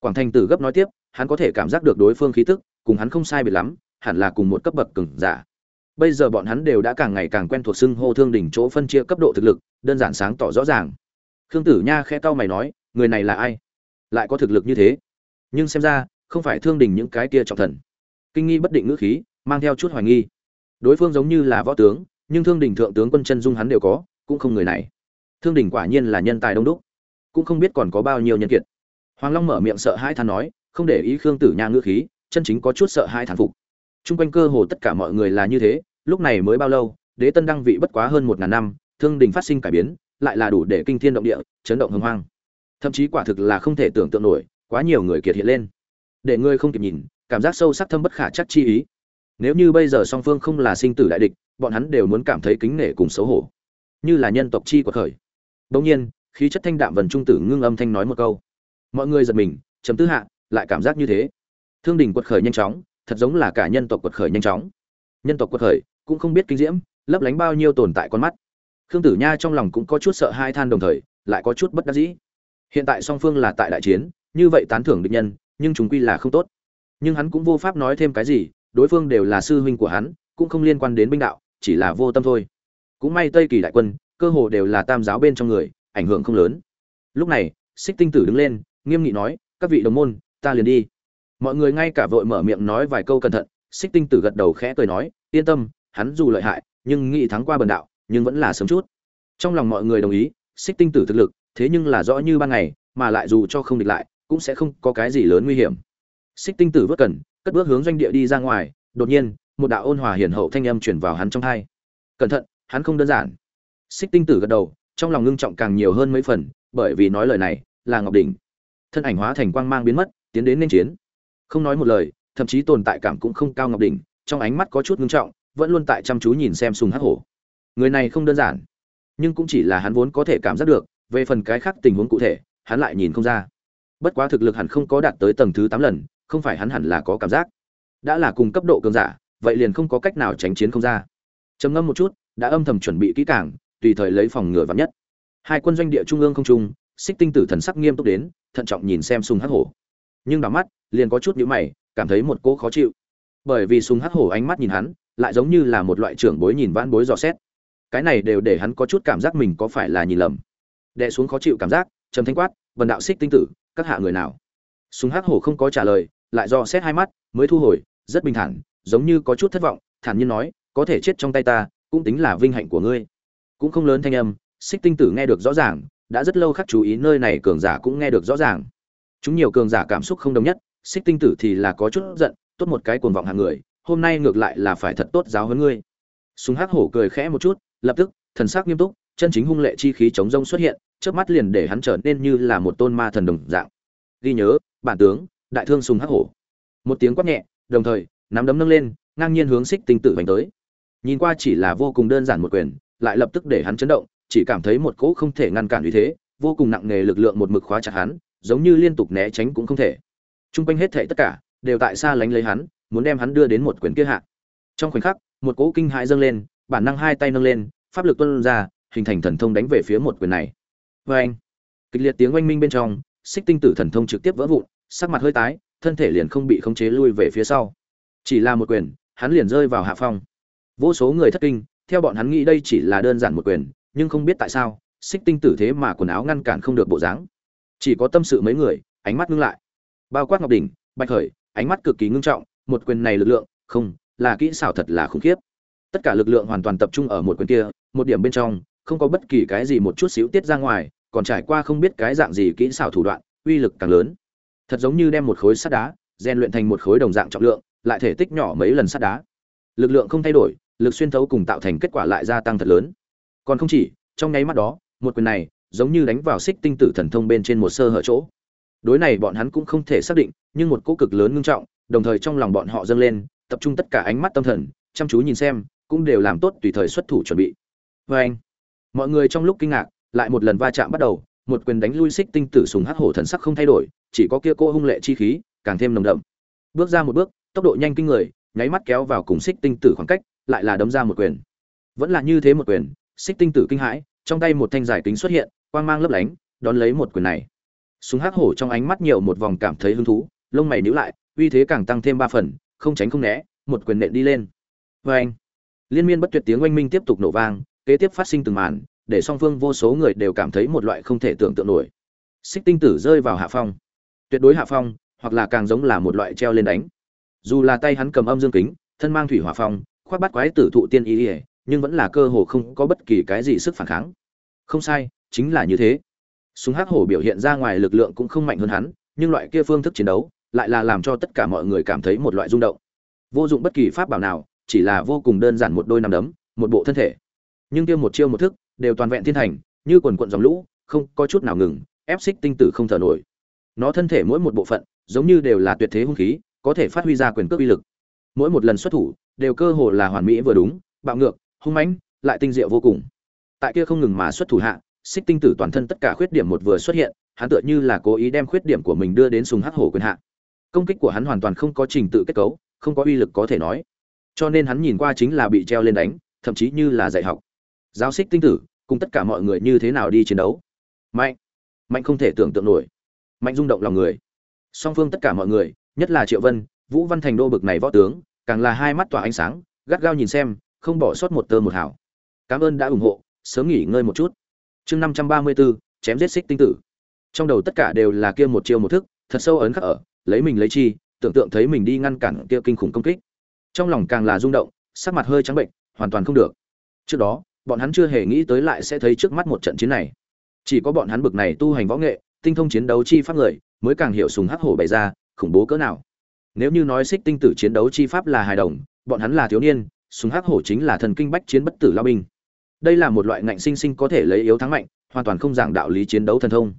Quảng thành tử gấp nói tiếp, hắn có thể cảm giác được đối phương khí tức, cùng hắn không sai biệt lắm, hẳn là cùng một cấp bậc cường giả. Bây giờ bọn hắn đều đã càng ngày càng quen thuộc xưng hô thương đỉnh chỗ phân chia cấp độ thực lực, đơn giản sáng tỏ rõ ràng. Khương tử nha khẽ cau mày nói, người này là ai? Lại có thực lực như thế? Nhưng xem ra, không phải thương đình những cái kia trọng thần. Kinh nghi bất định ngữ khí, mang theo chút hoài nghi đối phương giống như là võ tướng, nhưng thương đình thượng tướng quân chân dung hắn đều có, cũng không người này. Thương đình quả nhiên là nhân tài đông đúc, cũng không biết còn có bao nhiêu nhân kiệt. Hoàng long mở miệng sợ hai than nói, không để ý khương tử nha ngữ khí, chân chính có chút sợ hai thán phục. Chung quanh cơ hồ tất cả mọi người là như thế, lúc này mới bao lâu, đế tân đăng vị bất quá hơn một ngàn năm, thương đình phát sinh cải biến, lại là đủ để kinh thiên động địa, chấn động hưng hoang. Thậm chí quả thực là không thể tưởng tượng nổi, quá nhiều người kiệt hiện lên. Để ngươi không kịp nhìn, cảm giác sâu sắc thâm bất khả chắc chi ý nếu như bây giờ song phương không là sinh tử đại địch, bọn hắn đều muốn cảm thấy kính nể cùng xấu hổ. Như là nhân tộc chi của khởi. Bỗng nhiên, khí chất thanh đạm vần trung tử ngưng âm thanh nói một câu. Mọi người giật mình, chấm tư hạ, lại cảm giác như thế. Thương đình quật khởi nhanh chóng, thật giống là cả nhân tộc quật khởi nhanh chóng. Nhân tộc quật khởi, cũng không biết kinh diễm, lấp lánh bao nhiêu tồn tại con mắt. Khương tử nha trong lòng cũng có chút sợ hai than đồng thời, lại có chút bất đắc dĩ. Hiện tại song phương là tại đại chiến, như vậy tán thưởng địch nhân, nhưng chúng quy là không tốt. Nhưng hắn cũng vô pháp nói thêm cái gì đối phương đều là sư huynh của hắn, cũng không liên quan đến binh đạo, chỉ là vô tâm thôi. Cũng may tây kỳ đại quân, cơ hồ đều là tam giáo bên trong người, ảnh hưởng không lớn. Lúc này xích tinh tử đứng lên, nghiêm nghị nói, các vị đồng môn, ta liền đi. Mọi người ngay cả vội mở miệng nói vài câu cẩn thận xích tinh tử gật đầu khẽ cười nói, yên tâm, hắn dù lợi hại, nhưng nghị thắng qua bần đạo, nhưng vẫn là sớm chút. Trong lòng mọi người đồng ý xích tinh tử thực lực, thế nhưng là rõ như ban ngày, mà lại dù cho không địch lại, cũng sẽ không có cái gì lớn nguy hiểm. Xích tinh tử vất cần cất bước hướng doanh địa đi ra ngoài, đột nhiên, một đạo ôn hòa hiển hậu thanh âm chuyển vào hắn trong thai. Cẩn thận, hắn không đơn giản. Xích tinh tử gật đầu, trong lòng ngưng trọng càng nhiều hơn mấy phần, bởi vì nói lời này là ngọc đỉnh. Thân ảnh hóa thành quang mang biến mất, tiến đến nên chiến. Không nói một lời, thậm chí tồn tại cảm cũng không cao ngọc đỉnh, trong ánh mắt có chút ngưng trọng, vẫn luôn tại chăm chú nhìn xem sùng hắc hổ. Người này không đơn giản, nhưng cũng chỉ là hắn vốn có thể cảm giác được, về phần cái khác tình huống cụ thể, hắn lại nhìn không ra. Bất quá thực lực hẳn không có đạt tới tầng thứ tám lần không phải hắn hẳn là có cảm giác. Đã là cùng cấp độ cường giả, vậy liền không có cách nào tránh chiến không ra. Trầm ngâm một chút, đã âm thầm chuẩn bị kỹ càng, tùy thời lấy phòng ngừa vắn nhất. Hai quân doanh địa trung ương không trung xích tinh tử thần sắc nghiêm túc đến, thận trọng nhìn xem sùng hắc hổ. Nhưng đỏ mắt, liền có chút nhíu mày, cảm thấy một cỗ khó chịu. Bởi vì sùng hắc hổ ánh mắt nhìn hắn, lại giống như là một loại trưởng bối nhìn vãn bối dò xét. Cái này đều để hắn có chút cảm giác mình có phải là nhìn lầm. Đệ xuống khó chịu cảm giác, trầm thanh quát vần đạo xích tinh tử, các hạ người nào? Sùng hắc hổ không có trả lời lại do xét hai mắt, mới thu hồi, rất bình thản, giống như có chút thất vọng, thản nhiên nói, có thể chết trong tay ta, cũng tính là vinh hạnh của ngươi. Cũng không lớn thanh âm, xích tinh tử nghe được rõ ràng, đã rất lâu khắc chú ý nơi này cường giả cũng nghe được rõ ràng. Chúng nhiều cường giả cảm xúc không đồng nhất, xích tinh tử thì là có chút giận, tốt một cái cuồng vọng hàng người, hôm nay ngược lại là phải thật tốt giáo hơn ngươi. Súng hắc hổ cười khẽ một chút, lập tức, thần sắc nghiêm túc, chân chính hung lệ chi khí chống rông xuất hiện trước mắt liền để hắn trở nên như là một tôn ma thần đồng dạng. Ghi nhớ, bản tướng đại thương sùng hắc hổ. Một tiếng quát nhẹ, đồng thời, nắm đấm nâng lên, ngang nhiên hướng xích tinh tử vành tới. Nhìn qua chỉ là vô cùng đơn giản một quyền, lại lập tức để hắn chấn động, chỉ cảm thấy một cỗ không thể ngăn cản uy thế, vô cùng nặng nề lực lượng một mực khóa chặt hắn, giống như liên tục né tránh cũng không thể. Trung quanh hết thảy tất cả, đều tại xa lánh lấy hắn, muốn đem hắn đưa đến một quyền kia hạ. Trong khoảnh khắc, một cỗ kinh hãi dâng lên, bản năng hai tay nâng lên, pháp lực tuôn ra, hình thành thần thông đánh về phía một quyền này. Vê anh kịch liệt tiếng oanh minh bên trong, xích tinh tử thần thông trực tiếp vỡ vụn sắc mặt hơi tái, thân thể liền không bị khống chế lui về phía sau. Chỉ là một quyền, hắn liền rơi vào hạ phong. Vô số người thất kinh, theo bọn hắn nghĩ đây chỉ là đơn giản một quyền, nhưng không biết tại sao, xích tinh tử thế mà quần áo ngăn cản không được bộ dáng. Chỉ có tâm sự mấy người, ánh mắt ngưng lại. Bao quát ngọc đỉnh, bạch khởi, ánh mắt cực kỳ ngưng trọng, một quyền này lực lượng, không, là kỹ xảo thật là khủng khiếp. Tất cả lực lượng hoàn toàn tập trung ở một quyền kia, một điểm bên trong, không có bất kỳ cái gì một chút xíu tiết ra ngoài, còn trải qua không biết cái dạng gì kỹ xảo thủ đoạn, uy lực càng lớn thật giống như đem một khối sắt đá, rèn luyện thành một khối đồng dạng trọng lượng, lại thể tích nhỏ mấy lần sắt đá. Lực lượng không thay đổi, lực xuyên thấu cùng tạo thành kết quả lại gia tăng thật lớn. Còn không chỉ, trong nháy mắt đó, một quyền này, giống như đánh vào xích tinh tử thần thông bên trên một sơ hở chỗ. Đối này bọn hắn cũng không thể xác định, nhưng một cỗ cực lớn ngưng trọng, đồng thời trong lòng bọn họ dâng lên, tập trung tất cả ánh mắt tâm thần, chăm chú nhìn xem, cũng đều làm tốt tùy thời xuất thủ chuẩn bị. Vê anh mọi người trong lúc kinh ngạc, lại một lần va chạm bắt đầu một quyền đánh lui xích tinh tử sùng hắc hổ thần sắc không thay đổi, chỉ có kia cô hung lệ chi khí, càng thêm nồng đậm. Bước ra một bước, tốc độ nhanh kinh người, nháy mắt kéo vào cùng xích tinh tử khoảng cách, lại là đấm ra một quyền. Vẫn là như thế một quyền, xích tinh tử kinh hãi, trong tay một thanh giải kính xuất hiện, quang mang lấp lánh, đón lấy một quyền này. Súng hắc hổ trong ánh mắt nhiều một vòng cảm thấy hứng thú, lông mày nhíu lại, uy thế càng tăng thêm ba phần, không tránh không né, một quyền nện đi lên. Vê anh liên miên bất tuyệt tiếng oanh minh tiếp tục nổ vang, kế tiếp phát sinh từng màn để song phương vô số người đều cảm thấy một loại không thể tưởng tượng nổi. Xích tinh tử rơi vào hạ phong. Tuyệt đối hạ phong, hoặc là càng giống là một loại treo lên đánh. Dù là tay hắn cầm âm dương kính, thân mang thủy hỏa phong, khoác bắt quái tử thụ tiên ý ỉa nhưng vẫn là cơ hồ không có bất kỳ cái gì sức phản kháng. Không sai, chính là như thế. Súng hắc hổ biểu hiện ra ngoài lực lượng cũng không mạnh hơn hắn, nhưng loại kia phương thức chiến đấu lại là làm cho tất cả mọi người cảm thấy một loại rung động. Vô dụng bất kỳ pháp bảo nào, chỉ là vô cùng đơn giản một đôi nằm đấm, một bộ thân thể. Nhưng kia một chiêu một thức đều toàn vẹn thiên thành, như quần quận dòng lũ, không có chút nào ngừng, ép xích tinh tử không thở nổi. Nó thân thể mỗi một bộ phận, giống như đều là tuyệt thế hung khí, có thể phát huy ra quyền cước uy lực. Mỗi một lần xuất thủ, đều cơ hồ là hoàn mỹ vừa đúng, bạo ngược, hung mãnh, lại tinh diệu vô cùng. Tại kia không ngừng mà xuất thủ hạ, xích tinh tử toàn thân tất cả khuyết điểm một vừa xuất hiện, hắn tựa như là cố ý đem khuyết điểm của mình đưa đến sùng hắc hổ quyền hạ. Công kích của hắn hoàn toàn không có trình tự kết cấu, không có uy lực có thể nói. Cho nên hắn nhìn qua chính là bị treo lên đánh, thậm chí như là dạy học giáo xích tinh tử, cùng tất cả mọi người như thế nào đi chiến đấu? Mạnh. Mạnh không thể tưởng tượng nổi. Mạnh rung động lòng người. Song phương tất cả mọi người, nhất là triệu vân, vũ văn thành đô bực này võ tướng, càng là hai mắt tỏa ánh sáng, gắt gao nhìn xem, không bỏ sót một tơ một hào. Cảm ơn đã ủng hộ, sớm nghỉ ngơi một chút. Chương năm trăm ba mươi bốn chém giết xích tinh tử. Trong đầu tất cả đều là kia một chiêu một thức, thật sâu ấn khắc ở, lấy mình lấy chi, tưởng tượng thấy mình đi ngăn cản kia kinh khủng công kích. Trong lòng càng là rung động, sắc mặt hơi trắng bệnh, hoàn toàn không được. Trước đó bọn hắn chưa hề nghĩ tới lại sẽ thấy trước mắt một trận chiến này. Chỉ có bọn hắn bực này tu hành võ nghệ, tinh thông chiến đấu chi pháp người, mới càng hiểu súng hắc hổ bày ra, khủng bố cỡ nào. Nếu như nói xích tinh tử chiến đấu chi pháp là hài đồng, bọn hắn là thiếu niên súng hắc hổ chính là thần kinh bách chiến bất tử lao binh. Đây là một loại ngạnh sinh sinh có thể lấy yếu thắng mạnh, hoàn toàn không giảng đạo lý chiến đấu thần thông.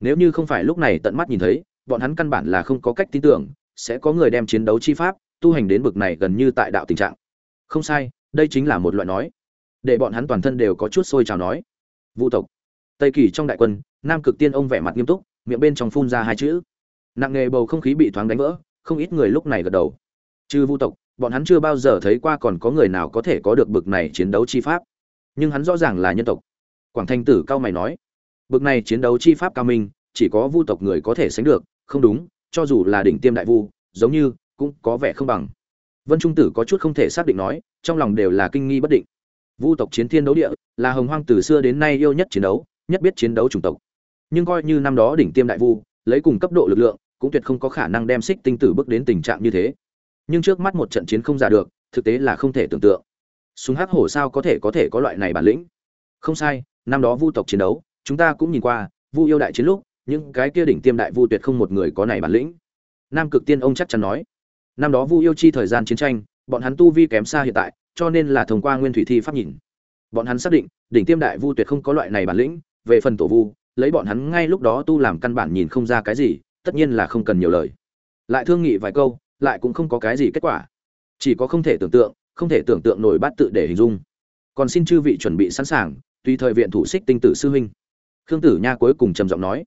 Nếu như không phải lúc này tận mắt nhìn thấy, bọn hắn căn bản là không có cách tin tưởng, sẽ có người đem chiến đấu chi pháp tu hành đến bực này gần như tại đạo tình trạng. Không sai, đây chính là một loại nói để bọn hắn toàn thân đều có chút sôi trào nói. Vu tộc, tây kỳ trong đại quân, nam cực tiên ông vẻ mặt nghiêm túc, miệng bên trong phun ra hai chữ. Nặng nghề bầu không khí bị thoáng đánh vỡ, không ít người lúc này gật đầu. Trừ vu tộc, bọn hắn chưa bao giờ thấy qua còn có người nào có thể có được bực này chiến đấu chi pháp. Nhưng hắn rõ ràng là nhân tộc. Quảng thanh tử cao mày nói, bực này chiến đấu chi pháp cao minh, chỉ có vu tộc người có thể sánh được, không đúng, cho dù là đỉnh tiêm đại vu, giống như cũng có vẻ không bằng. Vân trung tử có chút không thể xác định nói, trong lòng đều là kinh nghi bất định vu tộc chiến thiên đấu địa là hồng hoang từ xưa đến nay yêu nhất chiến đấu, nhất biết chiến đấu chủng tộc. Nhưng coi như năm đó đỉnh tiêm đại vu, lấy cùng cấp độ lực lượng, cũng tuyệt không có khả năng đem xích tinh tử bước đến tình trạng như thế. Nhưng trước mắt một trận chiến không giả được, thực tế là không thể tưởng tượng. Súng hắc hổ sao có thể có thể có loại này bản lĩnh? Không sai, năm đó vu tộc chiến đấu, chúng ta cũng nhìn qua, vu yêu đại chiến lúc, những cái kia đỉnh tiêm đại vu tuyệt không một người có này bản lĩnh. Nam cực tiên ông chắc chắn nói, năm đó vu yêu chi thời gian chiến tranh, bọn hắn tu vi kém xa hiện tại cho nên là thông qua nguyên thủy thi pháp nhìn. Bọn hắn xác định, đỉnh tiêm đại vu tuyệt không có loại này bản lĩnh, về phần tổ vu, lấy bọn hắn ngay lúc đó tu làm căn bản nhìn không ra cái gì, tất nhiên là không cần nhiều lời. Lại thương nghị vài câu, lại cũng không có cái gì kết quả. Chỉ có không thể tưởng tượng, không thể tưởng tượng nổi bát tự để hình dung. Còn xin chư vị chuẩn bị sẵn sàng, tùy thời viện thủ xích tinh tử sư huynh. Khương tử nha cuối cùng trầm giọng nói.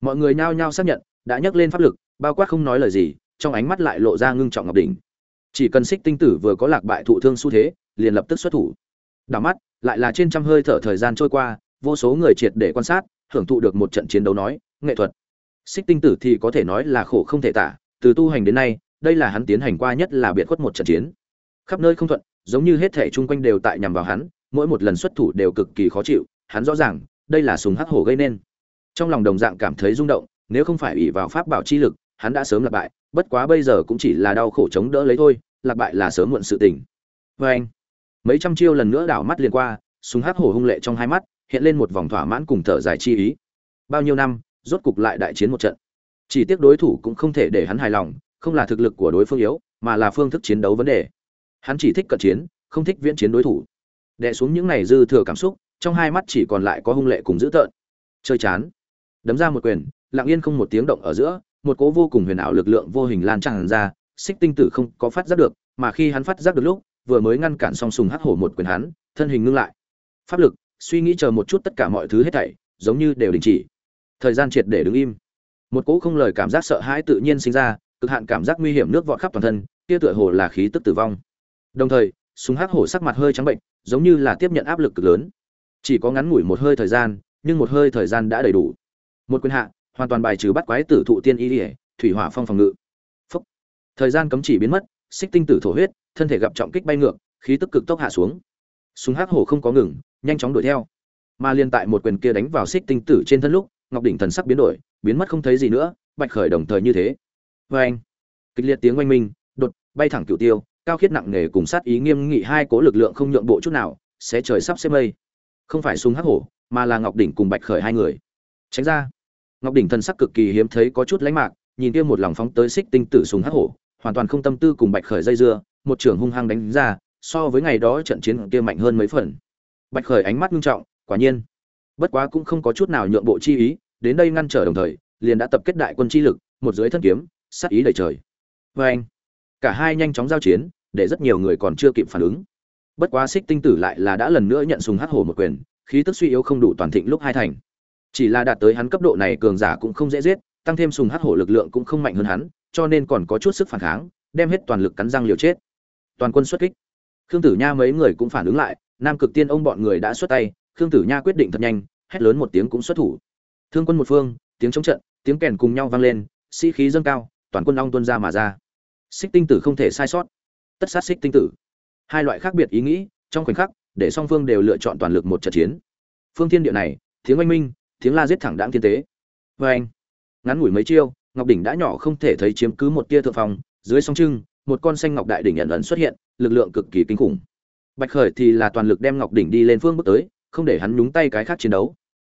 Mọi người nhao nhao xác nhận, đã nhắc lên pháp lực, bao quát không nói lời gì, trong ánh mắt lại lộ ra ngưng trọng ngọc đỉnh chỉ cần xích tinh tử vừa có lạc bại thụ thương xu thế, liền lập tức xuất thủ. Đảo mắt, lại là trên trăm hơi thở thời gian trôi qua, vô số người triệt để quan sát, hưởng thụ được một trận chiến đấu nói, nghệ thuật. Xích tinh tử thì có thể nói là khổ không thể tả, từ tu hành đến nay, đây là hắn tiến hành qua nhất là biệt khuất một trận chiến. Khắp nơi không thuận, giống như hết thể chung quanh đều tại nhằm vào hắn, mỗi một lần xuất thủ đều cực kỳ khó chịu, hắn rõ ràng, đây là súng hắc hổ gây nên. Trong lòng đồng dạng cảm thấy rung động, nếu không phải ủy vào pháp bảo chi lực, hắn đã sớm lạc bại bất quá bây giờ cũng chỉ là đau khổ chống đỡ lấy thôi, lạc bại là sớm muộn sự tình. Vê anh, mấy trăm chiêu lần nữa đảo mắt liền qua, súng hắc hổ hung lệ trong hai mắt, hiện lên một vòng thỏa mãn cùng thở dài chi ý. Bao nhiêu năm, rốt cục lại đại chiến một trận. Chỉ tiếc đối thủ cũng không thể để hắn hài lòng, không là thực lực của đối phương yếu, mà là phương thức chiến đấu vấn đề. Hắn chỉ thích cận chiến, không thích viễn chiến đối thủ. Đè xuống những này dư thừa cảm xúc, trong hai mắt chỉ còn lại có hung lệ cùng dữ tợn. Chơi chán. Đấm ra một quyền, lặng yên không một tiếng động ở giữa một cố vô cùng huyền ảo lực lượng vô hình lan tràn ra, xích tinh tử không có phát giác được, mà khi hắn phát giác được lúc, vừa mới ngăn cản song sùng hắc hổ một quyền hắn, thân hình ngưng lại. Pháp lực, suy nghĩ chờ một chút tất cả mọi thứ hết thảy, giống như đều đình chỉ. Thời gian triệt để đứng im. Một cỗ không lời cảm giác sợ hãi tự nhiên sinh ra, cực hạn cảm giác nguy hiểm nước vọt khắp toàn thân, kia tựa hồ là khí tức tử vong. Đồng thời súng hắc hổ sắc mặt hơi trắng bệnh, giống như là tiếp nhận áp lực cực lớn. Chỉ có ngắn ngủi một hơi thời gian, nhưng một hơi thời gian đã đầy đủ. Một quyền hạ hoàn toàn bài trừ bắt quái tử thụ tiên y ỉa thủy hỏa phong phòng ngự. Phúc. thời gian cấm chỉ biến mất, xích tinh tử thổ huyết, thân thể gặp trọng kích bay ngược, khí tức cực tốc hạ xuống. Súng hắc hổ không có ngừng, nhanh chóng đuổi theo. Mà liên tại một quyền kia đánh vào xích tinh tử trên thân lúc, ngọc đỉnh thần sắc biến đổi, biến mất không thấy gì nữa, bạch khởi đồng thời như thế. Vê anh, kịch liệt tiếng oanh minh, đột, bay thẳng cửu tiêu, cao khiết nặng nề cùng sát ý nghiêm nghị hai cố lực lượng không nhượng bộ chút nào sẽ trời sắp xếp mây. Không phải súng hắc hổ, mà là ngọc đỉnh cùng bạch khởi hai người. Tránh ra ngọc đỉnh thần sắc cực kỳ hiếm thấy có chút lánh mạc, nhìn kia một lòng phóng tới xích tinh tử súng hắc hổ, hoàn toàn không tâm tư cùng bạch khởi dây dưa, một trưởng hung hăng đánh ra, so với ngày đó trận chiến kia mạnh hơn mấy phần. Bạch khởi ánh mắt nghiêm trọng, quả nhiên, bất quá cũng không có chút nào nhượng bộ chi ý, đến đây ngăn trở đồng thời, liền đã tập kết đại quân chi lực, một dưới thân kiếm, sát ý đầy trời. Vê anh, cả hai nhanh chóng giao chiến, để rất nhiều người còn chưa kịp phản ứng. Bất quá xích tinh tử lại là đã lần nữa nhận sùng hắc hổ một quyền, khí tức suy yếu không đủ toàn thịnh lúc hai thành chỉ là đạt tới hắn cấp độ này cường giả cũng không dễ giết, tăng thêm sùng hắc hổ lực lượng cũng không mạnh hơn hắn, cho nên còn có chút sức phản kháng, đem hết toàn lực cắn răng liều chết. Toàn quân xuất kích. Khương tử nha mấy người cũng phản ứng lại, nam cực tiên ông bọn người đã xuất tay, khương tử nha quyết định thật nhanh, hét lớn một tiếng cũng xuất thủ. Thương quân một phương, tiếng chống trận, tiếng kèn cùng nhau vang lên, sĩ khí dâng cao, toàn quân long tuân ra mà ra. Xích tinh tử không thể sai sót. Tất sát xích tinh tử. Hai loại khác biệt ý nghĩ, trong khoảnh khắc, để song phương đều lựa chọn toàn lực một trận chiến. Phương thiên địa này, tiếng oanh minh tiếng la giết thẳng đãng thiên tế. Vê anh. Ngắn ngủi mấy chiêu, ngọc đỉnh đã nhỏ không thể thấy chiếm cứ một tia thượng phòng dưới song trưng một con xanh ngọc đại đỉnh nhận ẩn xuất hiện, lực lượng cực kỳ kinh khủng. Bạch khởi thì là toàn lực đem ngọc đỉnh đi lên phương bước tới, không để hắn nhúng tay cái khác chiến đấu.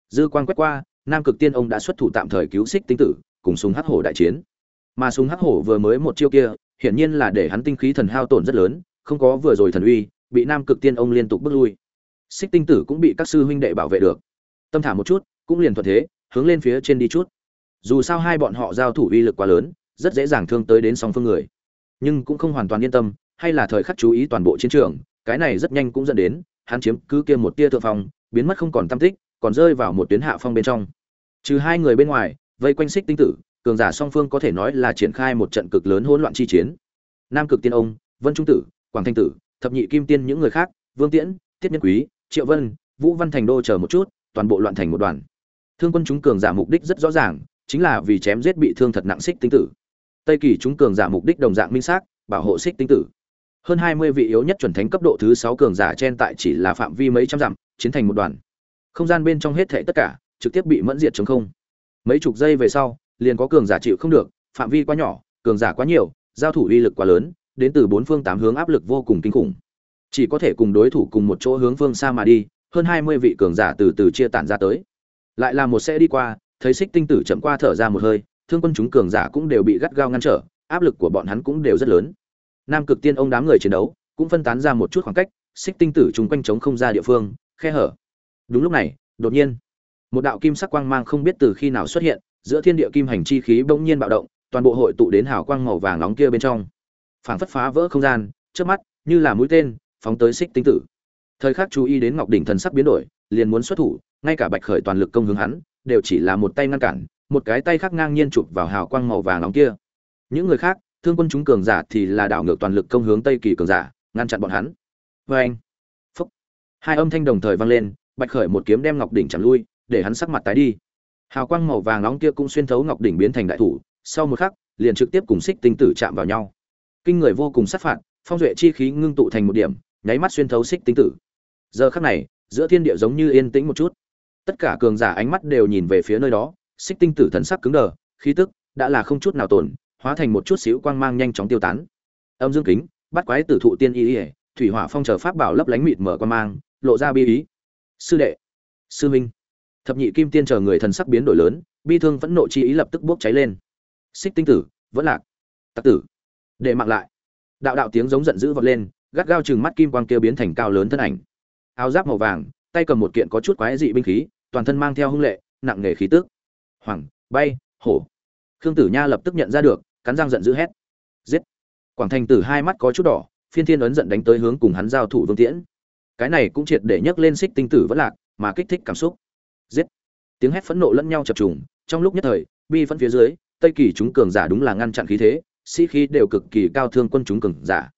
Dư quang quét qua, nam cực tiên ông đã xuất thủ tạm thời cứu xích tinh tử, cùng súng hắc hổ đại chiến. Mà súng hắc hổ vừa mới một chiêu kia, hiển nhiên là để hắn tinh khí thần hao tổn rất lớn, không có vừa rồi thần uy, bị nam cực tiên ông liên tục bước lui. Xích tinh tử cũng bị các sư huynh đệ bảo vệ được. Tâm thả một chút cũng liền thuận thế, hướng lên phía trên đi chút. Dù sao hai bọn họ giao thủ uy lực quá lớn, rất dễ dàng thương tới đến song phương người. Nhưng cũng không hoàn toàn yên tâm, hay là thời khắc chú ý toàn bộ chiến trường, cái này rất nhanh cũng dẫn đến, hắn chiếm cứ kia một tia thượng phong, biến mất không còn tâm tích, còn rơi vào một tuyến hạ phong bên trong. Trừ hai người bên ngoài, vây quanh xích tinh tử, cường giả song phương có thể nói là triển khai một trận cực lớn hỗn loạn chi chiến. Nam cực tiên ông, vân trung tử, quảng thanh tử, thập nhị kim tiên những người khác, vương tiễn, tiết nhân quý, triệu vân, vũ văn thành đô chờ một chút, toàn bộ loạn thành một đoàn thương quân chúng cường giả mục đích rất rõ ràng, chính là vì chém giết bị thương thật nặng xích tinh tử. Tây kỳ chúng cường giả mục đích đồng dạng minh xác, bảo hộ xích tinh tử. Hơn hai mươi vị yếu nhất chuẩn thánh cấp độ thứ sáu cường giả trên tại chỉ là phạm vi mấy trăm dặm, chiến thành một đoàn. Không gian bên trong hết thảy tất cả, trực tiếp bị mẫn diệt chống không. Mấy chục giây về sau, liền có cường giả chịu không được, phạm vi quá nhỏ, cường giả quá nhiều, giao thủ uy lực quá lớn, đến từ bốn phương tám hướng áp lực vô cùng kinh khủng. Chỉ có thể cùng đối thủ cùng một chỗ hướng phương xa mà đi, hơn hai mươi vị cường giả từ từ chia tản ra tới lại là một xe đi qua, thấy xích tinh tử chậm qua thở ra một hơi, thương quân chúng cường giả cũng đều bị gắt gao ngăn trở, áp lực của bọn hắn cũng đều rất lớn. Nam cực tiên ông đám người chiến đấu cũng phân tán ra một chút khoảng cách, xích tinh tử chung quanh trống không ra địa phương, khe hở. Đúng lúc này, đột nhiên, một đạo kim sắc quang mang không biết từ khi nào xuất hiện, giữa thiên địa kim hành chi khí bỗng nhiên bạo động, toàn bộ hội tụ đến hào quang màu vàng nóng kia bên trong. Phảng phất phá vỡ không gian trước mắt, như là mũi tên, phóng tới xích tinh tử. Thời khắc chú ý đến ngọc đỉnh thần sắc biến đổi liền muốn xuất thủ, ngay cả bạch khởi toàn lực công hướng hắn, đều chỉ là một tay ngăn cản, một cái tay khác ngang nhiên chụp vào hào quang màu vàng nóng kia. Những người khác, thương quân chúng cường giả thì là đảo ngược toàn lực công hướng tây kỳ cường giả, ngăn chặn bọn hắn. Vê anh, phúc. Hai âm thanh đồng thời vang lên, bạch khởi một kiếm đem ngọc đỉnh chặn lui, để hắn sắc mặt tái đi. Hào quang màu vàng nóng kia cũng xuyên thấu ngọc đỉnh biến thành đại thủ, sau một khắc, liền trực tiếp cùng xích tinh tử chạm vào nhau. Kinh người vô cùng sát phạt, phong duệ chi khí ngưng tụ thành một điểm, nháy mắt xuyên thấu xích tinh tử. Giờ khắc này giữa thiên địa giống như yên tĩnh một chút. Tất cả cường giả ánh mắt đều nhìn về phía nơi đó, xích tinh tử thần sắc cứng đờ, khí tức đã là không chút nào tổn, hóa thành một chút xíu quang mang nhanh chóng tiêu tán. Âm dương kính, bắt quái tử thụ tiên y ỉa thủy hỏa phong chờ pháp bảo lấp lánh mịt mở quang mang, lộ ra bi ý. Sư đệ, sư minh thập nhị kim tiên chờ người thần sắc biến đổi lớn, bi thương vẫn nộ chi ý lập tức bốc cháy lên. Xích tinh tử, vẫn lạc. Tặc tử, để mạng lại. Đạo đạo tiếng giống giận dữ vọt lên, gắt gao chừng mắt kim quang kia biến thành cao lớn thân ảnh áo giáp màu vàng, tay cầm một kiện có chút quái dị binh khí, toàn thân mang theo hung lệ, nặng nghề khí tức. hoàng, bay, hổ. Khương tử nha lập tức nhận ra được, cắn răng giận dữ hét. Giết. Quảng thành tử hai mắt có chút đỏ, phiên thiên ấn giận đánh tới hướng cùng hắn giao thủ vương tiễn. Cái này cũng triệt để nhấc lên xích tinh tử vẫn lạc, mà kích thích cảm xúc. Giết. Tiếng hét phẫn nộ lẫn nhau chập trùng, trong lúc nhất thời, bi phân phía dưới, tây kỳ chúng cường giả đúng là ngăn chặn khí thế, sĩ khí đều cực kỳ cao thương quân chúng cường giả.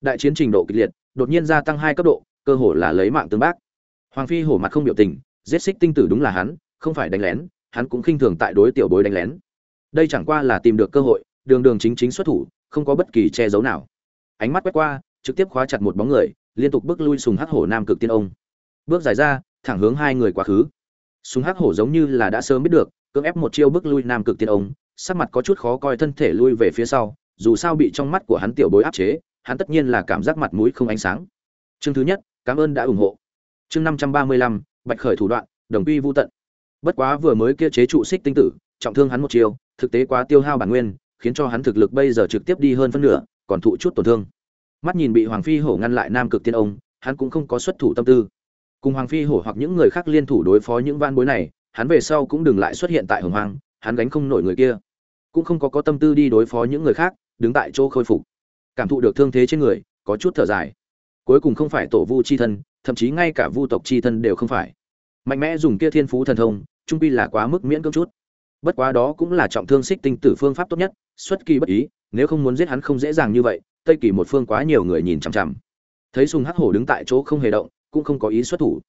Đại chiến trình độ kịch liệt, đột nhiên gia tăng hai cấp độ cơ hồ là lấy mạng tương bác. Hoàng phi hổ mặt không biểu tình, giết xích tinh tử đúng là hắn, không phải đánh lén, hắn cũng khinh thường tại đối tiểu bối đánh lén. Đây chẳng qua là tìm được cơ hội, đường đường chính chính xuất thủ, không có bất kỳ che giấu nào. Ánh mắt quét qua, trực tiếp khóa chặt một bóng người, liên tục bước lui sùng hắc hổ nam cực tiên ông. Bước dài ra, thẳng hướng hai người quá khứ. Sùng hắc hổ giống như là đã sớm biết được, cưỡng ép một chiêu bước lui nam cực tiên ông, sắc mặt có chút khó coi thân thể lui về phía sau, dù sao bị trong mắt của hắn tiểu bối áp chế, hắn tất nhiên là cảm giác mặt mũi không ánh sáng. Chương thứ nhất cảm ơn đã ủng hộ. Chương năm trăm ba mươi lăm, bạch khởi thủ đoạn, đồng quy vô tận. Bất quá vừa mới kia chế trụ xích tinh tử, trọng thương hắn một chiều thực tế quá tiêu hao bản nguyên, khiến cho hắn thực lực bây giờ trực tiếp đi hơn phân nửa, còn thụ chút tổn thương. Mắt nhìn bị hoàng phi hổ ngăn lại nam cực tiên ông, hắn cũng không có xuất thủ tâm tư. Cùng hoàng phi hổ hoặc những người khác liên thủ đối phó những van bối này, hắn về sau cũng đừng lại xuất hiện tại hồng hoàng hắn gánh không nổi người kia. Cũng không có có tâm tư đi đối phó những người khác, đứng tại chỗ khôi phục. Cảm thụ được thương thế trên người, có chút thở dài cuối cùng không phải tổ vu chi thân, thậm chí ngay cả vu tộc chi thân đều không phải. Mạnh mẽ dùng kia thiên phú thần thông, trung pi là quá mức miễn cưỡng chút. Bất quá đó cũng là trọng thương xích tinh tử phương pháp tốt nhất, xuất kỳ bất ý, nếu không muốn giết hắn không dễ dàng như vậy, tây kỳ một phương quá nhiều người nhìn chằm chằm. Thấy sùng hắc hổ đứng tại chỗ không hề động, cũng không có ý xuất thủ.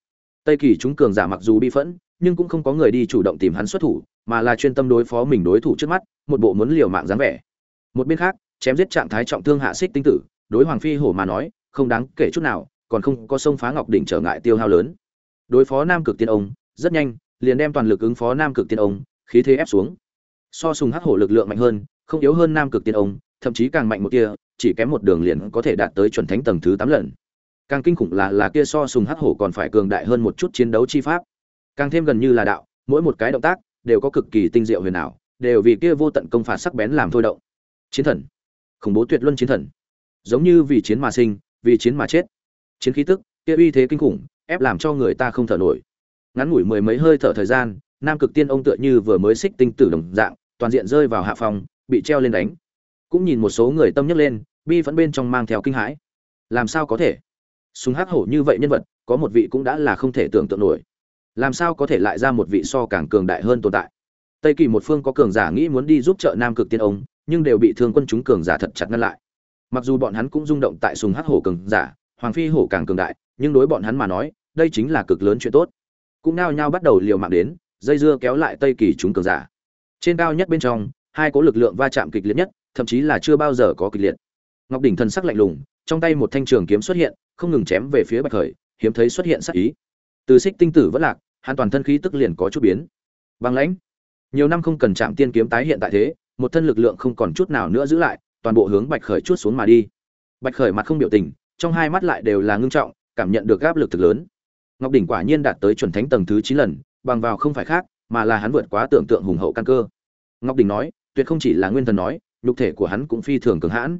Tây kỳ chúng cường giả mặc dù bi phẫn, nhưng cũng không có người đi chủ động tìm hắn xuất thủ, mà là chuyên tâm đối phó mình đối thủ trước mắt, một bộ muốn liều mạng dáng vẻ. Một bên khác, chém giết trạng thái trọng thương hạ xích tinh tử, đối hoàng phi hổ mà nói không đáng kể chút nào, còn không có sông phá ngọc đỉnh trở ngại tiêu hao lớn. Đối phó nam cực tiên ông, rất nhanh, liền đem toàn lực ứng phó nam cực tiên ông, khí thế ép xuống. So sùng hắc hổ lực lượng mạnh hơn, không yếu hơn nam cực tiên ông, thậm chí càng mạnh một kia chỉ kém một đường liền có thể đạt tới chuẩn thánh tầng thứ tám lần. Càng kinh khủng là là kia so sùng hắc hổ còn phải cường đại hơn một chút chiến đấu chi pháp. Càng thêm gần như là đạo, mỗi một cái động tác, đều có cực kỳ tinh diệu huyền ảo, đều vì kia vô tận công phạt sắc bén làm thôi động. Chiến thần. Khủng bố tuyệt luân chiến thần. Giống như vì chiến mà sinh vì chiến mà chết. Chiến khí tức, kia uy thế kinh khủng, ép làm cho người ta không thở nổi. Ngắn ngủi mười mấy hơi thở thời gian, nam cực tiên ông tựa như vừa mới xích tinh tử đồng dạng, toàn diện rơi vào hạ phòng, bị treo lên đánh. Cũng nhìn một số người tâm nhấc lên, bi vẫn bên trong mang theo kinh hãi. Làm sao có thể? Súng hắc hổ như vậy nhân vật, có một vị cũng đã là không thể tưởng tượng nổi. Làm sao có thể lại ra một vị so càng cường đại hơn tồn tại? Tây kỳ một phương có cường giả nghĩ muốn đi giúp trợ nam cực tiên ông, nhưng đều bị thương quân chúng cường giả thật chặt ngăn lại mặc dù bọn hắn cũng rung động tại sùng hắc hổ cường giả, hoàng phi hổ càng cường đại, nhưng đối bọn hắn mà nói, đây chính là cực lớn chuyện tốt. Cũng nao nhao bắt đầu liều mạng đến, dây dưa kéo lại tây kỳ chúng cường giả. Trên cao nhất bên trong, hai có lực lượng va chạm kịch liệt nhất, thậm chí là chưa bao giờ có kịch liệt. Ngọc đỉnh thần sắc lạnh lùng, trong tay một thanh trường kiếm xuất hiện, không ngừng chém về phía bạch khởi, hiếm thấy xuất hiện sắc ý. Từ xích tinh tử vẫn lạc, hắn toàn thân khí tức liền có chút biến. Băng lãnh. Nhiều năm không cần chạm tiên kiếm tái hiện tại thế, một thân lực lượng không còn chút nào nữa giữ lại toàn bộ hướng bạch khởi chút xuống mà đi. Bạch khởi mặt không biểu tình, trong hai mắt lại đều là ngưng trọng, cảm nhận được áp lực thực lớn. Ngọc đỉnh quả nhiên đạt tới chuẩn thánh tầng thứ chín lần, bằng vào không phải khác, mà là hắn vượt quá tưởng tượng hùng hậu căn cơ. Ngọc đỉnh nói, tuyệt không chỉ là nguyên thần nói, nhục thể của hắn cũng phi thường cường hãn.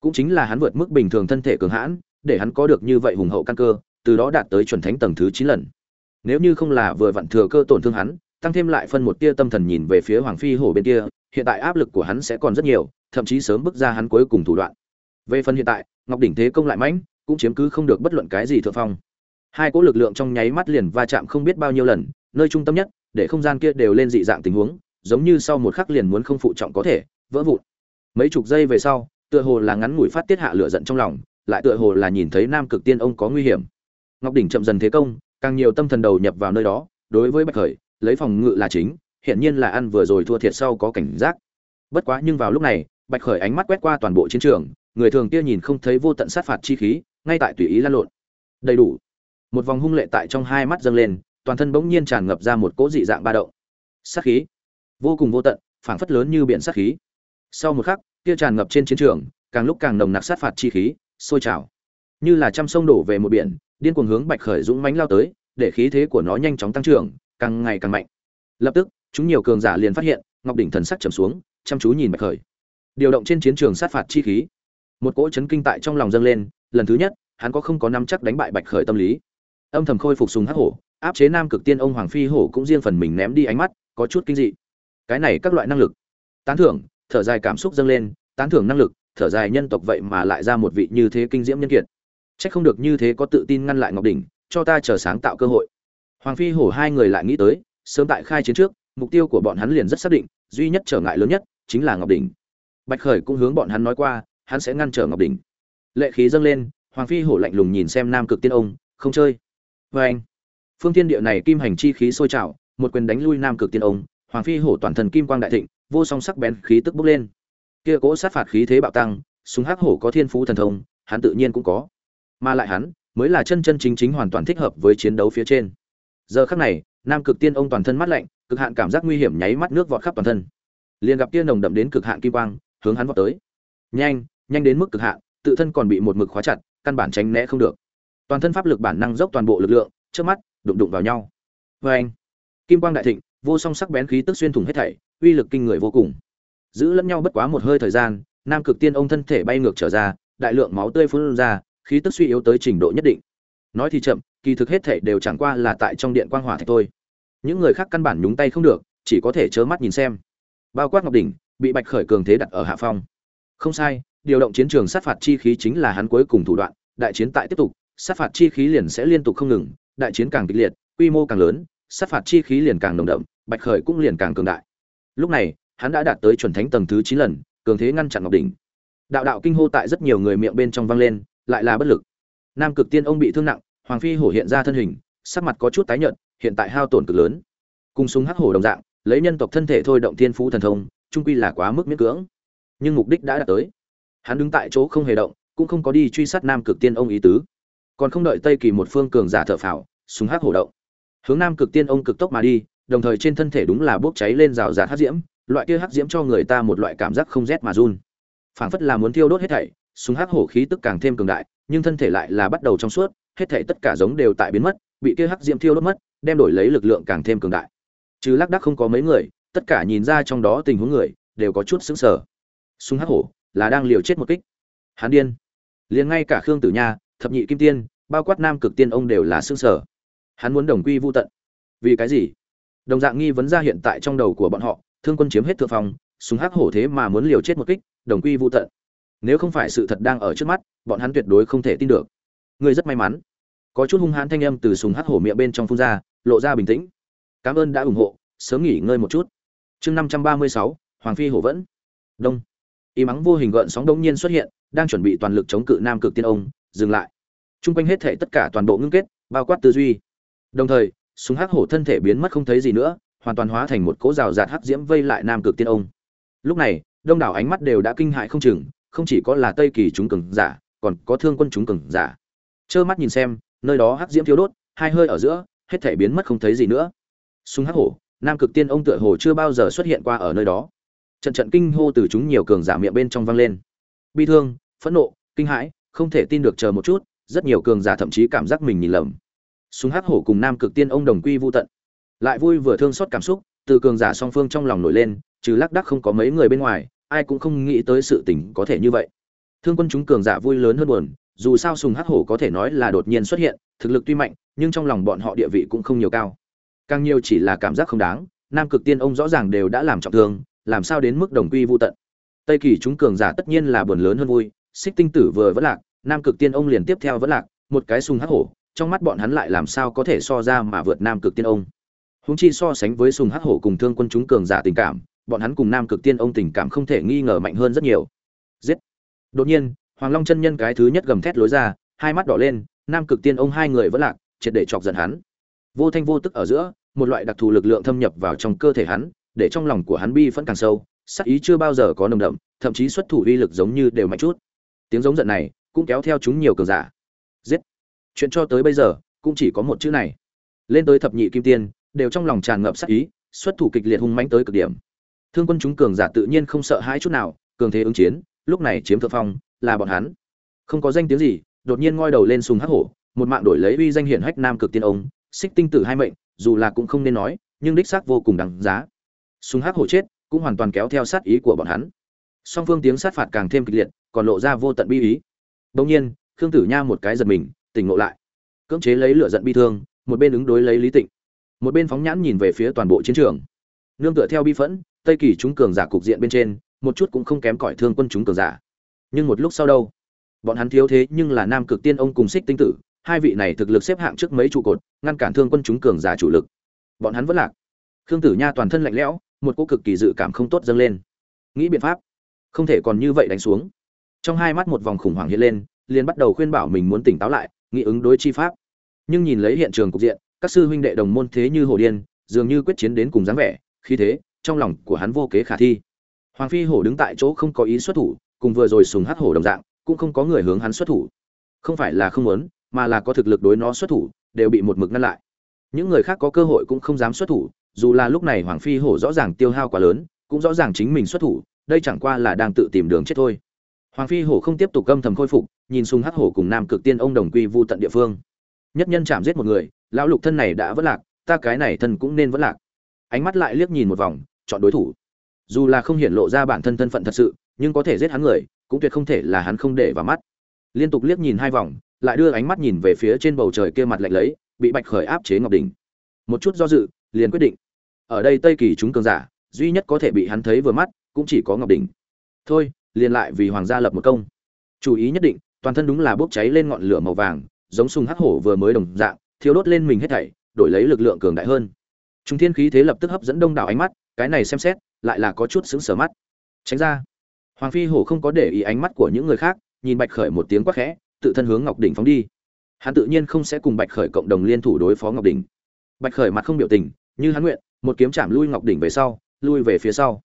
Cũng chính là hắn vượt mức bình thường thân thể cường hãn, để hắn có được như vậy hùng hậu căn cơ, từ đó đạt tới chuẩn thánh tầng thứ chín lần. Nếu như không là vừa vặn thừa cơ tổn thương hắn, tăng thêm lại phân một tia tâm thần nhìn về phía hoàng phi hổ bên kia, hiện tại áp lực của hắn sẽ còn rất nhiều thậm chí sớm bước ra hắn cuối cùng thủ đoạn. Về phần hiện tại, ngọc đỉnh thế công lại mãnh, cũng chiếm cứ không được bất luận cái gì thượng phong. Hai cỗ lực lượng trong nháy mắt liền va chạm không biết bao nhiêu lần, nơi trung tâm nhất, để không gian kia đều lên dị dạng tình huống, giống như sau một khắc liền muốn không phụ trọng có thể, vỡ vụn. Mấy chục giây về sau, tựa hồ là ngắn ngủi phát tiết hạ lửa giận trong lòng, lại tựa hồ là nhìn thấy nam cực tiên ông có nguy hiểm. Ngọc đỉnh chậm dần thế công, càng nhiều tâm thần đầu nhập vào nơi đó, đối với bạch khởi, lấy phòng ngự là chính hiện nhiên là ăn vừa rồi thua thiệt sau có cảnh giác. Bất quá nhưng vào lúc này bạch khởi ánh mắt quét qua toàn bộ chiến trường, người thường kia nhìn không thấy vô tận sát phạt chi khí, ngay tại tùy ý lan lộn. Đầy đủ. Một vòng hung lệ tại trong hai mắt dâng lên, toàn thân bỗng nhiên tràn ngập ra một cỗ dị dạng ba động. Sát khí. Vô cùng vô tận, phảng phất lớn như biển sát khí. Sau một khắc, kia tràn ngập trên chiến trường, càng lúc càng nồng nặc sát phạt chi khí, sôi trào. Như là trăm sông đổ về một biển, điên cuồng hướng bạch khởi dũng mánh lao tới, để khí thế của nó nhanh chóng tăng trưởng, càng ngày càng mạnh. Lập tức, chúng nhiều cường giả liền phát hiện, ngọc đỉnh thần sắc trầm xuống, chăm chú nhìn bạch khởi điều động trên chiến trường sát phạt chi khí. Một cỗ chấn kinh tại trong lòng dâng lên, lần thứ nhất, hắn có không có nắm chắc đánh bại bạch khởi tâm lý. Âm thầm khôi phục sùng hắc hổ, áp chế nam cực tiên ông hoàng phi hổ cũng riêng phần mình ném đi ánh mắt, có chút kinh dị. Cái này các loại năng lực. Tán thưởng, thở dài cảm xúc dâng lên, tán thưởng năng lực, thở dài nhân tộc vậy mà lại ra một vị như thế kinh diễm nhân kiệt. Trách không được như thế có tự tin ngăn lại ngọc đỉnh, cho ta chờ sáng tạo cơ hội. Hoàng phi hổ hai người lại nghĩ tới, sớm tại khai chiến trước, mục tiêu của bọn hắn liền rất xác định, duy nhất trở ngại lớn nhất chính là ngọc đỉnh bạch khởi cũng hướng bọn hắn nói qua, hắn sẽ ngăn trở ngọc đỉnh. Lệ khí dâng lên, hoàng phi hổ lạnh lùng nhìn xem nam cực tiên ông, không chơi. Vê anh. Phương tiên địa này kim hành chi khí sôi trào, một quyền đánh lui nam cực tiên ông, hoàng phi hổ toàn thân kim quang đại thịnh, vô song sắc bén khí tức bốc lên. Kia cố sát phạt khí thế bạo tăng, súng hắc hổ có thiên phú thần thông, hắn tự nhiên cũng có. Mà lại hắn, mới là chân chân chính chính hoàn toàn thích hợp với chiến đấu phía trên. Giờ khắc này, nam cực tiên ông toàn thân mắt lạnh, cực hạn cảm giác nguy hiểm nháy mắt nước vọt khắp toàn thân. Liền gặp tiên nồng đậm đến cực hạn kim quang hướng hắn vọt tới. Nhanh nhanh đến mức cực hạn, tự thân còn bị một mực khóa chặt, căn bản tránh né không được. Toàn thân pháp lực bản năng dốc toàn bộ lực lượng, trước mắt, đụng đụng vào nhau. Và anh, kim quang đại thịnh, vô song sắc bén khí tức xuyên thủng hết thảy, uy lực kinh người vô cùng. Giữ lẫn nhau bất quá một hơi thời gian, nam cực tiên ông thân thể bay ngược trở ra, đại lượng máu tươi phun ra, khí tức suy yếu tới trình độ nhất định. Nói thì chậm, kỳ thực hết thảy đều chẳng qua là tại trong điện quang hỏa thạch thôi. Những người khác căn bản nhúng tay không được, chỉ có thể chớ mắt nhìn xem. Bao quát ngọc đỉnh bị bạch khởi cường thế đặt ở hạ phong. Không sai, điều động chiến trường sát phạt chi khí chính là hắn cuối cùng thủ đoạn, đại chiến tại tiếp tục, sát phạt chi khí liền sẽ liên tục không ngừng, đại chiến càng kịch liệt, quy mô càng lớn, sát phạt chi khí liền càng nồng đậm, bạch khởi cũng liền càng cường đại. Lúc này, hắn đã đạt tới chuẩn thánh tầng thứ chín lần, cường thế ngăn chặn ngọc đỉnh. Đạo đạo kinh hô tại rất nhiều người miệng bên trong vang lên, lại là bất lực. Nam cực tiên ông bị thương nặng, hoàng phi hổ hiện ra thân hình, sắc mặt có chút tái nhợt, hiện tại hao tổn cực lớn. Cung súng hắc hổ đồng dạng, lấy nhân tộc thân thể thôi động thiên phú thần thông trung quy là quá mức miễn cưỡng. Nhưng mục đích đã đạt tới. Hắn đứng tại chỗ không hề động, cũng không có đi truy sát nam cực tiên ông ý tứ. Còn không đợi tây kỳ một phương cường giả thợ phào, súng hắc hổ động. Hướng nam cực tiên ông cực tốc mà đi, đồng thời trên thân thể đúng là bốc cháy lên rào rạt hắc diễm, loại kia hắc diễm cho người ta một loại cảm giác không rét mà run. Phảng phất là muốn thiêu đốt hết thảy, súng hắc hổ khí tức càng thêm cường đại, nhưng thân thể lại là bắt đầu trong suốt, hết thảy tất cả giống đều tại biến mất, bị kia hắc diễm thiêu đốt mất, đem đổi lấy lực lượng càng thêm cường đại. Chứ lác đắc không có mấy người tất cả nhìn ra trong đó tình huống người đều có chút sững sờ. Súng hắc hổ là đang liều chết một kích. Hán điên. Liền ngay cả khương tử nha thập nhị kim tiên bao quát nam cực tiên ông đều là sững sờ, hắn muốn đồng quy vô tận. Vì cái gì? Đồng dạng nghi vấn ra hiện tại trong đầu của bọn họ thương quân chiếm hết thượng phòng súng hắc hổ thế mà muốn liều chết một kích đồng quy vô tận. Nếu không phải sự thật đang ở trước mắt bọn hắn tuyệt đối không thể tin được. Ngươi rất may mắn. Có chút hung hãn thanh âm từ súng hắc hổ miệng bên trong phun ra lộ ra bình tĩnh. Cảm ơn đã ủng hộ sớm nghỉ ngơi một chút chương năm trăm ba mươi sáu hoàng phi hổ vẫn. Đông. Y mắng vô hình gợn sóng đông nhiên xuất hiện đang chuẩn bị toàn lực chống cự nam cực tiên ông dừng lại. Trung quanh hết thảy tất cả toàn bộ ngưng kết, bao quát tư duy. Đồng thời súng hắc hổ thân thể biến mất không thấy gì nữa hoàn toàn hóa thành một cỗ rào rạt hắc diễm vây lại nam cực tiên ông. Lúc này đông đảo ánh mắt đều đã kinh hại không chừng không chỉ có là tây kỳ chúng cường giả còn có thương quân chúng cường giả. Trơ mắt nhìn xem nơi đó hắc diễm thiếu đốt hai hơi ở giữa hết thể biến mất không thấy gì nữa. Súng hắc hổ nam cực tiên ông tựa hồ chưa bao giờ xuất hiện qua ở nơi đó. Trận trận kinh hô từ chúng nhiều cường giả miệng bên trong vang lên. Bi thương, phẫn nộ, kinh hãi, không thể tin được chờ một chút, rất nhiều cường giả thậm chí cảm giác mình nhìn lầm. Súng hắc hổ cùng nam cực tiên ông đồng quy vô tận. Lại vui vừa thương xót cảm xúc, từ cường giả song phương trong lòng nổi lên, trừ lác đắc không có mấy người bên ngoài, ai cũng không nghĩ tới sự tình có thể như vậy. Thương quân chúng cường giả vui lớn hơn buồn, dù sao sùng hắc hổ có thể nói là đột nhiên xuất hiện, thực lực tuy mạnh, nhưng trong lòng bọn họ địa vị cũng không nhiều cao càng nhiều chỉ là cảm giác không đáng, nam cực tiên ông rõ ràng đều đã làm trọng thương, làm sao đến mức đồng quy vô tận. Tây kỳ chúng cường giả tất nhiên là buồn lớn hơn vui, xích tinh tử vừa vẫn lạc, nam cực tiên ông liền tiếp theo vẫn lạc, một cái sùng hắc hổ, trong mắt bọn hắn lại làm sao có thể so ra mà vượt nam cực tiên ông. Húng chi so sánh với sùng hắc hổ cùng thương quân chúng cường giả tình cảm, bọn hắn cùng nam cực tiên ông tình cảm không thể nghi ngờ mạnh hơn rất nhiều. Giết! Đột nhiên, hoàng long chân nhân cái thứ nhất gầm thét lối ra, hai mắt đỏ lên, nam cực tiên ông hai người vẫn lạc, triệt để chọc giận hắn vô thanh vô tức ở giữa, một loại đặc thù lực lượng thâm nhập vào trong cơ thể hắn, để trong lòng của hắn bi vẫn càng sâu sắc ý chưa bao giờ có nồng đậm, thậm chí xuất thủ uy lực giống như đều mạnh chút. Tiếng giống giận này cũng kéo theo chúng nhiều cường giả. Giết! Chuyện cho tới bây giờ, cũng chỉ có một chữ này. Lên tới thập nhị kim tiên, đều trong lòng tràn ngập sắc ý, xuất thủ kịch liệt hung mãnh tới cực điểm. Thương quân chúng cường giả tự nhiên không sợ hãi chút nào, cường thế ứng chiến, lúc này chiếm thượng phong, là bọn hắn. Không có danh tiếng gì, đột nhiên ngoi đầu lên sùng hắc hổ, một mạng đổi lấy uy danh hiển hách nam cực tiên ông xích tinh tử hai mệnh, dù là cũng không nên nói, nhưng đích xác vô cùng đáng giá. Súng hắc hổ chết, cũng hoàn toàn kéo theo sát ý của bọn hắn. Song phương tiếng sát phạt càng thêm kịch liệt, còn lộ ra vô tận bi ý. Đông nhiên, khương tử nha một cái giật mình, tỉnh ngộ lại. Cưỡng chế lấy lửa giận bi thương, một bên ứng đối lấy lý tịnh. Một bên phóng nhãn nhìn về phía toàn bộ chiến trường. Nương tựa theo bi phẫn, tây kỳ chúng cường giả cục diện bên trên, một chút cũng không kém cỏi thương quân chúng cường giả. Nhưng một lúc sau đâu, bọn hắn thiếu thế nhưng là nam cực tiên ông cùng xích tinh tử hai vị này thực lực xếp hạng trước mấy trụ cột, ngăn cản thương quân chúng cường giả chủ lực. Bọn hắn vẫn lạc. Khương tử nha toàn thân lạnh lẽo, một cô cực kỳ dự cảm không tốt dâng lên. Nghĩ biện pháp, không thể còn như vậy đánh xuống. Trong hai mắt một vòng khủng hoảng hiện lên, liền bắt đầu khuyên bảo mình muốn tỉnh táo lại, nghĩ ứng đối chi pháp. Nhưng nhìn lấy hiện trường cục diện, các sư huynh đệ đồng môn thế như hồ điên, dường như quyết chiến đến cùng dáng vẻ khi thế, trong lòng của hắn vô kế khả thi. Hoàng phi hổ đứng tại chỗ không có ý xuất thủ, cùng vừa rồi sùng hắc hổ đồng dạng, cũng không có người hướng hắn xuất thủ. Không phải là không muốn mà là có thực lực đối nó xuất thủ, đều bị một mực ngăn lại. Những người khác có cơ hội cũng không dám xuất thủ, dù là lúc này hoàng phi hổ rõ ràng tiêu hao quá lớn, cũng rõ ràng chính mình xuất thủ, đây chẳng qua là đang tự tìm đường chết thôi. Hoàng phi hổ không tiếp tục gâm thầm khôi phục, nhìn sùng hắc hổ cùng nam cực tiên ông đồng quy vu tận địa phương. Nhất nhân chạm giết một người, lão lục thân này đã vất lạc, ta cái này thân cũng nên vất lạc. Ánh mắt lại liếc nhìn một vòng, chọn đối thủ. Dù là không hiện lộ ra bản thân thân phận thật sự, nhưng có thể giết hắn người, cũng tuyệt không thể là hắn không để vào mắt. Liên tục liếc nhìn hai vòng lại đưa ánh mắt nhìn về phía trên bầu trời kia mặt lạnh lấy, bị bạch khởi áp chế ngọc đỉnh. Một chút do dự, liền quyết định. Ở đây tây kỳ chúng cường giả, duy nhất có thể bị hắn thấy vừa mắt, cũng chỉ có ngọc đỉnh. Thôi, liền lại vì hoàng gia lập một công. Chú ý nhất định, toàn thân đúng là bốc cháy lên ngọn lửa màu vàng, giống sùng hắc hổ vừa mới đồng dạng thiếu đốt lên mình hết thảy, đổi lấy lực lượng cường đại hơn. Trung thiên khí thế lập tức hấp dẫn đông đảo ánh mắt, cái này xem xét, lại là có chút sững sờ mắt. Tránh ra. Hoàng phi hổ không có để ý ánh mắt của những người khác, nhìn bạch khởi một tiếng quát khẽ tự thân hướng ngọc đỉnh phóng đi. Hắn tự nhiên không sẽ cùng bạch khởi cộng đồng liên thủ đối phó ngọc đỉnh. Bạch khởi mặt không biểu tình, như hắn nguyện, một kiếm chạm lui ngọc đỉnh về sau, lui về phía sau.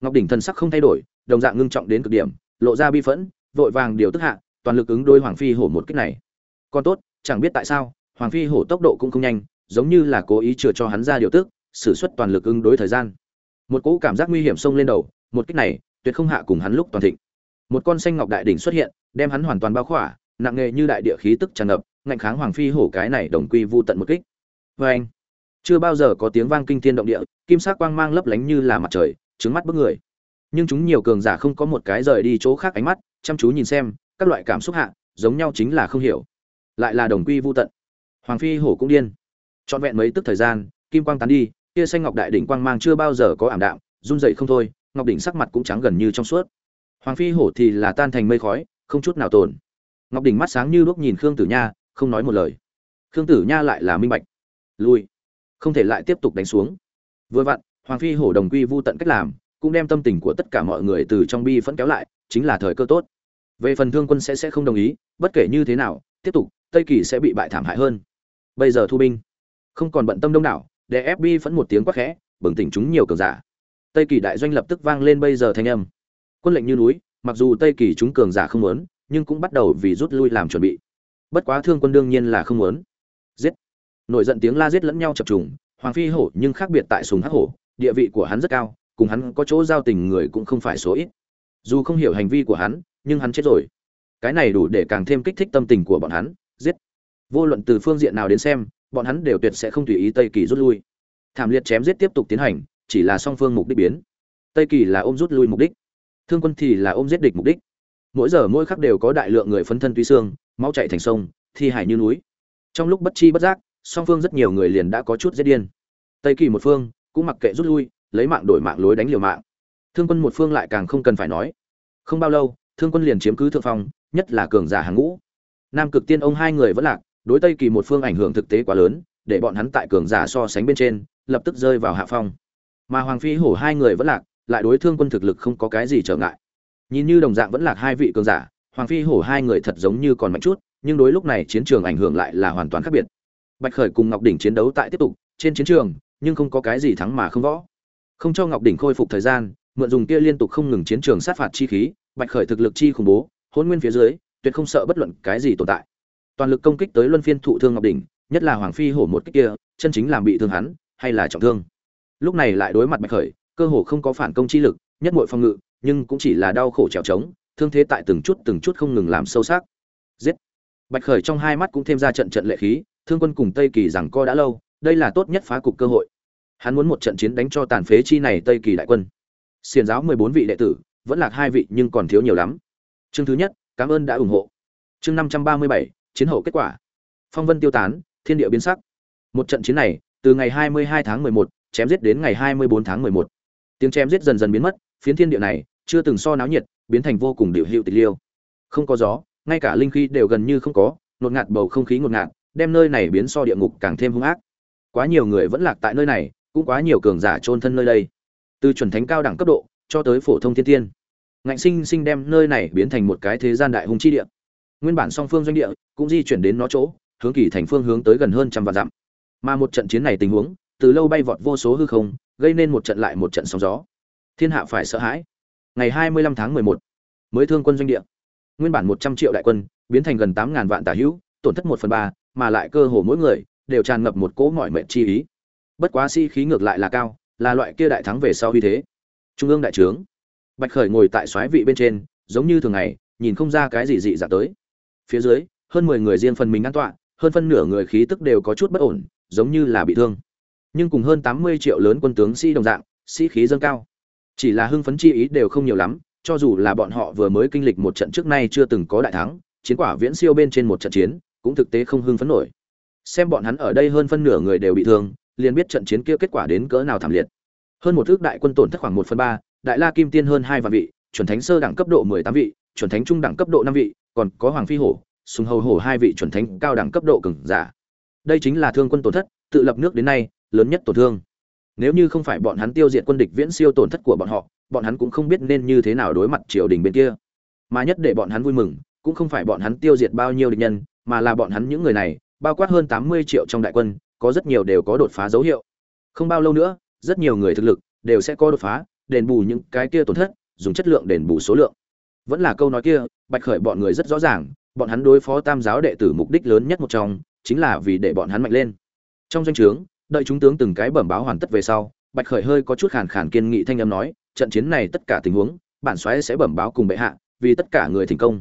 Ngọc đỉnh thần sắc không thay đổi, đồng dạng ngưng trọng đến cực điểm, lộ ra bi phẫn, vội vàng điều tức hạ, toàn lực ứng đối hoàng phi hổ một kích này. Còn tốt, chẳng biết tại sao, hoàng phi hổ tốc độ cũng không nhanh, giống như là cố ý chừa cho hắn ra điều tức, sử xuất toàn lực ứng đối thời gian. Một cỗ cảm giác nguy hiểm xông lên đầu, một kích này, tuyệt không hạ cùng hắn lúc toàn thịnh. Một con xanh ngọc đại đỉnh xuất hiện, đem hắn hoàn toàn bao khỏa nặng nề như đại địa khí tức tràn ngập, ngạnh kháng hoàng phi hổ cái này đồng quy vu tận một kích. Vê anh, chưa bao giờ có tiếng vang kinh thiên động địa, kim sắc quang mang lấp lánh như là mặt trời, trướng mắt bức người. Nhưng chúng nhiều cường giả không có một cái rời đi chỗ khác ánh mắt, chăm chú nhìn xem, các loại cảm xúc hạ, giống nhau chính là không hiểu. Lại là đồng quy vu tận. Hoàng phi hổ cũng điên. Trọn vẹn mấy tức thời gian, kim quang tán đi kia xanh ngọc đại đỉnh quang mang chưa bao giờ có ảm đạm, run dậy không thôi, ngọc đỉnh sắc mặt cũng trắng gần như trong suốt. Hoàng phi hổ thì là tan thành mây khói, không chút nào tồn ngọc đỉnh mắt sáng như đuốc nhìn khương tử nha, không nói một lời. Khương tử nha lại là minh bạch. Lui. Không thể lại tiếp tục đánh xuống. Vừa vặn, hoàng phi hổ đồng quy vu tận cách làm, cũng đem tâm tình của tất cả mọi người từ trong bi phẫn kéo lại, chính là thời cơ tốt. Về phần thương quân sẽ sẽ không đồng ý, bất kể như thế nào, tiếp tục, tây kỳ sẽ bị bại thảm hại hơn. Bây giờ thu binh. Không còn bận tâm đông đảo, để fb phẫn một tiếng quắc khẽ, bừng tỉnh chúng nhiều cường giả. Tây kỳ đại doanh lập tức vang lên bây giờ thanh âm. Quân lệnh như núi, mặc dù tây kỳ chúng cường giả không muốn nhưng cũng bắt đầu vì rút lui làm chuẩn bị. Bất quá thương quân đương nhiên là không muốn. Giết. Nổi giận tiếng la giết lẫn nhau chập trùng, hoàng phi hổ nhưng khác biệt tại sùng hắc hổ, địa vị của hắn rất cao, cùng hắn có chỗ giao tình người cũng không phải số ít. Dù không hiểu hành vi của hắn, nhưng hắn chết rồi. Cái này đủ để càng thêm kích thích tâm tình của bọn hắn. Giết. Vô luận từ phương diện nào đến xem, bọn hắn đều tuyệt sẽ không tùy ý tây kỳ rút lui. Thảm liệt chém giết tiếp tục tiến hành, chỉ là song phương mục đích biến. Tây kỳ là ôm rút lui mục đích. Thương quân thì là ôm giết địch mục đích mỗi giờ mỗi khắc đều có đại lượng người phấn thân tuy xương, máu chạy thành sông, thi hải như núi. Trong lúc bất chi bất giác, song phương rất nhiều người liền đã có chút giết điên. Tây kỳ một phương cũng mặc kệ rút lui, lấy mạng đổi mạng lối đánh liều mạng. Thương quân một phương lại càng không cần phải nói. Không bao lâu, thương quân liền chiếm cứ thượng phong, nhất là cường giả hàng ngũ. Nam cực tiên ông hai người vẫn lạc, đối tây kỳ một phương ảnh hưởng thực tế quá lớn, để bọn hắn tại cường giả so sánh bên trên, lập tức rơi vào hạ phong. Mà hoàng phi hổ hai người vẫn lạc, lại đối thương quân thực lực không có cái gì trở ngại nhìn như đồng dạng vẫn là hai vị cường giả, hoàng phi hổ hai người thật giống như còn mạnh chút, nhưng đối lúc này chiến trường ảnh hưởng lại là hoàn toàn khác biệt. Bạch khởi cùng ngọc đỉnh chiến đấu tại tiếp tục, trên chiến trường, nhưng không có cái gì thắng mà không võ. Không cho ngọc đỉnh khôi phục thời gian, mượn dùng kia liên tục không ngừng chiến trường sát phạt chi khí, bạch khởi thực lực chi khủng bố, hôn nguyên phía dưới, tuyệt không sợ bất luận cái gì tồn tại. Toàn lực công kích tới luân phiên thụ thương ngọc đỉnh, nhất là hoàng phi hổ một kích kia, chân chính làm bị thương hắn, hay là trọng thương. Lúc này lại đối mặt bạch khởi, cơ hồ không có phản công chi lực, nhất muội phòng ngự nhưng cũng chỉ là đau khổ trèo trống, thương thế tại từng chút từng chút không ngừng làm sâu sắc. Giết. Bạch khởi trong hai mắt cũng thêm ra trận trận lệ khí, thương quân cùng tây kỳ rằng co đã lâu, đây là tốt nhất phá cục cơ hội. Hắn muốn một trận chiến đánh cho tàn phế chi này tây kỳ đại quân. Xiền giáo mười bốn vị đệ tử, vẫn lạc hai vị nhưng còn thiếu nhiều lắm. Chương thứ nhất, cảm ơn đã ủng hộ. Chương năm trăm ba mươi bảy, chiến hậu kết quả. Phong vân tiêu tán, thiên địa biến sắc. Một trận chiến này, từ ngày hai mươi hai tháng mười một, chém giết đến ngày hai mươi bốn tháng mười một. Tiếng chém giết dần dần biến mất phiến thiên địa này chưa từng so náo nhiệt, biến thành vô cùng điệu hiệu tịch liêu. Không có gió, ngay cả linh khí đều gần như không có, ngột ngạt bầu không khí ngột ngạt, đem nơi này biến so địa ngục càng thêm hung ác. Quá nhiều người vẫn lạc tại nơi này, cũng quá nhiều cường giả chôn thân nơi đây. Từ chuẩn thánh cao đẳng cấp độ, cho tới phổ thông thiên tiên. Ngạnh sinh sinh đem nơi này biến thành một cái thế gian đại hung chi địa. Nguyên bản song phương doanh địa cũng di chuyển đến nó chỗ, hướng kỳ thành phương hướng tới gần hơn trăm vạn dặm. Mà một trận chiến này tình huống, từ lâu bay vọt vô số hư không, gây nên một trận lại một trận sóng gió thiên hạ phải sợ hãi. Ngày hai mươi lăm tháng mười một, mới thương quân doanh địa. Nguyên bản một trăm triệu đại quân, biến thành gần tám ngàn vạn tả hữu, tổn thất một phần ba, mà lại cơ hồ mỗi người đều tràn ngập một cỗ mọi mệnh chi ý. Bất quá sĩ khí ngược lại là cao, là loại kia đại thắng về sau uy thế. Trung ương đại trướng. Bạch khởi ngồi tại xoáy vị bên trên, giống như thường ngày, nhìn không ra cái gì dị dạng tới. Phía dưới, hơn mười người riêng phần mình an tọa, hơn phân nửa người khí tức đều có chút bất ổn, giống như là bị thương. Nhưng cùng hơn tám mươi triệu lớn quân tướng sĩ đồng dạng, sĩ khí dâng cao chỉ là hưng phấn chi ý đều không nhiều lắm, cho dù là bọn họ vừa mới kinh lịch một trận trước nay chưa từng có đại thắng, chiến quả viễn siêu bên trên một trận chiến, cũng thực tế không hưng phấn nổi. Xem bọn hắn ở đây hơn phân nửa người đều bị thương, liền biết trận chiến kia kết quả đến cỡ nào thảm liệt. Hơn một thước đại quân tổn thất khoảng một phần ba, đại la kim tiên hơn hai vạn vị, chuẩn thánh sơ đẳng cấp độ mười tám vị, chuẩn thánh trung đẳng cấp độ năm vị, còn có hoàng phi hổ, sùng hầu hổ hai vị chuẩn thánh cao đẳng cấp độ cường giả. Đây chính là thương quân tổn thất, tự lập nước đến nay, lớn nhất tổn thương nếu như không phải bọn hắn tiêu diệt quân địch viễn siêu tổn thất của bọn họ, bọn hắn cũng không biết nên như thế nào đối mặt triều đình bên kia. Mà nhất để bọn hắn vui mừng, cũng không phải bọn hắn tiêu diệt bao nhiêu địch nhân, mà là bọn hắn những người này, bao quát hơn tám mươi triệu trong đại quân, có rất nhiều đều có đột phá dấu hiệu. Không bao lâu nữa, rất nhiều người thực lực đều sẽ có đột phá, đền bù những cái kia tổn thất, dùng chất lượng đền bù số lượng. Vẫn là câu nói kia, bạch khởi bọn người rất rõ ràng, bọn hắn đối phó tam giáo đệ tử mục đích lớn nhất một trong, chính là vì để bọn hắn mạnh lên. Trong danh o đợi chúng tướng từng cái bẩm báo hoàn tất về sau, bạch khởi hơi có chút khàn khàn kiên nghị thanh âm nói, trận chiến này tất cả tình huống, bản xoáy sẽ bẩm báo cùng bệ hạ, vì tất cả người thành công.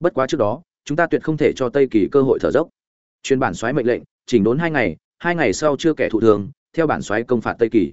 Bất quá trước đó, chúng ta tuyệt không thể cho tây kỳ cơ hội thở dốc. Chuyên bản xoáy mệnh lệnh, chỉnh đốn hai ngày hai ngày sau chưa kẻ thụ thường, theo bản xoáy công phạt tây kỳ.